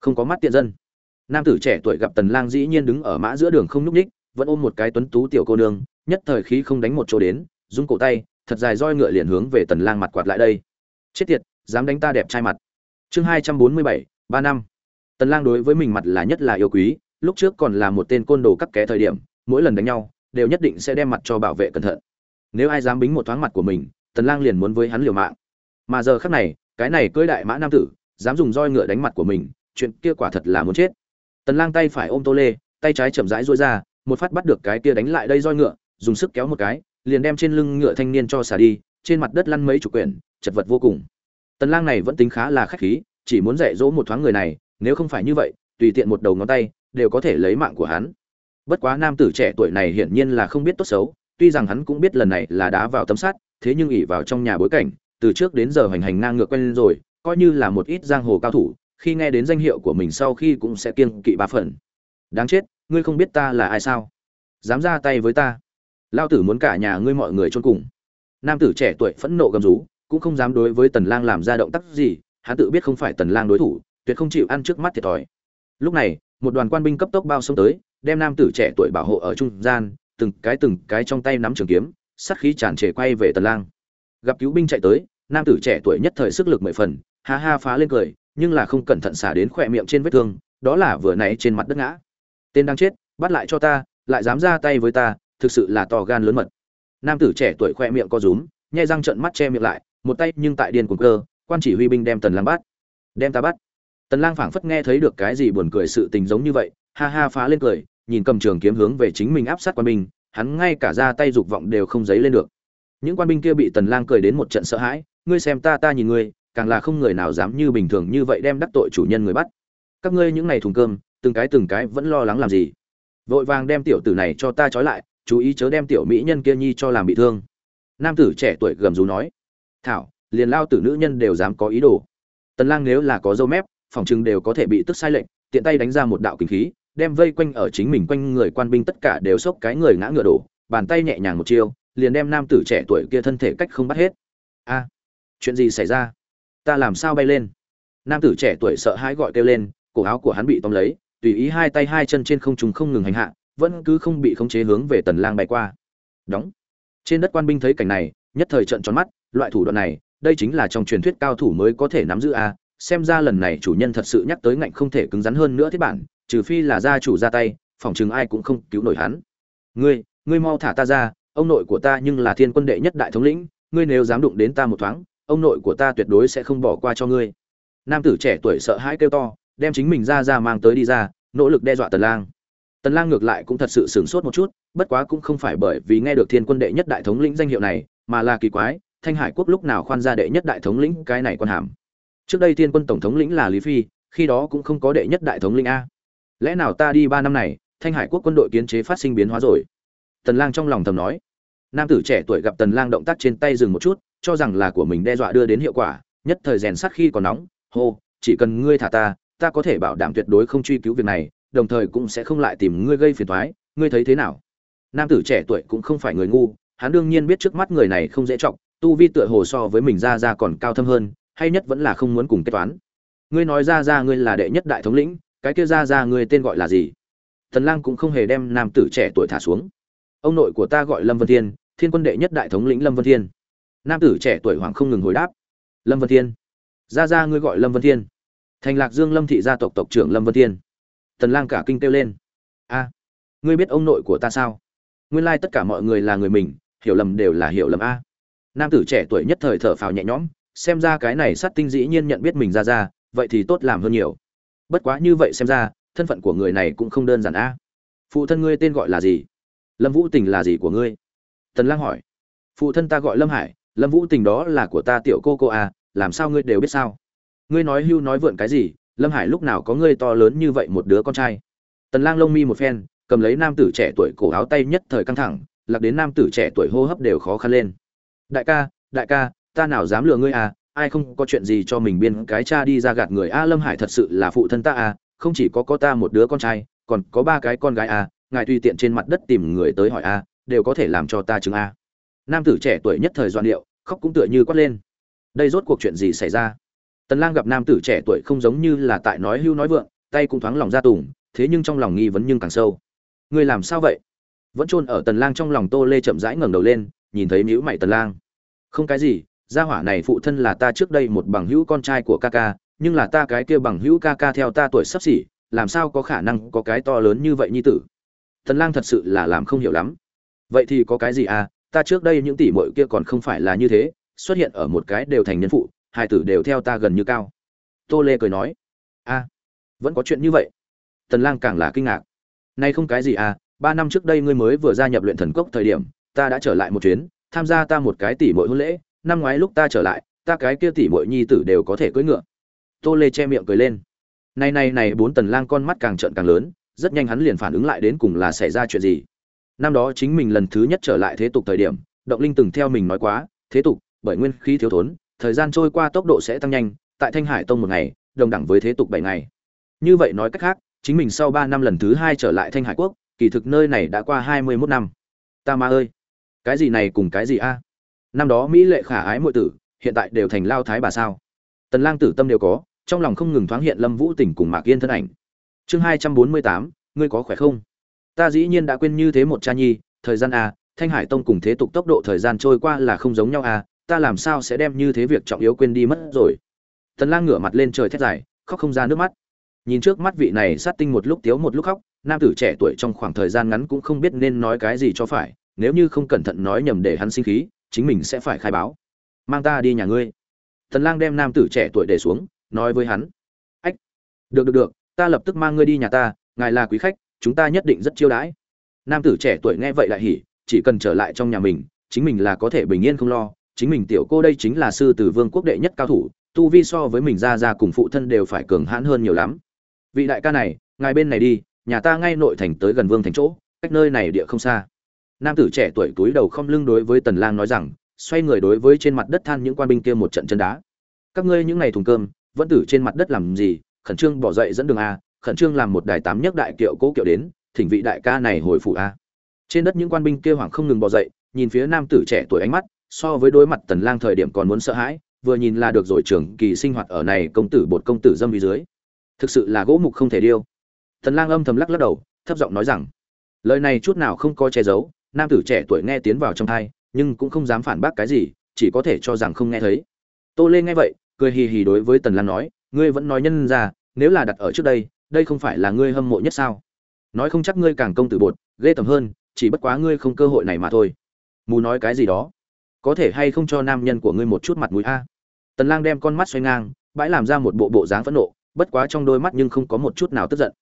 không có mắt tiện dân. Nam tử trẻ tuổi gặp tần lang dĩ nhiên đứng ở mã giữa đường không nhúc nhích vẫn ôm một cái tuấn tú tiểu cô nương nhất thời khí không đánh một chỗ đến rung cổ tay thật dài roi ngựa liền hướng về tần lang mặt quạt lại đây. Chết tiệt dám đánh ta đẹp trai mặt. Chương 247, ba năm. Tần lang đối với mình mặt là nhất là yêu quý lúc trước còn là một tên côn đồ cắp ké thời điểm mỗi lần đánh nhau đều nhất định sẽ đem mặt cho bảo vệ cẩn thận. Nếu ai dám bính một thoáng mặt của mình tần lang liền muốn với hắn liều mạng. Mà giờ khắc này cái này cưỡi đại mã nam tử dám dùng roi ngựa đánh mặt của mình chuyện kia quả thật là muốn chết. Tần lang tay phải ôm tô lê, tay trái chậm rãi duỗi ra, một phát bắt được cái kia đánh lại đây roi ngựa, dùng sức kéo một cái, liền đem trên lưng ngựa thanh niên cho xả đi, trên mặt đất lăn mấy chục quyển, chật vật vô cùng. Tần lang này vẫn tính khá là khách khí, chỉ muốn dạy dỗ một thoáng người này, nếu không phải như vậy, tùy tiện một đầu ngón tay, đều có thể lấy mạng của hắn. Bất quá nam tử trẻ tuổi này hiển nhiên là không biết tốt xấu, tuy rằng hắn cũng biết lần này là đá vào tấm sắt, thế nhưng ỉ vào trong nhà bối cảnh, từ trước đến giờ hành hành ngang ngược quen rồi, coi như là một ít giang hồ cao thủ khi nghe đến danh hiệu của mình sau khi cũng sẽ kiêng kỵ ba phần. Đáng chết, ngươi không biết ta là ai sao? Dám ra tay với ta. Lao tử muốn cả nhà ngươi mọi người chôn cùng. Nam tử trẻ tuổi phẫn nộ gầm rú, cũng không dám đối với tần lang làm ra động tác gì, hắn tự biết không phải tần lang đối thủ, tuyệt không chịu ăn trước mắt thiệt thòi. Lúc này, một đoàn quan binh cấp tốc bao xông tới, đem nam tử trẻ tuổi bảo hộ ở trung gian, từng cái từng cái trong tay nắm trường kiếm, sát khí tràn trề quay về tần lang. Gặp cứu binh chạy tới, nam tử trẻ tuổi nhất thời sức lực mười phần, ha ha phá lên cười nhưng là không cẩn thận xả đến khỏe miệng trên vết thương, đó là vừa nãy trên mặt đất ngã. Tên đang chết, bắt lại cho ta, lại dám ra tay với ta, thực sự là to gan lớn mật. Nam tử trẻ tuổi khỏe miệng co rúm, nhai răng trợn mắt che miệng lại, một tay nhưng tại điên cuồng cơ, quan chỉ huy binh đem tần lang bắt. Đem ta bắt. Tần lang phảng phất nghe thấy được cái gì buồn cười sự tình giống như vậy, ha ha phá lên cười, nhìn cầm trường kiếm hướng về chính mình áp sát quan binh, hắn ngay cả ra tay dục vọng đều không dấy lên được. Những quan binh kia bị tần lang cười đến một trận sợ hãi, ngươi xem ta ta nhìn ngươi càng là không người nào dám như bình thường như vậy đem đắc tội chủ nhân người bắt. Các ngươi những này thùng cơm, từng cái từng cái vẫn lo lắng làm gì? Vội vàng đem tiểu tử này cho ta trói lại, chú ý chớ đem tiểu mỹ nhân kia nhi cho làm bị thương. Nam tử trẻ tuổi gầm rú nói, thảo, liền lao tử nữ nhân đều dám có ý đồ. Tần lang nếu là có dâu mép, phòng trưng đều có thể bị tức sai lệnh, tiện tay đánh ra một đạo kinh khí, đem vây quanh ở chính mình quanh người quan binh tất cả đều sốc cái người ngã ngựa đổ, bàn tay nhẹ nhàng một chiêu, liền đem nam tử trẻ tuổi kia thân thể cách không bắt hết. A, chuyện gì xảy ra? Ta làm sao bay lên? Nam tử trẻ tuổi sợ hãi gọi kêu lên, cổ áo của hắn bị tóm lấy, tùy ý hai tay hai chân trên không trung không ngừng hành hạ, vẫn cứ không bị khống chế hướng về tần lang bay qua. Đóng. Trên đất quan binh thấy cảnh này, nhất thời trợn tròn mắt, loại thủ đoạn này, đây chính là trong truyền thuyết cao thủ mới có thể nắm giữ a, xem ra lần này chủ nhân thật sự nhắc tới ngạnh không thể cứng rắn hơn nữa thế bản, trừ phi là gia chủ ra tay phỏng chừng ai cũng không cứu nổi hắn. Ngươi ngươi mau thả ta ra, ông nội của ta nhưng là thiên quân đệ nhất đại thống lĩnh, ngươi nếu dám đụng đến ta một thoáng ông nội của ta tuyệt đối sẽ không bỏ qua cho ngươi. Nam tử trẻ tuổi sợ hãi kêu to, đem chính mình ra ra mang tới đi ra, nỗ lực đe dọa tần lang. Tần lang ngược lại cũng thật sự sửng sốt một chút, bất quá cũng không phải bởi vì nghe được thiên quân đệ nhất đại thống lĩnh danh hiệu này, mà là kỳ quái, thanh hải quốc lúc nào khoan ra đệ nhất đại thống lĩnh cái này quan hàm. Trước đây thiên quân tổng thống lĩnh là lý phi, khi đó cũng không có đệ nhất đại thống lĩnh a. Lẽ nào ta đi ba năm này, thanh hải quốc quân đội kiến chế phát sinh biến hóa rồi? Tần lang trong lòng thầm nói nam tử trẻ tuổi gặp tần lang động tác trên tay dừng một chút, cho rằng là của mình đe dọa đưa đến hiệu quả, nhất thời rèn sát khi còn nóng, hô, chỉ cần ngươi thả ta ta có thể bảo đảm tuyệt đối không truy cứu việc này, đồng thời cũng sẽ không lại tìm ngươi gây phiền toái, ngươi thấy thế nào? Nam tử trẻ tuổi cũng không phải người ngu, hắn đương nhiên biết trước mắt người này không dễ trọng tu vi tựa hồ so với mình ra ra còn cao thâm hơn, hay nhất vẫn là không muốn cùng kết toán. Ngươi nói ra ra ngươi là đệ nhất đại thống lĩnh, cái kia ra ra ngươi tên gọi là gì? Tần lang cũng không hề đem nam tử trẻ tuổi thả xuống. Ông nội của ta gọi lâm vân thiên thiên quân đệ nhất đại thống lĩnh lâm vân thiên. Nam tử trẻ tuổi hoàng không ngừng hồi đáp. Lâm vân thiên. Ra ra ngươi gọi lâm vân thiên. Thành lạc dương lâm thị gia tộc tộc trưởng lâm vân thiên. Tần lang cả kinh kêu lên. A, ngươi biết ông nội của ta sao? Nguyên lai tất cả mọi người là người mình, hiểu lầm đều là hiểu lầm a. Nam tử trẻ tuổi nhất thời thở phào nhẹ nhõm, xem ra cái này sát tinh dĩ nhiên nhận biết mình ra ra vậy thì tốt làm hơn nhiều. Bất quá như vậy xem ra, thân phận của người này cũng không đơn giản a. Phụ thân ngươi tên gọi là gì? Lâm vũ tình là gì của ngươi? Tần lang hỏi. Phụ thân ta gọi lâm hải, lâm vũ tình đó là của ta tiểu cô cô à làm sao ngươi đều biết sao? Ngươi nói hưu nói vượn cái gì, lâm hải lúc nào có ngươi to lớn như vậy một đứa con trai? Tần lang lông mi một phen, cầm lấy nam tử trẻ tuổi cổ áo tay nhất thời căng thẳng, lạc đến nam tử trẻ tuổi hô hấp đều khó khăn lên. Đại ca đại ca, ta nào dám lừa ngươi à ai không có chuyện gì cho mình biên cái cha đi ra gạt người a lâm hải thật sự là phụ thân ta à không chỉ có có ta một đứa con trai, còn có ba cái con gái à ngài tùy tiện trên mặt đất tìm người tới hỏi a đều có thể làm cho ta chứng a. Nam tử trẻ tuổi nhất thời doan điệu, khóc cũng tựa như quát lên. Đây rốt cuộc chuyện gì xảy ra? Tần lang gặp nam tử trẻ tuổi không giống như là tại nói hưu nói vượng, tay cũng thoáng lòng ra tùng, thế nhưng trong lòng nghi vấn nhưng càng sâu. Ngươi làm sao vậy? Vẫn chôn ở tần lang trong lòng tô lê chậm rãi ngẩng đầu lên, nhìn thấy nhíu mày tần lang. Không cái gì, gia hỏa này phụ thân là ta trước đây một bằng hữu con trai của ca ca, nhưng là ta cái kia bằng hữu ca ca theo ta tuổi sắp xỉ, làm sao có khả năng có cái to lớn như vậy như tử? Tần lang thật sự là làm không hiểu lắm vậy thì có cái gì à? Ta trước đây những tỷ muội kia còn không phải là như thế, xuất hiện ở một cái đều thành nhân phụ, hai tử đều theo ta gần như cao. Tô lê cười nói, a, vẫn có chuyện như vậy. Tần lang càng là kinh ngạc. Nay không cái gì à ba năm trước đây ngươi mới vừa gia nhập luyện thần cốc thời điểm, ta đã trở lại một chuyến, tham gia ta một cái tỷ muội hôn lễ, năm ngoái lúc ta trở lại, ta cái kia tỷ muội nhi tử đều có thể cưỡi ngựa. Tô lê che miệng cười lên. Này này này bốn tần lang con mắt càng trợn càng lớn, rất nhanh hắn liền phản ứng lại đến cùng là xảy ra chuyện gì năm đó chính mình lần thứ nhất trở lại thế tục thời điểm, động linh từng theo mình nói quá, thế tục, bởi nguyên khí thiếu thốn, thời gian trôi qua tốc độ sẽ tăng nhanh, tại thanh hải tông một ngày, đồng đẳng với thế tục bảy ngày. Như vậy nói cách khác, chính mình sau ba năm lần thứ hai trở lại thanh hải quốc, kỳ thực nơi này đã qua hai mươi mốt năm. Ta ma ơi, cái gì này cùng cái gì a? Năm đó mỹ lệ khả ái muội tử, hiện tại đều thành lao thái bà sao? Tần lang tử tâm đều có, trong lòng không ngừng thoáng hiện lâm vũ tỉnh cùng mạc yên thân ảnh. Chương hai trăm bốn mươi tám, ngươi có khỏe không? Ta dĩ nhiên đã quên như thế một cha nhi thời gian à, thanh hải tông cùng thế tục tốc độ thời gian trôi qua là không giống nhau à, ta làm sao sẽ đem như thế việc trọng yếu quên đi mất rồi? Tần lang ngửa mặt lên trời thét dài khóc không ra nước mắt. Nhìn trước mắt vị này sát tinh một lúc tiếu một lúc khóc nam tử trẻ tuổi trong khoảng thời gian ngắn cũng không biết nên nói cái gì cho phải nếu như không cẩn thận nói nhầm để hắn sinh khí chính mình sẽ phải khai báo. Mang ta đi nhà ngươi. Tần lang đem nam tử trẻ tuổi để xuống nói với hắn. Ách được được được ta lập tức mang ngươi đi nhà ta ngài là quý khách chúng ta nhất định rất chiêu đãi. Nam tử trẻ tuổi nghe vậy lại hỉ, chỉ cần trở lại trong nhà mình, chính mình là có thể bình yên không lo. Chính mình tiểu cô đây chính là sư tử vương quốc đệ nhất cao thủ, tu vi so với mình ra ra cùng phụ thân đều phải cường hãn hơn nhiều lắm. Vị đại ca này, ngài bên này đi, nhà ta ngay nội thành tới gần vương thành chỗ, cách nơi này địa không xa. Nam tử trẻ tuổi túi đầu không lưng đối với tần lang nói rằng, xoay người đối với trên mặt đất than những quan binh kia một trận chân đá. Các ngươi những ngày thùng cơm, vẫn tử trên mặt đất làm gì, khẩn trương bỏ dậy dẫn đường a khẩn trương làm một đài tám nhất đại kiệu cố kiệu đến, thỉnh vị đại ca này hồi phủ a. Trên đất những quan binh kia hoảng không ngừng bỏ dậy, nhìn phía nam tử trẻ tuổi ánh mắt, so với đối mặt tần lang thời điểm còn muốn sợ hãi, vừa nhìn là được rồi trưởng kỳ sinh hoạt ở này công tử bột công tử dâm vì dưới. Thực sự là gỗ mục không thể điêu. Tần lang âm thầm lắc lắc đầu, thấp giọng nói rằng, lời này chút nào không có che giấu, nam tử trẻ tuổi nghe tiến vào trong tai nhưng cũng không dám phản bác cái gì, chỉ có thể cho rằng không nghe thấy. Tô lê nghe vậy, cười hì hì đối với tần lang nói, ngươi vẫn nói nhân ra, nếu là đặt ở trước đây đây không phải là ngươi hâm mộ nhất sao? Nói không chắc ngươi càng công tử bột, ghê tầm hơn, chỉ bất quá ngươi không cơ hội này mà thôi. Mù nói cái gì đó? Có thể hay không cho nam nhân của ngươi một chút mặt mũi a? Tần lang đem con mắt xoay ngang, bãi làm ra một bộ bộ dáng phẫn nộ, bất quá trong đôi mắt nhưng không có một chút nào tức giận.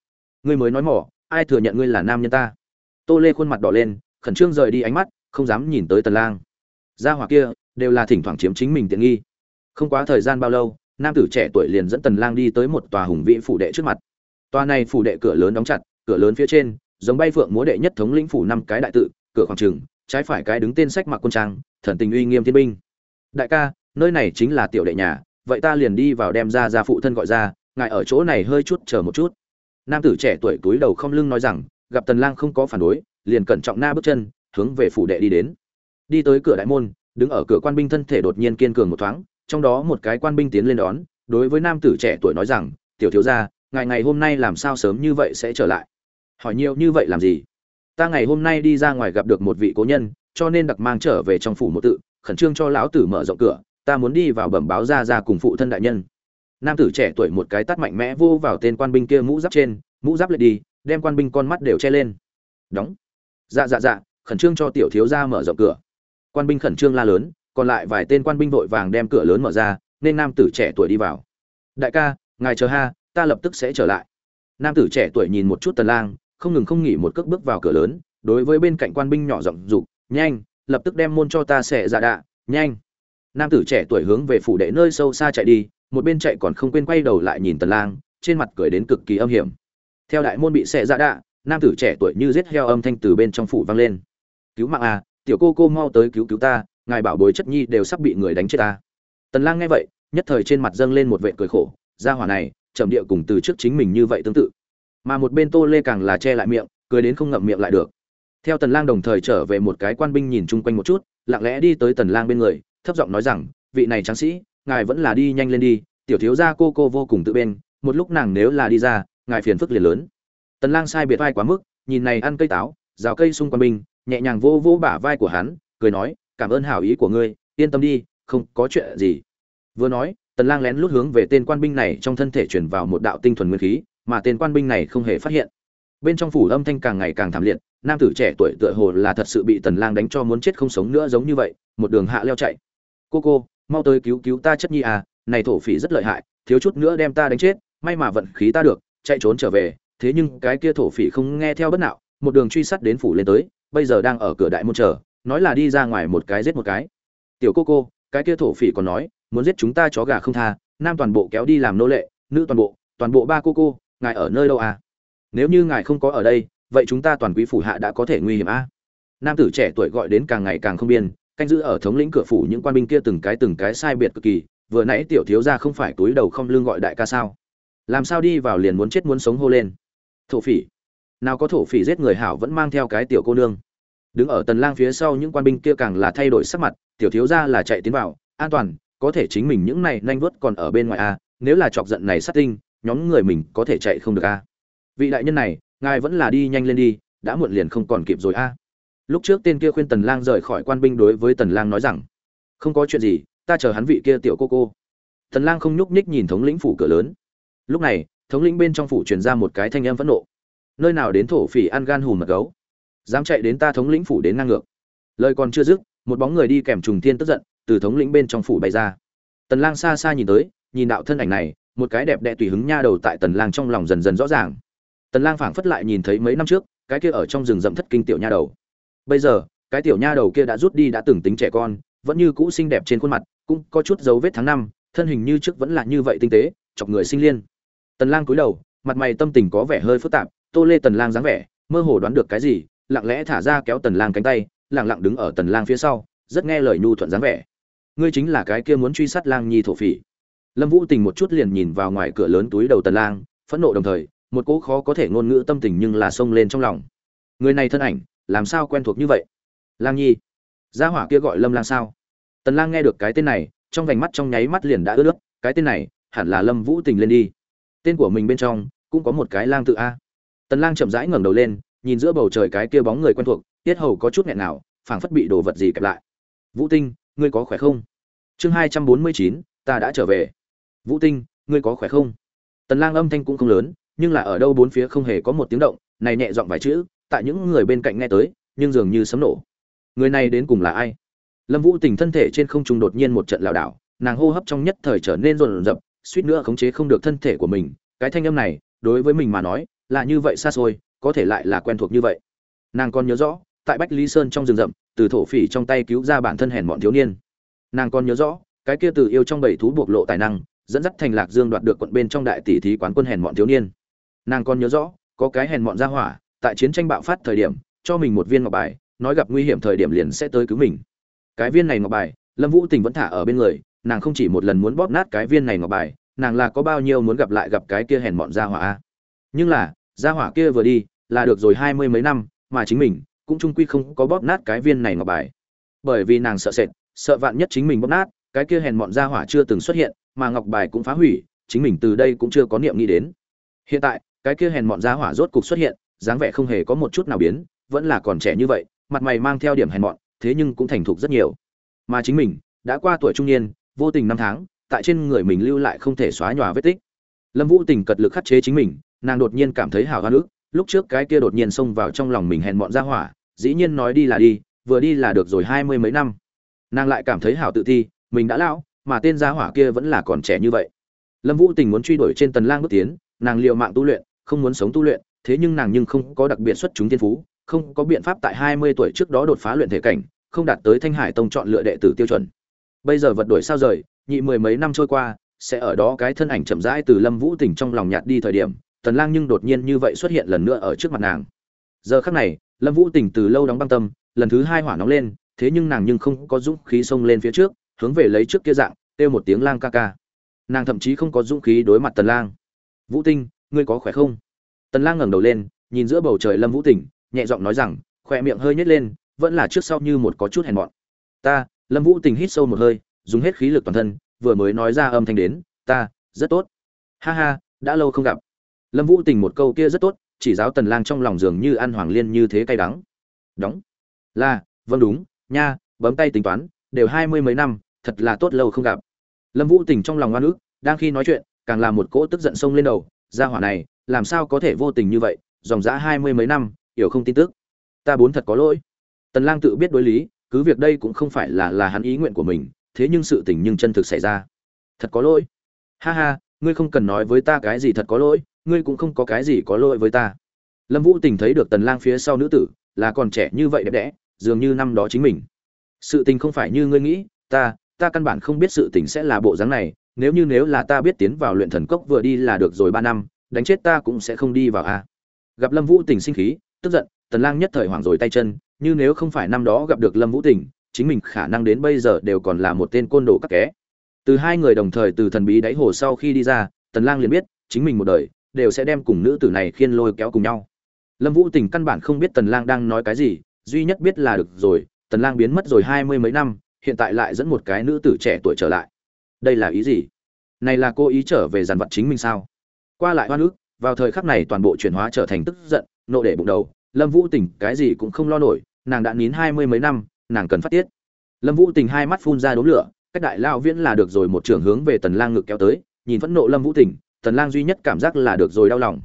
Ngươi mới nói mỏ, ai thừa nhận ngươi là nam nhân ta? Tô lê khuôn mặt đỏ lên, khẩn trương rời đi ánh mắt, không dám nhìn tới tần lang. Gia hỏa kia, đều là thỉnh thoảng chiếm chính mình tiện nghi. Không quá thời gian bao lâu, nam tử trẻ tuổi liền dẫn tần lang đi tới một tòa hùng vĩ phủ đệ trước mặt. Toa này phủ đệ cửa lớn đóng chặt, cửa lớn phía trên, giống bay phượng múa đệ nhất thống lĩnh phủ năm cái đại tự, cửa khoảng trường, trái phải cái đứng tên sách mặc quân trang, thần tình uy nghiêm thiên binh. Đại ca, nơi này chính là tiểu đệ nhà, vậy ta liền đi vào đem ra ra phụ thân gọi ra, ngài ở chỗ này hơi chút chờ một chút. Nam tử trẻ tuổi túi đầu không lưng nói rằng, gặp tần lang không có phản đối, liền cẩn trọng na bước chân, hướng về phủ đệ đi đến. Đi tới cửa đại môn, đứng ở cửa quan binh thân thể đột nhiên kiên cường một thoáng, trong đó một cái quan binh tiến lên đón, đối với nam tử trẻ tuổi nói rằng, tiểu thiếu gia ngày ngày hôm nay làm sao sớm như vậy sẽ trở lại? Hỏi nhiều như vậy làm gì? Ta ngày hôm nay đi ra ngoài gặp được một vị cố nhân, cho nên đặc mang trở về trong phủ một tự, khẩn trương cho lão tử mở rộng cửa, ta muốn đi vào bẩm báo ra ra cùng phụ thân đại nhân. Nam tử trẻ tuổi một cái tắt mạnh mẽ vô vào tên quan binh kia mũ giáp trên, mũ giáp lại đi, đem quan binh con mắt đều che lên. Đóng. Dạ dạ dạ khẩn trương cho tiểu thiếu gia mở rộng cửa. Quan binh khẩn trương la lớn, còn lại vài tên quan binh vội vàng đem cửa lớn mở ra, nên nam tử trẻ tuổi đi vào. Đại ca, ngài chờ ha ta lập tức sẽ trở lại. Nam tử trẻ tuổi nhìn một chút tần lang, không ngừng không nghỉ một cước bước vào cửa lớn, đối với bên cạnh quan binh nhỏ giọng dục, nhanh, lập tức đem môn cho ta xẻ ra đạ, nhanh. Nam tử trẻ tuổi hướng về phủ đệ nơi sâu xa chạy đi, một bên chạy còn không quên quay đầu lại nhìn tần lang, trên mặt cười đến cực kỳ âm hiểm. Theo đại môn bị xẻ ra đạ, nam tử trẻ tuổi như giết heo âm thanh từ bên trong phủ vang lên. Cứu mạng à tiểu cô cô mau tới cứu cứu ta, ngài bảo bối chất nhi đều sắp bị người đánh chết ta. Tần lang nghe vậy, nhất thời trên mặt dâng lên một vẻ cười khổ, gia hỏa này trầm địa cùng từ trước chính mình như vậy tương tự. Mà một bên tô lê càng là che lại miệng, cười đến không ngậm miệng lại được. Theo tần lang đồng thời trở về một cái quan binh nhìn chung quanh một chút, lặng lẽ đi tới tần lang bên người, thấp giọng nói rằng, vị này tráng sĩ, ngài vẫn là đi nhanh lên đi, tiểu thiếu gia cô cô vô cùng tự bên, một lúc nàng nếu là đi ra, ngài phiền phức liền lớn. Tần lang sai biệt vai quá mức, nhìn này ăn cây táo, rào cây xung quanh mình nhẹ nhàng vô vô bả vai của hắn, cười nói, cảm ơn hảo ý của ngươi, yên tâm đi, không có chuyện gì. Vừa nói tần lang lén lút hướng về tên quan binh này trong thân thể truyền vào một đạo tinh thuần nguyên khí, mà tên quan binh này không hề phát hiện. Bên trong phủ âm thanh càng ngày càng thảm liệt, nam tử trẻ tuổi tựa hồ là thật sự bị tần lang đánh cho muốn chết không sống nữa giống như vậy, một đường hạ leo chạy. Cô cô, mau tới cứu cứu ta chất nhi à này thổ phỉ rất lợi hại, thiếu chút nữa đem ta đánh chết, may mà vận khí ta được, chạy trốn trở về. Thế nhưng cái kia thổ phỉ không nghe theo bất nào một đường truy sát đến phủ lên tới, bây giờ đang ở cửa đại môn chờ, nói là đi ra ngoài một cái giết một cái. Tiểu cô cô, cái kia thổ phỉ còn nói muốn giết chúng ta chó gà không tha, nam toàn bộ kéo đi làm nô lệ, nữ toàn bộ toàn bộ ba cô cô, ngài ở nơi đâu à? Nếu như ngài không có ở đây, vậy chúng ta toàn quý phủ hạ đã có thể nguy hiểm à? nam tử trẻ tuổi gọi đến càng ngày càng không biên, canh giữ ở thống lĩnh cửa phủ những quan binh kia từng cái từng cái sai biệt cực kỳ, vừa nãy tiểu thiếu gia không phải túi đầu không lương gọi đại ca sao? Làm sao đi vào liền muốn chết muốn sống hô lên. Thổ phỉ. Nào có thổ phỉ giết người hảo vẫn mang theo cái tiểu cô nương. Đứng ở tần lang phía sau những quan binh kia càng là thay đổi sắc mặt, tiểu thiếu gia là chạy tiến vào, an toàn có thể chính mình những này nhanh vớt còn ở bên ngoài a, nếu là chọc giận này sát tinh, nhóm người mình có thể chạy không được a. Vị đại nhân này, ngài vẫn là đi nhanh lên đi, đã muộn liền không còn kịp rồi a. Lúc trước tên kia khuyên tần lang rời khỏi quan binh đối với tần lang nói rằng, không có chuyện gì, ta chờ hắn vị kia tiểu cô cô. Tần lang không nhúc nhích nhìn thống lĩnh phủ cửa lớn. Lúc này, thống lĩnh bên trong phủ truyền ra một cái thanh âm phẫn nộ. Nơi nào đến thổ phỉ ăn gan hùm mật gấu? Dám chạy đến ta thống lĩnh phủ đến ngang ngược. Lời còn chưa dứt, một bóng người đi kèm trùng thiên tức giận từ thống lĩnh bên trong phủ bay ra. Tần lang xa xa nhìn tới, nhìn đạo thân ảnh này, một cái đẹp đẽ tùy hứng nha đầu tại tần lang trong lòng dần dần rõ ràng. Tần lang phảng phất lại nhìn thấy mấy năm trước, cái kia ở trong rừng rậm thất kinh tiểu nha đầu. Bây giờ, cái tiểu nha đầu kia đã rút đi đã từng tính trẻ con, vẫn như cũ xinh đẹp trên khuôn mặt, cũng có chút dấu vết tháng năm, thân hình như trước vẫn là như vậy tinh tế, chọc người sinh liên. Tần lang cúi đầu, mặt mày tâm tình có vẻ hơi phức tạp, tô lê tần lang dáng vẻ, mơ hồ đoán được cái gì, lặng lẽ thả ra kéo tần lang cánh tay, lặng lặng đứng ở tần lang phía sau, rất nghe lời nhu thuận dáng vẻ ngươi chính là cái kia muốn truy sát lang nhi thổ phỉ. Lâm vũ tình một chút liền nhìn vào ngoài cửa lớn túi đầu tần lang, phẫn nộ đồng thời, một cỗ khó có thể ngôn ngữ tâm tình nhưng là xông lên trong lòng. Người này thân ảnh, làm sao quen thuộc như vậy? Lang nhi, gia hỏa kia gọi lâm lang sao? Tần lang nghe được cái tên này, trong vành mắt trong nháy mắt liền đã ướt nước, cái tên này, hẳn là lâm vũ tình lên đi. Tên của mình bên trong, cũng có một cái lang tự a. Tần lang chậm rãi ngẩng đầu lên, nhìn giữa bầu trời cái kia bóng người quen thuộc, tiết hầu có chút nghẹn nào phảng phất bị đồ vật gì kẹp lại. Vũ tinh ngươi có khỏe không? Chương hai trăm bốn mươi chín, ta đã trở về. Vũ tinh, ngươi có khỏe không? Tần lang âm thanh cũng không lớn, nhưng là ở đâu bốn phía không hề có một tiếng động, này nhẹ giọng vài chữ, tại những người bên cạnh nghe tới, nhưng dường như sấm nổ. Người này đến cùng là ai? Lâm vũ tình thân thể trên không trung đột nhiên một trận lảo đảo, nàng hô hấp trong nhất thời trở nên rộn rập, suýt nữa khống chế không được thân thể của mình. Cái thanh âm này, đối với mình mà nói, là như vậy xa xôi, có thể lại là quen thuộc như vậy. Nàng còn nhớ rõ, tại bách lý sơn trong rừng rậm từ thổ phỉ trong tay cứu ra bản thân hèn bọn thiếu niên. Nàng còn nhớ rõ, cái kia từ yêu trong bảy thú bộc lộ tài năng, dẫn dắt thành lạc dương đoạt được quận bên trong đại tỷ thí quán quân hèn bọn thiếu niên. Nàng còn nhớ rõ, có cái hèn bọn ra hỏa, tại chiến tranh bạo phát thời điểm, cho mình một viên ngọc bài, nói gặp nguy hiểm thời điểm liền sẽ tới cứu mình. Cái viên này ngọc bài, lâm vũ tình vẫn thả ở bên người, nàng không chỉ một lần muốn bóp nát cái viên này ngọc bài, nàng là có bao nhiêu muốn gặp lại gặp cái kia hèn bọn ra hỏa nhưng là, ra hỏa kia vừa đi, là được rồi hai mươi mấy năm, mà chính mình cũng trung quy không có bóp nát cái viên này ngọc bài. Bởi vì nàng sợ sệt, sợ vạn nhất chính mình bóp nát, cái kia hèn mọn ra hỏa chưa từng xuất hiện, mà ngọc bài cũng phá hủy, chính mình từ đây cũng chưa có niệm nghĩ đến. Hiện tại, cái kia hèn mọn ra hỏa rốt cục xuất hiện, dáng vẻ không hề có một chút nào biến, vẫn là còn trẻ như vậy, mặt mày mang theo điểm hèn mọn, thế nhưng cũng thành thục rất nhiều. Mà chính mình, đã qua tuổi trung niên, vô tình năm tháng, tại trên người mình lưu lại không thể xóa nhòa vết tích. Lâm vũ tình cật lực khắt chế chính mình, nàng đột nhiên cảm thấy hào hoa nước, lúc trước cái kia đột nhiên xông vào trong lòng mình hèn mọn ra hỏa dĩ nhiên nói đi là đi, vừa đi là được rồi hai mươi mấy năm. Nàng lại cảm thấy hảo tự thi, mình đã lão, mà tên gia hỏa kia vẫn là còn trẻ như vậy. Lâm vũ tình muốn truy đuổi trên tần lang bước tiến, nàng liều mạng tu luyện, không muốn sống tu luyện, thế nhưng nàng nhưng không có đặc biệt xuất chúng thiên phú, không có biện pháp tại 20 tuổi trước đó đột phá luyện thể cảnh, không đạt tới thanh hải tông chọn lựa đệ tử tiêu chuẩn. Bây giờ vật đuổi sao rời, nhị mười mấy năm trôi qua, sẽ ở đó cái thân ảnh chậm rãi từ lâm vũ tình trong lòng nhạt đi thời điểm, tần lang nhưng đột nhiên như vậy xuất hiện lần nữa ở trước mặt nàng. Giờ khắc này lâm vũ tình từ lâu đóng băng tâm, lần thứ hai hỏa nóng lên, thế nhưng nàng nhưng không có dũng khí xông lên phía trước, hướng về lấy trước kia dạng, kêu một tiếng lang ca ca. Nàng thậm chí không có dũng khí đối mặt tần lang. Vũ tinh, ngươi có khỏe không? Tần lang ngẩng đầu lên, nhìn giữa bầu trời lâm vũ tình, nhẹ giọng nói rằng, khỏe miệng hơi nhếch lên, vẫn là trước sau như một có chút hèn mọn. Ta, lâm vũ tình hít sâu một hơi, dùng hết khí lực toàn thân, vừa mới nói ra âm thanh đến, ta, rất tốt. Ha ha, đã lâu không gặp. Lâm vũ tình một câu kia rất tốt chỉ giáo tần lang trong lòng dường như ăn hoàng liên như thế cay đắng. Đóng. Là vâng đúng, nha, bấm tay tính toán, đều hai mươi mấy năm, thật là tốt lâu không gặp. Lâm vũ tình trong lòng oan ức, đang khi nói chuyện, càng làm một cỗ tức giận sông lên đầu, gia hỏa này, làm sao có thể vô tình như vậy, dòng dã hai mươi mấy năm, hiểu không tin tức. Ta bốn thật có lỗi. Tần lang tự biết đối lý, cứ việc đây cũng không phải là là hắn ý nguyện của mình, thế nhưng sự tình nhưng chân thực xảy ra. Thật có lỗi. Ha ha, ngươi không cần nói với ta cái gì thật có lỗi ngươi cũng không có cái gì có lỗi với ta. Lâm vũ tình thấy được tần lang phía sau nữ tử, là còn trẻ như vậy đẹp đẽ, dường như năm đó chính mình. Sự tình không phải như ngươi nghĩ, ta ta căn bản không biết sự tình sẽ là bộ dáng này, nếu như nếu là ta biết tiến vào luyện thần cốc vừa đi là được rồi ba năm, đánh chết ta cũng sẽ không đi vào a. Gặp lâm vũ tình sinh khí, tức giận, tần lang nhất thời hoảng rồi tay chân, như nếu không phải năm đó gặp được lâm vũ tình, chính mình khả năng đến bây giờ đều còn là một tên côn đồ các ké. Từ hai người đồng thời từ thần bí đáy hồ sau khi đi ra, tần lang liền biết, chính mình một đời đều sẽ đem cùng nữ tử này khiên lôi kéo cùng nhau. Lâm vũ tình căn bản không biết tần lang đang nói cái gì, duy nhất biết là được rồi, tần lang biến mất rồi hai mươi mấy năm, hiện tại lại dẫn một cái nữ tử trẻ tuổi trở lại. Đây là ý gì? Này là cô ý trở về giàn vật chính mình sao? Qua lại hoa nước vào thời khắc này toàn bộ chuyển hóa trở thành tức giận, nộ để bụng đầu, lâm vũ tình cái gì cũng không lo nổi, nàng đã nín hai mươi mấy năm, nàng cần phát tiết. Lâm vũ tình hai mắt phun ra đốm lửa, cách đại lao viễn là được rồi một trường hướng về tần lang ngực kéo tới, nhìn phẫn nộ lâm vũ tình tần lang duy nhất cảm giác là được rồi đau lòng.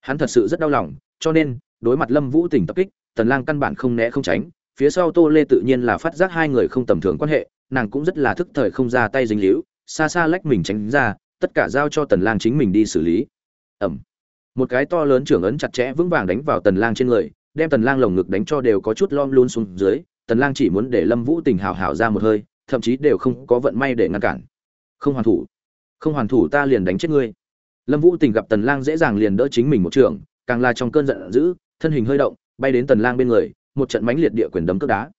Hắn thật sự rất đau lòng, cho nên, đối mặt lâm vũ tình tập kích, tần lang căn bản không né không tránh. Phía sau tô lê tự nhiên là phát giác hai người không tầm thường quan hệ, nàng cũng rất là thức thời không ra tay dính líu, xa xa lách mình tránh ra, tất cả giao cho tần lang chính mình đi xử lý. Ẩm. Một cái to lớn trưởng ấn chặt chẽ vững vàng đánh vào tần lang trên người, đem tần lang lồng ngực đánh cho đều có chút lom luôn xuống dưới. Tần lang chỉ muốn để lâm vũ tình hào hào ra một hơi, thậm chí đều không có vận may để ngăn cản. Không hoàn thủ. Không hoàn thủ ta liền đánh chết ngươi lâm vũ tình gặp tần lang dễ dàng liền đỡ chính mình một trường, càng là trong cơn giận dữ, thân hình hơi động, bay đến tần lang bên người, một trận mãnh liệt địa quyền đấm cước đá.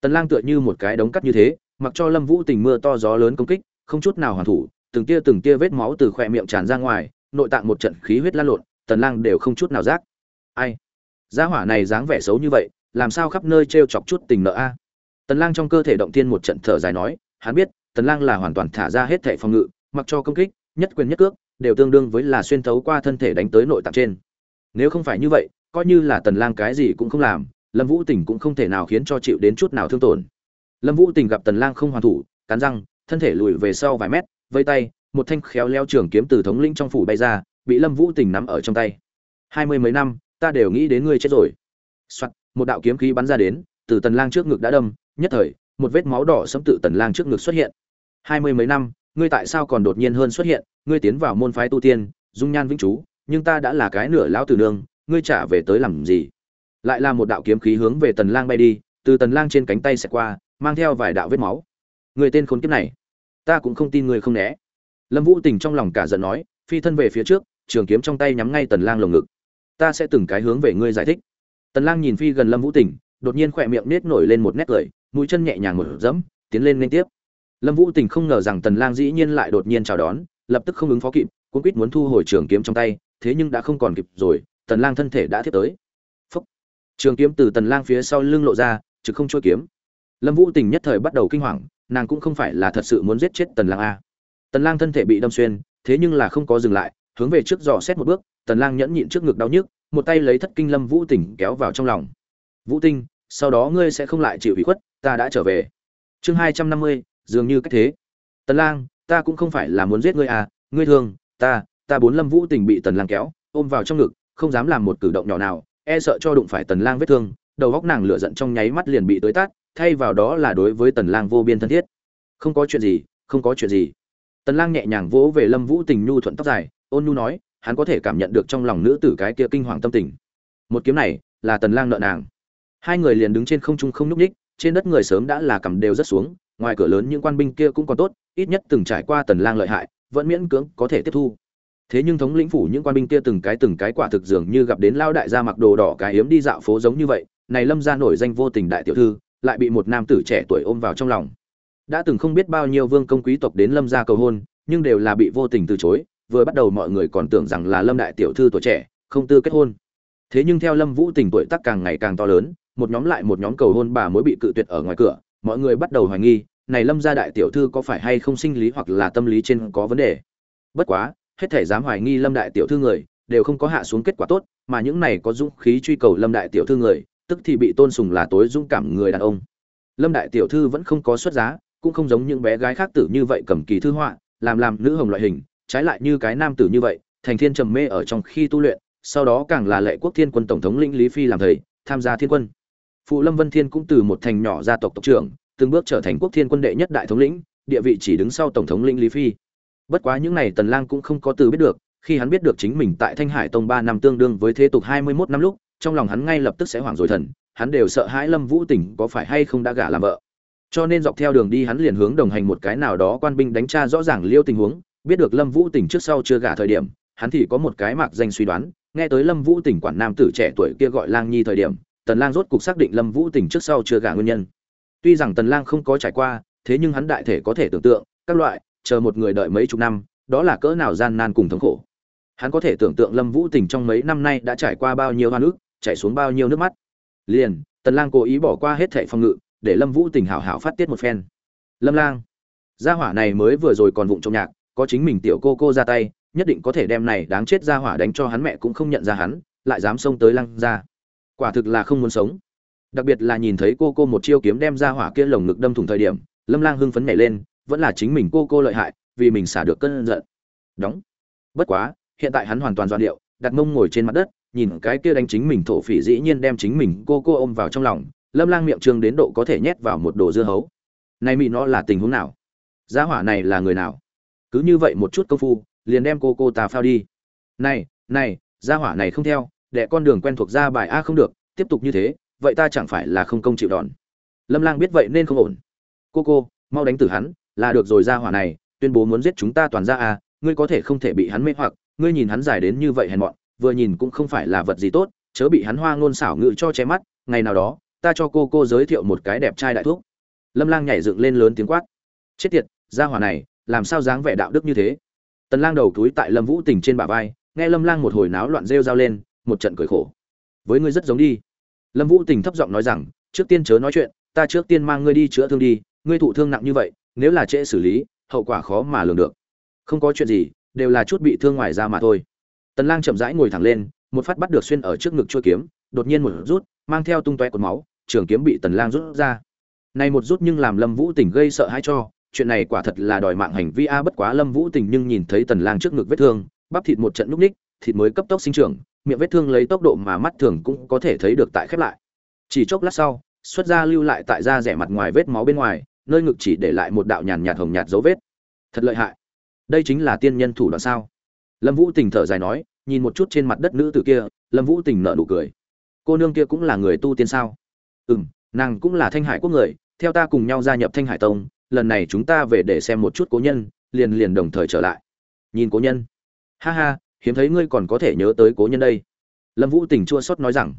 Tần lang tựa như một cái đống cắt như thế, mặc cho lâm vũ tình mưa to gió lớn công kích, không chút nào hoàn thủ, từng tia từng tia vết máu từ khỏe miệng tràn ra ngoài, nội tạng một trận khí huyết lan lộn, tần lang đều không chút nào giác ai? Gia hỏa này dáng vẻ xấu như vậy, làm sao khắp nơi treo chọc chút tình nợ a? Tần lang trong cơ thể động tiên một trận thở dài nói, hắn biết, tần lang là hoàn toàn thả ra hết thể phòng ngự, mặc cho công kích, nhất quyền nhất cước đều tương đương với là xuyên thấu qua thân thể đánh tới nội tạng trên. Nếu không phải như vậy coi như là tần lang cái gì cũng không làm lâm vũ tình cũng không thể nào khiến cho chịu đến chút nào thương tổn. Lâm vũ tình gặp tần lang không hoàn thủ cắn răng thân thể lùi về sau vài mét vây tay một thanh khéo leo trường kiếm từ thống lĩnh trong phủ bay ra bị lâm vũ tình nắm ở trong tay. Hai mươi mấy năm ta đều nghĩ đến ngươi chết rồi. Soạt, một đạo kiếm khí bắn ra đến từ tần lang trước ngực đã đâm nhất thời một vết máu đỏ sẫm tự tần lang trước ngực xuất hiện. Hai mươi mấy năm ngươi tại sao còn đột nhiên hơn xuất hiện, ngươi tiến vào môn phái tu tiên, dung nhan vĩnh chú, nhưng ta đã là cái nửa lão tử nương, ngươi trả về tới làm gì? Lại là một đạo kiếm khí hướng về tần lang bay đi, từ tần lang trên cánh tay sẽ qua, mang theo vài đạo vết máu. Người tên khốn kiếp này, ta cũng không tin người không né. Lâm vũ tình trong lòng cả giận nói, phi thân về phía trước, trường kiếm trong tay nhắm ngay tần lang lồng ngực. Ta sẽ từng cái hướng về ngươi giải thích. Tần lang nhìn phi gần lâm vũ tình, đột nhiên khỏe miệng nết nổi lên một nét cười, mũi chân nhẹ nhàng một dẫm tiến lên liên tiếp lâm vũ tình không ngờ rằng tần lang dĩ nhiên lại đột nhiên chào đón, lập tức không ứng phó kịp cuống quýt muốn thu hồi trường kiếm trong tay, thế nhưng đã không còn kịp rồi, tần lang thân thể đã tiếp tới. Phúc. trường kiếm từ tần lang phía sau lưng lộ ra chứ không trôi kiếm. Lâm vũ tình nhất thời bắt đầu kinh hoàng, nàng cũng không phải là thật sự muốn giết chết tần lang a. Tần lang thân thể bị đâm xuyên, thế nhưng là không có dừng lại, hướng về trước dò xét một bước, tần lang nhẫn nhịn trước ngực đau nhức, một tay lấy thất kinh lâm vũ tình kéo vào trong lòng. Vũ tinh, sau đó ngươi sẽ không lại chịu ủy khuất, ta đã trở về. Chương hai trăm năm mươi dường như cách thế. Tần lang, ta cũng không phải là muốn giết ngươi à ngươi thương, ta ta bốn lâm vũ tình bị tần lang kéo, ôm vào trong ngực, không dám làm một cử động nhỏ nào e sợ cho đụng phải tần lang vết thương, đầu góc nàng lửa giận trong nháy mắt liền bị tới tát, thay vào đó là đối với tần lang vô biên thân thiết. Không có chuyện gì, không có chuyện gì. Tần lang nhẹ nhàng vỗ về lâm vũ tình nhu thuận tóc dài, ôn nhu nói, hắn có thể cảm nhận được trong lòng nữ tử cái kia kinh hoàng tâm tình. Một kiếm này, là tần lang nợ nàng. Hai người liền đứng trên không trung không nhúc nhích, trên đất người sớm đã là cầm đều rất xuống ngoài cửa lớn những quan binh kia cũng còn tốt, ít nhất từng trải qua tần lang lợi hại, vẫn miễn cưỡng có thể tiếp thu. Thế nhưng thống lĩnh phủ những quan binh kia từng cái từng cái quả thực dường như gặp đến lao đại gia mặc đồ đỏ cái hiếm đi dạo phố giống như vậy, này lâm gia nổi danh vô tình đại tiểu thư, lại bị một nam tử trẻ tuổi ôm vào trong lòng. Đã từng không biết bao nhiêu vương công quý tộc đến lâm gia cầu hôn, nhưng đều là bị vô tình từ chối, vừa bắt đầu mọi người còn tưởng rằng là lâm đại tiểu thư tuổi trẻ, không tư kết hôn. Thế nhưng theo lâm vũ tình tuổi tác càng ngày càng to lớn, một nhóm lại một nhóm cầu hôn bà mới bị cự tuyệt ở ngoài cửa, mọi người bắt đầu hoài nghi này lâm gia đại tiểu thư có phải hay không sinh lý hoặc là tâm lý trên có vấn đề? Bất quá, hết thể dám hoài nghi lâm đại tiểu thư người, đều không có hạ xuống kết quả tốt, mà những này có dũng khí truy cầu lâm đại tiểu thư người, tức thì bị tôn sùng là tối dũng cảm người đàn ông. Lâm đại tiểu thư vẫn không có xuất giá, cũng không giống những bé gái khác tử như vậy cầm kỳ thư họa, làm làm nữ hồng loại hình, trái lại như cái nam tử như vậy, thành thiên trầm mê ở trong khi tu luyện, sau đó càng là lệ quốc thiên quân tổng thống lĩnh lý phi làm thầy, tham gia thiên quân. Phụ lâm vân thiên cũng từ một thành nhỏ gia tộc tộc trưởng từng bước trở thành quốc thiên quân đệ nhất đại thống lĩnh, địa vị chỉ đứng sau tổng thống lĩnh lý phi. Bất quá những này tần lang cũng không có từ biết được, khi hắn biết được chính mình tại thanh hải tông ba năm tương đương với thế tục 21 năm lúc, trong lòng hắn ngay lập tức sẽ hoảng rồi thần, hắn đều sợ hãi lâm vũ tỉnh có phải hay không đã gả làm vợ. Cho nên dọc theo đường đi hắn liền hướng đồng hành một cái nào đó quan binh đánh tra rõ ràng liêu tình huống, biết được lâm vũ tỉnh trước sau chưa gả thời điểm, hắn thì có một cái mạc danh suy đoán, nghe tới lâm vũ tỉnh quản nam tử trẻ tuổi kia gọi lang nhi thời điểm, tần lang rốt cục xác định lâm vũ tỉnh trước sau chưa gả nguyên nhân tuy rằng tần lang không có trải qua, thế nhưng hắn đại thể có thể tưởng tượng, các loại, chờ một người đợi mấy chục năm, đó là cỡ nào gian nan cùng thống khổ. Hắn có thể tưởng tượng lâm vũ tình trong mấy năm nay đã trải qua bao nhiêu hoa nước chảy xuống bao nhiêu nước mắt. Liền, tần lang cố ý bỏ qua hết thảy phong ngự, để lâm vũ tình hảo hảo phát tiết một phen. Lâm lang, gia hỏa này mới vừa rồi còn vụng trong nhạc, có chính mình tiểu cô cô ra tay, nhất định có thể đem này đáng chết gia hỏa đánh cho hắn mẹ cũng không nhận ra hắn, lại dám xông tới lăng ra quả thực là không muốn sống đặc biệt là nhìn thấy cô cô một chiêu kiếm đem ra hỏa kia lồng ngực đâm thủng thời điểm, lâm lang hưng phấn nhảy lên, vẫn là chính mình cô cô lợi hại, vì mình xả được cơn giận. Đóng. Bất quá, hiện tại hắn hoàn toàn doan điệu đặt mông ngồi trên mặt đất, nhìn cái kia đánh chính mình thổ phỉ dĩ nhiên đem chính mình cô cô ôm vào trong lòng, lâm lang miệng trương đến độ có thể nhét vào một đồ dưa hấu. Này mị nó là tình huống nào? Gia hỏa này là người nào? Cứ như vậy một chút công phu, liền đem cô cô ta phao đi. Này này gia hỏa này không theo đệ con đường quen thuộc ra bài a không được, tiếp tục như thế vậy ta chẳng phải là không công chịu đòn. Lâm lang biết vậy nên không ổn. Cô cô, mau đánh tử hắn, là được rồi gia hỏa này, tuyên bố muốn giết chúng ta toàn ra a à, ngươi có thể không thể bị hắn mê hoặc, ngươi nhìn hắn dài đến như vậy hèn mọn, vừa nhìn cũng không phải là vật gì tốt, chớ bị hắn hoa ngôn xảo ngự cho che mắt, ngày nào đó, ta cho cô cô giới thiệu một cái đẹp trai đại thuốc lâm lang nhảy dựng lên lớn tiếng quát. Chết tiệt, gia hỏa này, làm sao dáng vẻ đạo đức như thế? Tần lang đầu túi tại lâm vũ tình trên bả vai, nghe lâm lang một hồi náo loạn rêu rao lên, một trận cười khổ. Với ngươi rất giống đi lâm vũ tình thấp giọng nói rằng, trước tiên chớ nói chuyện, ta trước tiên mang ngươi đi chữa thương đi, ngươi thụ thương nặng như vậy, nếu là trễ xử lý, hậu quả khó mà lường được. Không có chuyện gì, đều là chút bị thương ngoài ra mà thôi. Tần lang chậm rãi ngồi thẳng lên, một phát bắt được xuyên ở trước ngực chuôi kiếm, đột nhiên một rút, mang theo tung tóe cột máu, trường kiếm bị tần lang rút ra. Này một rút nhưng làm lâm vũ tình gây sợ hãi cho, chuyện này quả thật là đòi mạng hành vi a, bất quá lâm vũ tình nhưng nhìn thấy tần lang trước ngực vết thương, bắp thịt một trận núc ních, thịt mới cấp tốc sinh trưởng miệng vết thương lấy tốc độ mà mắt thường cũng có thể thấy được tại khép lại. Chỉ chốc lát sau, xuất ra lưu lại tại da rẻ mặt ngoài vết máu bên ngoài, nơi ngực chỉ để lại một đạo nhàn nhạt hồng nhạt dấu vết. Thật lợi hại. Đây chính là tiên nhân thủ đoạn sao? Lâm vũ tình thở dài nói, nhìn một chút trên mặt đất nữ tử kia, lâm vũ tình nở nụ cười. Cô nương kia cũng là người tu tiên sao? Ừ m nàng cũng là thanh hải quốc người, theo ta cùng nhau gia nhập thanh hải tông, lần này chúng ta về để xem một chút cố nhân, liền liền đồng thời trở lại. Nhìn cố nhân. Ha ha hiếm thấy ngươi còn có thể nhớ tới cố nhân đây. Lâm vũ tình chua xót nói rằng,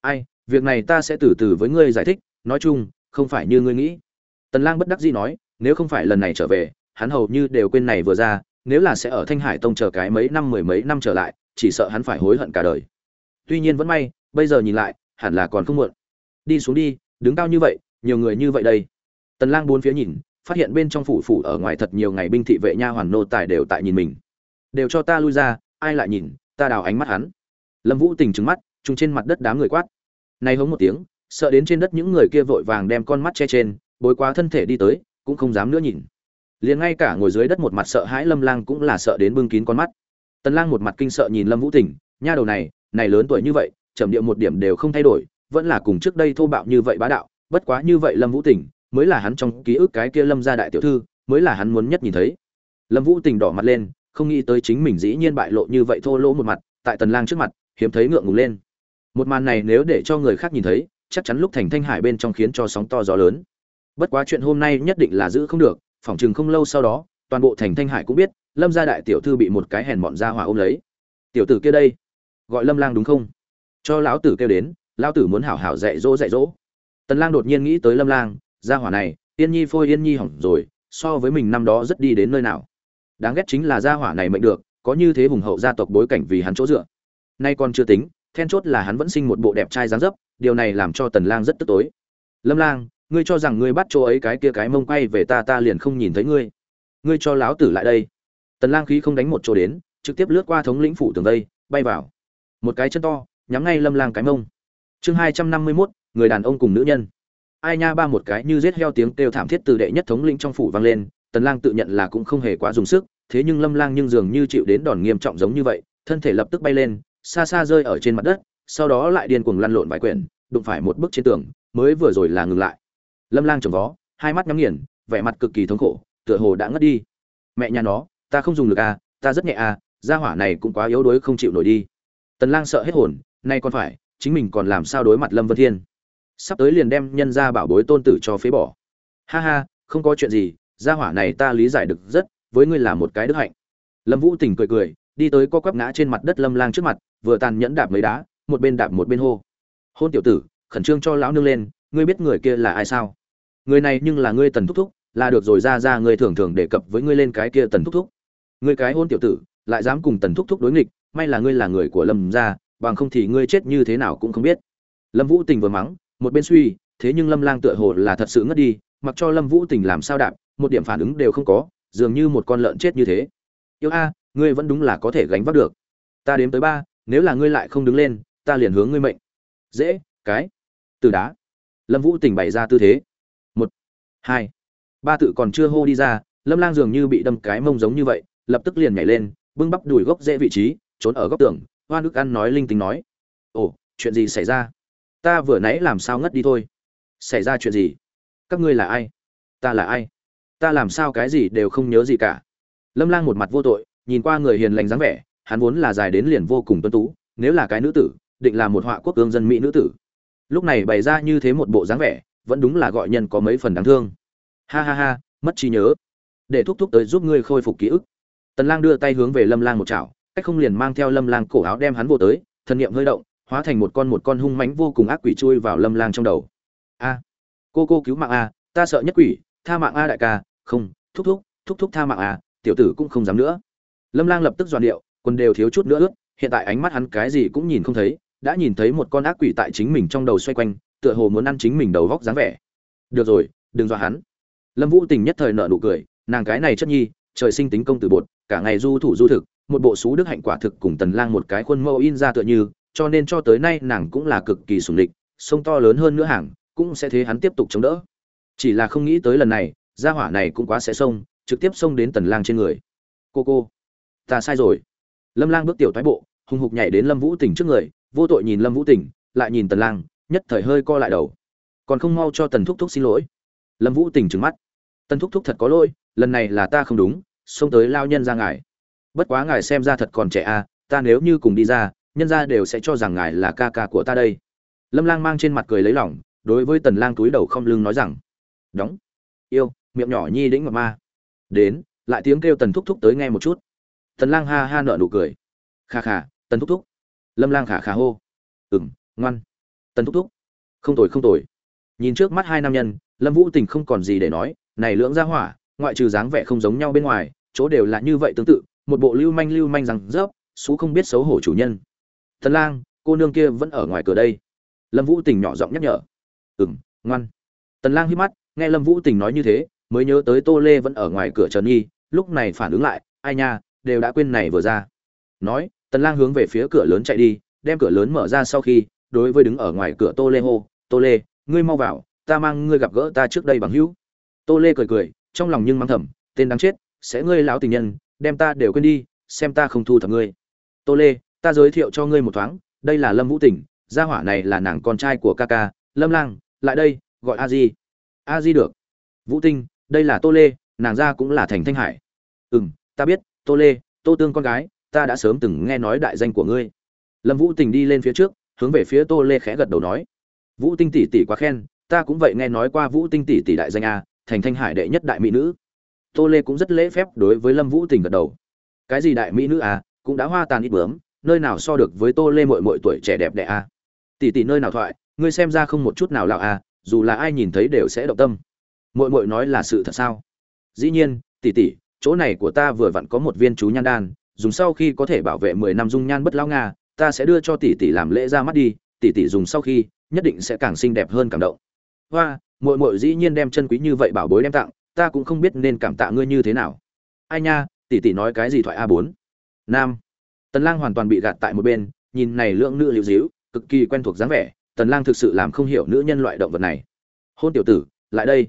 ai, việc này ta sẽ từ từ với ngươi giải thích, nói chung, không phải như ngươi nghĩ. Tần lang bất đắc dĩ nói, nếu không phải lần này trở về, hắn hầu như đều quên này vừa ra, nếu là sẽ ở thanh hải tông chờ cái mấy năm, mười mấy năm trở lại, chỉ sợ hắn phải hối hận cả đời. Tuy nhiên vẫn may, bây giờ nhìn lại, hẳn là còn không muộn. Đi xuống đi, đứng cao như vậy, nhiều người như vậy đây. Tần lang bốn phía nhìn, phát hiện bên trong phủ phủ ở ngoài thật nhiều ngày binh thị vệ nha hoàn nô tài đều tại nhìn mình. Đều cho ta lui ra ai lại nhìn, ta đào ánh mắt hắn. Lâm vũ tình trừng mắt, trùng trên mặt đất đám người quát. Nay hống một tiếng, sợ đến trên đất những người kia vội vàng đem con mắt che trên, bối quá thân thể đi tới, cũng không dám nữa nhìn. Liền ngay cả ngồi dưới đất một mặt sợ hãi lâm lang cũng là sợ đến bưng kín con mắt. Tần lang một mặt kinh sợ nhìn lâm vũ tình, nha đầu này này lớn tuổi như vậy, trầm điệu một điểm đều không thay đổi, vẫn là cùng trước đây thô bạo như vậy bá đạo, bất quá như vậy lâm vũ tình, mới là hắn trong ký ức cái kia lâm gia đại tiểu thư, mới là hắn muốn nhất nhìn thấy. Lâm vũ tình đỏ mặt lên không nghĩ tới chính mình dĩ nhiên bại lộ như vậy thô lỗ một mặt, tại tần lang trước mặt, hiếm thấy ngượng ngùng lên. Một màn này nếu để cho người khác nhìn thấy, chắc chắn lúc thành thanh hải bên trong khiến cho sóng to gió lớn. Bất quá chuyện hôm nay nhất định là giữ không được, phỏng chừng không lâu sau đó, toàn bộ thành thanh hải cũng biết, lâm gia đại tiểu thư bị một cái hèn mọn ra hỏa ôm lấy. Tiểu tử kia đây, gọi lâm lang đúng không? Cho lão tử kêu đến, lão tử muốn hảo hảo dạy dỗ dạy dỗ. Tần lang đột nhiên nghĩ tới lâm lang, gia hỏa này, yên nhi phôi yên nhi hỏng rồi, so với mình năm đó rất đi đến nơi nào? Đáng ghét chính là gia hỏa này mệnh được có như thế hùng hậu gia tộc bối cảnh vì hắn chỗ dựa. Nay còn chưa tính then chốt là hắn vẫn sinh một bộ đẹp trai dáng dấp điều này làm cho tần lang rất tức tối. Lâm lang ngươi cho rằng ngươi bắt chỗ ấy cái kia cái mông quay về ta ta liền không nhìn thấy ngươi. Ngươi cho láo tử lại đây. Tần lang khí không đánh một chỗ đến trực tiếp lướt qua thống lĩnh phủ tường đây, bay vào. Một cái chân to nhắm ngay lâm lang cái mông. Chương 251, người đàn ông cùng nữ nhân. Ai nha ba một cái như giết heo tiếng kêu thảm thiết từ đệ nhất thống lĩnh trong phủ vang lên tần lang tự nhận là cũng không hề quá dùng sức thế nhưng lâm lang nhưng dường như chịu đến đòn nghiêm trọng giống như vậy, thân thể lập tức bay lên, xa xa rơi ở trên mặt đất, sau đó lại điên cuồng lăn lộn vài quyển, đụng phải một bức trên tường, mới vừa rồi là ngừng lại. Lâm lang trừng vó, hai mắt nhắm nghiền, vẻ mặt cực kỳ thống khổ, tựa hồ đã ngất đi. Mẹ nhà nó, ta không dùng được à ta rất nhẹ à gia hỏa này cũng quá yếu đuối không chịu nổi đi. Tần lang sợ hết hồn, nay còn phải, chính mình còn làm sao đối mặt lâm vân thiên? Sắp tới liền đem nhân gia bảo bối tôn tử cho phế bỏ. Ha ha, không có chuyện gì, gia hỏa này ta lý giải được rất với ngươi là một cái đức hạnh. Lâm vũ Tỉnh cười cười, đi tới co quắp ngã trên mặt đất lâm lang trước mặt, vừa tàn nhẫn đạp mấy đá, một bên đạp một bên hô. Hôn tiểu tử, khẩn trương cho lão nương lên, ngươi biết người kia là ai sao? Người này nhưng là ngươi tần thúc thúc, là được rồi ra ra ngươi thường thường đề cập với ngươi lên cái kia tần thúc thúc. Ngươi cái hôn tiểu tử, lại dám cùng tần thúc thúc đối nghịch, may là ngươi là người của lâm gia, bằng không thì ngươi chết như thế nào cũng không biết. Lâm vũ tình vừa mắng, một bên suy, thế nhưng lâm lang tựa hồ là thật sự ngất đi, mặc cho lâm vũ tình làm sao đạp, một điểm phản ứng đều không có dường như một con lợn chết như thế. Yêu a, ngươi vẫn đúng là có thể gánh vác được. Ta đếm tới ba, nếu là ngươi lại không đứng lên, ta liền hướng ngươi mệnh. Dễ, cái. Từ đá. Lâm vũ tỉnh bày ra tư thế. Một, hai. Ba tự còn chưa hô đi ra, lâm lang dường như bị đâm cái mông giống như vậy, lập tức liền nhảy lên, bưng bắp đùi gốc dễ vị trí, trốn ở góc tường, hoa nước ăn nói linh tính nói. Ồ, chuyện gì xảy ra? Ta vừa nãy làm sao ngất đi thôi? Xảy ra chuyện gì? Các ngươi là ai? Ta là ai? Ta làm sao cái gì đều không nhớ gì cả. Lâm lang một mặt vô tội, nhìn qua người hiền lành dáng vẻ, hắn vốn là dài đến liền vô cùng tuân tú, nếu là cái nữ tử, định là một họa quốc ương dân mỹ nữ tử. Lúc này bày ra như thế một bộ dáng vẻ, vẫn đúng là gọi nhân có mấy phần đáng thương. Ha ha ha, mất trí nhớ. Để thúc thúc tới giúp ngươi khôi phục ký ức. Tần lang đưa tay hướng về lâm lang một chảo, cách không liền mang theo lâm lang cổ áo đem hắn vô tới, thần niệm hơi động, hóa thành một con một con hung mãnh vô cùng ác quỷ chui vào lâm lang trong đầu. A, cô cô cứu mạng a, ta sợ nhất quỷ, tha mạng a đại ca không, thúc thúc thúc thúc tha mạng à tiểu tử cũng không dám nữa. Lâm lang lập tức dọn điệu, quần đều thiếu chút nữa ướt, hiện tại ánh mắt hắn cái gì cũng nhìn không thấy, đã nhìn thấy một con ác quỷ tại chính mình trong đầu xoay quanh, tựa hồ muốn ăn chính mình đầu vóc dáng vẻ. Được rồi, đừng dọa hắn. Lâm vũ tình nhất thời nợ nụ cười, nàng cái này chất nhi, trời sinh tính công tử bột, cả ngày du thủ du thực, một bộ xú đức hạnh quả thực cùng tần lang một cái khuôn mẫu in ra tựa như, cho nên cho tới nay nàng cũng là cực kỳ sủng địch sông to lớn hơn nữa hàng, cũng sẽ thế hắn tiếp tục chống đỡ. Chỉ là không nghĩ tới lần này gia hỏa này cũng quá sẽ xông, trực tiếp xông đến tần lang trên người. Cô cô, ta sai rồi. Lâm lang bước tiểu thoái bộ, hùng hục nhảy đến lâm vũ tỉnh trước người, vô tội nhìn lâm vũ tỉnh, lại nhìn tần lang, nhất thời hơi co lại đầu. Còn không mau cho tần thúc thúc xin lỗi. Lâm vũ tỉnh trừng mắt. Tần thúc thúc thật có lỗi, lần này là ta không đúng, xông tới lao nhân ra ngài. Bất quá ngài xem ra thật còn trẻ à ta nếu như cùng đi ra, nhân ra đều sẽ cho rằng ngài là ca ca của ta đây. Lâm lang mang trên mặt cười lấy lỏng đối với tần lang túi đầu không lưng nói rằng, đóng. Yêu miệng nhỏ nhi đĩnh mập ma. Đến, lại tiếng kêu tần thúc thúc tới nghe một chút. Tần lang ha ha nở nụ cười. Kha kha, tần thúc thúc. Lâm lang khả khả hô. Ừm, ngoan. Tần thúc thúc. Không tồi không tồi. Nhìn trước mắt hai nam nhân, lâm vũ tình không còn gì để nói. Này lưỡng gia hỏa, ngoại trừ dáng vẻ không giống nhau bên ngoài, chỗ đều là như vậy tương tự. Một bộ lưu manh lưu manh rằng rớp, xú không biết xấu hổ chủ nhân. Thần lang, cô nương kia vẫn ở ngoài cửa đây. Lâm vũ tình nhỏ giọng nhắc nhở. Ừm, ngoan. Tần lang hít mắt, nghe lâm vũ tình nói như thế mới nhớ tới tô lê vẫn ở ngoài cửa chờ nghi, lúc này phản ứng lại, ai nha, đều đã quên này vừa ra. Nói, tần lang hướng về phía cửa lớn chạy đi, đem cửa lớn mở ra sau khi, đối với đứng ở ngoài cửa tô lê hô, tô lê, ngươi mau vào, ta mang ngươi gặp gỡ ta trước đây bằng hữu. Tô lê cười cười, trong lòng nhưng mang thầm, tên đáng chết, sẽ ngươi lão tình nhân, đem ta đều quên đi, xem ta không thu thập ngươi. Tô lê, ta giới thiệu cho ngươi một thoáng, đây là lâm vũ tỉnh gia hỏa này là nàng con trai của ca ca, lâm lang, lại đây, gọi a di. A di được. Vũ tinh đây là tô lê, nàng ra cũng là thành thanh hải. Ừ m ta biết, tô lê, tô tương con gái, ta đã sớm từng nghe nói đại danh của ngươi. Lâm vũ tình đi lên phía trước, hướng về phía tô lê khẽ gật đầu nói. Vũ tinh tỷ tỷ quá khen, ta cũng vậy nghe nói qua vũ tinh tỷ tỷ đại danh a, thành thanh hải đệ nhất đại mỹ nữ. Tô lê cũng rất lễ phép đối với lâm vũ tình gật đầu. Cái gì đại mỹ nữ à cũng đã hoa tàn ít bướm, nơi nào so được với tô lê mội mội tuổi trẻ đẹp đẽ à. tỷ tỷ nơi nào thoại, ngươi xem ra không một chút nào lạo à dù là ai nhìn thấy đều sẽ động tâm mội mội nói là sự thật sao? Dĩ nhiên, tỷ tỷ, chỗ này của ta vừa vặn có một viên chú nhan đan, dùng sau khi có thể bảo vệ mười năm dung nhan bất lão nga, ta sẽ đưa cho tỷ tỷ làm lễ ra mắt đi, tỷ tỷ dùng sau khi, nhất định sẽ càng xinh đẹp hơn cảm động. Hoa mội mội dĩ nhiên đem chân quý như vậy bảo bối đem tặng, ta cũng không biết nên cảm tạ ngươi như thế nào. Ai nha, tỷ tỷ nói cái gì thoại a bốn? Nam. Tần lang hoàn toàn bị gạt tại một bên, nhìn này lượng nữ liễu díu cực kỳ quen thuộc dáng vẻ, tần lang thực sự làm không hiểu nữ nhân loại động vật này. Hôn tiểu tử, lại đây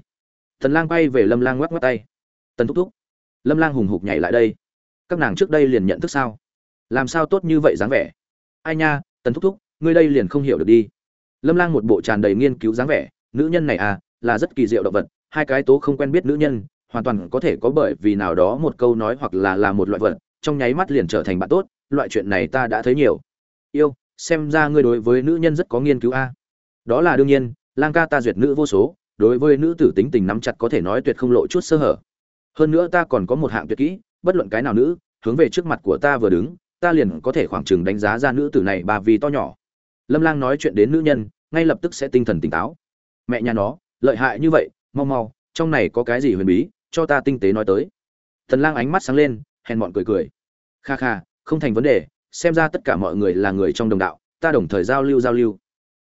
tần lang quay về lâm lang ngoắc ngoắc tay. Tần thúc thúc, lâm lang hùng hục nhảy lại đây. Các nàng trước đây liền nhận thức sao? Làm sao tốt như vậy dáng vẻ? Ai nha, tần thúc thúc, ngươi đây liền không hiểu được đi. Lâm lang một bộ tràn đầy nghiên cứu dáng vẻ. Nữ nhân này à là rất kỳ diệu động vật, hai cái tố không quen biết nữ nhân, hoàn toàn có thể có bởi vì nào đó một câu nói hoặc là là một loại vật, trong nháy mắt liền trở thành bạn tốt, loại chuyện này ta đã thấy nhiều. Yêu, xem ra ngươi đối với nữ nhân rất có nghiên cứu a. Đó là đương nhiên, lang ca ta duyệt nữ vô số đối với nữ tử tính tình nắm chặt có thể nói tuyệt không lộ chút sơ hở. Hơn nữa ta còn có một hạng tuyệt kỹ, bất luận cái nào nữ, hướng về trước mặt của ta vừa đứng, ta liền có thể khoảng chừng đánh giá ra nữ tử này bà vì to nhỏ. Lâm lang nói chuyện đến nữ nhân, ngay lập tức sẽ tinh thần tỉnh táo. Mẹ nhà nó, lợi hại như vậy, mau mau, trong này có cái gì huyền bí, cho ta tinh tế nói tới. Thần lang ánh mắt sáng lên, hèn mọn cười cười. Kha kha, không thành vấn đề, xem ra tất cả mọi người là người trong đồng đạo, ta đồng thời giao lưu giao lưu.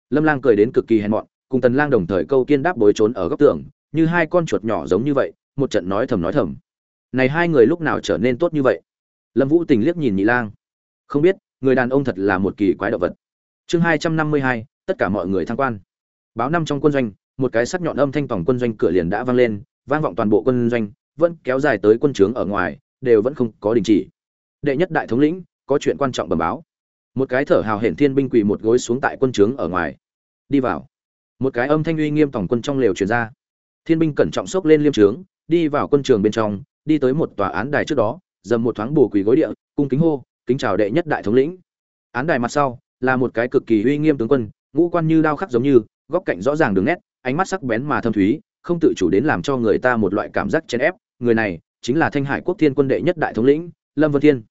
Lâm lang cười đến cực kỳ hèn mọn cùng tần lang đồng thời câu kiên đáp bối trốn ở góc tường, như hai con chuột nhỏ giống như vậy, một trận nói thầm nói thầm. Này hai người lúc nào trở nên tốt như vậy? Lâm vũ tình liếc nhìn nhị lang. Không biết, người đàn ông thật là một kỳ quái động vật. Chương hai trăm năm mươi hai, tất cả mọi người tham quan. Báo năm trong quân doanh, một cái sắc nhọn âm thanh tổng quân doanh cửa liền đã vang lên, vang vọng toàn bộ quân doanh, vẫn kéo dài tới quân trướng ở ngoài, đều vẫn không có đình chỉ. Đệ nhất đại thống lĩnh, có chuyện quan trọng bẩm báo. Một cái thở hào hển thiên binh quỳ một gối xuống tại quân trướng ở ngoài. Đi vào một cái âm thanh uy nghiêm tổng quân trong lều truyền ra. Thiên binh cẩn trọng xốc lên liêm trướng, đi vào quân trường bên trong, đi tới một tòa án đài trước đó, dầm một thoáng bổ quỳ gối địa, cung kính hô, kính chào đệ nhất đại thống lĩnh. Án đài mặt sau, là một cái cực kỳ uy nghiêm tướng quân, ngũ quan như đao khắc giống như, góc cạnh rõ ràng đường nét, ánh mắt sắc bén mà thâm thúy, không tự chủ đến làm cho người ta một loại cảm giác chèn ép. Người này chính là thanh hải quốc thiên quân đệ nhất đại thống lĩnh, lâm vân thiên.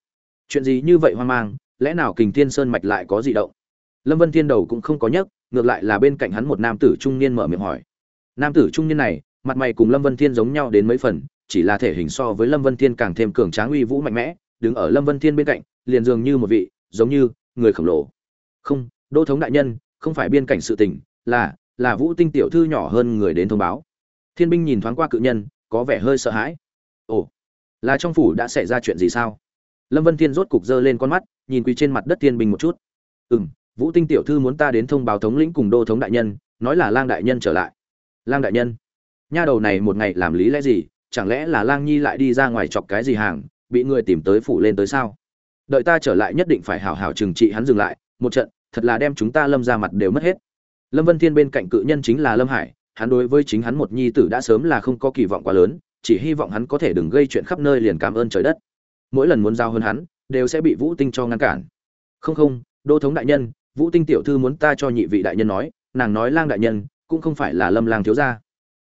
Chuyện gì như vậy hoang mang, lẽ nào kình thiên sơn mạch lại có gì động? Lâm vân thiên đầu cũng không có nhấc ngược lại là bên cạnh hắn một nam tử trung niên mở miệng hỏi. Nam tử trung niên này, mặt mày cùng lâm vân thiên giống nhau đến mấy phần, chỉ là thể hình so với lâm vân thiên càng thêm cường tráng uy vũ mạnh mẽ, đứng ở lâm vân thiên bên cạnh, liền dường như một vị, giống như người khổng lồ. Không, đô thống đại nhân, không phải biên cảnh sự tình, là là vũ tinh tiểu thư nhỏ hơn người đến thông báo. Thiên binh nhìn thoáng qua cự nhân, có vẻ hơi sợ hãi. Ồ, là trong phủ đã xảy ra chuyện gì sao? Lâm vân thiên rốt cục giơ lên con mắt, nhìn quỳ trên mặt đất thiên binh một chút. Ừ m vũ tinh tiểu thư muốn ta đến thông báo thống lĩnh cùng đô thống đại nhân, nói là lang đại nhân trở lại. Lang đại nhân? Nha đầu này một ngày làm lý lẽ gì? Chẳng lẽ là lang nhi lại đi ra ngoài chọc cái gì hàng, bị người tìm tới phủ lên tới sao? Đợi ta trở lại nhất định phải hảo hảo trừng trị hắn dừng lại, một trận, thật là đem chúng ta lâm ra mặt đều mất hết. Lâm vân thiên bên cạnh cự nhân chính là lâm hải, hắn đối với chính hắn một nhi tử đã sớm là không có kỳ vọng quá lớn, chỉ hy vọng hắn có thể đừng gây chuyện khắp nơi liền cảm ơn trời đất. Mỗi lần muốn giao hơn hắn, đều sẽ bị vũ tinh cho ngăn cản. Không không, đô thống đại nhân vũ tinh tiểu thư muốn ta cho nhị vị đại nhân nói, nàng nói lang đại nhân, cũng không phải là lâm lang thiếu gia.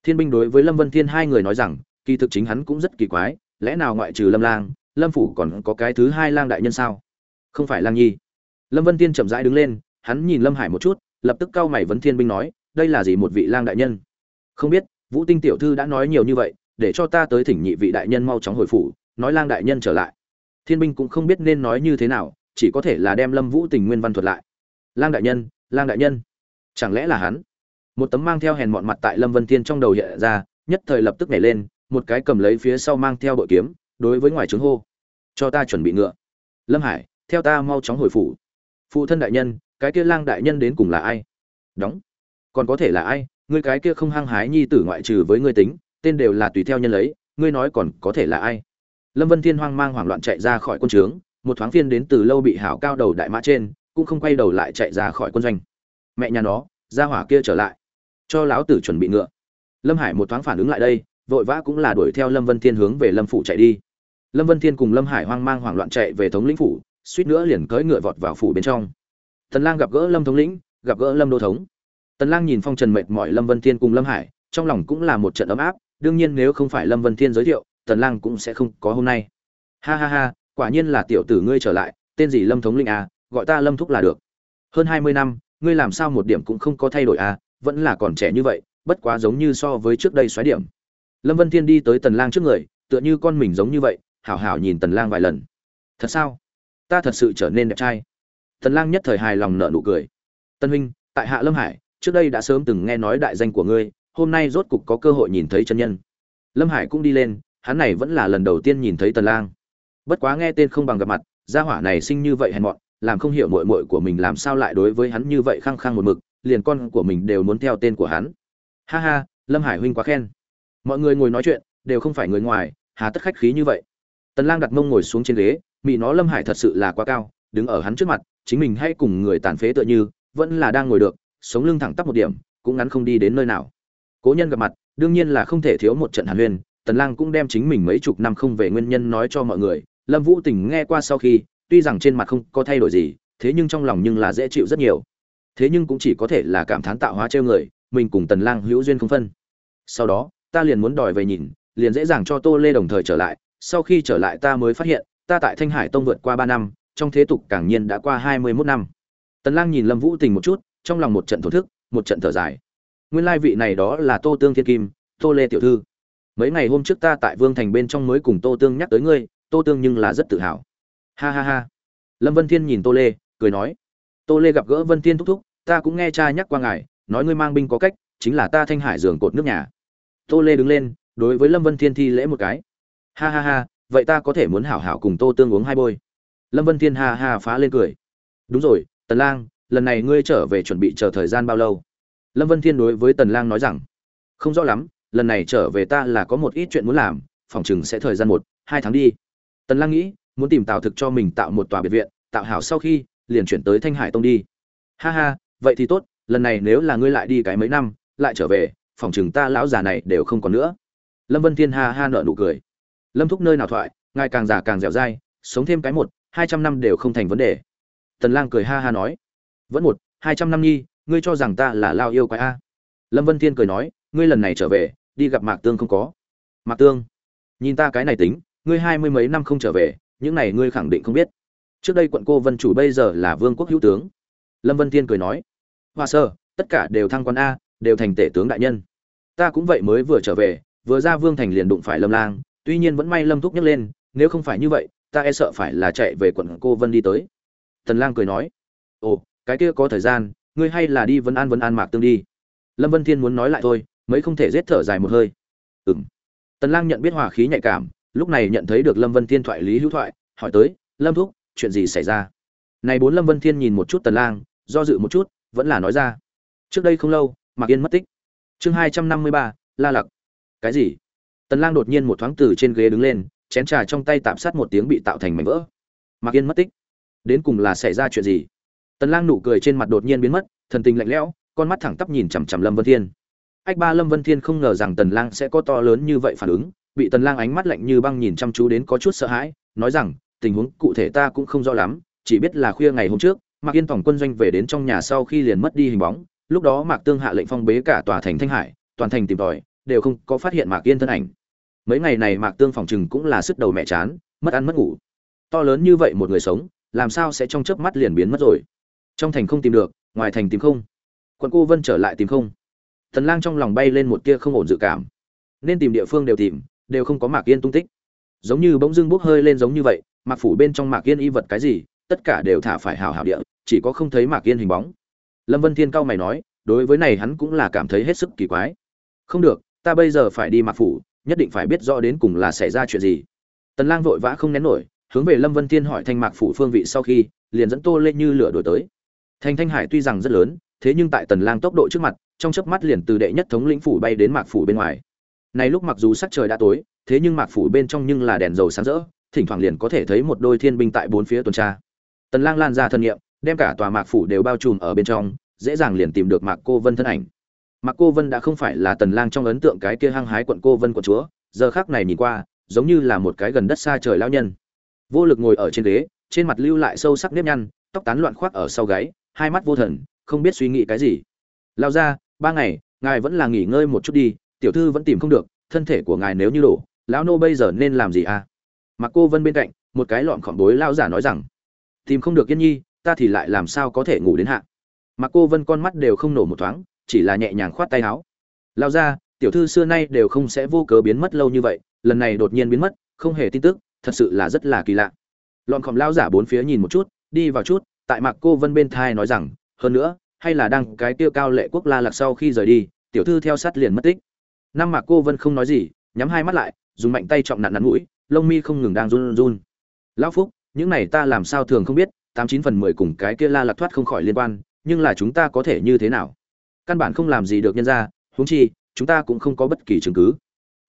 Thiên binh đối với lâm vân thiên hai người nói rằng, kỳ thực chính hắn cũng rất kỳ quái, lẽ nào ngoại trừ lâm lang, lâm phủ còn có cái thứ hai lang đại nhân sao? Không phải lang nhi. Lâm vân thiên chậm rãi đứng lên, hắn nhìn lâm hải một chút, lập tức cau mày vấn thiên binh nói, đây là gì một vị lang đại nhân? Không biết, vũ tinh tiểu thư đã nói nhiều như vậy, để cho ta tới thỉnh nhị vị đại nhân mau chóng hồi phủ, nói lang đại nhân trở lại. Thiên binh cũng không biết nên nói như thế nào, chỉ có thể là đem lâm vũ tình nguyên văn thuật lại lang đại nhân, lang đại nhân. Chẳng lẽ là hắn? Một tấm mang theo hèn mọn mặt tại lâm vân thiên trong đầu hiện ra, nhất thời lập tức nhảy lên, một cái cầm lấy phía sau mang theo bội kiếm, đối với ngoài trướng hô. Cho ta chuẩn bị ngựa. Lâm hải, theo ta mau chóng hồi phủ. Phụ thân đại nhân, cái kia lang đại nhân đến cùng là ai? Đóng. Còn có thể là ai? Ngươi cái kia không hăng hái nhi tử ngoại trừ với ngươi tính, tên đều là tùy theo nhân lấy, ngươi nói còn có thể là ai? Lâm vân thiên hoang mang hoảng loạn chạy ra khỏi quân trướng, một thoáng phiên đến từ lâu bị hảo cao đầu đại mã trên cũng không quay đầu lại chạy ra khỏi quân doanh. Mẹ nhà nó ra hỏa kia trở lại. Cho lão tử chuẩn bị ngựa. Lâm hải một thoáng phản ứng lại đây, vội vã cũng là đuổi theo lâm vân thiên hướng về lâm phủ chạy đi. Lâm vân thiên cùng lâm hải hoang mang hoảng loạn chạy về thống lĩnh phủ, suýt nữa liền cưỡi ngựa vọt vào phủ bên trong. Tần lang gặp gỡ lâm thống lĩnh, gặp gỡ lâm đô thống. Tần lang nhìn phong trần mệt mỏi lâm vân thiên cùng lâm hải, trong lòng cũng là một trận ấm áp, đương nhiên nếu không phải lâm vân thiên giới thiệu, tần lang cũng sẽ không có hôm nay. Ha ha ha, quả nhiên là tiểu tử ngươi trở lại, tên gì lâm thống lĩnh à gọi ta lâm thúc là được. Hơn 20 năm, ngươi làm sao một điểm cũng không có thay đổi à vẫn là còn trẻ như vậy, bất quá giống như so với trước đây xoáy điểm. Lâm vân thiên đi tới tần lang trước người, tựa như con mình giống như vậy, hảo hảo nhìn tần lang vài lần. Thật sao? Ta thật sự trở nên đẹp trai. Tần lang nhất thời hài lòng nở nụ cười. Tân huynh, tại hạ lâm hải, trước đây đã sớm từng nghe nói đại danh của ngươi, hôm nay rốt cục có cơ hội nhìn thấy chân nhân. Lâm hải cũng đi lên, hắn này vẫn là lần đầu tiên nhìn thấy tần lang. Bất quá nghe tên không bằng gặp mặt, gia hỏa này sinh như vậy hèn mọn làm không hiểu muội muội của mình làm sao lại đối với hắn như vậy khăng khăng một mực, liền con của mình đều muốn theo tên của hắn. Ha ha, lâm hải huynh quá khen. Mọi người ngồi nói chuyện, đều không phải người ngoài, hà tất khách khí như vậy. Tần lang đặt mông ngồi xuống trên ghế, mị nó lâm hải thật sự là quá cao, đứng ở hắn trước mặt, chính mình hay cùng người tàn phế tựa như, vẫn là đang ngồi được, sống lưng thẳng tắp một điểm, cũng ngắn không đi đến nơi nào. Cố nhân gặp mặt, đương nhiên là không thể thiếu một trận hàn huyên tần lang cũng đem chính mình mấy chục năm không về nguyên nhân nói cho mọi người, lâm vũ tình nghe qua sau khi tuy rằng trên mặt không có thay đổi gì, thế nhưng trong lòng nhưng là dễ chịu rất nhiều. Thế nhưng cũng chỉ có thể là cảm thán tạo hóa treo người, mình cùng tần lang hữu duyên không phân. Sau đó, ta liền muốn đòi về nhìn, liền dễ dàng cho tô lê đồng thời trở lại, sau khi trở lại ta mới phát hiện, ta tại thanh hải tông vượt qua ba năm, trong thế tục càng nhiên đã qua hai mươi 21 năm. Tần lang nhìn lâm vũ tình một chút, trong lòng một trận thổ thức, một trận thở dài. Nguyên lai vị này đó là tô tương thiên kim, tô lê tiểu thư. Mấy ngày hôm trước ta tại vương thành bên trong mới cùng tô tương nhắc tới ngươi, tô tương nhưng là rất tự hào ha ha ha. Lâm vân thiên nhìn tô lê, cười nói. Tô lê gặp gỡ vân thiên thúc thúc, ta cũng nghe cha nhắc qua ngài, nói ngươi mang binh có cách, chính là ta thanh hải giường cột nước nhà. Tô lê đứng lên, đối với lâm vân thiên thi lễ một cái. Ha ha ha, vậy ta có thể muốn hảo hảo cùng tô tương uống hai bôi. Lâm vân thiên ha ha phá lên cười. Đúng rồi, tần lang, lần này ngươi trở về chuẩn bị chờ thời gian bao lâu? Lâm vân thiên đối với tần lang nói rằng. Không rõ lắm, lần này trở về ta là có một ít chuyện muốn làm, phòng chừng sẽ thời gian một, hai tháng đi. Tần lang nghĩ muốn tìm tạo thực cho mình tạo một tòa biệt viện, tạo hảo sau khi, liền chuyển tới thanh hải tông đi. Ha ha, vậy thì tốt, lần này nếu là ngươi lại đi cái mấy năm, lại trở về, phòng chừng ta lão già này đều không còn nữa. Lâm vân thiên ha ha nở nụ cười. Lâm thúc nơi nào thoại, ngài càng già càng dẻo dai, sống thêm cái một, hai trăm năm đều không thành vấn đề. Tần lang cười ha ha nói. Vẫn một, hai trăm năm nhi, ngươi cho rằng ta là lao yêu quái a? Lâm vân thiên cười nói, ngươi lần này trở về, đi gặp mạc tương không có. Mạc tương, nhìn ta cái này tính, ngươi hai mươi mấy năm không trở về những này ngươi khẳng định không biết. Trước đây quận cô vân chủ bây giờ là vương quốc hữu tướng. Lâm vân thiên cười nói, hoa sơ, tất cả đều thăng quan a, đều thành tể tướng đại nhân. Ta cũng vậy mới vừa trở về, vừa ra vương thành liền đụng phải lâm lang, tuy nhiên vẫn may lâm thúc nhấc lên, nếu không phải như vậy, ta e sợ phải là chạy về quận cô vân đi tới. Tần lang cười nói, ồ, cái kia có thời gian, ngươi hay là đi vân an vân an mạc tương đi. Lâm vân thiên muốn nói lại thôi mấy không thể giết thở dài một hơi. Ừm. Tần lang nhận biết hòa khí nhạy cảm lúc này nhận thấy được lâm vân thiên thoại lý hữu thoại, hỏi tới, lâm thúc, chuyện gì xảy ra? Này bốn lâm vân thiên nhìn một chút tần lang, do dự một chút, vẫn là nói ra, trước đây không lâu, mạc yên mất tích. Chương hai trăm năm mươi ba, la lặc. Cái gì? Tần lang đột nhiên một thoáng từ trên ghế đứng lên, chén trà trong tay tạm sát một tiếng bị tạo thành mảnh vỡ. Mạc yên mất tích? Đến cùng là xảy ra chuyện gì? Tần lang nụ cười trên mặt đột nhiên biến mất, thần tình lạnh lẽo, con mắt thẳng tắp nhìn chằm chằm lâm vân thiên. Ách ba, lâm vân thiên không ngờ rằng tần lang sẽ có to lớn như vậy phản ứng bị tần lang ánh mắt lạnh như băng nhìn chăm chú đến có chút sợ hãi, nói rằng, tình huống cụ thể ta cũng không rõ lắm, chỉ biết là khuya ngày hôm trước, mạc yên tổng quân doanh về đến trong nhà sau khi liền mất đi hình bóng, lúc đó mạc tương hạ lệnh phong bế cả tòa thành thanh hải, toàn thành tìm tòi, đều không có phát hiện mạc yên thân ảnh. Mấy ngày này mạc tương phòng chừng cũng là sức đầu mẹ chán, mất ăn mất ngủ. To lớn như vậy một người sống, làm sao sẽ trong chớp mắt liền biến mất rồi? Trong thành không tìm được, ngoài thành tìm không. Quận cô vân trở lại tìm không. Thần lang trong lòng bay lên một tia không ổn dự cảm. Nên tìm địa phương đều tìm đều không có mạc yên tung tích. Giống như bỗng dưng bốc hơi lên giống như vậy, mạc phủ bên trong mạc yên y vật cái gì, tất cả đều thả phải hào hào địa, chỉ có không thấy mạc yên hình bóng. Lâm vân thiên cao mày nói, đối với này hắn cũng là cảm thấy hết sức kỳ quái. Không được, ta bây giờ phải đi mạc phủ, nhất định phải biết rõ đến cùng là xảy ra chuyện gì. Tần lang vội vã không nén nổi, hướng về lâm vân thiên hỏi thanh mạc phủ phương vị sau khi, liền dẫn tô lên như lửa đuổi tới. Thành thanh hải tuy rằng rất lớn, thế nhưng tại tần lang tốc độ trước mặt, trong chớp mắt liền từ đệ nhất thống lĩnh phủ bay đến mạc phủ bên ngoài này lúc mặc dù sắc trời đã tối, thế nhưng mạc phủ bên trong nhưng là đèn dầu sáng rỡ, thỉnh thoảng liền có thể thấy một đôi thiên binh tại bốn phía tuần tra. Tần lang lan ra thân nghiệm đem cả tòa mạc phủ đều bao trùm ở bên trong, dễ dàng liền tìm được mạc cô vân thân ảnh. Mạc cô vân đã không phải là tần lang trong ấn tượng cái kia hăng hái quận cô vân quận chúa, giờ khắc này nhìn qua, giống như là một cái gần đất xa trời lao nhân. Vô lực ngồi ở trên ghế, trên mặt lưu lại sâu sắc nếp nhăn, tóc tán loạn khoác ở sau gáy, hai mắt vô thần, không biết suy nghĩ cái gì. Lao ra ba ngày, ngài vẫn là nghỉ ngơi một chút đi tiểu thư vẫn tìm không được, thân thể của ngài nếu như đổ, lão nô bây giờ nên làm gì à? Mặc cô vân bên cạnh, một cái lọn khỏng bối lao giả nói rằng, tìm không được yên nhi, ta thì lại làm sao có thể ngủ đến hạ? Mặc cô vân con mắt đều không nổ một thoáng, chỉ là nhẹ nhàng khoát tay áo. Lao ra tiểu thư xưa nay đều không sẽ vô cớ biến mất lâu như vậy, lần này đột nhiên biến mất, không hề tin tức, thật sự là rất là kỳ lạ. Lọn khỏng lao giả bốn phía nhìn một chút, đi vào chút, tại mặc cô vân bên thai nói rằng, hơn nữa, hay là đang cái tiêu cao lệ quốc la lạc sau khi rời đi, tiểu thư theo sát liền mất tích năm mạc cô vân không nói gì, nhắm hai mắt lại, dùng mạnh tay trọng nặn nắn mũi, lông mi không ngừng đang run run. Lão phúc, những này ta làm sao thường không biết, tám chín phần mười cùng cái kia la lạc thoát không khỏi liên quan, nhưng là chúng ta có thể như thế nào? Căn bản không làm gì được nhân ra huống chi, chúng ta cũng không có bất kỳ chứng cứ.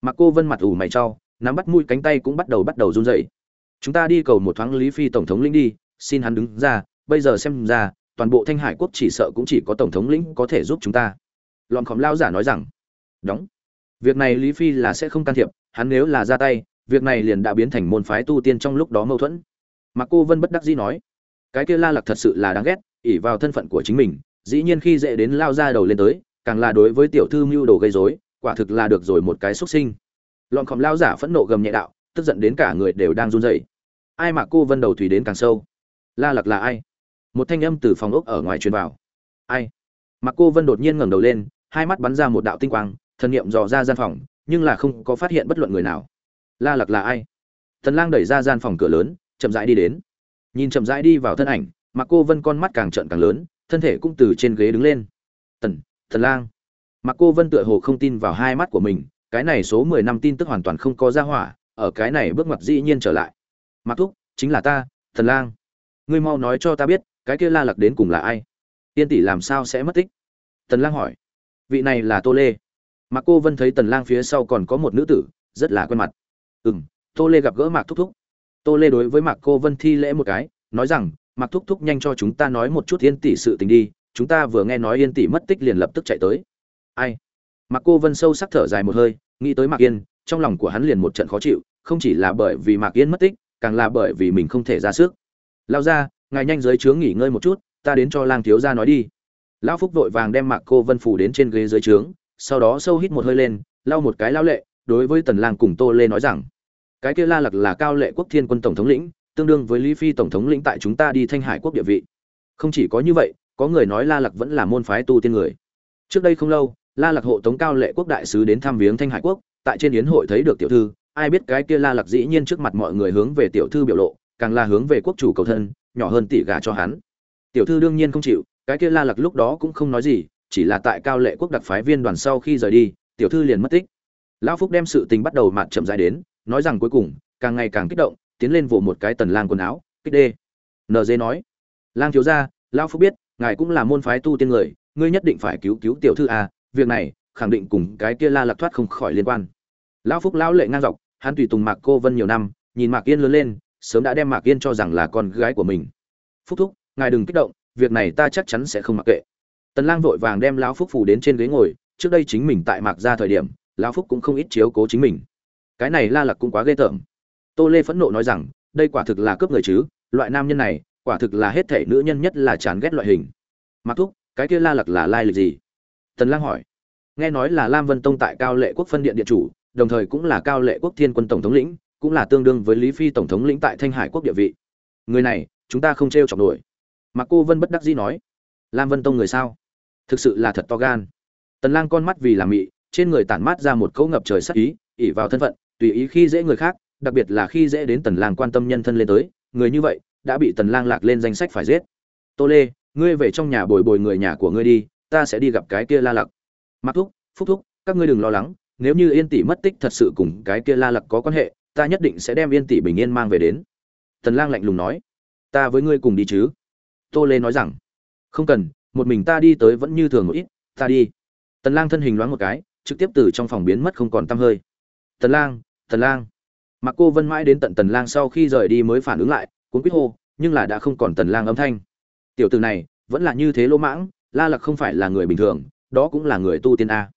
Mặc cô vân mặt ủ mày trao nắm bắt mũi cánh tay cũng bắt đầu bắt đầu run rẩy. Chúng ta đi cầu một thoáng lý phi tổng thống lĩnh đi, xin hắn đứng ra, bây giờ xem ra, toàn bộ thanh hải quốc chỉ sợ cũng chỉ có tổng thống lĩnh có thể giúp chúng ta. Lọn khóm lao giả nói rằng, đóng việc này lý phi là sẽ không can thiệp, hắn nếu là ra tay, việc này liền đã biến thành môn phái tu tiên trong lúc đó mâu thuẫn. Mà cô vân bất đắc dĩ nói, cái kia la lặc thật sự là đáng ghét, ỷ vào thân phận của chính mình, dĩ nhiên khi dễ đến lao ra đầu lên tới, càng là đối với tiểu thư mưu đồ gây rối, quả thực là được rồi một cái xuất sinh. Lọn khòm lao giả phẫn nộ gầm nhẹ đạo, tức giận đến cả người đều đang run rẩy. Ai mà cô vân đầu thủy đến càng sâu? La lặc là ai? Một thanh âm từ phòng ốc ở ngoài truyền vào. Ai? Mà cô vân đột nhiên ngẩng đầu lên, hai mắt bắn ra một đạo tinh quang thần niệm dò ra gian phòng, nhưng là không có phát hiện bất luận người nào. La lặc là ai? Thần lang đẩy ra gian phòng cửa lớn, chậm rãi đi đến. Nhìn chậm rãi đi vào thân ảnh mà cô vân con mắt càng trợn càng lớn, thân thể cũng từ trên ghế đứng lên. Tần thần lang. Mà cô vân tựa hồ không tin vào hai mắt của mình, cái này số mười năm tin tức hoàn toàn không có ra hỏa, ở cái này bước ngoặt dĩ nhiên trở lại. Mặc thúc, chính là ta, thần lang. Ngươi mau nói cho ta biết, cái kia la lặc đến cùng là ai? Tiên tỷ làm sao sẽ mất tích? Tần lang hỏi. Vị này là tô lê mạc cô vân thấy tần lang phía sau còn có một nữ tử, rất là quen mặt. Ừm, tô lê gặp gỡ mạc thúc thúc. Tô lê đối với mạc cô vân thi lễ một cái, nói rằng, mạc thúc thúc nhanh cho chúng ta nói một chút yên tỷ sự tình đi, chúng ta vừa nghe nói yên tỷ mất tích liền lập tức chạy tới. Ai? Mạc cô vân sâu sắc thở dài một hơi, nghĩ tới mạc yên, trong lòng của hắn liền một trận khó chịu, không chỉ là bởi vì mạc yên mất tích, càng là bởi vì mình không thể ra sức. Lao ra, ngài nhanh dưới trướng nghỉ ngơi một chút, ta đến cho lang thiếu gia nói đi. Lão phúc vội vàng đem mạc cô vân phủ đến trên ghế dưới trướng sau đó sâu hít một hơi lên, lau một cái lao lệ, đối với tần lang cùng tô lê nói rằng, cái kia la lặc là cao lệ quốc thiên quân tổng thống lĩnh, tương đương với lý phi tổng thống lĩnh tại chúng ta đi thanh hải quốc địa vị. Không chỉ có như vậy, có người nói la lặc vẫn là môn phái tu tiên người. Trước đây không lâu, la lặc hộ tống cao lệ quốc đại sứ đến thăm viếng thanh hải quốc, tại trên yến hội thấy được tiểu thư, ai biết cái kia la lặc dĩ nhiên trước mặt mọi người hướng về tiểu thư biểu lộ, càng là hướng về quốc chủ cầu thân, nhỏ hơn tỷ gả cho hắn. Tiểu thư đương nhiên không chịu, cái kia la lặc lúc đó cũng không nói gì chỉ là tại cao lệ quốc đặc phái viên đoàn sau khi rời đi, tiểu thư liền mất tích. Lão phúc đem sự tình bắt đầu mạn chậm dài đến, nói rằng cuối cùng, càng ngày càng kích động, tiến lên vỗ một cái tần lang quần áo, kích đê. Nd nói, lang thiếu gia, lão phúc biết, ngài cũng là môn phái tu tiên người, ngươi nhất định phải cứu cứu tiểu thư à việc này, khẳng định cùng cái kia la lạc thoát không khỏi liên quan. Lão phúc lão lệ ngang dọc, hắn tùy tùng mạc cô vân nhiều năm, nhìn mạc yên lớn lên, sớm đã đem mạc yên cho rằng là con gái của mình. Phúc thúc, ngài đừng kích động, việc này ta chắc chắn sẽ không mặc kệ tần lang vội vàng đem lão phúc phủ đến trên ghế ngồi, trước đây chính mình tại mạc ra thời điểm, lão phúc cũng không ít chiếu cố chính mình. Cái này la lạc cũng quá ghê tởm. Tô lê phẫn nộ nói rằng, đây quả thực là cướp người chứ, loại nam nhân này, quả thực là hết thể nữ nhân nhất là chán ghét loại hình. Mặc thúc, cái kia la lạc là lai lịch gì? Tần lang hỏi. Nghe nói là lam vân tông tại cao lệ quốc phân điện điện chủ, đồng thời cũng là cao lệ quốc thiên quân tổng thống lĩnh, cũng là tương đương với lý phi tổng thống lĩnh tại thanh hải quốc địa vị. Người này, chúng ta không t r chọc nổi. Mà cô vân bất đắc dĩ nói. Lam vân tông người sao? Thực sự là thật to gan. Tần lang con mắt vì làm mị, trên người tản mát ra một cấu ngập trời sắc ý ỉ vào thân phận, tùy ý khi dễ người khác, đặc biệt là khi dễ đến tần lang quan tâm nhân thân lên tới, người như vậy đã bị tần lang lạc lên danh sách phải giết. Tô lê, ngươi về trong nhà bồi bồi người nhà của ngươi đi, ta sẽ đi gặp cái kia la lặc. Mặc thúc, phúc thúc, các ngươi đừng lo lắng, nếu như yên tỷ mất tích thật sự cùng cái kia la lặc có quan hệ, ta nhất định sẽ đem yên tỷ bình yên mang về đến. Tần lang lạnh lùng nói, ta với ngươi cùng đi chứ. Tô lê nói rằng, không cần một mình ta đi tới vẫn như thường một ít, ta đi. Tần lang thân hình loáng một cái, trực tiếp từ trong phòng biến mất không còn tăm hơi. Tần lang tần lang. Mặc cô vân mãi đến tận tần lang sau khi rời đi mới phản ứng lại, cuốn quýt hô, nhưng là đã không còn tần lang âm thanh. Tiểu tử này, vẫn là như thế lỗ mãng, la lạc không phải là người bình thường, đó cũng là người tu tiên a.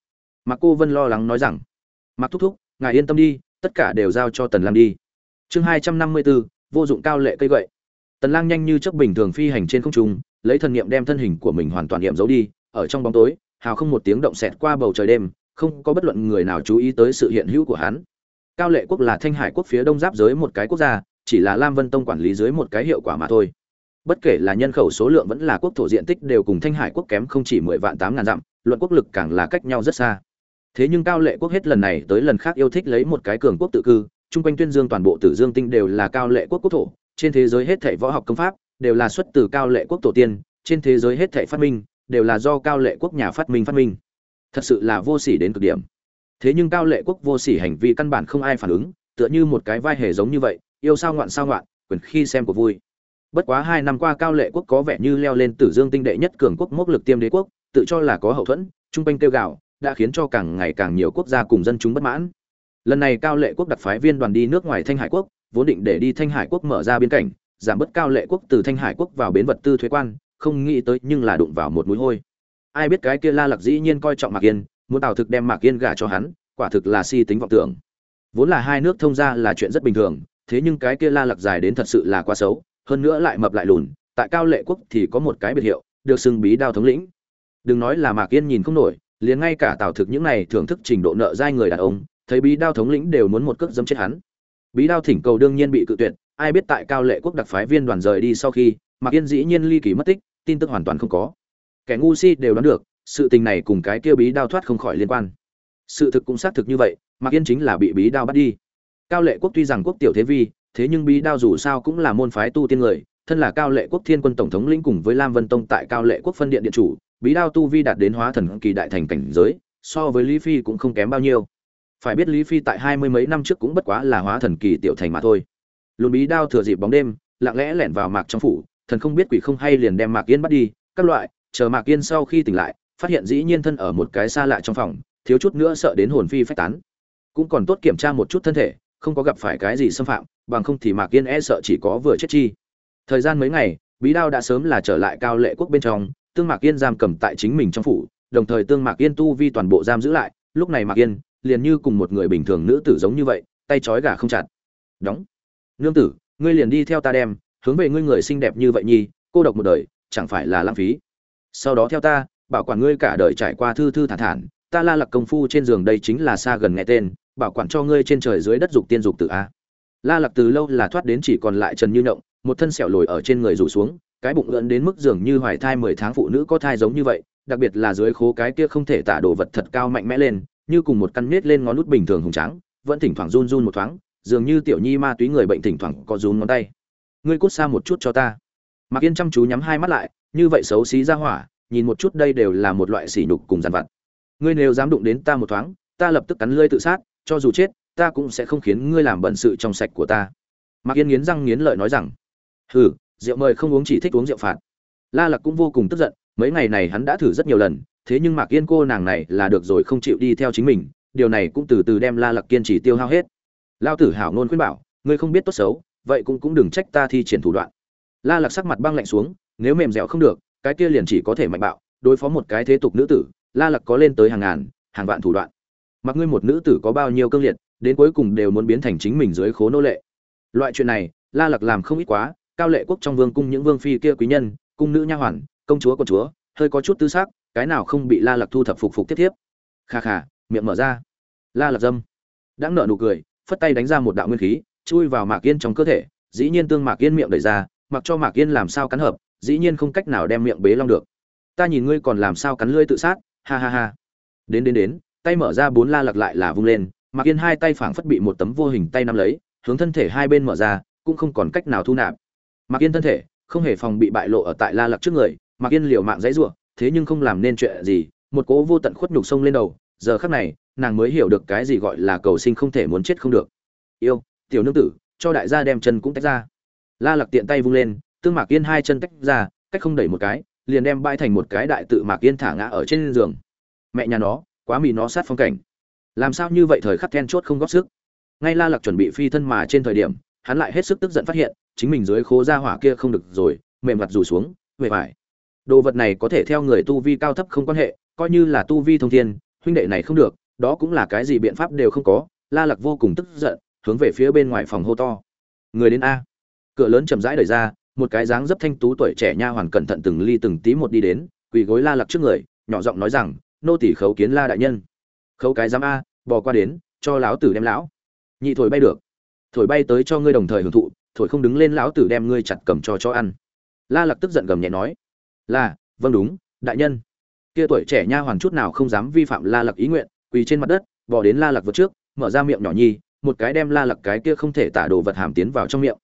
Mặc cô vân lo lắng nói rằng mặc thúc thúc, ngài yên tâm đi, tất cả đều giao cho tần lang đi. Chương hai trăm năm mươi bốn, vô dụng cao lệ cây gậy. Tần lang nhanh như chớp bình thường phi hành trên không trung lấy thần niệm đem thân hình của mình hoàn toàn niệm giấu đi, ở trong bóng tối, hào không một tiếng động xẹt qua bầu trời đêm, không có bất luận người nào chú ý tới sự hiện hữu của hắn. Cao lệ quốc là thanh hải quốc phía đông giáp giới một cái quốc gia, chỉ là lam vân tông quản lý dưới một cái hiệu quả mà thôi. Bất kể là nhân khẩu số lượng vẫn là quốc thổ diện tích đều cùng thanh hải quốc kém không chỉ mười vạn tám ngàn dặm, luận quốc lực càng là cách nhau rất xa. Thế nhưng cao lệ quốc hết lần này tới lần khác yêu thích lấy một cái cường quốc tự cư, chung quanh tuyên dương toàn bộ tử dương tinh đều là cao lệ quốc quốc thổ, trên thế giới hết thảy võ học công pháp đều là xuất từ cao lệ quốc tổ tiên, trên thế giới hết thảy phát minh, đều là do cao lệ quốc nhà phát minh phát minh. Thật sự là vô sỉ đến cực điểm. Thế nhưng cao lệ quốc vô sỉ hành vi căn bản không ai phản ứng, tựa như một cái vai hề giống như vậy, yêu sao ngoạn sao ngoạn, quyền khi xem của vui. Bất quá hai năm qua cao lệ quốc có vẻ như leo lên tử dương tinh đệ nhất cường quốc mốc lực tiêm đế quốc, tự cho là có hậu thuẫn, trung quanh kêu gạo đã khiến cho càng ngày càng nhiều quốc gia cùng dân chúng bất mãn. Lần này cao lệ quốc đặc phái viên đoàn đi nước ngoài thanh hải quốc, vốn định để đi thanh hải quốc mở ra biên cảnh giảm bớt cao lệ quốc từ thanh hải quốc vào bến vật tư thuế quan, không nghĩ tới nhưng là đụng vào một mũi hôi. Ai biết cái kia la lặc dĩ nhiên coi trọng mạc yên, muốn tào thực đem mạc yên gả cho hắn, quả thực là si tính vọng tưởng. Vốn là hai nước thông ra là chuyện rất bình thường, thế nhưng cái kia la lặc dài đến thật sự là quá xấu, hơn nữa lại mập lại lùn, tại cao lệ quốc thì có một cái biệt hiệu, được xưng bí đao thống lĩnh. Đừng nói là mạc yên nhìn không nổi, liền ngay cả tào thực những này thưởng thức trình độ nợ dai người đàn ông, thấy bí đao thống lĩnh đều muốn một cước dâm chết hắn. Bí đao thỉnh cầu đương nhiên bị cự tuyệt ai biết tại cao lệ quốc đặc phái viên đoàn rời đi sau khi, mạc yên dĩ nhiên ly kỳ mất tích, tin tức hoàn toàn không có. Kẻ ngu si đều đoán được, sự tình này cùng cái kia bí đao thoát không khỏi liên quan. Sự thực cũng xác thực như vậy, mạc yên chính là bị bí đao bắt đi. Cao lệ quốc tuy rằng quốc tiểu thế vi, thế nhưng bí đao dù sao cũng là môn phái tu tiên người, thân là cao lệ quốc thiên quân tổng thống lĩnh cùng với lam vân tông tại cao lệ quốc phân điện điện chủ, bí đao tu vi đạt đến hóa thần kỳ đại thành cảnh giới, so với lý phi cũng không kém bao nhiêu. Phải biết lý phi tại hai mươi mấy năm trước cũng bất quá là hóa thần kỳ tiểu thành mà thôi lùn bí đao thừa dịp bóng đêm, lặng lẽ lẻn vào mạc trong phủ, thần không biết quỷ không hay liền đem mạc yên bắt đi, các loại, chờ mạc yên sau khi tỉnh lại, phát hiện dĩ nhiên thân ở một cái xa lạ trong phòng, thiếu chút nữa sợ đến hồn phi phách tán. Cũng còn tốt kiểm tra một chút thân thể, không có gặp phải cái gì xâm phạm, bằng không thì mạc yên e sợ chỉ có vừa chết chi. Thời gian mấy ngày, bí đao đã sớm là trở lại cao lệ quốc bên trong, tương mạc yên giam cầm tại chính mình trong phủ, đồng thời tương mạc yên tu vi toàn bộ giam giữ lại, lúc này mạc yên, liền như cùng một người bình thường nữ tử giống như vậy, tay trói gà không chặt. Đóng nương tử ngươi liền đi theo ta đem hướng về ngươi người xinh đẹp như vậy nhi cô độc một đời chẳng phải là lãng phí. Sau đó theo ta bảo quản ngươi cả đời trải qua thư thư thản thản ta la lặc công phu trên giường đây chính là xa gần nghe tên bảo quản cho ngươi trên trời dưới đất dục tiên dục tử a. La lặc từ lâu là thoát đến chỉ còn lại trần như động, một thân sẹo lồi ở trên người rủ xuống cái bụng ưỡn đến mức dường như hoài thai mười tháng phụ nữ có thai giống như vậy đặc biệt là dưới khố cái kia không thể tả đồ vật thật cao mạnh mẽ lên như cùng một căn nết lên ngón nút bình thường hùng trắng vẫn thỉnh thoảng run run một thoáng dường như tiểu nhi ma túy người bệnh thỉnh thoảng có rún ngón tay. Ngươi cút xa một chút cho ta. Mạc yên chăm chú nhắm hai mắt lại, như vậy xấu xí ra hỏa, nhìn một chút đây đều là một loại sỉ nhục cùng dàn vặt. Ngươi nếu dám đụng đến ta một thoáng, ta lập tức cắn lưỡi tự sát, cho dù chết, ta cũng sẽ không khiến ngươi làm bận sự trong sạch của ta. Mạc yên nghiến răng nghiến lợi nói rằng, hừ, rượu mời không uống chỉ thích uống rượu phạt. La lặc cũng vô cùng tức giận, mấy ngày này hắn đã thử rất nhiều lần, thế nhưng mạc yên cô nàng này là được rồi không chịu đi theo chính mình, điều này cũng từ từ đem la lặc kiên trì tiêu hao hết lao tử hảo nôn khuyên bảo, ngươi không biết tốt xấu, vậy cũng cũng đừng trách ta thi triển thủ đoạn. La lặc sắc mặt băng lạnh xuống, nếu mềm dẻo không được, cái kia liền chỉ có thể mạnh bạo, đối phó một cái thế tục nữ tử, la lặc có lên tới hàng ngàn, hàng vạn thủ đoạn. Mặc ngươi một nữ tử có bao nhiêu cương liệt, đến cuối cùng đều muốn biến thành chính mình dưới khố nô lệ. Loại chuyện này, la lặc làm không ít quá, cao lệ quốc trong vương cung những vương phi kia quý nhân, cung nữ nha hoàn, công chúa con chúa, hơi có chút tư xác, cái nào không bị la lặc thu thập phục phục tiếp tiếp. Kha kha, miệng mở ra. La lặc dâm. Đã nợ nụ cười phất tay đánh ra một đạo nguyên khí, chui vào mạc yên trong cơ thể, dĩ nhiên tương mạc yên miệng đẩy ra, mặc cho mạc yên làm sao cắn hợp, dĩ nhiên không cách nào đem miệng bế long được. Ta nhìn ngươi còn làm sao cắn lưỡi tự sát, ha ha ha. Đến đến đến, tay mở ra bốn la lặc lại là vung lên, mạc yên hai tay phảng phất bị một tấm vô hình tay nắm lấy, hướng thân thể hai bên mở ra, cũng không còn cách nào thu nạp. Mạc yên thân thể, không hề phòng bị bại lộ ở tại la lặc trước người, mạc yên liều mạng dãy giụa thế nhưng không làm nên chuyện gì, một cỗ vô tận khuất nhục sông lên đầu, giờ khắc này nàng mới hiểu được cái gì gọi là cầu sinh không thể muốn chết không được. Yêu, tiểu nương tử, cho đại gia đem chân cũng tách ra. La lặc tiện tay vung lên, tương mạc yên hai chân tách ra, cách không đẩy một cái, liền đem bãi thành một cái đại tự mạc yên thả ngã ở trên giường. Mẹ nhà nó, quá mì nó sát phong cảnh. Làm sao như vậy thời khắc then chốt không góp sức? Ngay la lặc chuẩn bị phi thân mà trên thời điểm, hắn lại hết sức tức giận phát hiện, chính mình dưới khố ra hỏa kia không được rồi, mềm mặt rủ xuống về vải. Đồ vật này có thể theo người tu vi cao thấp không quan hệ, coi như là tu vi thông thiên, huynh đệ này không được đó cũng là cái gì biện pháp đều không có, la lặc vô cùng tức giận, hướng về phía bên ngoài phòng hô to. Người đến a. Cửa lớn chậm rãi đẩy ra, một cái dáng dấp thanh tú tuổi trẻ nha hoàn cẩn thận từng ly từng tí một đi đến, quỳ gối la lặc trước người, nhỏ giọng nói rằng, nô tỷ khấu kiến la đại nhân. Khấu cái giám a bò qua đến, cho lão tử đem lão. Nhị thổi bay được. Thổi bay tới cho ngươi đồng thời hưởng thụ, thổi không đứng lên lão tử đem ngươi chặt cầm cho cho ăn. La lặc tức giận gầm nhẹ nói. Là vâng đúng, đại nhân. Kia tuổi trẻ nha hoàn chút nào không dám vi phạm la lặc ý nguyện quỳ trên mặt đất bò đến la lặc vượt trước, mở ra miệng nhỏ nhi một cái đem la lặc cái kia không thể tả đồ vật hàm tiến vào trong miệng.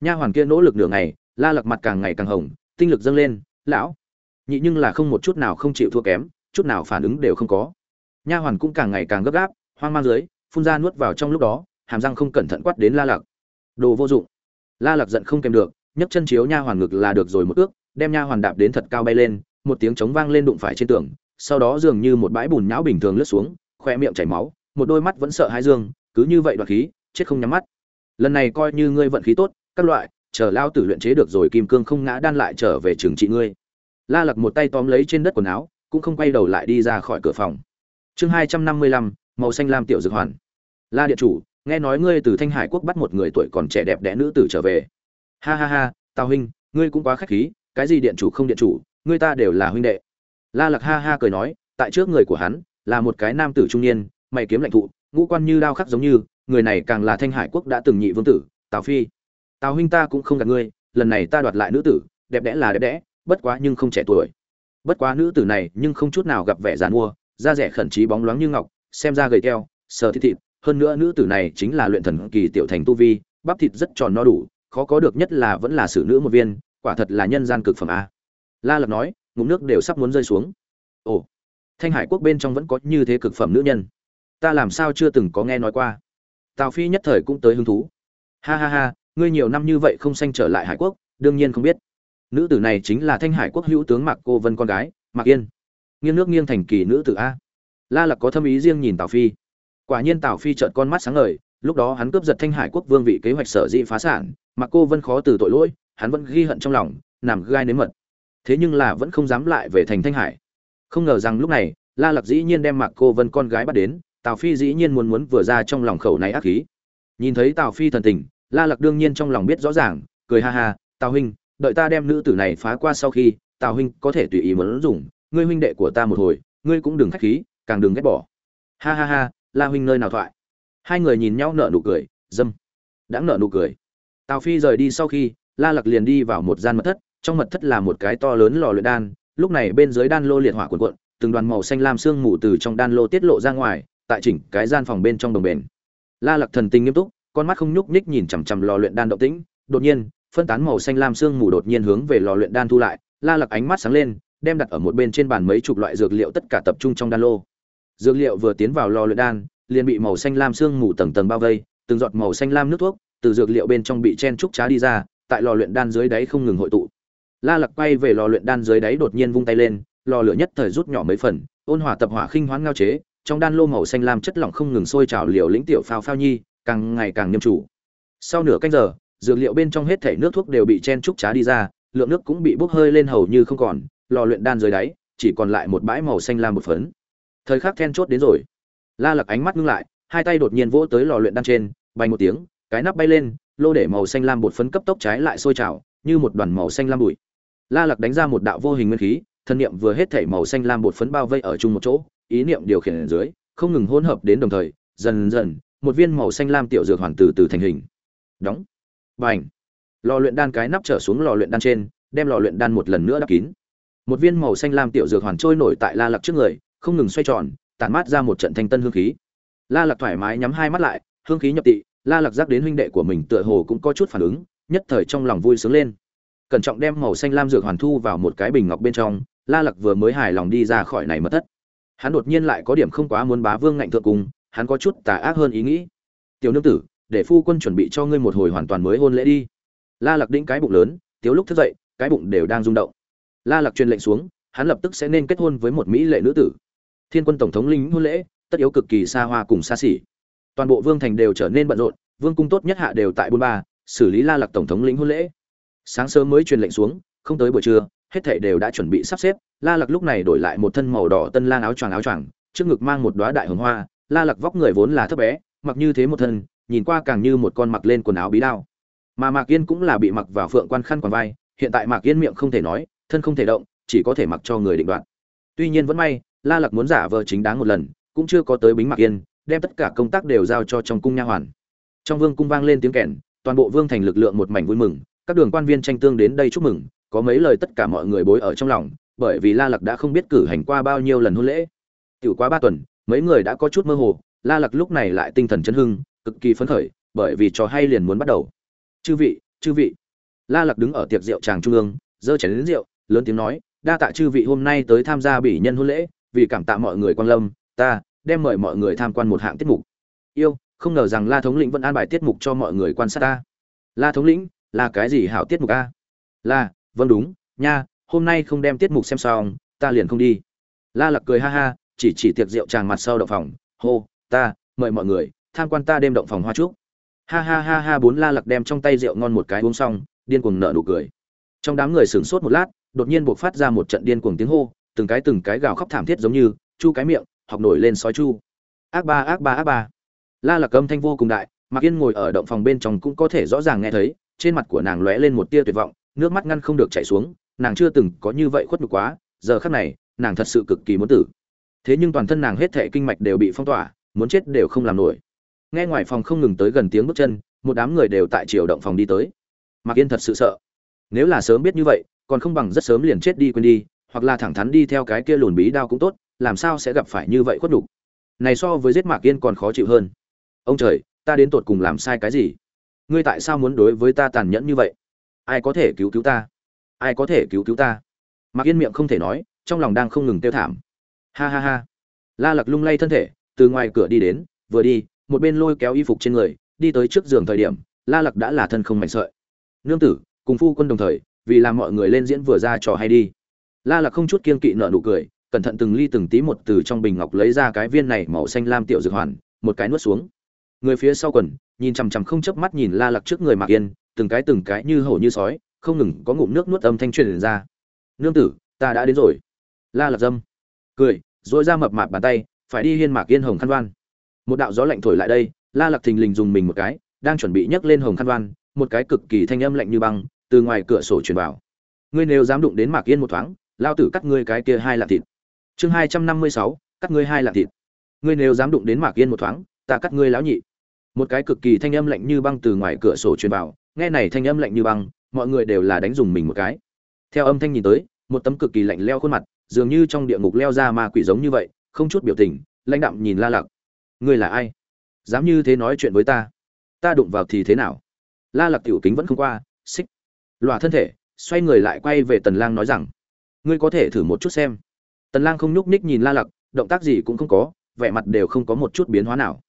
Nha hoàn kia nỗ lực nửa ngày, la lặc mặt càng ngày càng hồng, tinh lực dâng lên, lão, nhị nhưng là không một chút nào không chịu thua kém, chút nào phản ứng đều không có. Nha hoàn cũng càng ngày càng gấp gáp, hoang mang dưới, phun ra nuốt vào trong lúc đó, hàm răng không cẩn thận quát đến la lặc đồ vô dụng. La lặc giận không kèm được, nhấc chân chiếu nha hoàn ngực là được rồi một ước, đem nha hoàn đạp đến thật cao bay lên, một tiếng trống vang lên đụng phải trên tường, sau đó dường như một bãi bùn nhão bình thường lướt xuống khoe miệng chảy máu, một đôi mắt vẫn sợ hai dương, cứ như vậy đoạt khí, chết không nhắm mắt. Lần này coi như ngươi vận khí tốt, các loại, chờ lao tử luyện chế được rồi kim cương không ngã đan lại trở về trường trị ngươi. La lặc một tay tóm lấy trên đất quần áo, cũng không quay đầu lại đi ra khỏi cửa phòng. Chương hai trăm năm mươi lăm, màu xanh lam tiểu dược hoàn. La điện chủ, nghe nói ngươi từ thanh hải quốc bắt một người tuổi còn trẻ đẹp đẽ nữ tử trở về. Ha ha ha, tào huynh, ngươi cũng quá khách khí, cái gì điện chủ không điện chủ, ngươi ta đều là huynh đệ. La lặc ha ha cười nói, tại trước người của hắn là một cái nam tử trung niên mày kiếm lạnh thụ ngũ quan như đao khắc giống như người này càng là thanh hải quốc đã từng nhị vương tử tào phi. Tào huynh ta cũng không gạt ngươi lần này ta đoạt lại nữ tử đẹp đẽ là đẹp đẽ bất quá nhưng không trẻ tuổi. Bất quá nữ tử này nhưng không chút nào gặp vẻ giàn mua da rẻ khẩn trí bóng loáng như ngọc xem ra gầy teo, sờ thịt thịt hơn nữa nữ tử này chính là luyện thần kỳ tiểu thành tu vi bắp thịt rất tròn no đủ khó có được nhất là vẫn là xử nữ một viên quả thật là nhân gian cực phẩm a. La lập nói ngụm nước đều sắp muốn rơi xuống. Ồ thanh hải quốc bên trong vẫn có như thế cực phẩm nữ nhân. Ta làm sao chưa từng có nghe nói qua. Tào phi nhất thời cũng tới hứng thú. Ha ha ha, ngươi nhiều năm như vậy không sanh trở lại hải quốc, đương nhiên không biết. Nữ tử này chính là thanh hải quốc hữu tướng mạc cô vân con gái, mạc yên. Nghiêng nước nghiêng thành kỳ nữ tử a. La lạc có thâm ý riêng nhìn tào phi. Quả nhiên tào phi trợn con mắt sáng ngời, lúc đó hắn cướp giật thanh hải quốc vương vị kế hoạch sở dĩ phá sản, mạc cô vân khó từ tội lỗi, hắn vẫn ghi hận trong lòng, nằm gai nếm mật. Thế nhưng là vẫn không dám lại về thành thanh hải không ngờ rằng lúc này, la lạc dĩ nhiên đem mạc cô vân con gái bắt đến, tào phi dĩ nhiên muốn muốn vừa ra trong lòng khẩu này ác khí. Nhìn thấy tào phi thần tình, la lạc đương nhiên trong lòng biết rõ ràng, cười ha ha, tào huynh, đợi ta đem nữ tử này phá qua sau khi, tào huynh có thể tùy ý muốn dùng, ngươi huynh đệ của ta một hồi, ngươi cũng đừng khách khí, càng đừng ghét bỏ. Ha ha ha, la huynh nơi nào thoại? Hai người nhìn nhau nở nụ cười, dâm. Đã nở nụ cười. Tào phi rời đi sau khi, la lạc liền đi vào một gian mật thất, trong mật thất là một cái to lớn lò luyện đan lúc này bên dưới đan lô liệt hỏa cuộn cuộn, từng đoàn màu xanh lam sương mù từ trong đan lô tiết lộ ra ngoài, tại chỉnh cái gian phòng bên trong đồng bền. La lạc thần tình nghiêm túc, con mắt không nhúc nhích nhìn chằm chằm lò luyện đan động tĩnh, đột nhiên, phân tán màu xanh lam sương mù đột nhiên hướng về lò luyện đan thu lại, la lạc ánh mắt sáng lên, đem đặt ở một bên trên bàn mấy chục loại dược liệu tất cả tập trung trong đan lô. Dược liệu vừa tiến vào lò luyện đan, liền bị màu xanh lam sương mù tầng tầng bao vây, từng giọt màu xanh lam nước thuốc từ dược liệu bên trong bị chen trúc trá đi ra, tại lò luyện đan dưới đáy không ngừng hội tụ la lạc quay về lò luyện đan dưới đáy đột nhiên vung tay lên, lò lửa nhất thời rút nhỏ mấy phần, ôn hòa tập hỏa khinh hoán ngao chế, trong đan lô màu xanh lam chất lỏng không ngừng sôi trào liều lĩnh tiểu phao phao nhi, càng ngày càng nghiêm chủ. Sau nửa canh giờ, dược liệu bên trong hết thảy nước thuốc đều bị chen trúc trá đi ra, lượng nước cũng bị bốc hơi lên hầu như không còn, lò luyện đan dưới đáy, chỉ còn lại một bãi màu xanh lam một phấn. Thời khắc then chốt đến rồi. La lặc ánh mắt ngưng lại, hai tay đột nhiên vỗ tới lò luyện đan trên bay một tiếng, cái nắp bay lên, lô để màu xanh lam bột phấn cấp tốc trái lại sôi trào, như một đoàn màu xanh lam bụi la lặc đánh ra một đạo vô hình nguyên khí, thân niệm vừa hết thể màu xanh lam bột phấn bao vây ở chung một chỗ, ý niệm điều khiển ở dưới, không ngừng hỗn hợp đến đồng thời, dần dần, một viên màu xanh lam tiểu dược hoàn từ từ thành hình. Đóng. Bành. Lò luyện đan cái nắp trở xuống lò luyện đan trên, đem lò luyện đan một lần nữa đắp kín. Một viên màu xanh lam tiểu dược hoàn trôi nổi tại la lặc trước người, không ngừng xoay tròn, tản mát ra một trận thanh tân hương khí. La lặc thoải mái nhắm hai mắt lại, hương khí nhập tị, la lặc giác đến huynh đệ của mình tựa hồ cũng có chút phản ứng, nhất thời trong lòng vui sướng lên cẩn trọng đem màu xanh lam dược hoàn thu vào một cái bình ngọc bên trong, la lặc vừa mới hài lòng đi ra khỏi này mất thất. Hắn đột nhiên lại có điểm không quá muốn bá vương ngạnh thượng cùng, hắn có chút tà ác hơn ý nghĩ. Tiểu nương tử, để phu quân chuẩn bị cho ngươi một hồi hoàn toàn mới hôn lễ đi. La lặc đĩnh cái bụng lớn, tiếu lúc thức dậy, cái bụng đều đang rung động. La lặc truyền lệnh xuống, hắn lập tức sẽ nên kết hôn với một mỹ lệ nữ tử. Thiên quân tổng thống lính hôn lễ, tất yếu cực kỳ xa hoa cùng xa xỉ. Toàn bộ vương thành đều trở nên bận rộn, vương cung tốt nhất hạ đều tại bôn ba, xử lý la lặc tổng thống lính hôn lễ sáng sớm mới truyền lệnh xuống, không tới buổi trưa, hết thảy đều đã chuẩn bị sắp xếp. La lặc lúc này đổi lại một thân màu đỏ tân lang áo choàng áo choàng, trước ngực mang một đóa đại hồng hoa. La lặc vóc người vốn là thấp bé, mặc như thế một thân, nhìn qua càng như một con mặc lên quần áo bí đao. Mà mạc yên cũng là bị mặc vào phượng quan khăn quàng vai, hiện tại mạc yên miệng không thể nói, thân không thể động, chỉ có thể mặc cho người định đoạt. Tuy nhiên vẫn may, la lặc muốn giả vờ chính đáng một lần, cũng chưa có tới bính mạc yên, đem tất cả công tác đều giao cho trong cung nha hoàn. Trong vương cung vang lên tiếng kèn, toàn bộ vương thành lực lượng một mảnh vui mừng các đường quan viên tranh tương đến đây chúc mừng, có mấy lời tất cả mọi người bối ở trong lòng, bởi vì la lặc đã không biết cử hành qua bao nhiêu lần hôn lễ. Tiểu quá ba tuần, mấy người đã có chút mơ hồ, la lặc lúc này lại tinh thần chấn hưng, cực kỳ phấn khởi, bởi vì trò hay liền muốn bắt đầu. Chư vị chư vị. La lặc đứng ở tiệc rượu tràng trung ương, giơ chén đến rượu, lớn tiếng nói, đa tạ chư vị hôm nay tới tham gia bỉ nhân hôn lễ, vì cảm tạ mọi người quan lâm, ta đem mời mọi người tham quan một hạng tiết mục. Yêu, không ngờ rằng la thống lĩnh vẫn an bài tiết mục cho mọi người quan sát ta. La thống lĩnh là cái gì hảo tiết mục a? Là vâng đúng nha hôm nay không đem tiết mục xem xong ta liền không đi. La lặc cười ha ha chỉ chỉ tiệc rượu tràng mặt sau động phòng. Hô ta mời mọi người tham quan ta đêm động phòng hoa trúc. Ha ha ha ha bốn la lặc đem trong tay rượu ngon một cái uống xong điên cuồng nở nụ cười. Trong đám người sửng sốt một lát đột nhiên buộc phát ra một trận điên cuồng tiếng hô từng cái từng cái gào khóc thảm thiết giống như chu cái miệng học nổi lên sói chu. Ác ba ác ba ác ba. La lặc âm thanh vô cùng đại Mạc Yên ngồi ở động phòng bên trong cũng có thể rõ ràng nghe thấy, trên mặt của nàng lóe lên một tia tuyệt vọng, nước mắt ngăn không được chảy xuống, nàng chưa từng có như vậy khuất nhục quá, giờ khắc này, nàng thật sự cực kỳ muốn tử. Thế nhưng toàn thân nàng hết thảy kinh mạch đều bị phong tỏa, muốn chết đều không làm nổi. Nghe ngoài phòng không ngừng tới gần tiếng bước chân, một đám người đều tại chiều động phòng đi tới. Mạc Yên thật sự sợ. Nếu là sớm biết như vậy, còn không bằng rất sớm liền chết đi quên đi, hoặc là thẳng thắn đi theo cái kia lùn bí đao cũng tốt, làm sao sẽ gặp phải như vậy khuất nhục. Này so với giết Mạc Yên còn khó chịu hơn. Ông trời, ta đến tột cùng làm sai cái gì ngươi tại sao muốn đối với ta tàn nhẫn như vậy? Ai có thể cứu cứu ta? Ai có thể cứu cứu ta? Mặc yên miệng không thể nói, trong lòng đang không ngừng tiêu thảm. Ha ha ha. La lặc lung lay thân thể, từ ngoài cửa đi đến, vừa đi, một bên lôi kéo y phục trên người, đi tới trước giường thời điểm, la lặc đã là thân không mảnh sợi. Nương tử, cùng phu quân đồng thời, vì làm mọi người lên diễn vừa ra trò hay đi. La lặc không chút kiên kỵ nợ nụ cười, cẩn thận từng ly từng tí một từ trong bình ngọc lấy ra cái viên này màu xanh lam tiểu dược hoàn, một cái nuốt xuống người phía sau quần, nhìn chằm chằm không chớp mắt nhìn la lặc trước người mạc yên, từng cái từng cái như hổ như sói, không ngừng có ngụm nước nuốt âm thanh truyền ra. Nương tử, ta đã đến rồi. La lặc dâm, cười dội ra mập mạp bàn tay, phải đi hiên mạc yên hồng khăn đoan một đạo gió lạnh thổi lại đây, la lặc thình lình dùng mình một cái, đang chuẩn bị nhấc lên hồng khăn đoan một cái cực kỳ thanh âm lạnh như băng, từ ngoài cửa sổ truyền vào. Ngươi nếu dám đụng đến mạc yên một thoáng, lao tử cắt ngươi cái kia hai lạng thịt. Chương hai trăm năm mươi sáu, cắt ngươi hai lạng thịt. Ngươi nếu dám đụng đến mạc yên một thoáng, ta cắt ngươi lão nhị một cái cực kỳ thanh âm lạnh như băng từ ngoài cửa sổ truyền vào, nghe này thanh âm lạnh như băng, mọi người đều là đánh dùng mình một cái. Theo âm thanh nhìn tới, một tấm cực kỳ lạnh leo khuôn mặt, dường như trong địa ngục leo ra ma quỷ giống như vậy, không chút biểu tình, lãnh đạm nhìn la lặc. Ngươi là ai? Dám như thế nói chuyện với ta? Ta đụng vào thì thế nào? La lặc tiểu kính vẫn không qua, xích. Lòa thân thể, xoay người lại quay về tần lang nói rằng, ngươi có thể thử một chút xem. Tần lang không nhúc nhích nhìn la lặc, động tác gì cũng không có, vẻ mặt đều không có một chút biến hóa nào.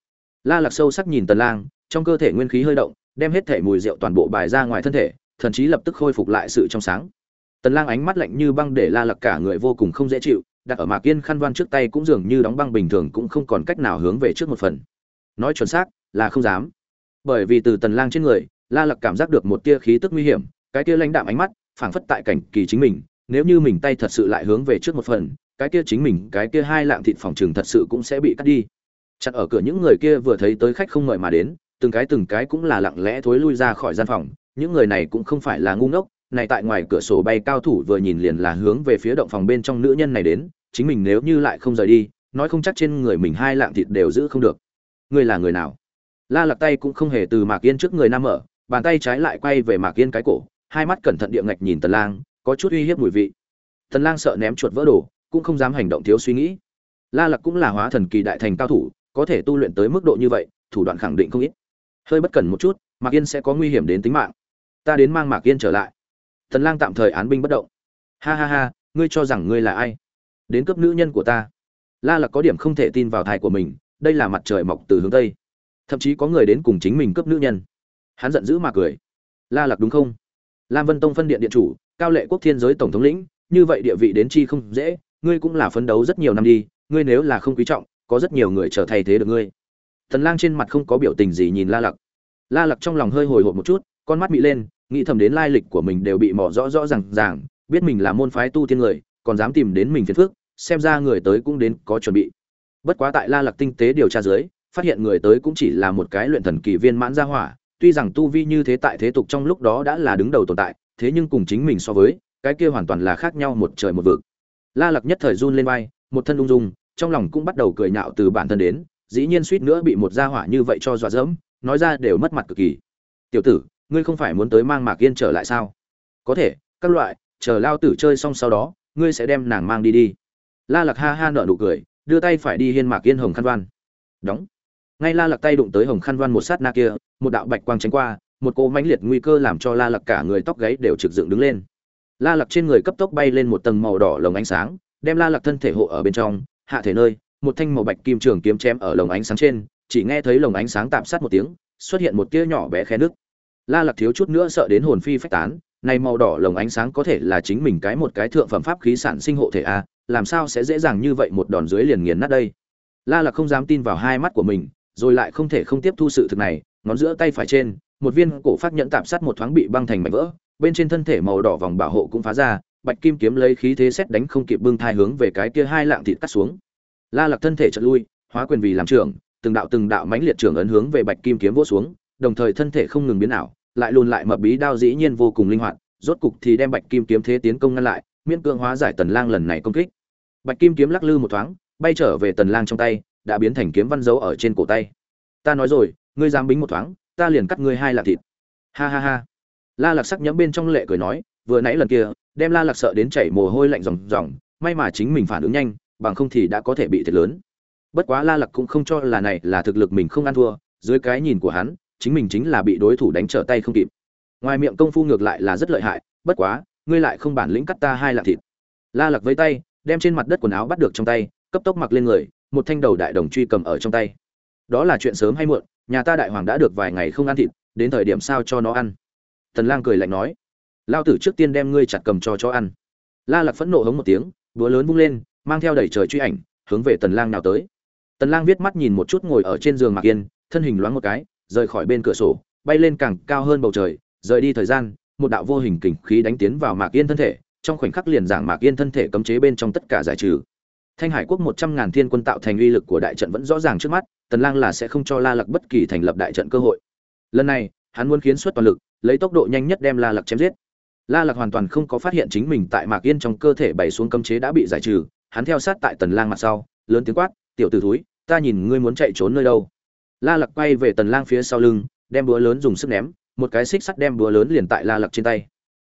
La Lạc sâu sắc nhìn Tần Lang, trong cơ thể nguyên khí hơi động, đem hết thể mùi rượu toàn bộ bài ra ngoài thân thể, thần trí lập tức khôi phục lại sự trong sáng. Tần Lang ánh mắt lạnh như băng để La Lạc cả người vô cùng không dễ chịu, đặt ở Mạc Yên khăn van trước tay cũng dường như đóng băng bình thường cũng không còn cách nào hướng về trước một phần. Nói chuẩn xác, là không dám. Bởi vì từ Tần Lang trên người, La Lạc cảm giác được một tia khí tức nguy hiểm, cái tia lãnh đạm ánh mắt, phảng phất tại cảnh kỳ chính mình, nếu như mình tay thật sự lại hướng về trước một phần, cái kia chính mình, cái kia hai lạng thịt phòng trường thật sự cũng sẽ bị cắt đi chặt ở cửa những người kia vừa thấy tới khách không mời mà đến, từng cái từng cái cũng là lặng lẽ thối lui ra khỏi gian phòng. Những người này cũng không phải là ngu ngốc, này tại ngoài cửa sổ bay cao thủ vừa nhìn liền là hướng về phía động phòng bên trong nữ nhân này đến, chính mình nếu như lại không rời đi, nói không chắc trên người mình hai lạng thịt đều giữ không được. Ngươi là người nào? La lặc tay cũng không hề từ mạc yên trước người nam mở, bàn tay trái lại quay về mạc yên cái cổ, hai mắt cẩn thận địa ngạch nhìn tần lang, có chút uy hiếp mùi vị. Tần lang sợ ném chuột vỡ đồ, cũng không dám hành động thiếu suy nghĩ. La lặc cũng là hóa thần kỳ đại thành cao thủ có thể tu luyện tới mức độ như vậy, thủ đoạn khẳng định không ít. Hơi bất cẩn một chút, mạc yên sẽ có nguy hiểm đến tính mạng. Ta đến mang mạc yên trở lại. Thần lang tạm thời án binh bất động. Ha ha ha, ngươi cho rằng ngươi là ai? Đến cấp nữ nhân của ta. La là có điểm không thể tin vào thai của mình, đây là mặt trời mọc từ hướng tây. Thậm chí có người đến cùng chính mình cấp nữ nhân. Hắn giận dữ mà cười. La lạc đúng không? Lam vân tông phân điện điện chủ, cao lệ quốc thiên giới tổng thống lĩnh, như vậy địa vị đến chi không dễ, ngươi cũng là phấn đấu rất nhiều năm đi, ngươi nếu là không quý trọng có rất nhiều người trở thay thế được ngươi. Tần lang trên mặt không có biểu tình gì nhìn la lặc la lặc trong lòng hơi hồi hộp một chút, con mắt bị lên, nghĩ thầm đến lai lịch của mình đều bị mò rõ rõ ràng ràng, biết mình là môn phái tu tiên người, còn dám tìm đến mình phiền phức, xem ra người tới cũng đến có chuẩn bị. Bất quá tại la lặc tinh tế điều tra dưới, phát hiện người tới cũng chỉ là một cái luyện thần kỳ viên mãn gia hỏa, tuy rằng tu vi như thế tại thế tục trong lúc đó đã là đứng đầu tồn tại, thế nhưng cùng chính mình so với, cái kia hoàn toàn là khác nhau một trời một vực. La lặc nhất thời run lên vai, một thân ung dung trong lòng cũng bắt đầu cười nhạo từ bản thân đến, dĩ nhiên suýt nữa bị một gia hỏa như vậy cho dọa dẫm, nói ra đều mất mặt cực kỳ. Tiểu tử, ngươi không phải muốn tới mang mạc yên trở lại sao? Có thể, các loại, chờ lao tử chơi xong sau đó, ngươi sẽ đem nàng mang đi đi. La lặc ha ha nợ nụ cười, đưa tay phải đi hiên mạc yên hồng khăn đoan đóng. Ngay la lặc tay đụng tới hồng khăn đoan một sát na kia, một đạo bạch quang tránh qua, một cỗ mãnh liệt nguy cơ làm cho la lặc cả người tóc gáy đều trực dựng đứng lên. La lặc trên người cấp tốc bay lên một tầng màu đỏ lồng ánh sáng, đem la lặc thân thể hộ ở bên trong hạ thể nơi, một thanh màu bạch kim trường kiếm chém ở lồng ánh sáng trên, chỉ nghe thấy lồng ánh sáng tạm sát một tiếng, xuất hiện một tia nhỏ bé khe nước. La lạc thiếu chút nữa sợ đến hồn phi phách tán, này màu đỏ lồng ánh sáng có thể là chính mình cái một cái thượng phẩm pháp khí sản sinh hộ thể a, làm sao sẽ dễ dàng như vậy một đòn dưới liền nghiền nát đây? La lạc không dám tin vào hai mắt của mình, rồi lại không thể không tiếp thu sự thực này, ngón giữa tay phải trên, một viên cổ phát nhẫn tạm sát một thoáng bị băng thành mảnh vỡ, bên trên thân thể màu đỏ vòng bảo hộ cũng phá ra bạch kim kiếm lấy khí thế xét đánh không kịp bưng thai hướng về cái kia hai lạng thịt cắt xuống. La lạc thân thể chợt lui, hóa quyền vì làm trưởng, từng đạo từng đạo mãnh liệt trưởng ấn hướng về bạch kim kiếm vỗ xuống, đồng thời thân thể không ngừng biến ảo, lại lùn lại mập bí đao dĩ nhiên vô cùng linh hoạt, rốt cục thì đem bạch kim kiếm thế tiến công ngăn lại, miễn cưỡng hóa giải tần lang lần này công kích. Bạch kim kiếm lắc lư một thoáng, bay trở về tần lang trong tay, đã biến thành kiếm văn dấu ở trên cổ tay. Ta nói rồi, ngươi dám bính một thoáng, ta liền cắt ngươi hai lạng thịt. Ha ha ha. La lạc sắc nhẫm bên trong lệ cười nói, vừa nãy lần kia đem la lạc sợ đến chảy mồ hôi lạnh ròng ròng, may mà chính mình phản ứng nhanh, bằng không thì đã có thể bị thiệt lớn. Bất quá la lạc cũng không cho là này là thực lực mình không ăn thua, dưới cái nhìn của hắn, chính mình chính là bị đối thủ đánh trở tay không kịp. Ngoài miệng công phu ngược lại là rất lợi hại, bất quá, ngươi lại không bản lĩnh cắt ta hai lạc thịt. La lạc với tay, đem trên mặt đất quần áo bắt được trong tay, cấp tốc mặc lên người, một thanh đầu đại đồng truy cầm ở trong tay. Đó là chuyện sớm hay muộn, nhà ta đại hoàng đã được vài ngày không ăn thịt, đến thời điểm sao cho nó ăn. Tần lang cười lạnh nói lao tử trước tiên đem ngươi chặt cầm cho cho ăn. La lạc phẫn nộ hống một tiếng, búa lớn vung lên, mang theo đẩy trời truy ảnh, hướng về tần lang nào tới. Tần lang viết mắt nhìn một chút ngồi ở trên giường mạc yên, thân hình loáng một cái, rời khỏi bên cửa sổ, bay lên càng cao hơn bầu trời, rời đi thời gian, một đạo vô hình kình khí đánh tiến vào mạc yên thân thể, trong khoảnh khắc liền giảng mạc yên thân thể cấm chế bên trong tất cả giải trừ. Thanh hải quốc một trăm ngàn thiên quân tạo thành uy lực của đại trận vẫn rõ ràng trước mắt, tần lang là sẽ không cho la lặc bất kỳ thành lập đại trận cơ hội. Lần này, hắn muốn khiến suất toàn lực, lấy tốc độ nhanh nhất đem la lặc chém giết la Lạc hoàn toàn không có phát hiện chính mình tại mạc yên trong cơ thể bày xuống cấm chế đã bị giải trừ hắn theo sát tại tần lang mặt sau lớn tiếng quát tiểu tử thối, ta nhìn ngươi muốn chạy trốn nơi đâu. La Lạc quay về tần lang phía sau lưng đem búa lớn dùng sức ném một cái xích sắt đem búa lớn liền tại la Lạc trên tay.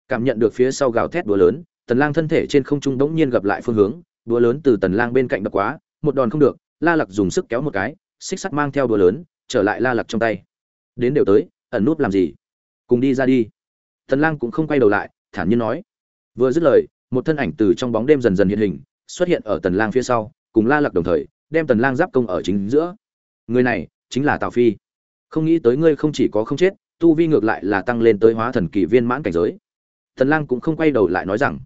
Cảm nhận được phía sau gào thét búa lớn tần lang thân thể trên không trung đống nhiên gặp lại phương hướng búa lớn từ tần lang bên cạnh đập quá một đòn không được la Lạc dùng sức kéo một cái xích sắt mang theo búa lớn trở lại la Lạc trong tay. Đến đều tới ẩn nút làm gì? Cùng đi ra đi tần lang cũng không quay đầu lại, thản nhiên nói. Vừa dứt lời, một thân ảnh từ trong bóng đêm dần dần hiện hình, xuất hiện ở tần lang phía sau, cùng la lặc đồng thời, đem tần lang giáp công ở chính giữa. Người này chính là tào phi. Không nghĩ tới ngươi không chỉ có không chết, tu vi ngược lại là tăng lên tới hóa thần kỳ viên mãn cảnh giới. Tần lang cũng không quay đầu lại nói rằng,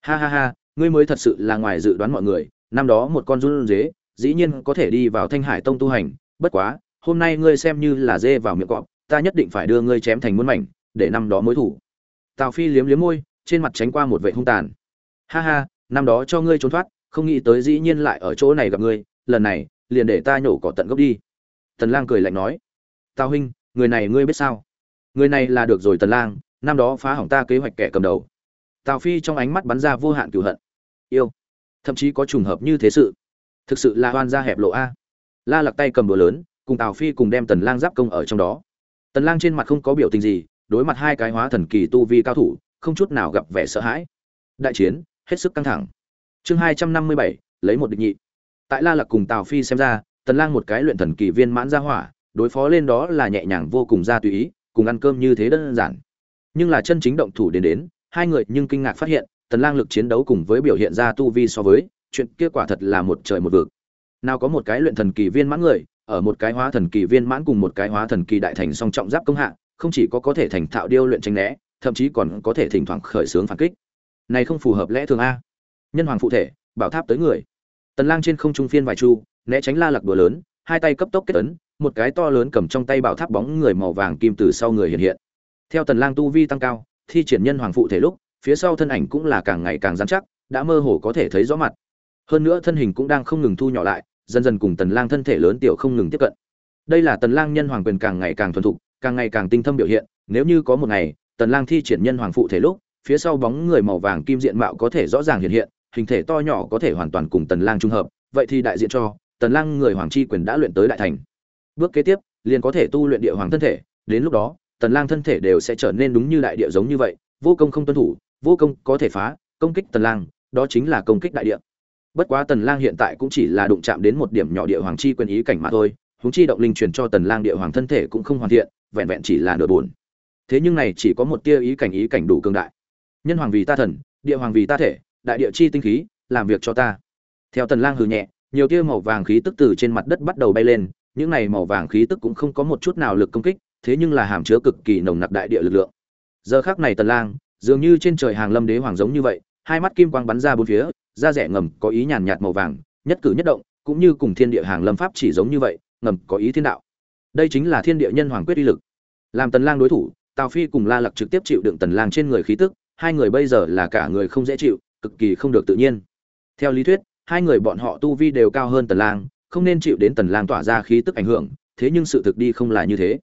ha ha ha, ngươi mới thật sự là ngoài dự đoán mọi người, năm đó một con run dế dĩ nhiên có thể đi vào thanh hải tông tu hành, bất quá, hôm nay ngươi xem như là dê vào miệng cọp, ta nhất định phải đưa ngươi chém thành muôn mảnh để năm đó mối thủ. Tào phi liếm liếm môi, trên mặt tránh qua một vệ hung tàn. Ha ha, năm đó cho ngươi trốn thoát, không nghĩ tới dĩ nhiên lại ở chỗ này gặp ngươi, lần này, liền để ta nhổ cỏ tận gốc đi. Tần lang cười lạnh nói. Tào huynh, người này ngươi biết sao? Người này là được rồi tần lang, năm đó phá hỏng ta kế hoạch kẻ cầm đầu. Tào phi trong ánh mắt bắn ra vô hạn cửu hận. Yêu. Thậm chí có trùng hợp như thế sự. Thực sự là oan gia hẹp lộ a. La lặc tay cầm búa lớn, cùng tào phi cùng đem tần lang giáp công ở trong đó. Tần lang trên mặt không có biểu tình gì đối mặt hai cái hóa thần kỳ tu vi cao thủ, không chút nào gặp vẻ sợ hãi. Đại chiến, hết sức căng thẳng. Chương hai trăm năm mươi bảy, lấy một địch nhị. Tại la lặc cùng tào phi xem ra, tần lang một cái luyện thần kỳ viên mãn ra hỏa, đối phó lên đó là nhẹ nhàng vô cùng ra tùy ý, cùng ăn cơm như thế đơn giản. Nhưng là chân chính động thủ đến đến, hai người nhưng kinh ngạc phát hiện, tần lang lực chiến đấu cùng với biểu hiện ra tu vi so với, chuyện kia quả thật là một trời một vực. Nào có một cái luyện thần kỳ viên mãn người, ở một cái hóa thần kỳ viên mãn cùng một cái hóa thần kỳ đại thành song trọng giáp công hạ không chỉ có có thể thành thạo điêu luyện tranh né, thậm chí còn có thể thỉnh thoảng khởi sướng phản kích. Này không phù hợp lẽ thường a. Nhân hoàng phụ thể, bảo tháp tới người. Tần lang trên không trung phiên vài chu, né tránh la lặc đùa lớn, hai tay cấp tốc kết ấn, một cái to lớn cầm trong tay bảo tháp bóng người màu vàng kim từ sau người hiện hiện. Theo tần lang tu vi tăng cao, thi triển nhân hoàng phụ thể lúc, phía sau thân ảnh cũng là càng ngày càng rắn chắc, đã mơ hồ có thể thấy rõ mặt. Hơn nữa thân hình cũng đang không ngừng thu nhỏ lại, dần dần cùng tần lang thân thể lớn tiểu không ngừng tiếp cận. Đây là tần lang nhân hoàng quyền càng ngày càng thuần thục càng ngày càng tinh thâm biểu hiện, nếu như có một ngày, tần lang thi triển nhân hoàng phụ thể lúc, phía sau bóng người màu vàng kim diện mạo có thể rõ ràng hiện hiện, hình thể to nhỏ có thể hoàn toàn cùng tần lang trung hợp, vậy thì đại diện cho tần lang người hoàng chi quyền đã luyện tới đại thành. Bước kế tiếp, liền có thể tu luyện địa hoàng thân thể, đến lúc đó, tần lang thân thể đều sẽ trở nên đúng như đại địa giống như vậy, vô công không tuân thủ, vô công có thể phá, công kích tần lang, đó chính là công kích đại địa. Bất quá tần lang hiện tại cũng chỉ là đụng chạm đến một điểm nhỏ địa hoàng chi quyền ý cảnh mà thôi, huống chi động linh truyền cho tần lang địa hoàng thân thể cũng không hoàn thiện vẹn vẹn chỉ là nửa buồn. Thế nhưng này chỉ có một tia ý cảnh ý cảnh đủ cường đại. Nhân hoàng vì ta thần, địa hoàng vì ta thể, đại địa chi tinh khí, làm việc cho ta. Theo tần lang hừ nhẹ, nhiều tia màu vàng khí tức từ trên mặt đất bắt đầu bay lên, những này màu vàng khí tức cũng không có một chút nào lực công kích, thế nhưng là hàm chứa cực kỳ nồng nặc đại địa lực lượng. Giờ khắc này tần lang, dường như trên trời hàng lâm đế hoàng giống như vậy, hai mắt kim quang bắn ra bốn phía, da rẻ ngầm có ý nhàn nhạt màu vàng, nhất cử nhất động, cũng như cùng thiên địa hàng lâm pháp chỉ giống như vậy, ngầm có ý thiên đạo đây chính là thiên địa nhân hoàng quyết uy lực. Làm tần lang đối thủ, tào phi cùng la lặc trực tiếp chịu đựng tần lang trên người khí tức, hai người bây giờ là cả người không dễ chịu, cực kỳ không được tự nhiên. Theo lý thuyết, hai người bọn họ tu vi đều cao hơn tần lang, không nên chịu đến tần lang tỏa ra khí tức ảnh hưởng, thế nhưng sự thực đi không là như thế.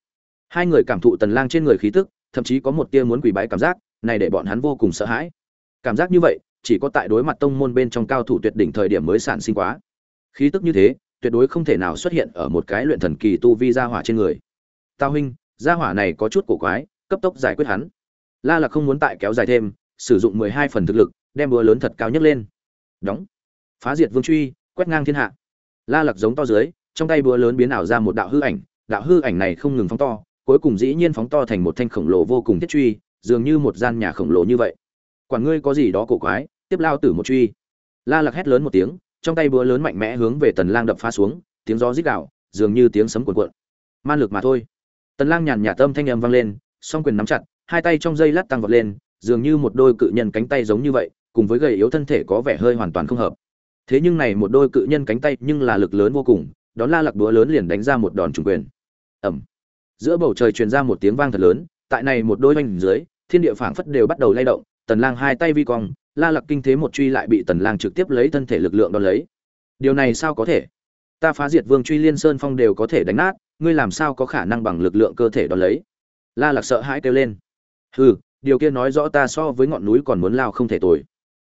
Hai người cảm thụ tần lang trên người khí tức, thậm chí có một tia muốn quỳ bái cảm giác, này để bọn hắn vô cùng sợ hãi. Cảm giác như vậy, chỉ có tại đối mặt tông môn bên trong cao thủ tuyệt đỉnh thời điểm mới sản sinh quá. Khí tức như thế tuyệt đối không thể nào xuất hiện ở một cái luyện thần kỳ tu vi gia hỏa trên người. Tao huynh, gia hỏa này có chút cổ quái, cấp tốc giải quyết hắn. La Lạc không muốn tại kéo dài thêm, sử dụng mười hai phần thực lực, đem búa lớn thật cao nhất lên. Đóng. Phá diệt vương truy, quét ngang thiên hạ. La Lạc giống to dưới, trong tay búa lớn biến ảo ra một đạo hư ảnh. Đạo hư ảnh này không ngừng phóng to, cuối cùng dĩ nhiên phóng to thành một thanh khổng lồ vô cùng thiết truy, dường như một gian nhà khổng lồ như vậy. Quản ngươi có gì đó cổ quái, tiếp lao tử một truy. La Lạc hét lớn một tiếng trong tay búa lớn mạnh mẽ hướng về tần lang đập phá xuống tiếng gió rít gào dường như tiếng sấm cuộn cuộn. Man lực mà thôi. Tần lang nhàn nhạt tâm thanh âm vang lên song quyền nắm chặt hai tay trong dây lát tăng vọt lên dường như một đôi cự nhân cánh tay giống như vậy cùng với gầy yếu thân thể có vẻ hơi hoàn toàn không hợp. Thế nhưng này một đôi cự nhân cánh tay nhưng là lực lớn vô cùng đón la lạc búa lớn liền đánh ra một đòn trùng quyền. Ầm, giữa bầu trời truyền ra một tiếng vang thật lớn tại này một đôi oanh dưới thiên địa phảng phất đều bắt đầu lay động tần lang hai tay vi cong la lạc kinh thế một truy lại bị tần lang trực tiếp lấy thân thể lực lượng đo lấy. Điều này sao có thể? Ta phá diệt vương truy liên sơn phong đều có thể đánh nát, ngươi làm sao có khả năng bằng lực lượng cơ thể đo lấy? La lạc sợ hãi kêu lên. Hừ, điều kia nói rõ ta so với ngọn núi còn muốn lao không thể tồi.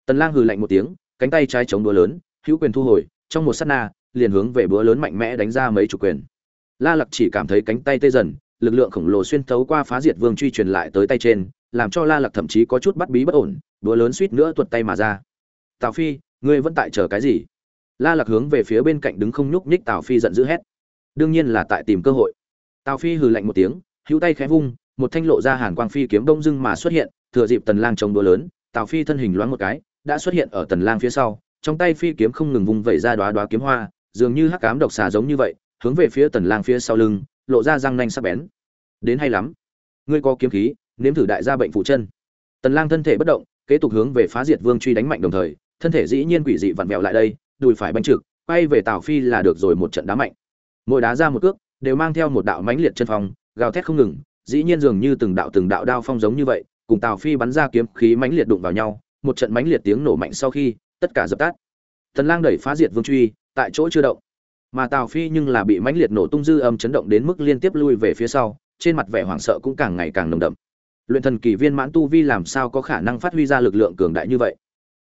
Tần lang hừ lạnh một tiếng, cánh tay trái chống đũa lớn, hữu quyền thu hồi, trong một sát na, liền hướng về búa lớn mạnh mẽ đánh ra mấy chục quyền. La lặc chỉ cảm thấy cánh tay tê dần, lực lượng khổng lồ xuyên thấu qua phá diệt vương truy truyền lại tới tay trên, làm cho la lặc thậm chí có chút bắt bí bất ổn đũa lớn suýt nữa tuột tay mà ra. Tào phi, ngươi vẫn tại chờ cái gì? La lạc hướng về phía bên cạnh đứng không nhúc nhích tào phi giận dữ hét. Đương nhiên là tại tìm cơ hội. Tào phi hừ lạnh một tiếng, hữu tay khẽ vung, một thanh lộ ra hàn quang phi kiếm đông dưng mà xuất hiện, thừa dịp tần lang chống đũa lớn, tào phi thân hình loáng một cái, đã xuất hiện ở tần lang phía sau, trong tay phi kiếm không ngừng vung vẩy ra đóa đóa kiếm hoa, dường như hắc ám độc xà giống như vậy, hướng về phía tần lang phía sau lưng, lộ ra răng nanh sắc bén. Đến hay lắm. Ngươi có kiếm khí, nếm thử đại gia bệnh phụ chân. Tần lang thân thể bất động kế tục hướng về phá diệt vương truy đánh mạnh đồng thời, thân thể dĩ nhiên quỷ dị vặn vẹo lại đây, đùi phải bánh trực, quay về tào phi là được rồi một trận đá mạnh. Mỗi đá ra một cước, đều mang theo một đạo mãnh liệt chân phong, gào thét không ngừng, dĩ nhiên dường như từng đạo từng đạo đao phong giống như vậy, cùng tào phi bắn ra kiếm khí mãnh liệt đụng vào nhau, một trận mãnh liệt tiếng nổ mạnh sau khi, tất cả dập tắt. Thần lang đẩy phá diệt vương truy, tại chỗ chưa động. Mà tào phi nhưng là bị mãnh liệt nổ tung dư âm chấn động đến mức liên tiếp lui về phía sau, trên mặt vẻ hoảng sợ cũng càng ngày càng nồng đậm luyện thần kỳ viên mãn tu vi làm sao có khả năng phát huy ra lực lượng cường đại như vậy?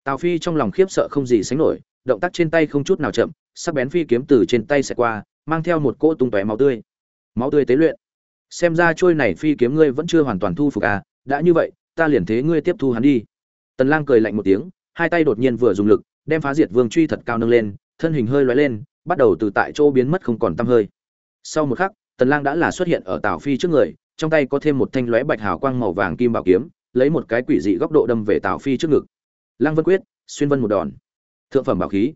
Tào phi trong lòng khiếp sợ không gì sánh nổi, động tác trên tay không chút nào chậm, sắc bén phi kiếm từ trên tay xẻ qua, mang theo một cỗ tung tóe máu tươi. Máu tươi tế luyện. Xem ra trôi này phi kiếm ngươi vẫn chưa hoàn toàn thu phục à? Đã như vậy, ta liền thế ngươi tiếp thu hắn đi. Tần lang cười lạnh một tiếng, hai tay đột nhiên vừa dùng lực, đem phá diệt vương truy thật cao nâng lên, thân hình hơi lóe lên, bắt đầu từ tại chỗ biến mất không còn tăm hơi. Sau một khắc, tần lang đã là xuất hiện ở tào phi trước người trong tay có thêm một thanh lóe bạch hào quang màu vàng kim bảo kiếm, lấy một cái quỷ dị góc độ đâm về tào phi trước ngực. Lang vân quyết, xuyên vân một đòn. Thượng phẩm bảo khí.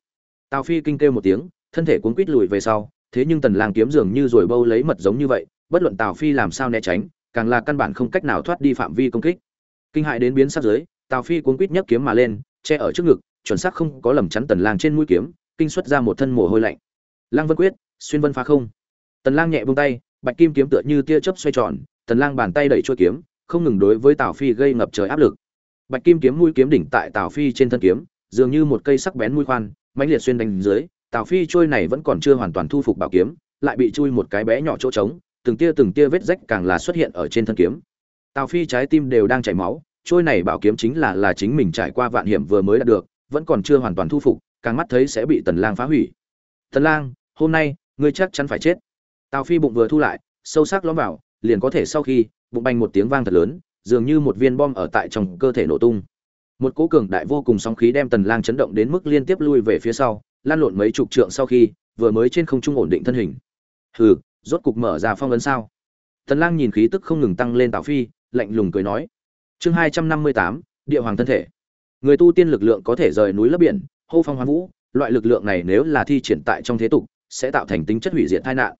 Tào phi kinh kêu một tiếng, thân thể cuốn quít lùi về sau, thế nhưng tần lang kiếm dường như rồi bâu lấy mật giống như vậy, bất luận tào phi làm sao né tránh, càng là căn bản không cách nào thoát đi phạm vi công kích. Kinh hại đến biến sắc dưới, tào phi cuốn quít nhấc kiếm mà lên, che ở trước ngực, chuẩn xác không có lầm chắn tần lang trên mũi kiếm, kinh xuất ra một thân mồ hôi lạnh. Lang vân quyết, xuyên vân phá không. Tần lang nhẹ buông tay, bạch kim kiếm tựa như tia chớp xoay tròn tần lang bàn tay đẩy chuôi kiếm, không ngừng đối với tào phi gây ngập trời áp lực. Bạch kim kiếm mũi kiếm đỉnh tại tào phi trên thân kiếm, dường như một cây sắc bén mũi khoan, mãnh liệt xuyên đánh dưới, tào phi trôi này vẫn còn chưa hoàn toàn thu phục bảo kiếm, lại bị chui một cái bé nhỏ chỗ trống, từng tia từng tia vết rách càng là xuất hiện ở trên thân kiếm. Tào phi trái tim đều đang chảy máu trôi này bảo kiếm chính là là chính mình trải qua vạn hiểm vừa mới đạt được, vẫn còn chưa hoàn toàn thu phục, càng mắt thấy sẽ bị tần lang phá hủy. Tần lang, hôm nay ngươi chắc chắn phải chết. Tào phi bụng vừa thu lại, sâu sắc lõm vào liền có thể sau khi bụng bành một tiếng vang thật lớn dường như một viên bom ở tại trong cơ thể nổ tung. Một cỗ cường đại vô cùng sóng khí đem tần lang chấn động đến mức liên tiếp lui về phía sau lan lộn mấy chục trượng sau khi vừa mới trên không trung ổn định thân hình. Hừ rốt cục mở ra phong ấn sao? Tần lang nhìn khí tức không ngừng tăng lên tào phi lạnh lùng cười nói. Chương 258, địa hoàng thân thể. Người tu tiên lực lượng có thể rời núi lấp biển hô phong hoán vũ loại lực lượng này nếu là thi triển tại trong thế tục sẽ tạo thành tính chất hủy diệt tai nạn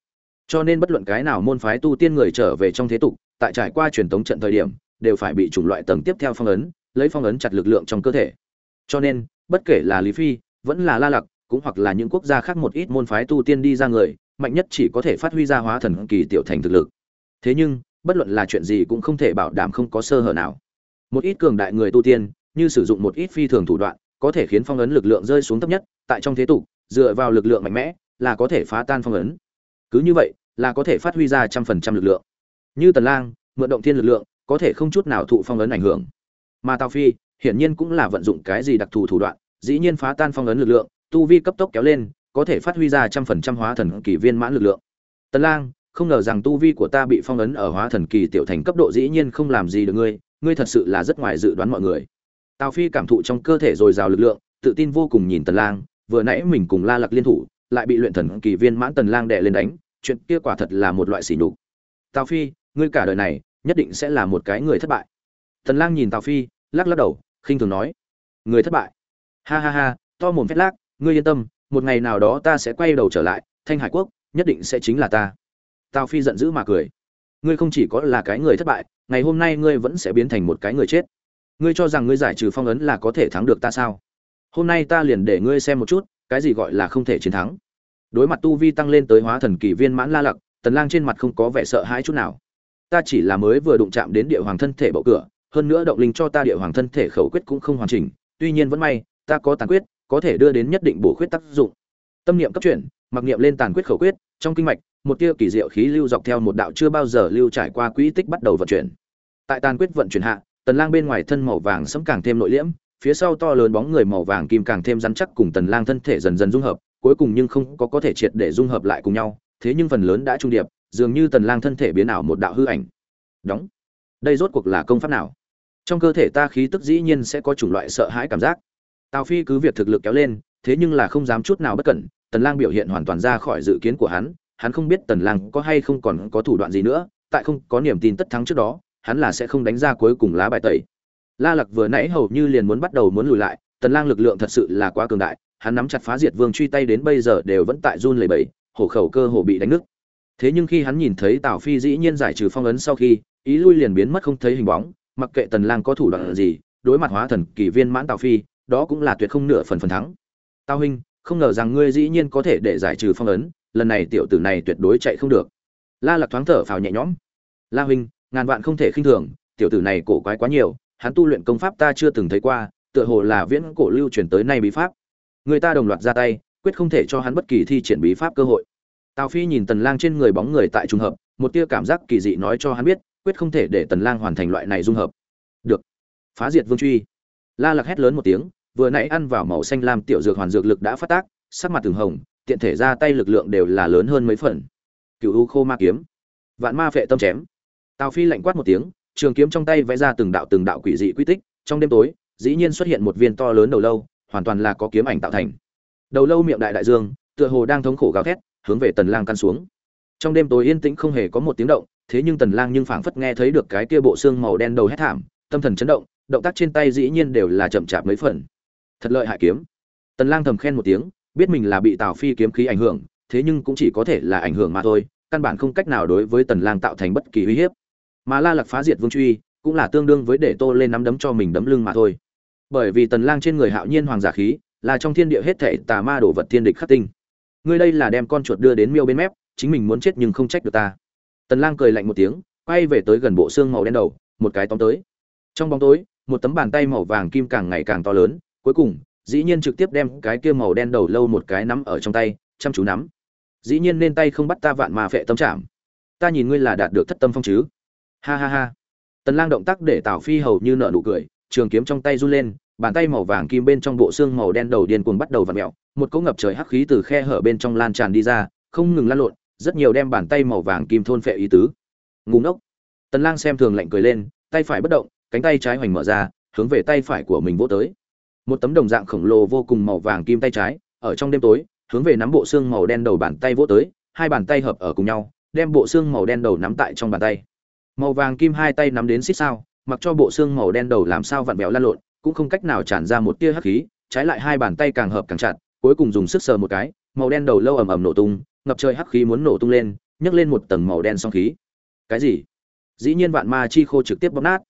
cho nên bất luận cái nào môn phái tu tiên người trở về trong thế tục, tại trải qua truyền thống trận thời điểm, đều phải bị chủng loại tầng tiếp theo phong ấn, lấy phong ấn chặt lực lượng trong cơ thể. Cho nên, bất kể là lý phi, vẫn là la lặc, cũng hoặc là những quốc gia khác một ít môn phái tu tiên đi ra người, mạnh nhất chỉ có thể phát huy ra hóa thần kỳ tiểu thành thực lực. Thế nhưng, bất luận là chuyện gì cũng không thể bảo đảm không có sơ hở nào. Một ít cường đại người tu tiên, như sử dụng một ít phi thường thủ đoạn, có thể khiến phong ấn lực lượng rơi xuống thấp nhất, tại trong thế tục, dựa vào lực lượng mạnh mẽ, là có thể phá tan phong ấn cứ như vậy, là có thể phát huy ra trăm phần trăm lực lượng. Như tần lang, mượn động thiên lực lượng, có thể không chút nào thụ phong ấn ảnh hưởng. Mà tào phi, hiển nhiên cũng là vận dụng cái gì đặc thù thủ đoạn, dĩ nhiên phá tan phong ấn lực lượng, tu vi cấp tốc kéo lên, có thể phát huy ra trăm phần trăm hóa thần kỳ viên mãn lực lượng. Tần lang, không ngờ rằng tu vi của ta bị phong ấn ở hóa thần kỳ tiểu thành cấp độ dĩ nhiên không làm gì được ngươi ngươi thật sự là rất ngoài dự đoán mọi người. Tào phi cảm thụ trong cơ thể dồi dào lực lượng, tự tin vô cùng nhìn tần lang, vừa nãy mình cùng la lặc liên thủ lại bị luyện thần kỳ viên mãn tần lang đè lên đánh, chuyện kia quả thật là một loại sỉ nhục. Tào phi, ngươi cả đời này nhất định sẽ là một cái người thất bại. Tần lang nhìn tào phi, lắc lắc đầu, khinh thường nói, người thất bại. Ha ha ha, to mồm phét lác, ngươi yên tâm, một ngày nào đó ta sẽ quay đầu trở lại, thanh hải quốc nhất định sẽ chính là ta. Tào phi giận dữ mà cười, ngươi không chỉ có là cái người thất bại, ngày hôm nay ngươi vẫn sẽ biến thành một cái người chết. Ngươi cho rằng ngươi giải trừ phong ấn là có thể thắng được ta sao? Hôm nay ta liền để ngươi xem một chút cái gì gọi là không thể chiến thắng. Đối mặt tu vi tăng lên tới hóa thần kỳ viên mãn la lặc, tần lang trên mặt không có vẻ sợ hãi chút nào. Ta chỉ là mới vừa đụng chạm đến địa hoàng thân thể bậu cửa, hơn nữa động linh cho ta địa hoàng thân thể khẩu quyết cũng không hoàn chỉnh, tuy nhiên vẫn may, ta có tàn quyết, có thể đưa đến nhất định bổ khuyết tác dụng. Tâm niệm cấp chuyển, mặc niệm lên tàn quyết khẩu quyết, trong kinh mạch, một tia kỳ diệu khí lưu dọc theo một đạo chưa bao giờ lưu trải qua quỹ tích bắt đầu vận chuyển. Tại tàn quyết vận chuyển hạ, tần lang bên ngoài thân màu vàng sẫm càng thêm nội liễm phía sau to lớn bóng người màu vàng kim càng thêm rắn chắc cùng tần lang thân thể dần dần dung hợp, cuối cùng nhưng không có có thể triệt để dung hợp lại cùng nhau, thế nhưng phần lớn đã trung điệp, dường như tần lang thân thể biến ảo một đạo hư ảnh. Đóng. Đây rốt cuộc là công pháp nào? Trong cơ thể ta khí tức dĩ nhiên sẽ có chủng loại sợ hãi cảm giác. Tào phi cứ việc thực lực kéo lên, thế nhưng là không dám chút nào bất cẩn, tần lang biểu hiện hoàn toàn ra khỏi dự kiến của hắn hắn không biết tần lang có hay không còn có thủ đoạn gì nữa, tại không có niềm tin tất thắng trước đó, hắn là sẽ không đánh ra cuối cùng lá bài tẩy la lặc vừa nãy hầu như liền muốn bắt đầu muốn lùi lại, tần lang lực lượng thật sự là quá cường đại, hắn nắm chặt phá diệt vương truy tay đến bây giờ đều vẫn tại run lẩy bẩy, hổ khẩu cơ hồ bị đánh nứt. Thế nhưng khi hắn nhìn thấy tào phi dĩ nhiên giải trừ phong ấn sau khi, ý lui liền biến mất không thấy hình bóng, mặc kệ tần lang có thủ đoạn gì, đối mặt hóa thần kỳ viên mãn tào phi, đó cũng là tuyệt không nửa phần phần thắng. Tào huynh, không ngờ rằng ngươi dĩ nhiên có thể để giải trừ phong ấn, lần này tiểu tử này tuyệt đối chạy không được. La lạc thoáng thở phào nhẹ nhõm. La huynh, ngàn vạn không thể khinh thường, tiểu tử này cổ quái quá nhiều hắn tu luyện công pháp ta chưa từng thấy qua, tựa hồ là viễn cổ lưu truyền tới nay bí pháp. Người ta đồng loạt ra tay, quyết không thể cho hắn bất kỳ thi triển bí pháp cơ hội. Tào phi nhìn tần lang trên người bóng người tại trùng hợp, một tia cảm giác kỳ dị nói cho hắn biết, quyết không thể để tần lang hoàn thành loại này dung hợp. Được. Phá diệt vương truy. La lạc hét lớn một tiếng, vừa nãy ăn vào màu xanh lam tiểu dược hoàn dược lực đã phát tác, sắc mặt từng hồng, tiện thể ra tay lực lượng đều là lớn hơn mấy phần. Cựu u khô ma kiếm. Vạn ma phệ tâm chém. Tào phi lạnh quát một tiếng trường kiếm trong tay vẽ ra từng đạo từng đạo quỷ dị quy tích, trong đêm tối, dĩ nhiên xuất hiện một viên to lớn đầu lâu, hoàn toàn là có kiếm ảnh tạo thành. Đầu lâu miệng đại đại dương, tựa hồ đang thống khổ gào thét, hướng về tần lang căn xuống. Trong đêm tối yên tĩnh không hề có một tiếng động, thế nhưng tần lang nhưng phảng phất nghe thấy được cái kia bộ xương màu đen đầu hét thảm, tâm thần chấn động động tác trên tay dĩ nhiên đều là chậm chạp mấy phần. Thật lợi hại kiếm. Tần lang thầm khen một tiếng, biết mình là bị tào phi kiếm khí ảnh hưởng, thế nhưng cũng chỉ có thể là ảnh hưởng mà thôi, căn bản không cách nào đối với tần lang tạo thành bất kỳ uy hiếp mà la lạc phá diệt vương truy, cũng là tương đương với để tô lên nắm đấm cho mình đấm lưng mà thôi. Bởi vì tần lang trên người hạo nhiên hoàng giả khí, là trong thiên địa hết thảy tà ma đổ vật thiên địch khắc tinh. Ngươi đây là đem con chuột đưa đến miêu bên mép, chính mình muốn chết nhưng không trách được ta. Tần lang cười lạnh một tiếng, quay về tới gần bộ xương màu đen đầu, một cái tóm tới. Trong bóng tối, một tấm bàn tay màu vàng kim càng ngày càng to lớn, cuối cùng, dĩ nhiên trực tiếp đem cái kia màu đen đầu lâu một cái nắm ở trong tay, chăm chú nắm. Dĩ nhiên nên tay không bắt ta vạn mà phệ tâm chạm. ta nhìn ngươi là đạt được thất tâm phong chứ? Ha ha ha. Tần lang động tác để tào phi hầu như nở nụ cười, trường kiếm trong tay run lên, bàn tay màu vàng kim bên trong bộ xương màu đen đầu điên cuồng bắt đầu vặn mèo, một cỗ ngập trời hắc khí từ khe hở bên trong lan tràn đi ra, không ngừng lan lộn, rất nhiều đem bàn tay màu vàng kim thôn phệ ý tứ. Ngu ngốc. Tần lang xem thường lạnh cười lên, tay phải bất động, cánh tay trái hoành mở ra, hướng về tay phải của mình vỗ tới. Một tấm đồng dạng khổng lồ vô cùng màu vàng kim tay trái, ở trong đêm tối, hướng về nắm bộ xương màu đen đầu bàn tay vỗ tới, hai bàn tay hợp ở cùng nhau, đem bộ xương màu đen đầu nắm tại trong bàn tay màu vàng kim hai tay nắm đến xích sao, mặc cho bộ xương màu đen đầu làm sao vặn vẹo lan lộn, cũng không cách nào tràn ra một tia hắc khí, trái lại hai bàn tay càng hợp càng chặt, cuối cùng dùng sức sờ một cái, màu đen đầu lâu ầm ầm nổ tung, ngập trời hắc khí muốn nổ tung lên, nhấc lên một tầng màu đen song khí. Cái gì? Dĩ nhiên vạn ma chi khô trực tiếp bóp nát.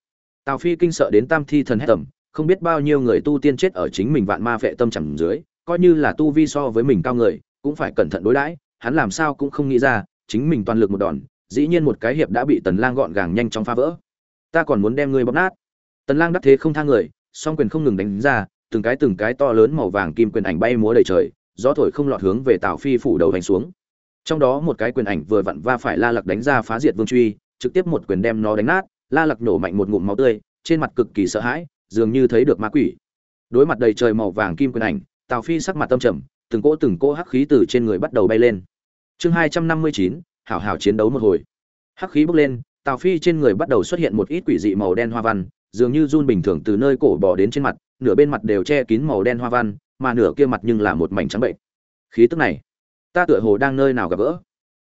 Tào phi kinh sợ đến tam thi thần hét tầm không biết bao nhiêu người tu tiên chết ở chính mình vạn ma phệ tâm chẳng dưới, coi như là tu vi so với mình cao người, cũng phải cẩn thận đối đãi, hắn làm sao cũng không nghĩ ra, chính mình toàn lực một đòn dĩ nhiên một cái hiệp đã bị tần lang gọn gàng nhanh chóng phá vỡ. Ta còn muốn đem ngươi bóp nát. Tần lang đắc thế không tha người, song quyền không ngừng đánh ra, từng cái từng cái to lớn màu vàng kim quyền ảnh bay múa đầy trời, gió thổi không lọt hướng về tào phi phủ đầu hành xuống. Trong đó một cái quyền ảnh vừa vặn va phải la lặc đánh ra phá diệt vương truy, trực tiếp một quyền đem nó đánh nát, la lặc nổ mạnh một ngụm máu tươi, trên mặt cực kỳ sợ hãi, dường như thấy được ma quỷ. Đối mặt đầy trời màu vàng kim quyền ảnh, tào phi sắc mặt tâm trầm, từng cỗ từng cỗ hắc khí từ trên người bắt đầu bay lên. Chương hai trăm năm mươi chín hảo hảo chiến đấu một hồi. Hắc khí bốc lên, tào phi trên người bắt đầu xuất hiện một ít quỷ dị màu đen hoa văn, dường như run bình thường từ nơi cổ bò đến trên mặt, nửa bên mặt đều che kín màu đen hoa văn, mà nửa kia mặt nhưng là một mảnh trắng bệnh. Khí tức này, ta tựa hồ đang nơi nào gặp gỡ.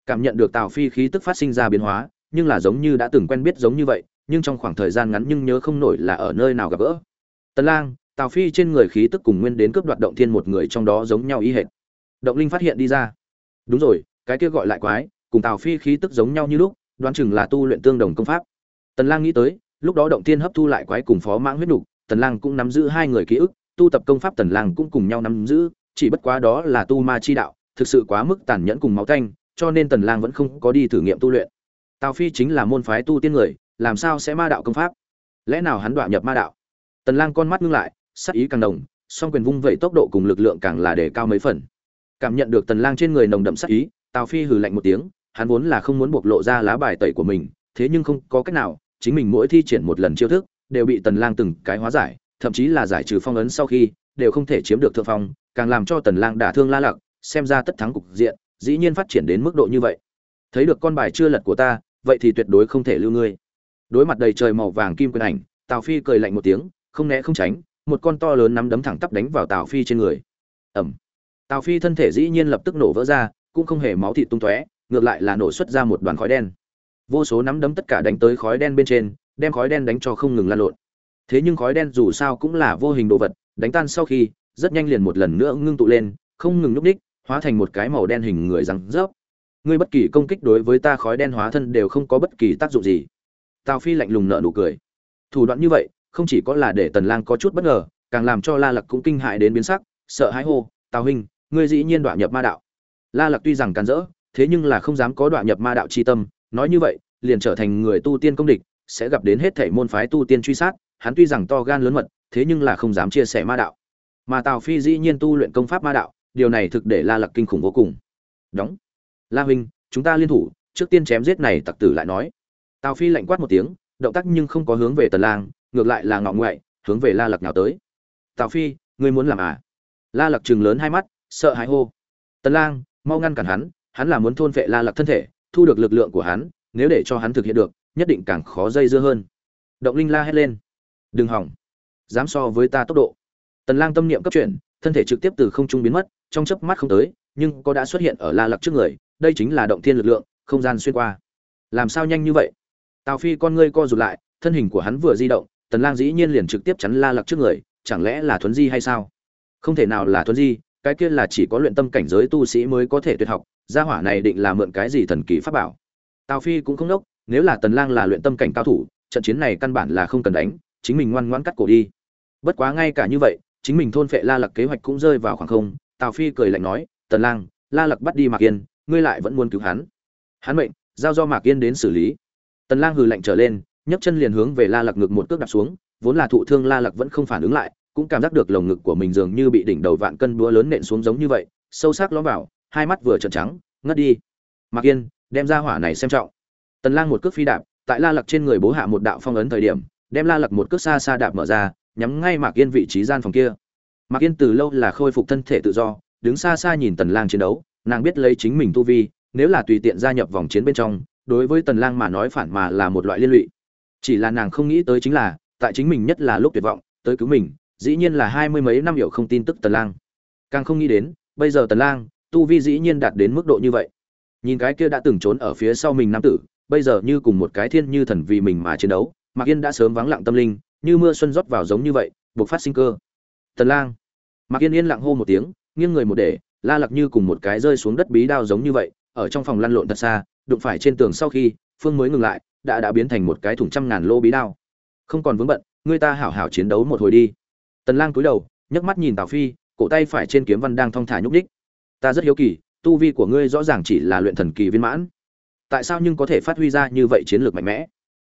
Cảm nhận được tào phi khí tức phát sinh ra biến hóa, nhưng là giống như đã từng quen biết giống như vậy, nhưng trong khoảng thời gian ngắn nhưng nhớ không nổi là ở nơi nào gặp gỡ. Tần lang, tào phi trên người khí tức cùng nguyên đến cướp đoạt động thiên một người trong đó giống nhau ý hệt. Động linh phát hiện đi ra. Đúng rồi, cái kia gọi lại quái cùng tào phi khí tức giống nhau như lúc, đoán chừng là tu luyện tương đồng công pháp. Tần lang nghĩ tới, lúc đó động thiên hấp thu lại quái cùng phó mãng huyết nục, tần lang cũng nắm giữ hai người ký ức, tu tập công pháp tần lang cũng cùng nhau nắm giữ, chỉ bất quá đó là tu ma chi đạo, thực sự quá mức tàn nhẫn cùng máu tanh, cho nên tần lang vẫn không có đi thử nghiệm tu luyện. Tào phi chính là môn phái tu tiên người, làm sao sẽ ma đạo công pháp? Lẽ nào hắn đoạn nhập ma đạo? Tần lang con mắt ngưng lại, sắc ý càng đồng song quyền vung vậy tốc độ cùng lực lượng càng là đề cao mấy phần. Cảm nhận được tần lang trên người nồng đậm sát ý, tào phi hừ lạnh một tiếng hắn vốn là không muốn bộc lộ ra lá bài tẩy của mình thế nhưng không có cách nào chính mình mỗi thi triển một lần chiêu thức đều bị tần lang từng cái hóa giải thậm chí là giải trừ phong ấn sau khi đều không thể chiếm được thượng phong càng làm cho tần lang đả thương la lặc xem ra tất thắng cục diện dĩ nhiên phát triển đến mức độ như vậy. Thấy được con bài chưa lật của ta vậy thì tuyệt đối không thể lưu ngươi. Đối mặt đầy trời màu vàng kim quyền ảnh tào phi cười lạnh một tiếng không né không tránh một con to lớn nắm đấm thẳng tắp đánh vào tào phi trên người. Ầm, tào phi thân thể dĩ nhiên lập tức nổ vỡ ra cũng không hề máu thịt tung tóe ngược lại là nổ xuất ra một đoàn khói đen. Vô số nắm đấm tất cả đánh tới khói đen bên trên, đem khói đen đánh cho không ngừng lan lộn. Thế nhưng khói đen dù sao cũng là vô hình đồ vật, đánh tan sau khi, rất nhanh liền một lần nữa ngưng tụ lên, không ngừng núp đích hóa thành một cái màu đen hình người răng rớp. Ngươi bất kỳ công kích đối với ta khói đen hóa thân đều không có bất kỳ tác dụng gì. Tào phi lạnh lùng nợ nụ cười. Thủ đoạn như vậy, không chỉ có là để tần lang có chút bất ngờ, càng làm cho la lặc cũng kinh hại đến biến sắc, sợ hãi hô, tào huynh, ngươi dĩ nhiên đoạn nhập ma đạo. La lặc tuy rằng càn rỡ thế nhưng là không dám có đoạn nhập ma đạo chi tâm, nói như vậy, liền trở thành người tu tiên công địch, sẽ gặp đến hết thảy môn phái tu tiên truy sát, hắn tuy rằng to gan lớn mật, thế nhưng là không dám chia sẻ ma đạo. Mà tào phi dĩ nhiên tu luyện công pháp ma đạo, điều này thực để la lặc kinh khủng vô cùng. Đóng. La huynh, chúng ta liên thủ, trước tiên chém giết này tặc tử lại nói. Tào phi lạnh quát một tiếng, động tác nhưng không có hướng về tần lang, ngược lại là ngọ ngoại, hướng về la lặc nào tới. Tào phi, ngươi muốn làm à? La lặc trừng lớn hai mắt, sợ hãi hô. Tần lang, mau ngăn cản hắn hắn là muốn thôn vệ la lặc thân thể, thu được lực lượng của hắn, nếu để cho hắn thực hiện được, nhất định càng khó dây dưa hơn. Động linh la hét lên. Đừng hỏng. Dám so với ta tốc độ. Tần lang tâm niệm cấp chuyển, thân thể trực tiếp từ không trung biến mất, trong chớp mắt không tới, nhưng có đã xuất hiện ở la lặc trước người, đây chính là động thiên lực lượng, không gian xuyên qua. Làm sao nhanh như vậy? Tào phi con ngươi co rụt lại, thân hình của hắn vừa di động, tần lang dĩ nhiên liền trực tiếp chắn la lặc trước người, chẳng lẽ là thuấn di hay sao? Không thể nào là thuấn di, cái kia là chỉ có luyện tâm cảnh giới tu sĩ mới có thể tuyệt học gia hỏa này định là mượn cái gì thần kỳ pháp bảo? Tào phi cũng không đốc, nếu là tần lang là luyện tâm cảnh cao thủ, trận chiến này căn bản là không cần đánh, chính mình ngoan ngoãn cắt cổ đi. Bất quá ngay cả như vậy, chính mình thôn phệ la lặc kế hoạch cũng rơi vào khoảng không, tào phi cười lạnh nói, tần lang, la lặc bắt đi mạc yên, ngươi lại vẫn muốn cứu hắn. Hắn mệnh, giao do mạc yên đến xử lý. Tần lang hừ lạnh trở lên, nhấc chân liền hướng về la lặc ngực một cước đạp xuống, vốn là thụ thương la lặc vẫn không phản ứng lại, cũng cảm giác được lồng ngực của mình dường như bị đỉnh đầu vạn cân búa lớn nện xuống giống như vậy, sâu sắc lõm vào hai mắt vừa trợn trắng, ngất đi. Mạc yên, đem ra hỏa này xem trọng. Tần lang một cước phi đạp, tại la lặc trên người bố hạ một đạo phong ấn thời điểm, đem la lặc một cước xa xa đạp mở ra, nhắm ngay mạc yên vị trí gian phòng kia. Mạc yên từ lâu là khôi phục thân thể tự do, đứng xa xa nhìn tần lang chiến đấu, nàng biết lấy chính mình tu vi, nếu là tùy tiện gia nhập vòng chiến bên trong, đối với tần lang mà nói phản mà là một loại liên lụy. Chỉ là nàng không nghĩ tới chính là, tại chính mình nhất là lúc tuyệt vọng, tới cứu mình, dĩ nhiên là hai mươi mấy năm hiểu không tin tức tần lang. Càng không nghĩ đến, bây giờ tần lang tu vi dĩ nhiên đạt đến mức độ như vậy. Nhìn cái kia đã từng trốn ở phía sau mình nam tử, bây giờ như cùng một cái thiên như thần vì mình mà chiến đấu, mạc yên đã sớm vắng lặng tâm linh, như mưa xuân rót vào giống như vậy, buộc phát sinh cơ. Tần lang. Mạc yên yên lặng hô một tiếng, nghiêng người một để, la lặc như cùng một cái rơi xuống đất bí đao giống như vậy, ở trong phòng lăn lộn thật xa, đụng phải trên tường sau khi, phương mới ngừng lại, đã đã biến thành một cái thùng trăm ngàn lô bí đao. Không còn vướng bận, người ta hảo hảo chiến đấu một hồi đi. Tần lang cúi đầu, nhấc mắt nhìn tào phi, cổ tay phải trên kiếm văn đang thong thả nhúc nhích ta rất hiếu kỳ, tu vi của ngươi rõ ràng chỉ là luyện thần kỳ viên mãn. Tại sao nhưng có thể phát huy ra như vậy chiến lược mạnh mẽ?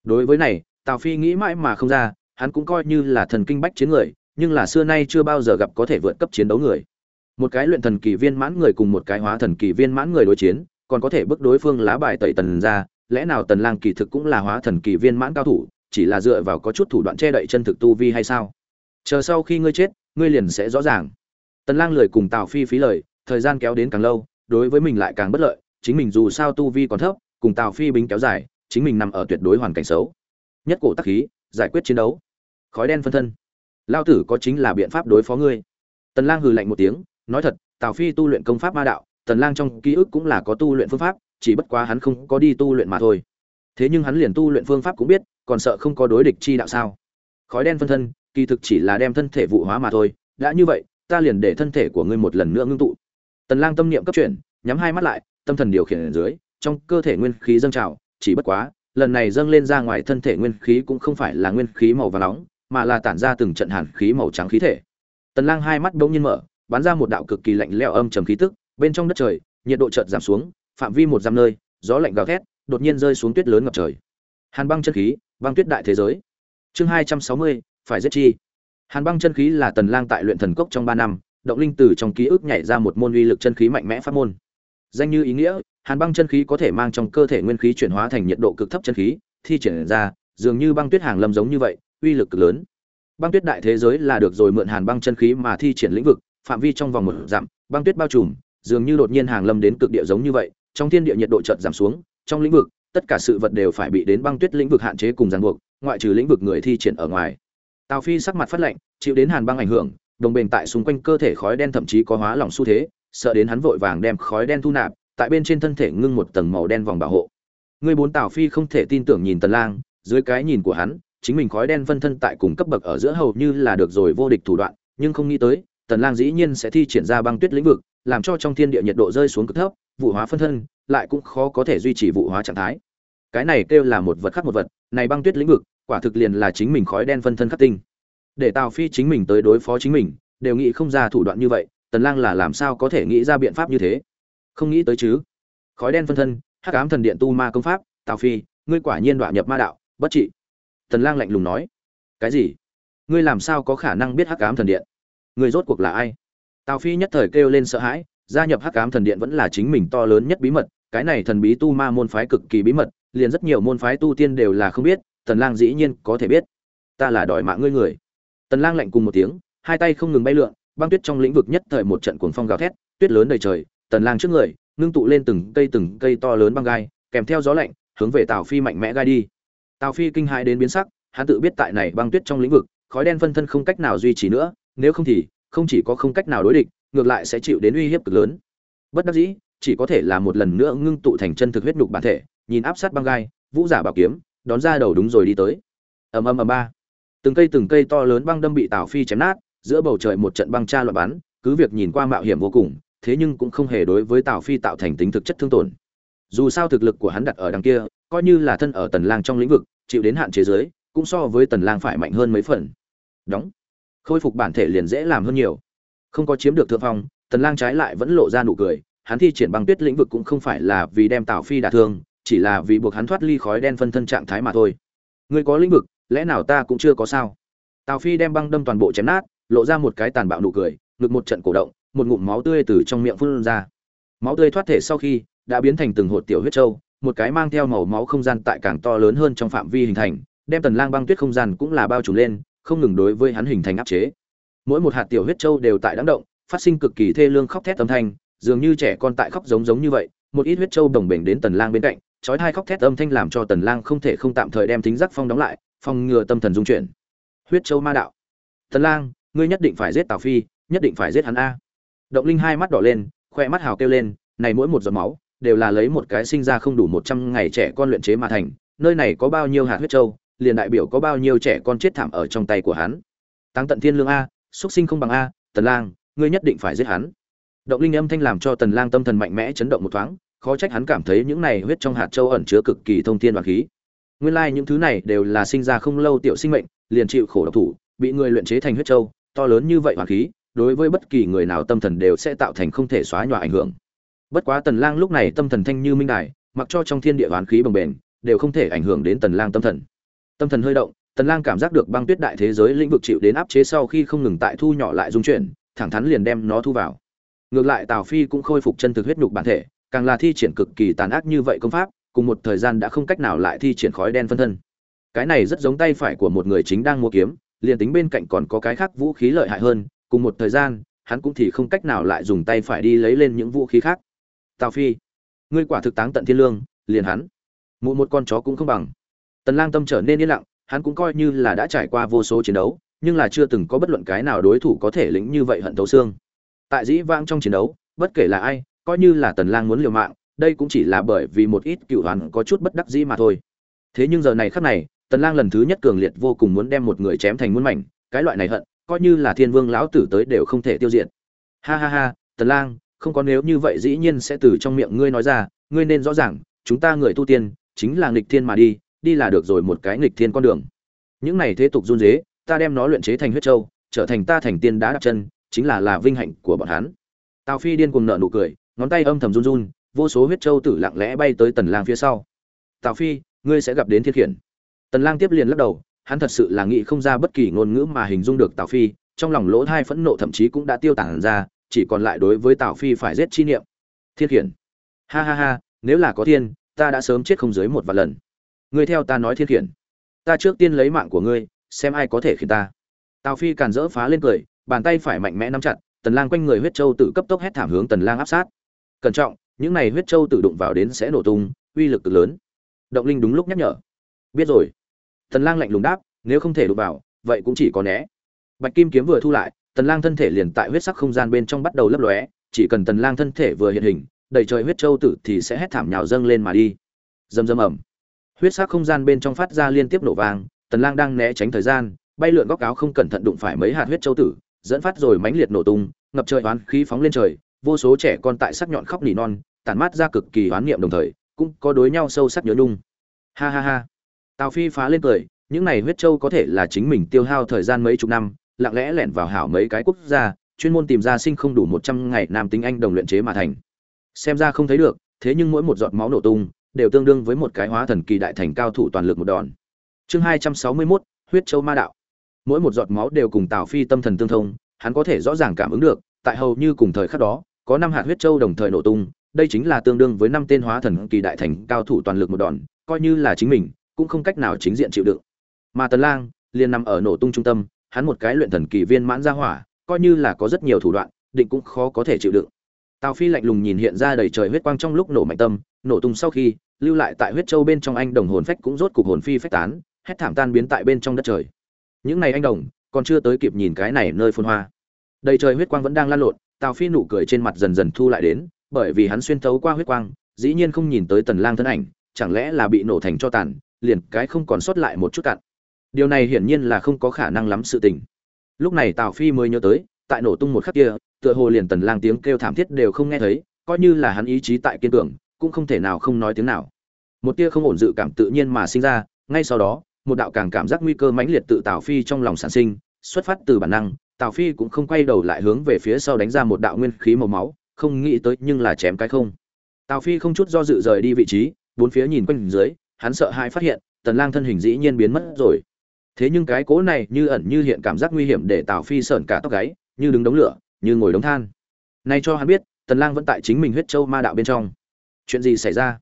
Đối với này, tào phi nghĩ mãi mà không ra, hắn cũng coi như là thần kinh bách chiến người, nhưng là xưa nay chưa bao giờ gặp có thể vượt cấp chiến đấu người. Một cái luyện thần kỳ viên mãn người cùng một cái hóa thần kỳ viên mãn người đối chiến, còn có thể bước đối phương lá bài tẩy tần ra, lẽ nào tần lang kỳ thực cũng là hóa thần kỳ viên mãn cao thủ, chỉ là dựa vào có chút thủ đoạn che đậy chân thực tu vi hay sao? Chờ sau khi ngươi chết, ngươi liền sẽ rõ ràng. Tần lang lười cùng tào phi phí lời thời gian kéo đến càng lâu, đối với mình lại càng bất lợi, chính mình dù sao tu vi còn thấp, cùng tào phi binh kéo dài, chính mình nằm ở tuyệt đối hoàn cảnh xấu. Nhất cổ tắc khí, giải quyết chiến đấu. Khói đen phân thân. Lao tử có chính là biện pháp đối phó ngươi. Tần lang hừ lạnh một tiếng, nói thật, tào phi tu luyện công pháp ma đạo, tần lang trong ký ức cũng là có tu luyện phương pháp, chỉ bất quá hắn không có đi tu luyện mà thôi. Thế nhưng hắn liền tu luyện phương pháp cũng biết, còn sợ không có đối địch chi đạo sao? Khói đen phân thân, kỳ thực chỉ là đem thân thể vụ hóa mà thôi, đã như vậy, ta liền để thân thể của ngươi một lần nữa ngưng tụ tần lang tâm niệm cấp chuyển, nhắm hai mắt lại, tâm thần điều khiển ở dưới, trong cơ thể nguyên khí dâng trào, chỉ bất quá, lần này dâng lên ra ngoài thân thể nguyên khí cũng không phải là nguyên khí màu vàng nóng, mà là tản ra từng trận hàn khí màu trắng khí thể. Tần lang hai mắt bỗng nhiên mở, bắn ra một đạo cực kỳ lạnh lẽo âm trầm khí tức, bên trong đất trời, nhiệt độ chợt giảm xuống, phạm vi một dặm nơi, gió lạnh gào thét, đột nhiên rơi xuống tuyết lớn ngập trời. Hàn băng chân khí, băng tuyết đại thế giới. Chương hai trăm sáu mươi, phải giết chi. Hàn băng chân khí là tần lang tại luyện thần cốc trong ba năm động linh từ trong ký ức nhảy ra một môn uy lực chân khí mạnh mẽ pháp môn. Danh như ý nghĩa, hàn băng chân khí có thể mang trong cơ thể nguyên khí chuyển hóa thành nhiệt độ cực thấp chân khí, thi triển ra, dường như băng tuyết hàng lâm giống như vậy, uy lực cực lớn. Băng tuyết đại thế giới là được rồi mượn hàn băng chân khí mà thi triển lĩnh vực, phạm vi trong vòng một dặm, băng tuyết bao trùm, dường như đột nhiên hàng lâm đến cực địa giống như vậy, trong thiên địa nhiệt độ chợt giảm xuống, trong lĩnh vực, tất cả sự vật đều phải bị đến băng tuyết lĩnh vực hạn chế cùng ràng buộc, ngoại trừ lĩnh vực người thi triển ở ngoài. Tào phi sắc mặt phát lạnh chịu đến hàn băng ảnh hưởng đồng bền tại xung quanh cơ thể khói đen thậm chí có hóa lỏng xu thế, sợ đến hắn vội vàng đem khói đen thu nạp, tại bên trên thân thể ngưng một tầng màu đen vòng bảo hộ. Người bốn tào phi không thể tin tưởng nhìn tần lang, dưới cái nhìn của hắn, chính mình khói đen phân thân tại cùng cấp bậc ở giữa hầu như là được rồi vô địch thủ đoạn, nhưng không nghĩ tới, tần lang dĩ nhiên sẽ thi triển ra băng tuyết lĩnh vực, làm cho trong thiên địa nhiệt độ rơi xuống cực thấp, vụ hóa phân thân, lại cũng khó có thể duy trì vụ hóa trạng thái. Cái này kêu là một vật khác một vật, này băng tuyết lĩnh vực, quả thực liền là chính mình khói đen phân thân khắc tinh để tào phi chính mình tới đối phó chính mình, đều nghĩ không ra thủ đoạn như vậy, tần lang là làm sao có thể nghĩ ra biện pháp như thế? Không nghĩ tới chứ. Khói đen phân thân, hắc ám thần điện tu ma công pháp, tào phi, ngươi quả nhiên đoạn nhập ma đạo, bất trị. Tần lang lạnh lùng nói. Cái gì? Ngươi làm sao có khả năng biết hắc ám thần điện? Ngươi rốt cuộc là ai? Tào phi nhất thời kêu lên sợ hãi, gia nhập hắc ám thần điện vẫn là chính mình to lớn nhất bí mật, cái này thần bí tu ma môn phái cực kỳ bí mật, liền rất nhiều môn phái tu tiên đều là không biết, tần lang dĩ nhiên có thể biết. Ta là đòi mạng ngươi người tần lang lạnh cùng một tiếng, hai tay không ngừng bay lượn, băng tuyết trong lĩnh vực nhất thời một trận cuồng phong gào thét, tuyết lớn đầy trời, tần lang trước người, ngưng tụ lên từng cây từng cây to lớn băng gai, kèm theo gió lạnh, hướng về tào phi mạnh mẽ gai đi. Tào phi kinh hãi đến biến sắc, hắn tự biết tại này băng tuyết trong lĩnh vực, khói đen phân thân không cách nào duy trì nữa, nếu không thì, không chỉ có không cách nào đối địch, ngược lại sẽ chịu đến uy hiếp cực lớn. Bất đắc dĩ, chỉ có thể là một lần nữa ngưng tụ thành chân thực huyết nhục bản thể, nhìn áp sát băng gai, vũ giả bảo kiếm, đón ra đầu đúng rồi đi tới. Ầm ầm ầm ba từng cây từng cây to lớn băng đâm bị tào phi chém nát, giữa bầu trời một trận băng tra loạn bắn, cứ việc nhìn qua mạo hiểm vô cùng, thế nhưng cũng không hề đối với tào phi tạo thành tính thực chất thương tổn. Dù sao thực lực của hắn đặt ở đằng kia, coi như là thân ở tần lang trong lĩnh vực, chịu đến hạn chế giới cũng so với tần lang phải mạnh hơn mấy phần. Đóng. Khôi phục bản thể liền dễ làm hơn nhiều. Không có chiếm được thượng phong, tần lang trái lại vẫn lộ ra nụ cười, hắn thi triển băng tuyết lĩnh vực cũng không phải là vì đem tào phi đả thương, chỉ là vì buộc hắn thoát ly khói đen phân thân trạng thái mà thôi. Ngươi có lĩnh vực lẽ nào ta cũng chưa có sao? Tào phi đem băng đâm toàn bộ chém nát, lộ ra một cái tàn bạo nụ cười, ngực một trận cổ động, một ngụm máu tươi từ trong miệng phun ra. Máu tươi thoát thể sau khi, đã biến thành từng hột tiểu huyết châu một cái mang theo màu máu không gian tại càng to lớn hơn trong phạm vi hình thành, đem tần lang băng tuyết không gian cũng là bao trùm lên, không ngừng đối với hắn hình thành áp chế. Mỗi một hạt tiểu huyết châu đều tại đáng động, phát sinh cực kỳ thê lương khóc thét âm thanh, dường như trẻ con tại khóc giống giống như vậy, một ít huyết châu đồng bình đến tần lang bên cạnh, chói tai khóc thét âm thanh làm cho tần lang không thể không tạm thời đem tính giác phong đóng lại phòng ngừa tâm thần dung chuyển. Huyết châu ma đạo. Tần lang, ngươi nhất định phải giết tào phi, nhất định phải giết hắn a. Động linh hai mắt đỏ lên khoe mắt hào kêu lên, này mỗi một giọt máu, đều là lấy một cái sinh ra không đủ 100 ngày trẻ con luyện chế mà thành, nơi này có bao nhiêu hạt huyết châu, liền đại biểu có bao nhiêu trẻ con chết thảm ở trong tay của hắn. Tăng tận thiên lương a xuất sinh không bằng a tần lang, ngươi nhất định phải giết hắn. Động linh âm thanh làm cho tần lang tâm thần mạnh mẽ chấn động một thoáng, khó trách hắn cảm thấy những này huyết trong hạt châu ẩn chứa cực kỳ thông thiên và khí nguyên lai những thứ này đều là sinh ra không lâu tiểu sinh mệnh, liền chịu khổ độc thủ, bị người luyện chế thành huyết châu, to lớn như vậy hoàn khí, đối với bất kỳ người nào tâm thần đều sẽ tạo thành không thể xóa nhòa ảnh hưởng. Bất quá tần lang lúc này tâm thần thanh như minh đài, mặc cho trong thiên địa hoàn khí bồng bềnh, đều không thể ảnh hưởng đến tần lang tâm thần. Tâm thần hơi động, tần lang cảm giác được băng tuyết đại thế giới lĩnh vực chịu đến áp chế sau khi không ngừng tại thu nhỏ lại dung chuyển, thẳng thắn liền đem nó thu vào. Ngược lại tào phi cũng khôi phục chân thực huyết nhục bản thể, càng là thi triển cực kỳ tàn ác như vậy công pháp cùng một thời gian đã không cách nào lại thi triển khói đen phân thân. Cái này rất giống tay phải của một người chính đang mua kiếm, liền tính bên cạnh còn có cái khác vũ khí lợi hại hơn, cùng một thời gian, hắn cũng thì không cách nào lại dùng tay phải đi lấy lên những vũ khí khác. Tào phi, ngươi quả thực táng tận thiên lương, liền hắn, mụ một con chó cũng không bằng. Tần lang tâm trở nên yên lặng, hắn cũng coi như là đã trải qua vô số chiến đấu, nhưng là chưa từng có bất luận cái nào đối thủ có thể lĩnh như vậy hận thấu xương. Tại dĩ vãng trong chiến đấu, bất kể là ai, coi như là tần lang muốn liều mạng đây cũng chỉ là bởi vì một ít cựu hoàn có chút bất đắc dĩ mà thôi. Thế nhưng giờ này khắc này, tần lang lần thứ nhất cường liệt vô cùng muốn đem một người chém thành muôn mảnh, cái loại này hận, coi như là thiên vương lão tử tới đều không thể tiêu diệt. Ha ha ha, tần lang, không có nếu như vậy dĩ nhiên sẽ từ trong miệng ngươi nói ra, ngươi nên rõ ràng, chúng ta người tu tiên, chính là nghịch thiên mà đi đi là được rồi một cái nghịch thiên con đường. Những này thế tục run rế, ta đem nó luyện chế thành huyết châu, trở thành ta thành tiên đá đặt chân, chính là là vinh hạnh của bọn hắn. Tào phi điên cuồng nợ nụ cười, ngón tay âm thầm run run vô số huyết châu tử lặng lẽ bay tới tần lang phía sau. Tào phi, ngươi sẽ gặp đến thiên khiển. Tần lang tiếp liền lắc đầu, hắn thật sự là nghĩ không ra bất kỳ ngôn ngữ mà hình dung được tào phi, trong lòng lỗ thai phẫn nộ thậm chí cũng đã tiêu tản ra, chỉ còn lại đối với tào phi phải giết chi niệm. Thiên khiển. Ha ha ha, nếu là có thiên, ta đã sớm chết không dưới một vài lần. Ngươi theo ta nói thiên khiển. Ta trước tiên lấy mạng của ngươi, xem ai có thể khiến ta. Tào phi càn rỡ phá lên cười, bàn tay phải mạnh mẽ nắm chặt, tần lang quanh người huyết châu tự cấp tốc hét thảm hướng tần lang áp sát. Cẩn trọng những này huyết châu tự đụng vào đến sẽ nổ tung, uy lực cực lớn. Động linh đúng lúc nhắc nhở. Biết rồi. Tần lang lạnh lùng đáp, nếu không thể đụng vào, vậy cũng chỉ có né. Bạch kim kiếm vừa thu lại, tần lang thân thể liền tại huyết sắc không gian bên trong bắt đầu lấp lóe, chỉ cần tần lang thân thể vừa hiện hình, đầy trời huyết châu tử thì sẽ hét thảm nhào dâng lên mà đi. Rầm rầm ầm. Huyết sắc không gian bên trong phát ra liên tiếp nổ vang, tần lang đang né tránh thời gian, bay lượn góc áo không cẩn thận đụng phải mấy hạt huyết châu tử dẫn phát rồi mãnh liệt nổ tung, ngập trời oán khí phóng lên trời, vô số trẻ con tại sắc nhọn khóc nỉ non tản mát ra cực kỳ hoán niệm đồng thời cũng có đối nhau sâu sắc nhớ nhung. Ha ha ha. Tào phi phá lên cười những này huyết châu có thể là chính mình tiêu hao thời gian mấy chục năm lặng lẽ lẻn vào hảo mấy cái quốc gia chuyên môn tìm ra sinh không đủ một trăm ngày nam tính anh đồng luyện chế mà thành. Xem ra không thấy được thế nhưng mỗi một giọt máu nổ tung đều tương đương với một cái hóa thần kỳ đại thành cao thủ toàn lực một đòn. Chương hai trăm sáu mươi 261, huyết châu ma đạo. Mỗi một giọt máu đều cùng tào phi tâm thần tương thông hắn có thể rõ ràng cảm ứng được tại hầu như cùng thời khắc đó có năm hạt huyết châu đồng thời nổ tung đây chính là tương đương với năm tên hóa thần kỳ đại thành cao thủ toàn lực một đòn, coi như là chính mình, cũng không cách nào chính diện chịu đựng. Mà tần lang liền nằm ở nổ tung trung tâm, hắn một cái luyện thần kỳ viên mãn ra hỏa, coi như là có rất nhiều thủ đoạn, định cũng khó có thể chịu đựng. Tào phi lạnh lùng nhìn hiện ra đầy trời huyết quang trong lúc nổ mạnh tâm, nổ tung sau khi, lưu lại tại huyết châu bên trong anh đồng hồn phách cũng rốt cục hồn phi phách tán hết thảm tan biến tại bên trong đất trời. Những này anh đồng, còn chưa tới kịp nhìn cái này nơi phun hoa. Đầy trời huyết quang vẫn đang lan lộn, tào phi nụ cười trên mặt dần dần thu lại đến bởi vì hắn xuyên thấu qua huyết quang, dĩ nhiên không nhìn tới tần lang thân ảnh, chẳng lẽ là bị nổ thành cho tàn, liền cái không còn sót lại một chút cạn điều này hiển nhiên là không có khả năng lắm sự tình. Lúc này tào phi mới nhớ tới, tại nổ tung một khắc kia, tựa hồ liền tần lang tiếng kêu thảm thiết đều không nghe thấy, coi như là hắn ý chí tại kiên cường, cũng không thể nào không nói tiếng nào. Một tia không ổn dự cảm tự nhiên mà sinh ra, ngay sau đó, một đạo càng cảm giác nguy cơ mãnh liệt tự tào phi trong lòng sản sinh, xuất phát từ bản năng, tào phi cũng không quay đầu lại hướng về phía sau đánh ra một đạo nguyên khí màu máu không nghĩ tới nhưng là chém cái không. Tào phi không chút do dự rời đi vị trí, bốn phía nhìn quanh dưới, hắn sợ hãi phát hiện, tần lang thân hình dĩ nhiên biến mất rồi. Thế nhưng cái cố này như ẩn như hiện cảm giác nguy hiểm để tào phi sởn cả tóc gáy, như đứng đống lửa, như ngồi đống than. Nay cho hắn biết, tần lang vẫn tại chính mình huyết châu ma đạo bên trong. Chuyện gì xảy ra?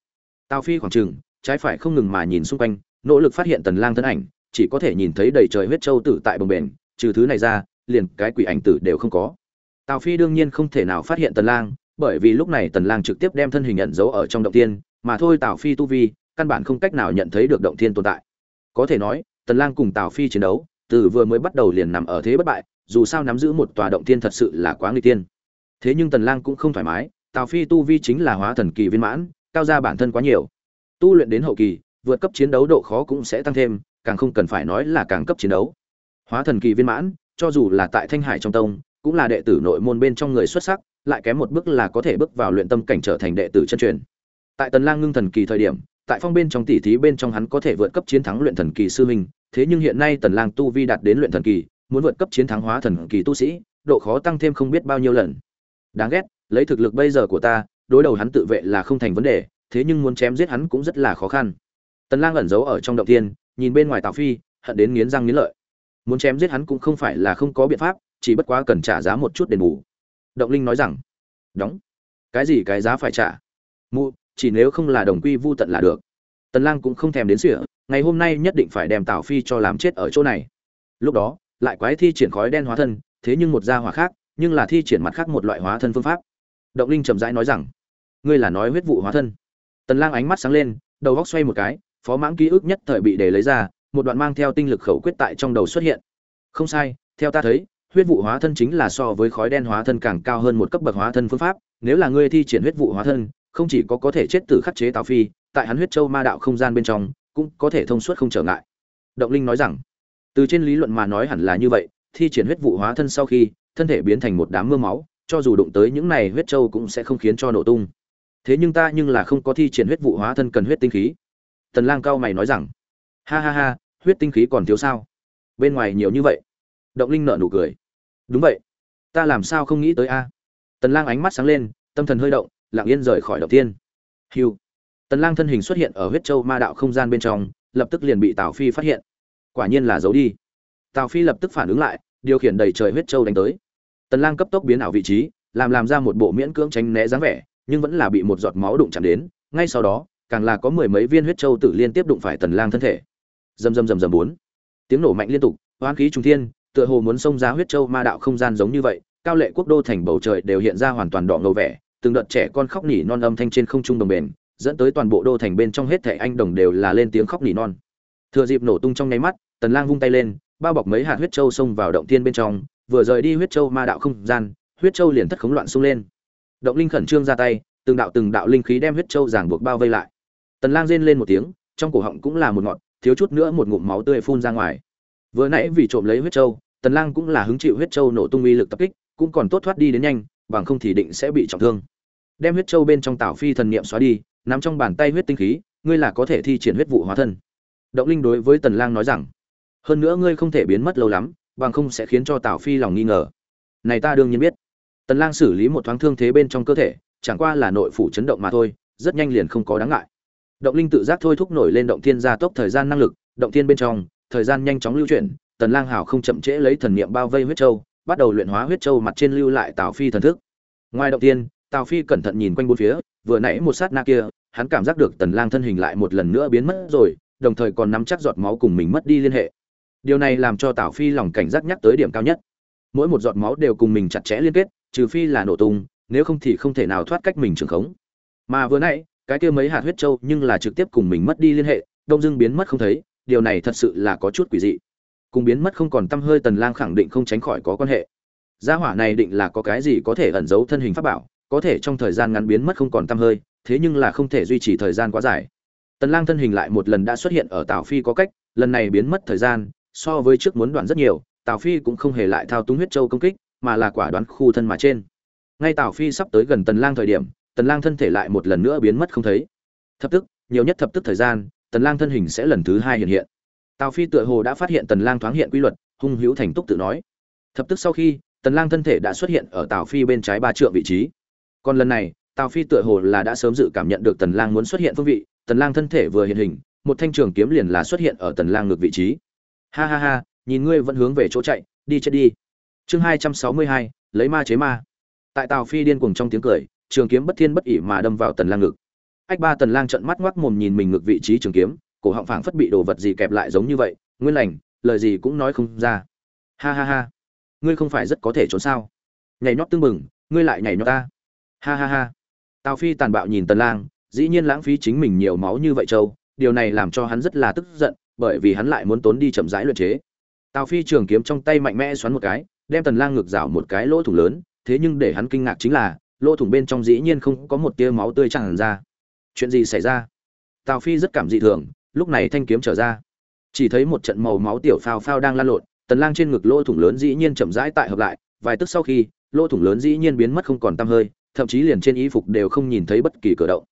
Tào phi khoảng chừng, trái phải không ngừng mà nhìn xung quanh, nỗ lực phát hiện tần lang thân ảnh, chỉ có thể nhìn thấy đầy trời huyết châu tử tại bồng bền trừ thứ này ra, liền cái quỷ ảnh tử đều không có tào phi đương nhiên không thể nào phát hiện tần lang bởi vì lúc này tần lang trực tiếp đem thân hình nhận dấu ở trong động thiên, mà thôi tào phi tu vi căn bản không cách nào nhận thấy được động thiên tồn tại. Có thể nói tần lang cùng tào phi chiến đấu từ vừa mới bắt đầu liền nằm ở thế bất bại dù sao nắm giữ một tòa động thiên thật sự là quá nguy tiên thế nhưng tần lang cũng không thoải mái tào phi tu vi chính là hóa thần kỳ viên mãn cao ra bản thân quá nhiều. Tu luyện đến hậu kỳ vượt cấp chiến đấu độ khó cũng sẽ tăng thêm càng không cần phải nói là càng cấp chiến đấu. Hóa thần kỳ viên mãn cho dù là tại thanh hải trong tông cũng là đệ tử nội môn bên trong người xuất sắc lại kém một bước là có thể bước vào luyện tâm cảnh trở thành đệ tử chân truyền. Tại tần lang ngưng thần kỳ thời điểm tại phong bên trong tỷ thí bên trong hắn có thể vượt cấp chiến thắng luyện thần kỳ sư minh thế nhưng hiện nay tần lang tu vi đạt đến luyện thần kỳ muốn vượt cấp chiến thắng hóa thần kỳ tu sĩ độ khó tăng thêm không biết bao nhiêu lần. Đáng ghét lấy thực lực bây giờ của ta đối đầu hắn tự vệ là không thành vấn đề thế nhưng muốn chém giết hắn cũng rất là khó khăn. Tần lang ẩn giấu ở trong động thiên, nhìn bên ngoài tào phi hận đến nghiến răng nghiến lợi. Muốn chém giết hắn cũng không phải là không có biện pháp chỉ bất quá cần trả giá một chút đền bù. Động linh nói rằng, đóng. Cái gì cái giá phải trả? Mụ, chỉ nếu không là đồng quy vu tận là được. Tần lang cũng không thèm đến sửa, ngày hôm nay nhất định phải đem tào phi cho làm chết ở chỗ này. Lúc đó, lại quái thi triển khói đen hóa thân, thế nhưng một gia hỏa khác, nhưng là thi triển mặt khác một loại hóa thân phương pháp. Động linh trầm rãi nói rằng, ngươi là nói huyết vụ hóa thân. Tần lang ánh mắt sáng lên, đầu góc xoay một cái, phó mãng ký ức nhất thời bị để lấy ra, một đoạn mang theo tinh lực khẩu quyết tại trong đầu xuất hiện. Không sai, theo ta thấy huyết vụ hóa thân chính là so với khói đen hóa thân càng cao hơn một cấp bậc hóa thân phương pháp, nếu là ngươi thi triển huyết vụ hóa thân, không chỉ có có thể chết tử khắc chế tào phi, tại hắn huyết châu ma đạo không gian bên trong, cũng có thể thông suốt không trở ngại. Động linh nói rằng, từ trên lý luận mà nói hẳn là như vậy, thi triển huyết vụ hóa thân sau khi, thân thể biến thành một đám mưa máu, cho dù đụng tới những này huyết châu cũng sẽ không khiến cho nổ tung. Thế nhưng ta nhưng là không có thi triển huyết vụ hóa thân cần huyết tinh khí. Tần lang cao mày nói rằng, ha ha ha, huyết tinh khí còn thiếu sao? Bên ngoài nhiều như vậy động linh nở nụ cười. Đúng vậy. Ta làm sao không nghĩ tới a? Tần lang ánh mắt sáng lên, tâm thần hơi động, lặng yên rời khỏi động tiên. Hưu. tần lang thân hình xuất hiện ở huyết châu ma đạo không gian bên trong, lập tức liền bị tào phi phát hiện. Quả nhiên là giấu đi. Tào phi lập tức phản ứng lại, điều khiển đầy trời huyết châu đánh tới. Tần lang cấp tốc biến ảo vị trí, làm làm ra một bộ miễn cưỡng tránh né dáng vẻ, nhưng vẫn là bị một giọt máu đụng chạm đến. Ngay sau đó, càng là có mười mấy viên huyết châu tử liên tiếp đụng phải tần lang thân thể. Rầm rầm rầm rầm bốn. Tiếng nổ mạnh liên tục oan khí trung thiên tựa hồ muốn xông ra huyết châu ma đạo không gian giống như vậy, cao lệ quốc đô thành bầu trời đều hiện ra hoàn toàn đỏ ngầu vẻ, từng đợt trẻ con khóc nỉ non âm thanh trên không trung đồng bền, dẫn tới toàn bộ đô thành bên trong hết thảy anh đồng đều là lên tiếng khóc nỉ non. Thừa dịp nổ tung trong nháy mắt, tần lang vung tay lên, bao bọc mấy hạt huyết châu xông vào động thiên bên trong, vừa rời đi huyết châu ma đạo không gian, huyết châu liền thất khống loạn xung lên. Động linh khẩn trương ra tay, từng đạo từng đạo linh khí đem huyết châu giảng buộc bao vây lại. Tần lang rên lên một tiếng, trong cổ họng cũng là một ngọn, thiếu chút nữa một ngụm máu tươi phun ra ngoài. Vừa nãy vì trộm lấy huyết châu tần lang cũng là hứng chịu huyết châu nổ tung uy lực tập kích, cũng còn tốt thoát đi đến nhanh, bằng không thì định sẽ bị trọng thương. Đem huyết châu bên trong tảo phi thần niệm xóa đi, nắm trong bàn tay huyết tinh khí, ngươi là có thể thi triển huyết vụ hóa thân. Động linh đối với tần lang nói rằng, hơn nữa ngươi không thể biến mất lâu lắm, bằng không sẽ khiến cho tảo phi lòng nghi ngờ. Này ta đương nhiên biết. Tần lang xử lý một thoáng thương thế bên trong cơ thể, chẳng qua là nội phủ chấn động mà thôi, rất nhanh liền không có đáng ngại. Động linh tự giác thôi thúc nổi lên động thiên gia tốc thời gian năng lực, động thiên bên trong, thời gian nhanh chóng lưu chuyển tần lang hảo không chậm trễ lấy thần niệm bao vây huyết châu bắt đầu luyện hóa huyết châu mặt trên lưu lại tào phi thần thức. Ngoài động tiên, tào phi cẩn thận nhìn quanh bốn phía vừa nãy một sát na kia hắn cảm giác được tần lang thân hình lại một lần nữa biến mất rồi đồng thời còn nắm chắc giọt máu cùng mình mất đi liên hệ. Điều này làm cho tào phi lòng cảnh giác nhắc tới điểm cao nhất. Mỗi một giọt máu đều cùng mình chặt chẽ liên kết trừ phi là nổ tung nếu không thì không thể nào thoát cách mình trường khống. Mà vừa nãy cái kia mấy hạt huyết châu nhưng là trực tiếp cùng mình mất đi liên hệ đông Dương biến mất không thấy điều này thật sự là có chút quỷ dị cùng biến mất không còn tâm hơi tần lang khẳng định không tránh khỏi có quan hệ. Gia hỏa này định là có cái gì có thể ẩn giấu thân hình pháp bảo, có thể trong thời gian ngắn biến mất không còn tâm hơi, thế nhưng là không thể duy trì thời gian quá dài. Tần lang thân hình lại một lần đã xuất hiện ở tào phi có cách, lần này biến mất thời gian, so với trước muốn đoạn rất nhiều, tào phi cũng không hề lại thao túng huyết châu công kích, mà là quả đoán khu thân mà trên. Ngay tào phi sắp tới gần tần lang thời điểm, tần lang thân thể lại một lần nữa biến mất không thấy. Thập tức, nhiều nhất thập tức thời gian, tần lang thân hình sẽ lần thứ hai hiện hiện tào phi tựa hồ đã phát hiện tần lang thoáng hiện quy luật hung hữu thành túc tự nói. Thập tức sau khi tần lang thân thể đã xuất hiện ở tào phi bên trái ba trượng vị trí. Còn lần này tào phi tựa hồ là đã sớm dự cảm nhận được tần lang muốn xuất hiện phương vị tần lang thân thể vừa hiện hình một thanh trường kiếm liền là xuất hiện ở tần lang ngược vị trí. Ha ha ha nhìn ngươi vẫn hướng về chỗ chạy đi chết đi. Chương 262, lấy ma chế ma. Tại tào phi điên cuồng trong tiếng cười trường kiếm bất thiên bất ỉ mà đâm vào tần lang ngực. Ách ba tần lang trợn mắt ngoác mồm nhìn mình ngược vị trí trường kiếm cổ họng phảng phất bị đồ vật gì kẹp lại giống như vậy, nguyên lành, lời gì cũng nói không ra. Ha ha ha. Ngươi không phải rất có thể trốn sao? Nhảy nhót tương mừng ngươi lại nhảy nhót ta. Ha ha ha. Tào phi tàn bạo nhìn tần lang, dĩ nhiên lãng phí chính mình nhiều máu như vậy châu, điều này làm cho hắn rất là tức giận, bởi vì hắn lại muốn tốn đi chậm rãi luyện chế. Tào phi trường kiếm trong tay mạnh mẽ xoắn một cái, đem tần lang ngược rảo một cái lỗ thủng lớn, thế nhưng để hắn kinh ngạc chính là, lỗ thủng bên trong dĩ nhiên không có một tia máu tươi tràn ra. Chuyện gì xảy ra? Tào phi rất cảm dị thường lúc này thanh kiếm trở ra. Chỉ thấy một trận màu máu tiểu phao phao đang lan lộn, tần lang trên ngực lỗ thủng lớn dĩ nhiên chậm rãi tại hợp lại, vài tức sau khi, lỗ thủng lớn dĩ nhiên biến mất không còn tăm hơi, thậm chí liền trên y phục đều không nhìn thấy bất kỳ cử động.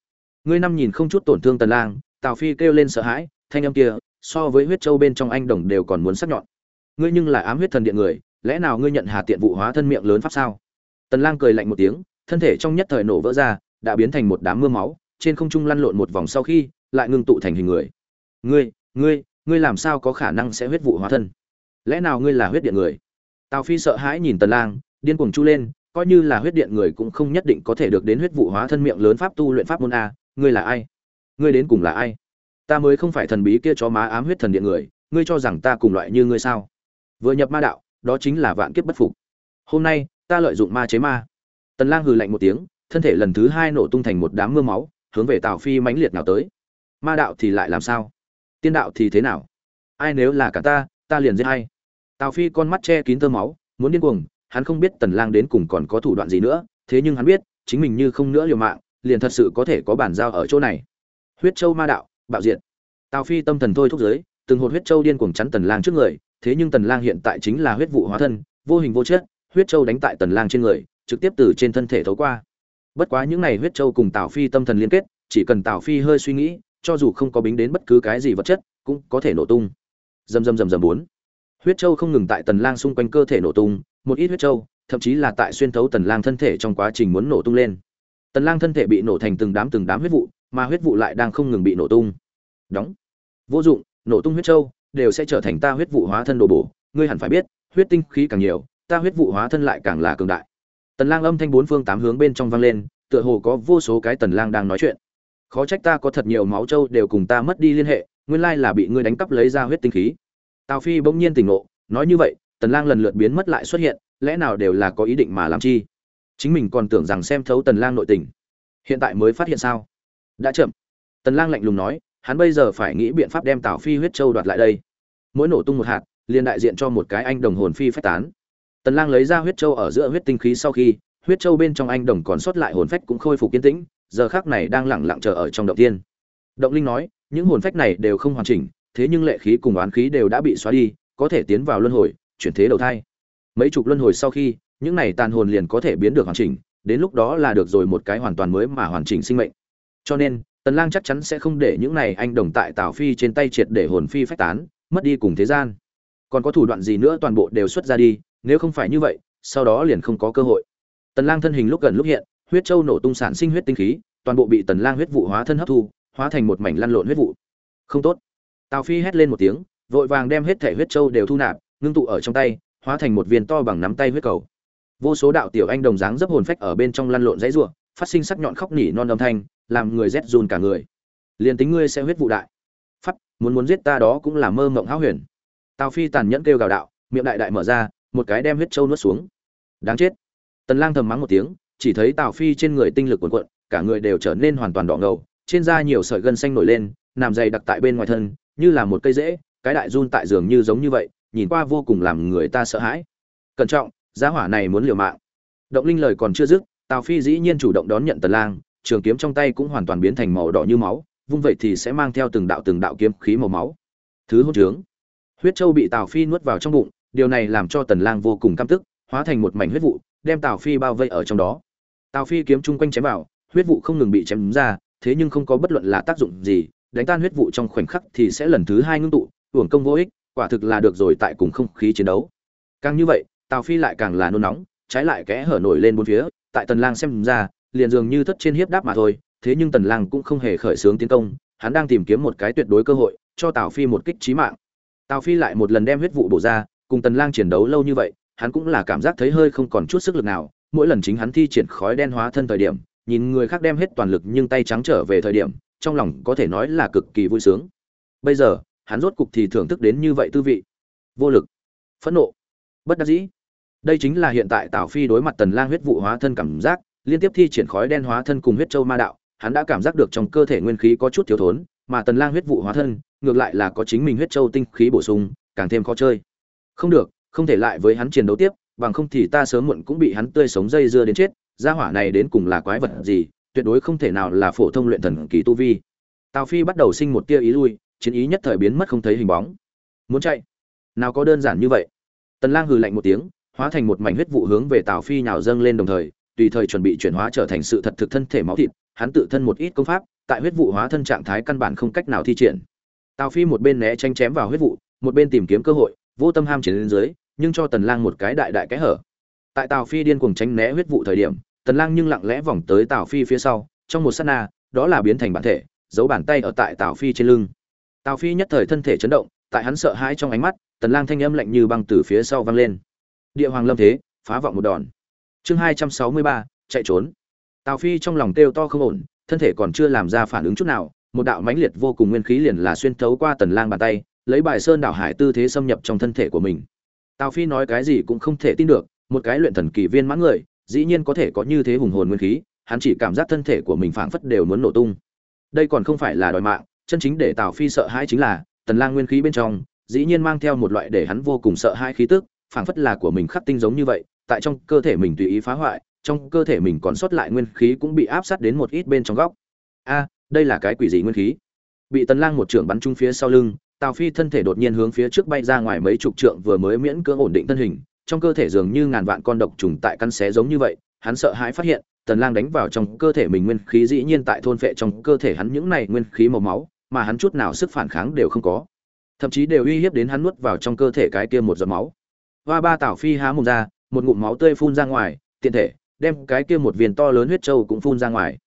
Ngươi năm nhìn không chút tổn thương tần lang, tào phi kêu lên sợ hãi, thanh âm kia, so với huyết châu bên trong anh đồng đều còn muốn sắc nhọn. Ngươi nhưng là ám huyết thần điện người, lẽ nào ngươi nhận hà tiện vụ hóa thân miệng lớn pháp sao? Tần lang cười lạnh một tiếng, thân thể trong nhất thời nổ vỡ ra, đã biến thành một đám mưa máu, trên không trung lăn lộn một vòng sau khi, lại ngưng tụ thành hình người ngươi ngươi ngươi làm sao có khả năng sẽ huyết vụ hóa thân? Lẽ nào ngươi là huyết điện người? Tào phi sợ hãi nhìn tần lang, điên cuồng chu lên, coi như là huyết điện người cũng không nhất định có thể được đến huyết vụ hóa thân miệng lớn pháp tu luyện pháp môn a, ngươi là ai? Ngươi đến cùng là ai? Ta mới không phải thần bí kia chó má ám huyết thần điện người, ngươi cho rằng ta cùng loại như ngươi sao? Vừa nhập ma đạo, đó chính là vạn kiếp bất phục. Hôm nay, ta lợi dụng ma chế ma. Tần lang hừ lạnh một tiếng, thân thể lần thứ hai nổ tung thành một đám mưa máu, hướng về tào phi mãnh liệt nào tới. Ma đạo thì lại làm sao? Tiên đạo thì thế nào? Ai nếu là cả ta ta liền giết hay tào phi con mắt che kín tơ máu, muốn điên cuồng, hắn không biết tần lang đến cùng còn có thủ đoạn gì nữa, thế nhưng hắn biết, chính mình như không nữa liều mạng, liền thật sự có thể có bản giao ở chỗ này. Huyết châu ma đạo, bạo diện tào phi tâm thần thôi thúc giới, từng hột huyết châu điên cuồng chắn tần lang trước người, thế nhưng tần lang hiện tại chính là huyết vụ hóa thân, vô hình vô chất, huyết châu đánh tại tần lang trên người, trực tiếp từ trên thân thể thấu qua. Bất quá những này huyết châu cùng tào phi tâm thần liên kết, chỉ cần tào phi hơi suy nghĩ cho dù không có bính đến bất cứ cái gì vật chất, cũng có thể nổ tung. Dầm dầm dầm dầm bốn. Huyết châu không ngừng tại tần lang xung quanh cơ thể nổ tung, một ít huyết châu, thậm chí là tại xuyên thấu tần lang thân thể trong quá trình muốn nổ tung lên. Tần lang thân thể bị nổ thành từng đám từng đám huyết vụ, mà huyết vụ lại đang không ngừng bị nổ tung. Đóng. Vô dụng, nổ tung huyết châu đều sẽ trở thành ta huyết vụ hóa thân đồ bổ. Ngươi hẳn phải biết, huyết tinh khí càng nhiều, ta huyết vụ hóa thân lại càng là cường đại. Tần lang âm thanh bốn phương tám hướng bên trong vang lên, tựa hồ có vô số cái tần lang đang nói chuyện khó trách ta có thật nhiều máu châu đều cùng ta mất đi liên hệ, nguyên lai là bị ngươi đánh cắp lấy ra huyết tinh khí. Tào phi bỗng nhiên tỉnh ngộ, nói như vậy, tần lang lần lượt biến mất lại xuất hiện, lẽ nào đều là có ý định mà làm chi? Chính mình còn tưởng rằng xem thấu tần lang nội tình. Hiện tại mới phát hiện sao? Đã chậm. Tần lang lạnh lùng nói, hắn bây giờ phải nghĩ biện pháp đem tào phi huyết châu đoạt lại đây. Mỗi nổ tung một hạt, liền đại diện cho một cái anh đồng hồn phi phách tán. Tần lang lấy ra huyết châu ở giữa huyết tinh khí sau khi, huyết châu bên trong anh đồng còn sót lại hồn phách cũng khôi phục kiên tĩnh giờ khắc này đang lẳng lặng chờ ở trong động tiên động linh nói, những hồn phách này đều không hoàn chỉnh, thế nhưng lệ khí cùng oán khí đều đã bị xóa đi, có thể tiến vào luân hồi, chuyển thế đầu thai. Mấy chục luân hồi sau khi, những này tàn hồn liền có thể biến được hoàn chỉnh, đến lúc đó là được rồi một cái hoàn toàn mới mà hoàn chỉnh sinh mệnh. Cho nên, tần lang chắc chắn sẽ không để những này anh đồng tại tào phi trên tay triệt để hồn phi phách tán, mất đi cùng thế gian. Còn có thủ đoạn gì nữa toàn bộ đều xuất ra đi, nếu không phải như vậy, sau đó liền không có cơ hội. Tần lang thân hình lúc gần lúc hiện huyết châu nổ tung sản sinh huyết tinh khí, toàn bộ bị tần lang huyết vụ hóa thân hấp thu, hóa thành một mảnh lăn lộn huyết vụ. Không tốt. Tào phi hét lên một tiếng, vội vàng đem hết thể huyết châu đều thu nạp, ngưng tụ ở trong tay, hóa thành một viên to bằng nắm tay huyết cầu. Vô số đạo tiểu anh đồng dáng dấp hồn phách ở bên trong lăn lộn dãy rủa, phát sinh sắc nhọn khóc nỉ non âm thanh, làm người rét run cả người. Liên tính ngươi sẽ huyết vụ đại. Phát muốn muốn giết ta đó cũng là mơ mộng hão huyền. Tào phi tàn nhẫn kêu gào đạo, miệng đại đại mở ra, một cái đem huyết châu nuốt xuống. Đáng chết. Tần lang thầm mắng một tiếng chỉ thấy tào phi trên người tinh lực cuồn cuộn, cả người đều trở nên hoàn toàn đỏ ngầu, trên da nhiều sợi gân xanh nổi lên, nằm dày đặc tại bên ngoài thân, như là một cây rễ, cái đại run tại giường như giống như vậy, nhìn qua vô cùng làm người ta sợ hãi. Cẩn trọng, giá hỏa này muốn liều mạng. Động linh lời còn chưa dứt, tào phi dĩ nhiên chủ động đón nhận tần lang, trường kiếm trong tay cũng hoàn toàn biến thành màu đỏ như máu, vung vậy thì sẽ mang theo từng đạo từng đạo kiếm khí màu máu. Thứ hỗn trướng. Huyết châu bị tào phi nuốt vào trong bụng, điều này làm cho tần lang vô cùng căm tức, hóa thành một mảnh huyết vụ đem tào phi bao vây ở trong đó. Tào phi kiếm chung quanh chém vào, huyết vụ không ngừng bị chém ra, thế nhưng không có bất luận là tác dụng gì, đánh tan huyết vụ trong khoảnh khắc thì sẽ lần thứ hai ngưng tụ uổng công vô ích, quả thực là được rồi tại cùng không khí chiến đấu. Càng như vậy, tào phi lại càng là nôn nóng, trái lại kẽ hở nổi lên bốn phía, tại tần lang xem ra, liền dường như thất trên hiếp đáp mà thôi, thế nhưng tần lang cũng không hề khởi sướng tiến công, hắn đang tìm kiếm một cái tuyệt đối cơ hội, cho tào phi một kích chí mạng. Tào phi lại một lần đem huyết vụ bổ ra, cùng tần lang chiến đấu lâu như vậy hắn cũng là cảm giác thấy hơi không còn chút sức lực nào, mỗi lần chính hắn thi triển khói đen hóa thân thời điểm, nhìn người khác đem hết toàn lực nhưng tay trắng trở về thời điểm, trong lòng có thể nói là cực kỳ vui sướng. Bây giờ, hắn rốt cục thì thưởng thức đến như vậy tư vị. Vô lực, phẫn nộ, bất đắc dĩ. Đây chính là hiện tại tào phi đối mặt tần lang huyết vụ hóa thân cảm giác, liên tiếp thi triển khói đen hóa thân cùng huyết châu ma đạo, hắn đã cảm giác được trong cơ thể nguyên khí có chút thiếu thốn, mà tần lang huyết vụ hóa thân, ngược lại là có chính mình huyết châu tinh khí bổ sung, càng thêm khó chơi. Không được không thể lại với hắn chiến đấu tiếp, bằng không thì ta sớm muộn cũng bị hắn tươi sống dây dưa đến chết, gia hỏa này đến cùng là quái vật gì, tuyệt đối không thể nào là phổ thông luyện thần kỳ tu vi. Tào phi bắt đầu sinh một tia ý lui, chiến ý nhất thời biến mất không thấy hình bóng. Muốn chạy? Nào có đơn giản như vậy. Tần lang hừ lạnh một tiếng, hóa thành một mảnh huyết vụ hướng về tào phi nhào dâng lên đồng thời, tùy thời chuẩn bị chuyển hóa trở thành sự thật thực thân thể máu thịt, hắn tự thân một ít công pháp, tại huyết vụ hóa thân trạng thái căn bản không cách nào thi triển. Tào phi một bên né tranh chém vào huyết vụ, một bên tìm kiếm cơ hội, vô tâm ham chiến lên dưới nhưng cho tần lang một cái đại đại cái hở. Tại tào phi điên cuồng tránh né huyết vụ thời điểm tần lang nhưng lặng lẽ vòng tới tào phi phía sau trong một sát na đó là biến thành bản thể giấu bàn tay ở tại tào phi trên lưng. Tào phi nhất thời thân thể chấn động tại hắn sợ hãi trong ánh mắt tần lang thanh âm lạnh như băng từ phía sau vang lên. Địa hoàng lâm thế phá vọng một đòn. Chương 263, chạy trốn. Tào phi trong lòng kêu to không ổn thân thể còn chưa làm ra phản ứng chút nào một đạo mãnh liệt vô cùng nguyên khí liền là xuyên thấu qua tần lang bàn tay lấy bài sơn đảo hải tư thế xâm nhập trong thân thể của mình tào phi nói cái gì cũng không thể tin được, một cái luyện thần kỳ viên mãn người, dĩ nhiên có thể có như thế hùng hồn nguyên khí, hắn chỉ cảm giác thân thể của mình phảng phất đều muốn nổ tung. Đây còn không phải là đòi mạng, chân chính để tào phi sợ hãi chính là, tần lang nguyên khí bên trong, dĩ nhiên mang theo một loại để hắn vô cùng sợ hãi khí tức, phảng phất là của mình khắc tinh giống như vậy, tại trong cơ thể mình tùy ý phá hoại, trong cơ thể mình còn sót lại nguyên khí cũng bị áp sát đến một ít bên trong góc. A, đây là cái quỷ gì nguyên khí. Bị tần lang một trưởng bắn trúng phía sau lưng tào phi thân thể đột nhiên hướng phía trước bay ra ngoài mấy chục trượng vừa mới miễn cưỡng ổn định thân hình, trong cơ thể dường như ngàn vạn con độc trùng tại căn xé giống như vậy, hắn sợ hãi phát hiện, tần lang đánh vào trong cơ thể mình nguyên khí dĩ nhiên tại thôn phệ trong cơ thể hắn những này nguyên khí màu máu, mà hắn chút nào sức phản kháng đều không có. Thậm chí đều uy hiếp đến hắn nuốt vào trong cơ thể cái kia một giọt máu. Và ba Tào phi há mồm ra, một ngụm máu tươi phun ra ngoài, tiện thể, đem cái kia một viên to lớn huyết châu cũng phun ra ngoài.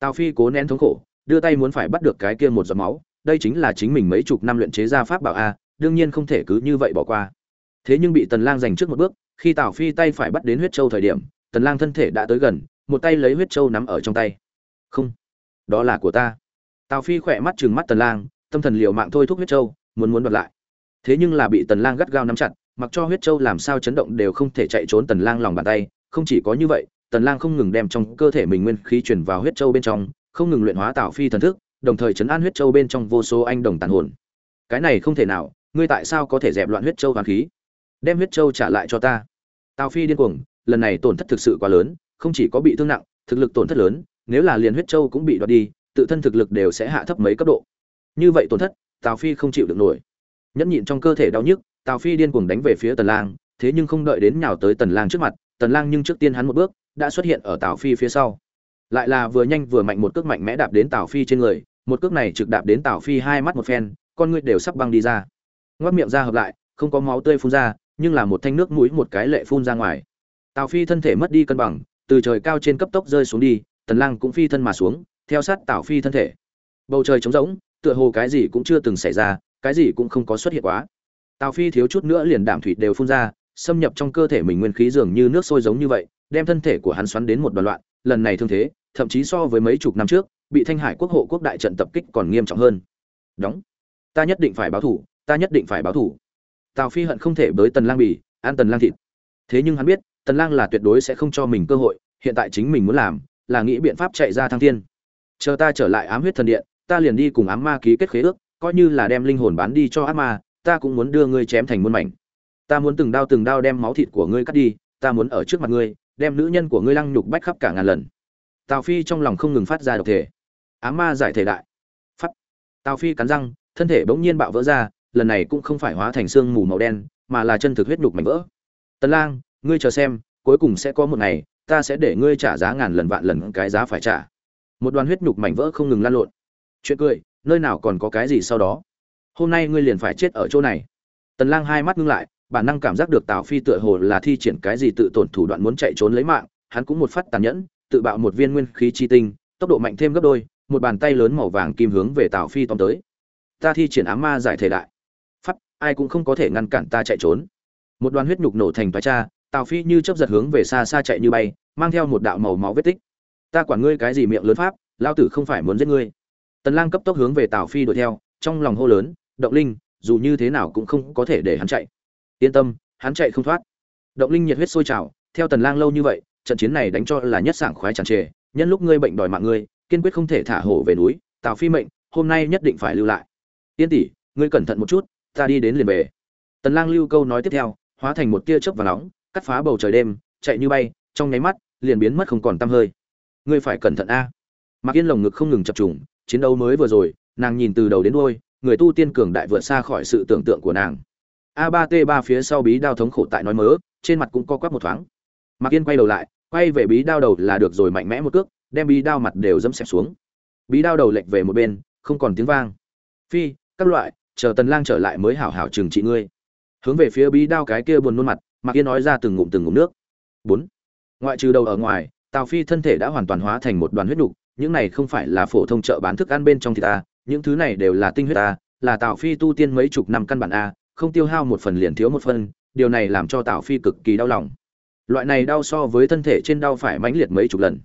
Tào phi cố nén thống khổ, đưa tay muốn phải bắt được cái kia một giọt máu đây chính là chính mình mấy chục năm luyện chế ra pháp bảo a, đương nhiên không thể cứ như vậy bỏ qua. Thế nhưng bị tần lang giành trước một bước, khi tào phi tay phải bắt đến huyết châu thời điểm, tần lang thân thể đã tới gần, một tay lấy huyết châu nắm ở trong tay. Không, đó là của ta. Tào phi khỏe mắt trừng mắt tần lang, tâm thần liều mạng thôi thúc huyết châu, muốn muốn đoạt lại. Thế nhưng là bị tần lang gắt gao nắm chặt, mặc cho huyết châu làm sao chấn động đều không thể chạy trốn tần lang lòng bàn tay. Không chỉ có như vậy, tần lang không ngừng đem trong cơ thể mình nguyên khí truyền vào huyết châu bên trong, không ngừng luyện hóa Tào phi thần thức đồng thời chấn an huyết châu bên trong vô số anh đồng tàn hồn. Cái này không thể nào, ngươi tại sao có thể dẹp loạn huyết châu hoàn khí? Đem huyết châu trả lại cho ta. Tào phi điên cuồng, lần này tổn thất thực sự quá lớn, không chỉ có bị thương nặng, thực lực tổn thất lớn, nếu là liền huyết châu cũng bị đoạt đi, tự thân thực lực đều sẽ hạ thấp mấy cấp độ. Như vậy tổn thất, tào phi không chịu được nổi. Nhẫn nhịn trong cơ thể đau nhức, tào phi điên cuồng đánh về phía tần lang, thế nhưng không đợi đến nhào tới tần lang trước mặt, tần lang nhưng trước tiên hắn một bước, đã xuất hiện ở tào phi phía sau lại là vừa nhanh vừa mạnh một cước mạnh mẽ đạp đến tào phi trên người, một cước này trực đạp đến tào phi hai mắt một phen, con ngươi đều sắp băng đi ra. Ngoắc miệng ra hợp lại, không có máu tươi phun ra, nhưng là một thanh nước mũi một cái lệ phun ra ngoài. Tào phi thân thể mất đi cân bằng, từ trời cao trên cấp tốc rơi xuống đi, tần lang cũng phi thân mà xuống, theo sát tào phi thân thể. Bầu trời trống rỗng, tựa hồ cái gì cũng chưa từng xảy ra, cái gì cũng không có xuất hiện quá. Tào phi thiếu chút nữa liền đảm thủy đều phun ra, xâm nhập trong cơ thể mình nguyên khí dường như nước sôi giống như vậy, đem thân thể của hắn xoắn đến một đoàn loạn lần này thương thế, thậm chí so với mấy chục năm trước, bị thanh hải quốc hộ quốc đại trận tập kích còn nghiêm trọng hơn. Đóng. Ta nhất định phải báo thủ, ta nhất định phải báo thủ. Tào phi hận không thể bới tần lang bì an tần lang thịt. Thế nhưng hắn biết, tần lang là tuyệt đối sẽ không cho mình cơ hội, hiện tại chính mình muốn làm, là nghĩ biện pháp chạy ra thăng thiên. Chờ ta trở lại ám huyết thần điện, ta liền đi cùng ám ma ký kết khế ước, coi như là đem linh hồn bán đi cho ác ma, ta cũng muốn đưa ngươi chém thành muôn mảnh. Ta muốn từng đao từng đao đem máu thịt của ngươi cắt đi, ta muốn ở trước mặt ngươi đem nữ nhân của ngươi lăng nhục bách khắp cả ngàn lần. Tào phi trong lòng không ngừng phát ra độc thể. Á ma giải thể đại. Phát. tào phi cắn răng, thân thể bỗng nhiên bạo vỡ ra, lần này cũng không phải hóa thành xương mù màu đen, mà là chân thực huyết nhục mảnh vỡ. Tần lang, ngươi chờ xem, cuối cùng sẽ có một ngày, ta sẽ để ngươi trả giá ngàn lần vạn lần cái giá phải trả. Một đoàn huyết nhục mảnh vỡ không ngừng lan lộn. Chuyện cười, nơi nào còn có cái gì sau đó? Hôm nay ngươi liền phải chết ở chỗ này. Tần lang hai mắt ngưng lại bản năng cảm giác được tào phi tựa hồ là thi triển cái gì tự tổn thủ đoạn muốn chạy trốn lấy mạng, hắn cũng một phát tàn nhẫn, tự bạo một viên nguyên khí chi tinh, tốc độ mạnh thêm gấp đôi, một bàn tay lớn màu vàng kim hướng về tào phi tóm tới. Ta thi triển ám ma giải thể đại. Pháp, ai cũng không có thể ngăn cản ta chạy trốn. Một đoàn huyết nhục nổ thành toái cha, tào phi như chớp giật hướng về xa xa chạy như bay, mang theo một đạo màu máu vết tích. Ta quản ngươi cái gì miệng lớn pháp, lao tử không phải muốn giết ngươi. Tần lang cấp tốc hướng về tào phi đuổi theo, trong lòng hô lớn, động linh, dù như thế nào cũng không có thể để hắn chạy yên tâm, hắn chạy không thoát. Động linh nhiệt huyết sôi trào, theo tần lang lâu như vậy, trận chiến này đánh cho là nhất sảng khoái tràn trề. Nhân lúc ngươi bệnh đòi mạng ngươi, kiên quyết không thể thả hổ về núi, tào phi mệnh, hôm nay nhất định phải lưu lại. Yên tỷ, ngươi cẩn thận một chút, ta đi đến liền về. Tần lang lưu câu nói tiếp theo, hóa thành một tia chớp và nóng, cắt phá bầu trời đêm, chạy như bay, trong nháy mắt, liền biến mất không còn tăm hơi. Ngươi phải cẩn thận a. Mặc yên lồng ngực không ngừng chập trùng, chiến đấu mới vừa rồi, nàng nhìn từ đầu đến đuôi, người tu tiên cường đại vượt xa khỏi sự tưởng tượng của nàng a 3 t 3 phía sau bí đao thống khổ tại nói mớ, trên mặt cũng co quắp một thoáng. Mặc yên quay đầu lại, quay về bí đao đầu là được rồi mạnh mẽ một cước, đem bí đao mặt đều dẫm xẹp xuống. Bí đao đầu lệch về một bên, không còn tiếng vang. Phi, các loại, chờ tần lang trở lại mới hảo hảo trừng trị ngươi. Hướng về phía bí đao cái kia buồn nôn mặt mặc yên nói ra từng ngụm từng ngụm nước. Bốn, ngoại trừ đầu ở ngoài, tào phi thân thể đã hoàn toàn hóa thành một đoàn huyết đục những này không phải là phổ thông chợ bán thức ăn bên trong thịt ta, những thứ này đều là tinh huyết ta, là tào phi tu tiên mấy chục năm căn bản a không tiêu hao một phần liền thiếu một phần, điều này làm cho tào phi cực kỳ đau lòng. Loại này đau so với thân thể trên đau phải mãnh liệt mấy chục lần.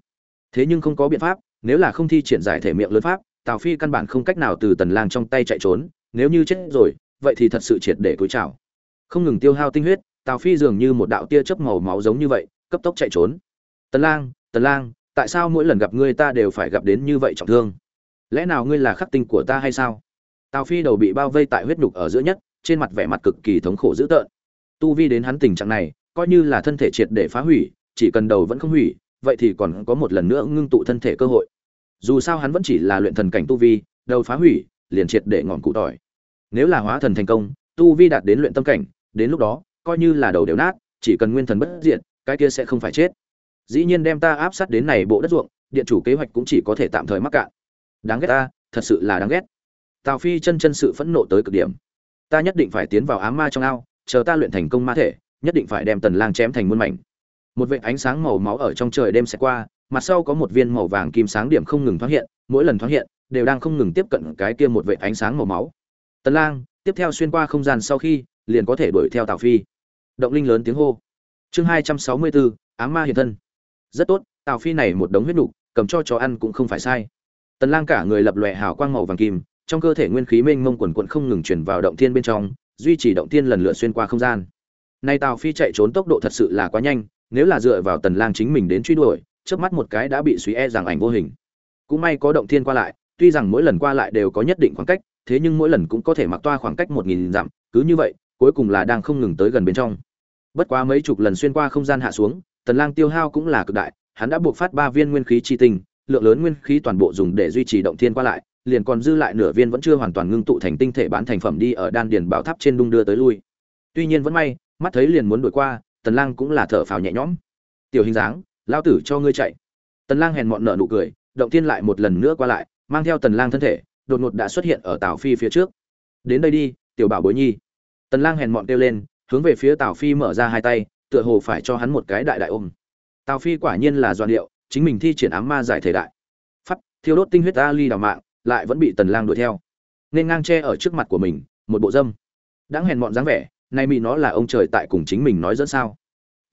Thế nhưng không có biện pháp, nếu là không thi triển giải thể miệng lớn pháp, tào phi căn bản không cách nào từ tần lang trong tay chạy trốn, nếu như chết rồi, vậy thì thật sự triệt để tối chào. Không ngừng tiêu hao tinh huyết, tào phi dường như một đạo tia chớp màu máu giống như vậy, cấp tốc chạy trốn. Tần lang tần lang, tại sao mỗi lần gặp ngươi ta đều phải gặp đến như vậy trọng thương? Lẽ nào ngươi là khắc tinh của ta hay sao? Tào phi đầu bị bao vây tại huyết nhục ở giữa nhất trên mặt vẻ mặt cực kỳ thống khổ dữ tợn. Tu vi đến hắn tình trạng này, coi như là thân thể triệt để phá hủy, chỉ cần đầu vẫn không hủy, vậy thì còn có một lần nữa ngưng tụ thân thể cơ hội. Dù sao hắn vẫn chỉ là luyện thần cảnh tu vi, đầu phá hủy, liền triệt để ngọn cụ tỏi. Nếu là hóa thần thành công, tu vi đạt đến luyện tâm cảnh, đến lúc đó, coi như là đầu đều nát, chỉ cần nguyên thần bất diện cái kia sẽ không phải chết. Dĩ nhiên đem ta áp sát đến này bộ đất ruộng, điện chủ kế hoạch cũng chỉ có thể tạm thời mắc cạn. Đáng ghét ta, thật sự là đáng ghét. Tào phi chân chân sự phẫn nộ tới cực điểm ta nhất định phải tiến vào ám ma trong ao chờ ta luyện thành công ma thể nhất định phải đem tần lang chém thành muôn mảnh. Một vệt ánh sáng màu máu ở trong trời đêm sẽ qua mặt sau có một viên màu vàng kim sáng điểm không ngừng thoáng hiện mỗi lần thoáng hiện đều đang không ngừng tiếp cận cái kia một vệt ánh sáng màu máu. Tần lang tiếp theo xuyên qua không gian sau khi liền có thể đuổi theo tào phi. Động linh lớn tiếng hô. Chương 264, ám ma hiện thân. Rất tốt tào phi này một đống huyết nục cầm cho chó ăn cũng không phải sai. Tần lang cả người lập lòe hào quang màu vàng kim trong cơ thể nguyên khí mênh mông quần quận không ngừng chuyển vào động thiên bên trong, duy trì động thiên lần lượt xuyên qua không gian. Nay tào phi chạy trốn tốc độ thật sự là quá nhanh, nếu là dựa vào tần lang chính mình đến truy đuổi trước mắt một cái đã bị suy e rằng ảnh vô hình. Cũng may có động thiên qua lại, tuy rằng mỗi lần qua lại đều có nhất định khoảng cách, thế nhưng mỗi lần cũng có thể mặc toa khoảng cách một nghìn dặm, cứ như vậy, cuối cùng là đang không ngừng tới gần bên trong. Bất quá mấy chục lần xuyên qua không gian hạ xuống, tần lang tiêu hao cũng là cực đại, hắn đã buộc phát ba viên nguyên khí chi tinh, lượng lớn nguyên khí toàn bộ dùng để duy trì động thiên qua lại liền còn dư lại nửa viên vẫn chưa hoàn toàn ngưng tụ thành tinh thể bán thành phẩm đi ở đan điền bảo tháp trên đung đưa tới lui. Tuy nhiên vẫn may, mắt thấy liền muốn đuổi qua, tần lang cũng là thở phào nhẹ nhõm. Tiểu hình dáng lao tử cho ngươi chạy. Tần lang hèn mọn nở nụ cười, động thiên lại một lần nữa qua lại, mang theo tần lang thân thể, đột ngột đã xuất hiện ở tào phi phía trước. Đến đây đi, tiểu bảo bối nhi. Tần lang hèn mọn kêu lên, hướng về phía tào phi mở ra hai tay, tựa hồ phải cho hắn một cái đại đại ôm. Tào phi quả nhiên là doan điệu, chính mình thi triển ám ma giải thể đại. Pháp thiêu đốt tinh huyết ta ly đào mạng lại vẫn bị tần lang đuổi theo. Nên ngang che ở trước mặt của mình, một bộ dâm. Đáng hèn mọn dáng vẻ, nay mị nó là ông trời tại cùng chính mình nói dẫn sao?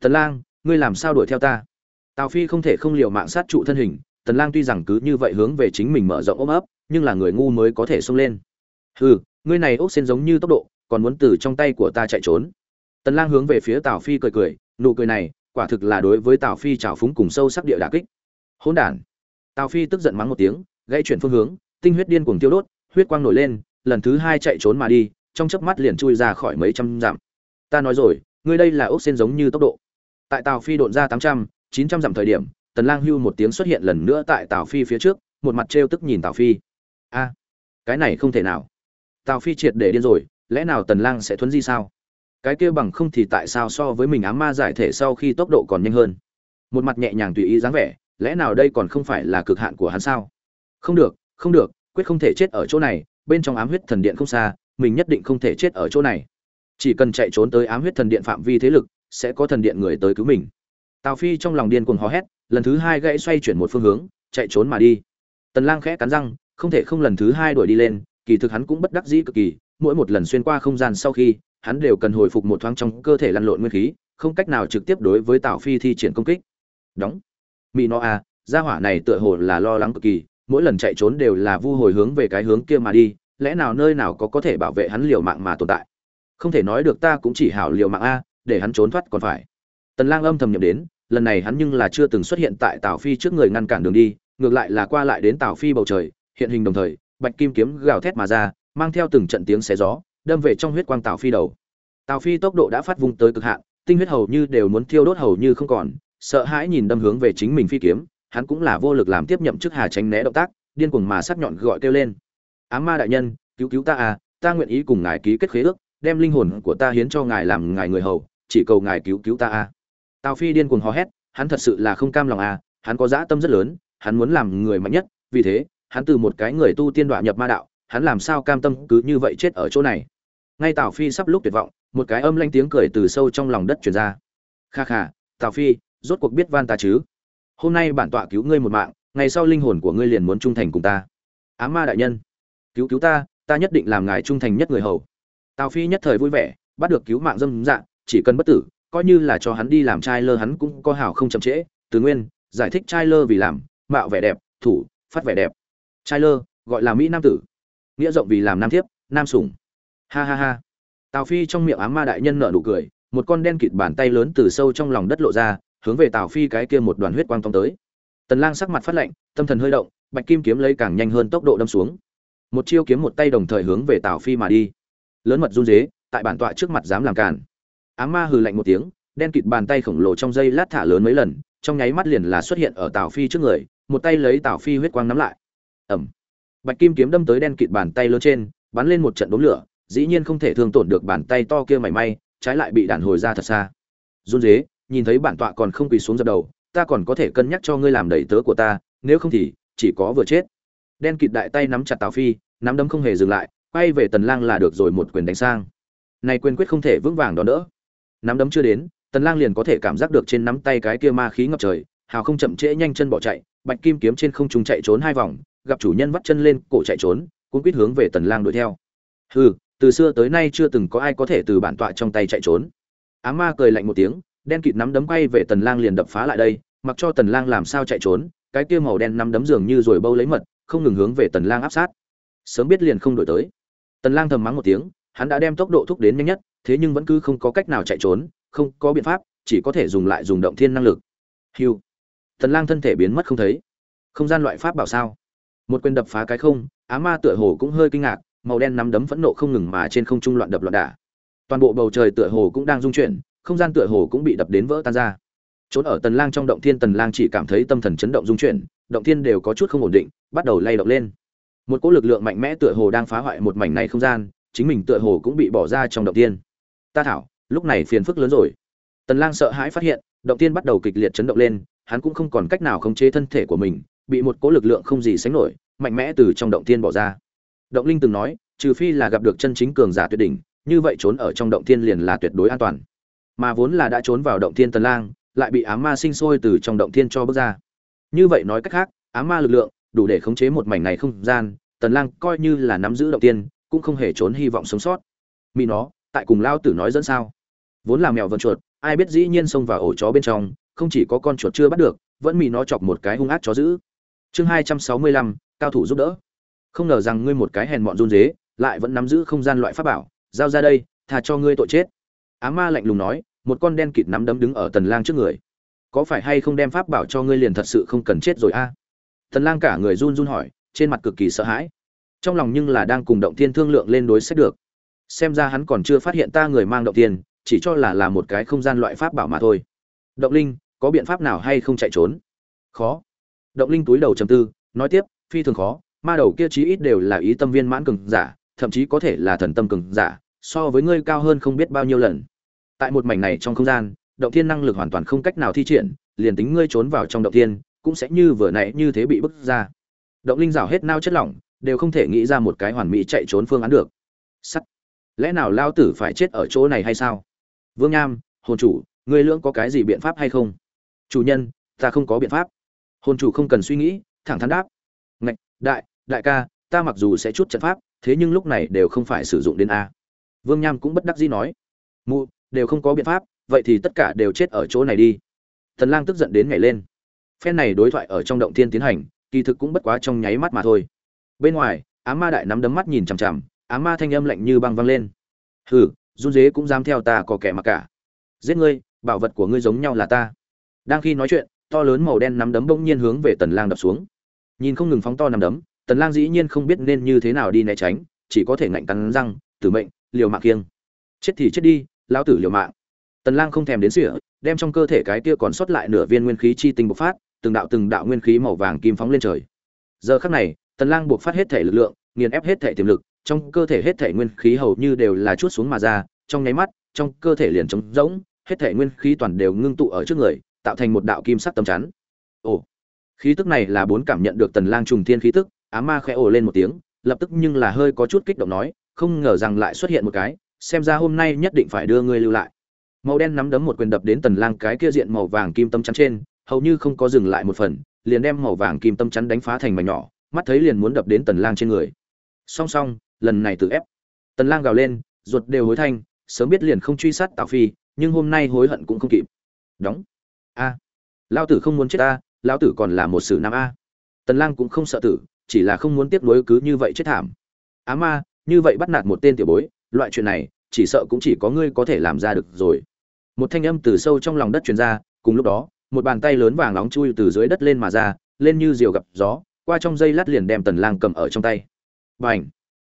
Tần lang, ngươi làm sao đuổi theo ta? Tào phi không thể không liều mạng sát trụ thân hình, tần lang tuy rằng cứ như vậy hướng về chính mình mở rộng ôm ấp, nhưng là người ngu mới có thể xông lên. Hừ, ngươi này ốc sen giống như tốc độ, còn muốn từ trong tay của ta chạy trốn. Tần lang hướng về phía tào phi cười cười, nụ cười này, quả thực là đối với tào phi trào phúng cùng sâu sắc địa đả kích. Hỗn đản. Tào phi tức giận mắng một tiếng, gãy chuyển phương hướng tinh huyết điên cuồng tiêu đốt, huyết quang nổi lên, lần thứ hai chạy trốn mà đi, trong chớp mắt liền chui ra khỏi mấy trăm dặm. Ta nói rồi, ngươi đây là ốc sen giống như tốc độ. Tại tào phi độn ra tám trăm, chín trăm dặm thời điểm, tần lang hưu một tiếng xuất hiện lần nữa tại tào phi phía trước, một mặt trêu tức nhìn tào phi. A, cái này không thể nào. Tào phi triệt để điên rồi, lẽ nào tần lang sẽ thuấn di sao? Cái kia bằng không thì tại sao so với mình ám ma giải thể sau khi tốc độ còn nhanh hơn? Một mặt nhẹ nhàng tùy ý dáng vẻ, lẽ nào đây còn không phải là cực hạn của hắn sao? Không được không được, quyết không thể chết ở chỗ này, bên trong ám huyết thần điện không xa, mình nhất định không thể chết ở chỗ này. Chỉ cần chạy trốn tới ám huyết thần điện phạm vi thế lực, sẽ có thần điện người tới cứu mình. Tào phi trong lòng điên cuồng hò hét, lần thứ hai gãy xoay chuyển một phương hướng, chạy trốn mà đi. Tần lang khẽ cắn răng, không thể không lần thứ hai đuổi đi lên, kỳ thực hắn cũng bất đắc dĩ cực kỳ, mỗi một lần xuyên qua không gian sau khi, hắn đều cần hồi phục một thoáng trong cơ thể lăn lộn nguyên khí, không cách nào trực tiếp đối với tào phi thi triển công kích. Đóng. Mỹ no a à, gia hỏa này tựa hồ là lo lắng cực kỳ mỗi lần chạy trốn đều là vu hồi hướng về cái hướng kia mà đi, lẽ nào nơi nào có có thể bảo vệ hắn liều mạng mà tồn tại? Không thể nói được ta cũng chỉ hảo liều mạng a, để hắn trốn thoát còn phải. Tần lang âm thầm nhậm đến, lần này hắn nhưng là chưa từng xuất hiện tại tào phi trước người ngăn cản đường đi, ngược lại là qua lại đến tào phi bầu trời, hiện hình đồng thời, bạch kim kiếm gào thét mà ra, mang theo từng trận tiếng xé gió, đâm về trong huyết quang tào phi đầu. Tào phi tốc độ đã phát vung tới cực hạn, tinh huyết hầu như đều muốn thiêu đốt hầu như không còn, sợ hãi nhìn đâm hướng về chính mình phi kiếm hắn cũng là vô lực làm tiếp nhậm chức hà tránh né động tác, điên cuồng mà sắc nhọn gọi kêu lên. Ám ma đại nhân, cứu cứu ta à ta nguyện ý cùng ngài ký kết khế ước, đem linh hồn của ta hiến cho ngài làm ngài người hầu, chỉ cầu ngài cứu cứu ta à. Tào phi điên cuồng hò hét, hắn thật sự là không cam lòng à hắn có dã tâm rất lớn, hắn muốn làm người mạnh nhất, vì thế, hắn từ một cái người tu tiên đoạn nhập ma đạo, hắn làm sao cam tâm cứ như vậy chết ở chỗ này. Ngay tào phi sắp lúc tuyệt vọng, một cái âm lanh tiếng cười từ sâu trong lòng đất truyền ra. Kha kha, tào phi, rốt cuộc biết van ta chứ? Hôm nay bản tọa cứu ngươi một mạng, ngày sau linh hồn của ngươi liền muốn trung thành cùng ta. Á ma đại nhân, cứu cứu ta ta nhất định làm ngài trung thành nhất người hầu. Tào phi nhất thời vui vẻ, bắt được cứu mạng dâm dạng chỉ cần bất tử, coi như là cho hắn đi làm trai lơ hắn cũng có hảo không chậm trễ. Từ nguyên, giải thích trai lơ vì làm, mạo vẻ đẹp, thủ, phát vẻ đẹp. Trai lơ, gọi là mỹ nam tử. Nghĩa rộng vì làm nam thiếp, nam sủng. Ha ha ha. Tào phi trong miệng Á ma đại nhân nở nụ cười, một con đen kịt bàn tay lớn từ sâu trong lòng đất lộ ra hướng về tào phi cái kia một đoàn huyết quang tông tới. Tần lang sắc mặt phát lạnh, tâm thần hơi động, bạch kim kiếm lấy càng nhanh hơn tốc độ đâm xuống. Một chiêu kiếm một tay đồng thời hướng về tào phi mà đi. Lớn mật run rế, tại bản tọa trước mặt dám làm cản ám ma hừ lạnh một tiếng, đen kịt bàn tay khổng lồ trong dây lát thả lớn mấy lần, trong nháy mắt liền là xuất hiện ở tào phi trước người, một tay lấy tào phi huyết quang nắm lại. Ầm. Bạch kim kiếm đâm tới đen kịt bàn tay lớn trên, bắn lên một trận đốm lửa, dĩ nhiên không thể thương tổn được bàn tay to kia mảy may, trái lại bị đàn hồi ra thật xa. Run rế nhìn thấy bản tọa còn không quỳ xuống dập đầu, ta còn có thể cân nhắc cho ngươi làm đầy tớ của ta, nếu không thì chỉ có vừa chết. Đen kịt đại tay nắm chặt tào phi, nắm đấm không hề dừng lại, quay về tần lang là được rồi một quyền đánh sang. Này quyền quyết không thể vững vàng đó nữa nắm đấm chưa đến, tần lang liền có thể cảm giác được trên nắm tay cái kia ma khí ngập trời, hào không chậm trễ nhanh chân bỏ chạy, bạch kim kiếm trên không trung chạy trốn hai vòng, gặp chủ nhân vắt chân lên, cổ chạy trốn cũng quyết hướng về tần lang đuổi theo. Hừ, từ xưa tới nay chưa từng có ai có thể từ bản tọa trong tay chạy trốn. Á ma cười lạnh một tiếng đen kịt nắm đấm quay về tần lang liền đập phá lại đây, mặc cho tần lang làm sao chạy trốn, cái kia màu đen nắm đấm dường như rồi bâu lấy mật, không ngừng hướng về tần lang áp sát. Sớm biết liền không đổi tới. Tần lang thầm mắng một tiếng, hắn đã đem tốc độ thúc đến nhanh nhất, thế nhưng vẫn cứ không có cách nào chạy trốn, không có biện pháp, chỉ có thể dùng lại dùng động thiên năng lực. Hiu. Tần lang thân thể biến mất không thấy. Không gian loại pháp bảo sao? Một quyền đập phá cái không, á ma tựa hồ cũng hơi kinh ngạc, màu đen nắm đấm phẫn nộ không ngừng mà trên không trung loạn đập loạn đả. Toàn bộ bầu trời tựa hồ cũng đang rung chuyển không gian tựa hồ cũng bị đập đến vỡ tan ra. Trốn ở tần lang trong động thiên tần lang chỉ cảm thấy tâm thần chấn động rung chuyển, động thiên đều có chút không ổn định, bắt đầu lay động lên. Một cỗ lực lượng mạnh mẽ tựa hồ đang phá hoại một mảnh này không gian, chính mình tựa hồ cũng bị bỏ ra trong động thiên. Ta thảo, lúc này phiền phức lớn rồi. Tần lang sợ hãi phát hiện, động thiên bắt đầu kịch liệt chấn động lên, hắn cũng không còn cách nào khống chế thân thể của mình, bị một cỗ lực lượng không gì sánh nổi, mạnh mẽ từ trong động thiên bỏ ra. Động linh từng nói, trừ phi là gặp được chân chính cường giả tuyệt đỉnh, như vậy trốn ở trong động thiên liền là tuyệt đối an toàn mà vốn là đã trốn vào động thiên tần lang, lại bị ám ma sinh sôi từ trong động thiên cho bước ra. Như vậy nói cách khác, ám ma lực lượng, đủ để khống chế một mảnh này không gian, tần lang coi như là nắm giữ động thiên, cũng không hề trốn hy vọng sống sót. Mị nó, tại cùng lao tử nói dẫn sao? Vốn là mèo vần chuột, ai biết dĩ nhiên xông vào ổ chó bên trong, không chỉ có con chuột chưa bắt được, vẫn mị nó chọc một cái hung ác chó giữ chương hai trăm sáu mươi lăm, cao thủ giúp đỡ. Không ngờ rằng ngươi một cái hèn mọn run dế lại vẫn nắm giữ không gian loại pháp bảo. Giao ra đây thà cho ngươi tội chết á ma lạnh lùng nói, một con đen kịt nắm đấm đứng ở tần lang trước người. Có phải hay không đem pháp bảo cho ngươi liền thật sự không cần chết rồi a? Tần lang cả người run run hỏi, trên mặt cực kỳ sợ hãi. Trong lòng nhưng là đang cùng động thiên thương lượng lên đối sách được. Xem ra hắn còn chưa phát hiện ta người mang động thiên, chỉ cho là là một cái không gian loại pháp bảo mà thôi. Động linh, có biện pháp nào hay không chạy trốn? Khó. Động linh túi đầu trầm tư, nói tiếp, phi thường khó, ma đầu kia chí ít đều là ý tâm viên mãn cường giả, thậm chí có thể là thần tâm cường giả so với ngươi cao hơn không biết bao nhiêu lần. Tại một mảnh này trong không gian, động thiên năng lực hoàn toàn không cách nào thi triển, liền tính ngươi trốn vào trong động thiên, cũng sẽ như vừa nãy như thế bị bức ra. Động linh rào hết nao chất lỏng, đều không thể nghĩ ra một cái hoàn mỹ chạy trốn phương án được. Sắt. Lẽ nào lao tử phải chết ở chỗ này hay sao? Vương nham, hồn chủ, ngươi lưỡng có cái gì biện pháp hay không? Chủ nhân, ta không có biện pháp. Hồn chủ không cần suy nghĩ, thẳng thắn đáp. Ngạch, đại đại ca, ta mặc dù sẽ chút trận pháp, thế nhưng lúc này đều không phải sử dụng đến a vương nham cũng bất đắc dĩ nói, mụ, đều không có biện pháp, vậy thì tất cả đều chết ở chỗ này đi. Thần lang tức giận đến nhảy lên. Phen này đối thoại ở trong động thiên tiến hành, kỳ thực cũng bất quá trong nháy mắt mà thôi. Bên ngoài, á ma đại nắm đấm mắt nhìn chằm chằm, á ma thanh âm lạnh như băng văng lên. Hừ run dế cũng dám theo ta có kẻ mặc cả. Giết ngươi, bảo vật của ngươi giống nhau là ta. Đang khi nói chuyện, to lớn màu đen nắm đấm bỗng nhiên hướng về tần lang đập xuống. Nhìn không ngừng phóng to nắm đấm, tần lang dĩ nhiên không biết nên như thế nào đi né tránh, chỉ có thể ngạnh cắn răng, tử mệnh liều mạng kiêng. Chết thì chết đi, lão tử liều mạng. Tần lang không thèm đến sỉa, đem trong cơ thể cái kia còn sót lại nửa viên nguyên khí chi tinh bộc phát, từng đạo từng đạo nguyên khí màu vàng kim phóng lên trời. Giờ khắc này, tần lang buộc phát hết thể lực lượng, nghiền ép hết thể tiềm lực, trong cơ thể hết thể nguyên khí hầu như đều là chút xuống mà ra, trong nháy mắt, trong cơ thể liền trống rỗng, hết thể nguyên khí toàn đều ngưng tụ ở trước người, tạo thành một đạo kim sắc tấm chắn. Ồ, khí tức này là bốn cảm nhận được tần lang trùng thiên khí tức á ma khẽ ồ lên một tiếng, lập tức nhưng là hơi có chút kích động nói không ngờ rằng lại xuất hiện một cái, xem ra hôm nay nhất định phải đưa ngươi lưu lại. Màu đen nắm đấm một quyền đập đến tần lang cái kia diện màu vàng kim tâm chắn trên, hầu như không có dừng lại một phần, liền đem màu vàng kim tâm chắn đánh phá thành mảnh nhỏ, mắt thấy liền muốn đập đến tần lang trên người. Song song, lần này tự ép. Tần lang gào lên, ruột đều hối thanh, sớm biết liền không truy sát tào phi, nhưng hôm nay hối hận cũng không kịp. Đóng. A. À. tử không muốn chết ta, lão tử còn là một sử nam a. Tần lang cũng không sợ tử, chỉ là không muốn tiếp nối cứ như vậy chết thảm. Á ma như vậy bắt nạt một tên tiểu bối, loại chuyện này, chỉ sợ cũng chỉ có ngươi có thể làm ra được rồi. Một thanh âm từ sâu trong lòng đất truyền ra, cùng lúc đó, một bàn tay lớn vàng nóng chui từ dưới đất lên mà ra, lên như diều gặp gió, qua trong dây lát liền đem tần lang cầm ở trong tay. Bành!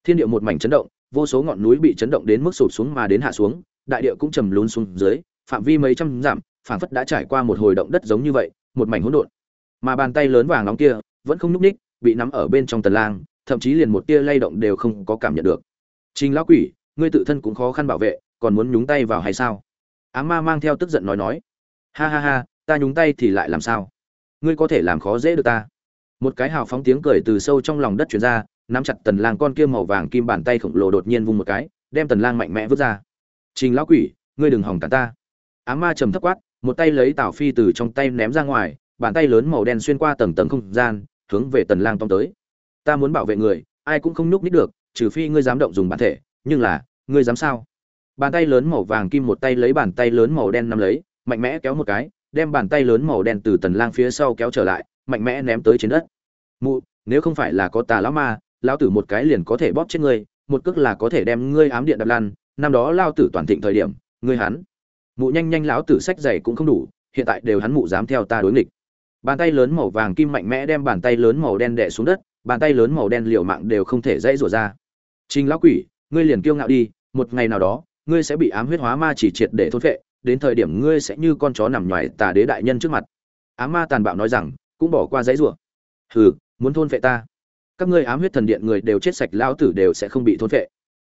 Thiên địa một mảnh chấn động, vô số ngọn núi bị chấn động đến mức sụp xuống mà đến hạ xuống, đại địa cũng trầm lún xuống dưới, phạm vi mấy trăm dặm, phảng phất đã trải qua một hồi động đất giống như vậy, một mảnh hỗn độn. Mà bàn tay lớn vàng nóng kia, vẫn không nhúc ních bị nắm ở bên trong tần lang thậm chí liền một tia lay động đều không có cảm nhận được. Trình lão quỷ, ngươi tự thân cũng khó khăn bảo vệ, còn muốn nhúng tay vào hay sao? Ám ma mang theo tức giận nói nói. Ha ha ha, ta nhúng tay thì lại làm sao? Ngươi có thể làm khó dễ được ta. Một cái hào phóng tiếng cười từ sâu trong lòng đất truyền ra, nắm chặt tần lang con kia màu vàng kim bàn tay khổng lồ đột nhiên vung một cái, đem tần lang mạnh mẽ vứt ra. Trình lão quỷ, ngươi đừng hỏng cả ta. Ám ma trầm thấp quát, một tay lấy tảo phi từ trong tay ném ra ngoài, bàn tay lớn màu đen xuyên qua tầng tầng không gian, hướng về tần lang tông tới ta muốn bảo vệ người, ai cũng không nhúc nít được, trừ phi ngươi dám động dùng bản thể, nhưng là, ngươi dám sao? Bàn tay lớn màu vàng kim một tay lấy bàn tay lớn màu đen nắm lấy, mạnh mẽ kéo một cái, đem bàn tay lớn màu đen từ tần lang phía sau kéo trở lại, mạnh mẽ ném tới trên đất. Mụ, nếu không phải là có tà lão ma, lão tử một cái liền có thể bóp chết ngươi, một cước là có thể đem ngươi ám điện đập lan năm đó lao tử toàn thịnh thời điểm, ngươi hắn. Mụ nhanh nhanh lão tử sách giày cũng không đủ, hiện tại đều hắn mụ dám theo ta đối nghịch. Bàn tay lớn màu vàng kim mạnh mẽ đem bàn tay lớn màu đen đè xuống đất bàn tay lớn màu đen liều mạng đều không thể dãy rủa ra. Trình lão quỷ, ngươi liền kiêu ngạo đi, một ngày nào đó, ngươi sẽ bị ám huyết hóa ma chỉ triệt để thôn phệ, đến thời điểm ngươi sẽ như con chó nằm ngoài tà đế đại nhân trước mặt. Ám ma tàn bạo nói rằng, cũng bỏ qua dãy rủa. Hừ, muốn thôn phệ ta. Các ngươi ám huyết thần điện người đều chết sạch, lão tử đều sẽ không bị thôn phệ.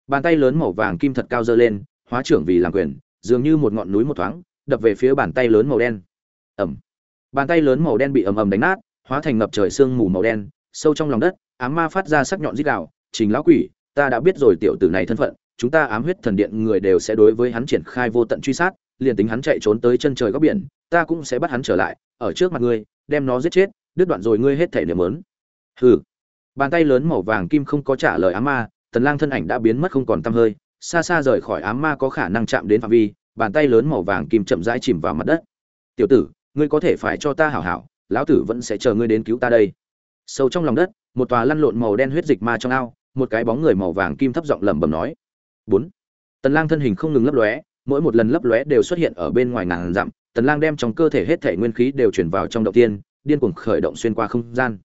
Bàn tay lớn màu vàng kim thật cao dơ lên, hóa trưởng vì làm quyền, dường như một ngọn núi một thoáng, đập về phía bàn tay lớn màu đen. Ẩm bàn tay lớn màu đen bị ầm ầm đánh nát, hóa thành ngập trời sương mù màu đen sâu trong lòng đất, ám ma phát ra sắc nhọn rít gào, trình lão quỷ, ta đã biết rồi tiểu tử này thân phận, chúng ta ám huyết thần điện người đều sẽ đối với hắn triển khai vô tận truy sát, liền tính hắn chạy trốn tới chân trời góc biển, ta cũng sẽ bắt hắn trở lại, ở trước mặt ngươi, đem nó giết chết, đứt đoạn rồi ngươi hết thể niềm lớn. Hừ. Bàn tay lớn màu vàng kim không có trả lời ám ma, tần lang thân ảnh đã biến mất không còn tăm hơi, xa xa rời khỏi ám ma có khả năng chạm đến phạm vi, bàn tay lớn màu vàng kim chậm rãi chìm vào mặt đất. Tiểu tử, ngươi có thể phải cho ta hảo hảo, lão tử vẫn sẽ chờ ngươi đến cứu ta đây sâu trong lòng đất, một tòa lăn lộn màu đen huyết dịch ma trong ao, một cái bóng người màu vàng kim thấp giọng lẩm bẩm nói. Bốn. Tần lang thân hình không ngừng lấp lóe, mỗi một lần lấp lóe đều xuất hiện ở bên ngoài ngàn dặm, tần lang đem trong cơ thể hết thể nguyên khí đều chuyển vào trong động tiên, điên cuồng khởi động xuyên qua không gian.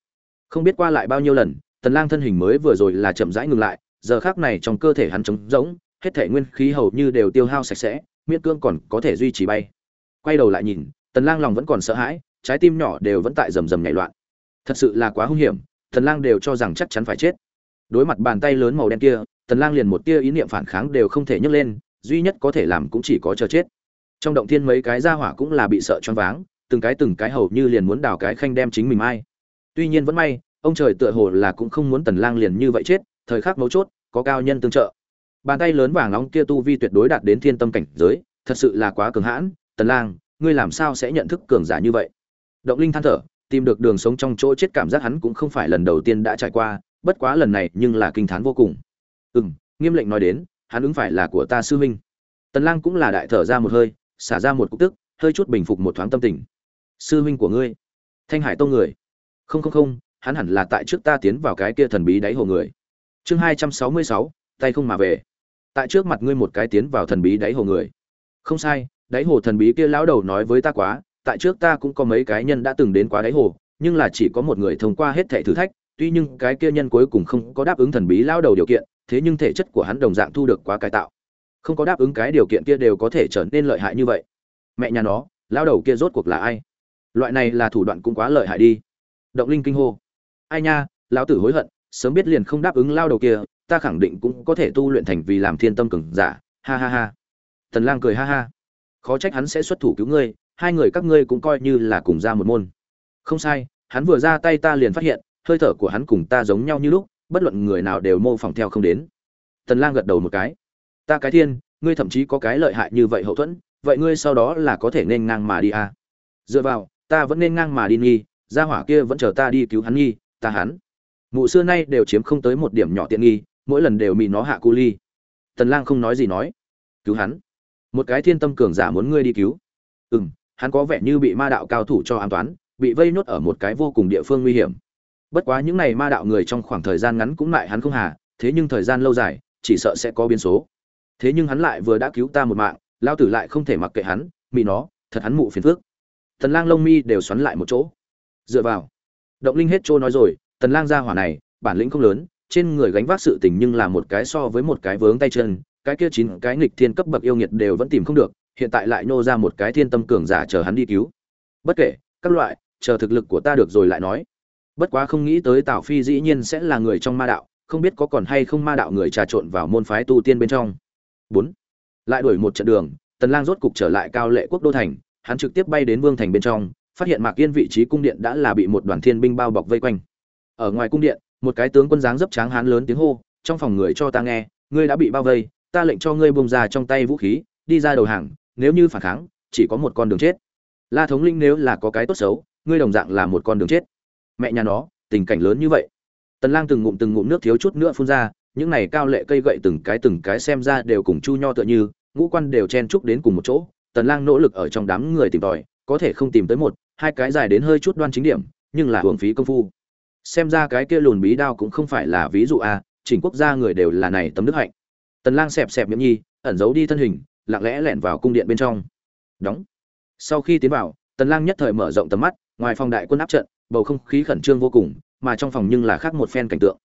Không biết qua lại bao nhiêu lần, tần lang thân hình mới vừa rồi là chậm rãi ngừng lại, giờ khắc này trong cơ thể hắn trống rỗng, hết thể nguyên khí hầu như đều tiêu hao sạch sẽ, miễn cương còn có thể duy trì bay. Quay đầu lại nhìn, tần lang lòng vẫn còn sợ hãi, trái tim nhỏ đều vẫn tại rầm rầm nhảy loạn thật sự là quá hung hiểm thần lang đều cho rằng chắc chắn phải chết. Đối mặt bàn tay lớn màu đen kia, tần lang liền một tia ý niệm phản kháng đều không thể nhấc lên, duy nhất có thể làm cũng chỉ có chờ chết. Trong động thiên mấy cái gia hỏa cũng là bị sợ choáng váng, từng cái từng cái hầu như liền muốn đào cái khanh đem chính mình mai tuy nhiên vẫn may, ông trời tựa hồ là cũng không muốn tần lang liền như vậy chết, thời khắc mấu chốt, có cao nhân tương trợ. Bàn tay lớn vàng nóng kia tu vi tuyệt đối đạt đến thiên tâm cảnh giới, thật sự là quá cường hãn, tần lang, ngươi làm sao sẽ nhận thức cường giả như vậy? Động linh than thở tìm được đường sống trong chỗ chết cảm giác hắn cũng không phải lần đầu tiên đã trải qua, bất quá lần này nhưng là kinh thán vô cùng. Ừm, nghiêm lệnh nói đến, hắn ứng phải là của ta sư huynh. Tần lang cũng là đại thở ra một hơi, xả ra một cục tức, hơi chút bình phục một thoáng tâm tình. Sư huynh của ngươi, thanh hải tông người. Không không không, hắn hẳn là tại trước ta tiến vào cái kia thần bí đáy hồ người. Chương hai trăm sáu mươi sáu, tay không mà về. Tại trước mặt ngươi một cái tiến vào thần bí đáy hồ người. Không sai, đáy hồ thần bí kia lão đầu nói với ta quá tại trước ta cũng có mấy cái nhân đã từng đến quá đáy hồ, nhưng là chỉ có một người thông qua hết thẻ thử thách, tuy nhưng cái kia nhân cuối cùng không có đáp ứng thần bí lão đầu điều kiện, thế nhưng thể chất của hắn đồng dạng thu được quá cải tạo. Không có đáp ứng cái điều kiện kia đều có thể trở nên lợi hại như vậy. Mẹ nhà nó lão đầu kia rốt cuộc là ai? Loại này là thủ đoạn cũng quá lợi hại đi. Động linh kinh hô. Ai nha, lão tử hối hận, sớm biết liền không đáp ứng lao đầu kia, ta khẳng định cũng có thể tu luyện thành vì làm thiên tâm cường giả. Ha ha ha. Tần lang cười ha ha. Khó trách hắn sẽ xuất thủ cứu ngươi hai người các ngươi cũng coi như là cùng ra một môn. Không sai, hắn vừa ra tay ta liền phát hiện, hơi thở của hắn cùng ta giống nhau như lúc, bất luận người nào đều mô phỏng theo không đến. Tần lang gật đầu một cái. Ta cái thiên, ngươi thậm chí có cái lợi hại như vậy hậu thuẫn, vậy ngươi sau đó là có thể nên ngang mà đi à? Dựa vào, ta vẫn nên ngang mà đi nghi, gia hỏa kia vẫn chờ ta đi cứu hắn nghi, ta hắn. Mụ xưa nay đều chiếm không tới một điểm nhỏ tiện nghi, mỗi lần đều bị nó hạ cu ly. Tần lang không nói gì nói. Cứu hắn. Một cái thiên tâm cường giả muốn ngươi đi cứu. Ừm hắn có vẻ như bị ma đạo cao thủ cho an toán, bị vây nhốt ở một cái vô cùng địa phương nguy hiểm. Bất quá những này ma đạo người trong khoảng thời gian ngắn cũng lại hắn không hà, thế nhưng thời gian lâu dài, chỉ sợ sẽ có biến số. Thế nhưng hắn lại vừa đã cứu ta một mạng lao tử lại không thể mặc kệ hắn, mị nó, thật hắn mụ phiền phước tần lang lông mi đều xoắn lại một chỗ. Dựa vào. Động linh hết trô nói rồi tần lang gia hỏa này, bản lĩnh không lớn, trên người gánh vác sự tình nhưng là một cái so với một cái vướng tay chân, cái kia chín cái nghịch thiên cấp bậc yêu nghiệt đều vẫn tìm không được hiện tại lại nô ra một cái thiên tâm cường giả chờ hắn đi cứu. Bất kể, các loại, chờ thực lực của ta được rồi lại nói. Bất quá không nghĩ tới tào phi dĩ nhiên sẽ là người trong ma đạo, không biết có còn hay không ma đạo người trà trộn vào môn phái tu tiên bên trong. Bốn, lại đuổi một trận đường, tần lang rốt cục trở lại cao lệ quốc đô thành, hắn trực tiếp bay đến vương thành bên trong, phát hiện mạc yên vị trí cung điện đã là bị một đoàn thiên binh bao bọc vây quanh. Ở ngoài cung điện, một cái tướng quân dáng dấp tráng hán lớn tiếng hô, trong phòng người cho ta nghe, ngươi đã bị bao vây, ta lệnh cho ngươi buông ra trong tay vũ khí, đi ra đầu hàng nếu như phản kháng, chỉ có một con đường chết. La thống linh nếu là có cái tốt xấu, ngươi đồng dạng là một con đường chết. Mẹ nhà nó, tình cảnh lớn như vậy. Tần lang từng ngụm từng ngụm nước thiếu chút nữa phun ra, những này cao lệ cây gậy từng cái từng cái xem ra đều cùng chu nho tựa như, ngũ quan đều chen chúc đến cùng một chỗ. Tần lang nỗ lực ở trong đám người tìm tòi, có thể không tìm tới một, hai cái dài đến hơi chút đoan chính điểm, nhưng là hưởng phí công phu. Xem ra cái kia lùn bí đao cũng không phải là ví dụ a, chỉnh quốc gia người đều là này tấm đức hạnh. Tần lang xẹp xẹp miệng nhi, ẩn giấu đi thân hình lặng lẽ lẻn vào cung điện bên trong. Đóng. Sau khi tiến vào, tần lang nhất thời mở rộng tầm mắt, ngoài phòng đại quân áp trận, bầu không khí khẩn trương vô cùng, mà trong phòng nhưng là khác một phen cảnh tượng.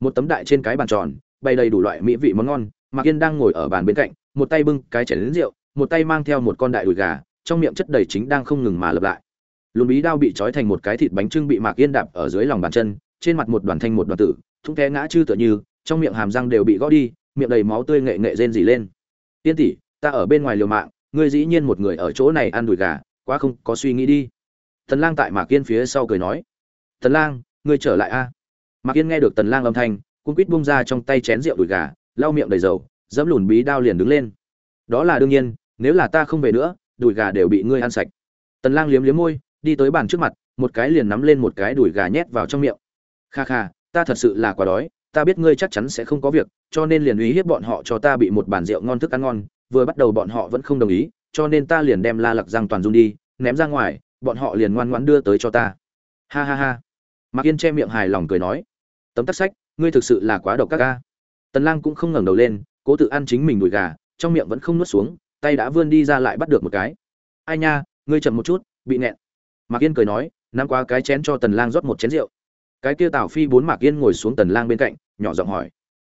Một tấm đại trên cái bàn tròn, bày đầy đủ loại mỹ vị món ngon, mạc yên đang ngồi ở bàn bên cạnh, một tay bưng cái chén lớn rượu, một tay mang theo một con đại đùi gà, trong miệng chất đầy chính đang không ngừng mà lặp lại. Lùn bí đao bị trói thành một cái thịt bánh trưng bị mạc yên đạp ở dưới lòng bàn chân, trên mặt một đoàn thanh một đoàn tử, thung té ngã chư tựa như, trong miệng hàm răng đều bị gõ đi, miệng đầy máu tươi nghệ nghệ rên rỉ lên. Tiên tỷ ta ở bên ngoài liều mạng, ngươi dĩ nhiên một người ở chỗ này ăn đùi gà, quá không có suy nghĩ đi. Tần lang tại mạc yên phía sau cười nói, tần lang, ngươi trở lại a. Mạc yên nghe được tần lang âm thanh cũng quýt buông ra trong tay chén rượu đùi gà, lau miệng đầy dầu, dẫm lùn bí đao liền đứng lên. Đó là đương nhiên, nếu là ta không về nữa, đùi gà đều bị ngươi ăn sạch. Tần lang liếm liếm môi, đi tới bàn trước mặt, một cái liền nắm lên một cái đùi gà nhét vào trong miệng. Kha kha, ta thật sự là quá đói, ta biết ngươi chắc chắn sẽ không có việc, cho nên liền uy hiếp bọn họ cho ta bị một bàn rượu ngon thức ăn ngon vừa bắt đầu bọn họ vẫn không đồng ý, cho nên ta liền đem la lặc răng toàn dung đi, ném ra ngoài, bọn họ liền ngoan ngoãn đưa tới cho ta. Ha ha ha. Mạc yên che miệng hài lòng cười nói, tấm tắc sách, ngươi thực sự là quá độc các ca tần lang cũng không ngẩng đầu lên, cố tự ăn chính mình đùi gà, trong miệng vẫn không nuốt xuống, tay đã vươn đi ra lại bắt được một cái. Ai nha, ngươi chậm một chút, bị nẹn mạc yên cười nói, nắm qua cái chén cho tần lang rót một chén rượu. Cái kia tào phi bốn mạc yên ngồi xuống tần lang bên cạnh, nhỏ giọng hỏi,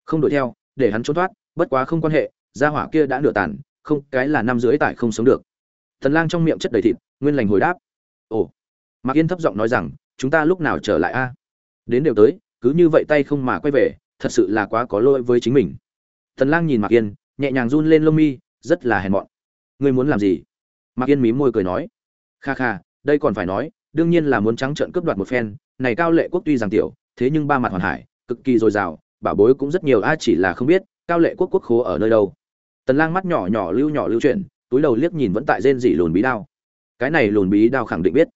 không đuổi theo, để hắn trốn thoát, bất quá không quan hệ gia hỏa kia đã nửa tàn, không, cái là năm rưỡi tại không sống được. Thần lang trong miệng chất đầy thịt, nguyên lành hồi đáp. Ồ. Mạc yên thấp giọng nói rằng, chúng ta lúc nào trở lại a? Đến đều tới, cứ như vậy tay không mà quay về, thật sự là quá có lỗi với chính mình. Thần lang nhìn mạc yên, nhẹ nhàng run lên lông mi, rất là hèn mọn. Ngươi muốn làm gì? Mạc yên mím môi cười nói. Kha kha, đây còn phải nói, đương nhiên là muốn trắng trợn cướp đoạt một phen, này cao lệ quốc tuy rằng tiểu, thế nhưng ba mặt hoàn hải, cực kỳ dồi dào, bảo bối cũng rất nhiều, a chỉ là không biết, cao lệ quốc quốc khố ở nơi đâu tần lang mắt nhỏ nhỏ lưu nhỏ lưu chuyển, túi đầu liếc nhìn vẫn tại rên rỉ lùn bí đao. Cái này lùn bí đao khẳng định biết.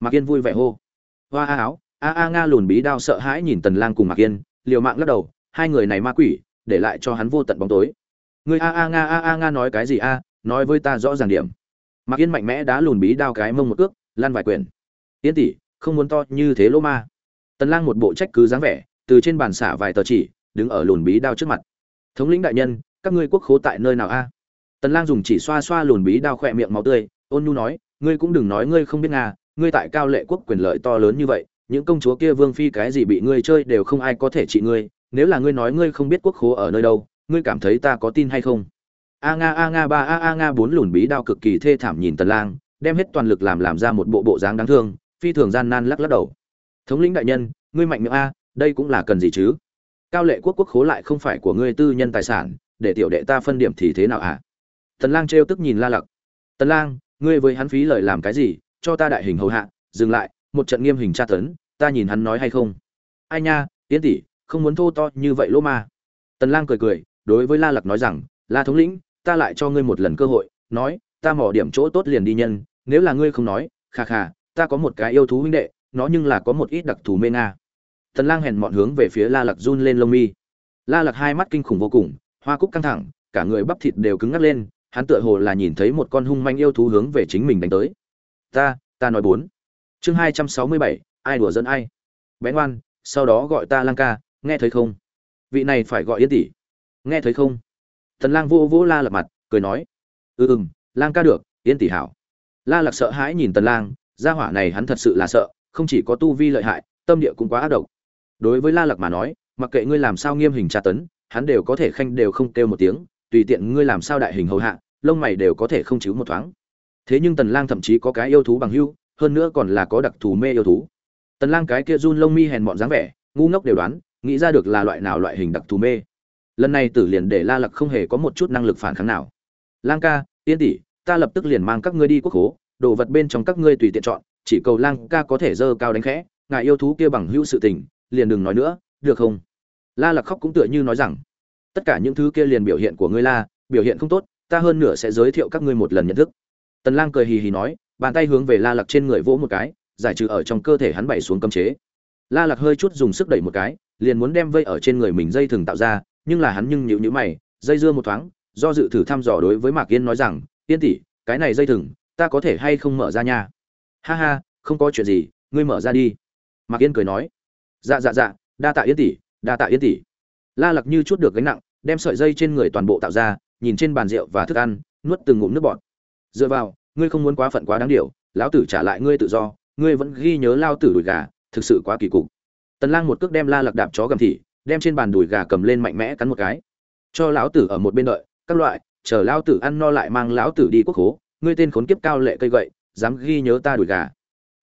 Mạc yên vui vẻ hô. Hoa a áo, a a nga lùn bí đao sợ hãi nhìn tần lang cùng mạc yên, liều mạng lắc đầu, hai người này ma quỷ, để lại cho hắn vô tận bóng tối. Người a a nga a a nga nói cái gì a, nói với ta rõ ràng điểm. Mạc yên mạnh mẽ đá lùn bí đao cái mông một cước lan vài quyền yên tỷ, không muốn to như thế lô ma. Tần lang một bộ trách cứ dáng vẻ, từ trên bàn xả vài tờ chỉ, đứng ở lùn bí đao trước mặt. Thống lĩnh đại nhân các ngươi quốc khố tại nơi nào a? Tần lang dùng chỉ xoa xoa lùn bí đao khỏe miệng máu tươi, ôn nhu nói, ngươi cũng đừng nói ngươi không biết nga, ngươi tại cao lệ quốc quyền lợi to lớn như vậy, những công chúa kia vương phi cái gì bị ngươi chơi đều không ai có thể trị ngươi, nếu là ngươi nói ngươi không biết quốc khố ở nơi đâu, ngươi cảm thấy ta có tin hay không? A nga a nga, ba, a a nga bốn lùn bí đao cực kỳ thê thảm nhìn tần lang, đem hết toàn lực làm làm ra một bộ bộ dáng đáng thương, phi thường gian nan lắc lắc đầu. Thống lĩnh đại nhân, ngươi mạnh miệng a, đây cũng là cần gì chứ? Cao lệ quốc quốc khố lại không phải của ngươi tư nhân tài sản để tiểu đệ ta phân điểm thì thế nào ạ tần lang trêu tức nhìn la lặc. Tần lang, ngươi với hắn phí lời làm cái gì? Cho ta đại hình hầu hạ, dừng lại, một trận nghiêm hình tra tấn, ta nhìn hắn nói hay không? Ai nha tiến tỷ, không muốn thô to như vậy lỗ ma. Tần lang cười cười, đối với la lặc nói rằng, la thống lĩnh, ta lại cho ngươi một lần cơ hội, nói, ta mỏ điểm chỗ tốt liền đi nhân, nếu là ngươi không nói khà khà ta có một cái yêu thú huynh đệ, nó nhưng là có một ít đặc thù mê nga. Tần lang hèn mọn hướng về phía la lặc run lên lông mi. La lặc hai mắt kinh khủng vô cùng hoa cúc căng thẳng, cả người bắp thịt đều cứng ngắc lên, hắn tựa hồ là nhìn thấy một con hung manh yêu thú hướng về chính mình đánh tới. Ta ta nói bốn. Chương hai trăm sáu mươi bảy, ai đùa dẫn ai? Bén ngoan, sau đó gọi ta lang ca, nghe thấy không? Vị này phải gọi yên tỷ. Nghe thấy không? Thần lang vô vô la lật mặt, cười nói. Ừ ừ lang ca được, yên tỷ hảo. La Lạc sợ hãi nhìn tần lang, gia hỏa này hắn thật sự là sợ, không chỉ có tu vi lợi hại, tâm địa cũng quá ác độc. Đối với la Lạc mà nói, mặc kệ ngươi làm sao nghiêm hình tra tấn hắn đều có thể khanh đều không kêu một tiếng, tùy tiện ngươi làm sao đại hình hầu hạ, lông mày đều có thể không chiếu một thoáng. Thế nhưng tần lang thậm chí có cái yêu thú bằng hưu, hơn nữa còn là có đặc thù mê yêu thú. Tần lang cái kia run lông mi hèn mọn dáng vẻ, ngu ngốc đều đoán, nghĩ ra được là loại nào loại hình đặc thù mê. Lần này tử liền để la lặc không hề có một chút năng lực phản kháng nào. Lang ca tiên tỷ, ta lập tức liền mang các ngươi đi quốc hố, đồ vật bên trong các ngươi tùy tiện chọn, chỉ cầu lang ca có thể dơ cao đánh khẽ, ngài yêu thú kia bằng hữu sự tình, liền đừng nói nữa, được không? La lặc khóc cũng tựa như nói rằng, tất cả những thứ kia liền biểu hiện của ngươi la, biểu hiện không tốt, ta hơn nửa sẽ giới thiệu các ngươi một lần nhận thức. Tần lang cười hì hì nói, bàn tay hướng về la lặc trên người vỗ một cái, giải trừ ở trong cơ thể hắn bảy xuống cấm chế. La lặc hơi chút dùng sức đẩy một cái, liền muốn đem vây ở trên người mình dây thừng tạo ra, nhưng là hắn nhưng nhịu nhữ mày, dây dưa một thoáng, do dự thử thăm dò đối với mạc yên nói rằng, yên tỷ, cái này dây thừng, ta có thể hay không mở ra nha? Ha ha, không có chuyện gì, ngươi mở ra đi. Mạc yên cười nói. Dạ dạ dạ đa tạ yên tỷ đa tạ yên tỷ. La lặc như chút được gánh nặng, đem sợi dây trên người toàn bộ tạo ra, nhìn trên bàn rượu và thức ăn, nuốt từng ngụm nước bọt. Dựa vào, ngươi không muốn quá phận quá đáng điều, lão tử trả lại ngươi tự do, ngươi vẫn ghi nhớ lao tử đùi gà, thực sự quá kỳ cục. Tần lang một cước đem la lặc đạp chó gầm thị, đem trên bàn đùi gà cầm lên mạnh mẽ cắn một cái. Cho lão tử ở một bên đợi, các loại, chờ lão tử ăn no lại mang lão tử đi quốc hố, ngươi tên khốn kiếp cao lệ cây gậy, dám ghi nhớ ta đùi gà.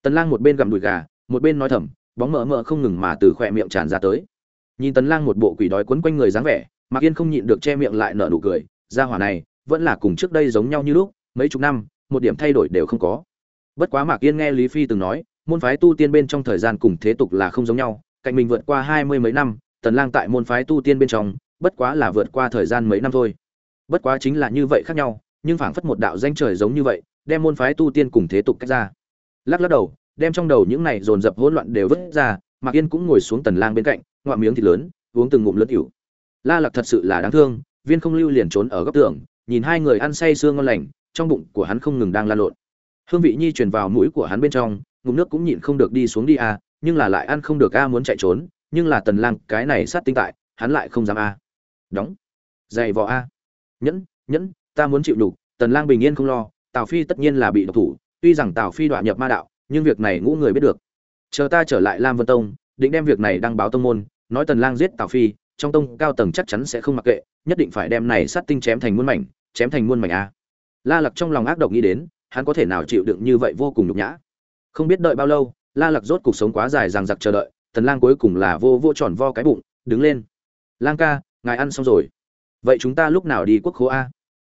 Tần lang một bên gặm đùi gà, một bên nói thầm, bóng mờ mờ không ngừng mà từ khỏe miệng tràn ra tới nhìn tần lang một bộ quỷ đói quấn quanh người dáng vẻ, mạc yên không nhịn được che miệng lại nở nụ cười, gia hỏa này, vẫn là cùng trước đây giống nhau như lúc, mấy chục năm, một điểm thay đổi đều không có. Bất quá mạc yên nghe lý phi từng nói, môn phái tu tiên bên trong thời gian cùng thế tục là không giống nhau, cạnh mình vượt qua hai mươi mấy năm, tần lang tại môn phái tu tiên bên trong, bất quá là vượt qua thời gian mấy năm thôi. Bất quá chính là như vậy khác nhau, nhưng phảng phất một đạo danh trời giống như vậy, đem môn phái tu tiên cùng thế tục cách ra. Lắc lắc đầu, đem trong đầu những này dồn dập hỗn loạn đều vứt ra, mạc yên cũng ngồi xuống tần lang bên cạnh ngoạm miếng thịt lớn, uống từng ngụm lớn ỉu la lạc thật sự là đáng thương, viên không lưu liền trốn ở góc tường, nhìn hai người ăn say sương ngon lành, trong bụng của hắn không ngừng đang lan lộn. Hương vị nhi truyền vào mũi của hắn bên trong, ngụm nước cũng nhịn không được đi xuống đi a, nhưng là lại ăn không được a muốn chạy trốn, nhưng là tần lang, cái này sát tinh tại, hắn lại không dám a. Đóng. Dày vò a. Nhẫn nhẫn, ta muốn chịu đủ, tần lang bình yên không lo, tào phi tất nhiên là bị độc thủ, tuy rằng tào phi đoạn nhập ma đạo, nhưng việc này ngũ người biết được. Chờ ta trở lại lam vân tông, định đem việc này đăng báo tông môn nói tần lang giết tào phi, trong tông cao tầng chắc chắn sẽ không mặc kệ, nhất định phải đem này sát tinh chém thành muôn mảnh, chém thành muôn mảnh a. La lặc trong lòng ác độc nghĩ đến, hắn có thể nào chịu đựng như vậy vô cùng nhục nhã? Không biết đợi bao lâu, la lặc rốt cuộc sống quá dài rằng giặc chờ đợi, tần lang cuối cùng là vô vô tròn vo cái bụng, đứng lên. Lang ca, ngài ăn xong rồi. Vậy chúng ta lúc nào đi quốc khố a?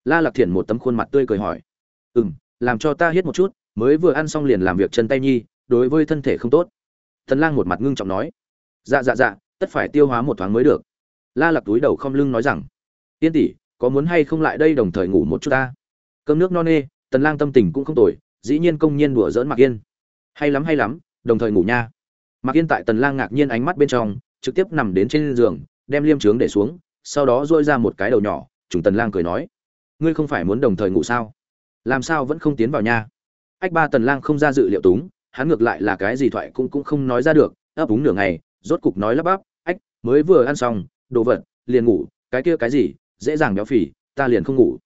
La lặc thiển một tấm khuôn mặt tươi cười hỏi. Ừm, làm cho ta hiết một chút, mới vừa ăn xong liền làm việc chân tay nhi, đối với thân thể không tốt. Tần lang một mặt ngưng trọng nói. Dạ dạ dạ tất phải tiêu hóa một thoáng mới được. La lặc túi đầu không lưng nói rằng, tiên tỷ, có muốn hay không lại đây đồng thời ngủ một chút ta? Cơm nước no nê, tần lang tâm tình cũng không tồi, dĩ nhiên công nhiên đùa giỡn mặc yên. Hay lắm hay lắm, đồng thời ngủ nha. Mặc yên tại tần lang ngạc nhiên ánh mắt bên trong, trực tiếp nằm đến trên giường, đem liêm trướng để xuống, sau đó duỗi ra một cái đầu nhỏ, trùng tần lang cười nói, ngươi không phải muốn đồng thời ngủ sao? Làm sao vẫn không tiến vào nha? Ách ba tần lang không ra dự liệu túng, hắn ngược lại là cái gì thoại cũng cũng không nói ra được, ấp úng nửa ngày, rốt cục nói lắp bắp mới vừa ăn xong, đồ vật, liền ngủ, cái kia cái gì, dễ dàng béo phì, ta liền không ngủ.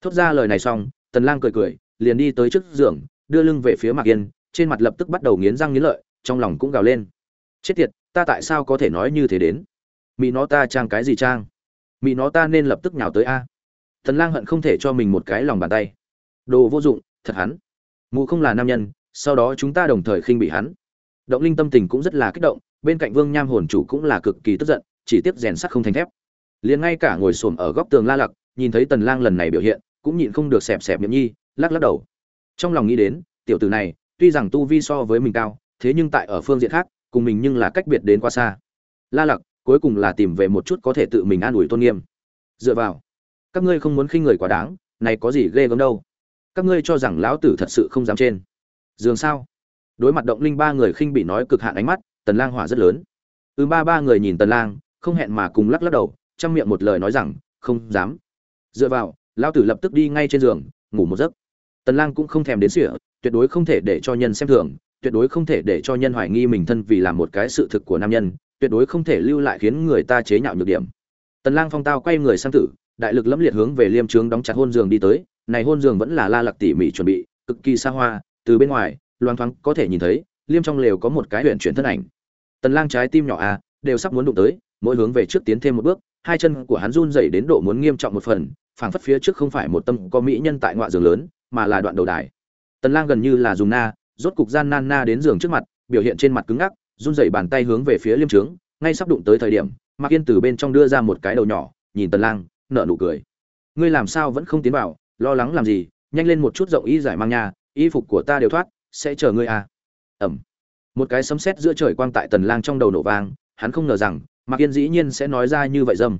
Thốt ra lời này xong, tần lang cười cười, liền đi tới trước giường, đưa lưng về phía mạc yên, trên mặt lập tức bắt đầu nghiến răng nghiến lợi, trong lòng cũng gào lên. Chết tiệt, ta tại sao có thể nói như thế đến? Mỹ nó ta trang cái gì trang? Mỹ nó ta nên lập tức nhào tới a. Tần lang hận không thể cho mình một cái lòng bàn tay. Đồ vô dụng, thật hắn. Mụ không là nam nhân, sau đó chúng ta đồng thời khinh bị hắn. Động linh tâm tình cũng rất là kích động bên cạnh vương nham hồn chủ cũng là cực kỳ tức giận, chỉ tiếp rèn sắt không thành thép. Liền ngay cả ngồi xổm ở góc tường la lặc, nhìn thấy tần lang lần này biểu hiện, cũng nhịn không được xẹp xẹp miệng nhi, lắc lắc đầu. Trong lòng nghĩ đến, tiểu tử này, tuy rằng tu vi so với mình cao, thế nhưng tại ở phương diện khác, cùng mình nhưng là cách biệt đến quá xa. La lặc, cuối cùng là tìm về một chút có thể tự mình an ủi tôn nghiêm. Dựa vào, các ngươi không muốn khinh người quá đáng, này có gì ghê gớm đâu. Các ngươi cho rằng lão tử thật sự không dám trên. Dường sao? Đối mặt động linh ba người khinh bị nói cực hạn ánh mắt tần lang hỏa rất lớn. Ư ba ba người nhìn tần lang, không hẹn mà cùng lắc lắc đầu, trong miệng một lời nói rằng, không dám. Dựa vào, lão tử lập tức đi ngay trên giường, ngủ một giấc. Tần lang cũng không thèm đến sỉa, tuyệt đối không thể để cho nhân xem thường, tuyệt đối không thể để cho nhân hoài nghi mình thân vì làm một cái sự thực của nam nhân, tuyệt đối không thể lưu lại khiến người ta chế nhạo nhược điểm. Tần lang phong tao quay người sang tử, đại lực lẫm liệt hướng về liêm trướng đóng chặt hôn giường đi tới, này hôn giường vẫn là la lặc tỉ mỉ chuẩn bị, cực kỳ xa hoa, từ bên ngoài loan thoáng có thể nhìn thấy liêm trong lều có một cái huyện chuyển thân ảnh. Tần lang trái tim nhỏ à đều sắp muốn đụng tới, mỗi hướng về trước tiến thêm một bước, hai chân của hắn run rẩy đến độ muốn nghiêm trọng một phần, phảng phất phía trước không phải một tâm có mỹ nhân tại ngoại giường lớn, mà là đoạn đầu đài. Tần lang gần như là dùng na, rốt cục gian nan na đến giường trước mặt, biểu hiện trên mặt cứng ngắc, run rẩy bàn tay hướng về phía liêm trướng, ngay sắp đụng tới thời điểm, mạc yên từ bên trong đưa ra một cái đầu nhỏ, nhìn tần lang, nở nụ cười. Ngươi làm sao vẫn không tiến vào, lo lắng làm gì, nhanh lên một chút rộng y giải mang nha, y phục của ta đều thoát, sẽ chờ ngươi à ẩm. Một cái sấm sét giữa trời quang tại tần lang trong đầu nổ vang hắn không ngờ rằng mạc yên dĩ nhiên sẽ nói ra như vậy dâm.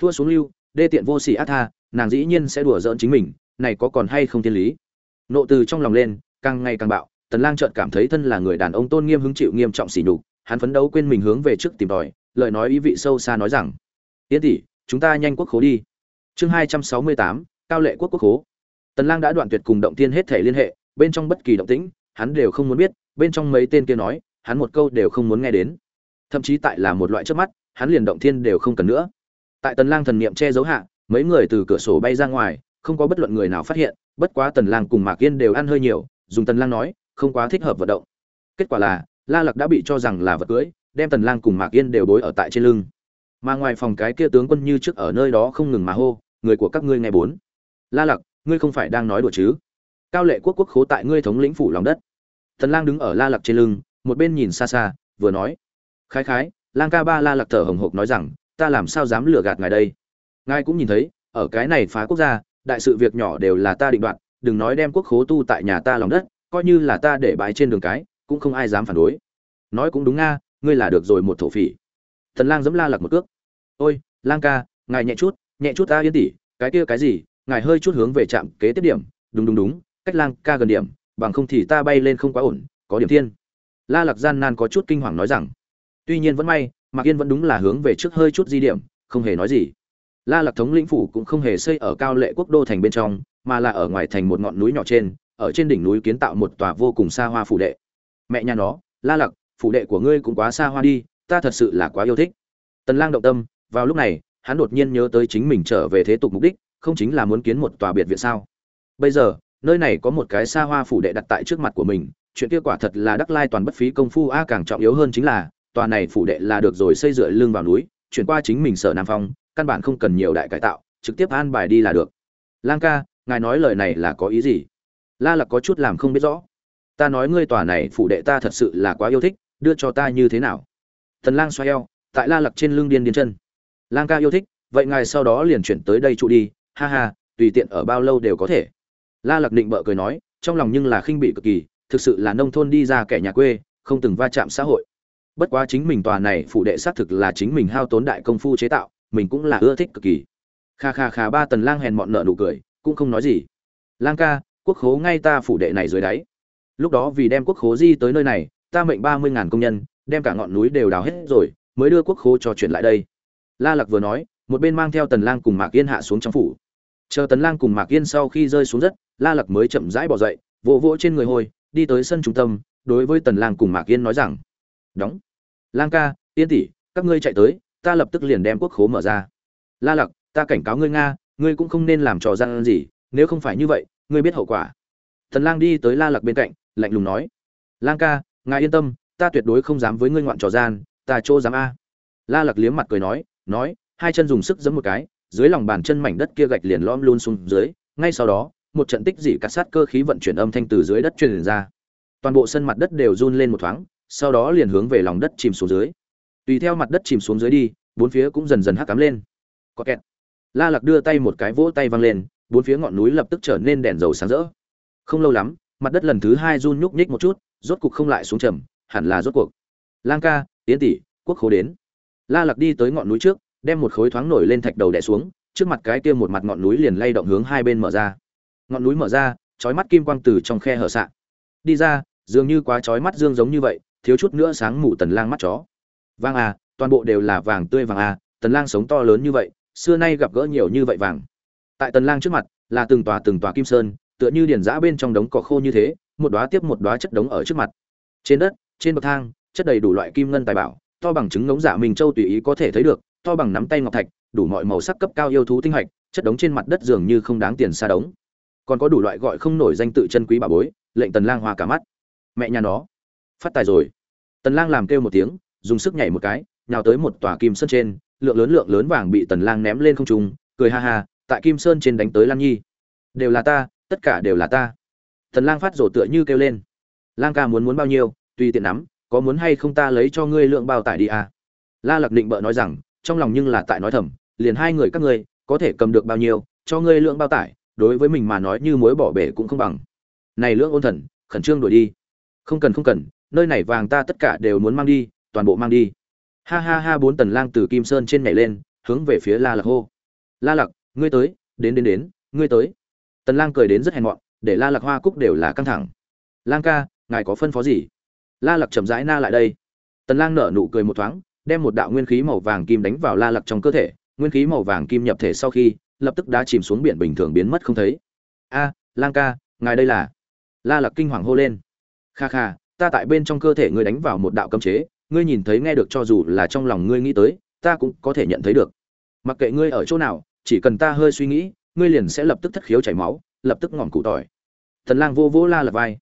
Khua xuống lưu đê tiện vô sỉ ác tha nàng dĩ nhiên sẽ đùa giỡn chính mình này có còn hay không thiên lý? Nộ từ trong lòng lên càng ngày càng bạo tần lang chợt cảm thấy thân là người đàn ông tôn nghiêm hứng chịu nghiêm trọng sỉ nhục hắn phấn đấu quên mình hướng về trước tìm đòi, lời nói ý vị sâu xa nói rằng tiến tỷ chúng ta nhanh quốc khố đi. Chương 268, cao lệ quốc quốc khố. Tần lang đã đoạn tuyệt cùng động tiên hết thể liên hệ bên trong bất kỳ động tĩnh hắn đều không muốn biết bên trong mấy tên kia nói, hắn một câu đều không muốn nghe đến. Thậm chí tại là một loại trước mắt, hắn liền động thiên đều không cần nữa. Tại tần lang thần niệm che giấu hạ, mấy người từ cửa sổ bay ra ngoài, không có bất luận người nào phát hiện, bất quá tần lang cùng mạc yên đều ăn hơi nhiều, dùng tần lang nói, không quá thích hợp vận động. Kết quả là, la lặc đã bị cho rằng là vật cưới, đem tần lang cùng mạc yên đều đối ở tại trên lưng. Mà ngoài phòng cái kia tướng quân như trước ở nơi đó không ngừng mà hô, người của các ngươi nghe bốn. La lặc ngươi không phải đang nói đùa chứ? Cao lệ quốc quốc khố tại ngươi thống lĩnh phủ lòng đất tần lang đứng ở la lặc trên lưng, một bên nhìn xa xa, vừa nói, khái khái, lang ca ba la lặc thở hồng hộc nói rằng, ta làm sao dám lừa gạt ngài đây? Ngài cũng nhìn thấy, ở cái này phá quốc gia, đại sự việc nhỏ đều là ta định đoạt, đừng nói đem quốc khố tu tại nhà ta lòng đất, coi như là ta để bãi trên đường cái, cũng không ai dám phản đối. Nói cũng đúng nga, ngươi là được rồi một thổ phỉ. Tần lang giẫm la lặc một cước. Ôi, lang ca, ngài nhẹ chút nhẹ chút ta yên tỉ, cái kia cái gì, ngài hơi chút hướng về trạm kế tiếp điểm, đúng đúng đúng, cách lang ca gần điểm bằng không thì ta bay lên không quá ổn, có điểm thiên. La Lạc gian nan có chút kinh hoàng nói rằng, tuy nhiên vẫn may, mạc yên vẫn đúng là hướng về trước hơi chút di điểm, không hề nói gì. La lạc thống lĩnh phủ cũng không hề xây ở cao lệ quốc đô thành bên trong, mà là ở ngoài thành một ngọn núi nhỏ trên, ở trên đỉnh núi kiến tạo một tòa vô cùng xa hoa phủ đệ. Mẹ nhà nó, la lạc, phủ đệ của ngươi cũng quá xa hoa đi, ta thật sự là quá yêu thích. Tần lang động tâm, vào lúc này, hắn đột nhiên nhớ tới chính mình trở về thế tục mục đích, không chính là muốn kiến một tòa biệt viện sao? Bây giờ nơi này có một cái xa hoa phủ đệ đặt tại trước mặt của mình, chuyện kia quả thật là đắc lai toàn bất phí công phu a càng trọng yếu hơn chính là, tòa này phủ đệ là được rồi xây dựa lưng vào núi, chuyển qua chính mình sở nam phong, căn bản không cần nhiều đại cải tạo, trực tiếp an bài đi là được. Lang ca, ngài nói lời này là có ý gì? La là có chút làm không biết rõ. Ta nói ngươi tòa này phủ đệ ta thật sự là quá yêu thích, đưa cho ta như thế nào? Thần lang xoay eo, tại la lặc trên lưng điên điên chân. Lang ca yêu thích, vậy ngài sau đó liền chuyển tới đây trụ đi, ha ha, tùy tiện ở bao lâu đều có thể la lặc định bợ cười nói, trong lòng nhưng là khinh bị cực kỳ, thực sự là nông thôn đi ra kẻ nhà quê, không từng va chạm xã hội. Bất quá chính mình tòa này phủ đệ xác thực là chính mình hao tốn đại công phu chế tạo, mình cũng là ưa thích cực kỳ. Kha kha kha ba tần lang hèn mọn nợ nụ cười, cũng không nói gì. Lang ca, quốc khố ngay ta phủ đệ này dưới đáy. Lúc đó vì đem quốc khố di tới nơi này, ta mệnh ba mươi ngàn công nhân, đem cả ngọn núi đều đào hết rồi, mới đưa quốc khố cho chuyển lại đây. La lạc vừa nói, một bên mang theo tần lang cùng mạc yên hạ xuống trong phủ chờ tần lang cùng mạc yên sau khi rơi xuống đất, la lạc mới chậm rãi bỏ dậy, vỗ vỗ trên người hôi đi tới sân trung tâm, đối với tần lang cùng mạc yên nói rằng, đóng. Lang ca, yên tỷ, các ngươi chạy tới, ta lập tức liền đem quốc khố mở ra. La lặc, ta cảnh cáo ngươi nga, ngươi cũng không nên làm trò gian gì, nếu không phải như vậy, ngươi biết hậu quả. Tần lang đi tới la lặc bên cạnh, lạnh lùng nói, lang ca, ngài yên tâm, ta tuyệt đối không dám với ngươi ngoạn trò gian, ta chỗ dám a. La lặc liếm mặt cười nói nói, hai chân dùng sức giẫm một cái dưới lòng bàn chân mảnh đất kia gạch liền lõm luôn xuống dưới, ngay sau đó, một trận tích dị cắt sát cơ khí vận chuyển âm thanh từ dưới đất truyền ra. Toàn bộ sân mặt đất đều run lên một thoáng, sau đó liền hướng về lòng đất chìm xuống dưới. Tùy theo mặt đất chìm xuống dưới đi, bốn phía cũng dần dần hắc cắm lên. Có kẹt. La Lạc đưa tay một cái vỗ tay văng lên, bốn phía ngọn núi lập tức trở nên đèn dầu sáng rỡ. Không lâu lắm, mặt đất lần thứ hai run nhúc nhích một chút, rốt cục không lại xuống trầm, hẳn là rốt cuộc. Lang ca tiến tỷ, quốc khố đến. La Lạc đi tới ngọn núi trước đem một khối thoáng nổi lên thạch đầu đè xuống, trước mặt cái kia một mặt ngọn núi liền lay động hướng hai bên mở ra. Ngọn núi mở ra, chói mắt kim quang từ trong khe hở sạn đi ra, dường như quá chói mắt dương giống như vậy, thiếu chút nữa sáng mù tần lang mắt chó. Vàng à toàn bộ đều là vàng tươi vàng à tần lang sống to lớn như vậy, xưa nay gặp gỡ nhiều như vậy vàng. Tại tần lang trước mặt, là từng tòa từng tòa kim sơn, tựa như điển dã bên trong đống cỏ khô như thế, một đóa tiếp một đóa chất đống ở trước mặt. Trên đất, trên bậc thang, chất đầy đủ loại kim ngân tài bảo, to bằng trứng ngỗng giả mình châu tùy ý có thể thấy được to bằng nắm tay ngọc thạch, đủ mọi màu sắc cấp cao yêu thú tinh hạch, chất đống trên mặt đất dường như không đáng tiền xa đống. Còn có đủ loại gọi không nổi danh tự chân quý bà bối, lệnh tần lang hoa cả mắt. Mẹ nhà nó, phát tài rồi. Tần lang làm kêu một tiếng, dùng sức nhảy một cái, nhào tới một tòa kim sơn trên, lượng lớn lượng lớn vàng bị tần lang ném lên không trung, cười ha ha, tại kim sơn trên đánh tới lan nhi. Đều là ta, tất cả đều là ta. Tần lang phát rồ tựa như kêu lên. Lang ca muốn muốn bao nhiêu, tùy tiện nắm, có muốn hay không ta lấy cho ngươi lượng bao tải đi à? La Lạc định bợ nói rằng trong lòng nhưng là tại nói thầm, liền hai người các ngươi, có thể cầm được bao nhiêu, cho ngươi lượng bao tải, đối với mình mà nói như muối bỏ bể cũng không bằng. Này lượng ôn thần, khẩn trương đuổi đi. Không cần không cần, nơi này vàng ta tất cả đều muốn mang đi, toàn bộ mang đi. Ha ha ha, bốn tần lang từ kim sơn trên nhảy lên, hướng về phía la lạc hô. La lạc, ngươi tới, đến đến đến, ngươi tới. Tần lang cười đến rất hèn mọn, để la lạc hoa cúc đều là căng thẳng. Lang ca, ngài có phân phó gì? La lạc chậm rãi na lại đây. Tần lang nở nụ cười một thoáng đem một đạo nguyên khí màu vàng kim đánh vào la Lặc trong cơ thể, nguyên khí màu vàng kim nhập thể sau khi, lập tức đã chìm xuống biển bình thường biến mất không thấy. A, lang ca, ngài đây là? La Lặc kinh hoàng hô lên. Kha kha, ta tại bên trong cơ thể ngươi đánh vào một đạo cấm chế, ngươi nhìn thấy nghe được cho dù là trong lòng ngươi nghĩ tới, ta cũng có thể nhận thấy được. Mặc kệ ngươi ở chỗ nào, chỉ cần ta hơi suy nghĩ, ngươi liền sẽ lập tức thất khiếu chảy máu, lập tức ngọn cụ tỏi. Thần lang vô vô la Lặc vai.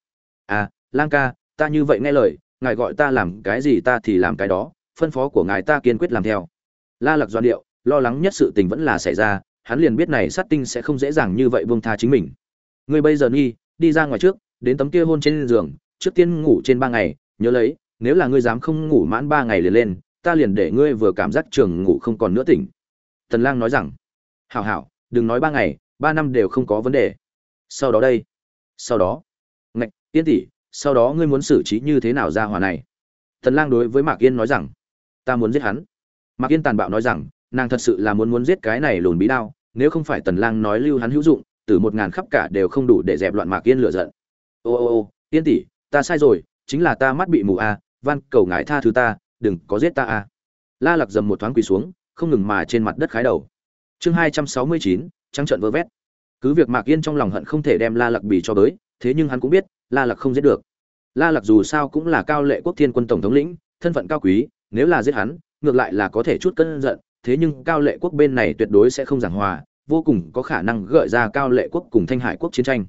À lang ca, ta như vậy nghe lời, ngài gọi ta làm cái gì ta thì làm cái đó phân phó của ngài ta kiên quyết làm theo. La lặc doan điệu lo lắng nhất sự tình vẫn là xảy ra, hắn liền biết này sát tinh sẽ không dễ dàng như vậy buông tha chính mình. Ngươi bây giờ nghi, đi ra ngoài trước, đến tấm kia hôn trên giường, trước tiên ngủ trên ba ngày, nhớ lấy, nếu là ngươi dám không ngủ mãn ba ngày liền lên, ta liền để ngươi vừa cảm giác trường ngủ không còn nữa tỉnh. Tần lang nói rằng, hảo hảo, đừng nói ba ngày, ba năm đều không có vấn đề. Sau đó đây, sau đó. Ngạch tiên tỷ, sau đó ngươi muốn xử trí như thế nào ra hòa này? Tần lang đối với mạc yên nói rằng ta muốn giết hắn. Mạc yên tàn bạo nói rằng nàng thật sự là muốn muốn giết cái này lùn bí đao nếu không phải tần lang nói lưu hắn hữu dụng từ một ngàn khắp cả đều không đủ để dẹp loạn mạc yên lửa giận. Ô ô ô tiên tỷ ta sai rồi chính là ta mắt bị mù a à, van cầu ngài tha thứ ta đừng có giết ta a. À. la lặc dầm một thoáng quỳ xuống không ngừng mà trên mặt đất khái đầu. Chương hai trăm sáu mươi chín trắng trận vơ vét. Cứ việc mạc yên trong lòng hận không thể đem la lặc bì cho tới thế nhưng hắn cũng biết la lặc không giết được. La lặc dù sao cũng là cao lệ quốc thiên quân tổng thống lĩnh thân phận cao quý nếu là giết hắn, ngược lại là có thể chút cân giận, thế nhưng cao lệ quốc bên này tuyệt đối sẽ không giảng hòa, vô cùng có khả năng gợi ra cao lệ quốc cùng thanh hải quốc chiến tranh.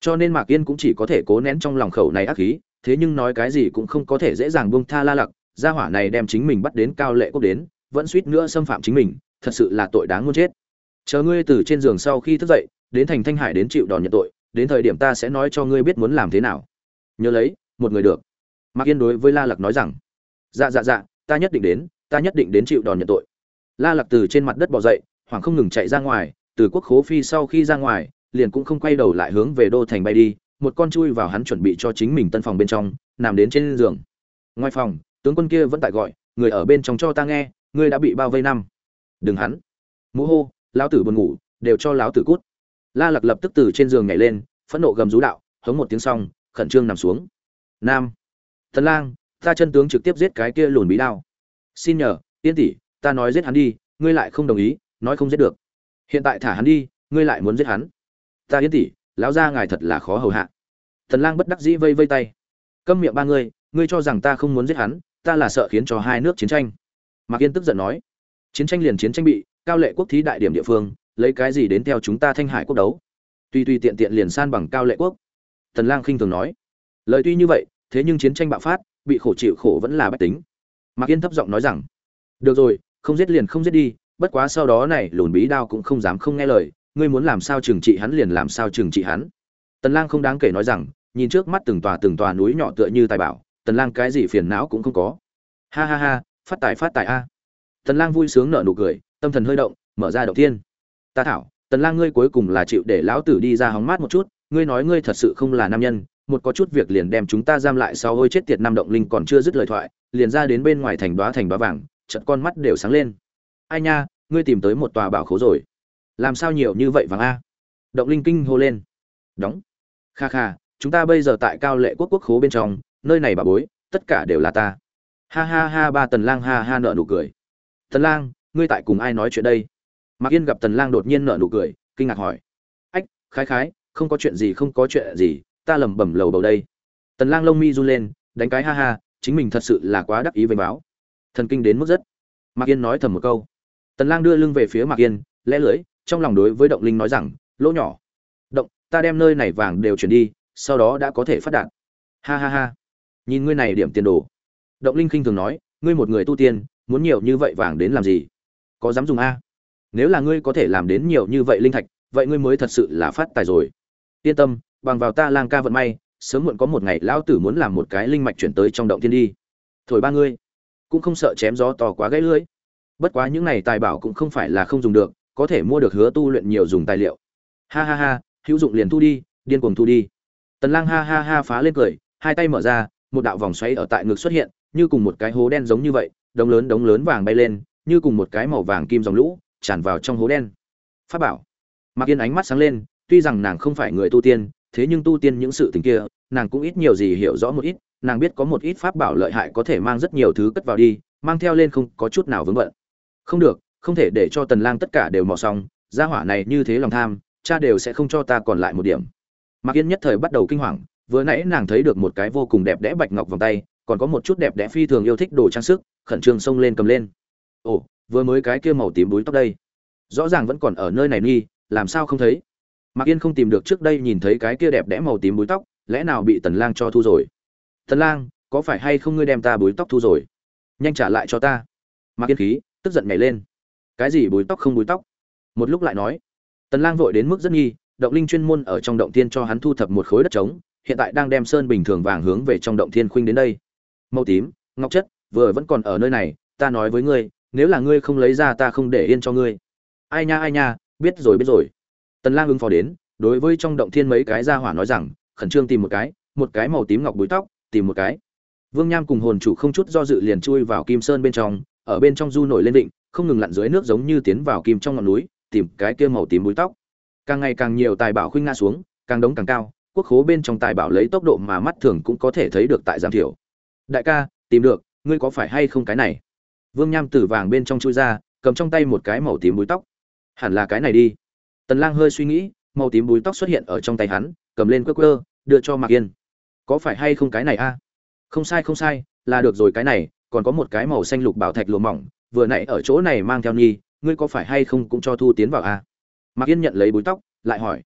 Cho nên mạc yên cũng chỉ có thể cố nén trong lòng khẩu này ác khí thế nhưng nói cái gì cũng không có thể dễ dàng buông tha la lặc, gia hỏa này đem chính mình bắt đến cao lệ quốc đến, vẫn suýt nữa xâm phạm chính mình, thật sự là tội đáng muốn chết. Chờ ngươi từ trên giường sau khi thức dậy, đến thành thanh hải đến chịu đòn nhận tội, đến thời điểm ta sẽ nói cho ngươi biết muốn làm thế nào. Nhớ lấy, một người được. Mạc yên đối với la lặc nói rằng dạ dạ dạ ta nhất định đến, ta nhất định đến chịu đòn nhận tội. La Lạc từ trên mặt đất bỏ dậy hoàng không ngừng chạy ra ngoài, từ quốc khố phi sau khi ra ngoài, liền cũng không quay đầu lại hướng về đô thành bay đi, một con chui vào hắn chuẩn bị cho chính mình tân phòng bên trong, nằm đến trên giường. Ngoài phòng, tướng quân kia vẫn tại gọi, người ở bên trong cho ta nghe, ngươi đã bị bao vây năm. Đừng hắn. Mũ hô, lão tử buồn ngủ, đều cho lão tử cút. La lặc lập tức từ trên giường nhảy lên, phẫn nộ gầm rú đạo, hống một tiếng xong, khẩn trương nằm xuống. Nam. Tần lang ta chân tướng trực tiếp giết cái kia lùn bí đao. Xin nhờ tiên tỷ, ta nói giết hắn đi, ngươi lại không đồng ý, nói không giết được. Hiện tại thả hắn đi, ngươi lại muốn giết hắn. Ta yên tỷ, lão gia ngài thật là khó hầu hạ. Thần lang bất đắc dĩ vây vây tay. Câm miệng ba ngươi ngươi cho rằng ta không muốn giết hắn, ta là sợ khiến cho hai nước chiến tranh. Mạc yên tức giận nói. Chiến tranh liền chiến tranh bị, cao lệ quốc thí đại điểm địa phương, lấy cái gì đến theo chúng ta thanh hải quốc đấu? Tuy tuy tiện tiện liền san bằng cao lệ quốc. Thần lang khinh thường nói. Lời tuy như vậy, thế nhưng chiến tranh bạo phát bị khổ chịu khổ vẫn là bách tính. Mạc yên thấp giọng nói rằng, được rồi, không giết liền không giết đi, bất quá sau đó này, lùn bí đao cũng không dám không nghe lời, ngươi muốn làm sao trừng trị hắn liền làm sao trừng trị hắn. Tần lang không đáng kể nói rằng, nhìn trước mắt từng tòa từng tòa núi nhỏ tựa như tài bảo, tần lang cái gì phiền não cũng không có. Ha ha ha, phát tài phát tài a. Tần lang vui sướng nở nụ cười, tâm thần hơi động, mở ra đầu tiên ta thảo, tần lang ngươi cuối cùng là chịu để lão tử đi ra hóng mát một chút, ngươi nói ngươi thật sự không là nam nhân một có chút việc liền đem chúng ta giam lại sau ôi chết tiệt năm động linh còn chưa dứt lời thoại, liền ra đến bên ngoài thành đóa thành đóa vàng, chợt con mắt đều sáng lên. Ai nha, ngươi tìm tới một tòa bảo khố rồi. Làm sao nhiều như vậy vàng a? Động linh kinh hô lên. Đóng. Kha kha, chúng ta bây giờ tại cao lệ quốc quốc khố bên trong, nơi này bà bối, tất cả đều là ta. Ha ha ha, ba tần lang ha ha nợ nụ cười. Tần lang, ngươi tại cùng ai nói chuyện đây? Mạc yên gặp tần lang đột nhiên nợ nụ cười, kinh ngạc hỏi. Ách, khái khái, không có chuyện gì, không có chuyện gì ta lẩm bẩm lầu bầu đây. Tần lang lông mi run lên, đánh cái ha ha, chính mình thật sự là quá đắc ý với báo. Thần kinh đến mức rất. Mạc yên nói thầm một câu. Tần lang đưa lưng về phía mạc yên, lẽ lưỡi, trong lòng đối với động linh nói rằng, lỗ nhỏ. Động, ta đem nơi này vàng đều chuyển đi, sau đó đã có thể phát đạt. Ha ha ha. Nhìn ngươi này điểm tiền đồ. Động linh khinh thường nói, ngươi một người tu tiên, muốn nhiều như vậy vàng đến làm gì? Có dám dùng a? Nếu là ngươi có thể làm đến nhiều như vậy linh thạch, vậy ngươi mới thật sự là phát tài rồi. Yên tâm bằng vào ta lang ca vận may, sớm muộn có một ngày lão tử muốn làm một cái linh mạch chuyển tới trong động thiên đi. Thổi ba ngươi. Cũng không sợ chém gió to quá gãy lưỡi. Bất quá những này tài bảo cũng không phải là không dùng được, có thể mua được hứa tu luyện nhiều dùng tài liệu. Ha ha ha, hữu dụng liền thu đi, điên cuồng thu đi. Tần lang ha ha ha phá lên cười, hai tay mở ra, một đạo vòng xoáy ở tại ngực xuất hiện, như cùng một cái hố đen giống như vậy, đống lớn đống lớn vàng bay lên, như cùng một cái màu vàng kim dòng lũ, tràn vào trong hố đen. Pháp bảo. Mặc yên ánh mắt sáng lên, tuy rằng nàng không phải người tu tiên thế nhưng tu tiên những sự tình kia, nàng cũng ít nhiều gì hiểu rõ một ít, nàng biết có một ít pháp bảo lợi hại có thể mang rất nhiều thứ cất vào đi, mang theo lên không có chút nào vướng bận. Không được, không thể để cho tần lang tất cả đều mò xong, gia hỏa này như thế lòng tham, cha đều sẽ không cho ta còn lại một điểm. Mạc yên nhất thời bắt đầu kinh hoàng, vừa nãy nàng thấy được một cái vô cùng đẹp đẽ bạch ngọc vòng tay, còn có một chút đẹp đẽ phi thường yêu thích đồ trang sức, khẩn trương xông lên cầm lên. Ồ, vừa mới cái kia màu tím búi tóc đây. Rõ ràng vẫn còn ở nơi này nghi, làm sao không thấy? Mạc yên không tìm được trước đây nhìn thấy cái kia đẹp đẽ màu tím búi tóc, lẽ nào bị tần lang cho thu rồi? Tần lang, có phải hay không ngươi đem ta búi tóc thu rồi? Nhanh trả lại cho ta. Mạc yên khí, tức giận nhảy lên. Cái gì búi tóc không búi tóc? Một lúc lại nói. Tần lang vội đến mức rất nghi, động linh chuyên môn ở trong động thiên cho hắn thu thập một khối đất trống, hiện tại đang đem sơn bình thường vàng hướng về trong động thiên khuynh đến đây. Màu tím, ngọc chất, vừa vẫn còn ở nơi này, ta nói với ngươi, nếu là ngươi không lấy ra ta không để yên cho ngươi. Ai nha ai nha, biết rồi biết rồi tần lang ứng phó đến, đối với trong động thiên mấy cái gia hỏa nói rằng, khẩn trương tìm một cái một cái màu tím ngọc búi tóc, tìm một cái. Vương nham cùng hồn chủ không chút do dự liền chui vào kim sơn bên trong, ở bên trong du nổi lên định không ngừng lặn dưới nước giống như tiến vào kim trong ngọn núi, tìm cái kia màu tím búi tóc. Càng ngày càng nhiều tài bảo khuynh nga xuống, càng đống càng cao, quốc khố bên trong tài bảo lấy tốc độ mà mắt thường cũng có thể thấy được tại giảm thiểu. Đại ca, tìm được, ngươi có phải hay không cái này? Vương nham từ vàng bên trong chui ra, cầm trong tay một cái màu tím búi tóc. Hẳn là cái này đi tần lang hơi suy nghĩ, màu tím búi tóc xuất hiện ở trong tay hắn, cầm lên quơ quơ, đưa cho mạc yên. Có phải hay không cái này a? Không sai không sai, là được rồi cái này, còn có một cái màu xanh lục bảo thạch lùa mỏng, vừa nãy ở chỗ này mang theo nhi ngươi có phải hay không cũng cho thu tiến vào a? Mạc yên nhận lấy búi tóc, lại hỏi.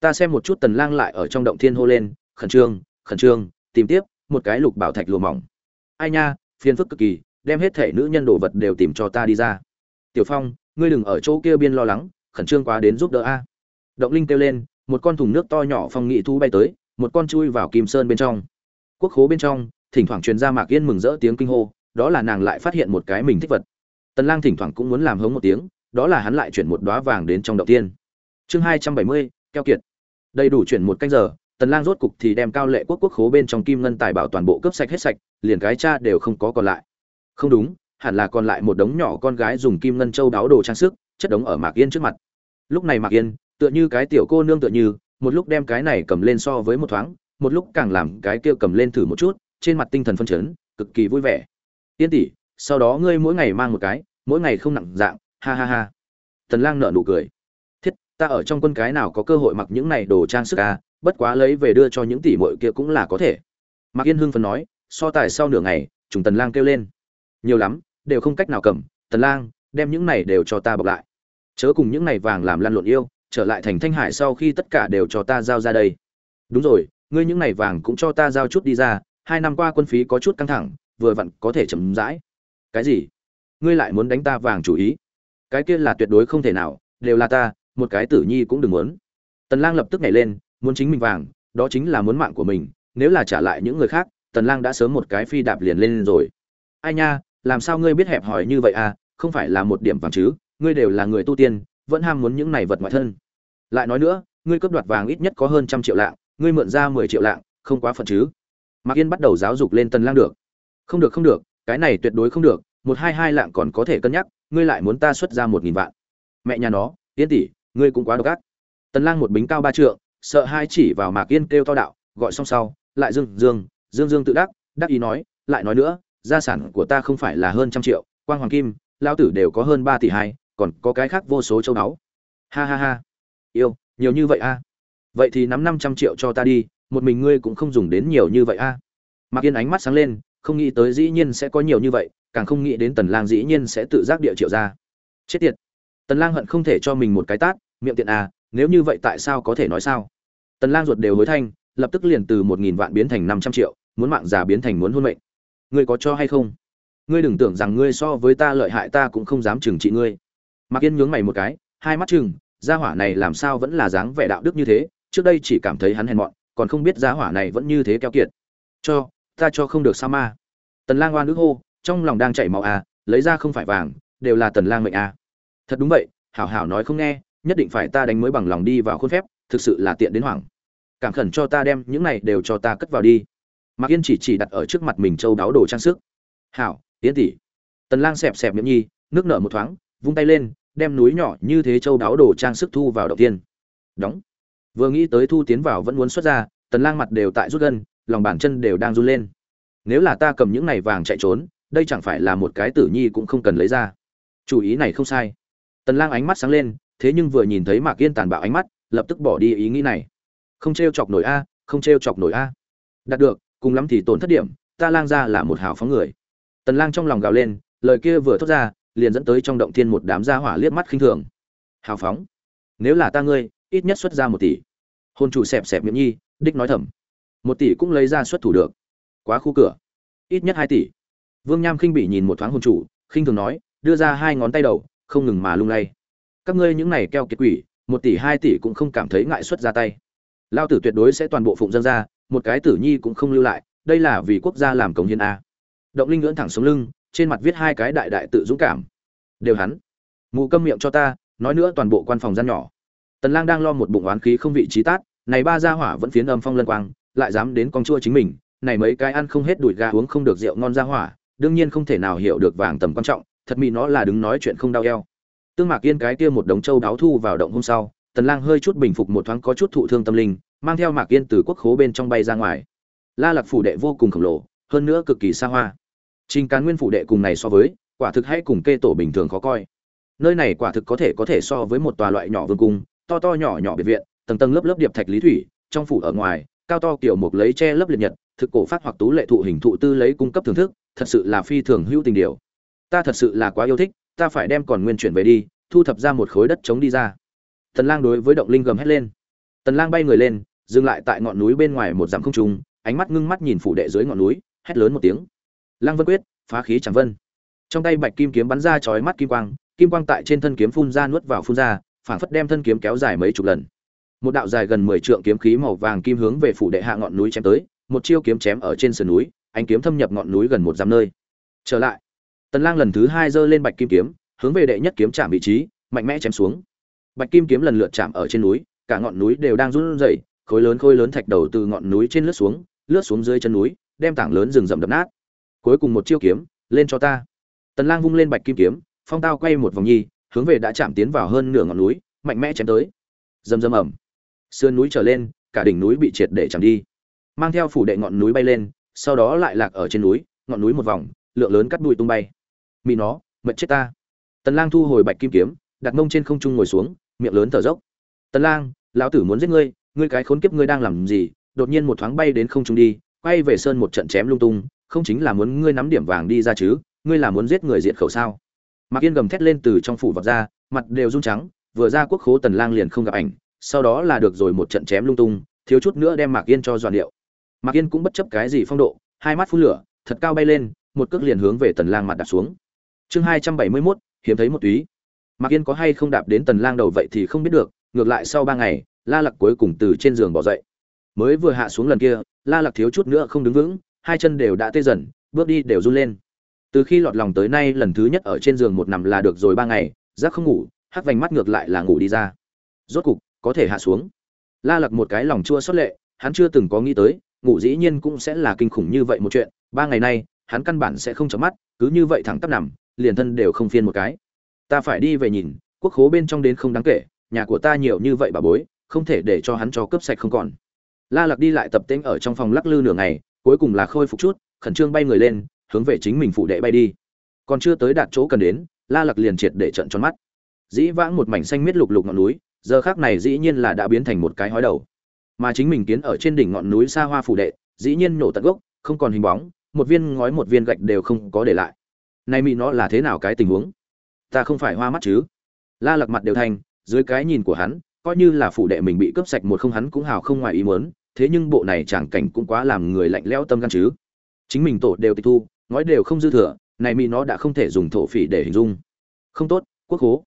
Ta xem một chút tần lang lại ở trong động thiên hô lên, khẩn trương khẩn trương, tìm tiếp một cái lục bảo thạch lùa mỏng. Ai nha, phiền phức cực kỳ, đem hết thể nữ nhân đồ vật đều tìm cho ta đi ra. Tiểu phong, ngươi đừng ở chỗ kia biên lo lắng khẩn trương quá đến giúp đỡ a. Động linh kêu lên, một con thùng nước to nhỏ phong nghị thu bay tới, một con chui vào kim sơn bên trong. Quốc khố bên trong, thỉnh thoảng truyền ra mạc yên mừng rỡ tiếng kinh hô, đó là nàng lại phát hiện một cái mình thích vật. Tần lang thỉnh thoảng cũng muốn làm hống một tiếng, đó là hắn lại chuyển một đóa vàng đến trong động tiên. Chương hai trăm bảy mươi, keo kiệt. Đầy đủ chuyển một canh giờ, tần lang rốt cục thì đem cao lệ quốc quốc khố bên trong kim ngân tài bảo toàn bộ cướp sạch hết sạch, liền cái cha đều không có còn lại. Không đúng, hẳn là còn lại một đống nhỏ con gái dùng kim ngân châu đáo đồ trang sức chất đống ở mạc yên trước mặt. Lúc này mạc yên, tựa như cái tiểu cô nương tựa như, một lúc đem cái này cầm lên so với một thoáng, một lúc càng làm cái kia cầm lên thử một chút, trên mặt tinh thần phân chấn, cực kỳ vui vẻ. Tiên tỷ, sau đó ngươi mỗi ngày mang một cái, mỗi ngày không nặng dạng, ha ha ha. Tần lang nở nụ cười. Thiết, ta ở trong quân cái nào có cơ hội mặc những này đồ trang sức à bất quá lấy về đưa cho những tỷ muội kia cũng là có thể. Mạc yên hưng phấn nói, so tài sau nửa ngày, trùng tần lang kêu lên. Nhiều lắm, đều không cách nào cầm, tần lang, đem những này đều cho ta bọc lại chớ cùng những này vàng làm lăn lộn yêu, trở lại thành thanh hải sau khi tất cả đều cho ta giao ra đây. Đúng rồi, ngươi những này vàng cũng cho ta giao chút đi ra, hai năm qua quân phí có chút căng thẳng, vừa vặn có thể chấm dãi cái gì? Ngươi lại muốn đánh ta vàng chủ ý? Cái kia là tuyệt đối không thể nào, đều là ta, một cái tử nhi cũng đừng muốn. Tần lang lập tức nhảy lên, muốn chính mình vàng, đó chính là muốn mạng của mình, nếu là trả lại những người khác, tần lang đã sớm một cái phi đạp liền lên rồi. Ai nha, làm sao ngươi biết hẹp hòi như vậy à không phải là một điểm vàng chứ? Ngươi đều là người tu tiên, vẫn ham muốn những này vật ngoại thân. Lại nói nữa, ngươi cướp đoạt vàng ít nhất có hơn trăm triệu lạng, ngươi mượn ra mười triệu lạng, không quá phận chứ. Mạc yên bắt đầu giáo dục lên tần lang được. Không được không được, cái này tuyệt đối không được, một hai hai lạng còn có thể cân nhắc, ngươi lại muốn ta xuất ra một nghìn vạn. Mẹ nhà nó, yên tỷ, ngươi cũng quá độc ác. Tần lang một bính cao ba trượng, sợ hai chỉ vào mạc yên kêu to đạo, gọi xong sau, lại dương dương dương dương tự đắc đắc ý nói, lại nói nữa, gia sản của ta không phải là hơn trăm triệu, quang hoàng kim lao tử đều có hơn ba tỷ hai còn có cái khác vô số châu báu. Ha ha ha. Yêu, nhiều như vậy a. Vậy thì nắm năm trăm triệu cho ta đi, một mình ngươi cũng không dùng đến nhiều như vậy a. Mạc yên ánh mắt sáng lên, không nghĩ tới dĩ nhiên sẽ có nhiều như vậy, càng không nghĩ đến tần lang dĩ nhiên sẽ tự giác địa triệu ra. Chết tiệt. Tần lang hận không thể cho mình một cái tát, miệng tiện à nếu như vậy tại sao có thể nói sao? Tần lang ruột đều hối thanh, lập tức liền từ một nghìn vạn biến thành năm trăm triệu, muốn mạng già biến thành muốn hôn mệnh. Ngươi có cho hay không? Ngươi đừng tưởng rằng ngươi so với ta lợi hại, ta cũng không dám trừng trị ngươi mạc yên nhướng mày một cái, hai mắt chừng gia hỏa này làm sao vẫn là dáng vẻ đạo đức như thế, trước đây chỉ cảm thấy hắn hèn mọn, còn không biết gia hỏa này vẫn như thế keo kiệt. Cho, ta cho không được sao ma? Tần lang oan ức hô, trong lòng đang chảy máu à lấy ra không phải vàng, đều là tần lang mệnh à. Thật đúng vậy, hảo hảo nói không nghe, nhất định phải ta đánh mới bằng lòng đi vào khuôn phép, thực sự là tiện đến hoảng. Cảm khẩn cho ta đem những này đều cho ta cất vào đi. Mạc yên chỉ chỉ đặt ở trước mặt mình châu đáo đồ trang sức. Hảo, yến tỷ. Tần lang xẹp xẹp miệng nhi, nước nở một thoáng, vung tay lên đem núi nhỏ như thế châu đáo đồ trang sức thu vào đầu tiên. Đóng. Vừa nghĩ tới thu tiến vào vẫn muốn xuất ra, tần lang mặt đều tại rút gân, lòng bàn chân đều đang run lên. Nếu là ta cầm những này vàng chạy trốn, đây chẳng phải là một cái tử nhi cũng không cần lấy ra. Chủ ý này không sai. Tần lang ánh mắt sáng lên, thế nhưng vừa nhìn thấy mạc yên tàn bạo ánh mắt, lập tức bỏ đi ý nghĩ này. Không treo chọc nổi a, không treo chọc nổi a. Đạt được, cùng lắm thì tổn thất điểm, ta lang ra là một hào phóng người. Tần lang trong lòng gào lên, lời kia vừa thốt ra liền dẫn tới trong động thiên một đám gia hỏa liếc mắt khinh thường. Hào phóng. Nếu là ta ngươi, ít nhất xuất ra một tỷ. Hôn chủ xẹp xẹp miệng nhi, đích nói thầm. Một tỷ cũng lấy ra xuất thủ được. Quá khu cửa. Ít nhất hai tỷ. Vương nham khinh bị nhìn một thoáng hôn chủ, khinh thường nói, đưa ra hai ngón tay đầu, không ngừng mà lung lay. Các ngươi những này keo kiệt quỷ, một tỷ hai tỷ cũng không cảm thấy ngại xuất ra tay. Lao tử tuyệt đối sẽ toàn bộ phụng dân ra, một cái tử nhi cũng không lưu lại, đây là vì quốc gia làm cống hiến a. Động linh ngưỡng thẳng xuống lưng trên mặt viết hai cái đại đại tự dũng cảm. Đều hắn. Mụ câm miệng cho ta, nói nữa toàn bộ quan phòng gian nhỏ. Tần lang đang lo một bụng oán khí không vị trí tát, này ba gia hỏa vẫn phiến âm phong lân quang, lại dám đến con chua chính mình, này mấy cái ăn không hết đuổi gà uống không được rượu ngon gia hỏa, đương nhiên không thể nào hiểu được vàng tầm quan trọng, thật mị nó là đứng nói chuyện không đau eo. Tương mạc yên cái kia một đống châu đáo thu vào động hôm sau, tần lang hơi chút bình phục một thoáng có chút thụ thương tâm linh, mang theo mạc yên từ quốc khố bên trong bay ra ngoài. La lạc phủ đệ vô cùng khổng lồ, hơn nữa cực kỳ xa hoa trình cán nguyên phủ đệ cùng này so với, quả thực hay cùng kê tổ bình thường khó coi. Nơi này quả thực có thể có thể so với một tòa loại nhỏ vương cung, to to nhỏ nhỏ biệt viện, tầng tầng lớp lớp điệp thạch lý thủy, trong phủ ở ngoài, cao to kiểu mục lấy che lớp liệt nhật, thực cổ phát hoặc tú lệ thụ hình thụ tư lấy cung cấp thưởng thức, thật sự là phi thường hữu tình điều. Ta thật sự là quá yêu thích, ta phải đem còn nguyên chuyển về đi, thu thập ra một khối đất trống đi ra. Tần lang đối với động linh gầm hét lên. Tần lang bay người lên, dừng lại tại ngọn núi bên ngoài một dặm không trung, ánh mắt ngưng mắt nhìn phủ đệ dưới ngọn núi, hét lớn một tiếng lang vân quyết, phá khí chẳng vân. Trong tay bạch kim kiếm bắn ra chói mắt kim quang kim quang tại trên thân kiếm phun ra nuốt vào phun ra, phảng phất đem thân kiếm kéo dài mấy chục lần. Một đạo dài gần 10 trượng kiếm khí màu vàng kim hướng về phủ đệ hạ ngọn núi chém tới, một chiêu kiếm chém ở trên sườn núi, ánh kiếm thâm nhập ngọn núi gần một dặm nơi. Trở lại, tần lang lần thứ hai giơ lên bạch kim kiếm, hướng về đệ nhất kiếm chạm vị trí, mạnh mẽ chém xuống. Bạch kim kiếm lần lượt chạm ở trên núi, cả ngọn núi đều đang run rẩy, khối lớn khối lớn thạch đầu từ ngọn núi trên lướt xuống lướt xuống dưới chân núi, đem tảng lớn rừng rậm đập nát cuối cùng một chiêu kiếm, lên cho ta. Tần lang vung lên bạch kim kiếm, phong tao quay một vòng nhi, hướng về đã chạm tiến vào hơn nửa ngọn núi, mạnh mẽ chém tới. Rầm rầm ầm. Sườn núi trở lên, cả đỉnh núi bị triệt để chạm đi. Mang theo phủ đệ ngọn núi bay lên, sau đó lại lạc ở trên núi, ngọn núi một vòng, lượng lớn cắt bụi tung bay. Mị nó, mệt chết ta. Tần lang thu hồi bạch kim kiếm, đặt mông trên không trung ngồi xuống, miệng lớn thở dốc. Tần lang, lão tử muốn giết ngươi ngươi cái khốn kiếp ngươi đang làm gì? Đột nhiên một thoáng bay đến không trung đi, quay về sơn một trận chém lung tung không chính là muốn ngươi nắm điểm vàng đi ra chứ ngươi là muốn giết người diệt khẩu sao? Mạc yên gầm thét lên từ trong phủ vọt ra mặt đều run trắng vừa ra quốc khố tần lang liền không gặp ảnh sau đó là được rồi một trận chém lung tung thiếu chút nữa đem mạc yên cho dọn điệu. Mạc yên cũng bất chấp cái gì phong độ hai mắt phun lửa thật cao bay lên một cước liền hướng về tần lang mặt đạp xuống. Chương hai trăm bảy mươi 271, hiếm thấy một túy. Mạc yên có hay không đạp đến tần lang đầu vậy thì không biết được ngược lại sau ba ngày la lặc cuối cùng từ trên giường bỏ dậy. Mới vừa hạ xuống lần kia la lặc thiếu chút nữa không đứng vững hai chân đều đã tê dần, bước đi đều run lên. Từ khi lọt lòng tới nay, lần thứ nhất ở trên giường một nằm là được rồi ba ngày giác không ngủ, hắc vành mắt ngược lại là ngủ đi ra. Rốt cục, có thể hạ xuống. La lặc một cái lòng chua xót lệ, hắn chưa từng có nghĩ tới, ngủ dĩ nhiên cũng sẽ là kinh khủng như vậy một chuyện, ba ngày nay, hắn căn bản sẽ không chấm mắt, cứ như vậy thẳng tắp nằm, liền thân đều không phiên một cái. Ta phải đi về nhìn, quốc khố bên trong đến không đáng kể, nhà của ta nhiều như vậy bà bối, không thể để cho hắn cho cướp sạch không còn. La lặc đi lại tập tễnh ở trong phòng lắc lư nửa ngày cuối cùng là khôi phục chút, khẩn trương bay người lên, hướng về chính mình phụ đệ bay đi. Còn chưa tới đạt chỗ cần đến, la lặc liền triệt để trận tròn mắt. Dĩ vãng một mảnh xanh miết lục lục ngọn núi, giờ khác này dĩ nhiên là đã biến thành một cái hói đầu. Mà chính mình kiến ở trên đỉnh ngọn núi xa hoa phủ đệ, dĩ nhiên nổ tận gốc, không còn hình bóng, một viên ngói một viên gạch đều không có để lại. Nay mỹ nó là thế nào cái tình huống? Ta không phải hoa mắt chứ? La lặc mặt đều thành, dưới cái nhìn của hắn, coi như là phủ đệ mình bị cướp sạch một không hắn cũng hào không ngoài ý muốn thế nhưng bộ này chẳng cảnh cũng quá làm người lạnh lẽo tâm gan chứ. Chính mình tổ đều tịch thu, ngói đều không dư thừa, này mỹ nó đã không thể dùng thổ phỉ để hình dung. Không tốt, quốc khố.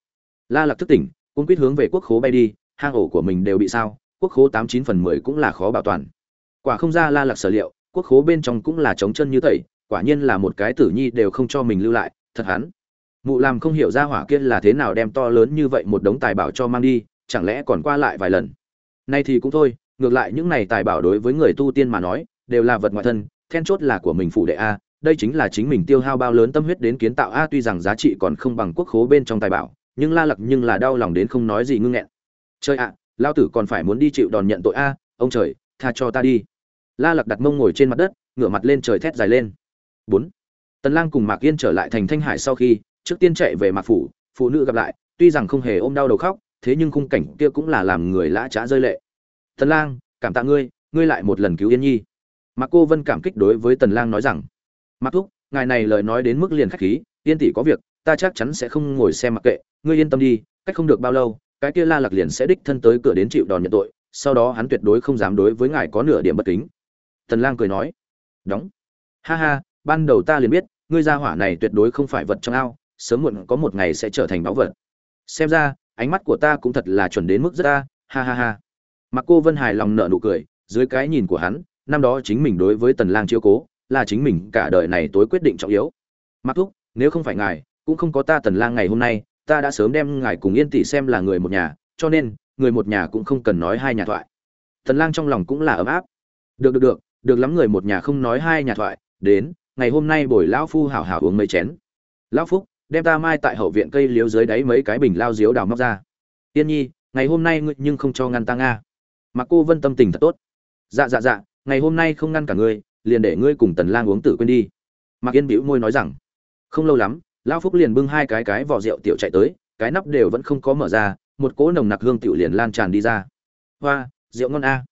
La lạc thức tỉnh cũng quyết hướng về quốc khố bay đi, hang ổ của mình đều bị sao, quốc khố tám chín phần mười cũng là khó bảo toàn. Quả không ra la lạc sở liệu, quốc khố bên trong cũng là trống chân như tẩy, quả nhiên là một cái tử nhi đều không cho mình lưu lại, thật hắn. Mụ làm không hiểu ra hỏa kia là thế nào đem to lớn như vậy một đống tài bảo cho mang đi, chẳng lẽ còn qua lại vài lần. Nay thì cũng thôi ngược lại những này tài bảo đối với người tu tiên mà nói, đều là vật ngoại thân, then chốt là của mình phụ đệ a, đây chính là chính mình tiêu hao bao lớn tâm huyết đến kiến tạo a, tuy rằng giá trị còn không bằng quốc khố bên trong tài bảo, nhưng la lặc nhưng là đau lòng đến không nói gì ngưng nghẹn. Chơi ạ, lao tử còn phải muốn đi chịu đòn nhận tội a, ông trời, tha cho ta đi. La lặc đặt mông ngồi trên mặt đất, ngửa mặt lên trời thét dài lên. Bốn. Tần lang cùng mạc yên trở lại thành thanh hải sau khi, trước tiên chạy về mạc phủ, phụ nữ gặp lại, tuy rằng không hề ôm đau đầu khóc, thế nhưng khung cảnh kia cũng là làm người lã trá rơi lệ tần lang, cảm tạ ngươi ngươi lại một lần cứu yên nhi. Mạc cô vân cảm kích đối với tần lang nói rằng, mạc thúc, ngài này lời nói đến mức liền khách khí, yên tỷ có việc, ta chắc chắn sẽ không ngồi xem mặc kệ, ngươi yên tâm đi, cách không được bao lâu, cái kia la lạc liền sẽ đích thân tới cửa đến chịu đòn nhận tội, sau đó hắn tuyệt đối không dám đối với ngài có nửa điểm bất kính. Tần lang cười nói, đóng. Ha ha, ban đầu ta liền biết, ngươi gia hỏa này tuyệt đối không phải vật trong ao, sớm muộn có một ngày sẽ trở thành báu vật. Xem ra, ánh mắt của ta cũng thật là chuẩn đến mức rất ta, ha ha ha mặc cô vân hài lòng nở nụ cười, dưới cái nhìn của hắn, năm đó chính mình đối với tần lang chiếu cố, là chính mình cả đời này tối quyết định trọng yếu. Mạc thúc, nếu không phải ngài, cũng không có ta tần lang ngày hôm nay, ta đã sớm đem ngài cùng yên tỷ xem là người một nhà, cho nên, người một nhà cũng không cần nói hai nhà thoại. Tần lang trong lòng cũng là ấm áp. Được được được được lắm người một nhà không nói hai nhà thoại, đến, ngày hôm nay bồi lão phu hảo hảo uống mấy chén. Lão phúc, đem ta mai tại hậu viện cây liếu dưới đáy mấy cái bình lao diếu đào móc ra. Tiên nhi, ngày hôm nay ngươi nhưng không cho ngăn ta nga mà cô vân tâm tình thật tốt. Dạ dạ dạ ngày hôm nay không ngăn cả ngươi, liền để ngươi cùng tần lang uống tử quên đi. Mạc yên bĩu môi nói rằng, không lâu lắm, lão phúc liền bưng hai cái cái vỏ rượu tiểu chạy tới, cái nắp đều vẫn không có mở ra, một cỗ nồng nặc hương tiểu liền lan tràn đi ra. Hoa, rượu ngon a.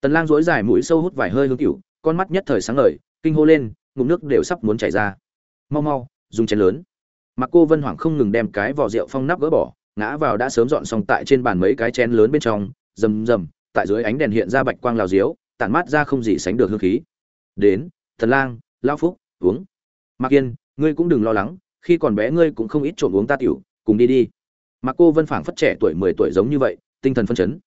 Tần lang dối dài mũi sâu hút vài hơi hương tiểu, con mắt nhất thời sáng ngời, kinh hô lên, ngụm nước đều sắp muốn chảy ra. Mau mau, dùng chén lớn. Mặc cô vân hoảng không ngừng đem cái vỏ rượu phong nắp gỡ bỏ, ngã vào đã sớm dọn xong tại trên bàn mấy cái chén lớn bên trong, rầm rầm tại dưới ánh đèn hiện ra bạch quang lào diếu, tản mát ra không gì sánh được hương khí. Đến, thần lang lao phúc, uống. Mặc yên, ngươi cũng đừng lo lắng, khi còn bé ngươi cũng không ít trộm uống ta tiểu, cùng đi đi. Mặc cô vân phảng phất trẻ tuổi mười tuổi giống như vậy, tinh thần phân chấn.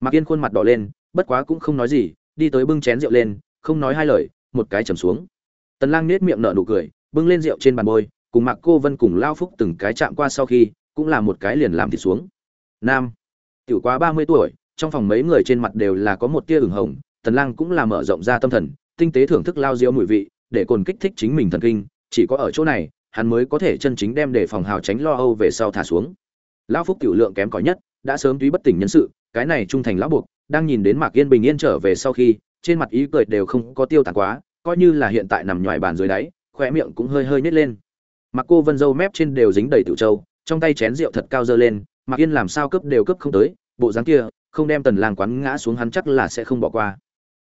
Mặc yên khuôn mặt đỏ lên, bất quá cũng không nói gì, đi tới bưng chén rượu lên, không nói hai lời, một cái chầm xuống. Tần lang nết miệng nở nụ cười, bưng lên rượu trên bàn bôi, cùng mặc cô vân cùng lao phúc từng cái chạm qua sau khi, cũng là một cái liền làm thịt xuống. Nam, tiểu quá 30 tuổi trong phòng mấy người trên mặt đều là có một tia ửng hồng, tần lang cũng là mở rộng ra tâm thần, tinh tế thưởng thức lao diễu mùi vị, để cồn kích thích chính mình thần kinh, chỉ có ở chỗ này, hắn mới có thể chân chính đem để phòng hào tránh lo âu về sau thả xuống. Lão phúc cửu lượng kém cỏi nhất, đã sớm túy bất tỉnh nhân sự, cái này trung thành lão buộc, đang nhìn đến mạc yên bình yên trở về sau khi, trên mặt ý cười đều không có tiêu tàn quá, coi như là hiện tại nằm ngoài bàn dưới đáy khoe miệng cũng hơi hơi nhếch lên. Mặc cô vân dâu mép trên đều dính đầy tiểu châu trong tay chén rượu thật cao dơ lên mặc yên làm sao cướp đều cướp không tới, bộ dáng kia không đem tần lang quán ngã xuống hắn chắc là sẽ không bỏ qua.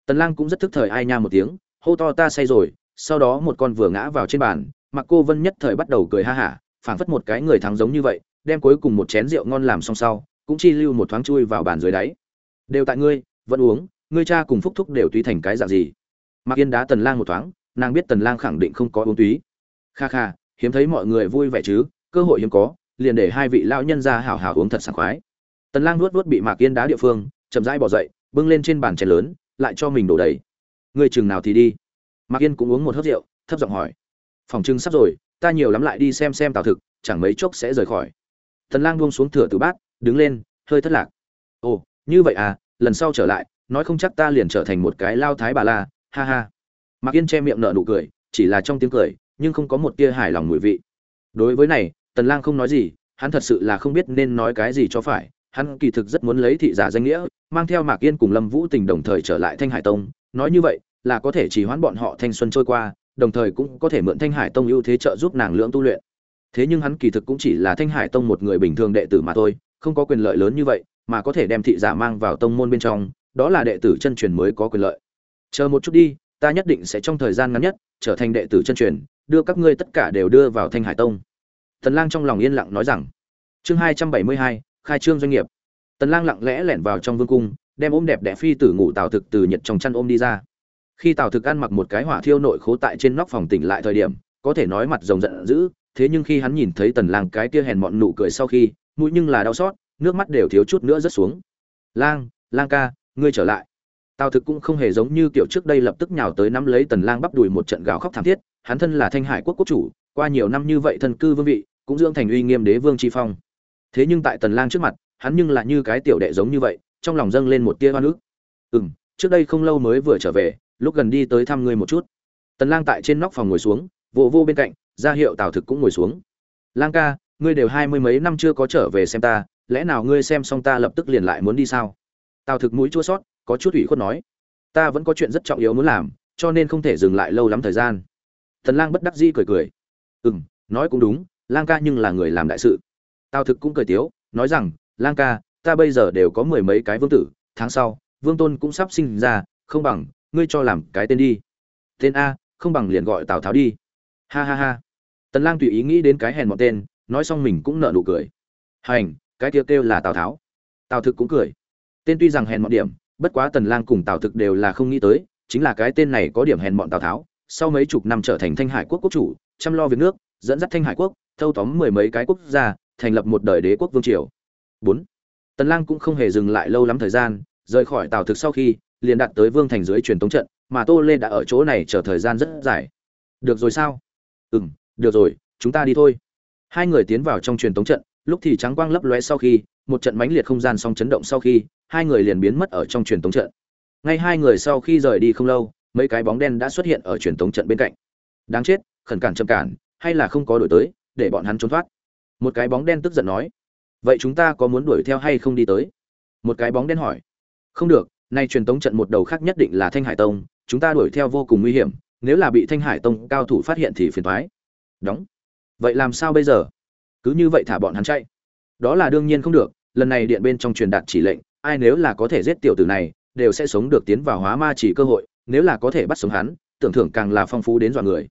Tần lang cũng rất thức thời ai nha một tiếng, hô to ta say rồi, sau đó một con vừa ngã vào trên bàn, mặc cô vân nhất thời bắt đầu cười ha hả, phảng phất một cái người thắng giống như vậy, đem cuối cùng một chén rượu ngon làm xong sau, cũng chi lưu một thoáng chui vào bàn dưới đáy. Đều tại ngươi, vẫn uống, ngươi cha cùng phúc thúc đều tùy thành cái dạng gì? Mặc yên đá tần lang một thoáng, nàng biết tần lang khẳng định không có uống túy. Kha kha, hiếm thấy mọi người vui vẻ chứ, cơ hội hiếm có, liền để hai vị lão nhân ra hảo hảo uống thật sảng khoái tần lang nuốt nuốt bị mạc yên đá địa phương, chậm rãi bỏ dậy, bưng lên trên bàn chén lớn, lại cho mình đổ đầy. Ngươi chừng nào thì đi. Mạc yên cũng uống một hớp rượu, thấp giọng hỏi. Phòng trưng sắp rồi, ta nhiều lắm lại đi xem xem tào thực, chẳng mấy chốc sẽ rời khỏi. Tần lang buông xuống thửa từ bát, đứng lên, hơi thất lạc. Ồ, như vậy à lần sau trở lại, nói không chắc ta liền trở thành một cái lao thái bà la, ha ha. Mạc yên che miệng nở nụ cười, chỉ là trong tiếng cười, nhưng không có một tia hài lòng mùi vị. Đối với này, tần lang không nói gì, hắn thật sự là không biết nên nói cái gì cho phải hắn kỳ thực rất muốn lấy thị giả danh nghĩa mang theo mạc yên cùng lâm vũ tình đồng thời trở lại thanh hải tông. Nói như vậy là có thể chỉ hoãn bọn họ thanh xuân trôi qua đồng thời cũng có thể mượn thanh hải tông ưu thế trợ giúp nàng lưỡng tu luyện. Thế nhưng hắn kỳ thực cũng chỉ là thanh hải tông một người bình thường đệ tử mà thôi không có quyền lợi lớn như vậy mà có thể đem thị giả mang vào tông môn bên trong đó là đệ tử chân truyền mới có quyền lợi. Chờ một chút đi ta nhất định sẽ trong thời gian ngắn nhất trở thành đệ tử chân truyền đưa các ngươi tất cả đều đưa vào thanh hải tông. Tần lang trong lòng yên lặng nói rằng. Chương 272, khai trương doanh nghiệp. Tần lang lặng lẽ lẻn vào trong vương cung, đem ôm đẹp đẽ phi tử ngủ tào thực từ nhật trong chăn ôm đi ra. Khi tào thực ăn mặc một cái hỏa thiêu nội khố tại trên nóc phòng tỉnh lại thời điểm, có thể nói mặt rồng giận dữ, thế nhưng khi hắn nhìn thấy tần lang cái kia hèn mọn nụ cười sau khi, mũi nhưng là đau xót, nước mắt đều thiếu chút nữa rớt xuống. Lang lang ca, ngươi trở lại. Tào thực cũng không hề giống như kiểu trước đây lập tức nhào tới nắm lấy tần lang bắp đùi một trận gào khóc thảm thiết, hắn thân là thanh hải quốc quốc chủ, qua nhiều năm như vậy thân cư vương vị, cũng dưỡng thành uy nghiêm đế vương chi phong thế nhưng tại tần lang trước mặt, hắn nhưng là như cái tiểu đệ giống như vậy, trong lòng dâng lên một tia oan ức. Ừm, trước đây không lâu mới vừa trở về, lúc gần đi tới thăm ngươi một chút. Tần lang tại trên nóc phòng ngồi xuống, vô vô bên cạnh, ra hiệu tào thực cũng ngồi xuống. Lang ca, ngươi đều hai mươi mấy năm chưa có trở về xem ta, lẽ nào ngươi xem xong ta lập tức liền lại muốn đi sao? Tào thực mũi chua sót có chút ủy khuất nói. Ta vẫn có chuyện rất trọng yếu muốn làm, cho nên không thể dừng lại lâu lắm thời gian. Tần lang bất đắc dĩ cười cười. Ừm, nói cũng đúng, lang ca nhưng là người làm đại sự tào thực cũng cười tiếu nói rằng lang ca ta bây giờ đều có mười mấy cái vương tử tháng sau vương tôn cũng sắp sinh ra không bằng ngươi cho làm cái tên đi. Tên a không bằng liền gọi tào tháo đi. Ha ha ha. Tần lang tùy ý nghĩ đến cái hèn mọn tên nói xong mình cũng nở nụ cười. Hành cái kia kêu, kêu là tào tháo. Tào thực cũng cười. Tên tuy rằng hèn mọn điểm bất quá tần lang cùng tào thực đều là không nghĩ tới chính là cái tên này có điểm hèn mọn tào tháo sau mấy chục năm trở thành thanh hải quốc quốc chủ chăm lo việc nước dẫn dắt thanh hải quốc thâu tóm mười mấy cái quốc gia thành lập một đời đế quốc vương triều. 4. tần lang cũng không hề dừng lại lâu lắm thời gian, rời khỏi tào thực sau khi, liền đặt tới vương thành dưới truyền tống trận, mà tô lê đã ở chỗ này chờ thời gian rất dài. Được rồi sao? Ừm, được rồi, chúng ta đi thôi. Hai người tiến vào trong truyền tống trận, lúc thì trắng quang lấp lóe sau khi, một trận mãnh liệt không gian song chấn động sau khi, hai người liền biến mất ở trong truyền tống trận. Ngay hai người sau khi rời đi không lâu, mấy cái bóng đen đã xuất hiện ở truyền tống trận bên cạnh. Đáng chết, khẩn cản chậm cản, hay là không có đổi tới, để bọn hắn trốn thoát một cái bóng đen tức giận nói, vậy chúng ta có muốn đuổi theo hay không đi tới? Một cái bóng đen hỏi, không được, nay truyền tống trận một đầu khác nhất định là thanh hải tông, chúng ta đuổi theo vô cùng nguy hiểm, nếu là bị thanh hải tông cao thủ phát hiện thì phiền thoái đóng. Vậy làm sao bây giờ? Cứ như vậy thả bọn hắn chạy. Đó là đương nhiên không được, lần này điện bên trong truyền đạt chỉ lệnh, ai nếu là có thể giết tiểu tử này, đều sẽ sống được tiến vào hóa ma chỉ cơ hội, nếu là có thể bắt sống hắn, tưởng thưởng càng là phong phú đến dọa người.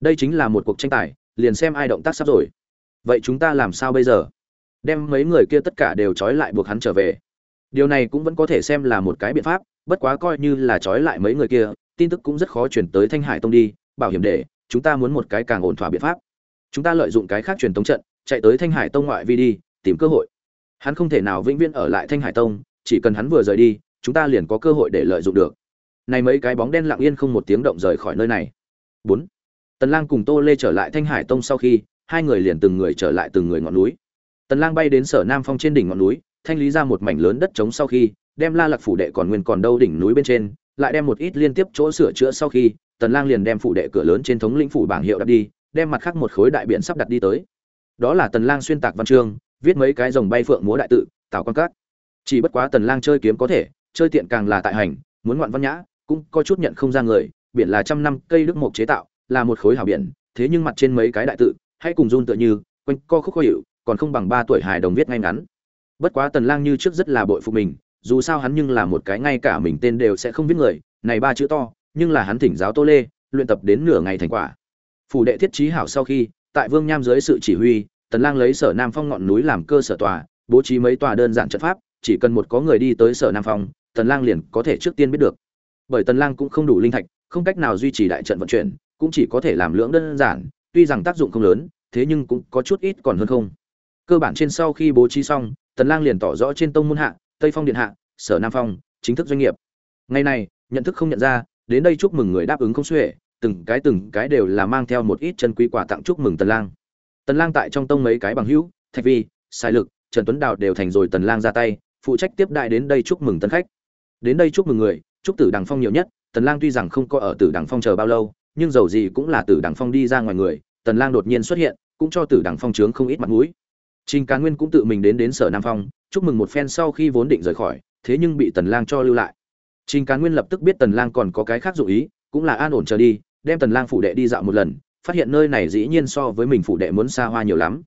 Đây chính là một cuộc tranh tài, liền xem ai động tác sắp rồi vậy chúng ta làm sao bây giờ? Đem mấy người kia tất cả đều trói lại buộc hắn trở về. Điều này cũng vẫn có thể xem là một cái biện pháp, bất quá coi như là trói lại mấy người kia, tin tức cũng rất khó chuyển tới thanh hải tông đi, bảo hiểm để, chúng ta muốn một cái càng ổn thỏa biện pháp. Chúng ta lợi dụng cái khác truyền tống trận, chạy tới thanh hải tông ngoại vi đi, tìm cơ hội. Hắn không thể nào vĩnh viễn ở lại thanh hải tông, chỉ cần hắn vừa rời đi, chúng ta liền có cơ hội để lợi dụng được. Này mấy cái bóng đen lặng yên không một tiếng động rời khỏi nơi này. Bốn. Tần lang cùng tô lê trở lại thanh hải tông sau khi hai người liền từng người trở lại từng người ngọn núi. Tần lang bay đến sở nam phong trên đỉnh ngọn núi, thanh lý ra một mảnh lớn đất trống sau khi, đem la lạc phủ đệ còn nguyên còn đâu đỉnh núi bên trên, lại đem một ít liên tiếp chỗ sửa chữa sau khi, tần lang liền đem phủ đệ cửa lớn trên thống lĩnh phủ bảng hiệu đặt đi, đem mặt khác một khối đại biển sắp đặt đi tới. Đó là tần lang xuyên tạc văn chương, viết mấy cái rồng bay phượng múa đại tự, tạo quan cát. Chỉ bất quá tần lang chơi kiếm có thể, chơi tiện càng là tại hành, muốn ngoạn văn nhã, cũng có chút nhận không ra người, biển là trăm năm, cây đức mộc chế tạo, là một khối hảo biển, thế nhưng mặt trên mấy cái đại tự hãy cùng run tựa như, quanh co khúc khó hiệu còn không bằng ba tuổi hài đồng viết ngay ngắn. Bất quá tần lang như trước rất là bội phục mình, dù sao hắn nhưng là một cái ngay cả mình tên đều sẽ không viết người, này ba chữ to, nhưng là hắn thỉnh giáo tô lê, luyện tập đến nửa ngày thành quả. Phủ đệ thiết trí hảo sau khi, tại vương nham dưới sự chỉ huy, tần lang lấy sở nam phong ngọn núi làm cơ sở tòa, bố trí mấy tòa đơn giản trận pháp, chỉ cần một có người đi tới sở nam phong, tần lang liền có thể trước tiên biết được. Bởi tần lang cũng không đủ linh thạch, không cách nào duy trì đại trận vận chuyển, cũng chỉ có thể làm lưỡng đơn giản, tuy rằng tác dụng không lớn thế nhưng cũng có chút ít còn hơn không. Cơ bản trên sau khi bố trí xong tần lang liền tỏ rõ trên tông môn hạ tây phong điện hạ sở nam phong chính thức doanh nghiệp. Ngày này nhận thức không nhận ra đến đây chúc mừng người đáp ứng không xuể từng cái từng cái đều là mang theo một ít chân quý quà tặng chúc mừng tần lang. Tần lang tại trong tông mấy cái bằng hữu thạch vi sai lực trần tuấn đào đều thành rồi tần lang ra tay phụ trách tiếp đại đến đây chúc mừng tân khách. Đến đây chúc mừng người chúc tử đằng phong nhiều nhất tần lang tuy rằng không có ở tử đằng phong chờ bao lâu nhưng dầu gì cũng là Tử Đằng Phong đi ra ngoài người, Tần Lang đột nhiên xuất hiện, cũng cho Tử Đằng Phong trướng không ít mặt mũi. Trình cá Nguyên cũng tự mình đến đến Sở Nam Phong, chúc mừng một phen sau khi vốn định rời khỏi, thế nhưng bị Tần Lang cho lưu lại. Trình cá Nguyên lập tức biết Tần Lang còn có cái khác dụng ý, cũng là an ổn chờ đi, đem Tần Lang phủ đệ đi dạo một lần, phát hiện nơi này dĩ nhiên so với mình phủ đệ muốn xa hoa nhiều lắm.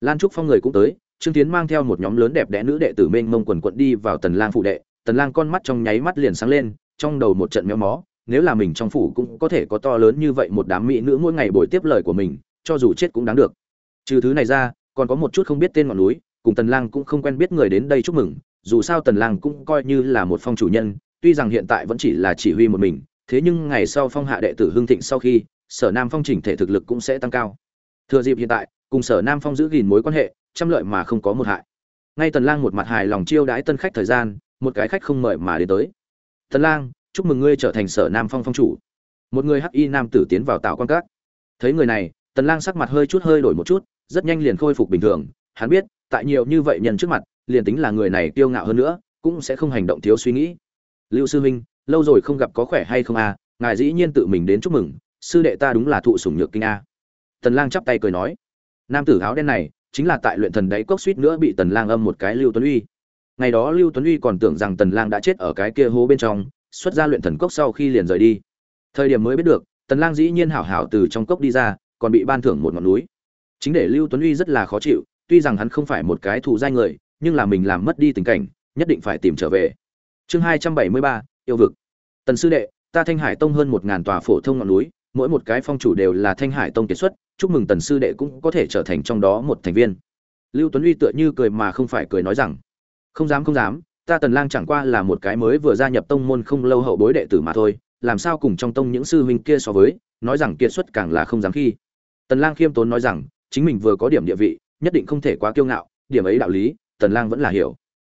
Lan Trúc Phong người cũng tới, Trương Tiến mang theo một nhóm lớn đẹp đẽ nữ đệ tử mênh mông quần quận đi vào Tần Lang phủ đệ, Tần Lang con mắt trong nháy mắt liền sáng lên, trong đầu một trận méo mó, nếu là mình trong phủ cũng có thể có to lớn như vậy một đám mỹ nữ mỗi ngày buổi tiếp lời của mình, cho dù chết cũng đáng được. Trừ thứ này ra, còn có một chút không biết tên ngọn núi, cùng Tần Lang cũng không quen biết người đến đây chúc mừng, dù sao Tần Lang cũng coi như là một phong chủ nhân, tuy rằng hiện tại vẫn chỉ là chỉ huy một mình, thế nhưng ngày sau phong hạ đệ tử hưng thịnh sau khi, Sở Nam Phong chỉnh thể thực lực cũng sẽ tăng cao. Thừa dịp hiện tại, cùng Sở Nam Phong giữ gìn mối quan hệ, trăm lợi mà không có một hại. Ngay Tần Lang một mặt hài lòng chiêu đãi tân khách thời gian, một cái khách không mời mà đến tới. "Tần Lang, chúc mừng ngươi trở thành Sở Nam Phong phong chủ." Một người hắc y nam tử tiến vào tạo quan các. Thấy người này, Tần Lang sắc mặt hơi chút hơi đổi một chút, rất nhanh liền khôi phục bình thường, hắn biết, tại nhiều như vậy nhân trước mặt, liền tính là người này kiêu ngạo hơn nữa, cũng sẽ không hành động thiếu suy nghĩ. Lưu sư huynh, lâu rồi không gặp có khỏe hay không à, ngài dĩ nhiên tự mình đến chúc mừng, sư đệ ta đúng là thụ sủng nhược kinh a. Tần Lang chắp tay cười nói, nam tử áo đen này chính là tại luyện thần đáy cốc suýt nữa bị Tần Lang âm một cái Lưu Tuấn Uy. Ngày đó Lưu Tuấn Uy còn tưởng rằng Tần Lang đã chết ở cái kia hố bên trong, xuất ra luyện thần cốc sau khi liền rời đi. Thời điểm mới biết được, Tần Lang dĩ nhiên hảo hảo từ trong cốc đi ra, còn bị ban thưởng một ngọn núi. Chính để Lưu Tuấn Uy rất là khó chịu, tuy rằng hắn không phải một cái thủ danh người, nhưng là mình làm mất đi tình cảnh, nhất định phải tìm trở về. Chương 273, yêu vực. Tần sư đệ, ta Thanh Hải Tông hơn 1000 tòa phổ thông ngọn núi, mỗi một cái phong chủ đều là Thanh Hải Tông kiệt xuất, chúc mừng Tần sư đệ cũng có thể trở thành trong đó một thành viên. Lưu Tuấn Uy tựa như cười mà không phải cười nói rằng, không dám không dám, ta Tần Lang chẳng qua là một cái mới vừa gia nhập tông môn không lâu hậu bối đệ tử mà thôi, làm sao cùng trong tông những sư huynh kia so với, nói rằng kiệt xuất càng là không dám khi. Tần Lang khiêm tốn nói rằng, chính mình vừa có điểm địa vị, nhất định không thể quá kiêu ngạo, điểm ấy đạo lý, Tần Lang vẫn là hiểu.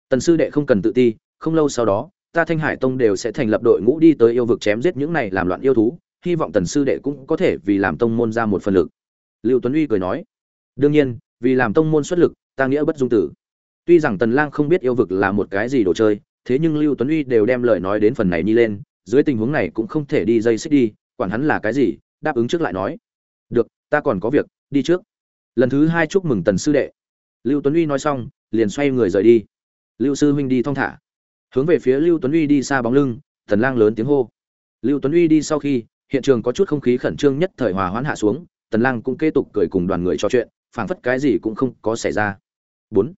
Tần sư đệ không cần tự ti, không lâu sau đó, ta Thanh Hải Tông đều sẽ thành lập đội ngũ đi tới yêu vực chém giết những này làm loạn yêu thú, hy vọng Tần sư đệ cũng có thể vì làm tông môn ra một phần lực. Lưu Tuấn Uy cười nói, đương nhiên, vì làm tông môn xuất lực, ta nghĩa bất dung tử. Tuy rằng Tần Lang không biết yêu vực là một cái gì đồ chơi, thế nhưng Lưu Tuấn Uy đều đem lời nói đến phần này nhi lên, dưới tình huống này cũng không thể đi dây xích đi, quản hắn là cái gì, đáp ứng trước lại nói. Được, ta còn có việc, đi trước. Lần thứ hai chúc mừng Tần sư đệ. Lưu Tuấn Uy nói xong, liền xoay người rời đi. Lưu sư huynh đi thong thả. Hướng về phía Lưu Tuấn Uy đi xa bóng lưng, Tần Lang lớn tiếng hô. Lưu Tuấn Uy đi sau khi, hiện trường có chút không khí khẩn trương nhất thời hòa hoãn hạ xuống, Tần Lang cũng kế tục cười cùng đoàn người trò chuyện, phảng phất cái gì cũng không có xảy ra. 4.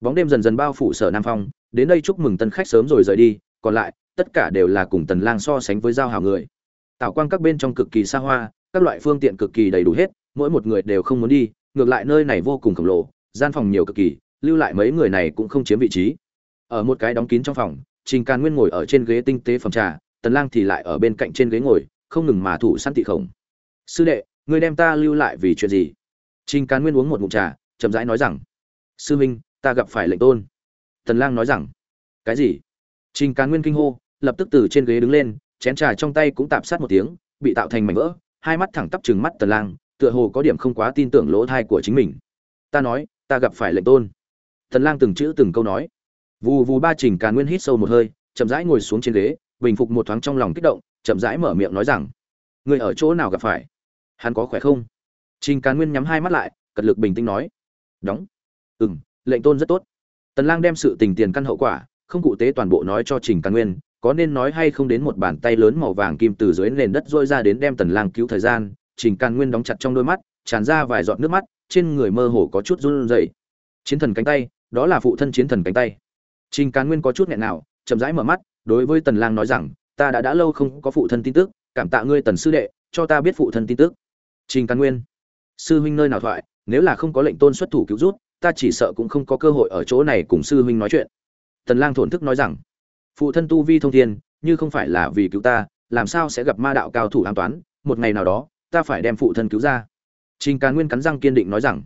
Bóng đêm dần dần bao phủ Sở Nam Phong, đến đây chúc mừng tân khách sớm rồi rời đi, còn lại, tất cả đều là cùng Tần Lang so sánh với giao hảo người. Tảo quang các bên trong cực kỳ xa hoa, các loại phương tiện cực kỳ đầy đủ hết, mỗi một người đều không muốn đi, ngược lại nơi này vô cùng khổng lồ, gian phòng nhiều cực kỳ, lưu lại mấy người này cũng không chiếm vị trí. Ở một cái đóng kín trong phòng, Trình Càn Nguyên ngồi ở trên ghế tinh tế phẩm trà, Tần Lang thì lại ở bên cạnh trên ghế ngồi, không ngừng mà thủ săn tị khổng. "Sư đệ, ngươi đem ta lưu lại vì chuyện gì?" Trình Càn Nguyên uống một ngụm trà, chậm rãi nói rằng: "Sư huynh, ta gặp phải lệnh tôn." Tần Lang nói rằng: "Cái gì?" Trình Càn Nguyên kinh hô, lập tức từ trên ghế đứng lên, chén trà trong tay cũng tạm sát một tiếng, bị tạo thành mảnh vỡ, hai mắt thẳng tắp trừng mắt Tần Lang, tựa hồ có điểm không quá tin tưởng lỗ thai của chính mình. "Ta nói, ta gặp phải lệnh tôn." Tần Lang từng chữ từng câu nói. Vù vù ba Trình Càn Nguyên hít sâu một hơi, chậm rãi ngồi xuống trên ghế, bình phục một thoáng trong lòng kích động, chậm rãi mở miệng nói rằng: người ở chỗ nào gặp phải? Hắn có khỏe không?" Trình Càn Nguyên nhắm hai mắt lại, cật lực bình tĩnh nói: "Đóng." "Ừm, lệnh tôn rất tốt." Tần Lang đem sự tình tiền căn hậu quả, không cụ tế toàn bộ nói cho Trình Càn Nguyên, có nên nói hay không đến một bàn tay lớn màu vàng kim từ dưới nền đất rôi ra đến đem Tần Lang cứu thời gian, Trình Càn Nguyên đóng chặt trong đôi mắt, tràn ra vài giọt nước mắt, trên người mơ hồ có chút run rẩy. Chiến thần cánh tay, đó là phụ thân chiến thần cánh tay. Trình Càn Nguyên có chút nghẹn nào, chậm rãi mở mắt, đối với Tần Lang nói rằng, ta đã đã lâu không có phụ thân tin tức, cảm tạ ngươi Tần sư đệ, cho ta biết phụ thân tin tức. Trình Càn Nguyên, sư huynh nơi nào thoại, nếu là không có lệnh tôn xuất thủ cứu rút, ta chỉ sợ cũng không có cơ hội ở chỗ này cùng sư huynh nói chuyện. Tần Lang thổn thức nói rằng, phụ thân tu vi thông thiên, như không phải là vì cứu ta, làm sao sẽ gặp ma đạo cao thủ an toán, một ngày nào đó, ta phải đem phụ thân cứu ra. Trình Càn Nguyên cắn răng kiên định nói rằng,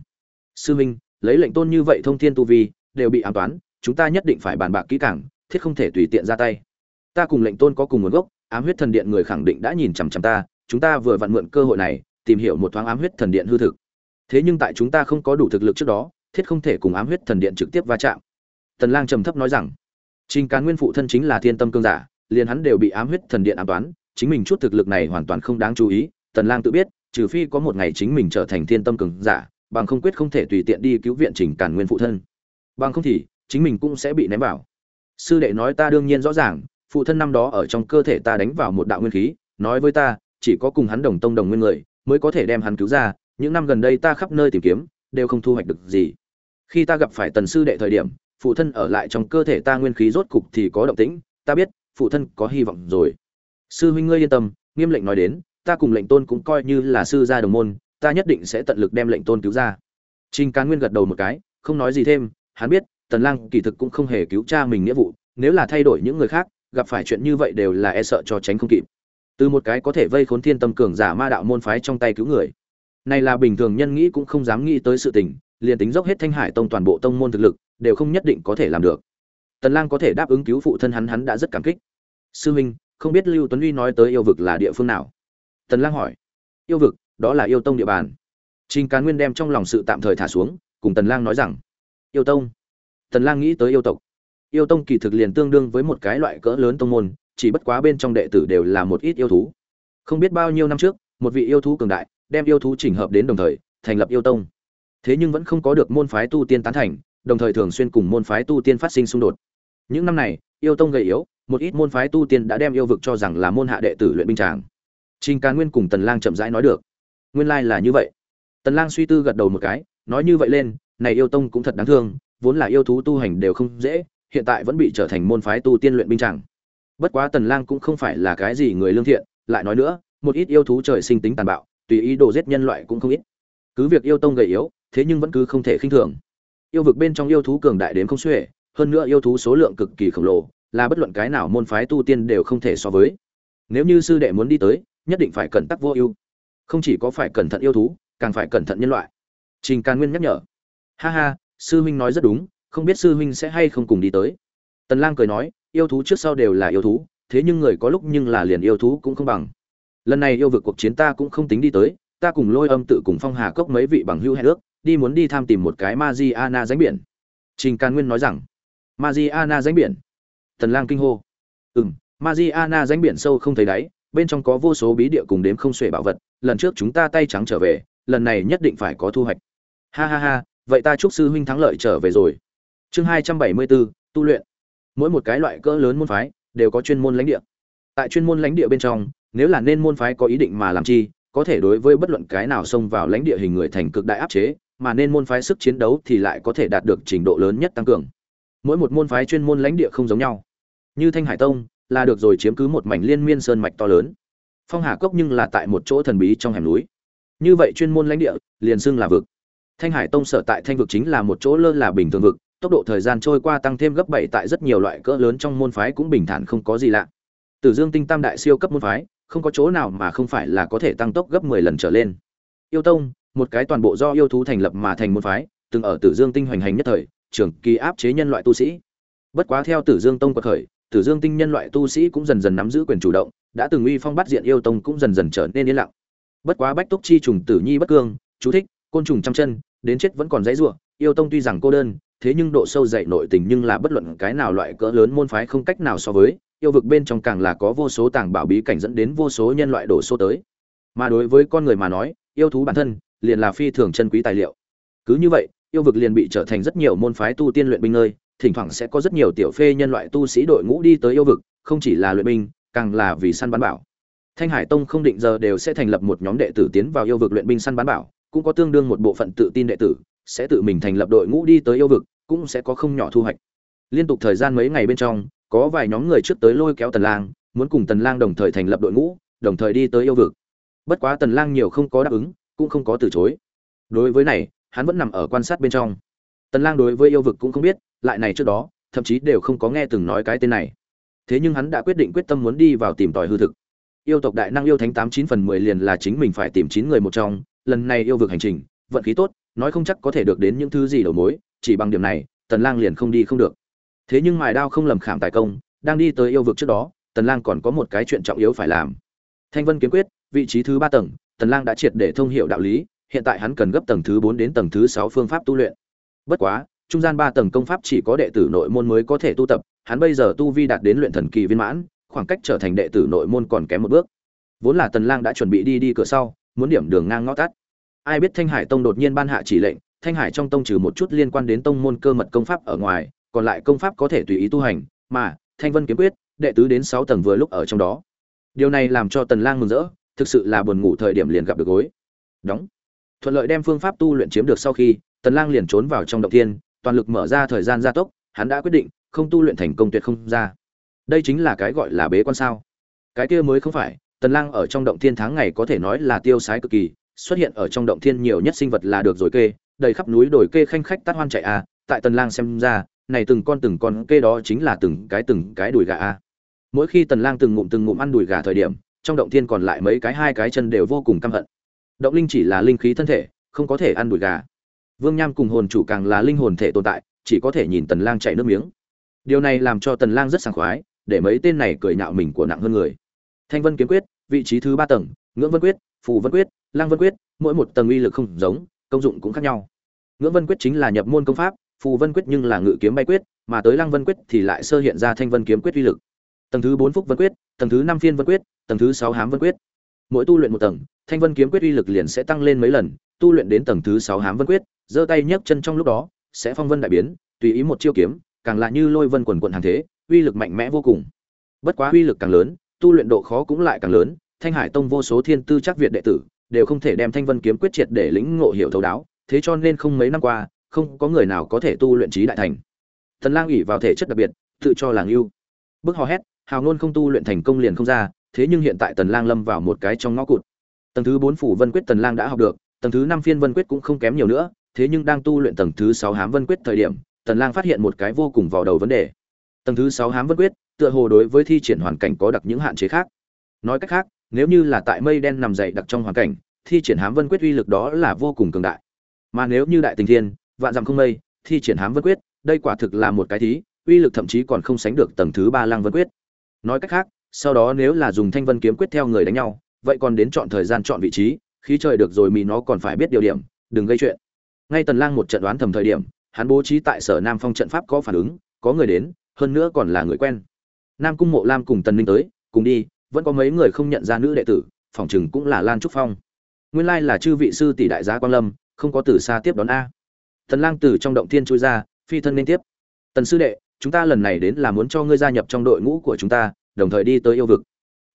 sư Minh lấy lệnh tôn như vậy thông thiên tu vi, đều bị an toán, chúng ta nhất định phải bàn bạc kỹ càng, thiết không thể tùy tiện ra tay. Ta cùng lệnh tôn có cùng nguồn gốc, ám huyết thần điện người khẳng định đã nhìn chằm chằm ta, chúng ta vừa vặn mượn cơ hội này, tìm hiểu một thoáng ám huyết thần điện hư thực. Thế nhưng tại chúng ta không có đủ thực lực trước đó, thiết không thể cùng ám huyết thần điện trực tiếp va chạm. Tần Lang trầm thấp nói rằng, Trình Càn Nguyên phụ thân chính là Thiên Tâm cương giả, liền hắn đều bị ám huyết thần điện ám toán, chính mình chút thực lực này hoàn toàn không đáng chú ý, tần lang tự biết trừ phi có một ngày chính mình trở thành thiên tâm cường giả bằng không quyết không thể tùy tiện đi cứu viện trình càn nguyên phụ thân. Bằng không thì chính mình cũng sẽ bị ném vào. Sư đệ nói ta đương nhiên rõ ràng phụ thân năm đó ở trong cơ thể ta đánh vào một đạo nguyên khí nói với ta chỉ có cùng hắn đồng tông đồng nguyên người mới có thể đem hắn cứu ra những năm gần đây ta khắp nơi tìm kiếm đều không thu hoạch được gì. Khi ta gặp phải tần sư đệ thời điểm phụ thân ở lại trong cơ thể ta nguyên khí rốt cục thì có động tĩnh, ta biết, phụ thân có hy vọng rồi. Sư huynh ngươi yên tâm, nghiêm lệnh nói đến, ta cùng lệnh tôn cũng coi như là sư gia đồng môn, ta nhất định sẽ tận lực đem lệnh tôn cứu ra. Trình cán nguyên gật đầu một cái, không nói gì thêm, hắn biết, tần lang kỳ thực cũng không hề cứu cha mình nghĩa vụ, nếu là thay đổi những người khác, gặp phải chuyện như vậy đều là e sợ cho tránh không kịp. Từ một cái có thể vây khốn thiên tâm cường giả ma đạo môn phái trong tay cứu người. Này là bình thường nhân nghĩ cũng không dám nghĩ tới sự tình, liền tính dốc hết thanh hải tông toàn bộ tông môn thực lực đều không nhất định có thể làm được. Tần lang có thể đáp ứng cứu phụ thân hắn hắn đã rất cảm kích. Sư huynh không biết lưu tuấn uy nói tới yêu vực là địa phương nào? Tần lang hỏi. Yêu vực, đó là yêu tông địa bàn. Trình cán nguyên đem trong lòng sự tạm thời thả xuống, cùng tần lang nói rằng, yêu tông? Tần lang nghĩ tới yêu tộc. Yêu tông kỳ thực liền tương đương với một cái loại cỡ lớn tông môn, chỉ bất quá bên trong đệ tử đều là một ít yêu thú. Không biết bao nhiêu năm trước, một vị yêu thú cường đại, đem yêu thú chỉnh hợp đến đồng thời, thành lập yêu tông. Thế nhưng vẫn không có được môn phái tu tiên tán thành đồng thời thường xuyên cùng môn phái tu tiên phát sinh xung đột. Những năm này, yêu tông gầy yếu, một ít môn phái tu tiên đã đem yêu vực cho rằng là môn hạ đệ tử luyện binh tràng. Trình càn nguyên cùng tần lang chậm rãi nói được. Nguyên lai là như vậy. Tần lang suy tư gật đầu một cái, nói như vậy lên, này yêu tông cũng thật đáng thương, vốn là yêu thú tu hành đều không dễ, hiện tại vẫn bị trở thành môn phái tu tiên luyện binh tràng. Bất quá tần lang cũng không phải là cái gì người lương thiện, lại nói nữa, một ít yêu thú trời sinh tính tàn bạo, tùy ý đồ giết nhân loại cũng không ít. Cứ việc yêu tông gầy yếu, thế nhưng vẫn cứ không thể khinh thường yêu vực bên trong yêu thú cường đại đến không xuể, hơn nữa yêu thú số lượng cực kỳ khổng lồ, là bất luận cái nào môn phái tu tiên đều không thể so với. Nếu như sư đệ muốn đi tới, nhất định phải cẩn tắc vô ưu. Không chỉ có phải cẩn thận yêu thú, càng phải cẩn thận nhân loại. Trình càn nguyên nhắc nhở. Ha ha, sư huynh nói rất đúng, không biết sư huynh sẽ hay không cùng đi tới. Tần lang cười nói, yêu thú trước sau đều là yêu thú, thế nhưng người có lúc nhưng là liền yêu thú cũng không bằng. Lần này yêu vực cuộc chiến ta cũng không tính đi tới, ta cùng lôi âm tự cùng phong hà cốc mấy vị bằng hữu hẹn ước đi muốn đi tham tìm một cái Mariana rãnh biển. Trình càn nguyên nói rằng, Mariana rãnh biển? Tần lang kinh hô. Ừm, Mariana rãnh biển sâu không thấy đáy, bên trong có vô số bí địa cùng đếm không xuể bảo vật, lần trước chúng ta tay trắng trở về, lần này nhất định phải có thu hoạch. Ha ha ha, vậy ta chúc sư huynh thắng lợi trở về rồi. Chương hai trăm bảy mươi bốn tu luyện. Mỗi một cái loại cỡ lớn môn phái đều có chuyên môn lãnh địa. Tại chuyên môn lãnh địa bên trong, nếu là nên môn phái có ý định mà làm chi, có thể đối với bất luận cái nào xông vào lãnh địa hình người thành cực đại áp chế mà nên môn phái sức chiến đấu thì lại có thể đạt được trình độ lớn nhất tăng cường. Mỗi một môn phái chuyên môn lãnh địa không giống nhau. Như thanh hải tông, là được rồi chiếm cứ một mảnh liên miên sơn mạch to lớn. Phong hà cốc nhưng là tại một chỗ thần bí trong hẻm núi. Như vậy chuyên môn lãnh địa, liền xưng là vực. Thanh hải tông sở tại thanh vực chính là một chỗ lơ là bình thường vực, tốc độ thời gian trôi qua tăng thêm gấp bảy tại rất nhiều loại cỡ lớn trong môn phái cũng bình thản không có gì lạ. Tử dương tinh tam đại siêu cấp môn phái, không có chỗ nào mà không phải là có thể tăng tốc gấp mười lần trở lên. Yêu tông một cái toàn bộ do yêu thú thành lập mà thành môn phái từng ở tử dương tinh hoành hành nhất thời trường kỳ áp chế nhân loại tu sĩ bất quá theo tử dương tông quật khởi Tử Dương tinh nhân loại tu sĩ cũng dần dần nắm giữ quyền chủ động, đã từng uy phong bắt diện yêu tông cũng dần dần trở nên yên lặng. Bất quá Bách Túc chi trùng tử nhi bất cương, chú thích, côn trùng trăm chân, đến chết vẫn còn dãy rủa, yêu tông tuy rằng cô đơn, thế nhưng độ sâu dày nội tình nhưng là bất luận cái nào loại cỡ lớn môn phái không cách nào so với, yêu vực bên trong càng là có vô số tàng bảo bí cảnh dẫn đến vô số nhân loại đổ số tới. Mà đối với con người mà nói, yêu thú bản thân liền là phi thường chân quý tài liệu. Cứ như vậy, yêu vực liền bị trở thành rất nhiều môn phái tu tiên luyện binh nơi, thỉnh thoảng sẽ có rất nhiều tiểu phê nhân loại tu sĩ đội ngũ đi tới yêu vực, không chỉ là luyện binh, càng là vì săn bắn bảo. Thanh Hải Tông không định giờ đều sẽ thành lập một nhóm đệ tử tiến vào yêu vực luyện binh săn bắn bảo, cũng có tương đương một bộ phận tự tin đệ tử sẽ tự mình thành lập đội ngũ đi tới yêu vực, cũng sẽ có không nhỏ thu hoạch. Liên tục thời gian mấy ngày bên trong, có vài nhóm người trước tới lôi kéo Tần Lang, muốn cùng Tần Lang đồng thời thành lập đội ngũ, đồng thời đi tới yêu vực. Bất quá Tần Lang nhiều không có đáp ứng, cũng không có từ chối. Đối với này, hắn vẫn nằm ở quan sát bên trong. Tần Lang đối với yêu vực cũng không biết, lại này trước đó thậm chí đều không có nghe từng nói cái tên này thế nhưng hắn đã quyết định quyết tâm muốn đi vào tìm tòi hư thực yêu tộc đại năng yêu thánh tám chín phần mười liền là chính mình phải tìm chín người một trong lần này yêu vực hành trình vận khí tốt nói không chắc có thể được đến những thứ gì đầu mối chỉ bằng điểm này tần lang liền không đi không được thế nhưng mài đao không lầm khảm tài công đang đi tới yêu vực trước đó tần lang còn có một cái chuyện trọng yếu phải làm thanh vân kiếm quyết vị trí thứ ba tầng tần lang đã triệt để thông hiểu đạo lý hiện tại hắn cần gấp tầng thứ 4 đến tầng thứ 6 phương pháp tu luyện. Bất quá trung gian ba tầng công pháp chỉ có đệ tử nội môn mới có thể tu tập, hắn bây giờ tu vi đạt đến luyện thần kỳ viên mãn, khoảng cách trở thành đệ tử nội môn còn kém một bước. vốn là tần lang đã chuẩn bị đi đi cửa sau muốn điểm đường ngang ngõ tắt. Ai biết thanh hải tông đột nhiên ban hạ chỉ lệnh thanh hải trong tông trừ một chút liên quan đến tông môn cơ mật công pháp ở ngoài còn lại công pháp có thể tùy ý tu hành mà thanh vân kiếm quyết đệ tứ đến 6 tầng vừa lúc ở trong đó. Điều này làm cho tần lang mừng rỡ thực sự là buồn ngủ thời điểm liền gặp được gối. Đóng. Thuận lợi đem phương pháp tu luyện chiếm được sau khi, tần lang liền trốn vào trong động thiên, toàn lực mở ra thời gian gia tốc, hắn đã quyết định, không tu luyện thành công tuyệt không ra. Đây chính là cái gọi là bế quan sao. Cái kia mới không phải, tần lang ở trong động thiên tháng ngày có thể nói là tiêu sái cực kỳ, xuất hiện ở trong động thiên nhiều nhất sinh vật là được rồi kê, đầy khắp núi đồi kê khanh khách tát hoan chạy à tại tần lang xem ra, này từng con từng con kê đó chính là từng cái từng cái đùi gà à mỗi khi tần lang từng ngụm từng ngụm ăn đùi gà thời điểm trong động thiên còn lại mấy cái hai cái chân đều vô cùng căm hận. Động linh chỉ là linh khí thân thể, không có thể ăn đùi gà. Vương nham cùng hồn chủ càng là linh hồn thể tồn tại, chỉ có thể nhìn tần lang chảy nước miếng. Điều này làm cho tần lang rất sảng khoái, để mấy tên này cười nhạo mình của nặng hơn người. Thanh vân kiếm quyết, vị trí thứ ba tầng, ngưỡng vân quyết, phù vân quyết lang vân quyết, mỗi một tầng uy lực không giống, công dụng cũng khác nhau. Ngưỡng vân quyết chính là nhập môn công pháp, phù vân quyết nhưng là ngự kiếm bay quyết, mà tới lang vân quyết thì lại sơ hiện ra thanh vân kiếm quyết uy lực tầng thứ bốn phúc vân quyết, tầng thứ năm phiên vân quyết, tầng thứ sáu hám vân quyết. Mỗi tu luyện một tầng, thanh vân kiếm quyết uy lực liền sẽ tăng lên mấy lần, tu luyện đến tầng thứ sáu hám vân quyết, giơ tay nhấc chân trong lúc đó, sẽ phong vân đại biến, tùy ý một chiêu kiếm, càng là như lôi vân quần quận hàng thế, uy lực mạnh mẽ vô cùng. Bất quá uy lực càng lớn, tu luyện độ khó cũng lại càng lớn, thanh hải tông vô số thiên tư chắc việt đệ tử, đều không thể đem thanh vân kiếm quyết triệt để lĩnh ngộ hiểu thấu đáo, thế cho nên không mấy năm qua, không có người nào có thể tu luyện trí đại thành. Thần lang ủy vào thể chất đặc biệt, tự cho là yêu. bức hò hét hào ngôn không tu luyện thành công liền không ra, thế nhưng hiện tại tần lang lâm vào một cái trong ngõ cụt. Tầng thứ bốn phủ vân quyết tần lang đã học được, tầng thứ năm phiên vân quyết cũng không kém nhiều nữa, thế nhưng đang tu luyện tầng thứ sáu hám vân quyết thời điểm, tần lang phát hiện một cái vô cùng vào đầu vấn đề. Tầng thứ sáu hám vân quyết, tựa hồ đối với thi triển hoàn cảnh có đặc những hạn chế khác. Nói cách khác, nếu như là tại mây đen nằm dậy đặc trong hoàn cảnh, thi triển hám vân quyết uy lực đó là vô cùng cường đại. Mà nếu như đại tình thiên, vạn dặm không mây, thi triển hám vân quyết, đây quả thực là một cái thí, uy lực thậm chí còn không sánh được tầng thứ ba lang vân quyết nói cách khác, sau đó nếu là dùng thanh vân kiếm quyết theo người đánh nhau, vậy còn đến chọn thời gian chọn vị trí, khí trời được rồi mì nó còn phải biết điều điểm, đừng gây chuyện. Ngay tần lang một trận đoán thầm thời điểm, hắn bố trí tại sở nam phong trận pháp có phản ứng, có người đến, hơn nữa còn là người quen. Nam cung mộ lam cùng tần ninh tới, cùng đi, vẫn có mấy người không nhận ra nữ đệ tử phỏng chừng cũng là lan trúc phong. Nguyên lai là chư vị sư tỷ đại gia Quang lâm, không có từ xa tiếp đón a. Tần lang từ trong động thiên chui ra, phi thân liên tiếp. Tần sư đệ chúng ta lần này đến là muốn cho ngươi gia nhập trong đội ngũ của chúng ta, đồng thời đi tới yêu vực.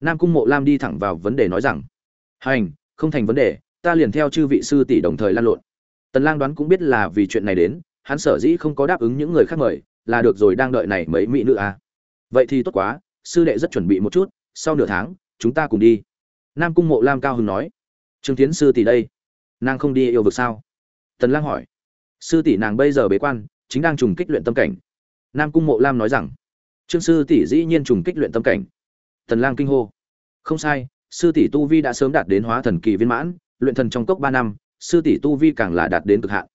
Nam cung mộ lam đi thẳng vào vấn đề nói rằng, hành, không thành vấn đề, ta liền theo chư vị sư tỷ đồng thời lan lộn. Tần lang đoán cũng biết là vì chuyện này đến, hắn sở dĩ không có đáp ứng những người khác mời, là được rồi đang đợi này mấy mỹ nữ à. vậy thì tốt quá, sư đệ rất chuẩn bị một chút, sau nửa tháng, chúng ta cùng đi. Nam cung mộ lam cao hứng nói, trương tiến sư tỷ đây, nàng không đi yêu vực sao? Tần lang hỏi, sư tỷ nàng bây giờ bế quan, chính đang trùng kích luyện tâm cảnh nam cung mộ lam nói rằng, trương sư tỷ dĩ nhiên trùng kích luyện tâm cảnh. Tần lang kinh hô, không sai, sư tỷ tu vi đã sớm đạt đến hóa thần kỳ viên mãn, luyện thần trong cốc 3 năm, sư tỷ tu vi càng là đạt đến cực hạn.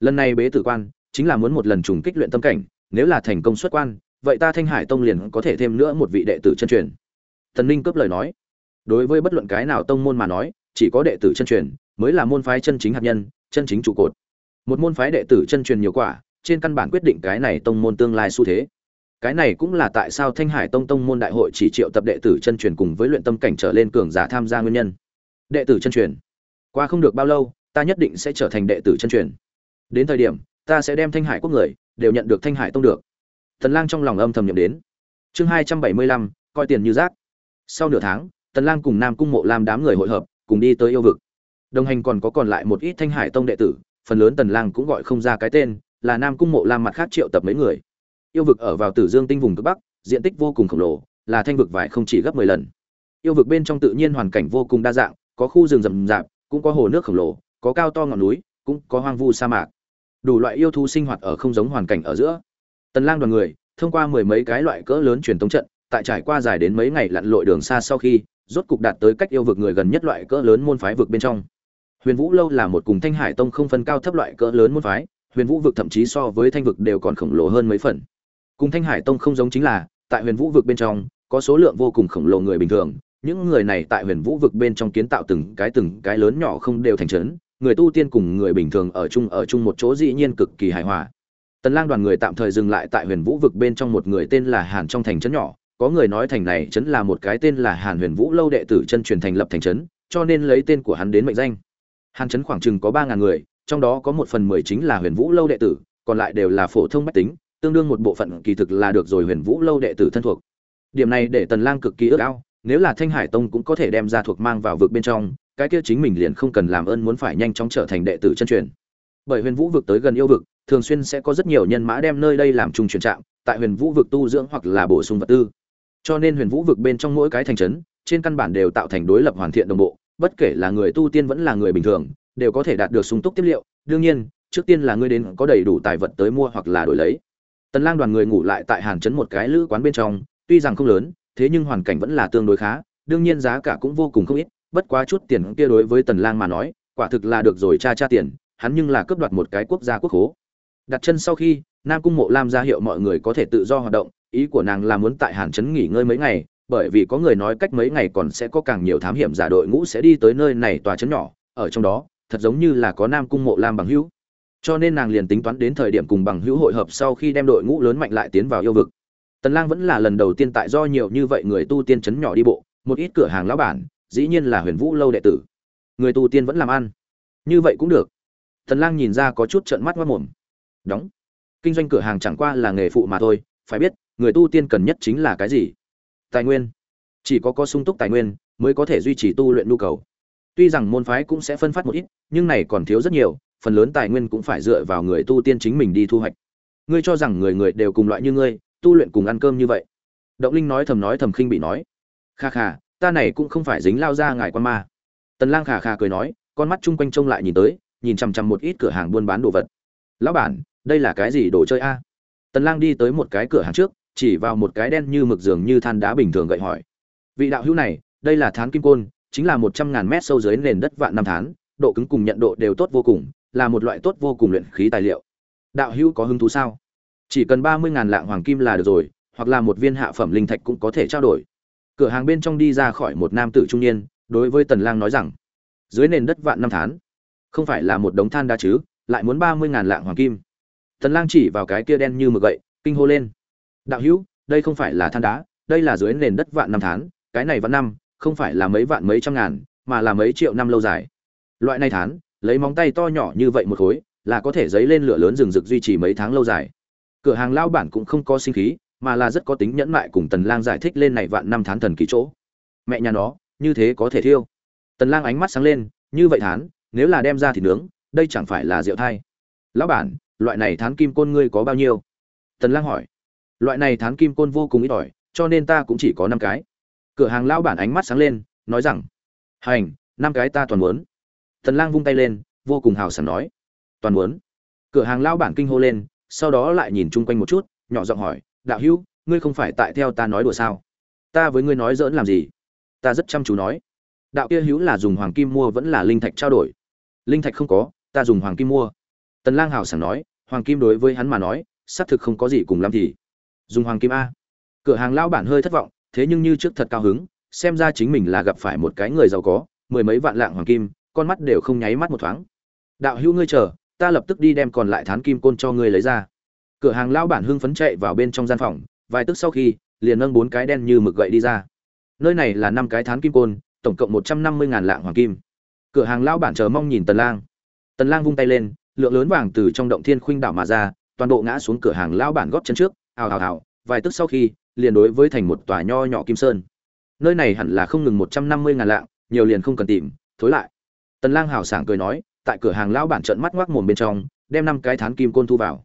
Lần này bế tử quan, chính là muốn một lần trùng kích luyện tâm cảnh, nếu là thành công xuất quan, vậy ta thanh hải tông liền có thể thêm nữa một vị đệ tử chân truyền. Thần ninh cướp lời nói, đối với bất luận cái nào tông môn mà nói, chỉ có đệ tử chân truyền mới là môn phái chân chính hạt nhân, chân chính trụ cột. Một môn phái đệ tử chân truyền nhiều quả trên căn bản quyết định cái này tông môn tương lai xu thế. Cái này cũng là tại sao thanh hải tông tông môn đại hội chỉ triệu tập đệ tử chân truyền cùng với luyện tâm cảnh trở lên cường giả tham gia nguyên nhân. Đệ tử chân truyền. Qua không được bao lâu, ta nhất định sẽ trở thành đệ tử chân truyền. Đến thời điểm, ta sẽ đem thanh hải quốc người đều nhận được thanh hải tông được. Tần lang trong lòng âm thầm niệm đến. Chương hai trăm bảy mươi lăm, coi tiền như rác. Sau nửa tháng, tần lang cùng nam cung mộ lam đám người hội hợp, cùng đi tới yêu vực. Đồng hành còn có còn lại một ít thanh hải tông đệ tử, phần lớn tần lang cũng gọi không ra cái tên là nam cung mộ lam mặt khác triệu tập mấy người. Yêu vực ở vào tử dương tinh vùng cực bắc, diện tích vô cùng khổng lồ, là thanh vực vải không chỉ gấp 10 lần. Yêu vực bên trong tự nhiên hoàn cảnh vô cùng đa dạng, có khu rừng rậm rạp, cũng có hồ nước khổng lồ, có cao to ngọn núi, cũng có hoang vu sa mạc. Đủ loại yêu thú sinh hoạt ở không giống hoàn cảnh ở giữa. Tần lang đoàn người, thông qua mười mấy cái loại cỡ lớn truyền tống trận, tại trải qua dài đến mấy ngày lặn lội đường xa sau khi, rốt cục đạt tới cách yêu vực người gần nhất loại cỡ lớn môn phái vực bên trong. Huyền vũ lâu là một cùng thanh hải tông không phân cao thấp loại cỡ lớn môn phái huyền vũ vực thậm chí so với thanh vực đều còn khổng lồ hơn mấy phần. Cùng thanh hải tông không giống chính là, tại huyền vũ vực bên trong, có số lượng vô cùng khổng lồ người bình thường. Những người này tại huyền vũ vực bên trong kiến tạo từng cái từng cái lớn nhỏ không đều thành trấn. Người tu tiên cùng người bình thường ở chung ở chung một chỗ dĩ nhiên cực kỳ hài hòa. Tần lang đoàn người tạm thời dừng lại tại huyền vũ vực bên trong một người tên là hàn trong thành trấn nhỏ. Có người nói thành này trấn là một cái tên là hàn huyền vũ lâu đệ tử chân truyền thành lập thành trấn, cho nên lấy tên của hắn đến mệnh danh. Hàn trấn khoảng chừng có ba ngàn người trong đó có một phần mười chính là huyền vũ lâu đệ tử, còn lại đều là phổ thông bách tính, tương đương một bộ phận kỳ thực là được rồi huyền vũ lâu đệ tử thân thuộc. Điểm này để tần lang cực kỳ ước ao, nếu là thanh hải tông cũng có thể đem ra thuộc mang vào vực bên trong, cái kia chính mình liền không cần làm ơn muốn phải nhanh chóng trở thành đệ tử chân truyền. Bởi huyền vũ vực tới gần yêu vực, thường xuyên sẽ có rất nhiều nhân mã đem nơi đây làm trung chuyển trạm, tại huyền vũ vực tu dưỡng hoặc là bổ sung vật tư. Cho nên huyền vũ vực bên trong mỗi cái thành trấn, trên căn bản đều tạo thành đối lập hoàn thiện đồng bộ, bất kể là người tu tiên vẫn là người bình thường đều có thể đạt được sung túc tiếp liệu. Đương nhiên, trước tiên là ngươi đến có đầy đủ tài vật tới mua hoặc là đổi lấy. Tần lang đoàn người ngủ lại tại hàn trấn một cái lữ quán bên trong, tuy rằng không lớn, thế nhưng hoàn cảnh vẫn là tương đối khá, đương nhiên giá cả cũng vô cùng không ít, bất quá chút tiền kia đối với tần lang mà nói, quả thực là được rồi cha cha tiền, hắn nhưng là cướp đoạt một cái quốc gia quốc khố. Đặt chân sau khi, nam cung mộ lam ra hiệu mọi người có thể tự do hoạt động, ý của nàng là muốn tại hàn trấn nghỉ ngơi mấy ngày, bởi vì có người nói cách mấy ngày còn sẽ có càng nhiều thám hiểm giả đội ngũ sẽ đi tới nơi này tòa trấn nhỏ, ở trong đó thật giống như là có nam cung mộ lam bằng hữu. Cho nên nàng liền tính toán đến thời điểm cùng bằng hữu hội hợp sau khi đem đội ngũ lớn mạnh lại tiến vào yêu vực. Tần lang vẫn là lần đầu tiên tại do nhiều như vậy người tu tiên chấn nhỏ đi bộ, một ít cửa hàng lão bản, dĩ nhiên là huyền vũ lâu đệ tử. Người tu tiên vẫn làm ăn. Như vậy cũng được. Tần lang nhìn ra có chút trợn mắt mắt mồm. Đóng. Kinh doanh cửa hàng chẳng qua là nghề phụ mà thôi, phải biết, người tu tiên cần nhất chính là cái gì? Tài nguyên. Chỉ có có sung túc tài nguyên, mới có thể duy trì tu luyện nhu cầu tuy rằng môn phái cũng sẽ phân phát một ít, nhưng này còn thiếu rất nhiều, phần lớn tài nguyên cũng phải dựa vào người tu tiên chính mình đi thu hoạch. Ngươi cho rằng người người đều cùng loại như ngươi, tu luyện cùng ăn cơm như vậy. Động linh nói thầm nói thầm khinh bị nói. Kha kha, ta này cũng không phải dính lao ra ngài quan ma. Tần lang khà khà cười nói, con mắt chung quanh trông lại nhìn tới, nhìn chằm chằm một ít cửa hàng buôn bán đồ vật. Lão bản, đây là cái gì đồ chơi a? Tần lang đi tới một cái cửa hàng trước, chỉ vào một cái đen như mực giường như than đá bình thường gậy hỏi. Vị đạo hữu này, đây là thán kim côn chính là một trăm ngàn mét sâu dưới nền đất vạn năm tháng, độ cứng cùng nhận độ đều tốt vô cùng là một loại tốt vô cùng luyện khí tài liệu. Đạo hữu có hứng thú sao? Chỉ cần ba mươi ngàn lạng hoàng kim là được rồi hoặc là một viên hạ phẩm linh thạch cũng có thể trao đổi. Cửa hàng bên trong đi ra khỏi một nam tử trung niên đối với tần lang nói rằng dưới nền đất vạn năm tháng, không phải là một đống than đá chứ lại muốn ba mươi ngàn lạng hoàng kim. Tần lang chỉ vào cái kia đen như mực gậy kinh hô lên đạo hữu đây không phải là than đá đây là dưới nền đất vạn năm tháng, cái này vạn năm không phải là mấy vạn mấy trăm ngàn, mà là mấy triệu năm lâu dài. Loại này thán, lấy móng tay to nhỏ như vậy một khối, là có thể dấy lên lửa lớn rừng rực duy trì mấy tháng lâu dài. Cửa hàng lao bản cũng không có sinh khí, mà là rất có tính nhẫn mại cùng tần lang giải thích lên này vạn năm thán thần kỳ chỗ. Mẹ nhà nó, như thế có thể thiêu. Tần lang ánh mắt sáng lên, như vậy thán, nếu là đem ra thì nướng, đây chẳng phải là rượu thai. Lão bản, loại này thán kim côn ngươi có bao nhiêu? Tần lang hỏi. Loại này thán kim côn vô cùng ít ỏi, cho nên ta cũng chỉ có năm cái cửa hàng lão bản ánh mắt sáng lên, nói rằng, hành, năm cái ta toàn muốn. Tần lang vung tay lên, vô cùng hào sảng nói, toàn muốn. Cửa hàng lão bản kinh hô lên, sau đó lại nhìn chung quanh một chút, nhỏ giọng hỏi, đạo hữu, ngươi không phải tại theo ta nói đùa sao? Ta với ngươi nói dỡn làm gì? Ta rất chăm chú nói. Đạo kia hữu là dùng hoàng kim mua vẫn là linh thạch trao đổi. Linh thạch không có, ta dùng hoàng kim mua. Tần lang hào sảng nói, hoàng kim đối với hắn mà nói, xác thực không có gì cùng làm thì. Dùng hoàng kim a. Cửa hàng lão bản hơi thất vọng thế nhưng như trước thật cao hứng, xem ra chính mình là gặp phải một cái người giàu có, mười mấy vạn lạng hoàng kim, con mắt đều không nháy mắt một thoáng. Đạo hữu ngươi chờ, ta lập tức đi đem còn lại thán kim côn cho ngươi lấy ra. Cửa hàng lão bản hưng phấn chạy vào bên trong gian phòng, vài tức sau khi, liền nâng bốn cái đen như mực gậy đi ra. Nơi này là năm cái thán kim côn, tổng cộng một trăm năm mươi ngàn lạng hoàng kim. Cửa hàng lão bản chờ mong nhìn tần lang. Tần lang vung tay lên, lượng lớn vàng từ trong động thiên khuynh đảo mà ra, toàn bộ ngã xuống cửa hàng lão bản góp chân trước, ào ào ào, vài tức sau khi liền đối với thành một tòa nho nhỏ kim sơn. Nơi này hẳn là không ngừng một trăm năm mươi ngàn lạng, nhiều liền không cần tìm, thối lại. Tần lang hào sảng cười nói, tại cửa hàng lão bản trợn mắt ngoác mồm bên trong, đem năm cái thán kim côn thu vào.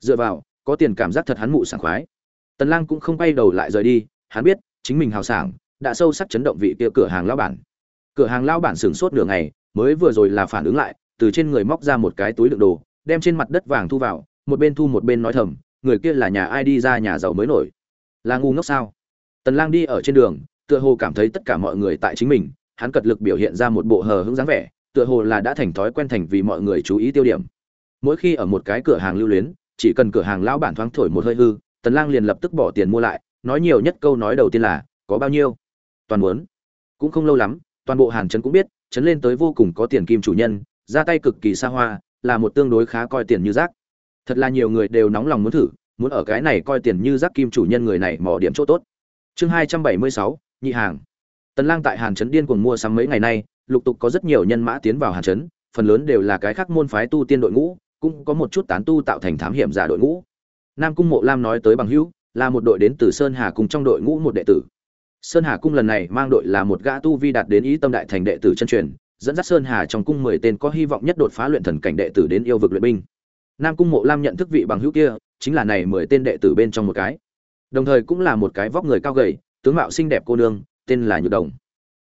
Dựa vào, có tiền cảm giác thật hắn mụ sảng khoái. Tần lang cũng không quay đầu lại rời đi, hắn biết, chính mình hào sảng, đã sâu sắc chấn động vị kia cửa hàng lão bản. Cửa hàng lão bản sửng sốt nửa ngày, mới vừa rồi là phản ứng lại, từ trên người móc ra một cái túi đựng đồ, đem trên mặt đất vàng thu vào, một bên thu một bên nói thầm, người kia là nhà ai đi ra nhà giàu mới nổi là ngu ngốc sao? Tần lang đi ở trên đường, tựa hồ cảm thấy tất cả mọi người tại chính mình, hắn cật lực biểu hiện ra một bộ hờ hững dáng vẻ, tựa hồ là đã thành thói quen thành vì mọi người chú ý tiêu điểm. Mỗi khi ở một cái cửa hàng lưu luyến, chỉ cần cửa hàng lão bản thoáng thổi một hơi hư, tần lang liền lập tức bỏ tiền mua lại, nói nhiều nhất câu nói đầu tiên là, có bao nhiêu? Toàn muốn. Cũng không lâu lắm, toàn bộ hàn trấn cũng biết, trấn lên tới vô cùng có tiền kim chủ nhân, ra tay cực kỳ xa hoa, là một tương đối khá coi tiền như rác. Thật là nhiều người đều nóng lòng muốn thử muốn ở cái này coi tiền như giác kim chủ nhân người này mò điểm chỗ tốt. Chương hai trăm bảy mươi sáu, nhị hàng. Tần lang tại hàn trấn điên cuồng mua sắm mấy ngày nay, lục tục có rất nhiều nhân mã tiến vào hàn trấn phần lớn đều là cái khác môn phái tu tiên đội ngũ, cũng có một chút tán tu tạo thành thám hiểm giả đội ngũ. Nam cung mộ lam nói tới bằng hữu, là một đội đến từ sơn hà cùng trong đội ngũ một đệ tử. Sơn hà cung lần này mang đội là một gã tu vi đạt đến ý tâm đại thành đệ tử chân truyền, dẫn dắt sơn hà trong cung mười tên có hy vọng nhất đột phá luyện thần cảnh đệ tử đến yêu vực luyện binh. Nam cung mộ lam nhận thức vị bằng hữu kia chính là này mười tên đệ tử bên trong một cái. Đồng thời cũng là một cái vóc người cao gầy, tướng mạo xinh đẹp cô nương, tên là nhược đồng.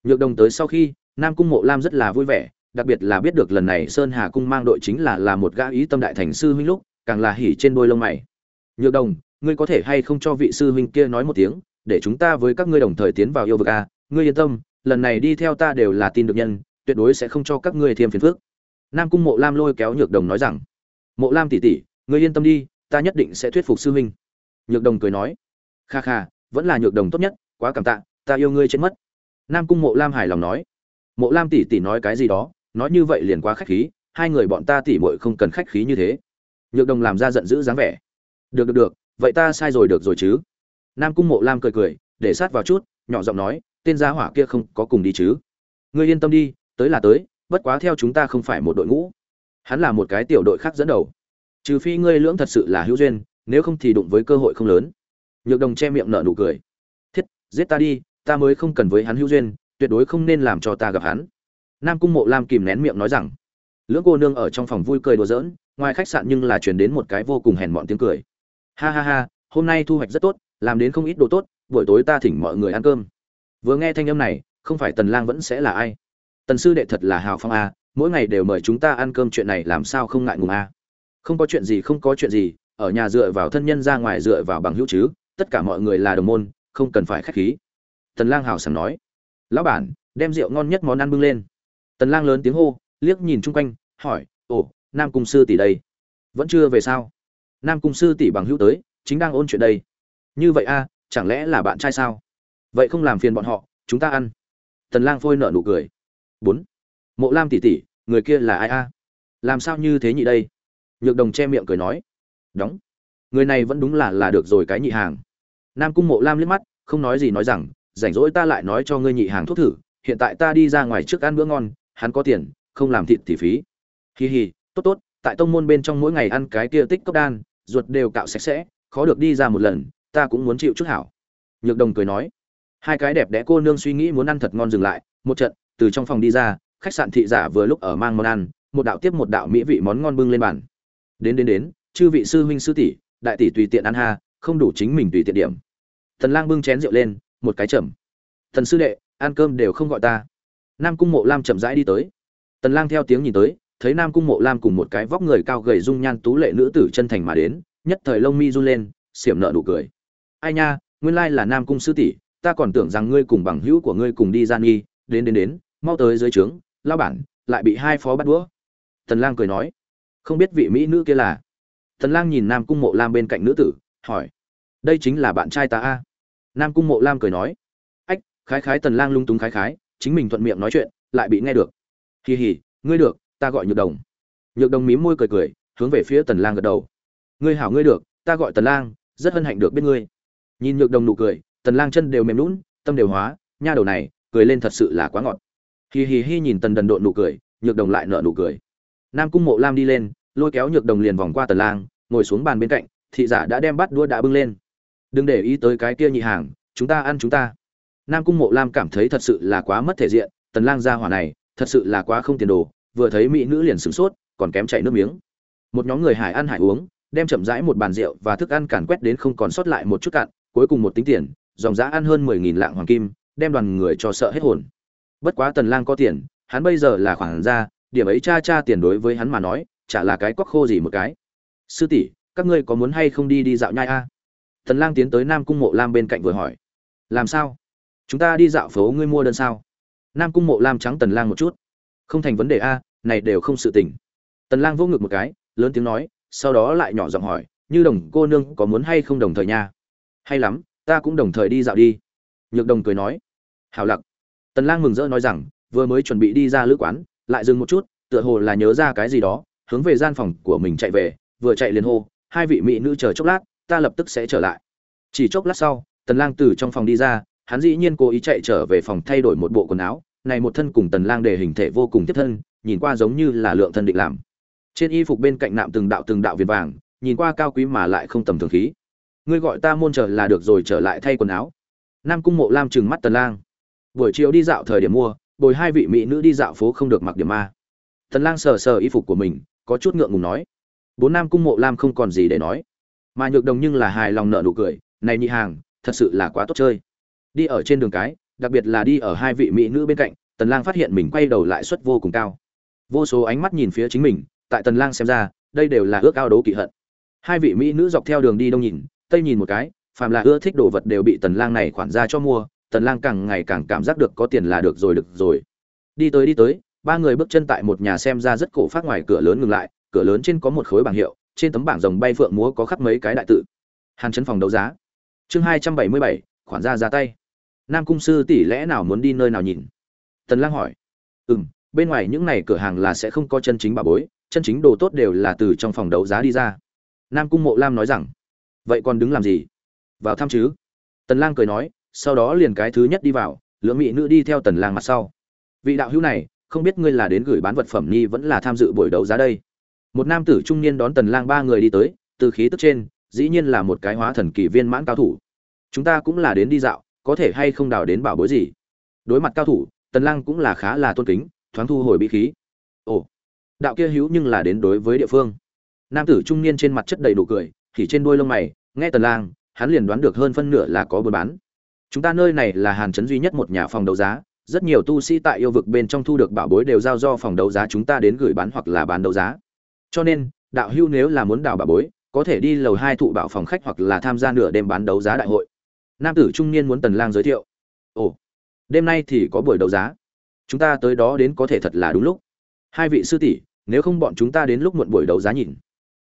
Nhược đồng tới sau khi, nam cung mộ lam rất là vui vẻ, đặc biệt là biết được lần này sơn hà cung mang đội chính là là một gã ý tâm đại thành sư huynh lúc, càng là hỉ trên đôi lông mày. Nhược đồng, ngươi có thể hay không cho vị sư huynh kia nói một tiếng, để chúng ta với các ngươi đồng thời tiến vào yêu vực a? Ngươi yên tâm, lần này đi theo ta đều là tin được nhân, tuyệt đối sẽ không cho các ngươi thêm phiền phức. Nam cung mộ lam lôi kéo nhược đồng nói rằng, mộ lam tỷ tỷ, ngươi yên tâm đi ta nhất định sẽ thuyết phục sư huynh. Nhược đồng cười nói, kha kha, vẫn là nhược đồng tốt nhất, quá cảm tạ, ta yêu ngươi chết mất. Nam cung mộ lam hài lòng nói, mộ lam tỷ tỷ nói cái gì đó, nói như vậy liền quá khách khí, hai người bọn ta tỷ muội không cần khách khí như thế. Nhược đồng làm ra giận dữ dáng vẻ, được được được, vậy ta sai rồi được rồi chứ? Nam cung mộ lam cười cười, để sát vào chút, nhỏ giọng nói, tên gia hỏa kia không có cùng đi chứ? Ngươi yên tâm đi, tới là tới, bất quá theo chúng ta không phải một đội ngũ. Hắn là một cái tiểu đội khác dẫn đầu trừ phi ngươi lưỡng thật sự là hữu duyên, nếu không thì đụng với cơ hội không lớn. Nhược đồng che miệng nở nụ cười. Thiết, giết ta đi, ta mới không cần với hắn hữu duyên, tuyệt đối không nên làm cho ta gặp hắn. Nam cung mộ lam kìm nén miệng nói rằng, lưỡng cô nương ở trong phòng vui cười đùa giỡn, ngoài khách sạn nhưng là chuyển đến một cái vô cùng hèn mọn tiếng cười. Ha ha ha, hôm nay thu hoạch rất tốt, làm đến không ít đồ tốt, buổi tối ta thỉnh mọi người ăn cơm. Vừa nghe thanh âm này, không phải tần lang vẫn sẽ là ai? Tần sư đệ thật là hào phong a à, mỗi ngày đều mời chúng ta ăn cơm chuyện này làm sao không ngại ngùng a không có chuyện gì, không có chuyện gì, ở nhà dựa vào thân nhân ra ngoài dựa vào bằng hữu chứ, tất cả mọi người là đồng môn, không cần phải khách khí. Tần lang hào sảng nói. Lão bản, đem rượu ngon nhất món ăn bưng lên. Tần lang lớn tiếng hô, liếc nhìn chung quanh, hỏi, ồ, nam cung sư tỷ đây? Vẫn chưa về sao? Nam cung sư tỷ bằng hữu tới, chính đang ôn chuyện đây. Như vậy a, chẳng lẽ là bạn trai sao? Vậy không làm phiền bọn họ, chúng ta ăn. Tần lang phôi nở nụ cười. Bốn, mộ lam tỷ tỷ, người kia là ai a? Làm sao như thế nhỉ đây? Nhược đồng che miệng cười nói đóng người này vẫn đúng là là được rồi cái nhị hàng. Nam cung mộ lam liếc mắt không nói gì nói rằng rảnh rỗi ta lại nói cho ngươi nhị hàng thuốc thử hiện tại ta đi ra ngoài trước ăn bữa ngon hắn có tiền không làm thịt thì phí. Hì hì, tốt tốt tại tông môn bên trong mỗi ngày ăn cái kia tích cốc đan ruột đều cạo sạch sẽ khó được đi ra một lần ta cũng muốn chịu chút hảo. Nhược đồng cười nói hai cái đẹp đẽ cô nương suy nghĩ muốn ăn thật ngon dừng lại một trận từ trong phòng đi ra khách sạn thị giả vừa lúc ở mang món ăn một đạo tiếp một đạo mỹ vị món ngon bưng lên bàn đến đến đến, chư vị sư huynh sư tỷ, đại tỷ tùy tiện ăn ha, không đủ chính mình tùy tiện điểm. Thần lang bưng chén rượu lên, một cái chậm. Thần sư đệ, ăn cơm đều không gọi ta. Nam cung mộ lam chậm rãi đi tới. Tần lang theo tiếng nhìn tới, thấy nam cung mộ lam cùng một cái vóc người cao gầy dung nhan tú lệ nữ tử chân thành mà đến, nhất thời lông mi run lên, xiểm nợ nụ cười. Ai nha, nguyên lai là nam cung sư tỷ, ta còn tưởng rằng ngươi cùng bằng hữu của ngươi cùng đi gian nghi, đến đến đến, mau tới dưới trướng lao bản, lại bị hai phó bắt đũa. Tần lang cười nói không biết vị mỹ nữ kia là? Thần lang nhìn nam cung mộ lam bên cạnh nữ tử, hỏi. Đây chính là bạn trai ta a? Nam cung mộ lam cười nói. Ách, khái khái tần lang lung túng khái khái, chính mình thuận miệng nói chuyện, lại bị nghe được. Hì hì, ngươi được, ta gọi nhược đồng. Nhược đồng mím môi cười cười, hướng về phía tần lang gật đầu. Ngươi hảo ngươi được, ta gọi tần lang, rất hân hạnh được biết ngươi. Nhìn nhược đồng nụ cười tần lang chân đều mềm nũng tâm đều hóa, nha đầu này, cười lên thật sự là quá ngọt. Hì hì hi nhìn tần đần độn nụ cười, nhược đồng lại nở nụ cười nam cung mộ lam đi lên, lôi kéo nhược đồng liền vòng qua tần lang, ngồi xuống bàn bên cạnh, thị giả đã đem bát đũa đã bưng lên. Đừng để ý tới cái kia nhị hàng, chúng ta ăn chúng ta. Nam cung mộ lam cảm thấy thật sự là quá mất thể diện, tần lang gia hỏa này, thật sự là quá không tiền đồ, vừa thấy mỹ nữ liền sửng sốt, còn kém chảy nước miếng. Một nhóm người hải ăn hải uống, đem chậm rãi một bàn rượu và thức ăn càn quét đến không còn sót lại một chút cạn, cuối cùng một tính tiền, dòng giá ăn hơn mười nghìn lạng hoàng kim, đem đoàn người cho sợ hết hồn. Bất quá tần lang có tiền, hắn bây giờ là khoản ra điểm ấy cha cha tiền đối với hắn mà nói, chả là cái quắc khô gì một cái. Sư tỷ, các ngươi có muốn hay không đi đi dạo nhai a? Tần lang tiến tới nam cung mộ lam bên cạnh vừa hỏi. Làm sao? Chúng ta đi dạo phố ngươi mua đơn sao? Nam cung mộ lam trắng tần lang một chút. Không thành vấn đề a, này đều không sự tình. Tần lang vô ngực một cái, lớn tiếng nói, sau đó lại nhỏ giọng hỏi, như đồng cô nương có muốn hay không đồng thời nha? Hay lắm, ta cũng đồng thời đi dạo đi. Nhược đồng cười nói. Hảo lặc. Tần lang mừng rỡ nói rằng, vừa mới chuẩn bị đi ra lữ quán lại dừng một chút, tựa hồ là nhớ ra cái gì đó, hướng về gian phòng của mình chạy về, vừa chạy liền hô, hai vị mỹ nữ chờ chốc lát, ta lập tức sẽ trở lại. Chỉ chốc lát sau, tần lang từ trong phòng đi ra, hắn dĩ nhiên cố ý chạy trở về phòng thay đổi một bộ quần áo, này một thân cùng tần lang để hình thể vô cùng tiếp thân, nhìn qua giống như là lượng thân định làm. Trên y phục bên cạnh nạm từng đạo từng đạo viền vàng, nhìn qua cao quý mà lại không tầm thường khí. Ngươi gọi ta môn trở là được rồi, trở lại thay quần áo. Nam cung mộ lam trừng mắt tần lang. Buổi chiều đi dạo thời điểm mua bồi hai vị mỹ nữ đi dạo phố không được mặc điểm ma. Tần lang sờ sờ y phục của mình, có chút ngượng ngùng nói. Bốn nam cung mộ lam không còn gì để nói. Mà nhược đồng nhưng là hài lòng nợ nụ cười, này nhị hàng, thật sự là quá tốt chơi. Đi ở trên đường cái, đặc biệt là đi ở hai vị mỹ nữ bên cạnh, tần lang phát hiện mình quay đầu lại suất vô cùng cao. Vô số ánh mắt nhìn phía chính mình, tại tần lang xem ra, đây đều là ước ao đấu kỵ hận. Hai vị mỹ nữ dọc theo đường đi đông nhìn, tây nhìn một cái, phàm là ưa thích đồ vật đều bị tần lang này khoản ra cho mua tần lang càng ngày càng cảm giác được có tiền là được rồi được rồi. Đi tới đi tới, ba người bước chân tại một nhà xem ra rất cổ phát ngoài cửa lớn ngừng lại, cửa lớn trên có một khối bảng hiệu, trên tấm bảng rồng bay phượng múa có khắc mấy cái đại tự. Hàn chấn phòng đấu giá. Chương hai trăm bảy mươi bảy, khoản ra ra tay. Nam cung sư tỷ lẽ nào muốn đi nơi nào nhìn? Tần lang hỏi. Ừm, bên ngoài những này cửa hàng là sẽ không có chân chính bà bối, chân chính đồ tốt đều là từ trong phòng đấu giá đi ra. Nam cung mộ lam nói rằng. Vậy còn đứng làm gì? Vào thăm chứ. Tần lang cười nói sau đó liền cái thứ nhất đi vào, lưỡng mỹ nữ đi theo tần lang mặt sau. Vị đạo hữu này, không biết ngươi là đến gửi bán vật phẩm nhi vẫn là tham dự buổi đấu giá đây. Một nam tử trung niên đón tần lang ba người đi tới, từ khí tức trên, dĩ nhiên là một cái hóa thần kỳ viên mãn cao thủ. Chúng ta cũng là đến đi dạo, có thể hay không đào đến bảo bối gì? Đối mặt cao thủ, tần lang cũng là khá là tôn kính, thoáng thu hồi bị khí. Ồ, đạo kia hữu nhưng là đến đối với địa phương. Nam tử trung niên trên mặt chất đầy đủ cười, thì trên đuôi lông mày, nghe tần lang, hắn liền đoán được hơn phân nửa là có buôn bán chúng ta nơi này là hàn chấn duy nhất một nhà phòng đấu giá, rất nhiều tu sĩ tại yêu vực bên trong thu được bảo bối đều giao do phòng đấu giá chúng ta đến gửi bán hoặc là bán đấu giá. Cho nên, đạo hưu nếu là muốn đào bảo bối, có thể đi lầu hai thụ bảo phòng khách hoặc là tham gia nửa đêm bán đấu giá đại hội. Nam tử trung niên muốn tần lang giới thiệu. Ồ, đêm nay thì có buổi đấu giá. Chúng ta tới đó đến có thể thật là đúng lúc. Hai vị sư tỷ, nếu không bọn chúng ta đến lúc muộn buổi đấu giá nhìn.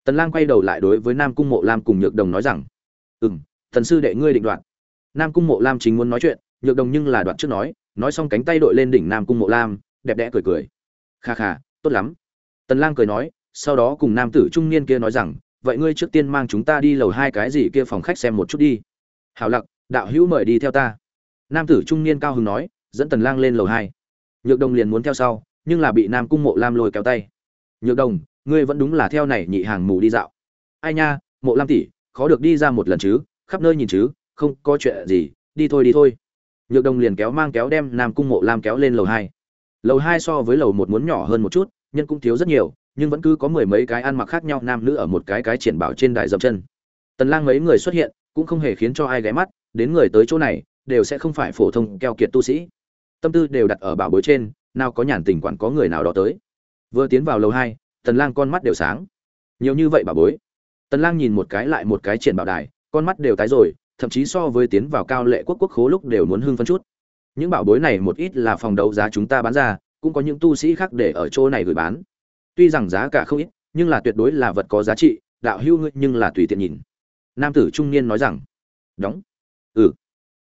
Tần lang quay đầu lại đối với nam cung mộ lam cùng nhược đồng nói rằng, ừm, thần sư đệ ngươi định đoạt nam cung mộ lam chính muốn nói chuyện, nhược đồng nhưng là đoạn trước nói nói xong cánh tay đội lên đỉnh nam cung mộ lam, đẹp đẽ cười cười. Kha kha, tốt lắm. Tần lang cười nói, sau đó cùng nam tử trung niên kia nói rằng, vậy ngươi trước tiên mang chúng ta đi lầu hai cái gì kia phòng khách xem một chút đi. Hảo lặc, đạo hữu mời đi theo ta. Nam tử trung niên cao hứng nói, dẫn tần lang lên lầu hai. Nhược đồng liền muốn theo sau, nhưng là bị nam cung mộ lam lôi kéo tay. Nhược đồng, ngươi vẫn đúng là theo này nhị hàng mù đi dạo. Ai nha, mộ lam tỷ, khó được đi ra một lần chứ, khắp nơi nhìn chứ không có chuyện gì, đi thôi đi thôi. Nhược đồng liền kéo mang kéo đem nam cung mộ lam kéo lên lầu hai. Lầu hai so với lầu một muốn nhỏ hơn một chút, nhân cũng thiếu rất nhiều, nhưng vẫn cứ có mười mấy cái ăn mặc khác nhau, nam nữ ở một cái cái triển bảo trên đài dậm chân. Tần lang mấy người xuất hiện, cũng không hề khiến cho ai ghé mắt, đến người tới chỗ này, đều sẽ không phải phổ thông keo kiệt tu sĩ. Tâm tư đều đặt ở bảo bối trên, nào có nhàn tình quản có người nào đó tới. Vừa tiến vào lầu hai, tần lang con mắt đều sáng. Nhiều như vậy bảo bối. Tần lang nhìn một cái lại một cái triển bảo đài, con mắt đều tái rồi thậm chí so với tiến vào cao lệ quốc quốc khố lúc đều muốn hưng phấn chút. Những bảo bối này một ít là phòng đấu giá chúng ta bán ra, cũng có những tu sĩ khác để ở chỗ này gửi bán. Tuy rằng giá cả không ít, nhưng là tuyệt đối là vật có giá trị, đạo hưu ngươi nhưng là tùy tiện nhìn. Nam tử trung niên nói rằng. Đóng. Ừ.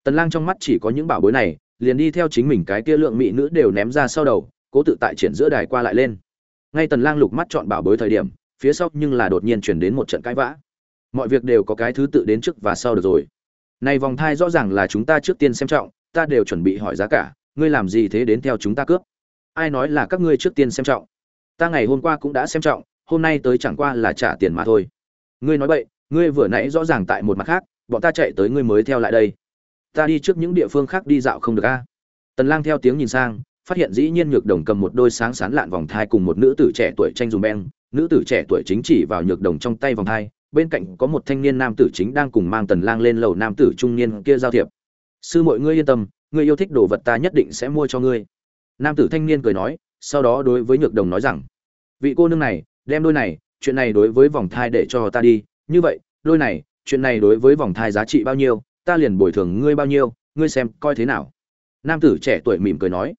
Tần lang trong mắt chỉ có những bảo bối này, liền đi theo chính mình cái kia lượng mỹ nữ đều ném ra sau đầu, cố tự tại triển giữa đài qua lại lên. Ngay tần lang lục mắt chọn bảo bối thời điểm, phía sau nhưng là đột nhiên chuyển đến một trận cãi vã. Mọi việc đều có cái thứ tự đến trước và sau được rồi này vòng thai rõ ràng là chúng ta trước tiên xem trọng ta đều chuẩn bị hỏi giá cả ngươi làm gì thế đến theo chúng ta cướp? Ai nói là các ngươi trước tiên xem trọng? Ta ngày hôm qua cũng đã xem trọng hôm nay tới chẳng qua là trả tiền mà thôi. Ngươi nói bậy, ngươi vừa nãy rõ ràng tại một mặt khác bọn ta chạy tới ngươi mới theo lại đây. Ta đi trước những địa phương khác đi dạo không được a? Tần lang theo tiếng nhìn sang phát hiện dĩ nhiên nhược đồng cầm một đôi sáng sán lạn vòng thai cùng một nữ tử trẻ tuổi tranh dùng beng. Nữ tử trẻ tuổi chính chỉ vào nhược đồng trong tay vòng thai bên cạnh có một thanh niên nam tử chính đang cùng mang tần lang lên lầu nam tử trung niên kia giao thiệp. Sư mọi ngươi yên tâm, ngươi yêu thích đồ vật ta nhất định sẽ mua cho ngươi. Nam tử thanh niên cười nói, sau đó đối với nhược đồng nói rằng, vị cô nương này, đem đôi này, chuyện này đối với vòng thai để cho ta đi. Như vậy, đôi này, chuyện này đối với vòng thai giá trị bao nhiêu, ta liền bồi thường ngươi bao nhiêu, ngươi xem coi thế nào. Nam tử trẻ tuổi mỉm cười nói,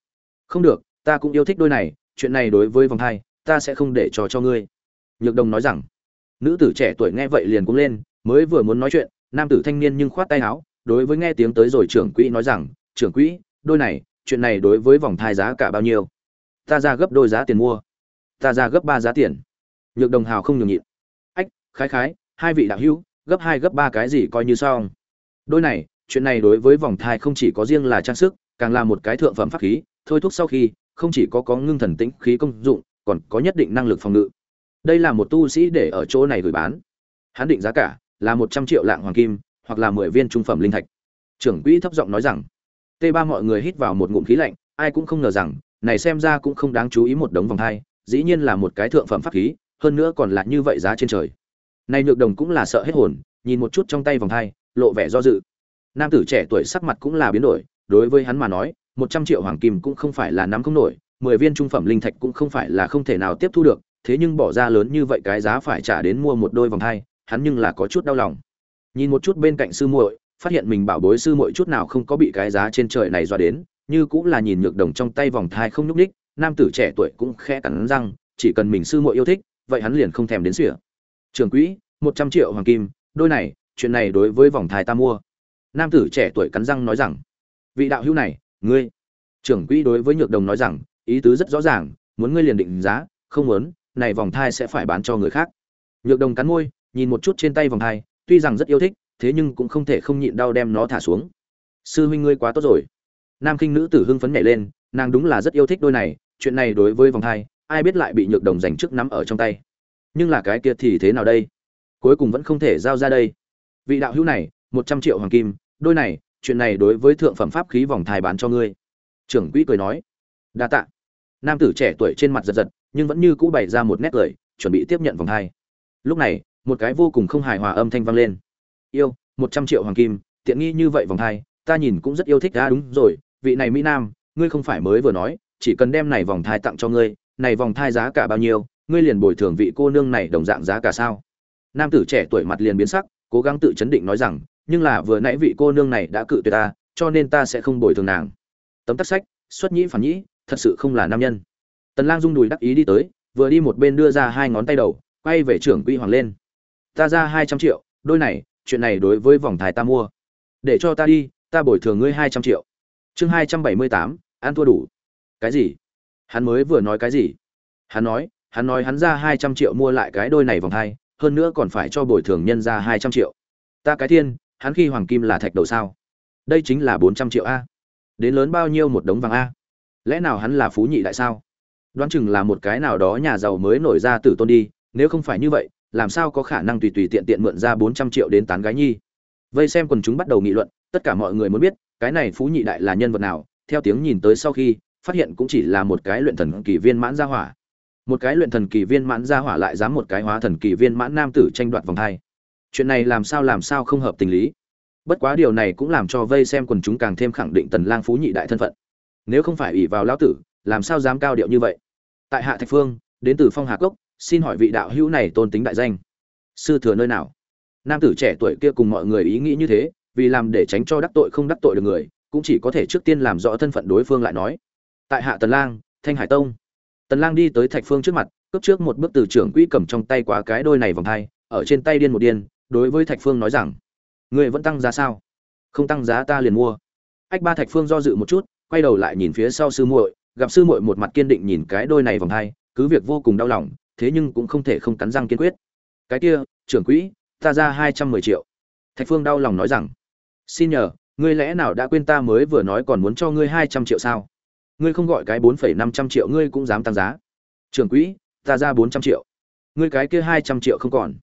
không được, ta cũng yêu thích đôi này, chuyện này đối với vòng thai, ta sẽ không để cho cho ngươi. Nhược đồng nói rằng nữ tử trẻ tuổi nghe vậy liền cũng lên, mới vừa muốn nói chuyện, nam tử thanh niên nhưng khoát tay áo, đối với nghe tiếng tới rồi trưởng quỹ nói rằng, trưởng quỹ, đôi này, chuyện này đối với vòng thai giá cả bao nhiêu? Ta ra gấp đôi giá tiền mua. Ta ra gấp ba giá tiền. Nhược đồng hào không nhường nhịn. Ách, khái khái, hai vị đạo hữu, gấp hai, gấp ba cái gì coi như xong. Đôi này, chuyện này đối với vòng thai không chỉ có riêng là trang sức, càng là một cái thượng phẩm pháp khí, thôi thúc sau khi, không chỉ có có ngưng thần tĩnh khí công dụng, còn có nhất định năng lực phòng ngự đây là một tu sĩ để ở chỗ này gửi bán. Hắn định giá cả là một trăm triệu lạng hoàng kim, hoặc là mười viên trung phẩm linh thạch. Trưởng quỹ thấp giọng nói rằng t ba mọi người hít vào một ngụm khí lạnh, ai cũng không ngờ rằng, này xem ra cũng không đáng chú ý một đống vòng thai, dĩ nhiên là một cái thượng phẩm pháp khí, hơn nữa còn là như vậy giá trên trời. Này nhược đồng cũng là sợ hết hồn, nhìn một chút trong tay vòng thai, lộ vẻ do dự. Nam tử trẻ tuổi sắc mặt cũng là biến đổi, đối với hắn mà nói, một trăm triệu hoàng kim cũng không phải là nắm không nổi, mười viên trung phẩm linh thạch cũng không phải là không thể nào tiếp thu được thế nhưng bỏ ra lớn như vậy cái giá phải trả đến mua một đôi vòng thai hắn nhưng là có chút đau lòng. Nhìn một chút bên cạnh sư muội, phát hiện mình bảo bối sư muội chút nào không có bị cái giá trên trời này dọa đến, như cũng là nhìn nhược đồng trong tay vòng thai không nhúc ních nam tử trẻ tuổi cũng khẽ cắn răng, chỉ cần mình sư muội yêu thích, vậy hắn liền không thèm đến sỉa trường quỹ, một trăm triệu hoàng kim, đôi này, chuyện này đối với vòng thai ta mua. Nam tử trẻ tuổi cắn răng nói rằng, vị đạo hữu này, ngươi. Trưởng quỹ đối với nhược đồng nói rằng, ý tứ rất rõ ràng, muốn ngươi liền định giá, không muốn này vòng thai sẽ phải bán cho người khác. Nhược đồng cắn môi, nhìn một chút trên tay vòng thai, tuy rằng rất yêu thích, thế nhưng cũng không thể không nhịn đau đem nó thả xuống. Sư huynh ngươi quá tốt rồi. Nam kinh nữ tử hưng phấn nhảy lên, nàng đúng là rất yêu thích đôi này, chuyện này đối với vòng thai, ai biết lại bị nhược đồng giành trước nắm ở trong tay. Nhưng là cái kia thì thế nào đây? Cuối cùng vẫn không thể giao ra đây. Vị đạo hữu này, một trăm triệu hoàng kim, đôi này, chuyện này đối với thượng phẩm pháp khí vòng thai bán cho ngươi. Trưởng quỹ cười nói, đa tạ. Nam tử trẻ tuổi trên mặt giật giật nhưng vẫn như cũ bày ra một nét cười, chuẩn bị tiếp nhận vòng thai lúc này, một cái vô cùng không hài hòa âm thanh vang lên. Yêu, một trăm triệu hoàng kim, tiện nghi như vậy vòng thai ta nhìn cũng rất yêu thích đã đúng rồi, vị này mỹ nam, ngươi không phải mới vừa nói, chỉ cần đem này vòng thai tặng cho ngươi, này vòng thai giá cả bao nhiêu, ngươi liền bồi thường vị cô nương này đồng dạng giá cả sao? Nam tử trẻ tuổi mặt liền biến sắc, cố gắng tự chấn định nói rằng, nhưng là vừa nãy vị cô nương này đã cự tuyệt ta, cho nên ta sẽ không bồi thường nàng. Tấm tắc sách, xuất nhĩ phản nhĩ, thật sự không là nam nhân tần lang rung đùi đắc ý đi tới, vừa đi một bên đưa ra hai ngón tay đầu, quay về trưởng quỹ hoàng lên. Ta ra hai trăm triệu, đôi này, chuyện này đối với vòng thái ta mua. Để cho ta đi, ta bồi thường ngươi hai trăm triệu. Chương hai trăm bảy mươi tám, ăn thua đủ. Cái gì? Hắn mới vừa nói cái gì? Hắn nói hắn nói hắn ra hai trăm triệu mua lại cái đôi này vòng thai, hơn nữa còn phải cho bồi thường nhân ra hai trăm triệu. Ta cái thiên, hắn khi hoàng kim là thạch đầu sao? Đây chính là bốn trăm triệu a. Đến lớn bao nhiêu một đống vàng a? Lẽ nào hắn là phú nhị đại sao? Đoán chừng là một cái nào đó nhà giàu mới nổi ra tử tôn đi, nếu không phải như vậy, làm sao có khả năng tùy tùy tiện tiện mượn ra bốn trăm triệu đến tán gái nhi? Vây xem quần chúng bắt đầu nghị luận, tất cả mọi người muốn biết, cái này phú nhị đại là nhân vật nào, theo tiếng nhìn tới sau khi, phát hiện cũng chỉ là một cái luyện thần kỳ viên mãn gia hỏa. Một cái luyện thần kỳ viên mãn gia hỏa lại dám một cái hóa thần kỳ viên mãn nam tử tranh đoạt vòng hai. Chuyện này làm sao làm sao không hợp tình lý. Bất quá điều này cũng làm cho vây xem quần chúng càng thêm khẳng định tần lang phú nhị đại thân phận. Nếu không phải ủy vào lão tử, làm sao dám cao điệu như vậy? Tại hạ thạch phương, đến từ phong hà cốc, xin hỏi vị đạo hữu này tôn tính đại danh. Sư thừa nơi nào? Nam tử trẻ tuổi kia cùng mọi người ý nghĩ như thế, vì làm để tránh cho đắc tội không đắc tội được người, cũng chỉ có thể trước tiên làm rõ thân phận đối phương lại nói. Tại hạ tần lang, thanh hải tông. Tần lang đi tới thạch phương trước mặt, cướp trước một bước từ trưởng quỹ cầm trong tay quá cái đôi này vòng hai, ở trên tay điên một điên, đối với thạch phương nói rằng người vẫn tăng giá sao? Không tăng giá, ta liền mua. Ách ba thạch phương do dự một chút, quay đầu lại nhìn phía sau sư muội gặp sư muội một mặt kiên định nhìn cái đôi này vòng hai, cứ việc vô cùng đau lòng, thế nhưng cũng không thể không cắn răng kiên quyết. Cái kia, trưởng quỹ, ta ra hai trăm mười triệu. Thạch phương đau lòng nói rằng, xin nhờ, ngươi lẽ nào đã quên ta mới vừa nói còn muốn cho ngươi hai trăm triệu sao? Ngươi không gọi cái bốn phẩy năm trăm triệu ngươi cũng dám tăng giá. Trưởng quỹ, ta ra bốn trăm triệu. Ngươi cái kia hai trăm triệu không còn.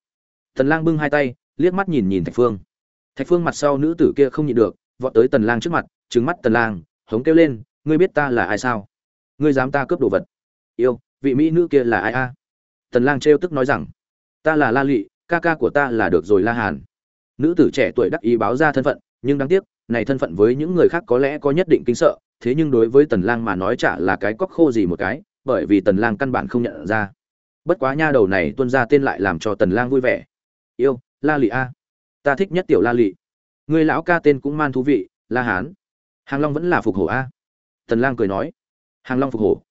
Tần lang bưng hai tay, liếc mắt nhìn nhìn thạch phương. Thạch phương mặt sau nữ tử kia không nhịn được, vọt tới tần lang trước mặt, trừng mắt tần lang, hống kêu lên, ngươi biết ta là ai sao? Ngươi dám ta cướp đồ vật. Yêu, vị mỹ nữ kia là ai a? Tần lang trêu tức nói rằng, ta là la lị, ca ca của ta là được rồi la hàn. Nữ tử trẻ tuổi đắc ý báo ra thân phận, nhưng đáng tiếc, này thân phận với những người khác có lẽ có nhất định kinh sợ, thế nhưng đối với tần lang mà nói chả là cái cóc khô gì một cái, bởi vì tần lang căn bản không nhận ra. Bất quá nha đầu này tuân ra tên lại làm cho tần lang vui vẻ. Yêu, la lị a. Ta thích nhất tiểu la lị. Người lão ca tên cũng man thú vị, la hán. Hàng long vẫn là phục hổ a. Tần lang cười nói hàng long phục hổ.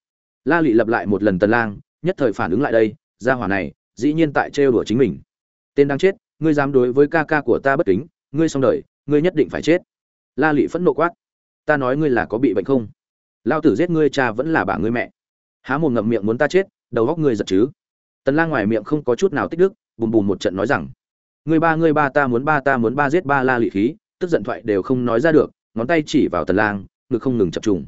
La lị lặp lại một lần tần lang, nhất thời phản ứng lại đây, gia hỏa này, dĩ nhiên tại trêu đùa chính mình. Tên đang chết, ngươi dám đối với ca ca của ta bất kính, ngươi xong đời, ngươi nhất định phải chết. La lị phẫn nộ quát. Ta nói ngươi là có bị bệnh không? Lao tử giết ngươi cha vẫn là bà ngươi mẹ. Há mồm ngậm miệng muốn ta chết, đầu góc ngươi giật chứ. Tần lang ngoài miệng không có chút nào tích đức, bùm bùm một trận nói rằng, ngươi ba ngươi ba, ta muốn ba, ta muốn ba giết ba la lị khí. Tức giận thoại đều không nói ra được, ngón tay chỉ vào tần lang, ngực không ngừng chập trùng.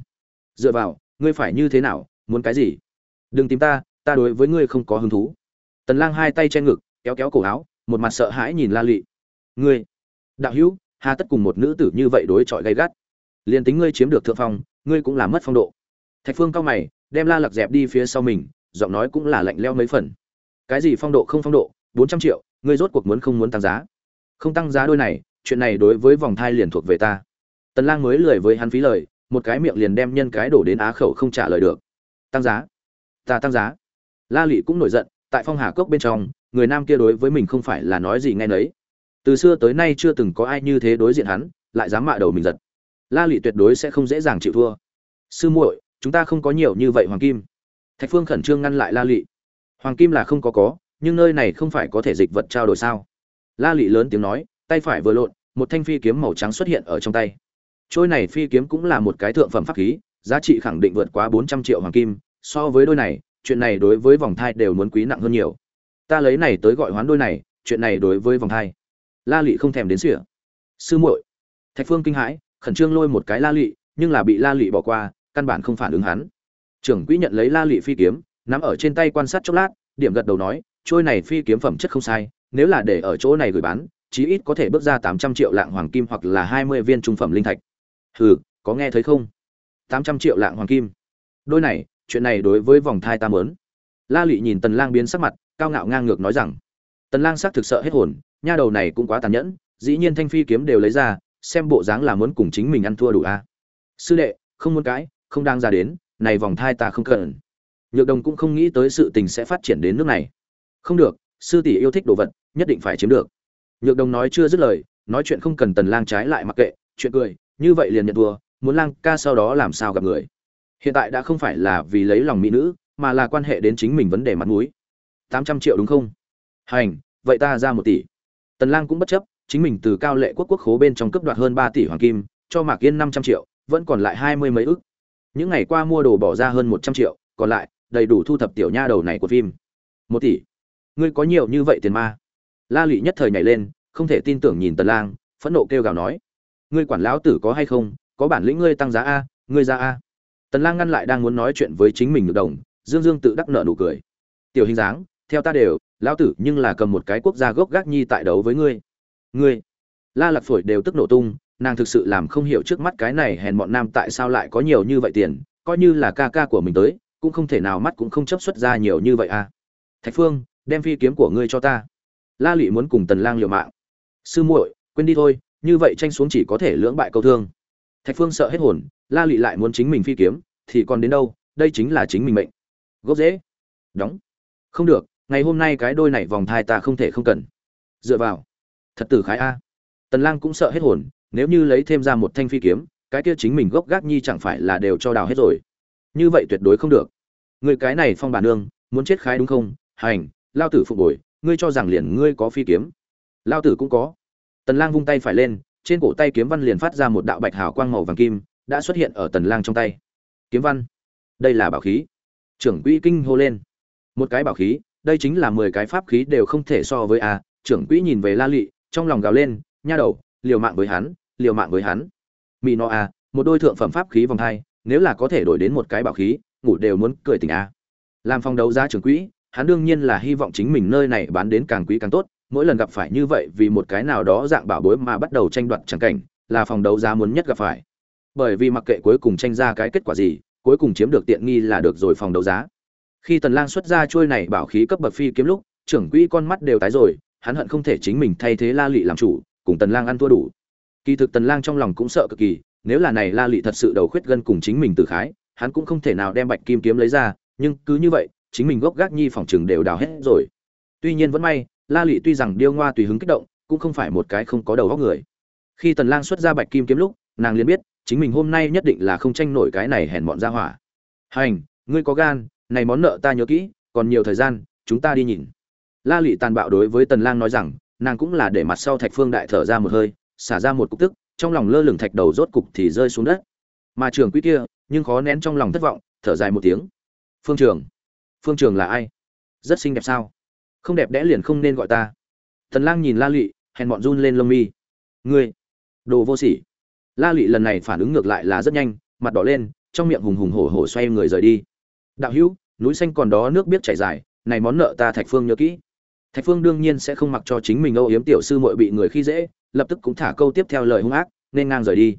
Dựa vào ngươi phải như thế nào, muốn cái gì? Đừng tìm ta ta đối với ngươi không có hứng thú. Tần lang hai tay che ngực, kéo kéo cổ áo, một mặt sợ hãi nhìn la lị. Ngươi, đạo hữu, hà tất cùng một nữ tử như vậy đối chọi gay gắt. Liền tính ngươi chiếm được thượng phong, ngươi cũng làm mất phong độ. Thạch phương cao mày, đem la lặc dẹp đi phía sau mình, giọng nói cũng là lạnh leo mấy phần. Cái gì phong độ không phong độ, bốn trăm triệu, ngươi rốt cuộc muốn không muốn tăng giá? Không tăng giá đôi này, chuyện này đối với vòng thai liền thuộc về ta. Tần lang mới lười với hắn phí lời một cái miệng liền đem nhân cái đổ đến á khẩu không trả lời được. Tăng giá. Ta tăng giá. La lị cũng nổi giận, tại phong hà cốc bên trong, người nam kia đối với mình không phải là nói gì nghe nấy. Từ xưa tới nay chưa từng có ai như thế đối diện hắn, lại dám mạ đầu mình giật. La lị tuyệt đối sẽ không dễ dàng chịu thua. Sư muội, chúng ta không có nhiều như vậy hoàng kim. Thạch phương khẩn trương ngăn lại la lị. Hoàng kim là không có có, nhưng nơi này không phải có thể dịch vật trao đổi sao? La lị lớn tiếng nói, tay phải vừa lộn, một thanh phi kiếm màu trắng xuất hiện ở trong tay trôi này phi kiếm cũng là một cái thượng phẩm pháp khí, giá trị khẳng định vượt quá bốn trăm triệu hoàng kim. So với đôi này, chuyện này đối với vòng thai đều muốn quý nặng hơn nhiều. Ta lấy này tới gọi hoán đôi này, chuyện này đối với vòng thai. La lị không thèm đến sỉa. Sư muội. Thạch phương kinh hãi, khẩn trương lôi một cái la lị, nhưng là bị la lị bỏ qua, căn bản không phản ứng hắn. Trưởng quỹ nhận lấy la lị phi kiếm, nắm ở trên tay quan sát chốc lát, điểm gật đầu nói, trôi này phi kiếm phẩm chất không sai, nếu là để ở chỗ này gửi bán, chí ít có thể bước ra tám trăm triệu lạng hoàng kim hoặc là hai mươi viên trung phẩm linh thạch hừ, có nghe thấy không? Tám trăm triệu lạng hoàng kim. Đôi này, chuyện này đối với vòng thai ta muốn. la Lệ nhìn tần lang biến sắc mặt, cao ngạo ngang ngược nói rằng, tần lang xác thực sợ hết hồn, nha đầu này cũng quá tàn nhẫn, dĩ nhiên thanh phi kiếm đều lấy ra, xem bộ dáng là muốn cùng chính mình ăn thua đủ a. À. sư đệ, không muốn cãi, không đang ra đến, này vòng thai ta không cần. Nhược đồng cũng không nghĩ tới sự tình sẽ phát triển đến nước này. Không được, sư tỷ yêu thích đồ vật, nhất định phải chiếm được. Nhược đồng nói chưa dứt lời, nói chuyện không cần tần lang trái lại mặc kệ, chuyện cười như vậy liền nhận thua, muốn lang ca sau đó làm sao gặp người? Hiện tại đã không phải là vì lấy lòng mỹ nữ, mà là quan hệ đến chính mình vấn đề mặt mũi. Tám trăm triệu đúng không? Hành, vậy ta ra một tỷ. Tần lang cũng bất chấp, chính mình từ cao lệ quốc quốc khố bên trong cấp đoạt hơn ba tỷ hoàng kim, cho mạc yên năm trăm triệu, vẫn còn lại hai mươi mấy ức. Những ngày qua mua đồ bỏ ra hơn một trăm triệu, còn lại, đầy đủ thu thập tiểu nha đầu này của phim. Một tỷ. Ngươi có nhiều như vậy tiền ma? La lụy nhất thời nhảy lên, không thể tin tưởng nhìn tần lang, phẫn nộ kêu gào nói ngươi quản lão tử có hay không, có bản lĩnh ngươi tăng giá a, ngươi ra a. Tần lang ngăn lại đang muốn nói chuyện với chính mình được đồng, dương dương tự đắc nợ nụ cười. Tiểu hình dáng, theo ta đều, lão tử nhưng là cầm một cái quốc gia gốc gác nhi tại đấu với ngươi. Ngươi, la lạc phổi đều tức nổ tung, nàng thực sự làm không hiểu trước mắt cái này hèn bọn nam tại sao lại có nhiều như vậy tiền, coi như là ca ca của mình tới, cũng không thể nào mắt cũng không chấp xuất ra nhiều như vậy à thạch phương, đem phi kiếm của ngươi cho ta. La lụy muốn cùng tần lang liều mạng. Sư muội, quên đi thôi như vậy tranh xuống chỉ có thể lưỡng bại câu thương. Thạch phương sợ hết hồn, la lụy lại muốn chính mình phi kiếm, thì còn đến đâu, đây chính là chính mình mệnh. Gốc dễ đóng. Không được, ngày hôm nay cái đôi này vòng thai ta không thể không cần. Dựa vào. Thật tử khái a. Tần lang cũng sợ hết hồn, nếu như lấy thêm ra một thanh phi kiếm, cái kia chính mình gốc gác nhi chẳng phải là đều cho đào hết rồi. Như vậy tuyệt đối không được. Người cái này phong bản nương, muốn chết khái đúng không? Hành, lao tử phục bồi ngươi cho rằng liền ngươi có phi kiếm. Lao tử cũng có tần lang vung tay phải lên, trên cổ tay kiếm văn liền phát ra một đạo bạch hào quang màu vàng kim, đã xuất hiện ở tần lang trong tay. Kiếm văn. Đây là bảo khí. Trưởng quỹ kinh hô lên. Một cái bảo khí, đây chính là 10 cái pháp khí đều không thể so với a. Trưởng quỹ nhìn về la lị, trong lòng gào lên, nha đầu, liều mạng với hắn, liều mạng với hắn. Mị no a, một đôi thượng phẩm pháp khí vòng hai, nếu là có thể đổi đến một cái bảo khí, ngủ đều muốn cười tỉnh a. Làm phong đấu giá trưởng quỹ, hắn đương nhiên là hy vọng chính mình nơi này bán đến càng quý càng tốt mỗi lần gặp phải như vậy vì một cái nào đó dạng bảo bối mà bắt đầu tranh đoạt chẳng cảnh, là phòng đấu giá muốn nhất gặp phải. Bởi vì mặc kệ cuối cùng tranh ra cái kết quả gì, cuối cùng chiếm được tiện nghi là được rồi phòng đấu giá. Khi tần lang xuất ra chuôi này bảo khí cấp bậc phi kiếm lúc, trưởng quỹ con mắt đều tái rồi, hắn hận không thể chính mình thay thế la lị làm chủ, cùng tần lang ăn thua đủ. Kỳ thực tần lang trong lòng cũng sợ cực kỳ, nếu là này la lị thật sự đầu khuyết gân cùng chính mình từ khái, hắn cũng không thể nào đem bạch kim kiếm lấy ra, nhưng cứ như vậy, chính mình gốc gác nhi phòng trường đều đào hết rồi. Tuy nhiên vẫn may la lị tuy rằng điêu ngoa tùy hứng kích động, cũng không phải một cái không có đầu óc người. Khi tần lang xuất ra bạch kim kiếm lúc, nàng liền biết, chính mình hôm nay nhất định là không tranh nổi cái này hèn mọn ra hỏa. Hành, ngươi có gan, này món nợ ta nhớ kỹ, còn nhiều thời gian, chúng ta đi nhìn. La lị tàn bạo đối với tần lang nói rằng, nàng cũng là để mặt sau thạch phương đại thở ra một hơi, xả ra một cục tức, trong lòng lơ lửng thạch đầu rốt cục thì rơi xuống đất. Mà trường quý kia, nhưng khó nén trong lòng thất vọng, thở dài một tiếng. Phương trường phương trường là ai? Rất xinh đẹp sao? Không đẹp đẽ liền không nên gọi ta. Tần lang nhìn la lị hèn bọn run lên lông mi. Ngươi, đồ vô sỉ. La lụy lần này phản ứng ngược lại là rất nhanh, mặt đỏ lên, trong miệng hùng hùng hổ hổ xoay người rời đi. Đạo hữu, núi xanh còn đó nước biết chảy dài, này món nợ ta thạch phương nhớ kỹ. Thạch phương đương nhiên sẽ không mặc cho chính mình âu yếm tiểu sư muội bị người khi dễ, lập tức cũng thả câu tiếp theo lời hung ác, nên ngang rời đi.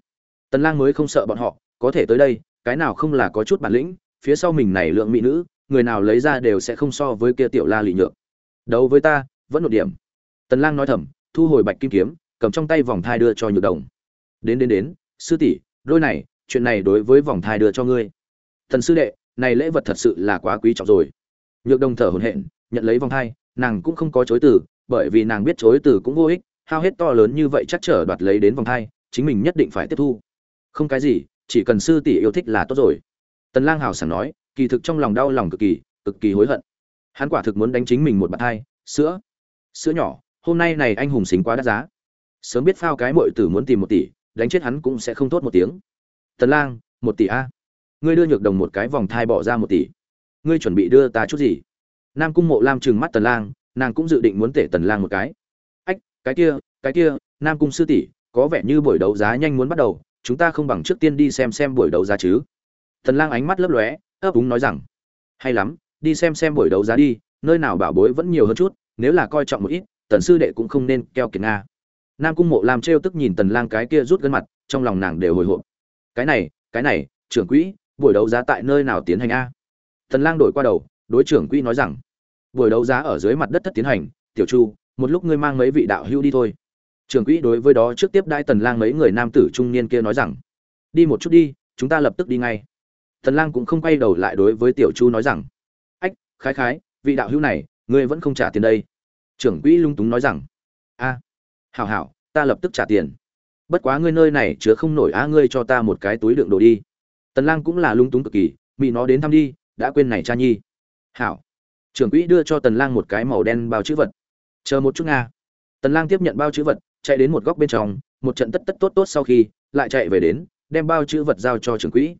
Tần lang mới không sợ bọn họ, có thể tới đây, cái nào không là có chút bản lĩnh, phía sau mình này lượng mỹ nữ, người nào lấy ra đều sẽ không so với kia tiểu la lị nhượng đấu với ta, vẫn một điểm. Tần lang nói thầm, thu hồi bạch kim kiếm, cầm trong tay vòng thai đưa cho nhược đồng. Đến đến đến, sư tỷ, đôi này, chuyện này đối với vòng thai đưa cho ngươi. Thần sư đệ, này lễ vật thật sự là quá quý trọng rồi. Nhược đồng thở hổn hển, nhận lấy vòng thai, nàng cũng không có chối từ, bởi vì nàng biết chối từ cũng vô ích, hao hết to lớn như vậy chắc trở đoạt lấy đến vòng thai, chính mình nhất định phải tiếp thu. Không cái gì, chỉ cần sư tỷ yêu thích là tốt rồi. Tần lang hào sảng nói, kỳ thực trong lòng đau lòng cực kỳ cực kỳ hối hận hắn quả thực muốn đánh chính mình một bạt thai sữa sữa nhỏ, hôm nay này anh hùng xính quá đắt giá. Sớm biết phao cái mội tử muốn tìm một tỷ, đánh chết hắn cũng sẽ không tốt một tiếng. Tần lang, một tỷ a. Ngươi đưa nhược đồng một cái vòng thai bỏ ra một tỷ. Ngươi chuẩn bị đưa ta chút gì? Nam cung mộ lam trừng mắt tần lang, nàng cũng dự định muốn tể tần lang một cái. Ách, cái kia cái kia, nam cung sư tỷ, có vẻ như buổi đấu giá nhanh muốn bắt đầu, chúng ta không bằng trước tiên đi xem xem buổi đấu giá chứ. Tần lang ánh mắt lấp lóe, ấp úng nói rằng, hay lắm đi xem xem buổi đấu giá đi, nơi nào bảo bối vẫn nhiều hơn chút, nếu là coi trọng một ít, tần sư đệ cũng không nên keo kiệt nga. Nam cung mộ lam trêu tức nhìn tần lang cái kia rút gân mặt, trong lòng nàng đều hồi hộp. Cái này cái này, trưởng quỹ, buổi đấu giá tại nơi nào tiến hành a? Tần lang đổi qua đầu, đối trưởng quỹ nói rằng, buổi đấu giá ở dưới mặt đất thất tiến hành, tiểu chu, một lúc ngươi mang mấy vị đạo hữu đi thôi. Trưởng quỹ đối với đó trước tiếp đai tần lang mấy người nam tử trung niên kia nói rằng, đi một chút đi, chúng ta lập tức đi ngay. Tần lang cũng không quay đầu lại đối với tiểu chu nói rằng khái khái, vị đạo hữu này, ngươi vẫn không trả tiền đây. Trưởng quỹ lung túng nói rằng, a, hảo hảo, ta lập tức trả tiền. Bất quá ngươi nơi này chứa không nổi á, ngươi cho ta một cái túi đựng đồ đi. Tần lang cũng là lung túng cực kỳ bị nó đến thăm đi, đã quên này cha nhi. Hảo. Trưởng quỹ đưa cho tần lang một cái màu đen bao chữ vật. Chờ một chút nga. Tần lang tiếp nhận bao chữ vật, chạy đến một góc bên trong, một trận tất tất tốt tốt sau khi, lại chạy về đến, đem bao chữ vật giao cho trưởng quỹ.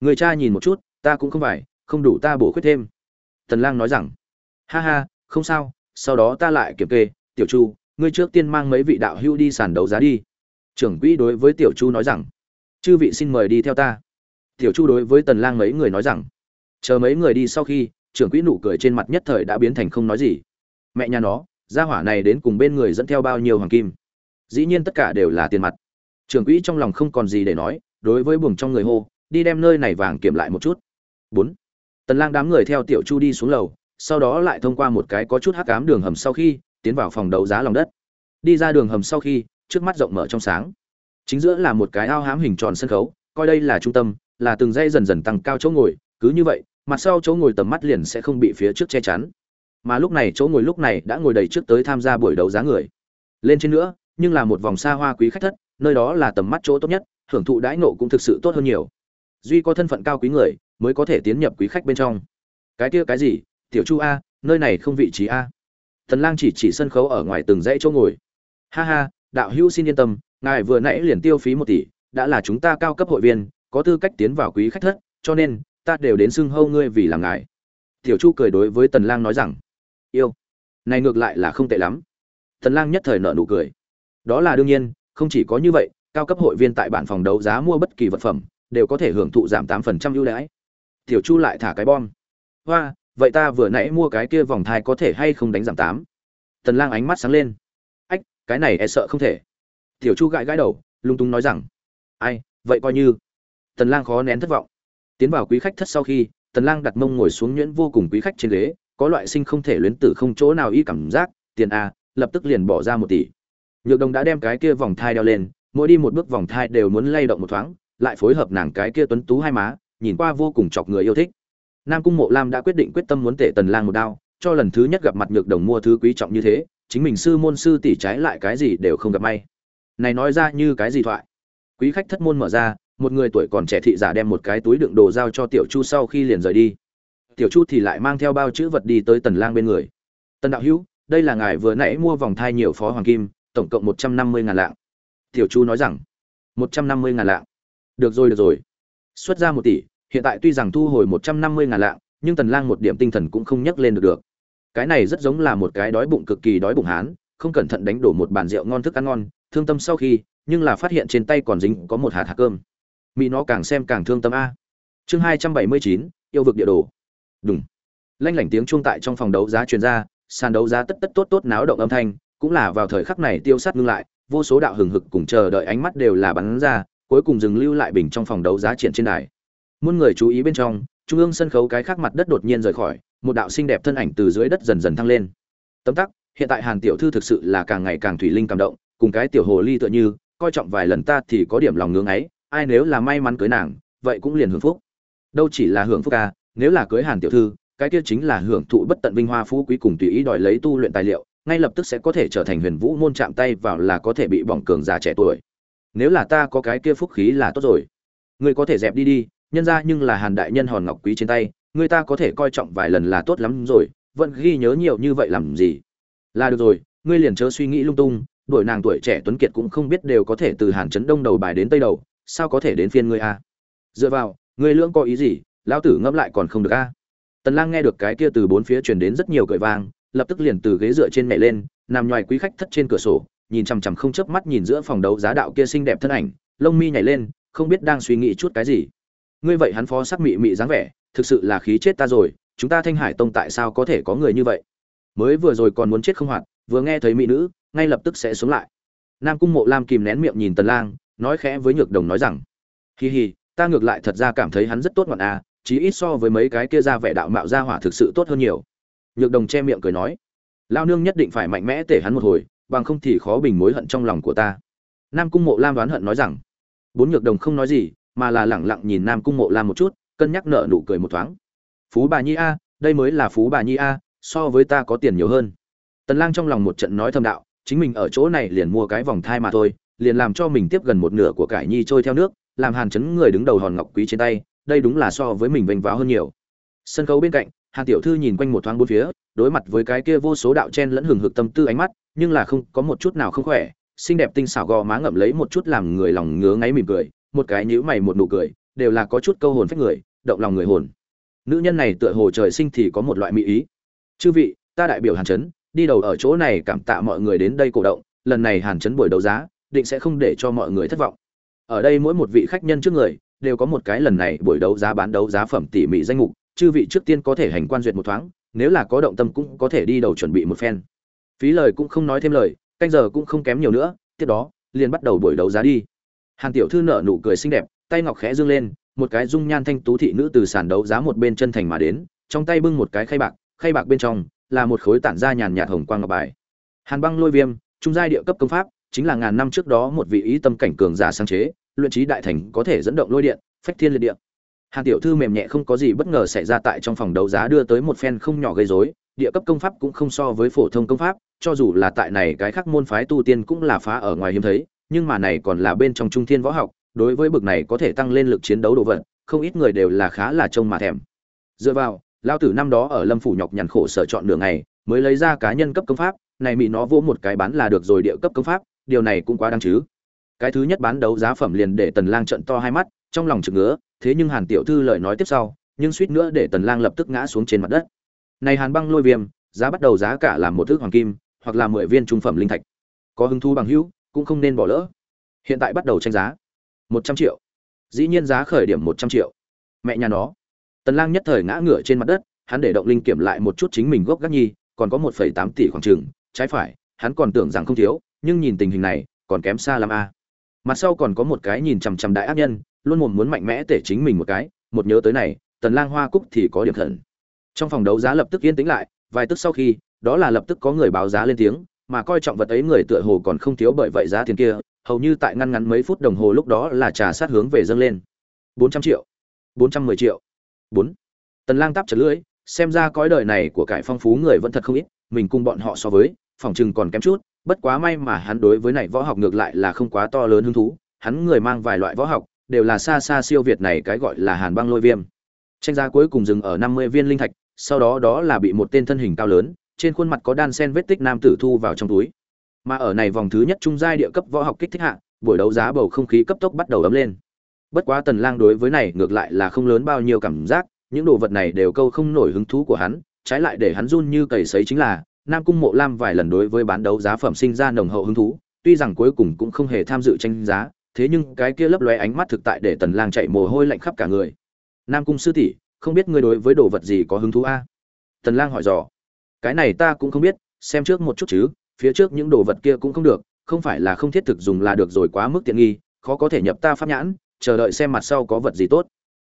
Người cha nhìn một chút, ta cũng không phải, không đủ ta bổ khuyết thêm tần lang nói rằng, ha ha, không sao, sau đó ta lại kiểm kê, tiểu chu, ngươi trước tiên mang mấy vị đạo hưu đi sàn đấu giá đi. Trưởng quỹ đối với tiểu chu nói rằng, chư vị xin mời đi theo ta. Tiểu chu đối với tần lang mấy người nói rằng, chờ mấy người đi sau khi, trưởng quỹ nụ cười trên mặt nhất thời đã biến thành không nói gì. Mẹ nhà nó, gia hỏa này đến cùng bên người dẫn theo bao nhiêu hoàng kim? Dĩ nhiên tất cả đều là tiền mặt. Trưởng quỹ trong lòng không còn gì để nói, đối với buồng trong người hô, đi đem nơi này vàng kiểm lại một chút. Bốn tần lang đám người theo tiểu chu đi xuống lầu, sau đó lại thông qua một cái có chút hắc ám đường hầm sau khi, tiến vào phòng đấu giá lòng đất. Đi ra đường hầm sau khi, trước mắt rộng mở trong sáng. Chính giữa là một cái ao hám hình tròn sân khấu, coi đây là trung tâm, là từng dây dần dần tăng cao chỗ ngồi, cứ như vậy, mặt sau chỗ ngồi tầm mắt liền sẽ không bị phía trước che chắn. Mà lúc này chỗ ngồi lúc này đã ngồi đầy trước tới tham gia buổi đấu giá người. Lên trên nữa, nhưng là một vòng xa hoa quý khách thất, nơi đó là tầm mắt chỗ tốt nhất, hưởng thụ đãi nộ cũng thực sự tốt hơn nhiều. Duy có thân phận cao quý người mới có thể tiến nhập quý khách bên trong. Cái kia cái gì? Tiểu chu a, nơi này không vị trí a. Tần lang chỉ chỉ sân khấu ở ngoài từng dãy chỗ ngồi. Ha ha, đạo hữu xin yên tâm, ngài vừa nãy liền tiêu phí một tỷ, đã là chúng ta cao cấp hội viên, có tư cách tiến vào quý khách thất, cho nên, ta đều đến xưng hâu ngươi vì làm ngài. Tiểu chu cười đối với tần lang nói rằng, yêu, này ngược lại là không tệ lắm. Tần lang nhất thời nở nụ cười. Đó là đương nhiên, không chỉ có như vậy, cao cấp hội viên tại bản phòng đấu giá mua bất kỳ vật phẩm, đều có thể hưởng thụ giảm 8% ưu đãi tiểu chu lại thả cái bom. Hoa, vậy ta vừa nãy mua cái kia vòng thai có thể hay không đánh giảm tám? Tần lang ánh mắt sáng lên. Ách, cái này e sợ không thể. Tiểu chu gãi gãi đầu, lung tung nói rằng, ai, vậy coi như. Tần lang khó nén thất vọng. Tiến vào quý khách thất sau khi, tần lang đặt mông ngồi xuống nhuyễn vô cùng quý khách trên ghế, có loại sinh không thể luyến tử không chỗ nào y cảm giác, tiền a, lập tức liền bỏ ra một tỷ. Nhược đồng đã đem cái kia vòng thai đeo lên, mỗi đi một bước vòng thai đều muốn lay động một thoáng, lại phối hợp nàng cái kia tuấn tú hai má nhìn qua vô cùng chọc người yêu thích. Nam cung mộ lam đã quyết định quyết tâm muốn tệ tần lang một đao, cho lần thứ nhất gặp mặt nhược đồng mua thứ quý trọng như thế, chính mình sư môn sư tỷ trái lại cái gì đều không gặp may. Này nói ra như cái gì thoại? Quý khách thất môn mở ra, một người tuổi còn trẻ thị giả đem một cái túi đựng đồ giao cho tiểu chu sau khi liền rời đi. Tiểu chu thì lại mang theo bao chữ vật đi tới tần lang bên người. Tần đạo hữu, đây là ngài vừa nãy mua vòng thai nhiều phó hoàng kim, tổng cộng một trăm năm mươi ngàn lạng. Tiểu chu nói rằng, một trăm năm mươi ngàn lạng. Được rồi được rồi. Xuất ra một tỷ hiện tại tuy rằng thu hồi một trăm năm mươi ngàn lạng, nhưng tần lang một điểm tinh thần cũng không nhắc lên được được. Cái này rất giống là một cái đói bụng cực kỳ đói bụng hán, không cẩn thận đánh đổ một bàn rượu ngon thức ăn ngon, thương tâm sau khi, nhưng là phát hiện trên tay còn dính có một hạt hạt cơm. Mỹ nó càng xem càng thương tâm a. Chương hai trăm bảy mươi chín, yêu vực địa đồ. Đúng lanh lảnh tiếng chuông tại trong phòng đấu giá truyền ra, sàn đấu giá tất tất tốt tốt náo động âm thanh, cũng là vào thời khắc này tiêu sát ngưng lại, vô số đạo hừng hực cùng chờ đợi ánh mắt đều là bắn ra, cuối cùng dừng lưu lại bình trong phòng đấu giá triển trên đài muôn người chú ý bên trong trung ương sân khấu cái khác mặt đất đột nhiên rời khỏi một đạo xinh đẹp thân ảnh từ dưới đất dần dần thăng lên. Tấm tắc hiện tại hàn tiểu thư thực sự là càng ngày càng thủy linh cảm động cùng cái tiểu hồ ly tựa như coi trọng vài lần ta thì có điểm lòng ngưỡng ấy ai nếu là may mắn cưới nàng vậy cũng liền hưởng phúc. Đâu chỉ là hưởng phúc ca à, nếu là cưới hàn tiểu thư cái kia chính là hưởng thụ bất tận vinh hoa phú quý cùng tùy ý đòi lấy tu luyện tài liệu ngay lập tức sẽ có thể trở thành huyền vũ môn chạm tay vào là có thể bị bỏng cường già trẻ tuổi. Nếu là ta có cái kia phúc khí là tốt rồi. Ngươi có thể dẹp đi đi nhân ra nhưng là hàn đại nhân hòn ngọc quý trên tay, người ta có thể coi trọng vài lần là tốt lắm rồi, vẫn ghi nhớ nhiều như vậy làm gì? Là được rồi, ngươi liền chớ suy nghĩ lung tung, đuổi nàng tuổi trẻ tuấn kiệt cũng không biết đều có thể từ hàn trấn đông đầu bài đến tây đầu, sao có thể đến phiên ngươi a? Dựa vào, ngươi lưỡng có ý gì, lão tử ngẫm lại còn không được a? Tần lang nghe được cái kia từ bốn phía truyền đến rất nhiều cười vang, lập tức liền từ ghế dựa trên mẹ lên, nằm ngoài quý khách thất trên cửa sổ, nhìn chằm chằm không chớp mắt nhìn giữa phòng đấu giá đạo kia xinh đẹp thân ảnh, lông mi nhảy lên, không biết đang suy nghĩ chút cái gì ngươi vậy hắn phó sắc mị mị dáng vẻ, thực sự là khí chết ta rồi, chúng ta thanh hải tông tại sao có thể có người như vậy? Mới vừa rồi còn muốn chết không hoạt, vừa nghe thấy mỹ nữ, ngay lập tức sẽ xuống lại. Nam cung mộ lam kìm nén miệng nhìn tần lang, nói khẽ với nhược đồng nói rằng hì hì ta ngược lại thật ra cảm thấy hắn rất tốt ngọn a, chí ít so với mấy cái kia ra vẻ đạo mạo ra hỏa thực sự tốt hơn nhiều. Nhược đồng che miệng cười nói lao nương nhất định phải mạnh mẽ tể hắn một hồi, bằng không thì khó bình mối hận trong lòng của ta. Nam cung mộ lam đoán hận nói rằng, bốn nhược đồng không nói gì mà là lẳng lặng nhìn nam cung mộ lam một chút, cân nhắc nợ nụ cười một thoáng. Phú bà nhi a, đây mới là phú bà nhi a, so với ta có tiền nhiều hơn. Tần lang trong lòng một trận nói thầm đạo, chính mình ở chỗ này liền mua cái vòng thai mà thôi, liền làm cho mình tiếp gần một nửa của cải nhi trôi theo nước, làm hàn chấn người đứng đầu hòn ngọc quý trên tay, đây đúng là so với mình vênh váo hơn nhiều. Sân khấu bên cạnh, hàn tiểu thư nhìn quanh một thoáng bốn phía, đối mặt với cái kia vô số đạo chen lẫn hừng hực tâm tư ánh mắt, nhưng là không có một chút nào không khỏe, xinh đẹp tinh xảo gò má ngậm lấy một chút làm người lòng ngứa ngáy mỉm cười một cái nhíu mày một nụ cười, đều là có chút câu hồn phách người, động lòng người hồn. Nữ nhân này tựa hồ trời sinh thì có một loại mỹ ý. Chư vị, ta đại biểu hàn chấn, đi đầu ở chỗ này cảm tạ mọi người đến đây cổ động, lần này hàn chấn buổi đấu giá, định sẽ không để cho mọi người thất vọng. Ở đây mỗi một vị khách nhân trước người, đều có một cái lần này buổi đấu giá bán đấu giá phẩm tỉ mỉ danh mục, chư vị trước tiên có thể hành quan duyệt một thoáng, nếu là có động tâm cũng có thể đi đầu chuẩn bị một phen. Phí lời cũng không nói thêm lời, canh giờ cũng không kém nhiều nữa, tiếp đó, liền bắt đầu buổi đấu giá đi hàn tiểu thư nở nụ cười xinh đẹp, tay ngọc khẽ dương lên, một cái dung nhan thanh tú thị nữ từ sàn đấu giá một bên chân thành mà đến, trong tay bưng một cái khay bạc khay bạc bên trong là một khối tản ra nhàn nhạt hồng quang ngọc bài. Hàn băng lôi viêm, trung giai địa cấp công pháp, chính là ngàn năm trước đó một vị ý tâm cảnh cường giả sáng chế, luyện trí đại thành có thể dẫn động lôi điện, phách thiên liệt điện hàn tiểu thư mềm nhẹ không có gì bất ngờ xảy ra tại trong phòng đấu giá đưa tới một phen không nhỏ gây rối, địa cấp công pháp cũng không so với phổ thông công pháp, cho dù là tại này cái khác môn phái tu tiên cũng là phá ở ngoài hiếm thấy nhưng mà này còn là bên trong trung thiên võ học, đối với bực này có thể tăng lên lực chiến đấu đồ vật, không ít người đều là khá là trông mà thèm. Dựa vào lao tử năm đó ở lâm phủ nhọc nhằn khổ sở chọn đường này mới lấy ra cá nhân cấp công pháp, này bị nó vỗ một cái bán là được rồi địa cấp công pháp, điều này cũng quá đáng chứ. Cái thứ nhất bán đấu giá phẩm liền để tần lang trận to hai mắt, trong lòng chực ngứa, thế nhưng hàn tiểu thư lời nói tiếp sau, nhưng suýt nữa để tần lang lập tức ngã xuống trên mặt đất. Này hàn băng lôi viêm, giá bắt đầu giá cả là một thước hoàng kim, hoặc là mười viên trung phẩm linh thạch. Có hứng thú bằng hữu cũng không nên bỏ lỡ. Hiện tại bắt đầu tranh giá. Một trăm triệu. Dĩ nhiên giá khởi điểm một trăm triệu. Mẹ nhà nó. Tần lang nhất thời ngã ngửa trên mặt đất, hắn để động linh kiểm lại một chút chính mình gốc gác nhi, còn có một phẩy tám tỷ khoảng trường trái phải, hắn còn tưởng rằng không thiếu, nhưng nhìn tình hình này, còn kém xa lắm a. Mặt sau còn có một cái nhìn chằm chằm đại ác nhân, luôn mồm muốn mạnh mẽ tể chính mình một cái, một nhớ tới này, tần lang hoa cúc thì có điểm thần trong phòng đấu giá lập tức yên tĩnh lại, vài tức sau khi, đó là lập tức có người báo giá lên tiếng mà coi trọng vật ấy người tựa hồ còn không thiếu bởi vậy giá tiền kia, hầu như tại ngăn ngắn mấy phút đồng hồ lúc đó là trà sát hướng về dâng lên. Bốn trăm triệu, bốn trăm mười triệu, bốn. Tần lang tắp chật lưỡi, xem ra cõi đời này của cải phong phú người vẫn thật không ít, mình cùng bọn họ so với, phòng chừng còn kém chút, bất quá may mà hắn đối với này võ học ngược lại là không quá to lớn hứng thú, hắn người mang vài loại võ học, đều là xa xa siêu việt này cái gọi là hàn băng lôi viêm. Tranh giá cuối cùng dừng ở năm mươi viên linh thạch, sau đó đó là bị một tên thân hình cao lớn trên khuôn mặt có đan sen vết tích nam tử thu vào trong túi. Mà ở này vòng thứ nhất trung giai địa cấp võ học kích thích hạ, buổi đấu giá bầu không khí cấp tốc bắt đầu ấm lên. Bất quá tần lang đối với này ngược lại là không lớn bao nhiêu cảm giác, những đồ vật này đều câu không nổi hứng thú của hắn, trái lại để hắn run như cầy sấy chính là, nam cung mộ lam vài lần đối với bán đấu giá phẩm sinh ra nồng hậu hứng thú, tuy rằng cuối cùng cũng không hề tham dự tranh giá, thế nhưng cái kia lấp lóe ánh mắt thực tại để tần lang chạy mồ hôi lạnh khắp cả người. Nam cung sư tỷ, không biết ngươi đối với đồ vật gì có hứng thú a? Tần lang hỏi dò cái này ta cũng không biết, xem trước một chút chứ, phía trước những đồ vật kia cũng không được, không phải là không thiết thực dùng là được rồi quá mức tiện nghi, khó có thể nhập ta pháp nhãn, chờ đợi xem mặt sau có vật gì tốt.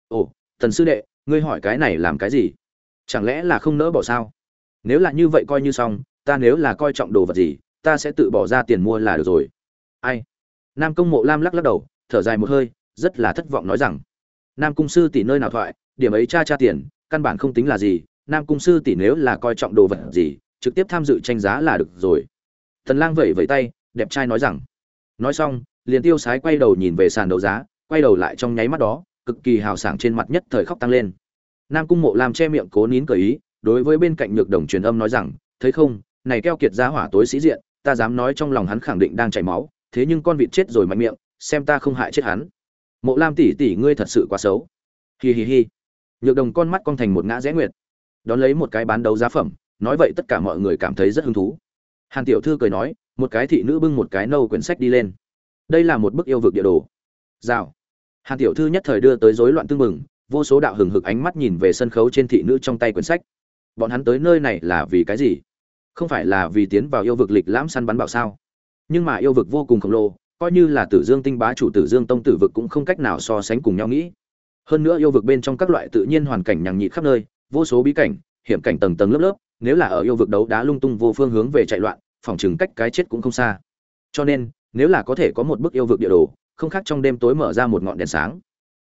Ồ, thần sư đệ, ngươi hỏi cái này làm cái gì? Chẳng lẽ là không nỡ bỏ sao? Nếu là như vậy coi như xong, ta nếu là coi trọng đồ vật gì, ta sẽ tự bỏ ra tiền mua là được rồi. Ai? Nam công mộ lam lắc lắc đầu, thở dài một hơi, rất là thất vọng nói rằng, nam cung sư tỷ nơi nào thoại, điểm ấy cha cha tiền, căn bản không tính là gì nam cung sư tỷ nếu là coi trọng đồ vật gì, trực tiếp tham dự tranh giá là được rồi. Tần lang vẫy vẫy tay, đẹp trai nói rằng, nói xong, liền tiêu sái quay đầu nhìn về sàn đấu giá, quay đầu lại trong nháy mắt đó, cực kỳ hào sảng trên mặt nhất thời khóc tăng lên. Nam cung mộ lam che miệng cố nín cởi ý, đối với bên cạnh nhược đồng truyền âm nói rằng, thấy không, này keo kiệt giá hỏa tối sĩ diện, ta dám nói trong lòng hắn khẳng định đang chảy máu, thế nhưng con vịt chết rồi mạnh miệng, xem ta không hại chết hắn. Mộ lam tỷ tỷ, ngươi thật sự quá xấu. Hi hi hi. Nhược đồng con mắt con thành một ngã rẽ nguyệt đón lấy một cái bán đấu giá phẩm, nói vậy tất cả mọi người cảm thấy rất hứng thú. Hàn tiểu thư cười nói, một cái thị nữ bưng một cái nâu quyển sách đi lên. Đây là một bức yêu vực địa đồ. Rào. Hàn tiểu thư nhất thời đưa tới rối loạn tương mừng vô số đạo hừng hực ánh mắt nhìn về sân khấu trên thị nữ trong tay quyển sách. Bọn hắn tới nơi này là vì cái gì? Không phải là vì tiến vào yêu vực lịch lãm săn bắn bảo sao? Nhưng mà yêu vực vô cùng khổng lồ, coi như là tử dương tinh bá chủ tử dương tông tử vực cũng không cách nào so sánh cùng nhau nghĩ. Hơn nữa yêu vực bên trong các loại tự nhiên hoàn cảnh nhằng nhịt khắp nơi vô số bí cảnh, hiểm cảnh tầng tầng lớp lớp, nếu là ở yêu vực đấu đá lung tung vô phương hướng về chạy loạn, phòng chừng cách cái chết cũng không xa. Cho nên, nếu là có thể có một bức yêu vực địa đồ, không khác trong đêm tối mở ra một ngọn đèn sáng.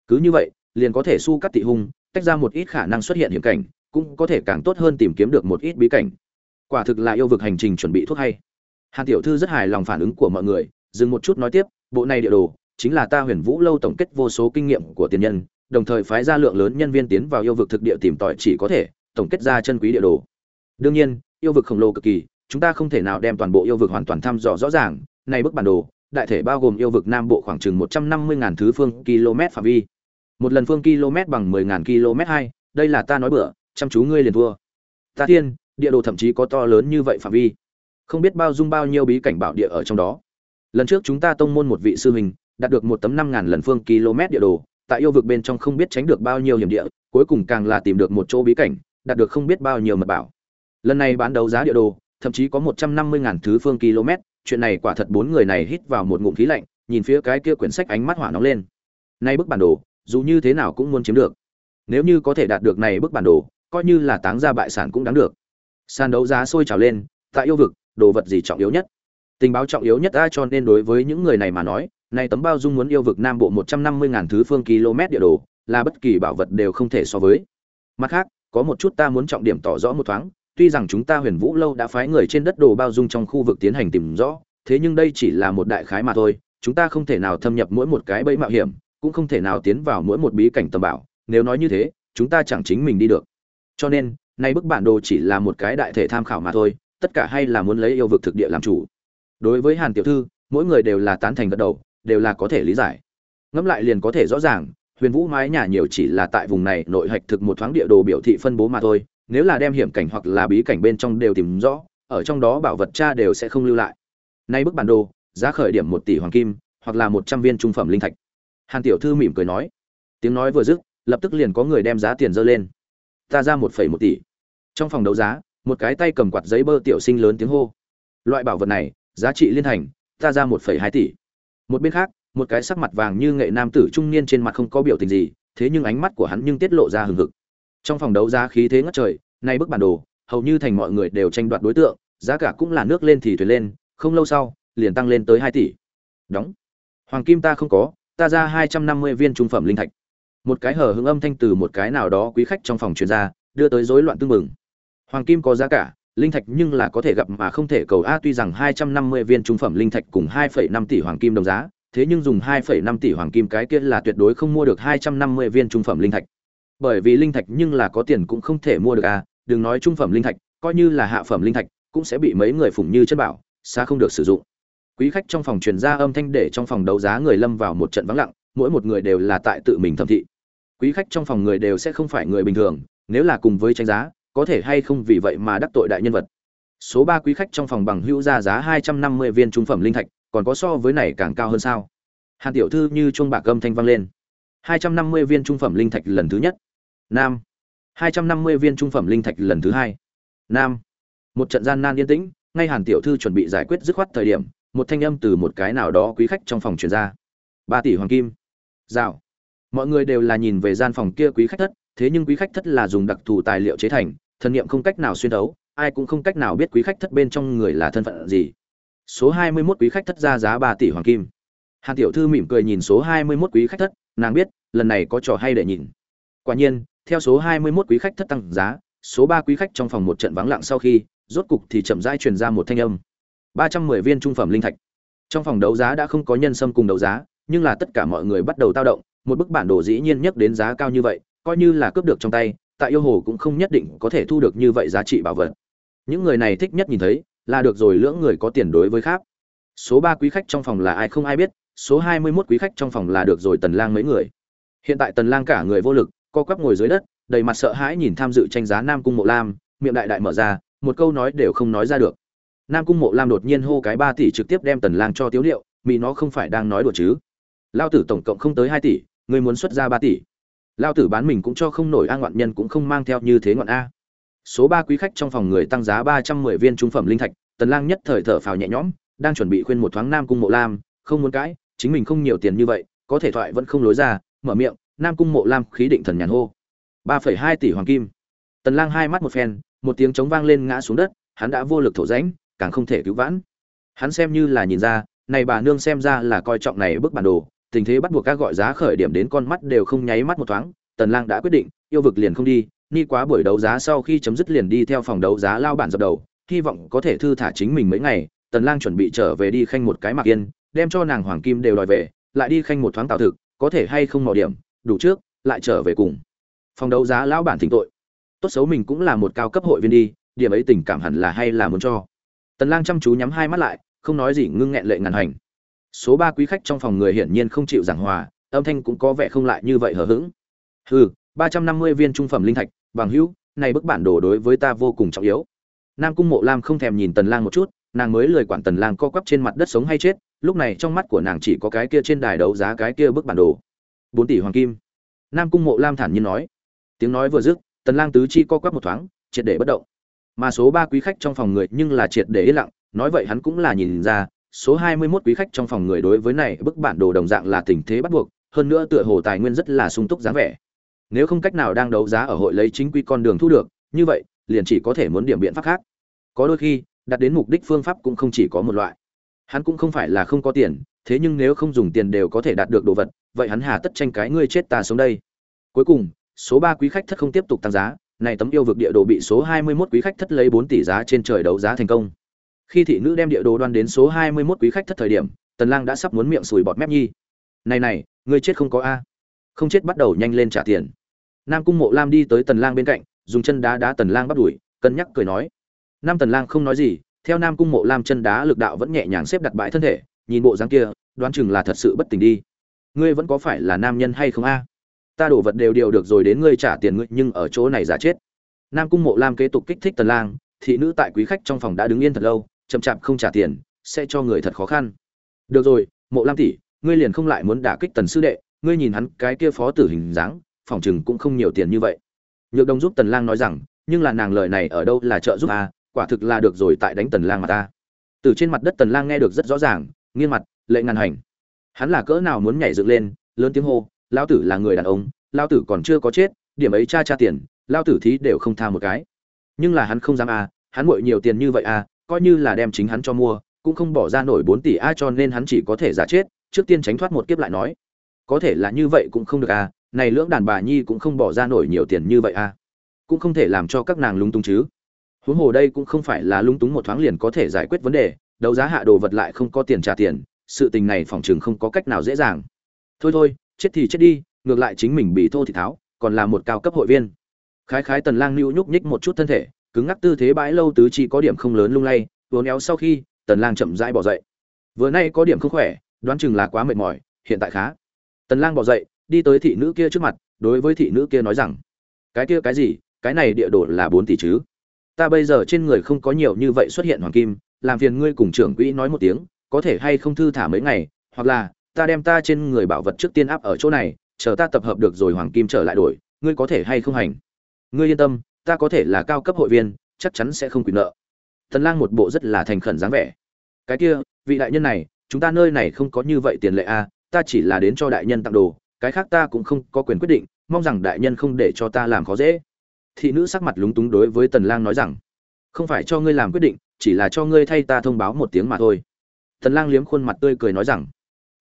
Cứ như vậy, liền có thể su cắt tị hung, tách ra một ít khả năng xuất hiện hiểm cảnh, cũng có thể càng tốt hơn tìm kiếm được một ít bí cảnh. Quả thực là yêu vực hành trình chuẩn bị thuốc hay. Hàn tiểu thư rất hài lòng phản ứng của mọi người, dừng một chút nói tiếp, bộ này địa đồ, chính là ta huyền vũ lâu tổng kết vô số kinh nghiệm của tiền nhân đồng thời phái ra lượng lớn nhân viên tiến vào yêu vực thực địa tìm tòi chỉ có thể, tổng kết ra chân quý địa đồ. Đương nhiên, yêu vực khổng lồ cực kỳ, chúng ta không thể nào đem toàn bộ yêu vực hoàn toàn thăm dò rõ ràng. Này bức bản đồ, đại thể bao gồm yêu vực nam bộ khoảng chừng một trăm năm mươi ngàn thứ phương km phạm vi. Một lần phương km bằng mười ngàn km hai, đây là ta nói bữa chăm chú ngươi liền thua. Ta thiên địa đồ thậm chí có to lớn như vậy phạm vi. Không biết bao dung bao nhiêu bí cảnh bảo địa ở trong đó. Lần trước chúng ta tông môn một vị sư huynh, đạt được một tấm năm ngàn lần phương km địa đồ tại yêu vực bên trong không biết tránh được bao nhiêu hiểm địa, cuối cùng càng là tìm được một chỗ bí cảnh, đạt được không biết bao nhiêu mật bảo. Lần này bán đấu giá địa đồ, thậm chí có một trăm năm mươi ngàn thứ phương km, chuyện này quả thật bốn người này hít vào một ngụm khí lạnh, nhìn phía cái kia quyển sách ánh mắt hỏa nóng lên. Nay bức bản đồ, dù như thế nào cũng muốn chiếm được. Nếu như có thể đạt được này bức bản đồ, coi như là táng ra bại sản cũng đáng được. Sàn đấu giá sôi trào lên, tại yêu vực, đồ vật gì trọng yếu nhất? Tình báo trọng yếu nhất ai cho nên đối với những người này mà nói này tấm bao dung muốn yêu vực nam bộ một trăm năm mươi ngàn thứ phương km địa đồ, là bất kỳ bảo vật đều không thể so với. Mặt khác, có một chút ta muốn trọng điểm tỏ rõ một thoáng, tuy rằng chúng ta huyền vũ lâu đã phái người trên đất đồ bao dung trong khu vực tiến hành tìm rõ, thế nhưng đây chỉ là một đại khái mà thôi, chúng ta không thể nào thâm nhập mỗi một cái bẫy mạo hiểm, cũng không thể nào tiến vào mỗi một bí cảnh tầm bảo, nếu nói như thế, chúng ta chẳng chính mình đi được. Cho nên, nay bức bản đồ chỉ là một cái đại thể tham khảo mà thôi, tất cả hay là muốn lấy yêu vực thực địa làm chủ. Đối với hàn tiểu thư, mỗi người đều là tán thành gật đầu đều là có thể lý giải. Ngẫm lại liền có thể rõ ràng, huyền vũ mái nhà nhiều chỉ là tại vùng này nội hạch thực một thoáng địa đồ biểu thị phân bố mà thôi, nếu là đem hiểm cảnh hoặc là bí cảnh bên trong đều tìm rõ, ở trong đó bảo vật cha đều sẽ không lưu lại. Nay bức bản đồ, giá khởi điểm một tỷ hoàng kim, hoặc là một trăm viên trung phẩm linh thạch. Hàn tiểu thư mỉm cười nói. Tiếng nói vừa dứt, lập tức liền có người đem giá tiền dơ lên. Ta ra một phẩy một tỷ. Trong phòng đấu giá, một cái tay cầm quạt giấy bơ tiểu sinh lớn tiếng hô. Loại bảo vật này, giá trị liên thành ta ra một phẩy hai tỷ một bên khác, một cái sắc mặt vàng như nghệ nam tử trung niên trên mặt không có biểu tình gì, thế nhưng ánh mắt của hắn nhưng tiết lộ ra hừng hực. Trong phòng đấu giá khí thế ngất trời, nay bức bản đồ, hầu như thành mọi người đều tranh đoạt đối tượng, giá cả cũng là nước lên thì thuyền lên, không lâu sau, liền tăng lên tới hai tỷ. Đóng. Hoàng kim ta không có, ta ra hai trăm năm mươi viên trung phẩm linh thạch. Một cái hở hững âm thanh từ một cái nào đó quý khách trong phòng truyền ra, đưa tới rối loạn tương mừng hoàng kim có giá cả linh thạch nhưng là có thể gặp mà không thể cầu a, tuy rằng hai trăm năm mươi viên trung phẩm linh thạch cùng hai phẩy năm tỷ hoàng kim đồng giá, thế nhưng dùng hai phẩy năm tỷ hoàng kim cái kia là tuyệt đối không mua được hai trăm năm mươi viên trung phẩm linh thạch. Bởi vì linh thạch nhưng là có tiền cũng không thể mua được a, đừng nói trung phẩm linh thạch, coi như là hạ phẩm linh thạch, cũng sẽ bị mấy người phụng như chất bảo, xa không được sử dụng. Quý khách trong phòng truyền ra âm thanh để trong phòng đấu giá người lâm vào một trận vắng lặng, mỗi một người đều là tại tự mình thẩm thị. Quý khách trong phòng người đều sẽ không phải người bình thường, nếu là cùng với tranh giá có thể hay không vì vậy mà đắc tội đại nhân vật. Số ba quý khách trong phòng bằng hữu ra giá hai trăm năm mươi viên trung phẩm linh thạch, còn có so với này càng cao hơn sao? Hàn tiểu thư như chuông bạc âm thanh vang lên. Hai trăm năm mươi viên trung phẩm linh thạch lần thứ nhất. Nam. Hai trăm năm mươi viên trung phẩm linh thạch lần thứ hai. Nam. Một trận gian nan yên tĩnh, ngay hàn tiểu thư chuẩn bị giải quyết dứt khoát thời điểm, một thanh âm từ một cái nào đó quý khách trong phòng truyền ra. Ba tỷ hoàng kim. Rào. Mọi người đều là nhìn về gian phòng kia quý khách thất, thế nhưng quý khách thất là dùng đặc thù tài liệu chế thành thần niệm không cách nào xuyên thấu, ai cũng không cách nào biết quý khách thất bên trong người là thân phận gì. Số hai mươi 21 quý khách thất ra giá ba tỷ hoàng kim. Hàn tiểu thư mỉm cười nhìn số hai mươi 21 quý khách thất, nàng biết, lần này có trò hay để nhìn. Quả nhiên, theo số hai mươi 21 quý khách thất tăng giá, số ba quý khách trong phòng một trận vắng lặng sau khi, rốt cục thì chậm rãi truyền ra một thanh âm. ba trăm mười viên trung phẩm linh thạch. Trong phòng đấu giá đã không có nhân sâm cùng đấu giá, nhưng là tất cả mọi người bắt đầu tao động, một bức bản đồ dĩ nhiên nhắc đến giá cao như vậy, coi như là cướp được trong tay tại yêu hồ cũng không nhất định có thể thu được như vậy giá trị bảo vật. Những người này thích nhất nhìn thấy, là được rồi lưỡng người có tiền đối với khác. Số ba quý khách trong phòng là ai không ai biết, số hai mươi 21 quý khách trong phòng là được rồi tần lang mấy người. Hiện tại tần lang cả người vô lực, co quắp ngồi dưới đất, đầy mặt sợ hãi nhìn tham dự tranh giá nam cung mộ lam, miệng đại đại mở ra, một câu nói đều không nói ra được. Nam cung mộ lam đột nhiên hô cái ba tỷ trực tiếp đem tần lang cho tiếu liệu mỹ nó không phải đang nói đùa chứ? Lao tử tổng cộng không tới hai tỷ, người muốn xuất ra ba tỷ lao tử bán mình cũng cho không nổi a, ngoạn nhân cũng không mang theo như thế ngoạn a. Số ba quý khách trong phòng người tăng giá ba trăm mười viên trung phẩm linh thạch, tần lang nhất thời thở phào nhẹ nhõm, đang chuẩn bị khuyên một thoáng nam cung mộ lam, không muốn cãi, chính mình không nhiều tiền như vậy, có thể thoại vẫn không lối ra, mở miệng, nam cung mộ lam khí định thần nhàn hô. ba phẩy hai tỷ hoàng kim. Tần lang hai mắt một phen, một tiếng chống vang lên ngã xuống đất, hắn đã vô lực thổ rãnh, càng không thể cứu vãn. Hắn xem như là nhìn ra, này bà nương xem ra là coi trọng này bức bản đồ tình thế bắt buộc các gọi giá khởi điểm đến con mắt đều không nháy mắt một thoáng, tần lang đã quyết định, yêu vực liền không đi ni quá buổi đấu giá sau khi chấm dứt liền đi theo phòng đấu giá lao bản dập đầu, hy vọng có thể thư thả chính mình mấy ngày, tần lang chuẩn bị trở về đi khanh một cái mặc yên, đem cho nàng hoàng kim đều đòi về, lại đi khanh một thoáng tạo thực, có thể hay không mò điểm, đủ trước, lại trở về cùng. Phòng đấu giá lão bản thỉnh tội. Tốt xấu mình cũng là một cao cấp hội viên đi, điểm ấy tình cảm hẳn là hay là muốn cho. Tần lang chăm chú nhắm hai mắt lại, không nói gì, ngưng nghẹn lệ ngàn hành số ba quý khách trong phòng người hiển nhiên không chịu giảng hòa, âm thanh cũng có vẻ không lại như vậy hờ hững. Hừ, ba trăm năm mươi viên trung phẩm linh thạch, bằng hữu, này bức bản đồ đối với ta vô cùng trọng yếu. Nam cung mộ lam không thèm nhìn tần lang một chút, nàng mới lời quản tần lang co quắp trên mặt đất sống hay chết, lúc này trong mắt của nàng chỉ có cái kia trên đài đấu giá cái kia bức bản đồ. Bốn tỷ hoàng kim. Nam cung mộ lam thản nhiên nói. Tiếng nói vừa dứt, tần lang tứ chi co quắp một thoáng, triệt để bất động. Mà số ba quý khách trong phòng người nhưng là triệt để lặng, nói vậy hắn cũng là nhìn ra số 21 quý khách trong phòng người đối với này bức bản đồ đồng dạng là tình thế bắt buộc, hơn nữa tựa hồ tài nguyên rất là sung túc dáng vẻ. Nếu không cách nào đang đấu giá ở hội lấy chính quy con đường thu được, như vậy, liền chỉ có thể muốn điểm biện pháp khác. Có đôi khi, đặt đến mục đích phương pháp cũng không chỉ có một loại. Hắn cũng không phải là không có tiền, thế nhưng nếu không dùng tiền đều có thể đạt được đồ vật, vậy hắn hà tất tranh cái ngươi chết ta sống đây. Cuối cùng, số ba quý khách thất không tiếp tục tăng giá, này tấm yêu vực địa đồ bị số 21 quý khách thất lấy 4 tỷ giá trên trời đấu giá thành công khi thị nữ đem địa đồ đoan đến số 21 quý khách thất thời điểm, tần lang đã sắp muốn miệng sùi bọt mép nhi. Này này, ngươi chết không có a. Không chết bắt đầu nhanh lên trả tiền. Nam cung mộ lam đi tới tần lang bên cạnh, dùng chân đá đá tần lang bắt đuổi cân nhắc cười nói. Nam tần lang không nói gì, theo nam cung mộ lam chân đá lực đạo vẫn nhẹ nhàng xếp đặt bãi thân thể, nhìn bộ dáng kia, đoán chừng là thật sự bất tỉnh đi. Ngươi vẫn có phải là nam nhân hay không a? Ta đổ vật đều điều được rồi đến ngươi trả tiền ngươi, nhưng ở chỗ này giả chết. Nam cung mộ lam kế tục kích thích tần lang, thị nữ tại quý khách trong phòng đã đứng yên thật lâu chậm chạp không trả tiền, sẽ cho người thật khó khăn. Được rồi, mộ lam tỷ, ngươi liền không lại muốn đả kích tần sư đệ, ngươi nhìn hắn cái kia phó tử hình dáng phỏng chừng cũng không nhiều tiền như vậy. Nhược đông giúp tần lang nói rằng, nhưng là nàng lời này ở đâu là trợ giúp à quả thực là được rồi tại đánh tần lang mà ta. Từ trên mặt đất tần lang nghe được rất rõ ràng, nghiêng mặt, lệ ngàn hành. Hắn là cỡ nào muốn nhảy dựng lên, lớn tiếng hô lao tử là người đàn ông lao tử còn chưa có chết, điểm ấy cha cha tiền lao tử thí đều không tha một cái. Nhưng là hắn không dám à hắn muội nhiều tiền như vậy à coi như là đem chính hắn cho mua, cũng không bỏ ra nổi 4 tỷ a cho nên hắn chỉ có thể giả chết, trước tiên tránh thoát một kiếp lại nói. Có thể là như vậy cũng không được à này lưỡng đàn bà nhi cũng không bỏ ra nổi nhiều tiền như vậy à cũng không thể làm cho các nàng lúng túng chứ. Huống hồ đây cũng không phải là lúng túng một thoáng liền có thể giải quyết vấn đề, đấu giá hạ đồ vật lại không có tiền trả tiền, sự tình này phòng chừng không có cách nào dễ dàng. Thôi thôi, chết thì chết đi, ngược lại chính mình bị thô thì tháo, còn là một cao cấp hội viên. Khái khái tần lang nhu nhúc nhích một chút thân thể cứng ngắc tư thế bãi lâu tứ chi có điểm không lớn lung lay, vốn éo sau khi, tần lang chậm rãi bỏ dậy. Vừa nay có điểm không khỏe, đoán chừng là quá mệt mỏi, hiện tại khá. Tần lang bỏ dậy, đi tới thị nữ kia trước mặt, đối với thị nữ kia nói rằng, cái kia cái gì? Cái này địa đồ là 4 tỷ chứ? Ta bây giờ trên người không có nhiều như vậy xuất hiện hoàng kim, làm phiền ngươi cùng trưởng quỹ nói một tiếng, có thể hay không thư thả mấy ngày, hoặc là, ta đem ta trên người bảo vật trước tiên áp ở chỗ này, chờ ta tập hợp được rồi hoàng kim trở lại đổi, ngươi có thể hay không hành? Ngươi yên tâm ta có thể là cao cấp hội viên chắc chắn sẽ không quyền nợ. Tần lang một bộ rất là thành khẩn dáng vẻ. Cái kia vị đại nhân này chúng ta nơi này không có như vậy tiền lệ a à, ta chỉ là đến cho đại nhân tặng đồ cái khác ta cũng không có quyền quyết định mong rằng đại nhân không để cho ta làm khó dễ. Thị nữ sắc mặt lúng túng đối với tần lang nói rằng không phải cho ngươi làm quyết định chỉ là cho ngươi thay ta thông báo một tiếng mà thôi. Tần lang liếm khuôn mặt tươi cười nói rằng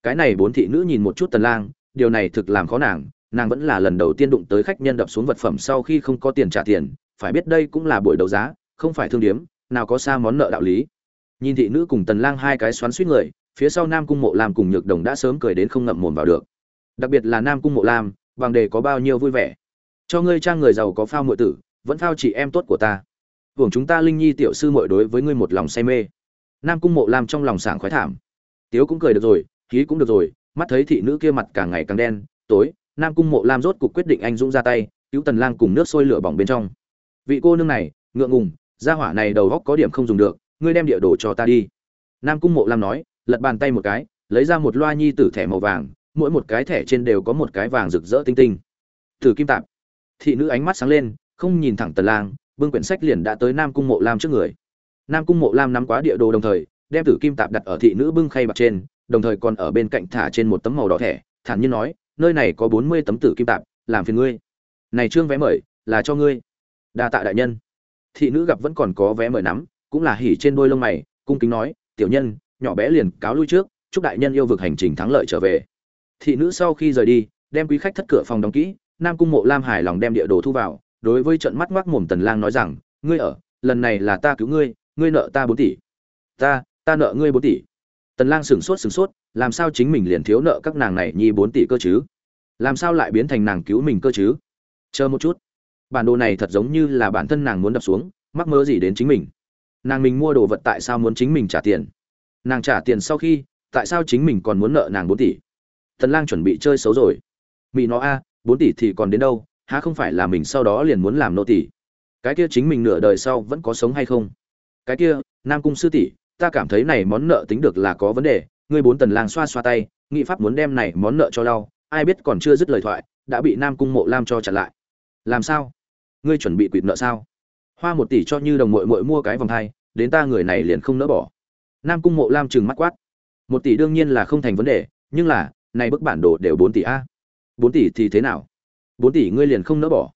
cái này bốn thị nữ nhìn một chút tần lang điều này thực làm khó nàng nàng vẫn là lần đầu tiên đụng tới khách nhân đập xuống vật phẩm sau khi không có tiền trả tiền, phải biết đây cũng là buổi đấu giá, không phải thương điếm, nào có xa món nợ đạo lý. Nhìn thị nữ cùng tần lang hai cái xoắn suýt người, phía sau nam cung mộ lam cùng nhược đồng đã sớm cười đến không ngậm mồm vào được. Đặc biệt là nam cung mộ lam bằng đề có bao nhiêu vui vẻ. Cho ngươi trang người giàu có phao muội tử, vẫn phao chị em tốt của ta. Hưởng chúng ta linh nhi tiểu sư muội đối với ngươi một lòng say mê. Nam cung mộ lam trong lòng sảng khoái thảm. Tiếu cũng cười được rồi khí cũng được rồi, mắt thấy thị nữ kia mặt càng ngày càng đen, tối nam cung mộ lam rốt cục quyết định anh dũng ra tay, cứu tần lang cùng nước sôi lửa bỏng bên trong. Vị cô nương này, ngượng ngùng, gia hỏa này đầu góc có điểm không dùng được, ngươi đem địa đồ cho ta đi. Nam cung mộ lam nói, lật bàn tay một cái, lấy ra một loa nhi tử thẻ màu vàng, mỗi một cái thẻ trên đều có một cái vàng rực rỡ tinh tinh. Tử kim tạp. Thị nữ ánh mắt sáng lên, không nhìn thẳng tần lang, bưng quyển sách liền đã tới nam cung mộ lam trước người. Nam cung mộ lam nắm quá địa đồ đồng thời, đem tử kim tạp đặt ở thị nữ bưng khay bạc trên, đồng thời còn ở bên cạnh thả trên một tấm màu đỏ thẻ, thản nhiên nói nơi này có 40 tấm tử kim tạp, làm phiền ngươi. Này trương vé mời, là cho ngươi. Đa tạ đại nhân. Thị nữ gặp vẫn còn có vé mời nắm, cũng là hỉ trên đôi lông mày, cung kính nói, tiểu nhân, nhỏ bé liền cáo lui trước, chúc đại nhân yêu vực hành trình thắng lợi trở về. Thị nữ sau khi rời đi, đem quý khách thất cửa phòng đóng kỹ, nam cung mộ lam hài lòng đem địa đồ thu vào, đối với trận mắt ngoác mồm tần lang nói rằng, ngươi ở, lần này là ta cứu ngươi ngươi nợ ta bốn tỷ. Ta ta nợ ngươi bốn tỷ. Tần lang sửng sốt sửng sốt làm sao chính mình liền thiếu nợ các nàng này nhi bốn tỷ cơ chứ? Làm sao lại biến thành nàng cứu mình cơ chứ? Chờ một chút. Bản đồ này thật giống như là bản thân nàng muốn đập xuống, mắc mơ gì đến chính mình? Nàng mình mua đồ vật tại sao muốn chính mình trả tiền? Nàng trả tiền sau khi, tại sao chính mình còn muốn nợ nàng bốn tỷ? Tần lang chuẩn bị chơi xấu rồi. Mỹ nó a, bốn tỷ thì còn đến đâu? Há không phải là mình sau đó liền muốn làm nô tỷ cái kia chính mình nửa đời sau vẫn có sống hay không? Cái kia, nam cung sư tỷ, ta cảm thấy này món nợ tính được là có vấn đề ngươi bốn tần lang xoa xoa tay nghị pháp muốn đem này món nợ cho lau, ai biết còn chưa dứt lời thoại đã bị nam cung mộ lam cho chặn lại. Làm sao? Ngươi chuẩn bị quỵt nợ sao? Hoa một tỷ cho như đồng muội muội mua cái vòng hai đến ta người này liền không nỡ bỏ. Nam cung mộ lam trừng mắt quát. Một tỷ đương nhiên là không thành vấn đề nhưng là này bức bản đồ đều bốn tỷ a. Bốn tỷ thì thế nào? Bốn tỷ ngươi liền không nỡ bỏ.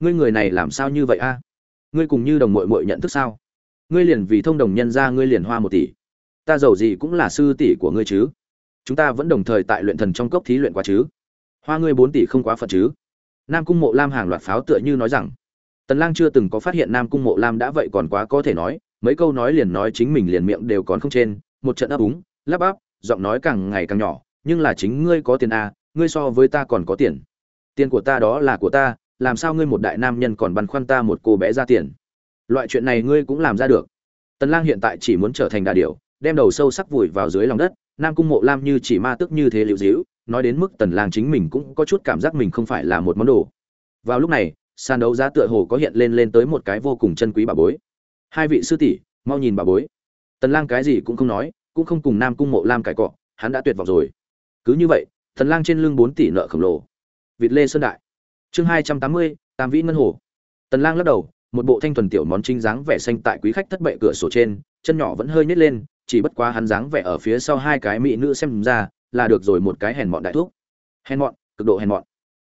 Ngươi người này làm sao như vậy a? Ngươi cùng như đồng muội muội nhận thức sao? Ngươi liền vì thông đồng nhân ra ngươi liền hoa một tỷ ta giàu gì cũng là sư tỷ của ngươi chứ. Chúng ta vẫn đồng thời tại luyện thần trong cốc thí luyện quá chứ. Hoa ngươi bốn tỷ không quá phận chứ. Nam cung mộ lam hàng loạt pháo tựa như nói rằng, tần lang chưa từng có phát hiện nam cung mộ lam đã vậy còn quá có thể nói, mấy câu nói liền nói chính mình liền miệng đều còn không trên, một trận ấp úng, lắp bắp, giọng nói càng ngày càng nhỏ, nhưng là chính ngươi có tiền à ngươi so với ta còn có tiền. Tiền của ta đó là của ta, làm sao ngươi một đại nam nhân còn băn khoăn ta một cô bé ra tiền? Loại chuyện này ngươi cũng làm ra được. Tần lang hiện tại chỉ muốn trở thành đà điểu đem đầu sâu sắc vùi vào dưới lòng đất nam cung mộ lam như chỉ ma tức như thế liệu dĩu nói đến mức tần lang chính mình cũng có chút cảm giác mình không phải là một món đồ. Vào lúc này sàn đấu giá tựa hồ có hiện lên lên tới một cái vô cùng chân quý bà bối. Hai vị sư tỷ mau nhìn bà bối. Tần lang cái gì cũng không nói cũng không cùng nam cung mộ lam cãi cọ hắn đã tuyệt vọng rồi. Cứ như vậy tần lang trên lưng 4 tỷ nợ khổng lồ. Vịt lê sơn đại. Chương 280, tam vĩ ngân hồ. Tần lang lắc đầu một bộ thanh thuần tiểu món trinh dáng vẻ xanh tại quý khách thất bệ cửa sổ trên chân nhỏ vẫn hơi nhếch lên chỉ bất quá hắn dáng vẻ ở phía sau hai cái mỹ nữ xem ra là được rồi một cái hèn mọn đại thuốc hèn mọn, cực độ hèn mọn.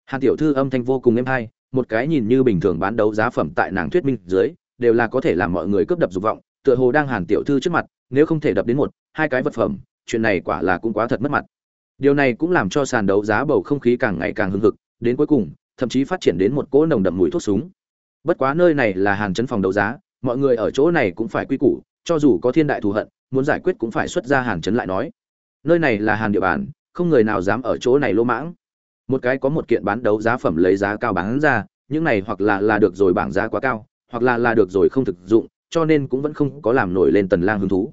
Hàn tiểu thư âm thanh vô cùng êm hay, một cái nhìn như bình thường bán đấu giá phẩm tại nàng thuyết minh dưới, đều là có thể làm mọi người cướp đập dục vọng, tựa hồ đang hàn tiểu thư trước mặt, nếu không thể đập đến một, hai cái vật phẩm, chuyện này quả là cũng quá thật mất mặt. Điều này cũng làm cho sàn đấu giá bầu không khí càng ngày càng hưng hực, đến cuối cùng, thậm chí phát triển đến một cỗ nồng đậm mùi thuốc súng. Bất quá nơi này là hàn chấn phòng đấu giá, mọi người ở chỗ này cũng phải quy củ cho dù có thiên đại thù hận, muốn giải quyết cũng phải xuất ra hàn chấn lại nói. Nơi này là hàn địa bàn, không người nào dám ở chỗ này lỗ mãng. Một cái có một kiện bán đấu giá phẩm lấy giá cao bán ra, những này hoặc là là được rồi bảng giá quá cao, hoặc là là được rồi không thực dụng, cho nên cũng vẫn không có làm nổi lên tần lang hứng thú.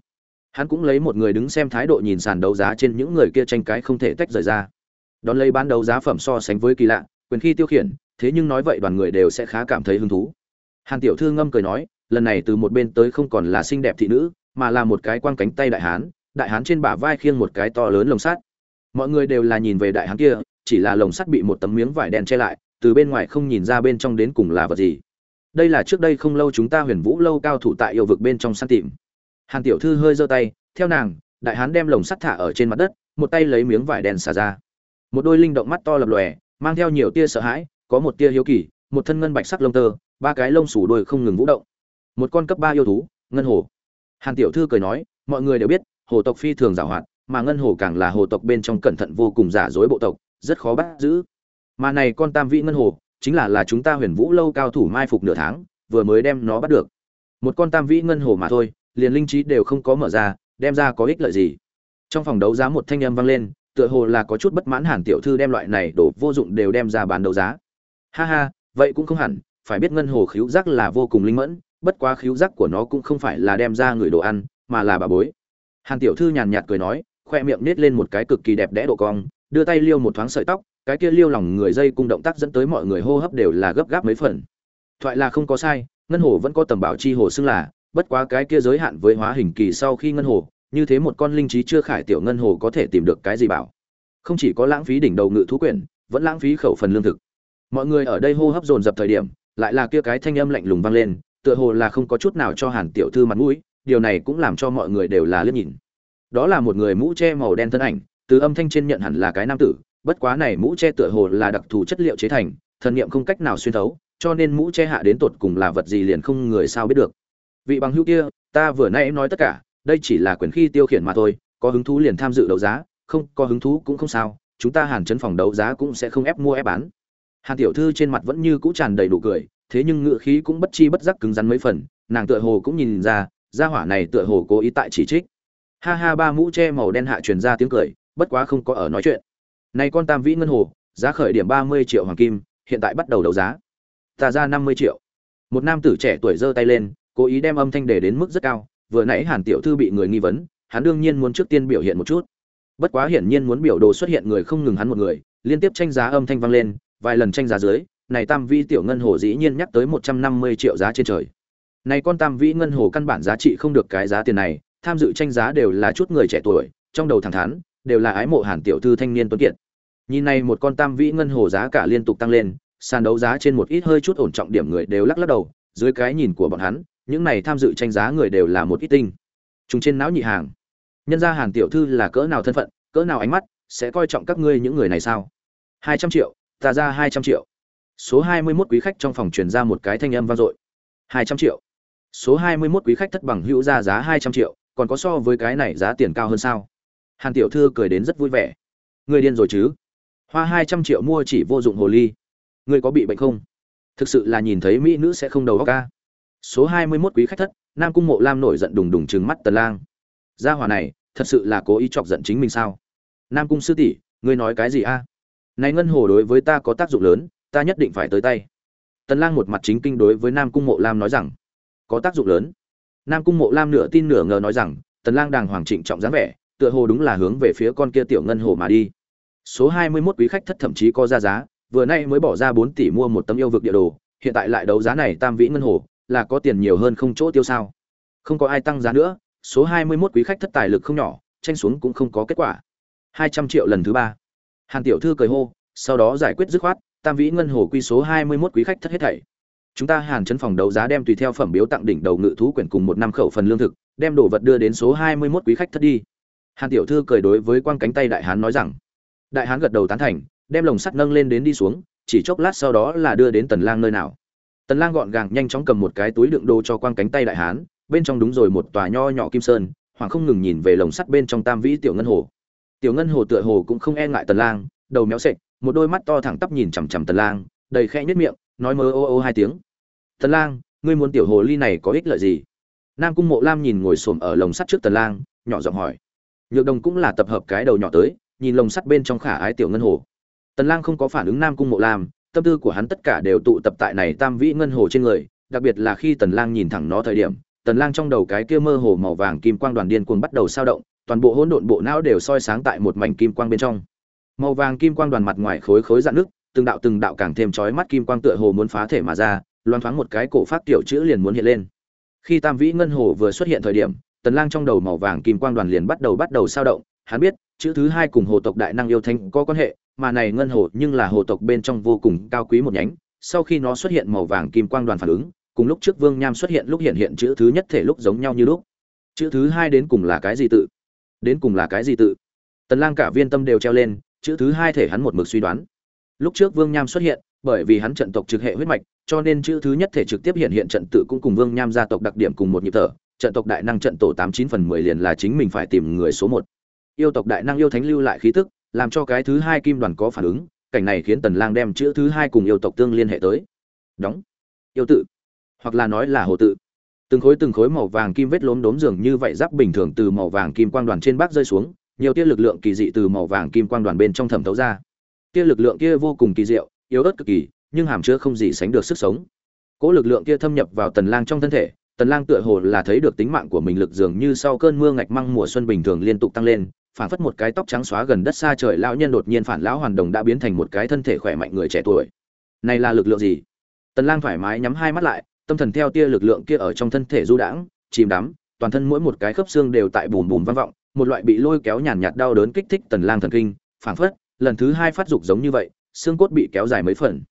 Hắn cũng lấy một người đứng xem thái độ nhìn sàn đấu giá trên những người kia tranh cái không thể tách rời ra. Đón lấy bán đấu giá phẩm so sánh với kỳ lạ, quyền khi tiêu khiển, thế nhưng nói vậy đoàn người đều sẽ khá cảm thấy hứng thú. Hàn tiểu thư ngâm cười nói lần này từ một bên tới không còn là xinh đẹp thị nữ, mà là một cái quang cánh tay đại hán đại hán trên bả vai khiêng một cái to lớn lồng sắt. Mọi người đều là nhìn về đại hán kia, chỉ là lồng sắt bị một tấm miếng vải đen che lại, từ bên ngoài không nhìn ra bên trong đến cùng là vật gì. Đây là trước đây không lâu chúng ta huyền vũ lâu cao thủ tại yêu vực bên trong săn tìm. Hàn tiểu thư hơi giơ tay, theo nàng, đại hán đem lồng sắt thả ở trên mặt đất, một tay lấy miếng vải đen xả ra. Một đôi linh động mắt to lập lòe, mang theo nhiều tia sợ hãi, có một tia hiếu kỳ, một thân ngân bạch sắc lông tơ, ba cái lông sủ đôi không ngừng vũ động một con cấp ba yêu thú, ngân hồ. Hàn tiểu thư cười nói, mọi người đều biết, hồ tộc phi thường giảo hoạt, mà ngân hồ càng là hồ tộc bên trong cẩn thận vô cùng giả dối bộ tộc, rất khó bắt giữ. Mà này con tam vị ngân hồ, chính là là chúng ta huyền vũ lâu cao thủ mai phục nửa tháng, vừa mới đem nó bắt được. Một con tam vĩ ngân hồ mà thôi, liền linh trí đều không có mở ra, đem ra có ích lợi gì. Trong phòng đấu giá một thanh âm vang lên, tựa hồ là có chút bất mãn hàn tiểu thư đem loại này đồ vô dụng đều đem ra bán đấu giá. Ha ha, vậy cũng không hẳn, phải biết ngân hồ khiếu giác là vô cùng linh mẫn bất quá khíu giác của nó cũng không phải là đem ra người đồ ăn, mà là bà bối. Hàn tiểu thư nhàn nhạt cười nói, khoe miệng nết lên một cái cực kỳ đẹp đẽ độ cong, đưa tay liêu một thoáng sợi tóc, cái kia liêu lòng người dây cung động tác dẫn tới mọi người hô hấp đều là gấp gáp mấy phần. Thoại là không có sai, ngân hồ vẫn có tầm bảo chi hồ xưng là, bất quá cái kia giới hạn với hóa hình kỳ sau khi ngân hồ, như thế một con linh trí chưa khải tiểu ngân hồ có thể tìm được cái gì bảo? Không chỉ có lãng phí đỉnh đầu ngự thú quyển, vẫn lãng phí khẩu phần lương thực. Mọi người ở đây hô hấp dồn dập thời điểm, lại là kia cái thanh âm lạnh lùng vang lên tựa hồ là không có chút nào cho hàn tiểu thư mặt mũi, điều này cũng làm cho mọi người đều là liếc nhìn. Đó là một người mũ che màu đen thân ảnh, từ âm thanh trên nhận hẳn là cái nam tử, bất quá này mũ che tựa hồ là đặc thù chất liệu chế thành, thần niệm không cách nào xuyên thấu, cho nên mũ che hạ đến tột cùng là vật gì liền không người sao biết được. Vị bằng hữu kia, ta vừa nãy nói tất cả, đây chỉ là quyền khi tiêu khiển mà thôi, có hứng thú liền tham dự đấu giá, không, có hứng thú cũng không sao, chúng ta hàn chấn phòng đấu giá cũng sẽ không ép mua ép bán. Hàn tiểu thư trên mặt vẫn như cũ tràn đầy đủ cười thế nhưng ngựa khí cũng bất chi bất giác cứng rắn mấy phần, nàng tựa hồ cũng nhìn ra, gia hỏa này tựa hồ cố ý tại chỉ trích. Ha ha, ba mũ che màu đen hạ truyền ra tiếng cười, bất quá không có ở nói chuyện. Này con tam vĩ ngân hồ, giá khởi điểm ba mươi triệu hoàng kim, hiện tại bắt đầu đấu giá. Ta ra năm mươi triệu. Một nam tử trẻ tuổi giơ tay lên, cố ý đem âm thanh để đến mức rất cao, vừa nãy hàn tiểu thư bị người nghi vấn, hắn đương nhiên muốn trước tiên biểu hiện một chút. Bất quá hiển nhiên muốn biểu đồ xuất hiện người không ngừng hắn một người, liên tiếp tranh giá âm thanh vang lên, vài lần tranh giá dưới này tam vĩ tiểu ngân hồ dĩ nhiên nhắc tới một trăm năm mươi triệu giá trên trời. Này con tam vĩ ngân hồ căn bản giá trị không được cái giá tiền này, tham dự tranh giá đều là chút người trẻ tuổi, trong đầu thẳng thắn, đều là ái mộ hàn tiểu thư thanh niên tuấn kiệt. Nhìn này một con tam vĩ ngân hồ giá cả liên tục tăng lên, sàn đấu giá trên một ít hơi chút ổn trọng điểm người đều lắc lắc đầu, dưới cái nhìn của bọn hắn, những này tham dự tranh giá người đều là một ít tinh. Chúng trên não nhị hàng. Nhân ra hàn tiểu thư là cỡ nào thân phận, cỡ nào ánh mắt, sẽ coi trọng các ngươi những người này sao? Hai trăm triệu, ta ra hai trăm triệu số 21 quý khách trong phòng truyền ra một cái thanh âm vang dội. hai trăm triệu. Số 21 quý khách thất bằng hữu ra giá hai trăm triệu, còn có so với cái này giá tiền cao hơn sao? Hàn tiểu thư cười đến rất vui vẻ. Người điên rồi chứ? Hoa hai trăm triệu mua chỉ vô dụng hồ ly. Ngươi có bị bệnh không? Thực sự là nhìn thấy mỹ nữ sẽ không đầu óc ca. Số 21 quý khách thất, nam cung mộ lam nổi giận đùng đùng trừng mắt tần lang. Gia hỏa này, thật sự là cố ý chọc giận chính mình sao? Nam cung sư tỷ, ngươi nói cái gì a? Này ngân hồ đối với ta có tác dụng lớn ta nhất định phải tới tay. Tần lang một mặt chính kinh đối với nam cung mộ lam nói rằng, có tác dụng lớn. Nam cung mộ lam nửa tin nửa ngờ nói rằng, tần lang đàng hoàng trịnh trọng dáng vẻ, tựa hồ đúng là hướng về phía con kia tiểu ngân hồ mà đi. Số 21 quý khách thất thậm chí có ra giá, vừa nay mới bỏ ra 4 tỷ mua một tấm yêu vực địa đồ, hiện tại lại đấu giá này tam vĩ ngân hồ, là có tiền nhiều hơn không chỗ tiêu sao? Không có ai tăng giá nữa, số 21 quý khách thất tài lực không nhỏ, tranh xuống cũng không có kết quả. 200 triệu lần thứ ba. Hàn tiểu thư cười hô, sau đó giải quyết dứt khoát tam vĩ ngân hồ quy số 21 quý khách thất hết thảy. Chúng ta hàn trấn phòng đấu giá đem tùy theo phẩm biếu tặng đỉnh đầu ngự thú quyển cùng một năm khẩu phần lương thực, đem đồ vật đưa đến số 21 quý khách thất đi. Hàn tiểu thư cười đối với quang cánh tay đại hán nói rằng, đại hán gật đầu tán thành, đem lồng sắt nâng lên đến đi xuống, chỉ chốc lát sau đó là đưa đến tần lang nơi nào. Tần lang gọn gàng nhanh chóng cầm một cái túi đựng đồ cho quang cánh tay đại hán, bên trong đúng rồi một tòa nho nhỏ kim sơn hoàng không ngừng nhìn về lồng sắt bên trong tam vĩ tiểu ngân hồ. Tiểu ngân hồ tựa hồ cũng không e ngại tần lang, đầu méo sệch một đôi mắt to thẳng tắp nhìn chằm chằm tần lang, đầy khẽ nhất miệng, nói mơ ô ô hai tiếng. Tần lang, ngươi muốn tiểu hồ ly này có ích lợi gì? Nam cung mộ lam nhìn ngồi xổm ở lồng sắt trước tần lang, nhỏ giọng hỏi. Nhược đồng cũng là tập hợp cái đầu nhỏ tới, nhìn lồng sắt bên trong khả ái tiểu ngân hồ. Tần lang không có phản ứng nam cung mộ lam, tâm tư của hắn tất cả đều tụ tập tại này tam vĩ ngân hồ trên người, đặc biệt là khi tần lang nhìn thẳng nó thời điểm, tần lang trong đầu cái kia mơ hồ màu vàng kim quang đoàn điên cuồng bắt đầu sao động, toàn bộ hỗn độn bộ não đều soi sáng tại một mảnh kim quang bên trong màu vàng kim quang đoàn mặt ngoài khối khối dạn nước, từng đạo từng đạo càng thêm chói mắt kim quang tựa hồ muốn phá thể mà ra loan thoáng một cái cổ phát tiểu chữ liền muốn hiện lên. Khi tam vĩ ngân hồ vừa xuất hiện thời điểm, tần lang trong đầu màu vàng kim quang đoàn liền bắt đầu bắt đầu sao động, hắn biết, chữ thứ hai cùng hồ tộc đại năng yêu thánh có quan hệ, mà này ngân hồ nhưng là hồ tộc bên trong vô cùng cao quý một nhánh, sau khi nó xuất hiện màu vàng kim quang đoàn phản ứng, cùng lúc trước vương nham xuất hiện lúc hiện hiện chữ thứ nhất thể lúc giống nhau như lúc. Chữ thứ hai đến cùng là cái gì tự? Đến cùng là cái gì tự? Tần lang cả viên tâm đều treo lên chữ thứ hai thể hắn một mực suy đoán. Lúc trước vương nham xuất hiện, bởi vì hắn trận tộc trực hệ huyết mạch, cho nên chữ thứ nhất thể trực tiếp hiện hiện trận tự cũng cùng vương nham gia tộc đặc điểm cùng một nhịp thở. Trận tộc đại năng trận tổ tám chín phần mười liền là chính mình phải tìm người số một. Yêu tộc đại năng yêu thánh lưu lại khí tức, làm cho cái thứ hai kim đoàn có phản ứng, cảnh này khiến tần lang đem chữ thứ hai cùng yêu tộc tương liên hệ tới. Đóng. Yêu tự. Hoặc là nói là hồ tự. Từng khối từng khối màu vàng kim vết lốm đốm dường như vậy giáp bình thường từ màu vàng kim quang đoàn trên bác rơi xuống nhiều tia lực lượng kỳ dị từ màu vàng kim quang đoàn bên trong thẩm thấu ra. Tia lực lượng kia vô cùng kỳ diệu, yếu ớt cực kỳ, nhưng hàm chứa không gì sánh được sức sống. Cỗ lực lượng kia thâm nhập vào tần lang trong thân thể, tần lang tựa hồ là thấy được tính mạng của mình lực dường như sau cơn mưa ngạch măng mùa xuân bình thường liên tục tăng lên, phảng phất một cái tóc trắng xóa gần đất xa trời lão nhân đột nhiên phản lão hoàn đồng đã biến thành một cái thân thể khỏe mạnh người trẻ tuổi. Này là lực lượng gì? Tần lang thoải mái nhắm hai mắt lại, tâm thần theo tia lực lượng kia ở trong thân thể du đãng, chìm đắm, toàn thân mỗi một cái khớp xương đều tại bùm bùm vang vọng một loại bị lôi kéo nhàn nhạt đau đớn kích thích tần lang thần kinh, phảng phất, lần thứ hai phát dục giống như vậy, xương cốt bị kéo dài mấy phần.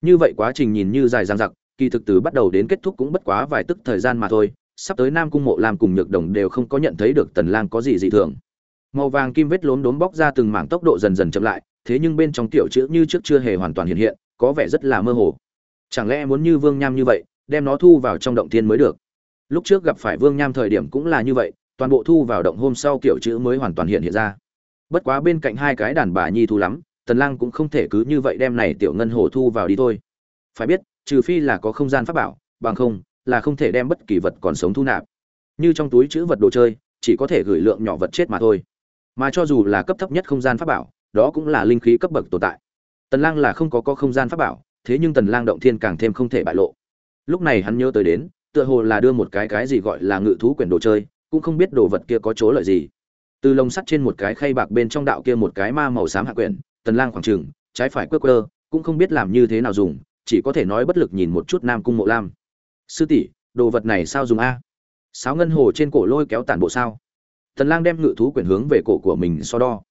Như vậy quá trình nhìn như dài dằng dặc, kỳ thực từ bắt đầu đến kết thúc cũng bất quá vài tức thời gian mà thôi, sắp tới nam cung mộ lam cùng nhược đồng đều không có nhận thấy được tần lang có gì dị thường. Màu vàng kim vết lốm đốm bóc ra từng mảng tốc độ dần dần chậm lại, thế nhưng bên trong tiểu chữ như trước chưa hề hoàn toàn hiện hiện, có vẻ rất là mơ hồ. Chẳng lẽ muốn như vương nham như vậy, đem nó thu vào trong động thiên mới được? Lúc trước gặp phải vương nham thời điểm cũng là như vậy toàn bộ thu vào động hôm sau kiểu chữ mới hoàn toàn hiện hiện ra. Bất quá bên cạnh hai cái đàn bà nhi thu lắm, tần lang cũng không thể cứ như vậy đem này tiểu ngân hồ thu vào đi thôi. Phải biết, trừ phi là có không gian pháp bảo, bằng không là không thể đem bất kỳ vật còn sống thu nạp. Như trong túi chữ vật đồ chơi, chỉ có thể gửi lượng nhỏ vật chết mà thôi. Mà cho dù là cấp thấp nhất không gian pháp bảo, đó cũng là linh khí cấp bậc tồn tại. Tần lang là không có có không gian pháp bảo, thế nhưng tần lang động thiên càng thêm không thể bại lộ. Lúc này hắn nhớ tới đến, tựa hồ là đưa một cái cái gì gọi là ngự thú quyển đồ chơi cũng không biết đồ vật kia có chỗ lợi gì. Từ lồng sắt trên một cái khay bạc bên trong đạo kia một cái ma màu xám hạ quyển, tần lang khoảng trường trái phải quơ quơ, cũng không biết làm như thế nào dùng, chỉ có thể nói bất lực nhìn một chút nam cung mộ lam. Sư tỷ, đồ vật này sao dùng a? Sáo ngân hồ trên cổ lôi kéo tản bộ sao? Tần lang đem ngự thú quyển hướng về cổ của mình so đo.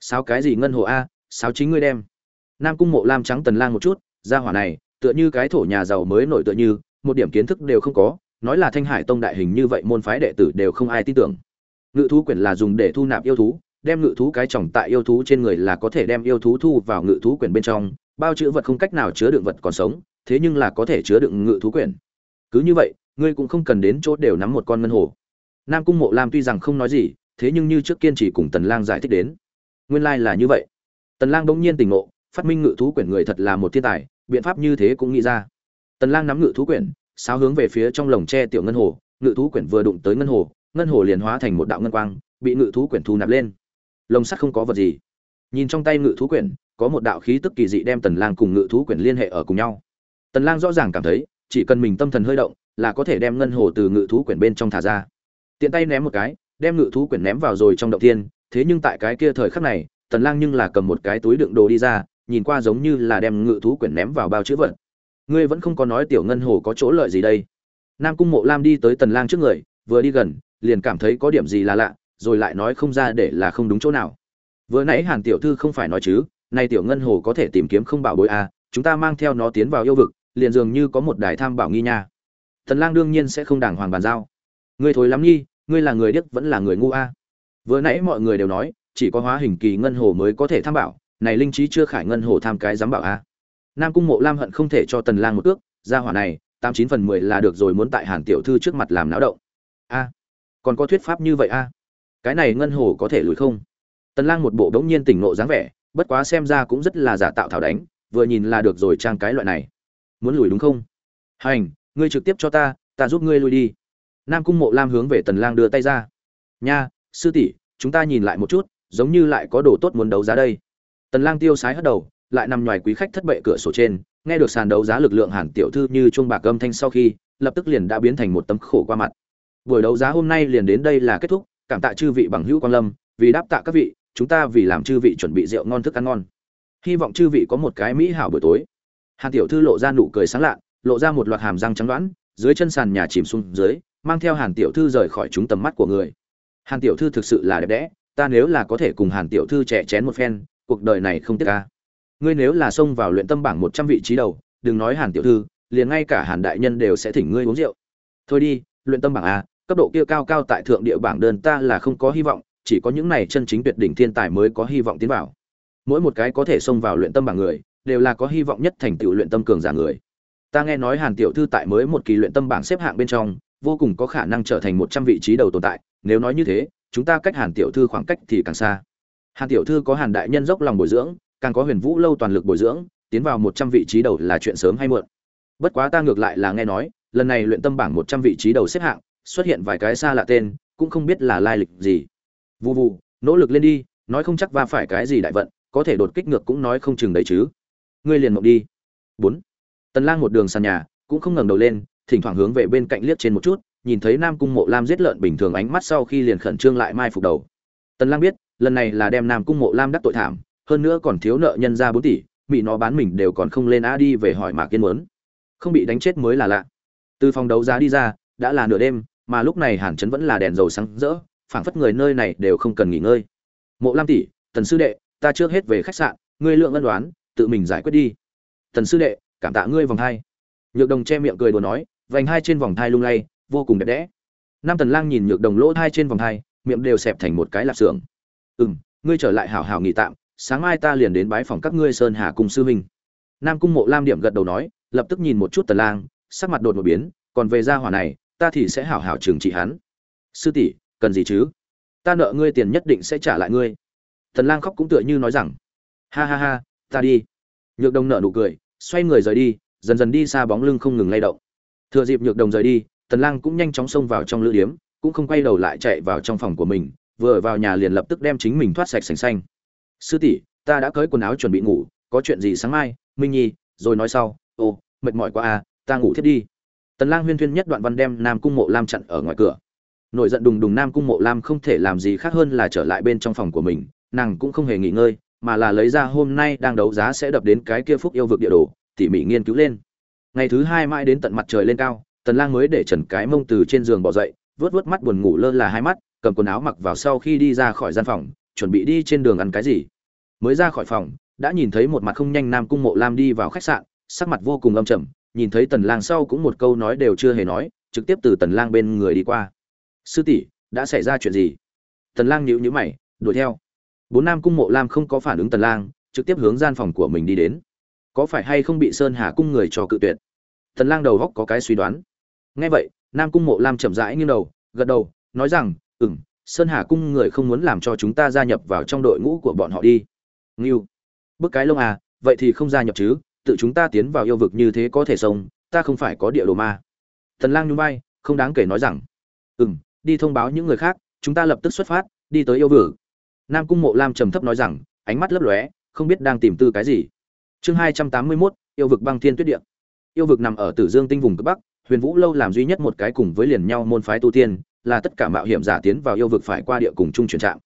Sáo cái gì ngân hồ a? Sáo chính ngươi đem. Nam cung mộ lam trắng tần lang một chút ra hỏa này, tựa như cái thổ nhà giàu mới nổi tựa như, một điểm kiến thức đều không có nói là thanh hải tông đại hình như vậy môn phái đệ tử đều không ai tin tưởng. Ngự thú quyển là dùng để thu nạp yêu thú, đem ngự thú cái trồng tại yêu thú trên người là có thể đem yêu thú thu vào ngự thú quyển bên trong, bao chữ vật không cách nào chứa đựng vật còn sống, thế nhưng là có thể chứa đựng ngự thú quyển. Cứ như vậy, ngươi cũng không cần đến chỗ đều nắm một con ngân hồ. Nam cung mộ lam tuy rằng không nói gì, thế nhưng như trước kiên trì cùng tần lang giải thích đến. Nguyên lai like là như vậy. Tần lang bỗng nhiên tỉnh ngộ, phát minh ngự thú quyển người thật là một thiên tài, biện pháp như thế cũng nghĩ ra. Tần lang nắm ngự thú quyển sáo hướng về phía trong lồng tre tiểu ngân hồ, ngự thú quyển vừa đụng tới ngân hồ ngân hồ liền hóa thành một đạo ngân quang, bị ngự thú quyển thu nạp lên. Lồng sắt không có vật gì. Nhìn trong tay ngự thú quyển, có một đạo khí tức kỳ dị đem tần lang cùng ngự thú quyển liên hệ ở cùng nhau. Tần lang rõ ràng cảm thấy, chỉ cần mình tâm thần hơi động, là có thể đem ngân hồ từ ngự thú quyển bên trong thả ra. Tiện tay ném một cái, đem ngự thú quyển ném vào rồi trong động thiên, thế nhưng tại cái kia thời khắc này, tần lang nhưng là cầm một cái túi đựng đồ đi ra, nhìn qua giống như là đem ngự thú quyển ném vào bao chứa vật ngươi vẫn không có nói tiểu ngân hồ có chỗ lợi gì đây? Nam cung mộ lam đi tới tần lang trước người, vừa đi gần, liền cảm thấy có điểm gì là lạ, rồi lại nói không ra để là không đúng chỗ nào. Vừa nãy hàn tiểu thư không phải nói chứ nay tiểu ngân hồ có thể tìm kiếm không bảo bối à chúng ta mang theo nó tiến vào yêu vực, liền dường như có một đài tham bảo nghi nha. Tần lang đương nhiên sẽ không đàng hoàng bàn giao. Ngươi thối lắm nghi, ngươi là người điếc vẫn là người ngu a. À. vừa nãy mọi người đều nói, chỉ có hóa hình kỳ ngân hồ mới có thể tham bảo, này linh trí chưa khải ngân hồ tham cái dám bảo a. à nam cung mộ lam hận không thể cho tần lang một ước, gia hỏa này, tám chín phần mười là được rồi muốn tại hàn tiểu thư trước mặt làm náo động. A, còn có thuyết pháp như vậy a? Cái này ngân hồ có thể lùi không? Tần lang một bộ đống nhiên tỉnh nộ dáng vẻ, bất quá xem ra cũng rất là giả tạo thảo đánh, vừa nhìn là được rồi trang cái loại này. Muốn lùi đúng không? Hành, ngươi trực tiếp cho ta ta giúp ngươi lùi đi. Nam cung mộ lam hướng về tần lang đưa tay ra. Nha, sư tỷ, chúng ta nhìn lại một chút, giống như lại có đồ tốt muốn đấu giá đây. Tần lang tiêu sái hất đầu lại nằm ngoài quý khách thất bệ cửa sổ trên, nghe được sàn đấu giá lực lượng hàn tiểu thư như chuông bạc âm thanh sau khi, lập tức liền đã biến thành một tấm khổ qua mặt. Buổi đấu giá hôm nay liền đến đây là kết thúc, cảm tạ chư vị bằng hữu quan lâm, vì đáp tạ các vị, chúng ta vì làm chư vị chuẩn bị rượu ngon thức ăn ngon. Hy vọng chư vị có một cái mỹ hảo buổi tối. Hàn tiểu thư lộ ra nụ cười sáng lạ lộ ra một loạt hàm răng trắng đoán, dưới chân sàn nhà chìm xuống dưới, mang theo hàn tiểu thư rời khỏi chúng tầm mắt của người. Hàn tiểu thư thực sự là đẹp đẽ, ta nếu là có thể cùng hàn tiểu thư trẻ chén một phen, cuộc đời này không tiếc ca ngươi nếu là xông vào luyện tâm bảng một trăm vị trí đầu, đừng nói hàn tiểu thư, liền ngay cả hàn đại nhân đều sẽ thỉnh ngươi uống rượu. Thôi đi, luyện tâm bảng a, cấp độ kia cao cao tại thượng địa bảng đơn ta là không có hy vọng, chỉ có những này chân chính tuyệt đỉnh thiên tài mới có hy vọng tiến vào. Mỗi một cái có thể xông vào luyện tâm bảng người, đều là có hy vọng nhất thành tựu luyện tâm cường giả người. Ta nghe nói hàn tiểu thư tại mới một kỳ luyện tâm bảng xếp hạng bên trong, vô cùng có khả năng trở thành một trăm vị trí đầu tồn tại, nếu nói như thế, chúng ta cách hàn tiểu thư khoảng cách thì càng xa. Hàn tiểu thư có hàn đại nhân dốc lòng bồi dưỡng càng có huyền vũ lâu toàn lực bồi dưỡng tiến vào một trăm vị trí đầu là chuyện sớm hay muộn bất quá ta ngược lại là nghe nói lần này luyện tâm bảng một trăm vị trí đầu xếp hạng xuất hiện vài cái xa lạ tên cũng không biết là lai lịch gì Vù vù, nỗ lực lên đi, nói không chắc va phải cái gì đại vận, có thể đột kích ngược cũng nói không chừng đấy chứ. Ngươi liền mộng đi. 4. Tần Lang một đường sàn nhà, cũng không ngẩng đầu lên, thỉnh thoảng hướng về bên cạnh liếc trên một chút, nhìn thấy Nam Cung Mộ Lam giết lợn bình thường ánh mắt sau khi liền khẩn trương lại mai phục đầu. Tần Lang biết, lần này là đem Nam Cung Mộ Lam đắc tội thảm, hơn nữa còn thiếu nợ nhân ra 4 tỷ, bị nó bán mình đều còn không lên á đi về hỏi Mạc Kiên muốn. Không bị đánh chết mới là lạ. Từ phòng đấu giá đi ra, đã là nửa đêm, mà lúc này Hàn Chấn vẫn là đèn dầu sáng rỡ, phảng phất người nơi này đều không cần nghỉ ngơi. Mộ lam tỷ tần sư đệ ta trước hết về khách sạn ngươi lượng ân đoán tự mình giải quyết đi. Tần sư đệ cảm tạ ngươi vòng hai nhược đồng che miệng cười đùa nói vành hai trên vòng thai lung lay vô cùng đẹp đẽ. Nam tần lang nhìn nhược đồng lỗ thai trên vòng thai miệng đều xẹp thành một cái lạp xưởng. Ừm ngươi trở lại hảo hảo nghỉ tạm sáng mai ta liền đến bái phòng các ngươi sơn hà cung sư huynh nam cung mộ lam điểm gật đầu nói, lập tức nhìn một chút tần lang, sắc mặt đột một biến, còn về gia hỏa này, ta thì sẽ hảo hảo trừng trị hắn. Sư tỷ, cần gì chứ? Ta nợ ngươi tiền nhất định sẽ trả lại ngươi. Thần lang khóc cũng tựa như nói rằng, ha ha ha, ta đi. Nhược đồng nợ nụ cười, xoay người rời đi, dần dần đi xa bóng lưng không ngừng lay động. Thừa dịp nhược đồng rời đi, tần lang cũng nhanh chóng xông vào trong lữ điếm, cũng không quay đầu lại chạy vào trong phòng của mình, vừa vào nhà liền lập tức đem chính mình thoát sạch sành xanh sư tỷ, ta đã cởi quần áo chuẩn bị ngủ, có chuyện gì sáng mai? Minh nhi, rồi nói sau. Ô, mệt mỏi quá à ta ngủ thiết đi. Tần lang huyên thuyên nhất đoạn văn đem nam cung mộ lam chặn ở ngoài cửa. Nổi giận đùng đùng nam cung mộ lam không thể làm gì khác hơn là trở lại bên trong phòng của mình. Nàng cũng không hề nghỉ ngơi, mà là lấy ra hôm nay đang đấu giá sẽ đập đến cái kia phúc yêu vực địa đồ, tỉ mỉ nghiên cứu lên. Ngày thứ hai mãi đến tận mặt trời lên cao, tần lang mới để trần cái mông từ trên giường bỏ dậy vớt vớt mắt buồn ngủ lơ là hai mắt, cầm quần áo mặc vào sau khi đi ra khỏi gian phòng chuẩn bị đi trên đường ăn cái gì. Mới ra khỏi phòng, đã nhìn thấy một mặt không nhanh nam cung mộ lam đi vào khách sạn, sắc mặt vô cùng âm trầm, nhìn thấy tần lang sau cũng một câu nói đều chưa hề nói, trực tiếp từ tần lang bên người đi qua. Sư tỷ, đã xảy ra chuyện gì? Tần lang nhíu nhíu mày, đuổi theo. Bốn nam cung mộ lam không có phản ứng tần lang, trực tiếp hướng gian phòng của mình đi đến. Có phải hay không bị sơn hà cung người cho cự tuyệt? Tần lang đầu góc có cái suy đoán. Nghe vậy, nam cung mộ lam chậm rãi nghiêng đầu, gật đầu, nói rằng, ừm sơn hà cung người không muốn làm cho chúng ta gia nhập vào trong đội ngũ của bọn họ đi. Ngưu. Bức cái lông à vậy thì không gia nhập chứ, tự chúng ta tiến vào yêu vực như thế có thể sống, ta không phải có địa đồ ma. Thần lang nhung bay không đáng kể nói rằng. Ừm, đi thông báo những người khác, chúng ta lập tức xuất phát, đi tới yêu vực. Nam cung mộ lam trầm thấp nói rằng, ánh mắt lấp lóe, không biết đang tìm tư cái gì. Chương hai trăm tám mươi mốt, yêu vực băng thiên tuyết địa. Yêu vực nằm ở tử dương tinh vùng cực bắc, huyền vũ lâu làm duy nhất một cái cùng với liền nhau môn phái tu tiên là tất cả mạo hiểm giả tiến vào yêu vực phải qua địa cùng chung chuyển trạng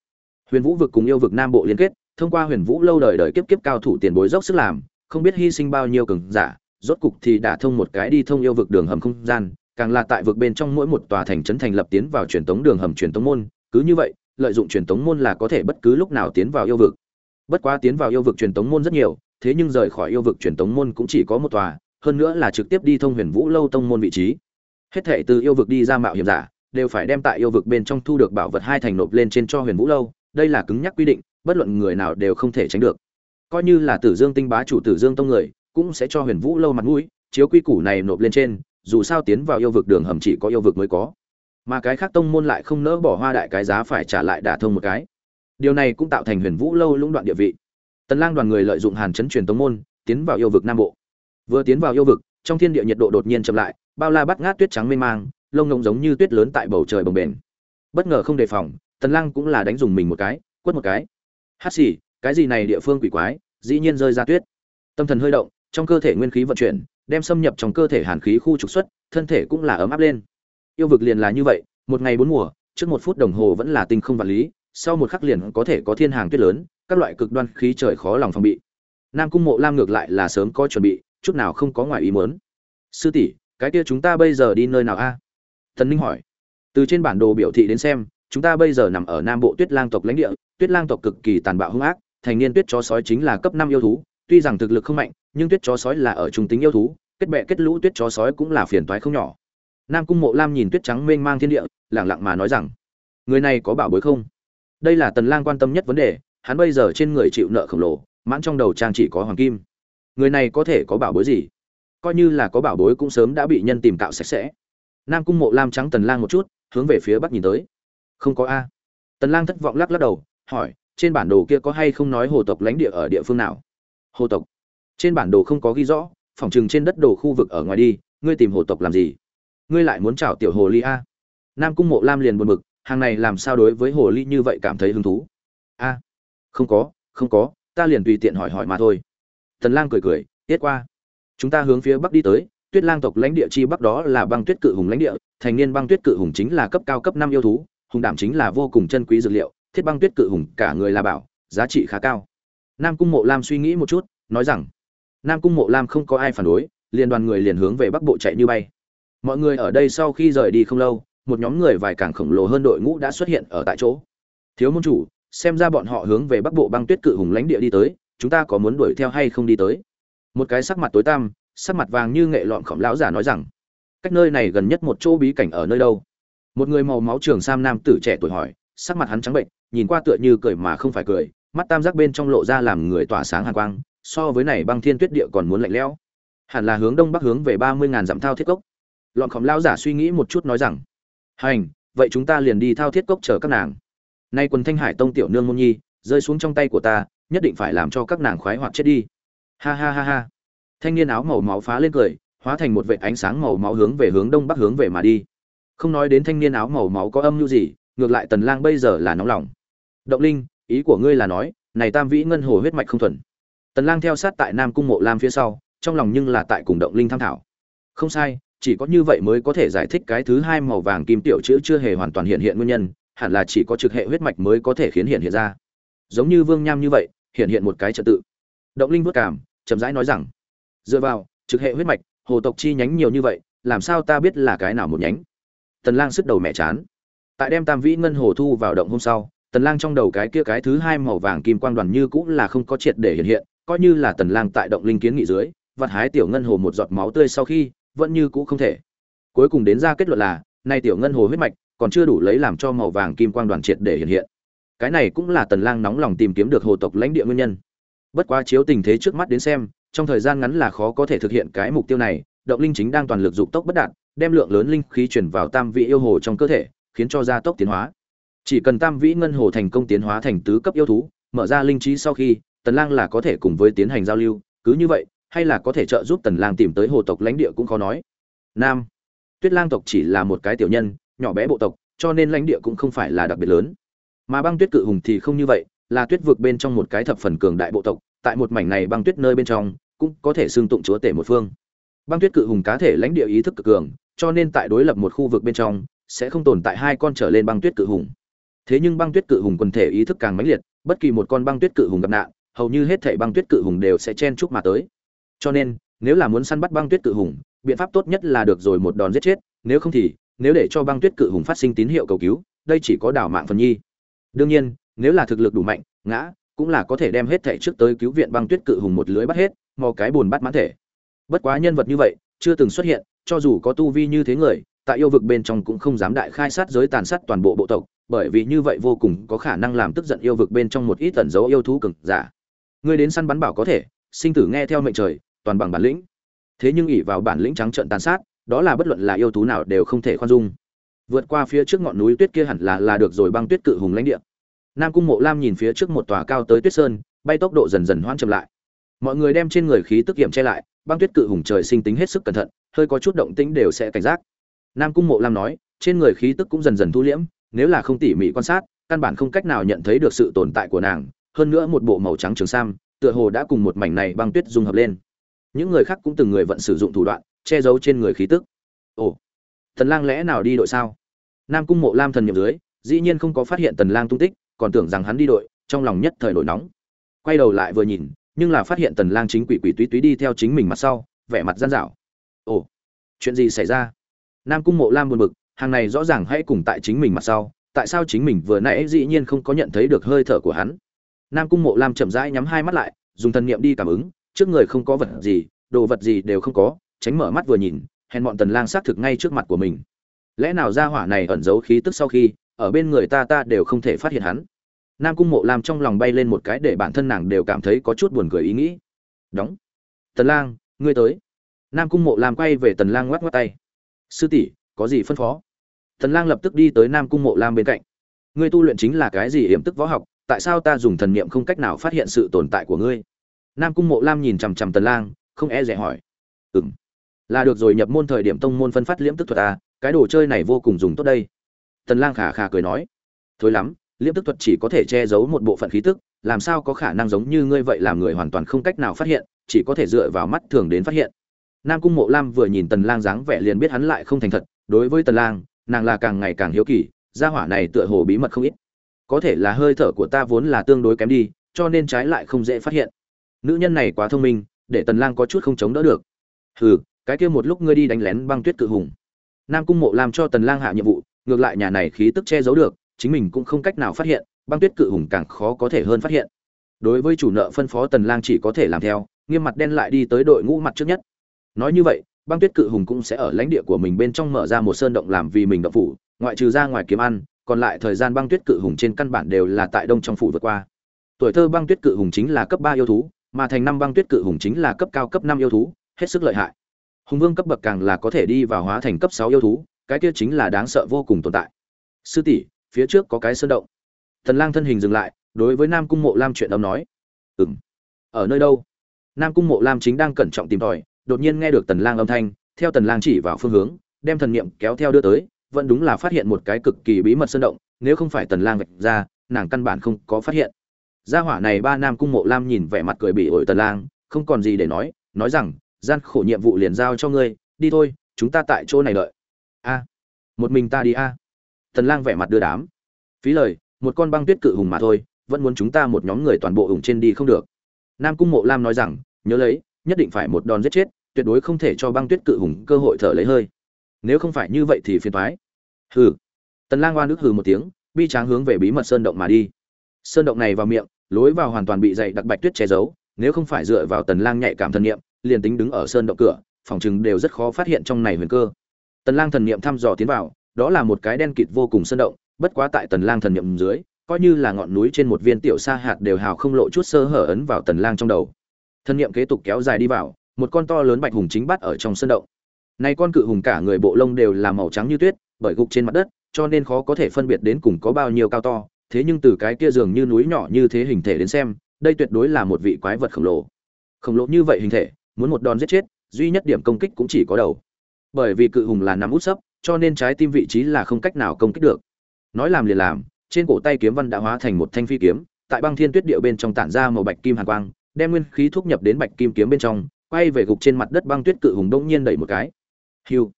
huyền vũ vực cùng yêu vực nam bộ liên kết thông qua huyền vũ lâu đời đời kiếp kiếp cao thủ tiền bối dốc sức làm không biết hy sinh bao nhiêu cường giả rốt cục thì đã thông một cái đi thông yêu vực đường hầm không gian càng là tại vực bên trong mỗi một tòa thành trấn thành lập tiến vào truyền tống đường hầm truyền tống môn, cứ như vậy, lợi dụng truyền tống môn là có thể bất cứ lúc nào tiến vào yêu vực. Bất quá tiến vào yêu vực truyền tống môn rất nhiều, thế nhưng rời khỏi yêu vực truyền tống môn cũng chỉ có một tòa, hơn nữa là trực tiếp đi thông Huyền Vũ lâu tông môn vị trí. Hết thảy từ yêu vực đi ra mạo hiểm giả, đều phải đem tại yêu vực bên trong thu được bảo vật hai thành nộp lên trên cho Huyền Vũ lâu, đây là cứng nhắc quy định, bất luận người nào đều không thể tránh được. Coi như là Tử Dương Tinh bá chủ Tử Dương tông người, cũng sẽ cho Huyền Vũ lâu mặt mũi, chiếu quy củ này nộp lên trên, dù sao tiến vào yêu vực đường hầm chỉ có yêu vực mới có. Mà cái khác tông môn lại không nỡ bỏ hoa đại cái giá phải trả lại đả thông một cái. Điều này cũng tạo thành huyền vũ lâu lũng đoạn địa vị. Tần lang đoàn người lợi dụng hàn chấn truyền tông môn tiến vào yêu vực nam bộ. Vừa tiến vào yêu vực trong thiên địa nhiệt độ đột nhiên chậm lại bao la bát ngát tuyết trắng mênh mang lông ngông giống như tuyết lớn tại bầu trời bồng bềnh bất ngờ không đề phòng tần lang cũng là đánh dùng mình một cái quất một cái hát xì cái gì này địa phương quỷ quái dĩ nhiên rơi ra tuyết tâm thần hơi động trong cơ thể nguyên khí vận chuyển đem xâm nhập trong cơ thể hàn khí khu trục xuất, thân thể cũng là ấm áp lên. Yêu vực liền là như vậy, một ngày bốn mùa, trước một phút đồng hồ vẫn là tinh không vật lý, sau một khắc liền có thể có thiên hàng tuyết lớn, các loại cực đoan khí trời khó lòng phòng bị. Nam Cung Mộ Lam ngược lại là sớm có chuẩn bị, chút nào không có ngoài ý muốn. Sư tỷ, cái kia chúng ta bây giờ đi nơi nào a? Tần Ninh hỏi. từ trên bản đồ biểu thị đến xem, chúng ta bây giờ nằm ở nam bộ tuyết lang tộc lãnh địa, tuyết lang tộc cực kỳ tàn bạo hung ác, thành niên tuyết chó sói chính là cấp năm yêu thú, tuy rằng thực lực không mạnh, nhưng tuyết chó sói là ở trung tính yêu thú, kết bè kết lũ tuyết chó sói cũng là phiền toái không nhỏ. Nam cung mộ lam nhìn tuyết trắng mênh mang thiên địa lẳng lặng mà nói rằng, người này có bảo bối không? Đây là tần lang quan tâm nhất vấn đề, hắn bây giờ trên người chịu nợ khổng lồ, mãn trong đầu trang chỉ có hoàng kim. Người này có thể có bảo bối gì? Coi như là có bảo bối cũng sớm đã bị nhân tìm cạo sạch sẽ nam cung mộ lam trắng tần lang một chút, hướng về phía bắc nhìn tới. Không có a. Tần lang thất vọng lắc lắc đầu, hỏi, trên bản đồ kia có hay không nói hồ tộc lãnh địa ở địa phương nào? Hồ tộc. Trên bản đồ không có ghi rõ, phỏng chừng trên đất đồ khu vực ở ngoài đi, ngươi tìm hồ tộc làm gì? Ngươi lại muốn chào tiểu hồ ly a. Nam cung mộ lam liền buồn bực, hàng này làm sao đối với hồ ly như vậy cảm thấy hứng thú? A. Không có không có, ta liền tùy tiện hỏi hỏi mà thôi. Tần lang cười cười, tiết qua. Chúng ta hướng phía bắc đi tới tuyết lang tộc lãnh địa chi bắc đó là băng tuyết cự hùng lãnh địa, thành niên băng tuyết cự hùng chính là cấp cao cấp năm yêu thú, hùng đảm chính là vô cùng chân quý dược liệu, thiết băng tuyết cự hùng cả người là bảo, giá trị khá cao. Nam cung mộ lam suy nghĩ một chút, nói rằng, nam cung mộ lam không có ai phản đối, liền đoàn người liền hướng về bắc bộ chạy như bay. Mọi người ở đây sau khi rời đi không lâu, một nhóm người vài càng khổng lồ hơn đội ngũ đã xuất hiện ở tại chỗ. Thiếu môn chủ, xem ra bọn họ hướng về bắc bộ băng tuyết cự hùng lãnh địa đi tới, chúng ta có muốn đuổi theo hay không đi tới? Một cái sắc mặt tối tăm sắc mặt vàng như nghệ lọn khổng lão giả nói rằng, cách nơi này gần nhất một chỗ bí cảnh ở nơi đâu? Một người màu máu trường sam nam tử trẻ tuổi hỏi, sắc mặt hắn trắng bệnh, nhìn qua tựa như cười mà không phải cười, mắt tam giác bên trong lộ ra làm người tỏa sáng hàn quang, so với này băng thiên tuyết địa còn muốn lạnh lẽo. Hẳn là hướng đông bắc hướng về ba mươi ngàn dặm thao thiết cốc. Lọn khổng lão giả suy nghĩ một chút nói rằng, hành, vậy chúng ta liền đi thao thiết cốc chờ các nàng. Nay quần thanh hải tông tiểu nương môn nhi, rơi xuống trong tay của ta, nhất định phải làm cho các nàng khoái hoạt chết đi. Ha ha ha ha thanh niên áo màu máu phá lên cười, hóa thành một vệ ánh sáng màu máu hướng về hướng đông bắc hướng về mà đi. Không nói đến thanh niên áo màu máu có âm mưu gì, ngược lại tần lang bây giờ là nóng lòng. Động linh, ý của ngươi là nói, này tam vĩ ngân hồ huyết mạch không thuần. Tần lang theo sát tại nam cung mộ lam phía sau, trong lòng nhưng là tại cùng động linh tham thảo. Không sai, chỉ có như vậy mới có thể giải thích cái thứ hai màu vàng kim tiểu chữ chưa hề hoàn toàn hiện hiện nguyên nhân, hẳn là chỉ có trực hệ huyết mạch mới có thể khiến hiện hiện ra. Giống như vương nham như vậy, hiện hiện một cái trật tự. Động linh vất cảm, chậm rãi nói rằng dựa vào, trực hệ huyết mạch, hồ tộc chi nhánh nhiều như vậy, làm sao ta biết là cái nào một nhánh? Tần lang sức đầu mẹ chán. Tại đem tam vĩ ngân hồ thu vào động hôm sau, tần lang trong đầu cái kia cái thứ hai màu vàng kim quang đoàn như cũng là không có triệt để hiện hiện, coi như là tần lang tại động linh kiến nghị dưới vặt hái tiểu ngân hồ một giọt máu tươi sau khi, vẫn như cũ không thể. Cuối cùng đến ra kết luận là, nay tiểu ngân hồ huyết mạch còn chưa đủ lấy làm cho màu vàng kim quang đoàn triệt để hiện hiện. Cái này cũng là tần lang nóng lòng tìm kiếm được hồ tộc lãnh địa nguyên nhân. Bất quá chiếu tình thế trước mắt đến xem trong thời gian ngắn là khó có thể thực hiện cái mục tiêu này, động linh chính đang toàn lực dục tốc bất đạt, đem lượng lớn linh khí chuyển vào tam vị yêu hồ trong cơ thể, khiến cho gia tốc tiến hóa. Chỉ cần tam vĩ ngân hồ thành công tiến hóa thành tứ cấp yêu thú, mở ra linh trí sau khi, tần lang là có thể cùng với tiến hành giao lưu, cứ như vậy, hay là có thể trợ giúp tần lang tìm tới hồ tộc lãnh địa cũng khó nói. Nam, tuyết lang tộc chỉ là một cái tiểu nhân, nhỏ bé bộ tộc, cho nên lãnh địa cũng không phải là đặc biệt lớn. Mà băng tuyết cự hùng thì không như vậy, là tuyết vực bên trong một cái thập phần cường đại bộ tộc tại một mảnh này băng tuyết nơi bên trong, cũng có thể xương tụng chúa tể một phương. Băng tuyết cự hùng cá thể lãnh địa ý thức cực cường, cho nên tại đối lập một khu vực bên trong, sẽ không tồn tại hai con trở lên băng tuyết cự hùng. Thế nhưng băng tuyết cự hùng quần thể ý thức càng mãnh liệt, bất kỳ một con băng tuyết cự hùng gặp nạn, hầu như hết thảy băng tuyết cự hùng đều sẽ chen chúc mà tới. Cho nên, nếu là muốn săn bắt băng tuyết cự hùng, biện pháp tốt nhất là được rồi một đòn giết chết, nếu không thì, nếu để cho băng tuyết cự hùng phát sinh tín hiệu cầu cứu, đây chỉ có đảo mạng phần nhi. Đương nhiên, nếu là thực lực đủ mạnh, ngã cũng là có thể đem hết thảy trước tới cứu viện băng tuyết cự hùng một lưới bắt hết, mò cái buồn bắt mãn thể. Bất quá nhân vật như vậy, chưa từng xuất hiện, cho dù có tu vi như thế người, tại yêu vực bên trong cũng không dám đại khai sát giới tàn sát toàn bộ bộ tộc, bởi vì như vậy vô cùng có khả năng làm tức giận yêu vực bên trong một ít tẩn dấu yêu thú cường giả. Người đến săn bắn bảo có thể, sinh tử nghe theo mệnh trời, toàn bằng bản lĩnh. Thế nhưng ỷ vào bản lĩnh trắng trợn tàn sát, đó là bất luận là yêu thú nào đều không thể khoan dung. Vượt qua phía trước ngọn núi tuyết kia hẳn là là được rồi băng tuyết cự hùng lãnh địa nam cung mộ lam nhìn phía trước một tòa cao tới tuyết sơn, bay tốc độ dần dần hoãn chậm lại. Mọi người đem trên người khí tức kiểm che lại, băng tuyết cự hùng trời sinh tính hết sức cẩn thận, hơi có chút động tĩnh đều sẽ cảnh giác. Nam cung mộ lam nói, trên người khí tức cũng dần dần thu liễm, nếu là không tỉ mỉ quan sát, căn bản không cách nào nhận thấy được sự tồn tại của nàng, hơn nữa một bộ màu trắng trường sam, tựa hồ đã cùng một mảnh này băng tuyết dung hợp lên. Những người khác cũng từng người vận sử dụng thủ đoạn, che giấu trên người khí tức. Ồ Tần lang lẽ nào đi đội sao? Nam cung mộ lam thần nhiệm dưới, dĩ nhiên không có phát hiện tần lang tung tích còn tưởng rằng hắn đi đội, trong lòng nhất thời nổi nóng. Quay đầu lại vừa nhìn, nhưng là phát hiện tần lang chính quỷ quỷ túy túy đi theo chính mình mặt sau, vẻ mặt gian dảo. Ồ, chuyện gì xảy ra? Nam cung mộ lam buồn bực, hàng này rõ ràng hãy cùng tại chính mình mặt sau, tại sao chính mình vừa nãy dĩ nhiên không có nhận thấy được hơi thở của hắn? Nam cung mộ lam chậm rãi nhắm hai mắt lại, dùng thần niệm đi cảm ứng, trước người không có vật gì, đồ vật gì đều không có, tránh mở mắt vừa nhìn, hèn bọn tần lang xác thực ngay trước mặt của mình. Lẽ nào ra hỏa này ẩn giấu khí tức sau khi ở bên người ta ta đều không thể phát hiện hắn. Nam cung mộ lam trong lòng bay lên một cái để bản thân nàng đều cảm thấy có chút buồn cười ý nghĩ. Đóng. Tần lang, ngươi tới. Nam cung mộ lam quay về tần lang ngoắc ngoắc tay. Sư tỷ, có gì phân phó? Tần lang lập tức đi tới nam cung mộ lam bên cạnh. Ngươi tu luyện chính là cái gì hiểm tức võ học? Tại sao ta dùng thần niệm không cách nào phát hiện sự tồn tại của ngươi? Nam cung mộ lam nhìn chằm chằm tần lang, không e dè hỏi. Ừm. Là được rồi, nhập môn thời điểm tông môn phân phát liễm tức thuật à? Cái đồ chơi này vô cùng dùng tốt đây tần lang khả khả cười nói, thôi lắm, liễm tức thuật chỉ có thể che giấu một bộ phận khí tức, làm sao có khả năng giống như ngươi vậy làm người hoàn toàn không cách nào phát hiện, chỉ có thể dựa vào mắt thường đến phát hiện. Nam cung mộ lam vừa nhìn tần lang dáng vẻ liền biết hắn lại không thành thật, đối với tần lang, nàng là càng ngày càng hiếu kỳ, gia hỏa này tựa hồ bí mật không ít. Có thể là hơi thở của ta vốn là tương đối kém đi, cho nên trái lại không dễ phát hiện. Nữ nhân này quá thông minh, để tần lang có chút không chống đỡ được. Hừ, cái kia một lúc ngươi đi đánh lén băng tuyết cự hùng. Nam cung mộ làm cho tần lang hạ nhiệm vụ ngược lại nhà này khí tức che giấu được, chính mình cũng không cách nào phát hiện, băng tuyết cự hùng càng khó có thể hơn phát hiện. Đối với chủ nợ phân phó tần lang chỉ có thể làm theo, nghiêm mặt đen lại đi tới đội ngũ mặt trước nhất. Nói như vậy, băng tuyết cự hùng cũng sẽ ở lãnh địa của mình bên trong mở ra một sơn động làm vì mình động phủ, ngoại trừ ra ngoài kiếm ăn, còn lại thời gian băng tuyết cự hùng trên căn bản đều là tại đông trong phủ vượt qua. Tuổi thơ băng tuyết cự hùng chính là cấp ba yêu thú, mà thành năm băng tuyết cự hùng chính là cấp cao cấp năm yêu thú, hết sức lợi hại. Hùng vương cấp bậc càng là có thể đi vào hóa thành cấp sáu yêu thú cái kia chính là đáng sợ vô cùng tồn tại. Sư tỷ, phía trước có cái sơn động. Thần lang thân hình dừng lại, đối với nam cung mộ lam chuyện âm nói. Ừm. Ở nơi đâu? Nam cung mộ lam chính đang cẩn trọng tìm tòi, đột nhiên nghe được tần lang âm thanh, theo tần lang chỉ vào phương hướng, đem thần niệm kéo theo đưa tới, vẫn đúng là phát hiện một cái cực kỳ bí mật sơn động, nếu không phải tần lang vạch ra, nàng căn bản không có phát hiện. Gia hỏa này ba nam cung mộ lam nhìn vẻ mặt cười bị ổi tần lang, không còn gì để nói nói rằng, gian khổ nhiệm vụ liền giao cho ngươi, đi thôi, chúng ta tại chỗ này đợi a, một mình ta đi a. Tần lang vẻ mặt đưa đám. Phí lời, một con băng tuyết cự hùng mà thôi, vẫn muốn chúng ta một nhóm người toàn bộ hùng trên đi không được. Nam cung mộ lam nói rằng, nhớ lấy, nhất định phải một đòn giết chết, tuyệt đối không thể cho băng tuyết cự hùng cơ hội thở lấy hơi. Nếu không phải như vậy thì phiền toái. Hừ. Tần lang oan nước hừ một tiếng, bi tráng hướng về bí mật sơn động mà đi. Sơn động này vào miệng, lối vào hoàn toàn bị dày đặc bạch tuyết che giấu, nếu không phải dựa vào tần lang nhạy cảm thần niệm liền tính đứng ở sơn động cửa, phòng chừng đều rất khó phát hiện trong này huyền cơ tần lang thần niệm thăm dò tiến vào, đó là một cái đen kịt vô cùng sơn động, bất quá tại tần lang thần niệm dưới, coi như là ngọn núi trên một viên tiểu sa hạt đều hào không lộ chút sơ hở ấn vào tần lang trong đầu. Thần niệm kế tục kéo dài đi vào, một con to lớn bạch hùng chính bắt ở trong sơn động. Này con cự hùng cả người bộ lông đều là màu trắng như tuyết, bởi gục trên mặt đất, cho nên khó có thể phân biệt đến cùng có bao nhiêu cao to, thế nhưng từ cái kia dường như núi nhỏ như thế hình thể đến xem, đây tuyệt đối là một vị quái vật khổng lồ. Khổng lồ như vậy hình thể, muốn một đòn giết chết, duy nhất điểm công kích cũng chỉ có đầu bởi vì cự hùng là nằm út sấp, cho nên trái tim vị trí là không cách nào công kích được. Nói làm liền làm, trên cổ tay kiếm văn đã hóa thành một thanh phi kiếm, tại băng thiên tuyết địa bên trong tản ra màu bạch kim hàn quang, đem nguyên khí thúc nhập đến bạch kim kiếm bên trong, quay về gục trên mặt đất băng tuyết cự hùng đông nhiên đẩy một cái. Hiu!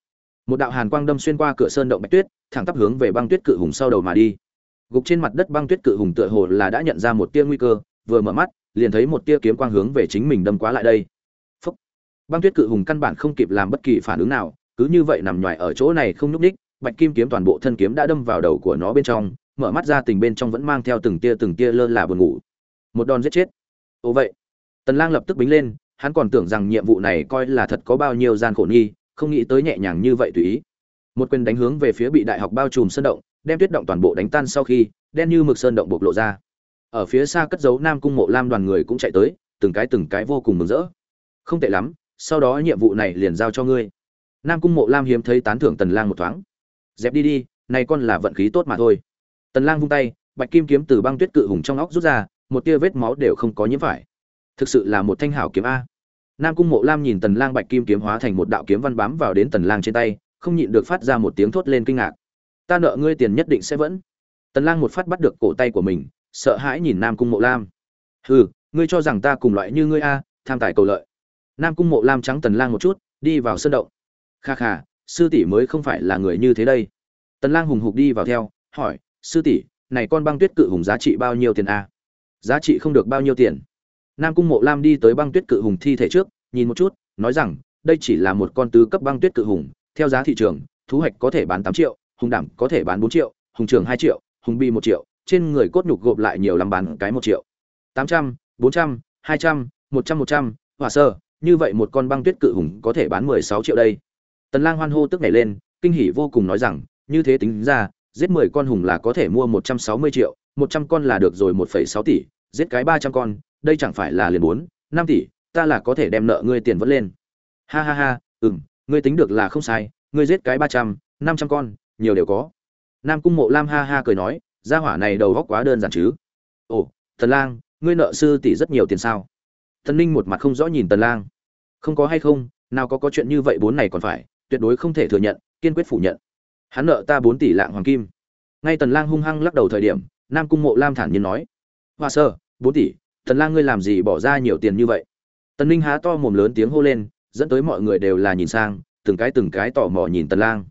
Một đạo hàn quang đâm xuyên qua cửa sơn động bạch tuyết, thẳng tắp hướng về băng tuyết cự hùng sau đầu mà đi. Gục trên mặt đất băng tuyết cự hùng tựa hồ là đã nhận ra một tia nguy cơ, vừa mở mắt, liền thấy một tia kiếm quang hướng về chính mình đâm quá lại đây. Phúc. băng tuyết cự hùng căn bản không kịp làm bất kỳ phản ứng nào cứ như vậy nằm nhoài ở chỗ này không nhúc ních bạch kim kiếm toàn bộ thân kiếm đã đâm vào đầu của nó bên trong, mở mắt ra tình bên trong vẫn mang theo từng tia từng tia lơ là buồn ngủ. Một đòn giết chết. Ồ vậy. Tần lang lập tức bính lên, hắn còn tưởng rằng nhiệm vụ này coi là thật có bao nhiêu gian khổ nghi, không nghĩ tới nhẹ nhàng như vậy tùy ý. Một quyền đánh hướng về phía bị đại học bao trùm sơn động, đem tuyết động toàn bộ đánh tan sau khi, đen như mực sơn động bộc lộ ra. Ở phía xa cất giấu nam cung mộ lam đoàn người cũng chạy tới, từng cái từng cái vô cùng mừng rỡ. Không tệ lắm, sau đó nhiệm vụ này liền giao cho ngươi nam cung mộ lam hiếm thấy tán thưởng tần lang một thoáng. Dẹp đi đi, này con là vận khí tốt mà thôi. Tần lang vung tay, bạch kim kiếm từ băng tuyết cự hùng trong óc rút ra, một tia vết máu đều không có nhiễm phải. Thực sự là một thanh hảo kiếm a. Nam cung mộ lam nhìn tần lang bạch kim kiếm hóa thành một đạo kiếm văn bám vào đến tần lang trên tay, không nhịn được phát ra một tiếng thốt lên kinh ngạc. Ta nợ ngươi tiền nhất định sẽ vẫn. Tần lang một phát bắt được cổ tay của mình, sợ hãi nhìn nam cung mộ lam. Hừ, ngươi cho rằng ta cùng loại như ngươi a, tham tài cầu lợi. Nam cung mộ lam trắng tần lang một chút, đi vào sân động kha kha, sư tỷ mới không phải là người như thế đây. Tần lang hùng hục đi vào theo, hỏi, sư tỷ, này con băng tuyết cự hùng giá trị bao nhiêu tiền a? Giá trị không được bao nhiêu tiền. Nam cung mộ lam đi tới băng tuyết cự hùng thi thể trước, nhìn một chút, nói rằng, đây chỉ là một con tứ cấp băng tuyết cự hùng, theo giá thị trường, thu hoạch có thể bán tám triệu, hùng đảm có thể bán bốn triệu, hùng trường hai triệu, hùng bi một triệu, trên người cốt nhục gộp lại nhiều lắm bán cái một triệu. Tám trăm, bốn trăm, hai trăm, một trăm một trăm hòa sơ, như vậy một con băng tuyết cự hùng có thể bán mười sáu triệu đây tần lang hoan hô tức nhảy lên, kinh hỉ vô cùng nói rằng, như thế tính ra, giết mười con hùng là có thể mua một trăm sáu mươi triệu, một trăm con là được rồi một phẩy sáu tỷ, giết cái ba trăm con, đây chẳng phải là liền bốn, năm tỷ, ta là có thể đem nợ ngươi tiền vẫn lên. Ha ha ha, ừm, ngươi tính được là không sai, ngươi giết cái ba trăm, năm trăm con, nhiều đều có. Nam cung mộ lam ha ha cười nói, gia hỏa này đầu óc quá đơn giản chứ. Ồ, tần lang, ngươi nợ sư tỷ rất nhiều tiền sao? Tần ninh một mặt không rõ nhìn tần lang. Không có hay không, nào có có chuyện như vậy bốn này còn phải tuyệt đối không thể thừa nhận, kiên quyết phủ nhận. Hắn nợ ta bốn tỷ lạng hoàng kim. Ngay tần lang hung hăng lắc đầu thời điểm, nam cung mộ lam thản nhiên nói, hoa sơ, bốn tỷ, tần lang ngươi làm gì bỏ ra nhiều tiền như vậy? Tần ninh há to mồm lớn tiếng hô lên, dẫn tới mọi người đều là nhìn sang, từng cái từng cái tò mò nhìn tần lang.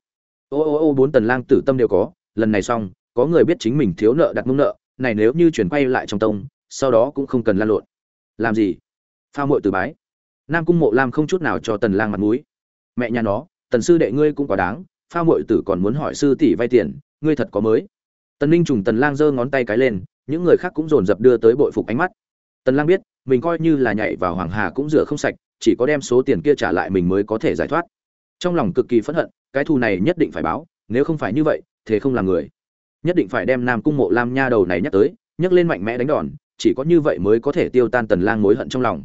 Ô ô ô, bốn tần lang tử tâm đều có, lần này xong, có người biết chính mình thiếu nợ đặt mông nợ, này nếu như chuyển quay lại trong tông, sau đó cũng không cần lan lộn. Làm gì? Pha muội từ bái. Nam cung mộ lam không chút nào cho tần lang mặt mũi. Mẹ nhà nó tần sư đệ ngươi cũng quá đáng pha muội tử còn muốn hỏi sư tỷ vay tiền, ngươi thật có mới. Tần ninh trùng tần lang giơ ngón tay cái lên, những người khác cũng dồn dập đưa tới bội phục ánh mắt. Tần lang biết, mình coi như là nhảy vào hoàng hà cũng rửa không sạch, chỉ có đem số tiền kia trả lại mình mới có thể giải thoát. Trong lòng cực kỳ phẫn hận, cái thù này nhất định phải báo, nếu không phải như vậy, thế không làm người. Nhất định phải đem nam cung mộ lam nha đầu này nhắc tới nhắc lên mạnh mẽ đánh đòn, chỉ có như vậy mới có thể tiêu tan tần lang mối hận trong lòng.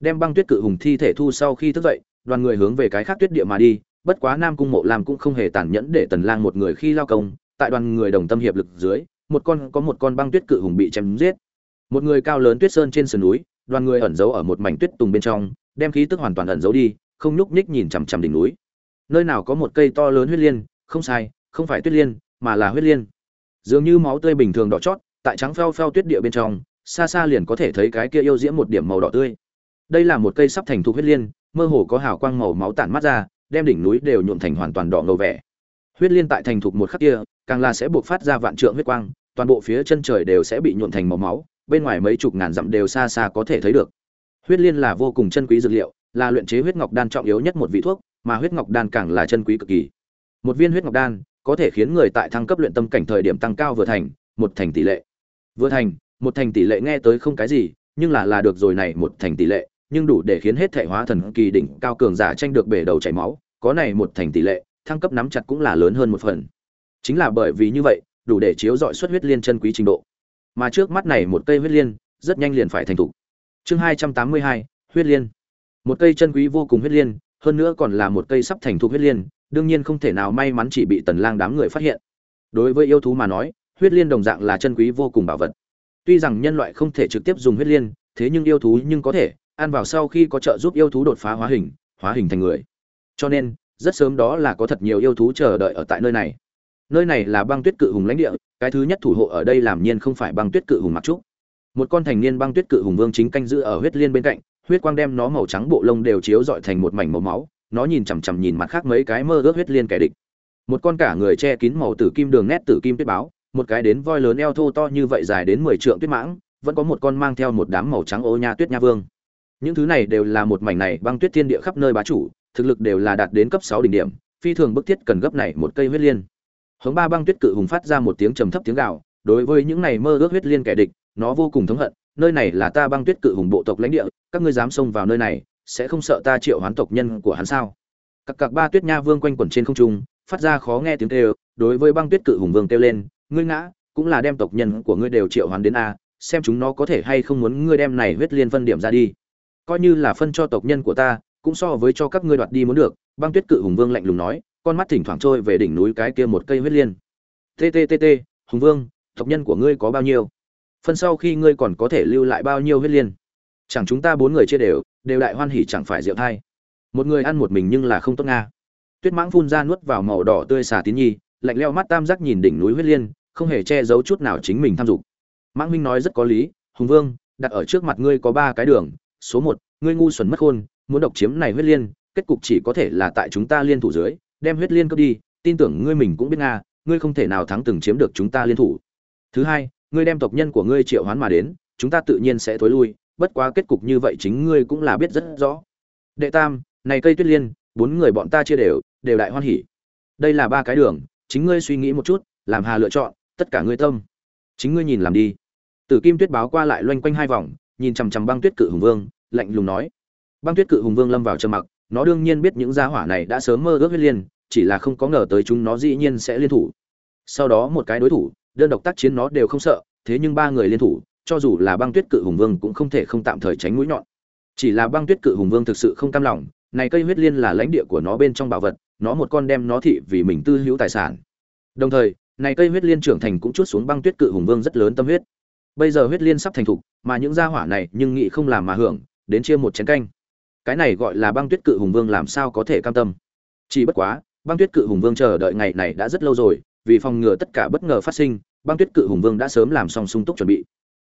Đem băng tuyết cự hùng thi thể thu sau khi thức dậy, đoàn người hướng về cái khác tuyết địa mà đi bất quá nam cung mộ lam cũng không hề tàn nhẫn để tần lang một người khi lao công, tại đoàn người đồng tâm hiệp lực dưới, một con, có một con băng tuyết cự hùng bị chém giết. Một người cao lớn tuyết sơn trên sườn núi, đoàn người ẩn giấu ở một mảnh tuyết tùng bên trong, đem khí tức hoàn toàn ẩn giấu đi, không nhúc nhích nhìn chằm chằm đỉnh núi. Nơi nào có một cây to lớn huyết liên, không sai, không phải tuyết liên, mà là huyết liên. Dường như máu tươi bình thường đỏ chót, tại trắng pheo pheo tuyết địa bên trong, xa xa liền có thể thấy cái kia yêu diễm một điểm màu đỏ tươi. Đây là một cây sắp thành thục huyết liên, mơ hồ có hào quang màu máu tản mắt ra đem đỉnh núi đều nhuộm thành hoàn toàn đỏ ngầu vẻ. Huyết liên tại thành thục một khắc kia, càng là sẽ buộc phát ra vạn trượng huyết quang, toàn bộ phía chân trời đều sẽ bị nhuộm thành màu máu, bên ngoài mấy chục ngàn dặm đều xa xa có thể thấy được. Huyết liên là vô cùng chân quý dược liệu, là luyện chế huyết ngọc đan trọng yếu nhất một vị thuốc, mà huyết ngọc đan càng là chân quý cực kỳ. Một viên huyết ngọc đan, có thể khiến người tại thăng cấp luyện tâm cảnh thời điểm tăng cao vừa thành, một thành tỷ lệ. Vừa thành, một thành tỷ lệ nghe tới không cái gì, nhưng là là được rồi này một thành tỷ lệ nhưng đủ để khiến hết thể hóa thần kỳ đỉnh cao cường giả tranh được bể đầu chảy máu, có này một thành tỷ lệ, thăng cấp nắm chặt cũng là lớn hơn một phần. Chính là bởi vì như vậy, đủ để chiếu dọi xuất huyết liên chân quý trình độ. Mà trước mắt này một cây huyết liên, rất nhanh liền phải thành thục. Chương hai trăm tám mươi hai, huyết liên. Một cây chân quý vô cùng huyết liên, hơn nữa còn là một cây sắp thành thục huyết liên, đương nhiên không thể nào may mắn chỉ bị tần lang đám người phát hiện. Đối với yêu thú mà nói, huyết liên đồng dạng là chân quý vô cùng bảo vật. Tuy rằng nhân loại không thể trực tiếp dùng huyết liên, thế nhưng yêu thú nhưng có thể ăn vào sau khi có trợ giúp yêu thú đột phá hóa hình hóa hình thành người. Cho nên, rất sớm đó là có thật nhiều yêu thú chờ đợi ở tại nơi này. Nơi này là băng tuyết cự hùng lãnh địa, cái thứ nhất thủ hộ ở đây làm nhiên không phải băng tuyết cự hùng mặc trúc. Một con thành niên băng tuyết cự hùng vương chính canh giữ ở huyết liên bên cạnh, huyết quang đem nó màu trắng bộ lông đều chiếu dọi thành một mảnh màu máu, nó nhìn chằm chằm nhìn mặt khác mấy cái mơ ước huyết liên kẻ địch. Một con cả người che kín màu tử kim đường nét tử kim tuyết báo, một cái đến voi lớn eo thô to như vậy dài đến mười trượng tuyết mãng, vẫn có một con mang theo một đám màu trắng ô nha tuyết nha vương những thứ này đều là một mảnh này băng tuyết thiên địa khắp nơi bá chủ, thực lực đều là đạt đến cấp sáu đỉnh điểm, phi thường bức thiết cần gấp này một cây huyết liên. Hướng ba băng tuyết cự hùng phát ra một tiếng trầm thấp tiếng gạo đối với những này mơ ước huyết liên kẻ địch, nó vô cùng thống hận, nơi này là ta băng tuyết cự hùng bộ tộc lãnh địa, các ngươi dám xông vào nơi này, sẽ không sợ ta triệu hoán tộc nhân của hắn sao? Các cặc ba tuyết nha vương quanh quẩn trên không trung, phát ra khó nghe tiếng kêu, đối với băng tuyết cự hùng vương kêu lên, ngươi ngã, cũng là đem tộc nhân của ngươi đều triệu hoán đến a, xem chúng nó có thể hay không muốn ngươi đem này huyết liên phân điểm ra đi coi như là phân cho tộc nhân của ta, cũng so với cho các ngươi đoạt đi muốn được. Băng tuyết cự hùng vương lạnh lùng nói, con mắt thỉnh thoảng trôi về đỉnh núi cái kia một cây huyết liên. Tttt hùng vương, tộc nhân của ngươi có bao nhiêu? Phân sau khi ngươi còn có thể lưu lại bao nhiêu huyết liên? Chẳng chúng ta bốn người chia đều đều đại hoan hỉ chẳng phải rượu thai. Một người ăn một mình nhưng là không tốt nga. Tuyết mãng phun ra nuốt vào màu đỏ tươi xà tín nhi, lạnh leo mắt tam giác nhìn đỉnh núi huyết liên, không hề che giấu chút nào chính mình tham dục. Mãng minh nói rất có lý, hùng vương, đặt ở trước mặt ngươi có ba cái đường số một, ngươi ngu xuẩn mất khôn, muốn độc chiếm này huyết liên, kết cục chỉ có thể là tại chúng ta liên thủ dưới, đem huyết liên cướp đi, tin tưởng ngươi mình cũng biết nga, ngươi không thể nào thắng từng chiếm được chúng ta liên thủ. Thứ hai, ngươi đem tộc nhân của ngươi triệu hoán mà đến, chúng ta tự nhiên sẽ thối lui, bất quá kết cục như vậy chính ngươi cũng là biết rất rõ. Đệ tam, này cây tuyết liên, bốn người bọn ta chia đều đều đại hoan hỉ. Đây là ba cái đường, chính ngươi suy nghĩ một chút, làm hà lựa chọn, tất cả ngươi tâm. Chính ngươi nhìn làm đi. Tử kim tuyết báo qua lại loanh quanh hai vòng nhìn chằm chằm băng tuyết cự hùng vương, lạnh lùng nói. Băng tuyết cự hùng vương lâm vào trầm mặc, nó đương nhiên biết những gia hỏa này đã sớm mơ ước huyết liên, chỉ là không có ngờ tới chúng nó dĩ nhiên sẽ liên thủ. Sau đó một cái đối thủ, đơn độc tác chiến nó đều không sợ, thế nhưng ba người liên thủ, cho dù là băng tuyết cự hùng vương cũng không thể không tạm thời tránh mũi nhọn. Chỉ là băng tuyết cự hùng vương thực sự không cam lòng, này cây huyết liên là lãnh địa của nó bên trong bảo vật, nó một con đem nó thị vì mình tư hữu tài sản. Đồng thời, này cây huyết liên trưởng thành cũng chút xuống băng tuyết cự hùng vương rất lớn tâm huyết bây giờ huyết liên sắp thành thục, mà những gia hỏa này nhưng nghĩ không làm mà hưởng, đến chia một chén canh. Cái này gọi là băng tuyết cự hùng vương làm sao có thể cam tâm. Chỉ bất quá, băng tuyết cự hùng vương chờ đợi ngày này đã rất lâu rồi, vì phòng ngừa tất cả bất ngờ phát sinh, băng tuyết cự hùng vương đã sớm làm xong sung túc chuẩn bị.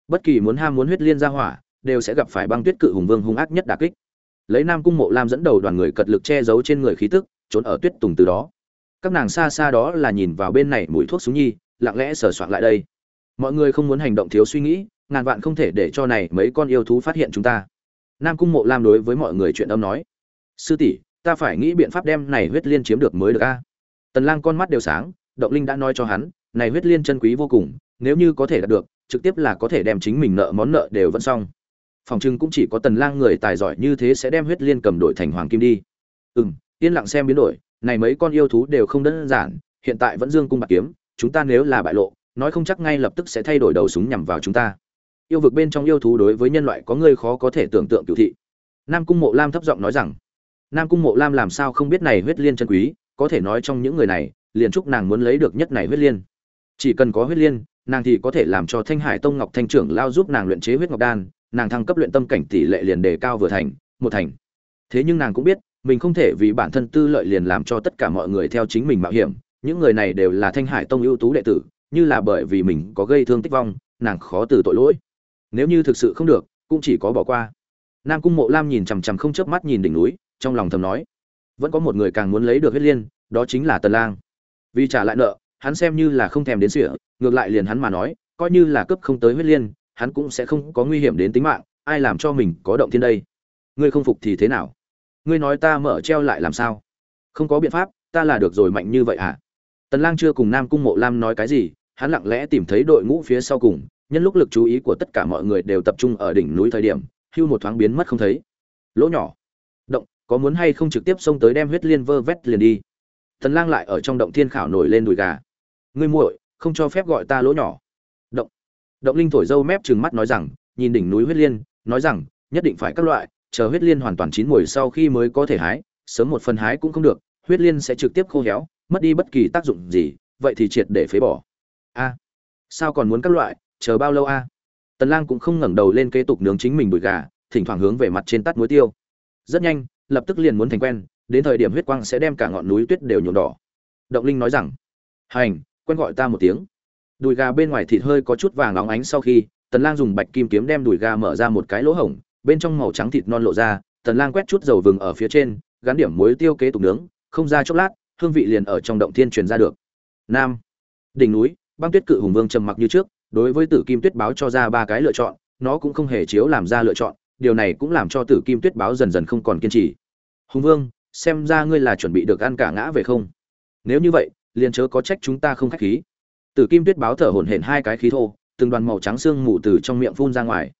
Bất kỳ muốn ham muốn huyết liên gia hỏa, đều sẽ gặp phải băng tuyết cự hùng vương hung ác nhất đà kích. Lấy nam cung mộ lam dẫn đầu đoàn người cật lực che giấu trên người khí tức, trốn ở tuyết tùng từ đó. Các nàng xa xa đó là nhìn vào bên này mũi thuốc súng nhi, lặng lẽ sờ soạn lại đây mọi người không muốn hành động thiếu suy nghĩ, ngàn vạn không thể để cho này mấy con yêu thú phát hiện chúng ta. Nam cung mộ lam đối với mọi người chuyện âm nói. Sư tỷ, ta phải nghĩ biện pháp đem này huyết liên chiếm được mới được a. Tần lang con mắt đều sáng, động linh đã nói cho hắn, này huyết liên chân quý vô cùng, nếu như có thể đạt được, trực tiếp là có thể đem chính mình nợ món nợ đều vẫn xong. Phòng trưng cũng chỉ có tần lang người tài giỏi như thế sẽ đem huyết liên cầm đổi thành hoàng kim đi. Ừm, yên lặng xem biến đổi, này mấy con yêu thú đều không đơn giản, hiện tại vẫn dương cung bạc kiếm, chúng ta nếu là bại lộ nói không chắc ngay lập tức sẽ thay đổi đầu súng nhằm vào chúng ta. Yêu vực bên trong yêu thú đối với nhân loại có người khó có thể tưởng tượng cựu thị. Nam cung mộ lam thấp giọng nói rằng, nam cung mộ lam làm sao không biết này huyết liên chân quý, có thể nói trong những người này, liền chúc nàng muốn lấy được nhất này huyết liên. Chỉ cần có huyết liên, nàng thì có thể làm cho thanh hải tông ngọc thanh trưởng lao giúp nàng luyện chế huyết ngọc đan, nàng thăng cấp luyện tâm cảnh tỷ lệ liền đề cao vừa thành, một thành. Thế nhưng nàng cũng biết, mình không thể vì bản thân tư lợi liền làm cho tất cả mọi người theo chính mình mạo hiểm, những người này đều là thanh hải tông ưu tú đệ tử như là bởi vì mình có gây thương tích vong, nàng khó từ tội lỗi. Nếu như thực sự không được, cũng chỉ có bỏ qua. Nam cung mộ lam nhìn chằm chằm không chớp mắt nhìn đỉnh núi, trong lòng thầm nói, vẫn có một người càng muốn lấy được huyết liên, đó chính là tần lang. Vì trả lại nợ, hắn xem như là không thèm đến sỉa, ngược lại liền hắn mà nói, coi như là cấp không tới huyết liên, hắn cũng sẽ không có nguy hiểm đến tính mạng, ai làm cho mình có động thiên đây? Ngươi không phục thì thế nào? Ngươi nói ta mở treo lại làm sao? Không có biện pháp, ta là được rồi mạnh như vậy à tần lang chưa cùng nam cung mộ lam nói cái gì hắn lặng lẽ tìm thấy đội ngũ phía sau cùng, nhân lúc lực chú ý của tất cả mọi người đều tập trung ở đỉnh núi thời điểm, hưu một thoáng biến mất không thấy. Lỗ nhỏ. Động, có muốn hay không trực tiếp xông tới đem huyết liên vơ vét liền đi. Thần lang lại ở trong động thiên khảo nổi lên đùi gà. Ngươi muội, không cho phép gọi ta lỗ nhỏ. Động. Động linh thổi dâu mép trừng mắt nói rằng, nhìn đỉnh núi huyết liên, nói rằng, nhất định phải các loại, chờ huyết liên hoàn toàn chín mùi sau khi mới có thể hái, sớm một phần hái cũng không được, huyết liên sẽ trực tiếp khô héo, mất đi bất kỳ tác dụng gì, vậy thì triệt để phế bỏ a. Sao còn muốn các loại, chờ bao lâu a? Tần lang cũng không ngẩng đầu lên kế tục nướng chính mình đùi gà, thỉnh thoảng hướng về mặt trên tắt muối tiêu. Rất nhanh, lập tức liền muốn thành quen, đến thời điểm huyết quang sẽ đem cả ngọn núi tuyết đều nhuộm đỏ. Động linh nói rằng, hành, quen gọi ta một tiếng. Đùi gà bên ngoài thịt hơi có chút vàng óng ánh sau khi, tần lang dùng bạch kim kiếm đem đùi gà mở ra một cái lỗ hổng, bên trong màu trắng thịt non lộ ra, tần lang quét chút dầu vừng ở phía trên, gắn điểm muối tiêu kế tục nướng, không ra chốc lát, hương vị liền ở trong động thiên truyền ra được. Nam. Đỉnh núi băng tuyết cự hùng vương trầm mặc như trước, đối với tử kim tuyết báo cho ra ba cái lựa chọn, nó cũng không hề chiếu làm ra lựa chọn, điều này cũng làm cho tử kim tuyết báo dần dần không còn kiên trì. Hùng vương, xem ra ngươi là chuẩn bị được ăn cả ngã về không? Nếu như vậy, liền chớ có trách chúng ta không khách khí. Tử kim tuyết báo thở hổn hển hai cái khí thô, từng đoàn màu trắng xương mù từ trong miệng phun ra ngoài.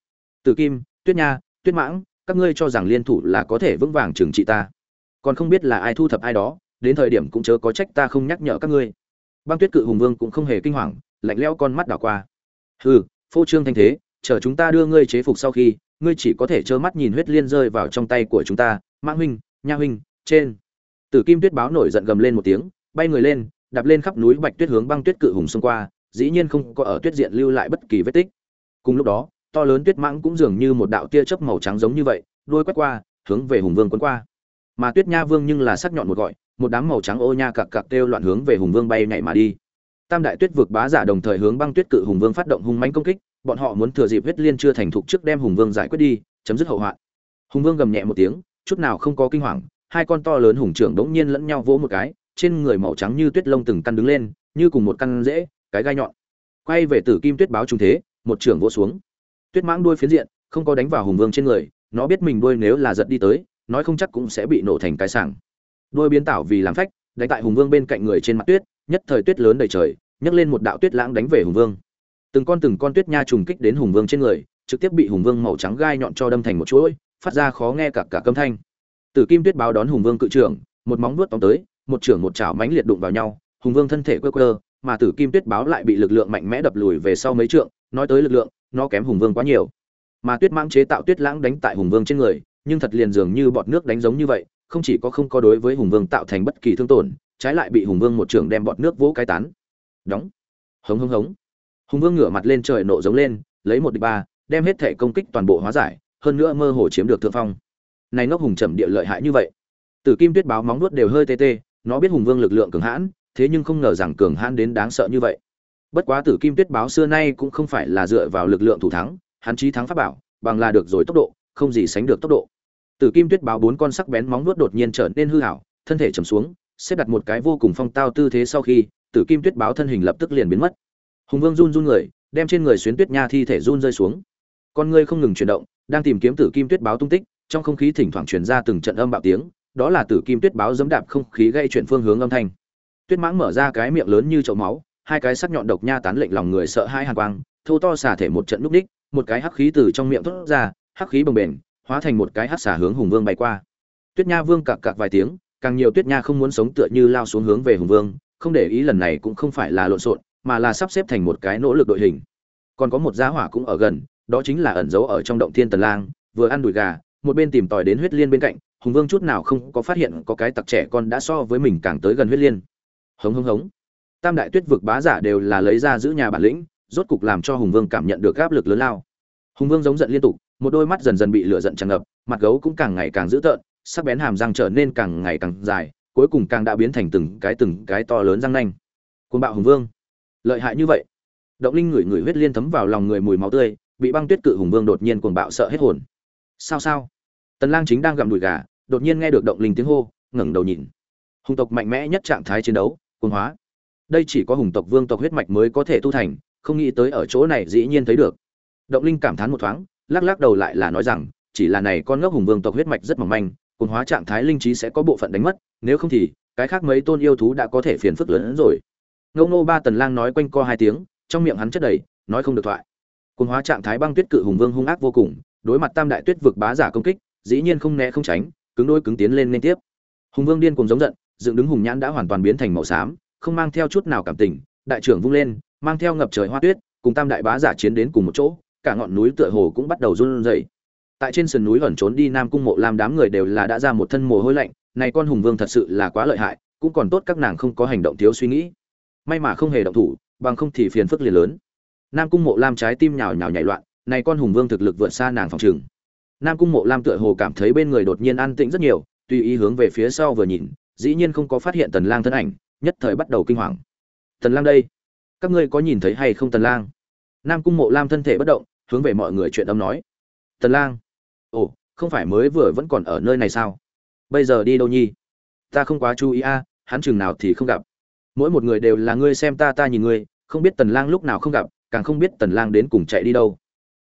Tử kim, tuyết nha, tuyết mãng, các ngươi cho rằng liên thủ là có thể vững vàng trừng trị ta. Còn không biết là ai thu thập ai đó, đến thời điểm cũng chớ có trách ta không nhắc nhở các ngươi băng tuyết cự hùng vương cũng không hề kinh hoàng, lạnh lẽo con mắt đảo qua. Hừ, phô trương thanh thế, chờ chúng ta đưa ngươi chế phục sau khi, ngươi chỉ có thể trơ mắt nhìn huyết liên rơi vào trong tay của chúng ta mãng huynh, nha huynh, trên. Tử kim tuyết báo nổi giận gầm lên một tiếng, bay người lên, đạp lên khắp núi bạch tuyết hướng băng tuyết cự hùng xông qua, dĩ nhiên không có ở tuyết diện lưu lại bất kỳ vết tích. Cùng lúc đó, to lớn tuyết mãng cũng dường như một đạo tia chớp màu trắng giống như vậy, đuôi quét qua, hướng về hùng vương quấn qua. Mà tuyết nha vương nhưng là sắc nhọn một gọi một đám màu trắng ô nha cặc cặc kêu loạn hướng về hùng vương bay nhảy mà đi. Tam đại tuyết vực bá giả đồng thời hướng băng tuyết cự hùng vương phát động hung mãnh công kích, bọn họ muốn thừa dịp huyết liên chưa thành thục trước đem hùng vương giải quyết đi, chấm dứt hậu hoạn. Hùng vương gầm nhẹ một tiếng, chút nào không có kinh hoàng, hai con to lớn hùng trưởng đống nhiên lẫn nhau vỗ một cái, trên người màu trắng như tuyết lông từng căn đứng lên, như cùng một căn rễ, cái gai nhọn. Quay về tử kim tuyết báo trung thế, một trưởng vỗ xuống. Tuyết mãng đuôi phiến diện, không có đánh vào hùng vương trên người, nó biết mình đuôi nếu là giật đi tới, nói không chắc cũng sẽ bị nổ thành cái sảng. Đôi biến tảo vì làm phách, đánh tại hùng vương bên cạnh người trên mặt tuyết, nhất thời tuyết lớn đầy trời, nhấc lên một đạo tuyết lãng đánh về hùng vương. Từng con từng con tuyết nha trùng kích đến hùng vương trên người, trực tiếp bị hùng vương màu trắng gai nhọn cho đâm thành một chuỗi, phát ra khó nghe cả cả câm thanh. Tử kim tuyết báo đón hùng vương cự trưởng, một móng vuốt tóm tới, một trưởng một chảo mãnh liệt đụng vào nhau, hùng vương thân thể quơ quơ, mà tử kim tuyết báo lại bị lực lượng mạnh mẽ đập lùi về sau mấy trượng, nói tới lực lượng, nó kém hùng vương quá nhiều. Mà tuyết mãng chế tạo tuyết lãng đánh tại hùng vương trên người, nhưng thật liền dường như bọt nước đánh giống như vậy không chỉ có không có đối với hùng vương tạo thành bất kỳ thương tổn, trái lại bị hùng vương một trưởng đem bọt nước vỗ cái tán. Đóng. Hống hống hống. Hùng vương ngửa mặt lên trời nộ giống lên, lấy một địch ba, đem hết thể công kích toàn bộ hóa giải, hơn nữa mơ hồ chiếm được thượng phong. Này ngốc hùng trầm địa lợi hại như vậy. Tử kim tuyết báo móng nuốt đều hơi tê tê, nó biết hùng vương lực lượng cường hãn, thế nhưng không ngờ rằng cường hãn đến đáng sợ như vậy. Bất quá tử kim tuyết báo xưa nay cũng không phải là dựa vào lực lượng thủ thắng, hắn chí thắng pháp bảo, bằng là được rồi tốc độ, không gì sánh được tốc độ tử kim tuyết báo bốn con sắc bén móng vuốt đột nhiên trở nên hư ảo, thân thể trầm xuống xếp đặt một cái vô cùng phong tao tư thế sau khi tử kim tuyết báo thân hình lập tức liền biến mất. Hùng vương run run người đem trên người xuyến tuyết nha thi thể run rơi xuống. Con ngươi không ngừng chuyển động đang tìm kiếm tử kim tuyết báo tung tích trong không khí thỉnh thoảng truyền ra từng trận âm bạo tiếng đó là tử kim tuyết báo giẫm đạp không khí gây chuyển phương hướng âm thanh. Tuyết mãng mở ra cái miệng lớn như chậu máu hai cái sắc nhọn độc nha tán lệnh lòng người sợ hai hàn quang thô to xả thể một trận lúc đích một cái hắc khí từ trong miệng thoát ra hắc khí bồng bềnh hóa thành một cái hắc xả hướng hùng vương bay qua. Tuyết nha vương cặc cặc vài tiếng, càng nhiều tuyết nha không muốn sống tựa như lao xuống hướng về hùng vương, không để ý lần này cũng không phải là lộn xộn, mà là sắp xếp thành một cái nỗ lực đội hình. Còn có một giá hỏa cũng ở gần, đó chính là ẩn giấu ở trong động thiên tần lang, vừa ăn đùi gà, một bên tìm tòi đến huyết liên bên cạnh, hùng vương chút nào không có phát hiện có cái tặc trẻ con đã so với mình càng tới gần huyết liên. Hống hống hống. Tam đại tuyết vực bá giả đều là lấy ra giữ nhà bản lĩnh, rốt cục làm cho hùng vương cảm nhận được áp lực lớn lao. Hùng vương giống giận liên tục một đôi mắt dần dần bị lửa giận tràn ngập, mặt gấu cũng càng ngày càng dữ tợn, sắc bén hàm răng trở nên càng ngày càng dài, cuối cùng càng đã biến thành từng cái từng cái to lớn răng nanh. Cuồng bạo hùng vương. Lợi hại như vậy. Động linh ngửi ngửi huyết liên thấm vào lòng người mùi máu tươi, bị băng tuyết cự hùng vương đột nhiên cuồng bạo sợ hết hồn. Sao sao? Tần lang chính đang gặm đùi gà, đột nhiên nghe được động linh tiếng hô, ngẩng đầu nhìn. Hùng tộc mạnh mẽ nhất trạng thái chiến đấu, cuồng hóa. Đây chỉ có hùng tộc vương tộc huyết mạch mới có thể tu thành, không nghĩ tới ở chỗ này dĩ nhiên thấy được. Động linh cảm thán một thoáng lắc lắc đầu lại là nói rằng, chỉ là này con ngốc hùng vương tộc huyết mạch rất mỏng manh cuồng hóa trạng thái linh trí sẽ có bộ phận đánh mất, nếu không thì, cái khác mấy tôn yêu thú đã có thể phiền phức lớn hơn rồi. Ngô nô ba tần lang nói quanh co hai tiếng, trong miệng hắn chất đầy, nói không được thoại. Cuồng hóa trạng thái băng tuyết cự hùng vương hung ác vô cùng, đối mặt tam đại tuyết vực bá giả công kích, dĩ nhiên không né không tránh, cứng đôi cứng tiến lên liên tiếp. Hùng vương điên cuồng giống giận, dựng đứng hùng nhãn đã hoàn toàn biến thành màu xám, không mang theo chút nào cảm tình, đại trưởng vung lên, mang theo ngập trời hoa tuyết, cùng tam đại bá giả chiến đến cùng một chỗ cả ngọn núi tựa hồ cũng bắt đầu run rẩy. Tại trên sườn núi ẩn trốn đi nam cung mộ lam đám người đều là đã ra một thân mồ hôi lạnh, này con hùng vương thật sự là quá lợi hại, cũng còn tốt các nàng không có hành động thiếu suy nghĩ. May mà không hề động thủ, bằng không thì phiền phức liền lớn. Nam cung mộ lam trái tim nhào nhào nhảy loạn, này con hùng vương thực lực vượt xa nàng phòng trường. Nam cung mộ lam tựa hồ cảm thấy bên người đột nhiên an tĩnh rất nhiều, tùy ý hướng về phía sau vừa nhìn, dĩ nhiên không có phát hiện tần lang thân ảnh, nhất thời bắt đầu kinh hoàng. Tần lang đây, các ngươi có nhìn thấy hay không tần lang? Nam cung mộ lam thân thể bất động hướng về mọi người chuyện âm nói. Tần lang, ồ, không phải mới vừa vẫn còn ở nơi này sao? Bây giờ đi đâu nhi ta không quá chú ý a, hắn chừng nào thì không gặp. Mỗi một người đều là ngươi xem ta ta nhìn ngươi, không biết tần lang lúc nào không gặp, càng không biết tần lang đến cùng chạy đi đâu.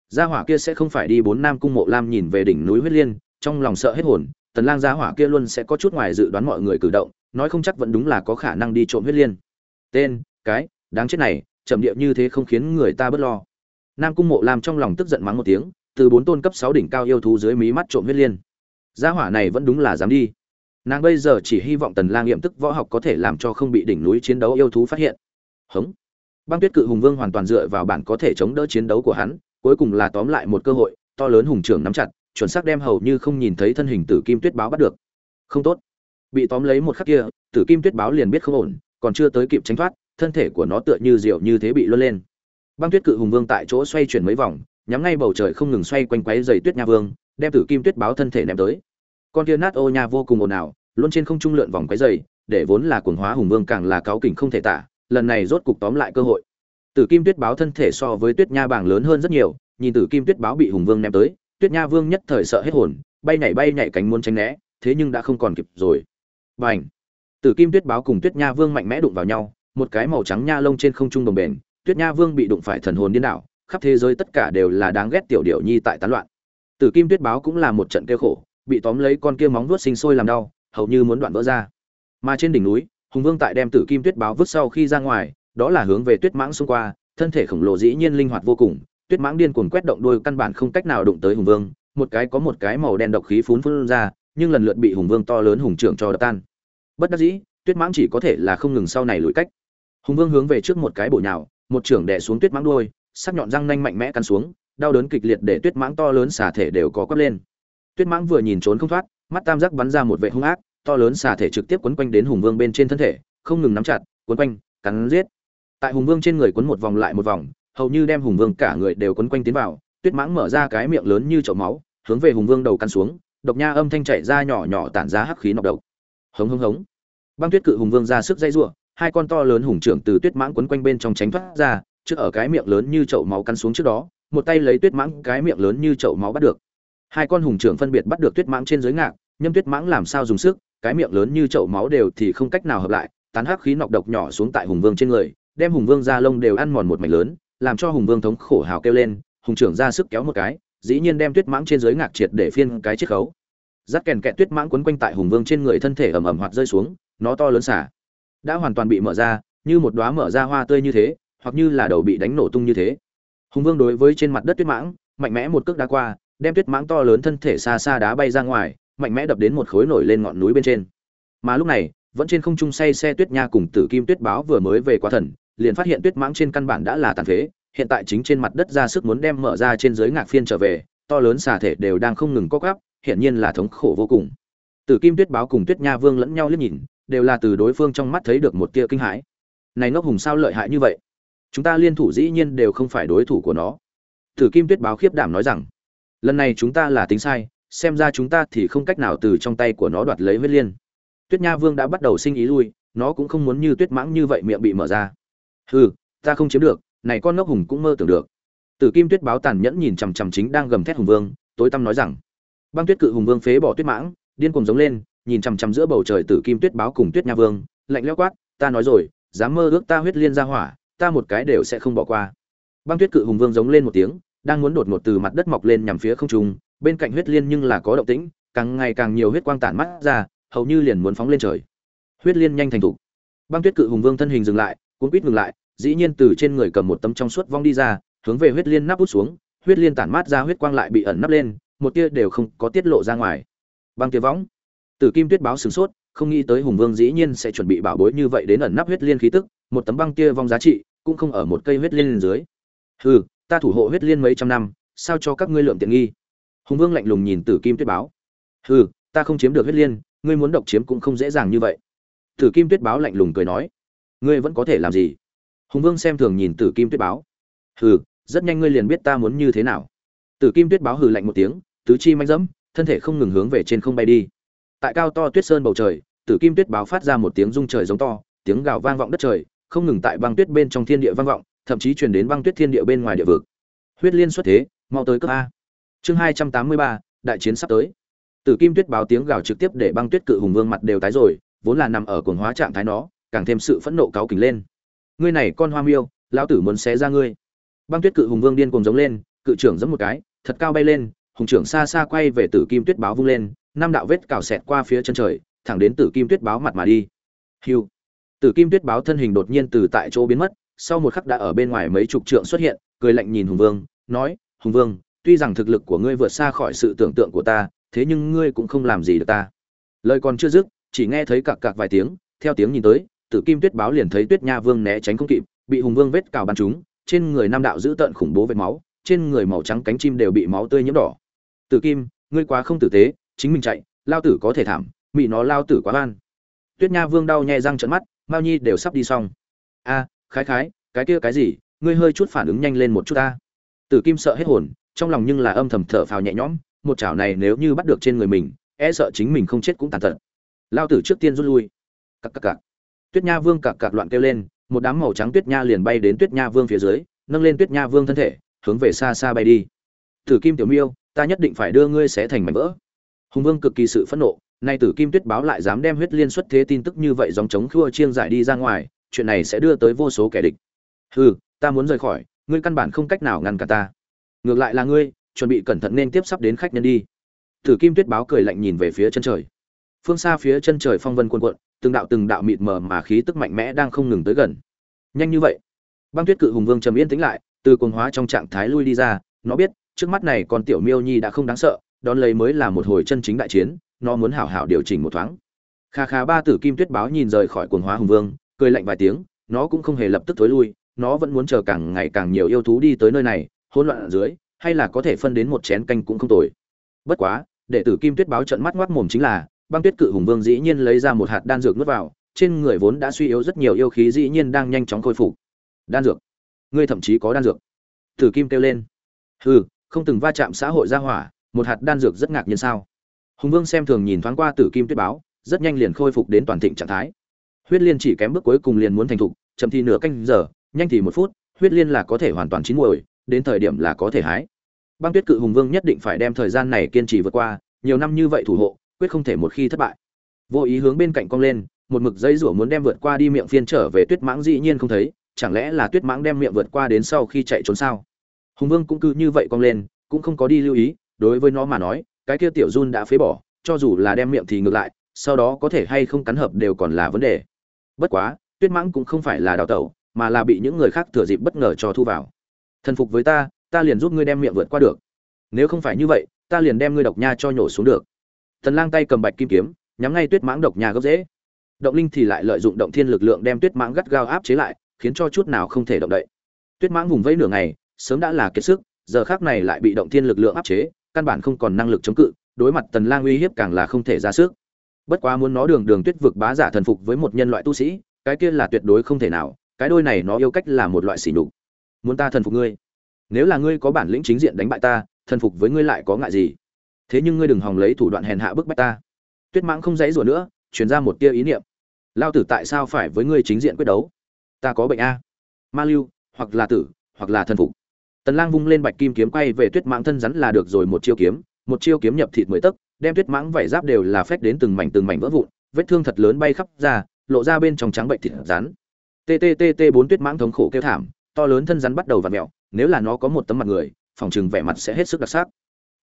Gia hỏa kia sẽ không phải đi bốn nam cung mộ lam nhìn về đỉnh núi huyết liên, trong lòng sợ hết hồn, tần lang gia hỏa kia luôn sẽ có chút ngoài dự đoán mọi người cử động, nói không chắc vẫn đúng là có khả năng đi trộm huyết liên. Tên, cái, đáng chết này, chậm điệu như thế không khiến người ta bất lo nam cung mộ lam trong lòng tức giận mắng một tiếng, từ bốn tôn cấp sáu đỉnh cao yêu thú dưới mí mắt trộm huyết liên. Gia hỏa này vẫn đúng là dám đi. Nàng bây giờ chỉ hy vọng tần lang nghiệm tức võ học có thể làm cho không bị đỉnh núi chiến đấu yêu thú phát hiện. Hống. Băng tuyết cự hùng vương hoàn toàn dựa vào bản có thể chống đỡ chiến đấu của hắn, cuối cùng là tóm lại một cơ hội, to lớn hùng trưởng nắm chặt, chuẩn xác đem hầu như không nhìn thấy thân hình tử kim tuyết báo bắt được. Không tốt. Bị tóm lấy một khắc kia, tử kim tuyết báo liền biết không ổn, còn chưa tới kịp tránh thoát, thân thể của nó tựa như rượu như thế bị luân lên băng tuyết cự hùng vương tại chỗ xoay chuyển mấy vòng, nhắm ngay bầu trời không ngừng xoay quanh quấy dày tuyết nha vương, đem tử kim tuyết báo thân thể ném tới. Con kia nát ô nha vô cùng ồn ào, luôn trên không trung lượn vòng quấy dày để vốn là cuồng hóa hùng vương càng là cáo kỉnh không thể tả, lần này rốt cục tóm lại cơ hội. Tử kim tuyết báo thân thể so với tuyết nha bảng lớn hơn rất nhiều, nhìn tử kim tuyết báo bị hùng vương ném tới, tuyết nha vương nhất thời sợ hết hồn, bay nhảy bay nhảy cánh muốn tránh né, thế nhưng đã không còn kịp rồi. B à n h tử kim tuyết báo cùng tuyết nha vương mạnh mẽ đụng vào nhau, một cái màu trắng nha lông trên không trung đồng bền tuyết nha vương bị đụng phải thần hồn điên đảo, khắp thế giới tất cả đều là đáng ghét tiểu điểu nhi tại tán loạn. Tử kim tuyết báo cũng là một trận kêu khổ, bị tóm lấy con kia móng vuốt sinh sôi làm đau, hầu như muốn đoạn vỡ ra. Mà trên đỉnh núi, hùng vương tại đem tử kim tuyết báo vứt sau khi ra ngoài, đó là hướng về tuyết mãng xung qua, thân thể khổng lồ dĩ nhiên linh hoạt vô cùng, tuyết mãng điên cuồng quét động đôi căn bản không cách nào đụng tới hùng vương, một cái có một cái màu đen độc khí phún phun ra, nhưng lần lượt bị hùng vương to lớn hùng trưởng cho đập tan. Bất đắc dĩ, tuyết mãng chỉ có thể là không ngừng sau này lùi cách. Hùng vương hướng về trước một cái bổ nhào một trưởng đè xuống tuyết mãng đuôi sắc nhọn răng nanh mạnh mẽ cắn xuống đau đớn kịch liệt để tuyết mãng to lớn xả thể đều có quắp lên. Tuyết mãng vừa nhìn trốn không thoát mắt tam giác bắn ra một vệ hung ác to lớn xả thể trực tiếp quấn quanh đến hùng vương bên trên thân thể không ngừng nắm chặt quấn quanh cắn giết. Tại hùng vương trên người quấn một vòng lại một vòng hầu như đem hùng vương cả người đều quấn quanh tiến vào tuyết mãng mở ra cái miệng lớn như chậu máu hướng về hùng vương đầu cắn xuống độc nha âm thanh chạy ra nhỏ nhỏ tản ra hắc khí nọc độc. Hống hống hống. Băng tuyết cự hùng vương ra sức dây rủa, hai con to lớn hùng trưởng từ tuyết mãng quấn quanh bên trong tránh thoát ra, trước ở cái miệng lớn như chậu máu căn xuống trước đó, một tay lấy tuyết mãng cái miệng lớn như chậu máu bắt được. Hai con hùng trưởng phân biệt bắt được tuyết mãng trên dưới ngạc, nhâm tuyết mãng làm sao dùng sức, cái miệng lớn như chậu máu đều thì không cách nào hợp lại, tán hắc khí nọc độc nhỏ xuống tại hùng vương trên người, đem hùng vương da lông đều ăn mòn một mảnh lớn, làm cho hùng vương thống khổ hào kêu lên, hùng trưởng ra sức kéo một cái, dĩ nhiên đem tuyết mãng trên dưới ngạc triệt để phiên cái chiết khấu. Rắt kèn kẹt tuyết mãng quấn quanh tại hùng vương trên người thân thể ẩm ẩm hoạt rơi xuống, nó to lớn xả đã hoàn toàn bị mở ra, như một đóa mở ra hoa tươi như thế, hoặc như là đầu bị đánh nổ tung như thế. Hùng vương đối với trên mặt đất tuyết mãng, mạnh mẽ một cước đá qua, đem tuyết mãng to lớn thân thể xa xa đá bay ra ngoài, mạnh mẽ đập đến một khối nổi lên ngọn núi bên trên. Mà lúc này, vẫn trên không trung say xe tuyết nha cùng tử kim tuyết báo vừa mới về quá thần, liền phát hiện tuyết mãng trên căn bản đã là tàn phế, hiện tại chính trên mặt đất ra sức muốn đem mở ra trên dưới ngạc phiên trở về, to lớn xà thể đều đang không ngừng co gắp hiện nhiên là thống khổ vô cùng tử kim tuyết báo cùng tuyết nha vương lẫn nhau liếc nhìn, đều là từ đối phương trong mắt thấy được một tia kinh hãi. Này ngốc hùng sao lợi hại như vậy? Chúng ta liên thủ dĩ nhiên đều không phải đối thủ của nó. Tử kim tuyết báo khiếp đảm nói rằng, lần này chúng ta là tính sai, xem ra chúng ta thì không cách nào từ trong tay của nó đoạt lấy huyết liên. Tuyết nha vương đã bắt đầu sinh ý lui, nó cũng không muốn như tuyết mãng như vậy miệng bị mở ra. Hừ, ta không chiếm được, này con ngốc hùng cũng mơ tưởng được. Tử kim tuyết báo tàn nhẫn nhìn chằm chằm chính đang gầm thét hùng vương, tối tăm nói rằng, băng tuyết cự hùng vương phế bỏ tuyết mãng điên cuồng giống lên, nhìn chằm chằm giữa bầu trời tử kim tuyết báo cùng tuyết nha vương, lạnh lẽo quát, ta nói rồi, dám mơ ước ta huyết liên ra hỏa, ta một cái đều sẽ không bỏ qua. Băng tuyết cự hùng vương giống lên một tiếng, đang muốn đột ngột từ mặt đất mọc lên nhằm phía không trung, bên cạnh huyết liên nhưng là có động tĩnh, càng ngày càng nhiều huyết quang tản mắt ra, hầu như liền muốn phóng lên trời. Huyết liên nhanh thành thủ băng tuyết cự hùng vương thân hình dừng lại, cuốn quýt ngừng lại, dĩ nhiên từ trên người cầm một tấm trong suốt vong đi ra, hướng về huyết liên nắp út xuống, huyết liên tản mát ra huyết quang lại bị ẩn nắp lên, một tia đều không có tiết lộ ra ngoài băng tiêu võng. Tử kim tuyết báo sửng sốt, không nghĩ tới hùng vương dĩ nhiên sẽ chuẩn bị bảo bối như vậy đến ẩn nắp huyết liên khí tức, một tấm băng tia vong giá trị, cũng không ở một cây huyết liên dưới. Hừ, ta thủ hộ huyết liên mấy trăm năm, sao cho các ngươi lượng tiện nghi? Hùng vương lạnh lùng nhìn tử kim tuyết báo. Hừ, ta không chiếm được huyết liên, ngươi muốn độc chiếm cũng không dễ dàng như vậy. Tử kim tuyết báo lạnh lùng cười nói. Ngươi vẫn có thể làm gì? Hùng vương xem thường nhìn tử kim tuyết báo. Hừ, rất nhanh ngươi liền biết ta muốn như thế nào. Tử kim tuyết báo hừ lạnh một tiếng, tứ chi manh dẫm thân thể không ngừng hướng về trên không bay đi. Tại cao to tuyết sơn bầu trời, tử kim tuyết báo phát ra một tiếng rung trời giống to, tiếng gào vang vọng đất trời, không ngừng tại băng tuyết bên trong thiên địa vang vọng, thậm chí truyền đến băng tuyết thiên địa bên ngoài địa vực. Huyết liên xuất thế, mau tới cấp a. Chương hai trăm tám mươi ba, đại chiến sắp tới. Tử kim tuyết báo tiếng gào trực tiếp để băng tuyết cự hùng vương mặt đều tái rồi, vốn là nằm ở cuồng hóa trạng thái nó, càng thêm sự phẫn nộ cáo kỉnh lên. Ngươi này con hoa miêu, lão tử muốn xé ra ngươi. Băng tuyết cự hùng vương điên cuồng giống lên, cự trưởng giẫm một cái, thật cao bay lên hùng trưởng xa xa quay về tử kim tuyết báo vung lên, năm đạo vết cào xẹt qua phía chân trời, thẳng đến tử kim tuyết báo mặt mà đi. Hiu. Tử kim tuyết báo thân hình đột nhiên từ tại chỗ biến mất, sau một khắc đã ở bên ngoài mấy chục trượng xuất hiện, cười lạnh nhìn hùng vương, nói, hùng vương, tuy rằng thực lực của ngươi vượt xa khỏi sự tưởng tượng của ta, thế nhưng ngươi cũng không làm gì được ta. Lời còn chưa dứt, chỉ nghe thấy cặc cặc vài tiếng, theo tiếng nhìn tới, tử kim tuyết báo liền thấy tuyết nha vương né tránh không kịp, bị hùng vương vết cào bắn trúng, trên người nam đạo giữ tợn khủng bố vết máu trên người màu trắng cánh chim đều bị máu tươi nhiễm đỏ. Tử kim, ngươi quá không tử tế, chính mình chạy, lao tử có thể thảm, mị nó lao tử quá van tuyết nha vương đau nhè răng trợn mắt, mao nhi đều sắp đi xong. A, khái khái, cái kia cái gì, ngươi hơi chút phản ứng nhanh lên một chút ta. Tử kim sợ hết hồn, trong lòng nhưng là âm thầm thở phào nhẹ nhõm, một chảo này nếu như bắt được trên người mình e sợ chính mình không chết cũng tàn tật. Lao tử trước tiên rút lui. Cặc cặc cặc. Tuyết nha vương cặc cặc loạn kêu lên, một đám màu trắng tuyết nha liền bay đến tuyết nha vương phía dưới, nâng lên tuyết nha vương thân thể hướng về xa xa bay đi. Tử kim tiểu miêu, ta nhất định phải đưa ngươi xé thành mảnh vỡ. Hùng vương cực kỳ sự phẫn nộ, nay tử kim tuyết báo lại dám đem huyết liên xuất thế tin tức như vậy dòng chống khua chiêng giải đi ra ngoài, chuyện này sẽ đưa tới vô số kẻ địch. Hừ, ta muốn rời khỏi, ngươi căn bản không cách nào ngăn cả ta. Ngược lại là ngươi, chuẩn bị cẩn thận nên tiếp sắp đến khách nhân đi. Tử kim tuyết báo cười lạnh nhìn về phía chân trời. Phương xa phía chân trời phong vân cuồn cuộn, từng đạo từng đạo mịt mờ mà khí tức mạnh mẽ đang không ngừng tới gần. Nhanh như vậy. Băng tuyết cự hùng vương trầm yên tĩnh lại từ cuồng hóa trong trạng thái lui đi ra, nó biết, trước mắt này con tiểu miêu nhi đã không đáng sợ, đón lấy mới là một hồi chân chính đại chiến, nó muốn hảo hảo điều chỉnh một thoáng. Kha kha ba tử kim tuyết báo nhìn rời khỏi cuồng hóa hùng vương, cười lạnh vài tiếng, nó cũng không hề lập tức thối lui, nó vẫn muốn chờ càng ngày càng nhiều yêu thú đi tới nơi này, hỗn loạn ở dưới, hay là có thể phân đến một chén canh cũng không tồi. Bất quá đệ tử kim tuyết báo trận mắt ngoác mồm chính là, băng tuyết cự hùng vương dĩ nhiên lấy ra một hạt đan dược nuốt vào, trên người vốn đã suy yếu rất nhiều yêu khí dĩ nhiên đang nhanh chóng khôi phục. Đan dược ngươi thậm chí có đan dược. Tử kim kêu lên. Hừ, không từng va chạm xã hội gia hỏa, một hạt đan dược rất ngạc nhiên sao? Hùng vương xem thường nhìn thoáng qua tử kim tuyết báo, rất nhanh liền khôi phục đến toàn thịnh trạng thái. Huyết liên chỉ kém bước cuối cùng liền muốn thành thục, chậm thì nửa canh giờ, nhanh thì một phút, huyết liên là có thể hoàn toàn chín muồi, đến thời điểm là có thể hái. Băng tuyết cự hùng vương nhất định phải đem thời gian này kiên trì vượt qua, nhiều năm như vậy thủ hộ, quyết không thể một khi thất bại. Vô ý hướng bên cạnh cong lên, một mực dây rủa muốn đem vượt qua đi miệng phiên trở về tuyết mãng dĩ nhiên không thấy chẳng lẽ là tuyết mãng đem miệng vượt qua đến sau khi chạy trốn sao? Hùng vương cũng cứ như vậy cong lên, cũng không có đi lưu ý, đối với nó mà nói, cái kia tiểu run đã phế bỏ, cho dù là đem miệng thì ngược lại, sau đó có thể hay không cắn hợp đều còn là vấn đề. Bất quá, tuyết mãng cũng không phải là đào tẩu, mà là bị những người khác thừa dịp bất ngờ cho thu vào. Thần phục với ta ta liền giúp ngươi đem miệng vượt qua được. Nếu không phải như vậy, ta liền đem ngươi độc nha cho nhổ xuống được. Thần lang tay cầm bạch kim kiếm, nhắm ngay tuyết mãng độc nha gốc dễ động linh thì lại lợi dụng động thiên lực lượng đem tuyết mãng gắt gao áp chế lại khiến cho chút nào không thể động đậy. Tuyết mãng vùng vẫy nửa ngày, sớm đã là kiệt sức, giờ khắc này lại bị động thiên lực lượng áp chế, căn bản không còn năng lực chống cự, đối mặt tần lang uy hiếp càng là không thể ra sức. Bất quá muốn nó đường đường tuyết vực bá giả thần phục với một nhân loại tu sĩ, cái kia là tuyệt đối không thể nào, cái đôi này nó yêu cách là một loại sỉ nhục. Muốn ta thần phục ngươi? Nếu là ngươi có bản lĩnh chính diện đánh bại ta, thần phục với ngươi lại có ngại gì? Thế nhưng ngươi đừng hòng lấy thủ đoạn hèn hạ bức bách ta. Tuyết mãng không dãy rủa nữa, truyền ra một tia ý niệm. Lao tử tại sao phải với ngươi chính diện quyết đấu? Ta có bệnh a. Ma lưu, hoặc là tử, hoặc là thân phục. Tần lang vung lên bạch kim kiếm quay về tuyết mãng thân rắn là được rồi, một chiêu kiếm, một chiêu kiếm nhập thịt mười tấc, đem tuyết mãng vảy giáp đều là phách đến từng mảnh từng mảnh vỡ vụn, vết thương thật lớn bay khắp ra, lộ ra bên trong trắng bệnh thịt rắn. Tttt bốn tuyết mãng thống khổ kêu thảm, to lớn thân rắn bắt đầu vặn mèo, nếu là nó có một tấm mặt người, phòng chừng vẻ mặt sẽ hết sức đặc sắc.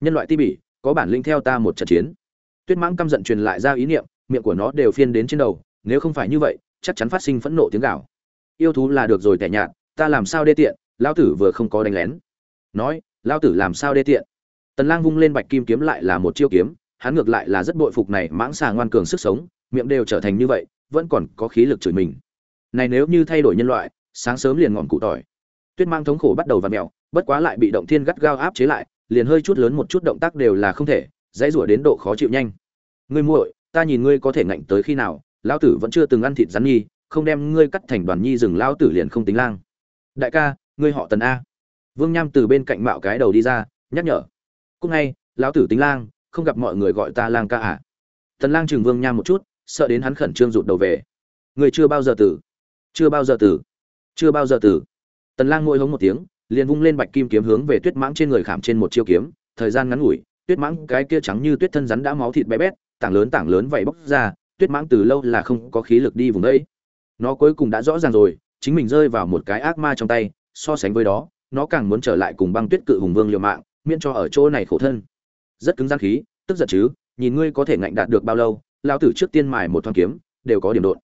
Nhân loại ti bỉ, có bản linh theo ta một trận chiến. Tuyết mãng căm giận truyền lại ra ý niệm, miệng của nó đều phiên đến trên đầu, nếu không phải như vậy, chắc chắn phát sinh phẫn nộ tiếng gào yêu thú là được rồi tẻ nhạt, ta làm sao đê tiện? Lão tử vừa không có đánh lén. Nói, lão tử làm sao đê tiện? Tần lang vung lên bạch kim kiếm lại là một chiêu kiếm, hắn ngược lại là rất bội phục này mãng xà ngoan cường sức sống, miệng đều trở thành như vậy, vẫn còn có khí lực chửi mình. Này nếu như thay đổi nhân loại, sáng sớm liền ngọn cụ tỏi. Tuyết mang thống khổ bắt đầu vặn mèo, bất quá lại bị động thiên gắt gao áp chế lại, liền hơi chút lớn một chút động tác đều là không thể, dãy rủa đến độ khó chịu nhanh. Ngươi muội, ta nhìn ngươi có thể ngạnh tới khi nào, lão tử vẫn chưa từng ăn thịt rắn nhi không đem ngươi cắt thành đoàn nhi rừng lão tử liền không tính lang. Đại ca, ngươi họ tần a. Vương nham từ bên cạnh mạo cái đầu đi ra, nhắc nhở. Cúc ngay, lão tử tính lang, không gặp mọi người gọi ta lang ca à. Tần lang chừng vương nham một chút, sợ đến hắn khẩn trương rụt đầu về. Người chưa bao giờ tử. Chưa bao giờ tử. Chưa bao giờ tử. Tần lang ngồi hống một tiếng, liền vung lên bạch kim kiếm hướng về tuyết mãng trên người khảm trên một chiêu kiếm, thời gian ngắn ngủi, tuyết mãng cái kia trắng như tuyết thân rắn đã máu thịt bé bét, tảng lớn tảng lớn vậy bốc ra, tuyết mãng từ lâu là không có khí lực đi vùng đấy nó cuối cùng đã rõ ràng rồi, chính mình rơi vào một cái ác ma trong tay, so sánh với đó, nó càng muốn trở lại cùng băng tuyết cự hùng vương liều mạng, miễn cho ở chỗ này khổ thân. Rất cứng gian khí, tức giận chứ, nhìn ngươi có thể ngạnh đạt được bao lâu lao tử trước tiên mài một thoáng kiếm, đều có điểm đột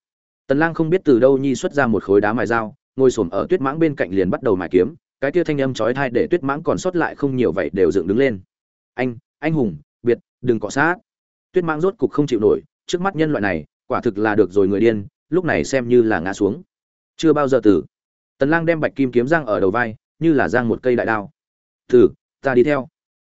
tần lang không biết từ đâu nhi xuất ra một khối đá mài dao, ngồi xổm ở tuyết mãng bên cạnh liền bắt đầu mài kiếm, cái kia thanh âm chói tai để tuyết mãng còn sót lại không nhiều vậy đều dựng đứng lên. Anh anh hùng, biệt, đừng cọ sát. Tuyết mãng rốt cục không chịu nổi, trước mắt nhân loại này, quả thực là được rồi người điên lúc này xem như là ngã xuống. Chưa bao giờ tử. Tần lang đem bạch kim kiếm giang ở đầu vai, như là giang một cây đại đao. Tử, ta đi theo.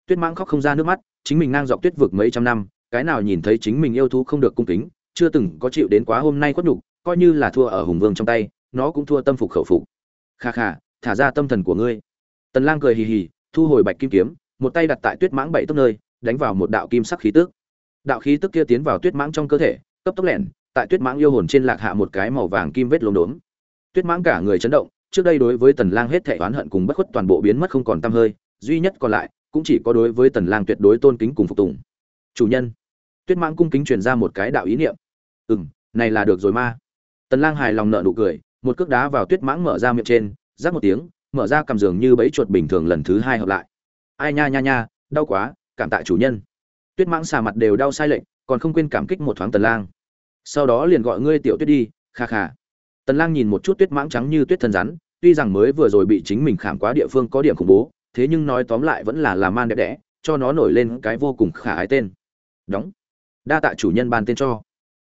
Tuyết mãng khóc không ra nước mắt, chính mình ngang dọc tuyết vực mấy trăm năm, cái nào nhìn thấy chính mình yêu thú không được cung kính, chưa từng có chịu đến quá hôm nay khuất nhục, coi như là thua ở hùng vương trong tay, nó cũng thua tâm phục khẩu phục. Kha kha, thả ra tâm thần của ngươi. Tần lang cười hì hì, thu hồi bạch kim kiếm, một tay đặt tại tuyết mãng bảy tấc nơi, đánh vào một đạo kim sắc khí tức. Đạo khí tức kia tiến vào tuyết mãng trong cơ thể, cấp tốc lẹn tại tuyết mãng yêu hồn trên lạc hạ một cái màu vàng kim vết lốm đốm. Tuyết mãng cả người chấn động, trước đây đối với tần lang hết thảy oán hận cùng bất khuất toàn bộ biến mất không còn tăm hơi, duy nhất còn lại, cũng chỉ có đối với tần lang tuyệt đối tôn kính cùng phục tùng. Chủ nhân, tuyết mãng cung kính truyền ra một cái đạo ý niệm. Ừm, này là được rồi ma. Tần lang hài lòng nở nụ cười, một cước đá vào tuyết mãng mở ra miệng trên, rắc một tiếng, mở ra cầm giường như bẫy chuột bình thường lần thứ hai hợp lại. Ai nha nha nha, đau quá, cảm tạ chủ nhân. Tuyết mãng xà mặt đều đau sai lệnh còn không quên cảm kích một thoáng tần lang sau đó liền gọi ngươi tiểu tuyết đi, kha kha. Tần lang nhìn một chút tuyết mãng trắng như tuyết thân rắn, tuy rằng mới vừa rồi bị chính mình khảm quá địa phương có điểm khủng bố, thế nhưng nói tóm lại vẫn là làm man đẹp đẽ, cho nó nổi lên cái vô cùng khả ái tên. Đóng. Đa tạ chủ nhân ban tên cho.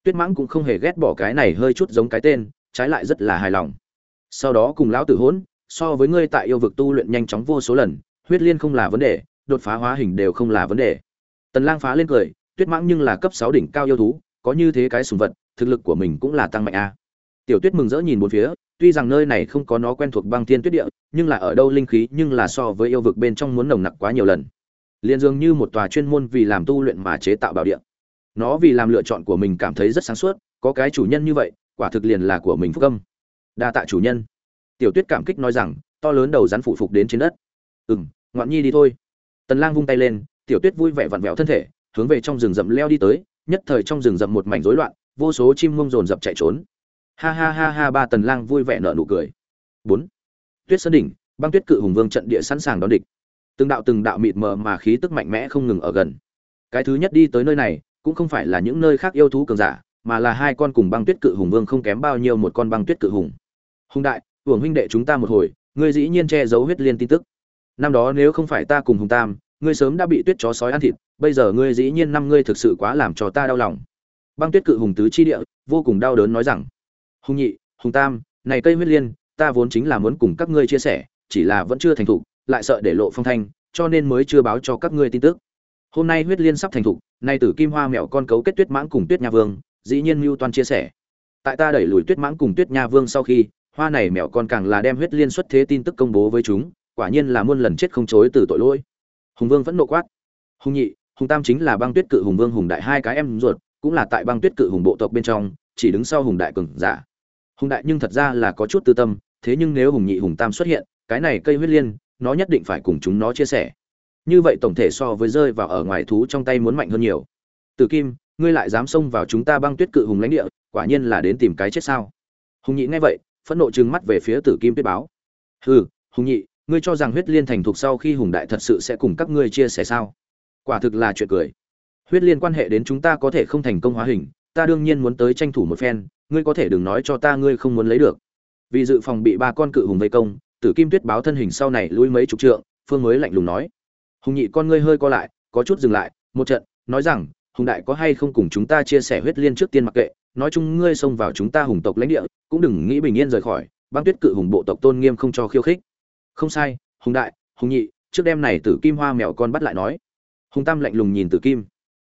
Tuyết mãng cũng không hề ghét bỏ cái này hơi chút giống cái tên, trái lại rất là hài lòng. Sau đó cùng lão tử hỗn, so với ngươi tại yêu vực tu luyện nhanh chóng vô số lần, huyết liên không là vấn đề, đột phá hóa hình đều không là vấn đề. Tần lang phá lên cười, tuyết mãng nhưng là cấp 6 đỉnh cao yêu thú có như thế cái sùng vật, thực lực của mình cũng là tăng mạnh a. Tiểu tuyết mừng rỡ nhìn bốn phía, tuy rằng nơi này không có nó quen thuộc băng thiên tuyết địa, nhưng là ở đâu linh khí nhưng là so với yêu vực bên trong muốn nồng nặc quá nhiều lần. Liền dường như một tòa chuyên môn vì làm tu luyện mà chế tạo bảo địa. Nó vì làm lựa chọn của mình cảm thấy rất sáng suốt, có cái chủ nhân như vậy, quả thực liền là của mình phúc âm. Đa tạ chủ nhân. Tiểu tuyết cảm kích nói rằng, to lớn đầu rắn phụ phục đến trên đất. Ừ m ngoạn nhi đi thôi. Tần lang vung tay lên, tiểu tuyết vui vẻ vặn vẹo thân thể, hướng về trong rừng rậm leo đi tới nhất thời trong rừng rậm một mảnh rối loạn, vô số chim mông rồn rập chạy trốn. Ha ha ha ha, ba tần lang vui vẻ nở nụ cười. Bốn. Tuyết sơn đỉnh, băng tuyết cự hùng vương trận địa sẵn sàng đón địch. Từng đạo từng đạo mịt mờ mà khí tức mạnh mẽ không ngừng ở gần. Cái thứ nhất đi tới nơi này, cũng không phải là những nơi khác yêu thú cường giả, mà là hai con cùng băng tuyết cự hùng vương không kém bao nhiêu một con băng tuyết cự hùng. Hùng đại hùng huynh đệ chúng ta một hồi, ngươi dĩ nhiên che giấu huyết liên tin tức. Năm đó nếu không phải ta cùng hùng tam ngươi sớm đã bị tuyết chó sói ăn thịt, bây giờ ngươi dĩ nhiên năm ngươi thực sự quá làm cho ta đau lòng. Băng tuyết cự hùng tứ chi địa, vô cùng đau đớn nói rằng, hùng nhị, hùng tam, này cây huyết liên, ta vốn chính là muốn cùng các ngươi chia sẻ, chỉ là vẫn chưa thành thục, lại sợ để lộ phong thanh, cho nên mới chưa báo cho các ngươi tin tức. Hôm nay huyết liên sắp thành thục, nay tử kim hoa mẹo con cấu kết tuyết mãng cùng tuyết nha vương, dĩ nhiên mưu toan chia sẻ. Tại ta đẩy lùi tuyết mãng cùng tuyết nha vương sau khi, hoa này mẹo con càng là đem huyết liên xuất thế tin tức công bố với chúng, quả nhiên là muôn lần chết không chối từ tội lỗi hùng vương vẫn nộ quát. Hùng nhị, hùng tam chính là băng tuyết cự hùng vương hùng đại hai cái em ruột, cũng là tại băng tuyết cự hùng bộ tộc bên trong, chỉ đứng sau hùng đại cường giả. Dạ. Hùng đại nhưng thật ra là có chút tư tâm, thế nhưng nếu hùng nhị, hùng tam xuất hiện, cái này cây huyết liên, nó nhất định phải cùng chúng nó chia sẻ. Như vậy tổng thể so với rơi vào ở ngoài thú trong tay muốn mạnh hơn nhiều. Tử kim, ngươi lại dám xông vào chúng ta băng tuyết cự hùng lãnh địa, quả nhiên là đến tìm cái chết sao? Hùng nhị nghe vậy, phẫn nộ trừng mắt về phía tử kim tuyết báo. Hừ, hùng nhị ngươi cho rằng huyết liên thành thục sau khi hùng đại thật sự sẽ cùng các ngươi chia sẻ sao? Quả thực là chuyện cười. Huyết liên quan hệ đến chúng ta có thể không thành công hóa hình, ta đương nhiên muốn tới tranh thủ một phen, ngươi có thể đừng nói cho ta ngươi không muốn lấy được. Vì dự phòng bị ba con cự hùng vây công, tử kim tuyết báo thân hình sau này lui mấy chục trượng, phương mới lạnh lùng nói. Hùng nhị con ngươi hơi co lại, có chút dừng lại, một trận, nói rằng, hùng đại có hay không cùng chúng ta chia sẻ huyết liên trước tiên mặc kệ, nói chung ngươi xông vào chúng ta hùng tộc lãnh địa, cũng đừng nghĩ bình yên rời khỏi, băng tuyết cự hùng bộ tộc tôn nghiêm không cho khiêu khích không sai, hùng đại, hùng nhị, trước đêm này tử kim hoa mèo con bắt lại nói. Hùng tam lạnh lùng nhìn tử kim.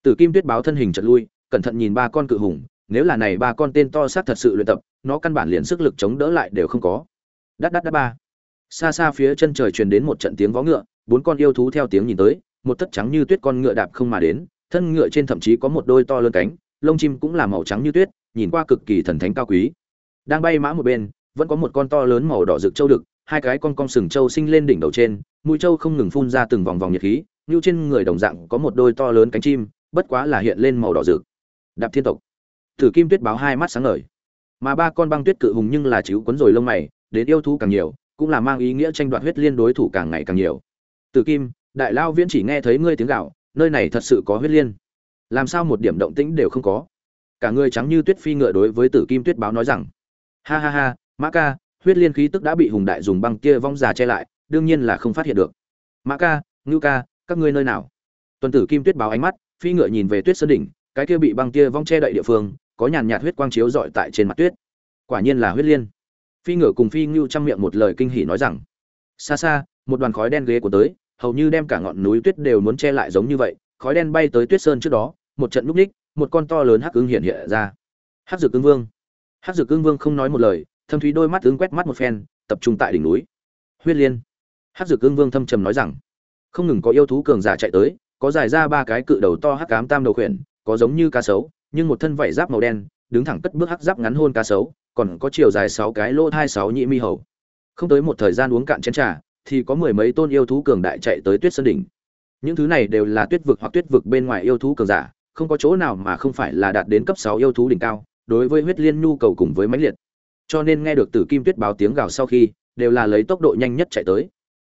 Tử kim tuyết báo thân hình chật lui, cẩn thận nhìn ba con cự hùng, nếu là này ba con tên to xác thật sự luyện tập, nó căn bản liền sức lực chống đỡ lại đều không có. Đắt đắt đắt ba. Xa xa phía chân trời truyền đến một trận tiếng vó ngựa, bốn con yêu thú theo tiếng nhìn tới, một tất trắng như tuyết con ngựa đạp không mà đến, thân ngựa trên thậm chí có một đôi to lớn cánh, lông chim cũng là màu trắng như tuyết, nhìn qua cực kỳ thần thánh cao quý. Đang bay mã một bên, vẫn có một con to lớn màu đỏ rực châu đực hai cái con con sừng trâu sinh lên đỉnh đầu trên, mũi trâu không ngừng phun ra từng vòng vòng nhiệt khí, như trên người đồng dạng có một đôi to lớn cánh chim, bất quá là hiện lên màu đỏ rực. Đạp thiên tộc. Thử kim tuyết báo hai mắt sáng ngời. Mà ba con băng tuyết cự hùng nhưng là chịu quấn rồi lông mày, đến yêu thú càng nhiều, cũng là mang ý nghĩa tranh đoạt huyết liên đối thủ càng ngày càng nhiều. Tử kim, đại lao viễn chỉ nghe thấy ngươi tiếng gạo, nơi này thật sự có huyết liên. Làm sao một điểm động tĩnh đều không có? Cả người trắng như tuyết phi ngựa đối với tử kim tuyết báo nói rằng. Ha ha ha, mã ca huyết liên khí tức đã bị hùng đại dùng băng kia vong già che lại, đương nhiên là không phát hiện được. Mã ca, ngưu ca, các ngươi nơi nào? Tuần tử kim tuyết báo ánh mắt, phi ngựa nhìn về tuyết sơn đỉnh, cái kia bị băng kia vong che đậy địa phương, có nhàn nhạt huyết quang chiếu rọi tại trên mặt tuyết. Quả nhiên là huyết liên. Phi ngựa cùng phi ngưu trong miệng một lời kinh hỉ nói rằng, xa xa, một đoàn khói đen ghế của tới, hầu như đem cả ngọn núi tuyết đều muốn che lại giống như vậy, khói đen bay tới tuyết sơn trước đó, một trận núp ních, một con to lớn hắc ưng hiện hiện ra. Hắc dược ưng vương. Hắc dược ưng vương không nói một lời thâm thúy đôi mắt tướng quét mắt một phen, tập trung tại đỉnh núi. Huyết liên. Hắc dược ưng vương thâm trầm nói rằng, không ngừng có yêu thú cường giả chạy tới, có dài ra ba cái cự đầu to hắc cám tam đầu khuyển, có giống như cá sấu, nhưng một thân vảy giáp màu đen, đứng thẳng cất bước hắc giáp ngắn hôn cá sấu, còn có chiều dài sáu cái lỗ hai sáu nhị mi hầu. Không tới một thời gian uống cạn chén trà, thì có mười mấy tôn yêu thú cường đại chạy tới tuyết sơn đỉnh. Những thứ này đều là tuyết vực hoặc tuyết vực bên ngoài yêu thú cường giả, không có chỗ nào mà không phải là đạt đến cấp sáu yêu thú đỉnh cao, đối với huyết liên nhu cầu cùng với mãnh liệt cho nên nghe được tử kim tuyết báo tiếng gào sau khi, đều là lấy tốc độ nhanh nhất chạy tới.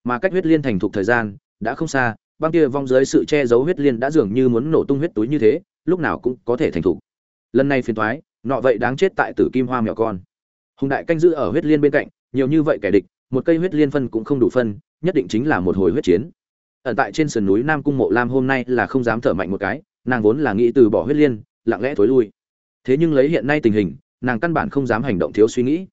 Mà cách huyết liên thành thục thời gian đã không xa, băng kia vong dưới sự che giấu huyết liên đã dường như muốn nổ tung huyết túi như thế, lúc nào cũng có thể thành thục. Lần này phiền thoái nọ vậy đáng chết tại tử kim hoa mèo con. Hùng đại canh giữ ở huyết liên bên cạnh, nhiều như vậy kẻ địch, một cây huyết liên phân cũng không đủ phân, nhất định chính là một hồi huyết chiến. Ẩn tại trên sườn núi nam cung mộ lam hôm nay là không dám thở mạnh một cái, nàng vốn là nghĩ từ bỏ huyết liên, lặng lẽ thối lui. Thế nhưng lấy hiện nay tình hình nàng căn bản không dám hành động thiếu suy nghĩ.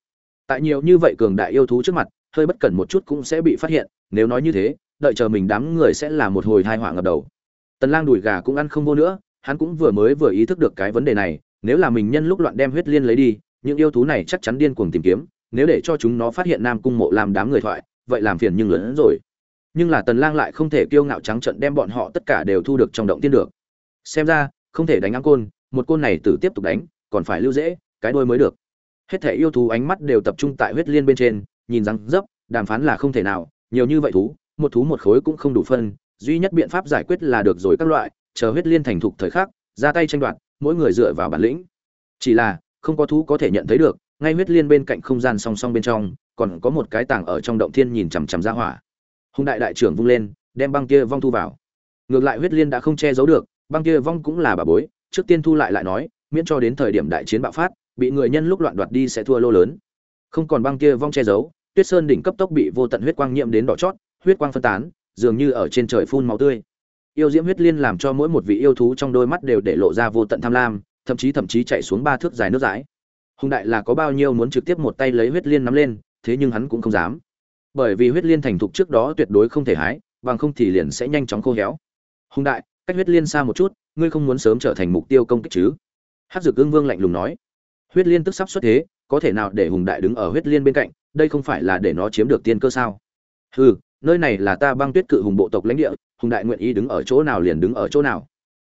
Tại nhiều như vậy cường đại yêu thú trước mặt, hơi bất cẩn một chút cũng sẽ bị phát hiện, nếu nói như thế, đợi chờ mình đám người sẽ là một hồi thai họa ngập đầu. Tần lang đùi gà cũng ăn không vô nữa, hắn cũng vừa mới vừa ý thức được cái vấn đề này, nếu là mình nhân lúc loạn đem huyết liên lấy đi, những yêu thú này chắc chắn điên cuồng tìm kiếm, nếu để cho chúng nó phát hiện nam cung mộ làm đám người thoại, vậy làm phiền nhưng lớn hơn rồi. Nhưng là tần lang lại không thể kiêu ngạo trắng trợn đem bọn họ tất cả đều thu được trong động tiên được. Xem ra, không thể đánh áng côn, một côn này tử tiếp tục đánh, còn phải lưu dễ cái đuôi mới được. Hết thể yêu thú ánh mắt đều tập trung tại huyết liên bên trên, nhìn rằng, dấp, đàm phán là không thể nào, nhiều như vậy thú, một thú một khối cũng không đủ phân, duy nhất biện pháp giải quyết là được rồi các loại, chờ huyết liên thành thục thời khắc, ra tay tranh đoạt, mỗi người dựa vào bản lĩnh. Chỉ là, không có thú có thể nhận thấy được, ngay huyết liên bên cạnh không gian song song bên trong, còn có một cái tàng ở trong động thiên nhìn chằm chằm ra hỏa. Hùng đại đại trưởng vung lên, đem băng kia vong thu vào. Ngược lại huyết liên đã không che giấu được, băng kia vong cũng là bà bối, trước tiên thu lại lại nói, miễn cho đến thời điểm đại chiến bạo phát bị người nhân lúc loạn đoạt đi sẽ thua lô lớn. Không còn băng kia vong che giấu, tuyết sơn đỉnh cấp tốc bị vô tận huyết quang nhiễm đến đỏ chót, huyết quang phân tán, dường như ở trên trời phun máu tươi. Yêu diễm huyết liên làm cho mỗi một vị yêu thú trong đôi mắt đều để lộ ra vô tận tham lam, thậm chí thậm chí chạy xuống ba thước dài nước dãi. Hùng đại là có bao nhiêu muốn trực tiếp một tay lấy huyết liên nắm lên, thế nhưng hắn cũng không dám. Bởi vì huyết liên thành thục trước đó tuyệt đối không thể hái, bằng không thì liền sẽ nhanh chóng khô héo. Hùng đại, cách huyết liên xa một chút, ngươi không muốn sớm trở thành mục tiêu công kích chứ? Hát dược ương vương lạnh lùng nói huyết liên tức sắp xuất thế, có thể nào để hùng đại đứng ở huyết liên bên cạnh, đây không phải là để nó chiếm được tiên cơ sao? Hừ, nơi này là ta băng tuyết cự hùng bộ tộc lãnh địa, hùng đại nguyện ý đứng ở chỗ nào liền đứng ở chỗ nào.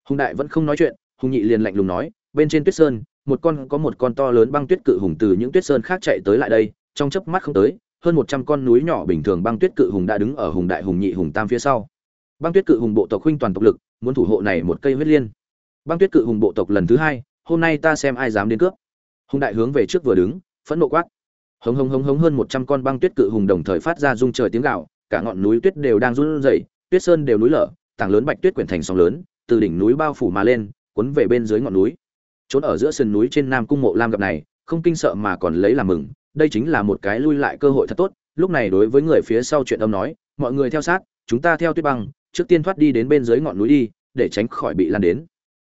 Hùng đại vẫn không nói chuyện, hùng nhị liền lạnh lùng nói, bên trên tuyết sơn, một con, có một con to lớn băng tuyết cự hùng từ những tuyết sơn khác chạy tới lại đây, trong chớp mắt không tới, hơn một trăm con núi nhỏ bình thường băng tuyết cự hùng đã đứng ở hùng đại, hùng nhị, hùng tam phía sau. Băng tuyết cự hùng bộ tộc huynh toàn tộc lực, muốn thủ hộ này một cây huyết liên. Băng tuyết cự hùng bộ tộc lần thứ hai, hôm nay ta xem ai dám đến cướp hùng đại hướng về trước vừa đứng, phẫn nộ quát. Hống hống hống hống hơn một trăm con băng tuyết cự hùng đồng thời phát ra rung trời tiếng gạo cả ngọn núi tuyết đều đang run rẩy, tuyết sơn đều núi lở, tảng lớn bạch tuyết quyển thành sóng lớn, từ đỉnh núi bao phủ mà lên, cuốn về bên dưới ngọn núi. Trốn ở giữa sườn núi trên nam cung mộ lam gặp này, không kinh sợ mà còn lấy làm mừng, đây chính là một cái lui lại cơ hội thật tốt. Lúc này đối với người phía sau chuyện âm nói, mọi người theo sát, chúng ta theo tuyết băng, trước tiên thoát đi đến bên dưới ngọn núi đi, để tránh khỏi bị lan đến.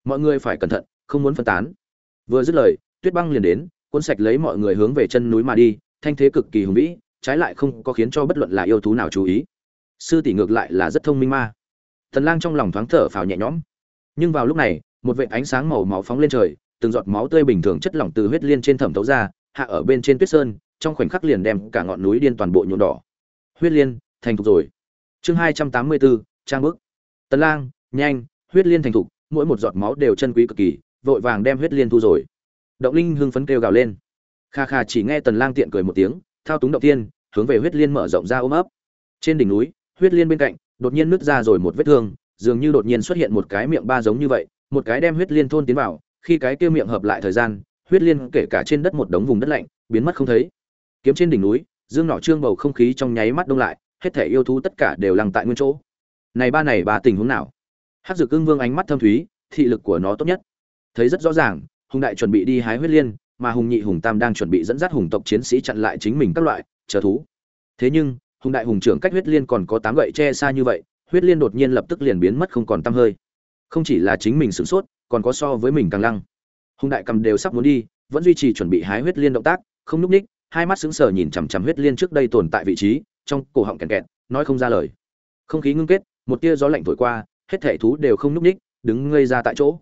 Mọi người phải cẩn thận, không muốn phân tán. Vừa dứt lời tuyết băng liền đến, cuốn sạch lấy mọi người hướng về chân núi mà đi, thanh thế cực kỳ hùng vĩ, trái lại không có khiến cho bất luận là yêu thú nào chú ý. Sư tỷ ngược lại là rất thông minh ma thần lang trong lòng thoáng thở phào nhẹ nhõm. Nhưng vào lúc này, một vệt ánh sáng màu máu phóng lên trời, từng giọt máu tươi bình thường chất lỏng từ huyết liên trên thẩm thấu ra, hạ ở bên trên tuyết sơn, trong khoảnh khắc liền đem cả ngọn núi điên toàn bộ nhuộm đỏ. Huyết liên, thành thục rồi. Chương hai trăm tám mươi bốn, trang bức. Tần lang, nhanh, huyết liên thành thục, mỗi một giọt máu đều chân quý cực kỳ, vội vàng đem huyết liên thu rồi động linh hưng phấn kêu gào lên. Kha kha chỉ nghe tần lang tiện cười một tiếng, thao túng động tiên hướng về huyết liên mở rộng ra ôm ấp. Trên đỉnh núi, huyết liên bên cạnh, đột nhiên nứt ra rồi một vết thương, dường như đột nhiên xuất hiện một cái miệng ba giống như vậy, một cái đem huyết liên thôn tiến vào, khi cái kia miệng hợp lại thời gian, huyết liên kể cả trên đất một đống vùng đất lạnh, biến mất không thấy. Kiếm trên đỉnh núi, dương Nỏ trương bầu không khí trong nháy mắt đông lại, hết thể yêu thú tất cả đều lăng tại nguyên chỗ. Này ba này ba tình huống nào? Hát dược cương vương ánh mắt thâm thúy, thị lực của nó tốt nhất. Thấy rất rõ ràng hùng đại chuẩn bị đi hái huyết liên, mà hùng nhị hùng tam đang chuẩn bị dẫn dắt hùng tộc chiến sĩ chặn lại chính mình các loại, chờ thú. Thế nhưng, hùng đại hùng trưởng cách huyết liên còn có tám gậy che xa như vậy, huyết liên đột nhiên lập tức liền biến mất không còn tăm hơi. Không chỉ là chính mình sửng sốt, còn có so với mình càng lăng. Hùng đại cầm đều sắp muốn đi, vẫn duy trì chuẩn bị hái huyết liên động tác, không núp ních, hai mắt sững sờ nhìn chằm chằm huyết liên trước đây tồn tại vị trí, trong cổ họng kẹt kẹt, nói không ra lời. Không khí ngưng kết, một tia gió lạnh thổi qua, hết thể thú đều không núp ních, đứng ngây ra tại chỗ.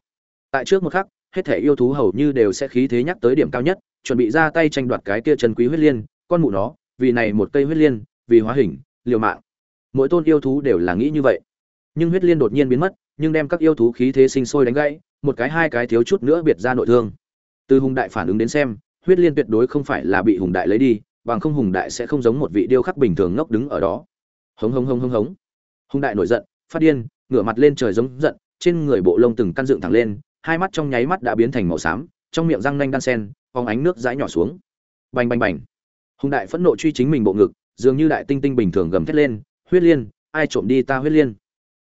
Tại trước một khắc hết thể yêu thú hầu như đều sẽ khí thế nhắc tới điểm cao nhất, chuẩn bị ra tay tranh đoạt cái kia chân quý huyết liên, con mụ nó, vì này một cây huyết liên, vì hóa hình, liều mạng. Mỗi tôn yêu thú đều là nghĩ như vậy. Nhưng huyết liên đột nhiên biến mất, nhưng đem các yêu thú khí thế sinh sôi đánh gãy, một cái hai cái thiếu chút nữa biệt ra nội thương. Từ hùng đại phản ứng đến xem, huyết liên tuyệt đối không phải là bị hùng đại lấy đi, bằng không hùng đại sẽ không giống một vị điêu khắc bình thường ngốc đứng ở đó. Hống hống hống hống hống. Hùng đại nổi giận, phát điên, ngửa mặt lên trời giống giận, trên người bộ lông từng căn dựng thẳng lên hai mắt trong nháy mắt đã biến thành màu xám, trong miệng răng nanh đan sen, phóng ánh nước dãi nhỏ xuống. Bành bành bành. Hùng đại phẫn nộ truy chính mình bộ ngực, dường như đại tinh tinh bình thường gầm thét lên, huyết liên, ai trộm đi ta huyết liên?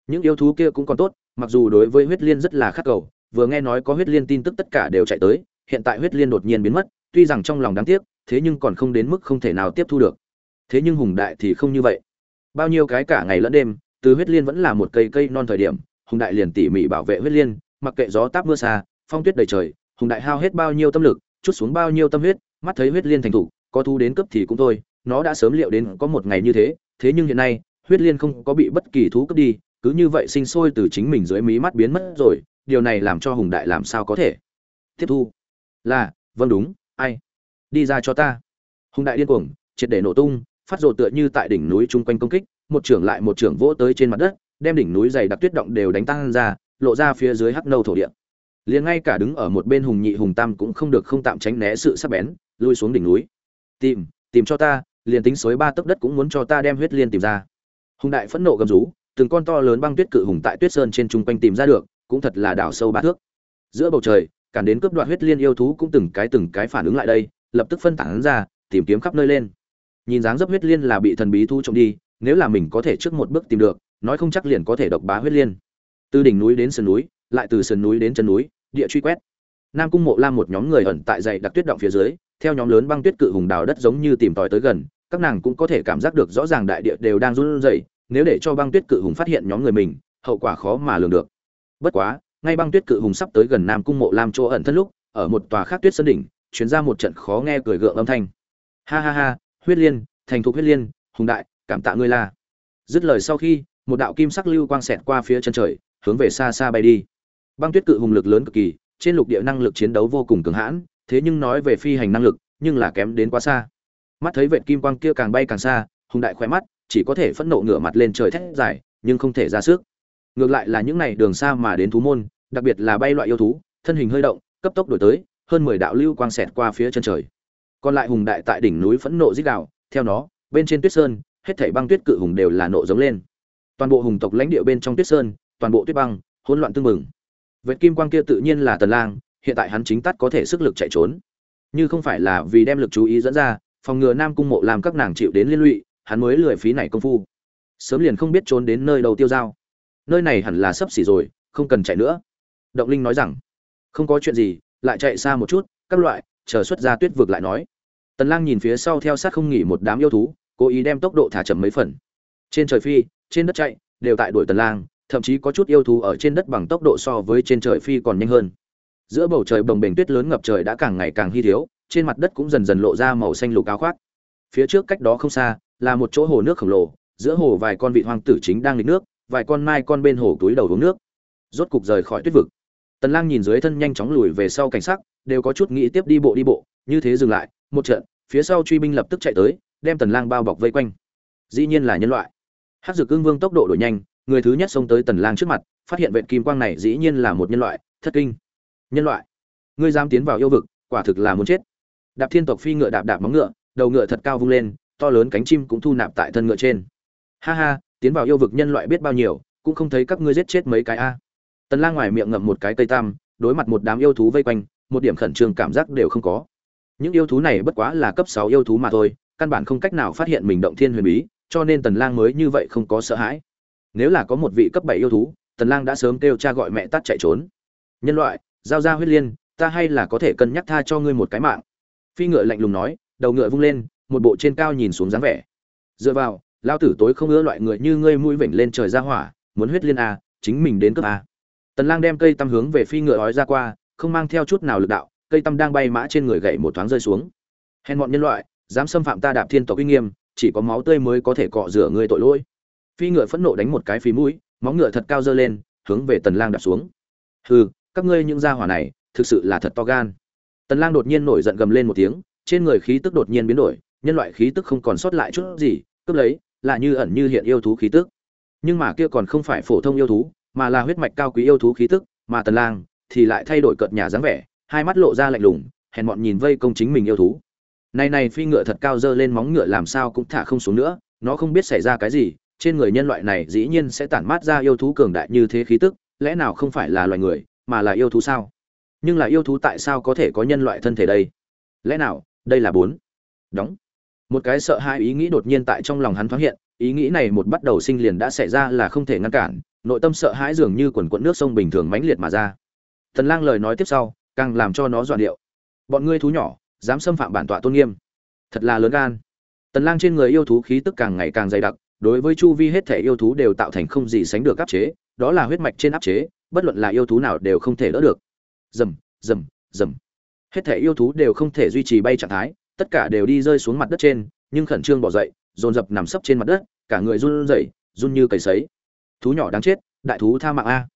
Những yêu thú kia cũng còn tốt, mặc dù đối với huyết liên rất là khắc cầu, vừa nghe nói có huyết liên tin tức tất cả đều chạy tới, hiện tại huyết liên đột nhiên biến mất, tuy rằng trong lòng đáng tiếc, thế nhưng còn không đến mức không thể nào tiếp thu được. Thế nhưng hùng đại thì không như vậy. Bao nhiêu cái cả ngày lẫn đêm, từ huyết liên vẫn là một cây cây non thời điểm, hùng đại liền tỉ mỉ bảo vệ huyết liên mặc kệ gió táp mưa xa, phong tuyết đầy trời, hùng đại hao hết bao nhiêu tâm lực, chút xuống bao nhiêu tâm huyết, mắt thấy huyết liên thành thủ, có thu đến cấp thì cũng thôi, nó đã sớm liệu đến có một ngày như thế thế nhưng hiện nay, huyết liên không có bị bất kỳ thú cướp đi, cứ như vậy sinh sôi từ chính mình dưới mí mắt biến mất rồi, điều này làm cho hùng đại làm sao có thể? Tiếp thu. Là vâng đúng, ai? Đi ra cho ta. Hùng đại điên cuồng, triệt để nổ tung, phát rồ tựa như tại đỉnh núi chung quanh công kích, một trưởng lại một trưởng vỗ tới trên mặt đất, đem đỉnh núi dày đặc tuyết động đều đánh tan ra lộ ra phía dưới hắc nâu thổ địa. Liền ngay cả đứng ở một bên hùng nhị hùng tam cũng không được không tạm tránh né sự sắc bén, lui xuống đỉnh núi. Tìm tìm cho ta, liền tính suối ba tấc đất cũng muốn cho ta đem huyết liên tìm ra. Hùng đại phẫn nộ gầm rú, từng con to lớn băng tuyết cự hùng tại tuyết sơn trên trung quanh tìm ra được, cũng thật là đảo sâu ba thước. Giữa bầu trời, cản đến cướp đoạt huyết liên yêu thú cũng từng cái từng cái phản ứng lại đây, lập tức phân tán ra, tìm kiếm khắp nơi lên. Nhìn dáng dấp huyết liên là bị thần bí thu trộm đi, nếu là mình có thể trước một bước tìm được, nói không chắc liền có thể độc bá huyết liên từ đỉnh núi đến sườn núi, lại từ sườn núi đến chân núi, địa truy quét. Nam cung mộ lam một nhóm người ẩn tại dày đặc tuyết động phía dưới, theo nhóm lớn băng tuyết cự hùng đào đất giống như tìm tòi tới gần, các nàng cũng có thể cảm giác được rõ ràng đại địa đều đang run rẩy, nếu để cho băng tuyết cự hùng phát hiện nhóm người mình, hậu quả khó mà lường được. Bất quá, ngay băng tuyết cự hùng sắp tới gần nam cung mộ lam chỗ ẩn thân lúc, ở một tòa khác tuyết sơn đỉnh chuyến ra một trận khó nghe cười gượng âm thanh. Ha ha ha, huyết liên, thành thục huyết liên, hùng đại, cảm tạ ngươi la. Dứt lời sau khi, một đạo kim sắc lưu quang xẹt qua phía chân trời hướng về xa xa bay đi. Băng tuyết cự hùng lực lớn cực kỳ, trên lục địa năng lực chiến đấu vô cùng cường hãn, thế nhưng nói về phi hành năng lực, nhưng là kém đến quá xa. Mắt thấy vệt kim quang kia càng bay càng xa, hùng đại khỏe mắt, chỉ có thể phẫn nộ ngửa mặt lên trời thét dài, nhưng không thể ra sức. Ngược lại là những này đường xa mà đến thú môn, đặc biệt là bay loại yêu thú, thân hình hơi động, cấp tốc đổi tới, hơn mười đạo lưu quang xẹt qua phía chân trời. Còn lại hùng đại tại đỉnh núi phẫn nộ dích đạo theo nó, bên trên tuyết sơn, hết thảy băng tuyết cự hùng đều là nộ giống lên. Toàn bộ hùng tộc lãnh địa bên trong tuyết sơn toàn bộ tuyết băng, hỗn loạn tương mừng vệt kim quang kia tự nhiên là tần lang, hiện tại hắn chính tắt có thể sức lực chạy trốn. Như không phải là vì đem lực chú ý dẫn ra, phòng ngừa nam cung mộ làm các nàng chịu đến liên lụy, hắn mới lười phí này công phu. Sớm liền không biết trốn đến nơi đầu tiêu giao. Nơi này hẳn là sấp xỉ rồi, không cần chạy nữa. Động linh nói rằng, không có chuyện gì, lại chạy xa một chút, các loại, chờ xuất ra tuyết vực lại nói. Tần lang nhìn phía sau theo sát không nghỉ một đám yêu thú, cố ý đem tốc độ thả chậm mấy phần. Trên trời phi, trên đất chạy, đều tại đuổi tần lang thậm chí có chút yêu thú ở trên đất bằng tốc độ so với trên trời phi còn nhanh hơn. Giữa bầu trời bồng bềnh tuyết lớn ngập trời đã càng ngày càng hy thiếu, trên mặt đất cũng dần dần lộ ra màu xanh lục áo khoác. Phía trước cách đó không xa, là một chỗ hồ nước khổng lồ, giữa hồ vài con vị hoang tử chính đang lịch nước, vài con mai con bên hồ túi đầu uống nước. Rốt cục rời khỏi tuyết vực. Tần lang nhìn dưới thân nhanh chóng lùi về sau cảnh sắc, đều có chút nghĩ tiếp đi bộ đi bộ, như thế dừng lại, một trận, phía sau truy binh lập tức chạy tới, đem tần lang bao bọc vây quanh. Dĩ nhiên là nhân loại. Hắc dược cương vương tốc độ đổi nhanh người thứ nhất xông tới tần lang trước mặt, phát hiện vệt kim quang này dĩ nhiên là một nhân loại, thất kinh. Nhân loại? Ngươi dám tiến vào yêu vực, quả thực là muốn chết. Đạp thiên tộc phi ngựa đạp đạp móng ngựa, đầu ngựa thật cao vung lên, to lớn cánh chim cũng thu nạp tại thân ngựa trên. Ha ha, tiến vào yêu vực nhân loại biết bao nhiêu, cũng không thấy các ngươi giết chết mấy cái a. Tần lang ngoài miệng ngậm một cái cây tam, đối mặt một đám yêu thú vây quanh, một điểm khẩn trương cảm giác đều không có. Những yêu thú này bất quá là cấp 6 yêu thú mà thôi, căn bản không cách nào phát hiện mình động thiên huyền bí, cho nên tần lang mới như vậy không có sợ hãi nếu là có một vị cấp bảy yêu thú tần lang đã sớm kêu cha gọi mẹ tắt chạy trốn. Nhân loại giao ra huyết liên ta hay là có thể cân nhắc tha cho ngươi một cái mạng. Phi ngựa lạnh lùng nói đầu ngựa vung lên một bộ trên cao nhìn xuống dáng vẻ. Dựa vào lao tử tối không ưa loại người như ngươi mũi vểnh lên trời ra hỏa muốn huyết liên à, chính mình đến cấp a. Tần lang đem cây tăm hướng về phi ngựa ói ra qua không mang theo chút nào lực đạo cây tăm đang bay mã trên người gậy một thoáng rơi xuống. Hèn mọn nhân loại dám xâm phạm ta đạp thiên tộc uy nghiêm chỉ có máu tươi mới có thể cọ rửa ngươi tội lỗi phi ngựa phẫn nộ đánh một cái phí mũi, móng ngựa thật cao dơ lên, hướng về tần lang đạp xuống. Hừ, các ngươi những gia hỏa này, thực sự là thật to gan. Tần lang đột nhiên nổi giận gầm lên một tiếng, trên người khí tức đột nhiên biến đổi, nhân loại khí tức không còn sót lại chút gì, cướp lấy, là như ẩn như hiện yêu thú khí tức. Nhưng mà kia còn không phải phổ thông yêu thú, mà là huyết mạch cao quý yêu thú khí tức, mà tần lang thì lại thay đổi cợt nhà dáng vẻ, hai mắt lộ ra lạnh lùng, hèn mọn nhìn vây công chính mình yêu thú. Này này, phi ngựa thật cao dơ lên, móng ngựa làm sao cũng thả không xuống nữa, nó không biết xảy ra cái gì trên người nhân loại này dĩ nhiên sẽ tản mát ra yêu thú cường đại như thế khí tức, lẽ nào không phải là loài người, mà là yêu thú sao? Nhưng là yêu thú tại sao có thể có nhân loại thân thể đây? Lẽ nào, đây là bốn? Đóng. Một cái sợ hai ý nghĩ đột nhiên tại trong lòng hắn thoáng hiện, ý nghĩ này một bắt đầu sinh liền đã xảy ra là không thể ngăn cản, nội tâm sợ hãi dường như quần quẫn nước sông bình thường mãnh liệt mà ra. Tần lang lời nói tiếp sau, càng làm cho nó dọa điệu. Bọn ngươi thú nhỏ, dám xâm phạm bản tọa tôn nghiêm. Thật là lớn gan. Tần lang trên người yêu thú khí tức càng ngày càng dày đặc đối với chu vi hết thể yêu thú đều tạo thành không gì sánh được áp chế, đó là huyết mạch trên áp chế, bất luận là yêu thú nào đều không thể đỡ được. Dầm dầm dầm hết thể yêu thú đều không thể duy trì bay trạng thái, tất cả đều đi rơi xuống mặt đất trên, nhưng khẩn trương bỏ dậy, dồn dập nằm sấp trên mặt đất, cả người run rẩy, run như cầy sấy. Thú nhỏ đáng chết, đại thú tha mạng a.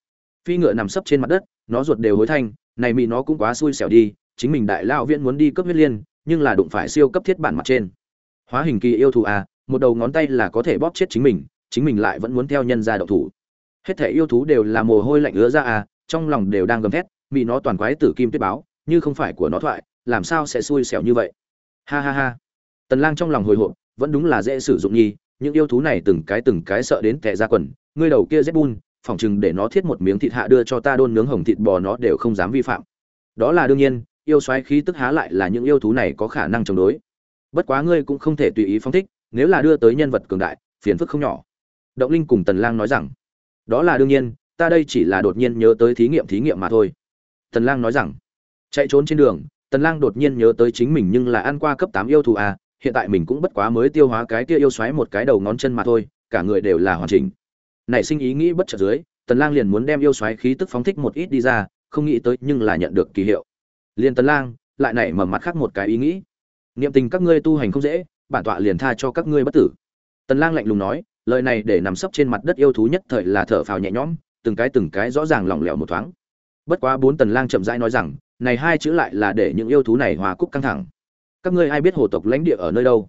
Phi ngựa nằm sấp trên mặt đất, nó ruột đều hối thanh, này mị nó cũng quá xui xẻo đi, chính mình đại lao viễn muốn đi cấp huyết liên, nhưng là đụng phải siêu cấp thiết bản mặt trên. Hóa hình kỳ yêu thú a một đầu ngón tay là có thể bóp chết chính mình chính mình lại vẫn muốn theo nhân ra đậu thủ. Hết thể yêu thú đều là mồ hôi lạnh ứa ra à, trong lòng đều đang gầm thét bị nó toàn quái tử kim tuyết báo như không phải của nó thoại làm sao sẽ xui xẻo như vậy? Ha ha ha. Tần lang trong lòng hồi hộp vẫn đúng là dễ sử dụng nhi những yêu thú này từng cái từng cái sợ đến kẻ ra quần ngươi đầu kia Zbun, phỏng chừng để nó thiết một miếng thịt hạ đưa cho ta đôn nướng hồng thịt bò nó đều không dám vi phạm. Đó là đương nhiên yêu xoáy khí tức há lại là những yêu thú này có khả năng chống đối. Bất quá ngươi cũng không thể tùy ý phóng thích nếu là đưa tới nhân vật cường đại, phiền phức không nhỏ. Động linh cùng tần lang nói rằng, đó là đương nhiên, ta đây chỉ là đột nhiên nhớ tới thí nghiệm thí nghiệm mà thôi. Tần lang nói rằng, chạy trốn trên đường, tần lang đột nhiên nhớ tới chính mình nhưng là ăn qua cấp 8 yêu thú à hiện tại mình cũng bất quá mới tiêu hóa cái kia yêu xoáy một cái đầu ngón chân mà thôi, cả người đều là hoàn chỉnh. Nảy sinh ý nghĩ bất chợt dưới, tần lang liền muốn đem yêu xoáy khí tức phóng thích một ít đi ra, không nghĩ tới nhưng là nhận được kỳ hiệu. Liền tần lang lại nảy mầm mắt khác một cái ý nghĩ. Niệm tình các ngươi tu hành không dễ bản tọa liền tha cho các ngươi bất tử. Tần lang lạnh lùng nói, lời này để nằm sấp trên mặt đất yêu thú nhất thời là thở phào nhẹ nhõm, từng cái từng cái rõ ràng lỏng lẻo một thoáng. Bất quá bốn tần lang chậm rãi nói rằng, này hai chữ lại là để những yêu thú này hòa cúc căng thẳng. Các ngươi ai biết hồ tộc lãnh địa ở nơi đâu?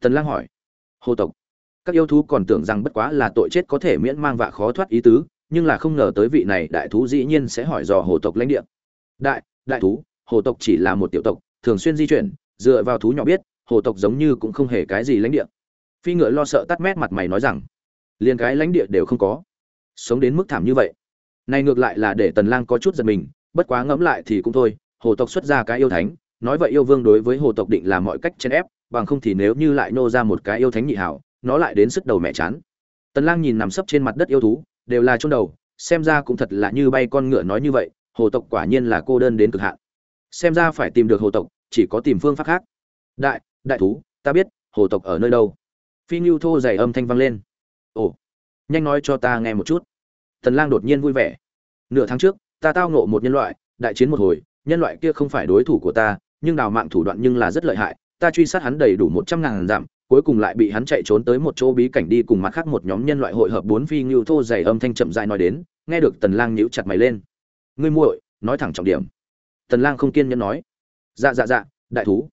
Tần lang hỏi. Hồ tộc. Các yêu thú còn tưởng rằng bất quá là tội chết có thể miễn mang vạ khó thoát ý tứ, nhưng là không ngờ tới vị này đại thú dĩ nhiên sẽ hỏi dò hồ tộc lãnh địa. Đại đại thú, hồ tộc chỉ là một tiểu tộc, thường xuyên di chuyển, dựa vào thú nhỏ biết hồ tộc giống như cũng không hề cái gì lãnh địa. Phi ngựa lo sợ tắt mét mặt mày nói rằng, liền cái lãnh địa đều không có. Sống đến mức thảm như vậy. Này ngược lại là để tần lang có chút giật mình, bất quá ngẫm lại thì cũng thôi, hồ tộc xuất ra cái yêu thánh, nói vậy yêu vương đối với hồ tộc định làm mọi cách chen ép, bằng không thì nếu như lại nô ra một cái yêu thánh nhị hảo, nó lại đến sức đầu mẹ chán. Tần lang nhìn nằm sấp trên mặt đất yêu thú, đều là chôn đầu, xem ra cũng thật là như bay con ngựa nói như vậy, hồ tộc quả nhiên là cô đơn đến cực hạn. Xem ra phải tìm được hồ tộc, chỉ có tìm phương pháp khác. Đại đại thú, ta biết, hồ tộc ở nơi đâu. Phi ngưu thô dày âm thanh vang lên. Ồ, nhanh nói cho ta nghe một chút. Tần lang đột nhiên vui vẻ. Nửa tháng trước, ta tao ngộ một nhân loại, đại chiến một hồi, nhân loại kia không phải đối thủ của ta, nhưng đào mạng thủ đoạn nhưng là rất lợi hại, ta truy sát hắn đầy đủ một trăm ngàn dặm, cuối cùng lại bị hắn chạy trốn tới một chỗ bí cảnh đi cùng mặt khác một nhóm nhân loại hội hợp bốn phi ngưu thô dày âm thanh chậm rãi nói đến, nghe được tần lang nhíu chặt mày lên. Ngươi muội, nói thẳng trọng điểm. Tần lang không kiên nhẫn nói. Dạ dạ dạ đại thú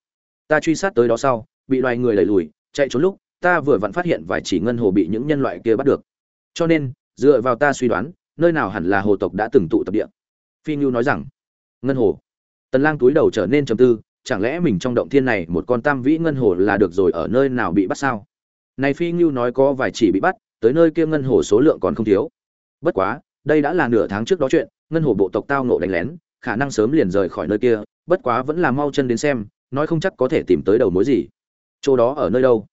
ta truy sát tới đó sau, bị loài người đẩy lùi, chạy trốn lúc, ta vừa vặn phát hiện vài chỉ ngân hồ bị những nhân loại kia bắt được. Cho nên, dựa vào ta suy đoán, nơi nào hẳn là hồ tộc đã từng tụ tập địa? Phi ngưu nói rằng, ngân hồ. Tần lang túi đầu trở nên trầm tư, chẳng lẽ mình trong động thiên này một con tam vĩ ngân hồ là được rồi ở nơi nào bị bắt sao? Này phi ngưu nói có vài chỉ bị bắt, tới nơi kia ngân hồ số lượng còn không thiếu. Bất quá, đây đã là nửa tháng trước đó chuyện, ngân hồ bộ tộc tao ngộ đánh lén, khả năng sớm liền rời khỏi nơi kia, bất quá vẫn là mau chân đến xem nói không chắc có thể tìm tới đầu mối gì. Chỗ đó ở nơi đâu?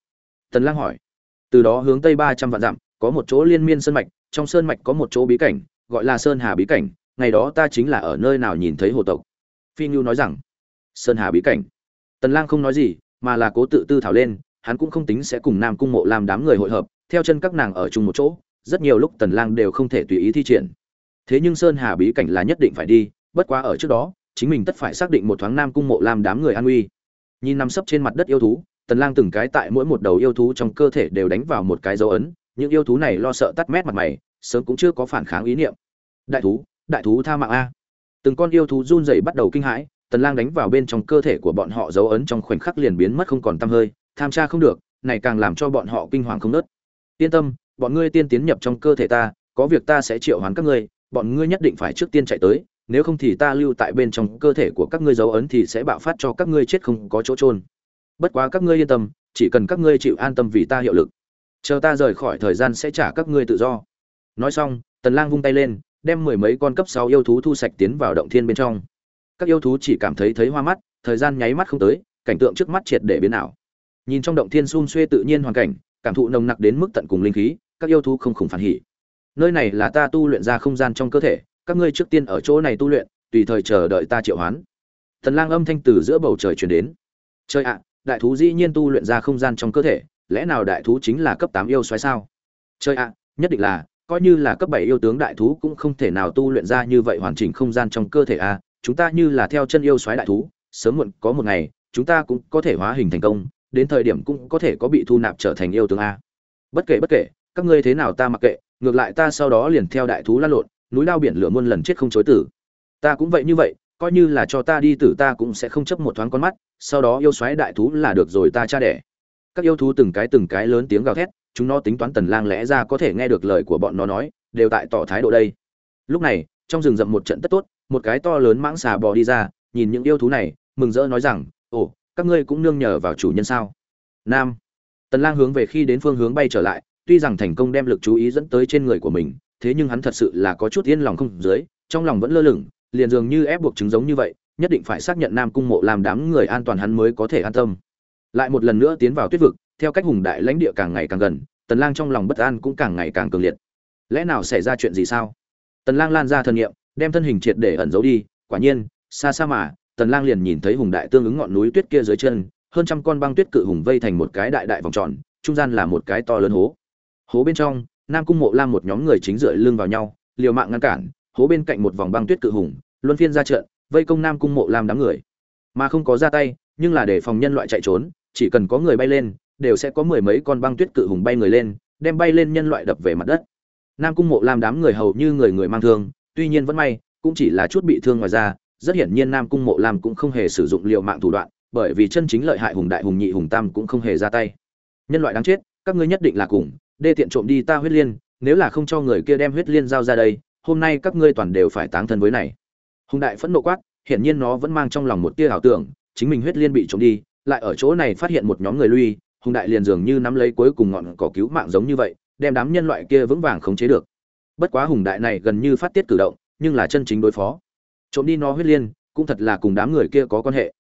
Tần lang hỏi. Từ đó hướng tây 300 vạn dặm, có một chỗ liên miên sơn mạch, trong sơn mạch có một chỗ bí cảnh, gọi là sơn hà bí cảnh, ngày đó ta chính là ở nơi nào nhìn thấy hồ tộc. Phi Nhu nói rằng, sơn hà bí cảnh. Tần lang không nói gì, mà là cố tự tư thảo lên, hắn cũng không tính sẽ cùng nam cung mộ làm đám người hội hợp, theo chân các nàng ở chung một chỗ, rất nhiều lúc tần lang đều không thể tùy ý thi triển. Thế nhưng sơn hà bí cảnh là nhất định phải đi, bất quá ở trước đó chính mình tất phải xác định một thoáng nam cung mộ làm đám người an uy nhìn nằm sấp trên mặt đất yêu thú, tần lang từng cái tại mỗi một đầu yêu thú trong cơ thể đều đánh vào một cái dấu ấn, những yêu thú này lo sợ tắt mét mặt mày, sớm cũng chưa có phản kháng ý niệm. Đại thú đại thú tha mạng a. Từng con yêu thú run rẩy bắt đầu kinh hãi, tần lang đánh vào bên trong cơ thể của bọn họ dấu ấn trong khoảnh khắc liền biến mất không còn tăm hơi, tham tra không được, này càng làm cho bọn họ kinh hoàng không nớt. Yên tâm, bọn ngươi tiên tiến nhập trong cơ thể ta, có việc ta sẽ triệu hoán các ngươi, bọn ngươi nhất định phải trước tiên chạy tới nếu không thì ta lưu tại bên trong cơ thể của các ngươi dấu ấn thì sẽ bạo phát cho các ngươi chết không có chỗ trôn bất quá các ngươi yên tâm chỉ cần các ngươi chịu an tâm vì ta hiệu lực chờ ta rời khỏi thời gian sẽ trả các ngươi tự do nói xong tần lang vung tay lên đem mười mấy con cấp 6 yêu thú thu sạch tiến vào động thiên bên trong. Các yêu thú chỉ cảm thấy thấy hoa mắt, thời gian nháy mắt không tới, cảnh tượng trước mắt triệt để biến ảo. Nhìn trong động thiên sum xuê tự nhiên hoàn cảnh, cảm thụ nồng nặc đến mức tận cùng linh khí, các yêu thú không khủng phản hỉ. Nơi này là ta tu luyện ra không gian trong cơ thể, các ngươi trước tiên ở chỗ này tu luyện, tùy thời chờ đợi ta triệu hoán. Thần lang âm thanh từ giữa bầu trời truyền đến. Chơi ạ đại thú dĩ nhiên tu luyện ra không gian trong cơ thể lẽ nào đại thú chính là cấp tám yêu xoáy sao? Chơi ạ nhất định là coi như là cấp bảy yêu tướng đại thú cũng không thể nào tu luyện ra như vậy hoàn chỉnh không gian trong cơ thể a chúng ta như là theo chân yêu xoáy đại thú sớm muộn có một ngày chúng ta cũng có thể hóa hình thành công đến thời điểm cũng có thể có bị thu nạp trở thành yêu tướng a. Bất kể bất kể các ngươi thế nào ta mặc kệ ngược lại ta sau đó liền theo đại thú lăn lộn núi lao biển lửa muôn lần chết không chối tử. Ta cũng vậy như vậy, coi như là cho ta đi tử ta cũng sẽ không chấp một thoáng con mắt, sau đó yêu xoáy đại thú là được rồi ta cha đẻ. Các yêu thú từng cái từng cái lớn tiếng gào thét, chúng nó tính toán tần lang lẽ ra có thể nghe được lời của bọn nó nói, đều tại tỏ thái độ đây. Lúc này, trong rừng rậm một trận tất tốt, một cái to lớn mãng xà bò đi ra, nhìn những yêu thú này, mừng rỡ nói rằng, ồ, các ngươi cũng nương nhờ vào chủ nhân sao? Nam. Tần lang hướng về khi đến phương hướng bay trở lại, tuy rằng thành công đem lực chú ý dẫn tới trên người của mình thế nhưng hắn thật sự là có chút yên lòng không dưới, trong lòng vẫn lơ lửng, liền dường như ép buộc chứng giống như vậy, nhất định phải xác nhận nam cung mộ làm đám người an toàn hắn mới có thể an tâm. Lại một lần nữa tiến vào tuyết vực, theo cách hùng đại lãnh địa càng ngày càng gần, tần lang trong lòng bất an cũng càng ngày càng cường liệt. Lẽ nào xảy ra chuyện gì sao? Tần lang lan ra thần niệm, đem thân hình triệt để ẩn giấu đi, quả nhiên, xa xa mà, tần lang liền nhìn thấy hùng đại tương ứng ngọn núi tuyết kia dưới chân, hơn trăm con băng tuyết cự hùng vây thành một cái đại đại vòng tròn, trung gian là một cái to lớn hố. Hố bên trong nam cung mộ lam một nhóm người chính dựa lưng vào nhau, liều mạng ngăn cản, hố bên cạnh một vòng băng tuyết cự hùng, luân phiên ra trận, vây công nam cung mộ lam đám người. Mà không có ra tay, nhưng là để phòng nhân loại chạy trốn, chỉ cần có người bay lên, đều sẽ có mười mấy con băng tuyết cự hùng bay người lên, đem bay lên nhân loại đập về mặt đất. Nam cung mộ lam đám người hầu như người người mang thương, tuy nhiên vẫn may, cũng chỉ là chút bị thương ngoài ra rất hiển nhiên nam cung mộ lam cũng không hề sử dụng liều mạng thủ đoạn, bởi vì chân chính lợi hại hùng đại hùng nhị hùng tam cũng không hề ra tay. Nhân loại đáng chết, các ngươi nhất định là cùng đê tiện trộm đi ta huyết liên, nếu là không cho người kia đem huyết liên giao ra đây, hôm nay các ngươi toàn đều phải táng thân với này. Hùng đại phẫn nộ quát, hiển nhiên nó vẫn mang trong lòng một tia ảo tưởng, chính mình huyết liên bị trộm đi, lại ở chỗ này phát hiện một nhóm người lui, hùng đại liền dường như nắm lấy cuối cùng ngọn cỏ cứu mạng giống như vậy, đem đám nhân loại kia vững vàng khống chế được. Bất quá hùng đại này gần như phát tiết cử động, nhưng là chân chính đối phó. Trộm đi nó huyết liên, cũng thật là cùng đám người kia có quan hệ.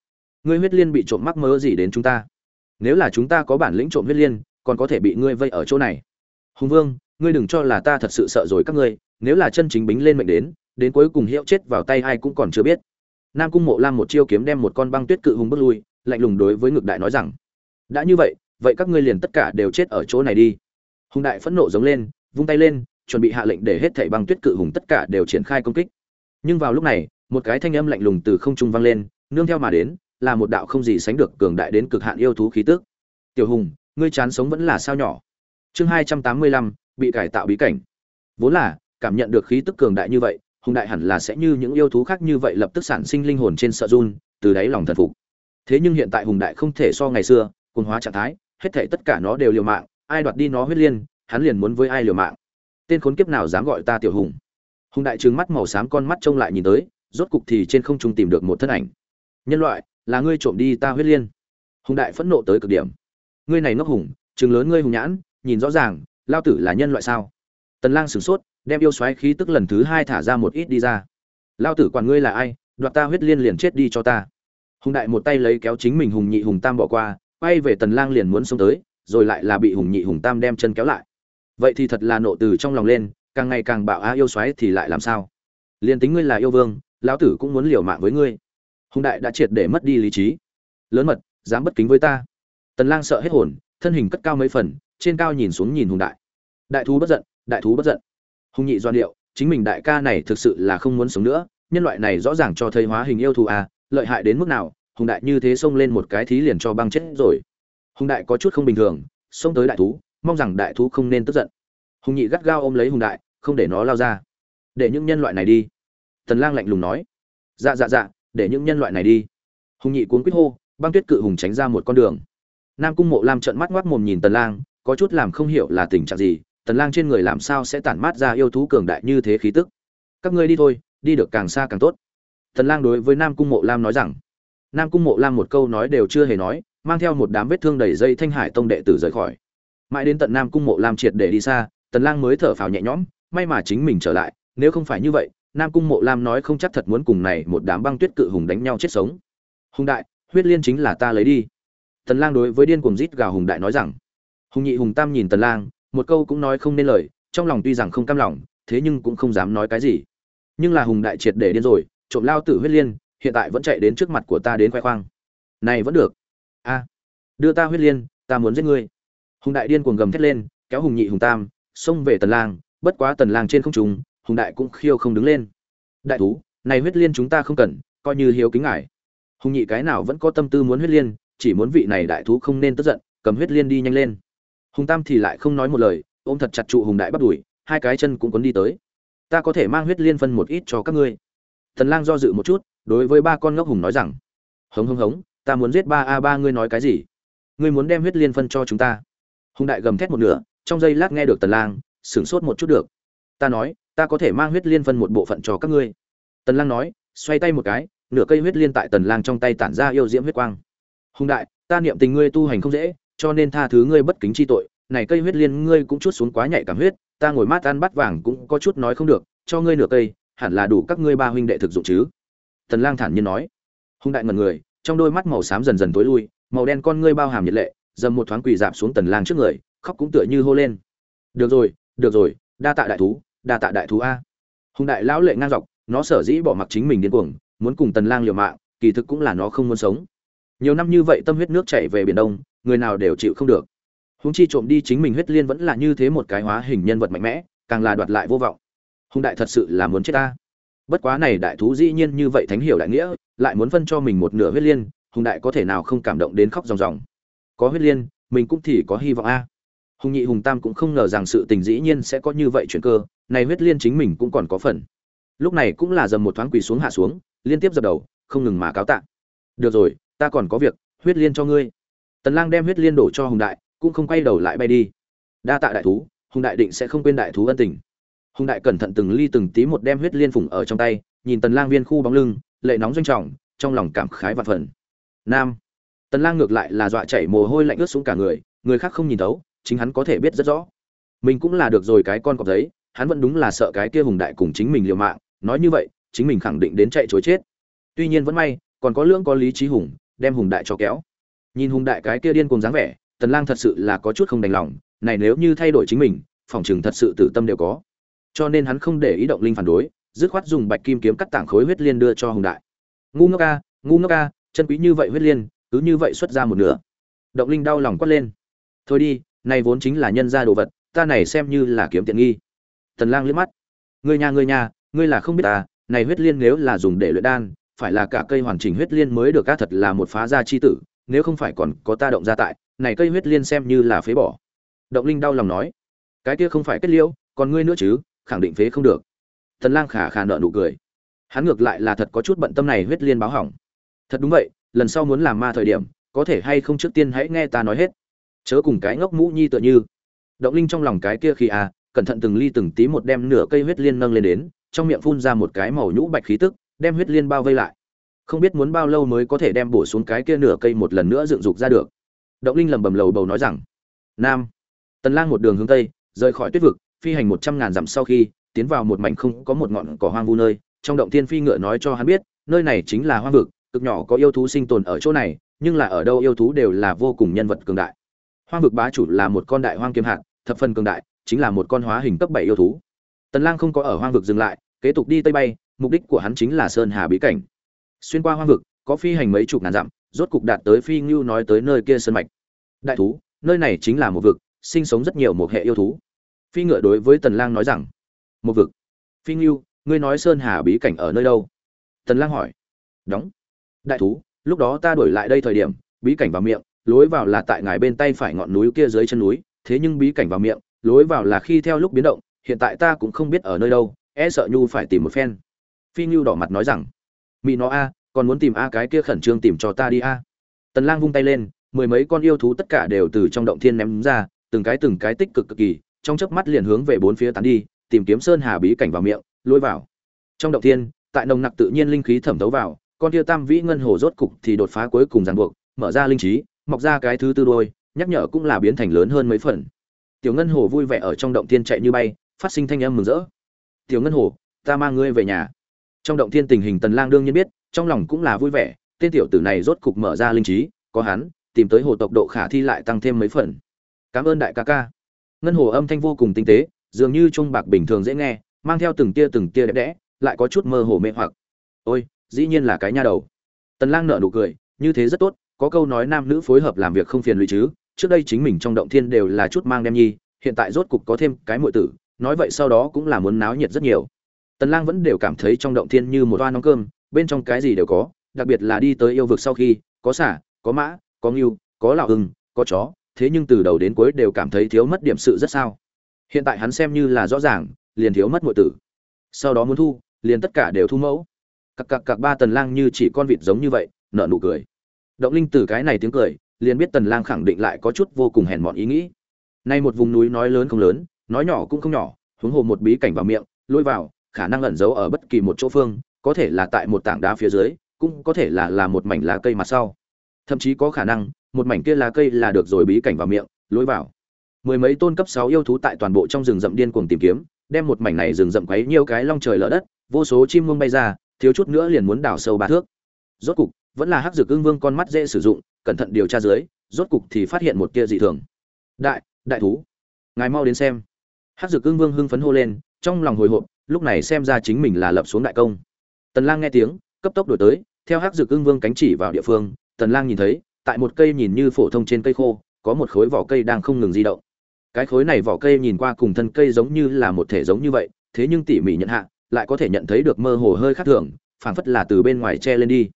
Ngươi huyết liên bị trộm mắc mơ gì đến chúng ta? Nếu là chúng ta có bản lĩnh trộm huyết liên, còn có thể bị ngươi vây ở chỗ này hùng vương, ngươi đừng cho là ta thật sự sợ rồi các ngươi, nếu là chân chính bính lên mệnh đến đến cuối cùng hiệu chết vào tay ai cũng còn chưa biết. Nam cung mộ lam một chiêu kiếm đem một con băng tuyết cự hùng bước lui, lạnh lùng đối với ngực đại nói rằng, đã như vậy vậy các ngươi liền tất cả đều chết ở chỗ này đi. Hùng đại phẫn nộ giống lên, vung tay lên, chuẩn bị hạ lệnh để hết thảy băng tuyết cự hùng tất cả đều triển khai công kích. Nhưng vào lúc này, một cái thanh âm lạnh lùng từ không trung vang lên, nương theo mà đến, là một đạo không gì sánh được cường đại đến cực hạn yêu thú khí tức. Tiểu hùng, ngươi chán sống vẫn là sao nhỏ? Chương hai trăm tám mươi lăm, bị cải tạo bí cảnh. Vốn là, cảm nhận được khí tức cường đại như vậy, hùng đại hẳn là sẽ như những yêu thú khác như vậy lập tức sản sinh linh hồn trên sợ run, từ đáy lòng thần phục. Thế nhưng hiện tại hùng đại không thể so ngày xưa cùng hóa trạng thái, hết thể tất cả nó đều liều mạng, ai đoạt đi nó huyết liên, hắn liền muốn với ai liều mạng. Tên khốn kiếp nào dám gọi ta tiểu hùng? Hùng đại trừng mắt màu xám con mắt trông lại nhìn tới, rốt cục thì trên không trung tìm được một thân ảnh. Nhân loại, là ngươi trộm đi ta huyết liên. Hùng đại phẫn nộ tới cực điểm. Ngươi này ngốc hùng, chừng lớn ngươi hùng nhãn nhìn rõ ràng, lao tử là nhân loại sao? Tần lang sửng sốt, đem yêu xoáy khí tức lần thứ hai thả ra một ít đi ra. Lao tử quản ngươi là ai, đoạt ta huyết liên liền chết đi cho ta. Hùng đại một tay lấy kéo chính mình hùng nhị hùng tam bỏ qua, quay về tần lang liền muốn xông tới, rồi lại là bị hùng nhị hùng tam đem chân kéo lại. Vậy thì thật là nộ từ trong lòng lên, càng ngày càng bạo á yêu xoáy thì lại làm sao? Liền tính ngươi là yêu vương, lão tử cũng muốn liều mạng với ngươi. Hùng đại đã triệt để mất đi lý trí. Lớn mật, dám bất kính với ta. Tần lang sợ hết hồn, thân hình cất cao mấy phần trên cao nhìn xuống nhìn hùng đại. Đại thú bất giận, đại thú bất giận. Hùng nhị doan điệu, chính mình đại ca này thực sự là không muốn sống nữa, nhân loại này rõ ràng cho thấy hóa hình yêu thù à lợi hại đến mức nào, hùng đại như thế xông lên một cái thí liền cho băng chết rồi. Hùng đại có chút không bình thường, xông tới đại thú, mong rằng đại thú không nên tức giận. Hùng nhị gắt gao ôm lấy hùng đại, không để nó lao ra. Để những nhân loại này đi. Tần lang lạnh lùng nói. Dạ dạ dạ để những nhân loại này đi. Hùng nhị cuốn quýt hô, băng tuyết cự hùng tránh ra một con đường. Nam cung mộ lam trợn mắt ngoác mồm nhìn tần lang có chút làm không hiểu là tình trạng gì, tần lang trên người làm sao sẽ tản mát ra yêu thú cường đại như thế khí tức? Các ngươi đi thôi, đi được càng xa càng tốt. Tần lang đối với nam cung mộ lam nói rằng. Nam cung mộ lam một câu nói đều chưa hề nói, mang theo một đám vết thương đầy dây thanh hải tông đệ tử rời khỏi. Mãi đến tận nam cung mộ lam triệt để đi xa, tần lang mới thở phào nhẹ nhõm, may mà chính mình trở lại, nếu không phải như vậy, nam cung mộ lam nói không chắc thật muốn cùng này một đám băng tuyết cự hùng đánh nhau chết sống. Hùng đại, huyết liên chính là ta lấy đi. Tần lang đối với điên cuồng rít gào hùng đại nói rằng hùng nhị hùng tam nhìn tần lang, một câu cũng nói không nên lời, trong lòng tuy rằng không cam lòng, thế nhưng cũng không dám nói cái gì. Nhưng là hùng đại triệt để điên rồi, trộm lao tử huyết liên, hiện tại vẫn chạy đến trước mặt của ta đến khoe khoang. Này vẫn được. A, đưa ta huyết liên, ta muốn giết ngươi. Hùng đại điên cuồng gầm thét lên, kéo hùng nhị hùng tam, xông về tần lang, bất quá tần lang trên không trung, hùng đại cũng khiêu không đứng lên. Đại thú, này huyết liên chúng ta không cần, coi như hiếu kính ngài. Hùng nhị cái nào vẫn có tâm tư muốn huyết liên, chỉ muốn vị này đại thú không nên tức giận, cầm huyết liên đi nhanh lên hùng tam thì lại không nói một lời, ôm thật chặt trụ hùng đại bắt đuổi hai cái chân cũng quấn đi tới. Ta có thể mang huyết liên phân một ít cho các ngươi. Tần lang do dự một chút, đối với ba con ngốc hùng nói rằng, hống hống hống, ta muốn giết ba a ba, ngươi nói cái gì? Ngươi muốn đem huyết liên phân cho chúng ta? Hùng đại gầm thét một nửa, trong giây lát nghe được tần lang, sửng sốt một chút được. Ta nói, ta có thể mang huyết liên phân một bộ phận cho các ngươi. Tần lang nói, xoay tay một cái, nửa cây huyết liên tại tần lang trong tay tản ra yêu diễm huyết quang. Hùng đại, ta niệm tình ngươi tu hành không dễ cho nên tha thứ ngươi bất kính chi tội, này cây huyết liên ngươi cũng chút xuống quá nhạy cảm huyết, ta ngồi mát ăn bắt vàng cũng có chút nói không được, cho ngươi nửa cây, hẳn là đủ các ngươi ba huynh đệ thực dụng chứ. Tần lang thản nhiên nói. Hung đại ngẩn người, trong đôi mắt màu xám dần dần tối lui, màu đen con ngươi bao hàm nhiệt lệ, dầm một thoáng quỳ dạp xuống tần lang trước người, khóc cũng tựa như hô lên. Được rồi được rồi, đa tạ đại thú, đa tạ đại thú a. Hùng đại lão lệ ngang dọc, nó sở dĩ bỏ mặc chính mình điên cuồng, muốn cùng tần lang liều mạng, kỳ thực cũng là nó không muốn sống. Nhiều năm như vậy tâm huyết nước chảy về biển đông người nào đều chịu không được. Hùng chi trộm đi chính mình huyết liên vẫn là như thế một cái hóa hình nhân vật mạnh mẽ, càng là đoạt lại vô vọng. Hùng đại thật sự là muốn chết ta. Bất quá này đại thú dĩ nhiên như vậy thánh hiểu đại nghĩa, lại muốn phân cho mình một nửa huyết liên hùng đại có thể nào không cảm động đến khóc ròng ròng. Có huyết liên, mình cũng thì có hy vọng a. Hùng nhị hùng tam cũng không ngờ rằng sự tình dĩ nhiên sẽ có như vậy chuyện cơ, này huyết liên chính mình cũng còn có phần. Lúc này cũng là dầm một thoáng quỳ xuống hạ xuống, liên tiếp dập đầu, không ngừng mà cáo tạ. Được rồi, ta còn có việc, huyết liên cho ngươi tần lang đem huyết liên đổ cho hùng đại, cũng không quay đầu lại bay đi. Đa tạ đại thú, hùng đại định sẽ không quên đại thú ân tình. Hùng đại cẩn thận từng ly từng tí một đem huyết liên phủng ở trong tay, nhìn tần lang viên khu bóng lưng, lệ nóng doanh trọng, trong lòng cảm khái vạn phần. Nam. Tần lang ngược lại là dọa chảy mồ hôi lạnh ướt xuống cả người người khác không nhìn thấu, chính hắn có thể biết rất rõ. Mình cũng là được rồi cái con cọp giấy hắn vẫn đúng là sợ cái kia hùng đại cùng chính mình liều mạng, nói như vậy, chính mình khẳng định đến chạy chối chết. Tuy nhiên vẫn may, còn có lương có lý trí hùng, đem hùng đại cho kéo nhìn hùng đại cái kia điên cuồng dáng vẻ, tần lang thật sự là có chút không đành lòng, này nếu như thay đổi chính mình, phòng trường thật sự tử tâm đều có. Cho nên hắn không để ý động linh phản đối, dứt khoát dùng bạch kim kiếm cắt tảng khối huyết liên đưa cho hùng đại. Ngu ngốc ca ngu ngốc ca chân quý như vậy huyết liên, cứ như vậy xuất ra một nửa. Động linh đau lòng quát lên. Thôi đi, này vốn chính là nhân gia đồ vật, ta này xem như là kiếm tiện nghi. Tần lang liếc mắt. Ngươi nhà ngươi nhà ngươi là không biết ta này huyết liên nếu là dùng để luyện đan, phải là cả cây hoàn chỉnh huyết liên mới được ca thật là một phá gia chi tử nếu không phải còn có ta động ra tại, này cây huyết liên xem như là phế bỏ. Động linh đau lòng nói, cái kia không phải kết liễu, còn ngươi nữa chứ, khẳng định phế không được. Thần lang khả khả nợ nụ cười. Hắn ngược lại là thật có chút bận tâm này huyết liên báo hỏng. Thật đúng vậy, lần sau muốn làm ma thời điểm, có thể hay không trước tiên hãy nghe ta nói hết. Chớ cùng cái ngốc mũ nhi tựa như. Động linh trong lòng cái kia khi à cẩn thận từng ly từng tí một đem nửa cây huyết liên nâng lên đến, trong miệng phun ra một cái màu nhũ bạch khí tức, đem huyết liên bao vây lại không biết muốn bao lâu mới có thể đem bổ xuống cái kia nửa cây một lần nữa dựng dục ra được. Động linh lầm bầm lầu bầu nói rằng, nam. Tần lang một đường hướng tây, rời khỏi tuyết vực, phi hành một trăm ngàn dặm sau khi, tiến vào một mảnh không có một ngọn cỏ hoang vu nơi. Trong động thiên phi ngựa nói cho hắn biết, nơi này chính là hoang vực, cực nhỏ có yêu thú sinh tồn ở chỗ này, nhưng là ở đâu yêu thú đều là vô cùng nhân vật cường đại. Hoang vực bá chủ là một con đại hoang kiếm hạt, thập phần cường đại, chính là một con hóa hình cấp bảy yêu thú. Tần lang không có ở hoang vực dừng lại, kế tục đi tây bay, mục đích của hắn chính là sơn hà bí cảnh xuyên qua hoang vực, có phi hành mấy chục ngàn dặm, rốt cục đạt tới phi ngưu nói tới nơi kia sơn mạch. Đại thú, nơi này chính là một vực, sinh sống rất nhiều một hệ yêu thú. Phi ngựa đối với tần lang nói rằng, một vực. Phi ngưu, ngươi nói sơn hà bí cảnh ở nơi đâu? Tần lang hỏi. Đóng. Đại thú, lúc đó ta đuổi lại đây thời điểm, bí cảnh vào miệng, lối vào là tại ngài bên tay phải ngọn núi kia dưới chân núi, thế nhưng bí cảnh vào miệng, lối vào là khi theo lúc biến động, hiện tại ta cũng không biết ở nơi đâu e sợ nhu phải tìm một phen. Phi ngưu đỏ mặt nói rằng mỹ nó a, còn muốn tìm a cái kia khẩn trương tìm cho ta đi a. Tần lang vung tay lên, mười mấy con yêu thú tất cả đều từ trong động thiên ném ra, từng cái từng cái tích cực cực kỳ, trong chớp mắt liền hướng về bốn phía tán đi, tìm kiếm sơn hà bí cảnh vào miệng, lôi vào. Trong động thiên, tại nồng nặc tự nhiên linh khí thẩm thấu vào, con kia tam vĩ ngân hồ rốt cục thì đột phá cuối cùng ràng buộc, mở ra linh trí, mọc ra cái thứ tư đôi, nhắc nhở cũng là biến thành lớn hơn mấy phần. Tiểu ngân hồ vui vẻ ở trong động thiên chạy như bay, phát sinh thanh âm mừng rỡ. Tiểu ngân hồ, ta mang ngươi về nhà trong động thiên tình hình tần lang đương nhiên biết, trong lòng cũng là vui vẻ, tên tiểu tử này rốt cục mở ra linh trí, có hắn, tìm tới hồ tộc độ khả thi lại tăng thêm mấy phần. Cảm ơn đại ca ca. Ngân hồ âm thanh vô cùng tinh tế, dường như trung bạc bình thường dễ nghe, mang theo từng tia từng tia đẹp đẽ, lại có chút mơ hồ mê hoặc. Ôi, dĩ nhiên là cái nha đầu. Tần lang nở nụ cười, như thế rất tốt, có câu nói nam nữ phối hợp làm việc không phiền lụy chứ, trước đây chính mình trong động thiên đều là chút mang đem nhi, hiện tại rốt cục có thêm cái muội tử, nói vậy sau đó cũng là muốn náo nhiệt rất nhiều tần lang vẫn đều cảm thấy trong động thiên như một toa nóng cơm, bên trong cái gì đều có, đặc biệt là đi tới yêu vực sau khi, có xả có mã, có ngưu, có lão hưng có chó, thế nhưng từ đầu đến cuối đều cảm thấy thiếu mất điểm sự rất sao. Hiện tại hắn xem như là rõ ràng, liền thiếu mất muội tử. Sau đó muốn thu, liền tất cả đều thu mẫu. Cặc cặc cặc ba tần lang như chỉ con vịt giống như vậy, nở nụ cười. Động linh từ cái này tiếng cười, liền biết tần lang khẳng định lại có chút vô cùng hèn mọn ý nghĩ. Nay một vùng núi nói lớn không lớn, nói nhỏ cũng không nhỏ, huống hồ một bí cảnh vào miệng, lôi vào khả năng ẩn giấu ở bất kỳ một chỗ phương, có thể là tại một tảng đá phía dưới, cũng có thể là là một mảnh lá cây mặt sau. Thậm chí có khả năng, một mảnh kia lá cây là được rồi bí cảnh vào miệng, lối vào. Mười mấy tôn cấp 6 yêu thú tại toàn bộ trong rừng rậm điên cuồng tìm kiếm, đem một mảnh này rừng rậm quấy nhiều cái long trời lở đất, vô số chim muông bay ra, thiếu chút nữa liền muốn đào sâu ba thước. Rốt cục, vẫn là hắc dược Ưng vương con mắt dễ sử dụng, cẩn thận điều tra dưới, rốt cục thì phát hiện một tia dị thường. Đại đại thú. Ngài mau đến xem. Hắc dược Ưng vương hưng phấn hô lên, trong lòng hồi hộp lúc này xem ra chính mình là lập xuống đại công. Tần lang nghe tiếng cấp tốc đổi tới theo hắc dược ưng vương cánh chỉ vào địa phương tần lang nhìn thấy tại một cây nhìn như phổ thông trên cây khô có một khối vỏ cây đang không ngừng di động. Cái khối này vỏ cây nhìn qua cùng thân cây giống như là một thể giống như vậy thế nhưng tỉ mỉ nhận hạ lại có thể nhận thấy được mơ hồ hơi khác thường phảng phất là từ bên ngoài che lên đi.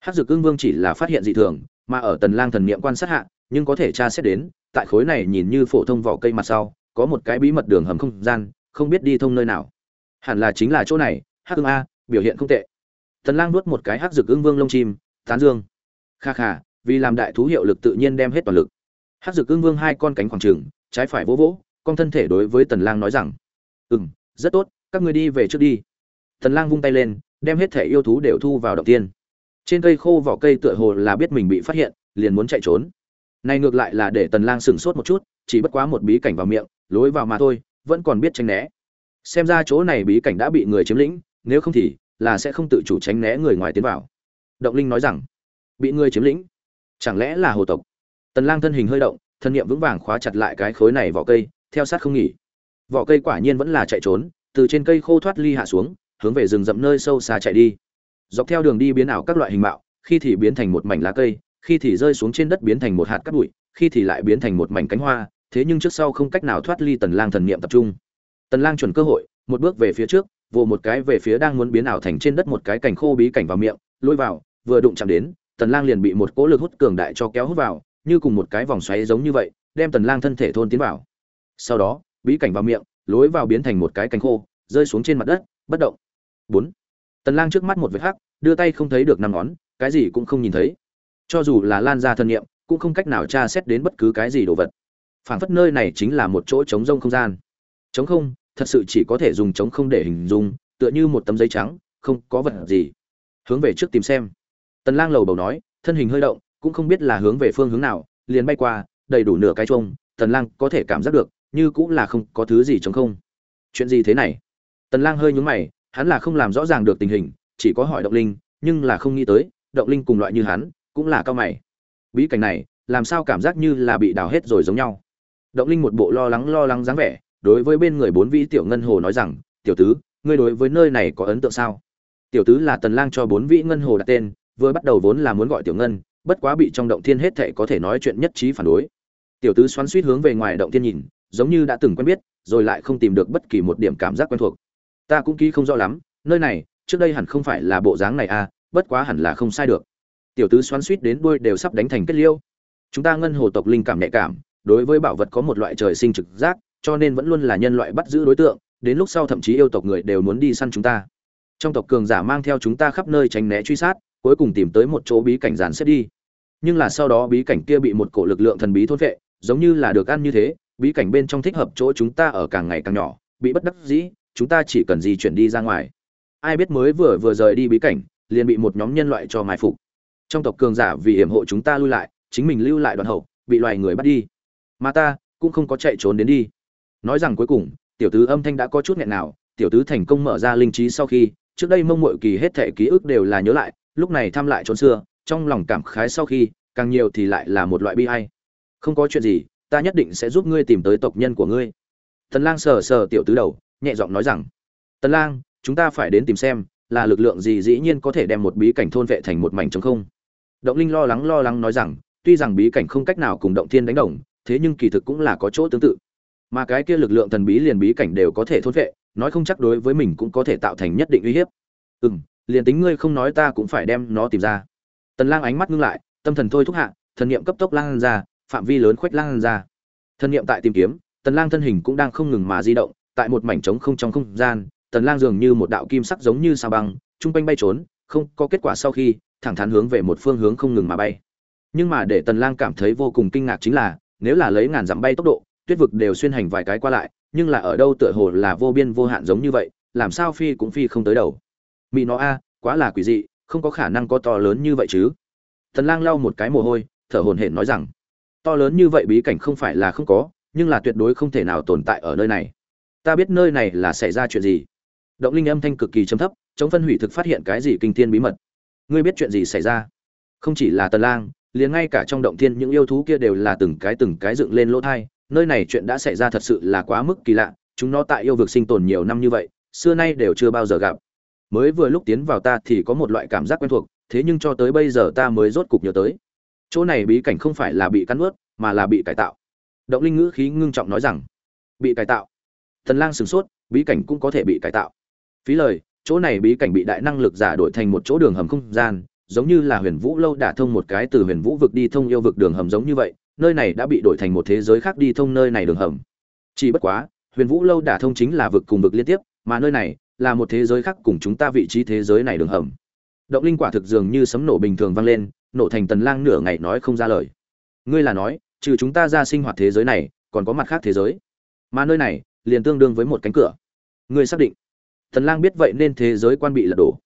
Hắc Dược Ưng Vương chỉ là phát hiện dị thường, mà ở Tần Lang thần niệm quan sát hạ, nhưng có thể tra xét đến, tại khối này nhìn như phổ thông vỏ cây mặt sau, có một cái bí mật đường hầm không gian, không biết đi thông nơi nào. Hẳn là chính là chỗ này, Hắc Ưng a, biểu hiện không tệ. Tần Lang nuốt một cái Hắc Dược Ưng Vương lông chim, tán dương. Kha kha, vì làm đại thú hiệu lực tự nhiên đem hết toàn lực. Hắc Dược Ưng Vương hai con cánh khoảng trường, trái phải vỗ vỗ, con thân thể đối với Tần Lang nói rằng: "Ừm, rất tốt, các ngươi đi về trước đi." Tần Lang vung tay lên, đem hết thể yêu thú đều thu vào động tiên trên cây khô vỏ cây tựa hồ là biết mình bị phát hiện liền muốn chạy trốn này ngược lại là để tần lang sửng sốt một chút chỉ bất quá một bí cảnh vào miệng lối vào mà thôi vẫn còn biết tránh né xem ra chỗ này bí cảnh đã bị người chiếm lĩnh, nếu không thì là sẽ không tự chủ tránh né người ngoài tiến vào. Động linh nói rằng, bị người chiếm lĩnh? Chẳng lẽ là hồ tộc? Tần lang thân hình hơi động, thân niệm vững vàng khóa chặt lại cái khối này vỏ cây, theo sát không nghỉ. Vỏ cây quả nhiên vẫn là chạy trốn, từ trên cây khô thoát ly hạ xuống, hướng về rừng rậm nơi sâu xa chạy đi. Dọc theo đường đi biến ảo các loại hình mạo, khi thì biến thành một mảnh lá cây, khi thì rơi xuống trên đất biến thành một hạt cát bụi, khi thì lại biến thành một mảnh cánh hoa, thế nhưng trước sau không cách nào thoát ly tần lang thần niệm tập trung tần lang chuẩn cơ hội một bước về phía trước vồ một cái về phía đang muốn biến ảo thành trên đất một cái cành khô bí cảnh vào miệng lôi vào vừa đụng chạm đến tần lang liền bị một cỗ lực hút cường đại cho kéo hút vào như cùng một cái vòng xoáy giống như vậy đem tần lang thân thể thôn tiến vào sau đó bí cảnh vào miệng lối vào biến thành một cái cành khô rơi xuống trên mặt đất bất động 4. Tần Lang trước mắt một vệt hắc, đưa tay không thấy được năm ngón, cái gì cũng không nhìn thấy. Cho dù là lan ra thân niệm, cũng không cách nào tra xét đến bất cứ cái gì đồ vật. Phảng phất nơi này chính là một chỗ trống rông không gian. Trống không, thật sự chỉ có thể dùng trống không để hình dung, tựa như một tấm giấy trắng, không có vật gì. Hướng về trước tìm xem. Tần Lang lầu bầu nói, thân hình hơi động, cũng không biết là hướng về phương hướng nào, liền bay qua, đầy đủ nửa cái chuông, Tần Lang có thể cảm giác được, như cũng là không có thứ gì trống không. Chuyện gì thế này? Tần Lang hơi nhướng mày, hắn là không làm rõ ràng được tình hình chỉ có hỏi động linh nhưng là không nghĩ tới động linh cùng loại như hắn cũng là cao mày bí cảnh này làm sao cảm giác như là bị đào hết rồi giống nhau động linh một bộ lo lắng lo lắng dáng vẻ đối với bên người bốn vĩ tiểu ngân hồ nói rằng, tiểu tứ, ngươi đối với nơi này có ấn tượng sao? Tiểu tứ là tần lang cho bốn vĩ ngân hồ đặt tên, vừa bắt đầu vốn là muốn gọi tiểu ngân, bất quá bị trong động thiên hết thệ có thể nói chuyện nhất trí phản đối. Tiểu tứ xoắn suýt hướng về ngoài động thiên nhìn, giống như đã từng quen biết, rồi lại không tìm được bất kỳ một điểm cảm giác quen thuộc. Ta cũng ký không rõ lắm, nơi này, trước đây hẳn không phải là bộ dáng này à bất quá hẳn là không sai được. Tiểu tứ xoắn suýt đến đuôi đều sắp đánh thành kết liêu. Chúng ta ngân hồ tộc linh cảm nhạy cảm, đối với bảo vật có một loại trời sinh trực giác cho nên vẫn luôn là nhân loại bắt giữ đối tượng, đến lúc sau thậm chí yêu tộc người đều muốn đi săn chúng ta. Trong tộc cường giả mang theo chúng ta khắp nơi tránh né truy sát, cuối cùng tìm tới một chỗ bí cảnh dàn xếp đi. Nhưng là sau đó bí cảnh kia bị một cổ lực lượng thần bí thôn vệ giống như là được ăn như thế, bí cảnh bên trong thích hợp chỗ chúng ta ở càng ngày càng nhỏ, bị bất đắc dĩ, chúng ta chỉ cần di chuyển đi ra ngoài. Ai biết mới vừa vừa rời đi bí cảnh, liền bị một nhóm nhân loại cho mai phục. Trong tộc cường giả vì hiểm hộ chúng ta lui lại, chính mình lưu lại đoàn hậu, bị loài người bắt đi. Mà ta cũng không có chạy trốn đến đi nói rằng cuối cùng, tiểu tứ âm thanh đã có chút nghẹn nào, tiểu tứ thành công mở ra linh trí sau khi, trước đây mông mội kỳ hết thể ký ức đều là nhớ lại, lúc này thăm lại trốn xưa, trong lòng cảm khái sau khi, càng nhiều thì lại là một loại bi hay không có chuyện gì, ta nhất định sẽ giúp ngươi tìm tới tộc nhân của ngươi. Thần lang sờ sờ tiểu tứ đầu, nhẹ giọng nói rằng, tần lang, chúng ta phải đến tìm xem, là lực lượng gì dĩ nhiên có thể đem một bí cảnh thôn vệ thành một mảnh trống không? Động linh lo lắng lo lắng nói rằng, tuy rằng bí cảnh không cách nào cùng động thiên đánh đồng, thế nhưng kỳ thực cũng là có chỗ tương tự mà cái kia lực lượng thần bí liền bí cảnh đều có thể thôn vệ, nói không chắc đối với mình cũng có thể tạo thành nhất định uy hiếp. Ừ m liền tính ngươi không nói ta cũng phải đem nó tìm ra. Tần lang ánh mắt ngưng lại, tâm thần thôi thúc hạ, thần niệm cấp tốc lan ra, phạm vi lớn khuếch lan ra. Thần niệm tại tìm kiếm, tần lang thân hình cũng đang không ngừng mà di động, tại một mảnh trống không trong không gian, tần lang dường như một đạo kim sắc giống như sao băng, trung quanh bay trốn, không có kết quả sau khi, thẳng thắn hướng về một phương hướng không ngừng mà bay. Nhưng mà để tần lang cảm thấy vô cùng kinh ngạc chính là, nếu là lấy ngàn dặm bay tốc độ tuyết vực đều xuyên hành vài cái qua lại, nhưng là ở đâu tựa hồ là vô biên vô hạn giống như vậy, làm sao phi cũng phi không tới đầu. Mỹ nó a, quá là quỷ dị, không có khả năng có to lớn như vậy chứ. Tần lang lau một cái mồ hôi, thở hổn hển nói rằng, to lớn như vậy bí cảnh không phải là không có, nhưng là tuyệt đối không thể nào tồn tại ở nơi này. Ta biết nơi này là xảy ra chuyện gì. Động linh âm thanh cực kỳ trầm thấp, chống phân hủy thực phát hiện cái gì kinh thiên bí mật. Ngươi biết chuyện gì xảy ra? Không chỉ là tần lang, liền ngay cả trong động thiên những yêu thú kia đều là từng cái từng cái dựng lên lỗ thai nơi này chuyện đã xảy ra thật sự là quá mức kỳ lạ, chúng nó tại yêu vực sinh tồn nhiều năm như vậy, xưa nay đều chưa bao giờ gặp. Mới vừa lúc tiến vào ta thì có một loại cảm giác quen thuộc, thế nhưng cho tới bây giờ ta mới rốt cục nhớ tới. Chỗ này bí cảnh không phải là bị cắn ướt mà là bị cải tạo. Động linh ngữ khí ngưng trọng nói rằng, bị cải tạo. Thần lang sửng sốt, bí cảnh cũng có thể bị cải tạo. Phí lời, chỗ này bí cảnh bị đại năng lực giả đổi thành một chỗ đường hầm không gian, giống như là huyền vũ lâu đả thông một cái từ huyền vũ vực đi thông yêu vực đường hầm giống như vậy nơi này đã bị đổi thành một thế giới khác đi thông nơi này đường hầm. Chỉ bất quá, huyền vũ lâu đả thông chính là vực cùng vực liên tiếp, mà nơi này là một thế giới khác cùng chúng ta vị trí thế giới này đường hầm. Động linh quả thực dường như sấm nổ bình thường vang lên, nổ thành tần lang nửa ngày nói không ra lời. Ngươi là nói, trừ chúng ta ra sinh hoạt thế giới này, còn có mặt khác thế giới. Mà nơi này liền tương đương với một cánh cửa. Ngươi xác định. Tần lang biết vậy nên thế giới quan bị lật đổ.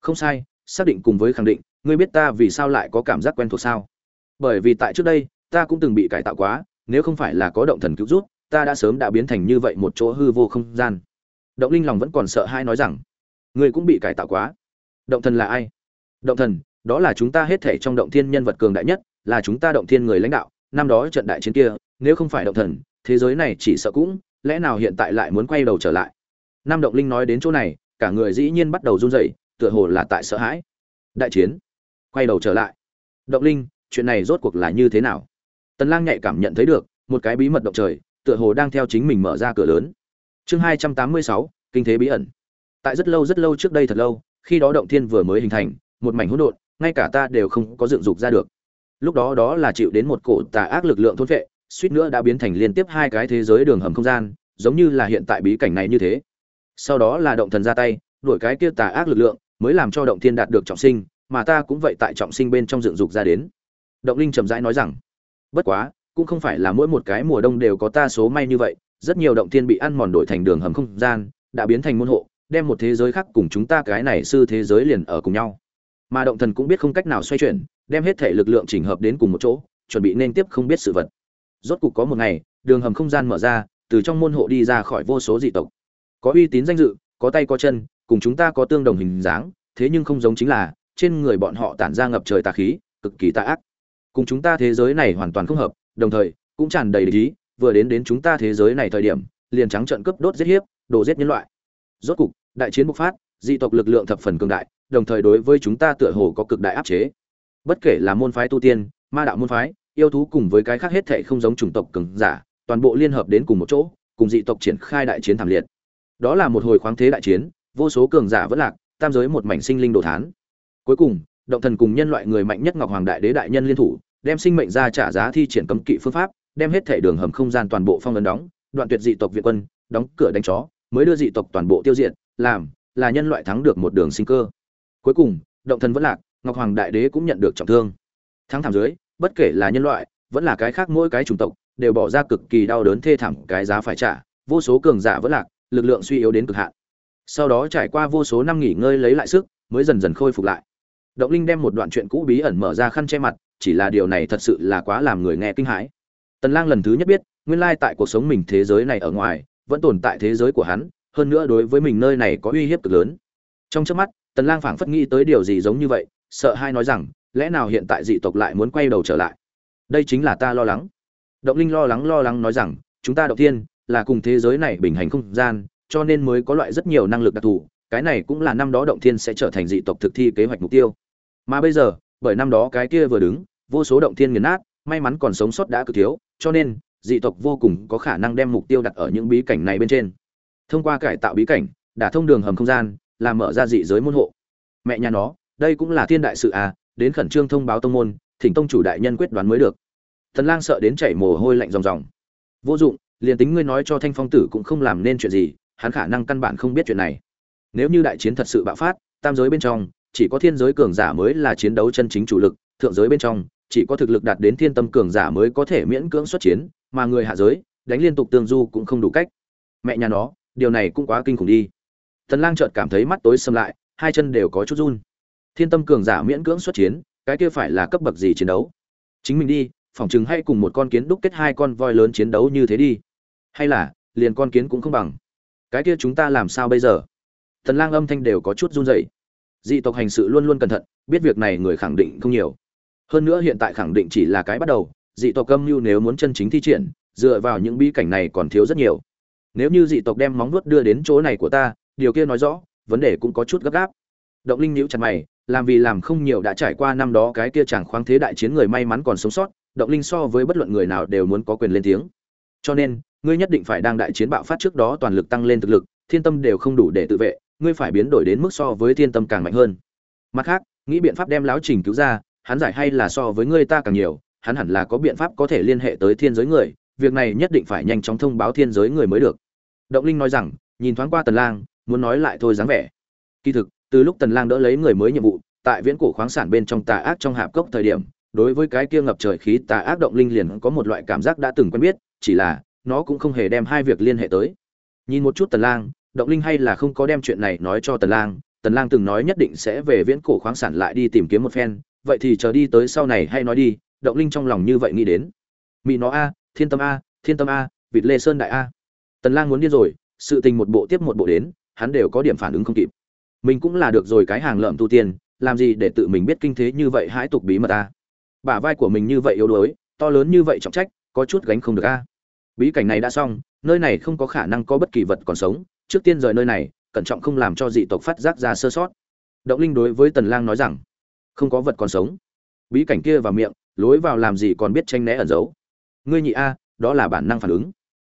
Không sai, xác định cùng với khẳng định, ngươi biết ta vì sao lại có cảm giác quen thuộc sao? Bởi vì tại trước đây ta cũng từng bị cải tạo quá, nếu không phải là có động thần cứu rút, ta đã sớm đã biến thành như vậy một chỗ hư vô không gian. Động linh lòng vẫn còn sợ hai nói rằng, ngươi cũng bị cải tạo quá. Động thần là ai? Động thần, đó là chúng ta hết thể trong động thiên nhân vật cường đại nhất, là chúng ta động thiên người lãnh đạo. Năm đó trận đại chiến kia, nếu không phải động thần, thế giới này chỉ sợ cũng, lẽ nào hiện tại lại muốn quay đầu trở lại? Nam động linh nói đến chỗ này, cả người dĩ nhiên bắt đầu run rẩy, tựa hồ là tại sợ hãi. Đại chiến, quay đầu trở lại. Động linh, chuyện này rốt cuộc là như thế nào? Tần lang nhạy cảm nhận thấy được một cái bí mật động trời tựa hồ đang theo chính mình mở ra cửa lớn. Chương 286, kinh thế bí ẩn. Tại rất lâu rất lâu trước đây thật lâu khi đó động thiên vừa mới hình thành một mảnh hỗn độn ngay cả ta đều không có dựng dục ra được. Lúc đó đó là chịu đến một cổ tà ác lực lượng thôn vệ suýt nữa đã biến thành liên tiếp hai cái thế giới đường hầm không gian giống như là hiện tại bí cảnh này như thế. Sau đó là động thần ra tay đuổi cái kia tà ác lực lượng mới làm cho động thiên đạt được trọng sinh mà ta cũng vậy tại trọng sinh bên trong dựng dục ra đến. Động linh trầm rãi nói rằng bất quá, cũng không phải là mỗi một cái mùa đông đều có ta số may như vậy, rất nhiều động thiên bị ăn mòn đổi thành đường hầm không gian, đã biến thành môn hộ, đem một thế giới khác cùng chúng ta cái này sư thế giới liền ở cùng nhau. Mà động thần cũng biết không cách nào xoay chuyển, đem hết thể lực lượng chỉnh hợp đến cùng một chỗ, chuẩn bị nên tiếp không biết sự vật. Rốt cục có một ngày, đường hầm không gian mở ra, từ trong môn hộ đi ra khỏi vô số dị tộc. Có uy tín danh dự, có tay có chân, cùng chúng ta có tương đồng hình dáng, thế nhưng không giống chính là, trên người bọn họ tản ra ngập trời tà khí, cực kỳ tà ác cùng chúng ta thế giới này hoàn toàn không hợp, đồng thời, cũng tràn đầy lý vừa đến đến chúng ta thế giới này thời điểm, liền trắng trợn cướp đốt giết hiếp, đồ giết nhân loại. Rốt cục, đại chiến bộc phát, dị tộc lực lượng thập phần cường đại, đồng thời đối với chúng ta tựa hồ có cực đại áp chế. Bất kể là môn phái tu tiên, ma đạo môn phái, yêu thú cùng với cái khác hết thệ không giống chủng tộc cường giả, toàn bộ liên hợp đến cùng một chỗ, cùng dị tộc triển khai đại chiến thảm liệt. Đó là một hồi khoáng thế đại chiến, vô số cường giả vẫn lạc, tam giới một mảnh sinh linh đồ thán. Cuối cùng động thần cùng nhân loại người mạnh nhất ngọc hoàng đại đế đại nhân liên thủ, đem sinh mệnh ra trả giá thi triển cấm kỵ phương pháp, đem hết thể đường hầm không gian toàn bộ phong ấn đóng, đoạn tuyệt dị tộc việt quân, đóng cửa đánh chó, mới đưa dị tộc toàn bộ tiêu diệt, làm, là nhân loại thắng được một đường sinh cơ. Cuối cùng, động thần vẫn lạc, ngọc hoàng đại đế cũng nhận được trọng thương. Thắng thảm dưới, bất kể là nhân loại, vẫn là cái khác mỗi cái chủng tộc, đều bỏ ra cực kỳ đau đớn thê thảm cái giá phải trả, vô số cường giả vẫn lạc, lực lượng suy yếu đến cực hạn. Sau đó trải qua vô số năm nghỉ ngơi lấy lại sức, mới dần dần khôi phục lại động linh đem một đoạn chuyện cũ bí ẩn mở ra khăn che mặt, chỉ là điều này thật sự là quá làm người nghe kinh hãi. Tần lang lần thứ nhất biết, nguyên lai tại cuộc sống mình thế giới này ở ngoài, vẫn tồn tại thế giới của hắn, hơn nữa đối với mình nơi này có uy hiếp cực lớn. Trong trước mắt, tần lang phảng phất nghĩ tới điều gì giống như vậy, sợ hai nói rằng, lẽ nào hiện tại dị tộc lại muốn quay đầu trở lại? Đây chính là ta lo lắng. Động linh lo lắng lo lắng nói rằng, chúng ta động tiên là cùng thế giới này bình hành không gian, cho nên mới có loại rất nhiều năng lực đặc thù, cái này cũng là năm đó động thiên sẽ trở thành dị tộc thực thi kế hoạch mục tiêu mà bây giờ, bởi năm đó cái kia vừa đứng, vô số động thiên nghiền nát, may mắn còn sống sót đã cực thiếu, cho nên, dị tộc vô cùng có khả năng đem mục tiêu đặt ở những bí cảnh này bên trên. Thông qua cải tạo bí cảnh đã thông đường hầm không gian làm mở ra dị giới môn hộ. Mẹ nhà nó, đây cũng là thiên đại sự à đến khẩn trương thông báo tông môn, thỉnh tông chủ đại nhân quyết đoán mới được. Thần lang sợ đến chảy mồ hôi lạnh ròng ròng. Vô dụng, liền tính ngươi nói cho thanh phong tử cũng không làm nên chuyện gì, hắn khả năng căn bản không biết chuyện này. Nếu như đại chiến thật sự bạo phát, tam giới bên trong chỉ có thiên giới cường giả mới là chiến đấu chân chính chủ lực, thượng giới bên trong, chỉ có thực lực đạt đến thiên tâm cường giả mới có thể miễn cưỡng xuất chiến, mà người hạ giới, đánh liên tục tương du cũng không đủ cách. Mẹ nhà nó, điều này cũng quá kinh khủng đi. Thần lang chợt cảm thấy mắt tối sầm lại, hai chân đều có chút run. Thiên tâm cường giả miễn cưỡng xuất chiến, cái kia phải là cấp bậc gì chiến đấu? Chính mình đi, phỏng chừng hay cùng một con kiến đúc kết hai con voi lớn chiến đấu như thế đi. Hay là, liền con kiến cũng không bằng. Cái kia chúng ta làm sao bây giờ? Thần lang âm thanh đều có chút run rẩy dị tộc hành sự luôn luôn cẩn thận, biết việc này người khẳng định không nhiều. Hơn nữa hiện tại khẳng định chỉ là cái bắt đầu, dị tộc âm mưu nếu muốn chân chính thi triển, dựa vào những bi cảnh này còn thiếu rất nhiều. Nếu như dị tộc đem móng vuốt đưa đến chỗ này của ta, điều kia nói rõ, vấn đề cũng có chút gấp gáp. Động linh nhíu chặt mày, làm vì làm không nhiều đã trải qua năm đó cái kia chẳng khoáng thế đại chiến người may mắn còn sống sót, động linh so với bất luận người nào đều muốn có quyền lên tiếng. Cho nên, ngươi nhất định phải đang đại chiến bạo phát trước đó toàn lực tăng lên thực lực, thiên tâm đều không đủ để tự vệ ngươi phải biến đổi đến mức so với thiên tâm càng mạnh hơn. Mặt khác, nghĩ biện pháp đem lão trình cứu ra, hắn giải hay là so với ngươi ta càng nhiều, hắn hẳn là có biện pháp có thể liên hệ tới thiên giới người, việc này nhất định phải nhanh chóng thông báo thiên giới người mới được. Động linh nói rằng, nhìn thoáng qua tần lang, muốn nói lại thôi dáng vẻ. Kỳ thực, từ lúc tần lang đỡ lấy người mới nhiệm vụ tại viễn cổ khoáng sản bên trong tà ác trong hạp cốc thời điểm, đối với cái kia ngập trời khí tà ác động linh liền có một loại cảm giác đã từng quen biết, chỉ là, nó cũng không hề đem hai việc liên hệ tới. Nhìn một chút tần lang động linh hay là không có đem chuyện này nói cho tần lang tần lang từng nói nhất định sẽ về viễn cổ khoáng sản lại đi tìm kiếm một phen, vậy thì chờ đi tới sau này hay nói đi, động linh trong lòng như vậy nghĩ đến. Mỹ nó a, thiên tâm a, thiên tâm a, vịt lê sơn đại a. Tần lang muốn điên rồi, sự tình một bộ tiếp một bộ đến, hắn đều có điểm phản ứng không kịp. Mình cũng là được rồi cái hàng lợm tu tiên, làm gì để tự mình biết kinh thế như vậy hãi tục bí mật a? Bả vai của mình như vậy yếu đuối, to lớn như vậy trọng trách, có chút gánh không được a. Bí cảnh này đã xong, nơi này không có khả năng có bất kỳ vật còn sống trước tiên rời nơi này, cẩn trọng không làm cho dị tộc phát giác ra sơ sót. Động linh đối với tần lang nói rằng, không có vật còn sống. Bí cảnh kia vào miệng, lối vào làm gì còn biết tranh né ẩn giấu. Ngươi nhị a, đó là bản năng phản ứng.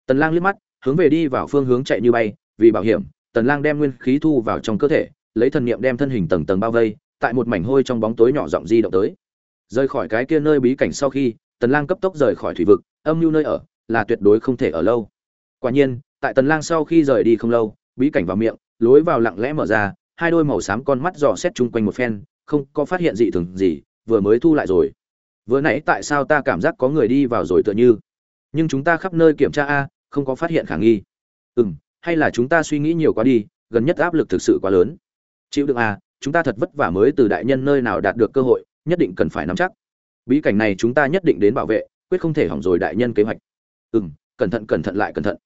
Tần lang liếc mắt, hướng về đi vào phương hướng chạy như bay, vì bảo hiểm, tần lang đem nguyên khí thu vào trong cơ thể, lấy thần niệm đem thân hình tầng tầng bao vây, tại một mảnh hôi trong bóng tối nhỏ giọng di động tới. Rời khỏi cái kia nơi bí cảnh sau khi, tần lang cấp tốc rời khỏi thủy vực, âm lưu nơi ở, là tuyệt đối không thể ở lâu. Quả nhiên tại tần lang sau khi rời đi không lâu, bí cảnh vào miệng, lối vào lặng lẽ mở ra, hai đôi màu xám con mắt dò xét chung quanh một phen, không có phát hiện gì thường gì, vừa mới thu lại rồi. Vừa nãy tại sao ta cảm giác có người đi vào rồi tựa như? Nhưng chúng ta khắp nơi kiểm tra a, không có phát hiện khả nghi. Ừm, hay là chúng ta suy nghĩ nhiều quá đi, gần nhất áp lực thực sự quá lớn. Chịu đựng a, chúng ta thật vất vả mới từ đại nhân nơi nào đạt được cơ hội, nhất định cần phải nắm chắc. Bí cảnh này chúng ta nhất định đến bảo vệ, quyết không thể hỏng rồi đại nhân kế hoạch. Ừm, cẩn thận cẩn thận lại cẩn thận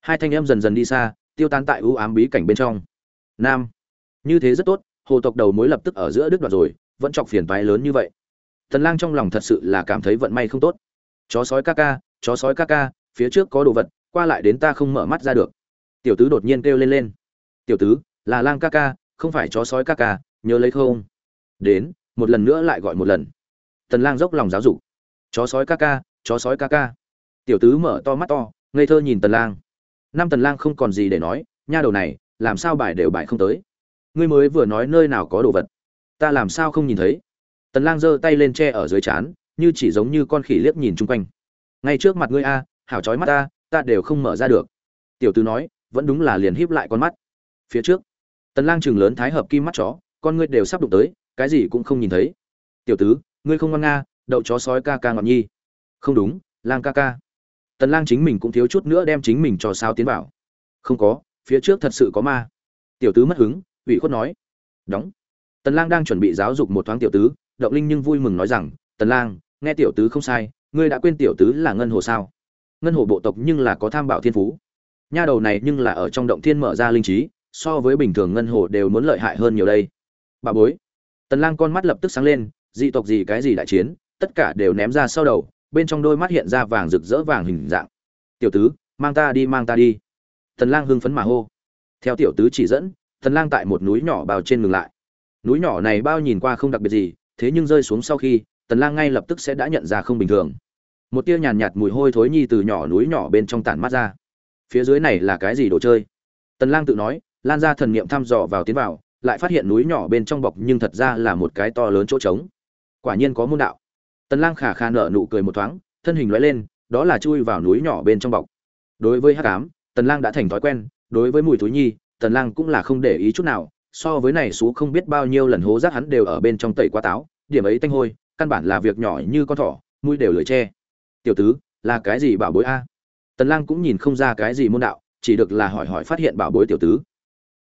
hai thanh em dần dần đi xa, tiêu tan tại ưu ám bí cảnh bên trong. Nam. Như thế rất tốt, hồ tộc đầu mối lập tức ở giữa đứt đoạt rồi, vẫn chọc phiền toái lớn như vậy. Tần lang trong lòng thật sự là cảm thấy vận may không tốt. Chó sói ca ca, chó sói ca ca, phía trước có đồ vật, qua lại đến ta không mở mắt ra được. Tiểu tứ đột nhiên kêu lên lên. Tiểu tứ, là lang ca ca, không phải chó sói ca ca, nhớ lấy không? Đến, một lần nữa lại gọi một lần. Tần lang dốc lòng giáo dục. Chó sói ca ca, chó sói ca ca. Tiểu tứ mở to mắt to, ngây thơ nhìn tần lang năm tần lang không còn gì để nói, nha đầu này, làm sao bài đều bài không tới? Ngươi mới vừa nói nơi nào có đồ vật, ta làm sao không nhìn thấy? Tần lang giơ tay lên che ở dưới chán như chỉ giống như con khỉ liếc nhìn chung quanh. Ngay trước mặt ngươi a, hảo chói mắt ta ta đều không mở ra được. Tiểu tứ nói, vẫn đúng là liền híp lại con mắt. Phía trước, tần lang trừng lớn thái hợp kim mắt chó, con ngươi đều sắp đụng tới, cái gì cũng không nhìn thấy. Tiểu tứ, ngươi không ngoan nga, đậu chó sói ca ca ngọn nhi. Không đúng, lang ca ca tần lang chính mình cũng thiếu chút nữa đem chính mình cho sao tiến vào. Không có, phía trước thật sự có ma. Tiểu tứ mất hứng, ủy khuất nói. Đóng. Tần lang đang chuẩn bị giáo dục một thoáng tiểu tứ, động linh nhưng vui mừng nói rằng, tần lang, nghe tiểu tứ không sai, ngươi đã quên tiểu tứ là ngân hồ sao? Ngân hồ bộ tộc nhưng là có tham bảo thiên phú. Nha đầu này nhưng là ở trong động thiên mở ra linh trí, so với bình thường ngân hồ đều muốn lợi hại hơn nhiều đây. Bà bối. Tần lang con mắt lập tức sáng lên, dị tộc gì cái gì đại chiến, tất cả đều ném ra sau đầu bên trong đôi mắt hiện ra vàng rực rỡ vàng hình dạng. Tiểu tứ mang ta đi mang ta đi. Tần lang hưng phấn mà hô. Theo tiểu tứ chỉ dẫn tần lang tại một núi nhỏ bao trên ngừng lại. Núi nhỏ này bao nhìn qua không đặc biệt gì thế nhưng rơi xuống sau khi tần lang ngay lập tức sẽ đã nhận ra không bình thường. Một tia nhàn nhạt, mùi hôi thối nhi từ nhỏ núi nhỏ bên trong tản mắt ra. Phía dưới này là cái gì đồ chơi? Tần lang tự nói lan ra thần niệm thăm dò vào tiến vào lại phát hiện núi nhỏ bên trong bọc nhưng thật ra là một cái to lớn chỗ trống. Quả nhiên có môn đạo tần lang khả khả nở nụ cười một thoáng, thân hình lóe lên, đó là chui vào núi nhỏ bên trong bọc. Đối với hắc ám, tần lang đã thành thói quen, đối với mùi túi nhi, tần lang cũng là không để ý chút nào, so với này số không biết bao nhiêu lần hố rác hắn đều ở bên trong tẩy qua táo, điểm ấy tanh hôi, căn bản là việc nhỏ như con thỏ, mũi đều lưỡi che. Tiểu tứ, là cái gì bảo bối a? Tần lang cũng nhìn không ra cái gì môn đạo, chỉ được là hỏi hỏi phát hiện bảo bối tiểu tứ.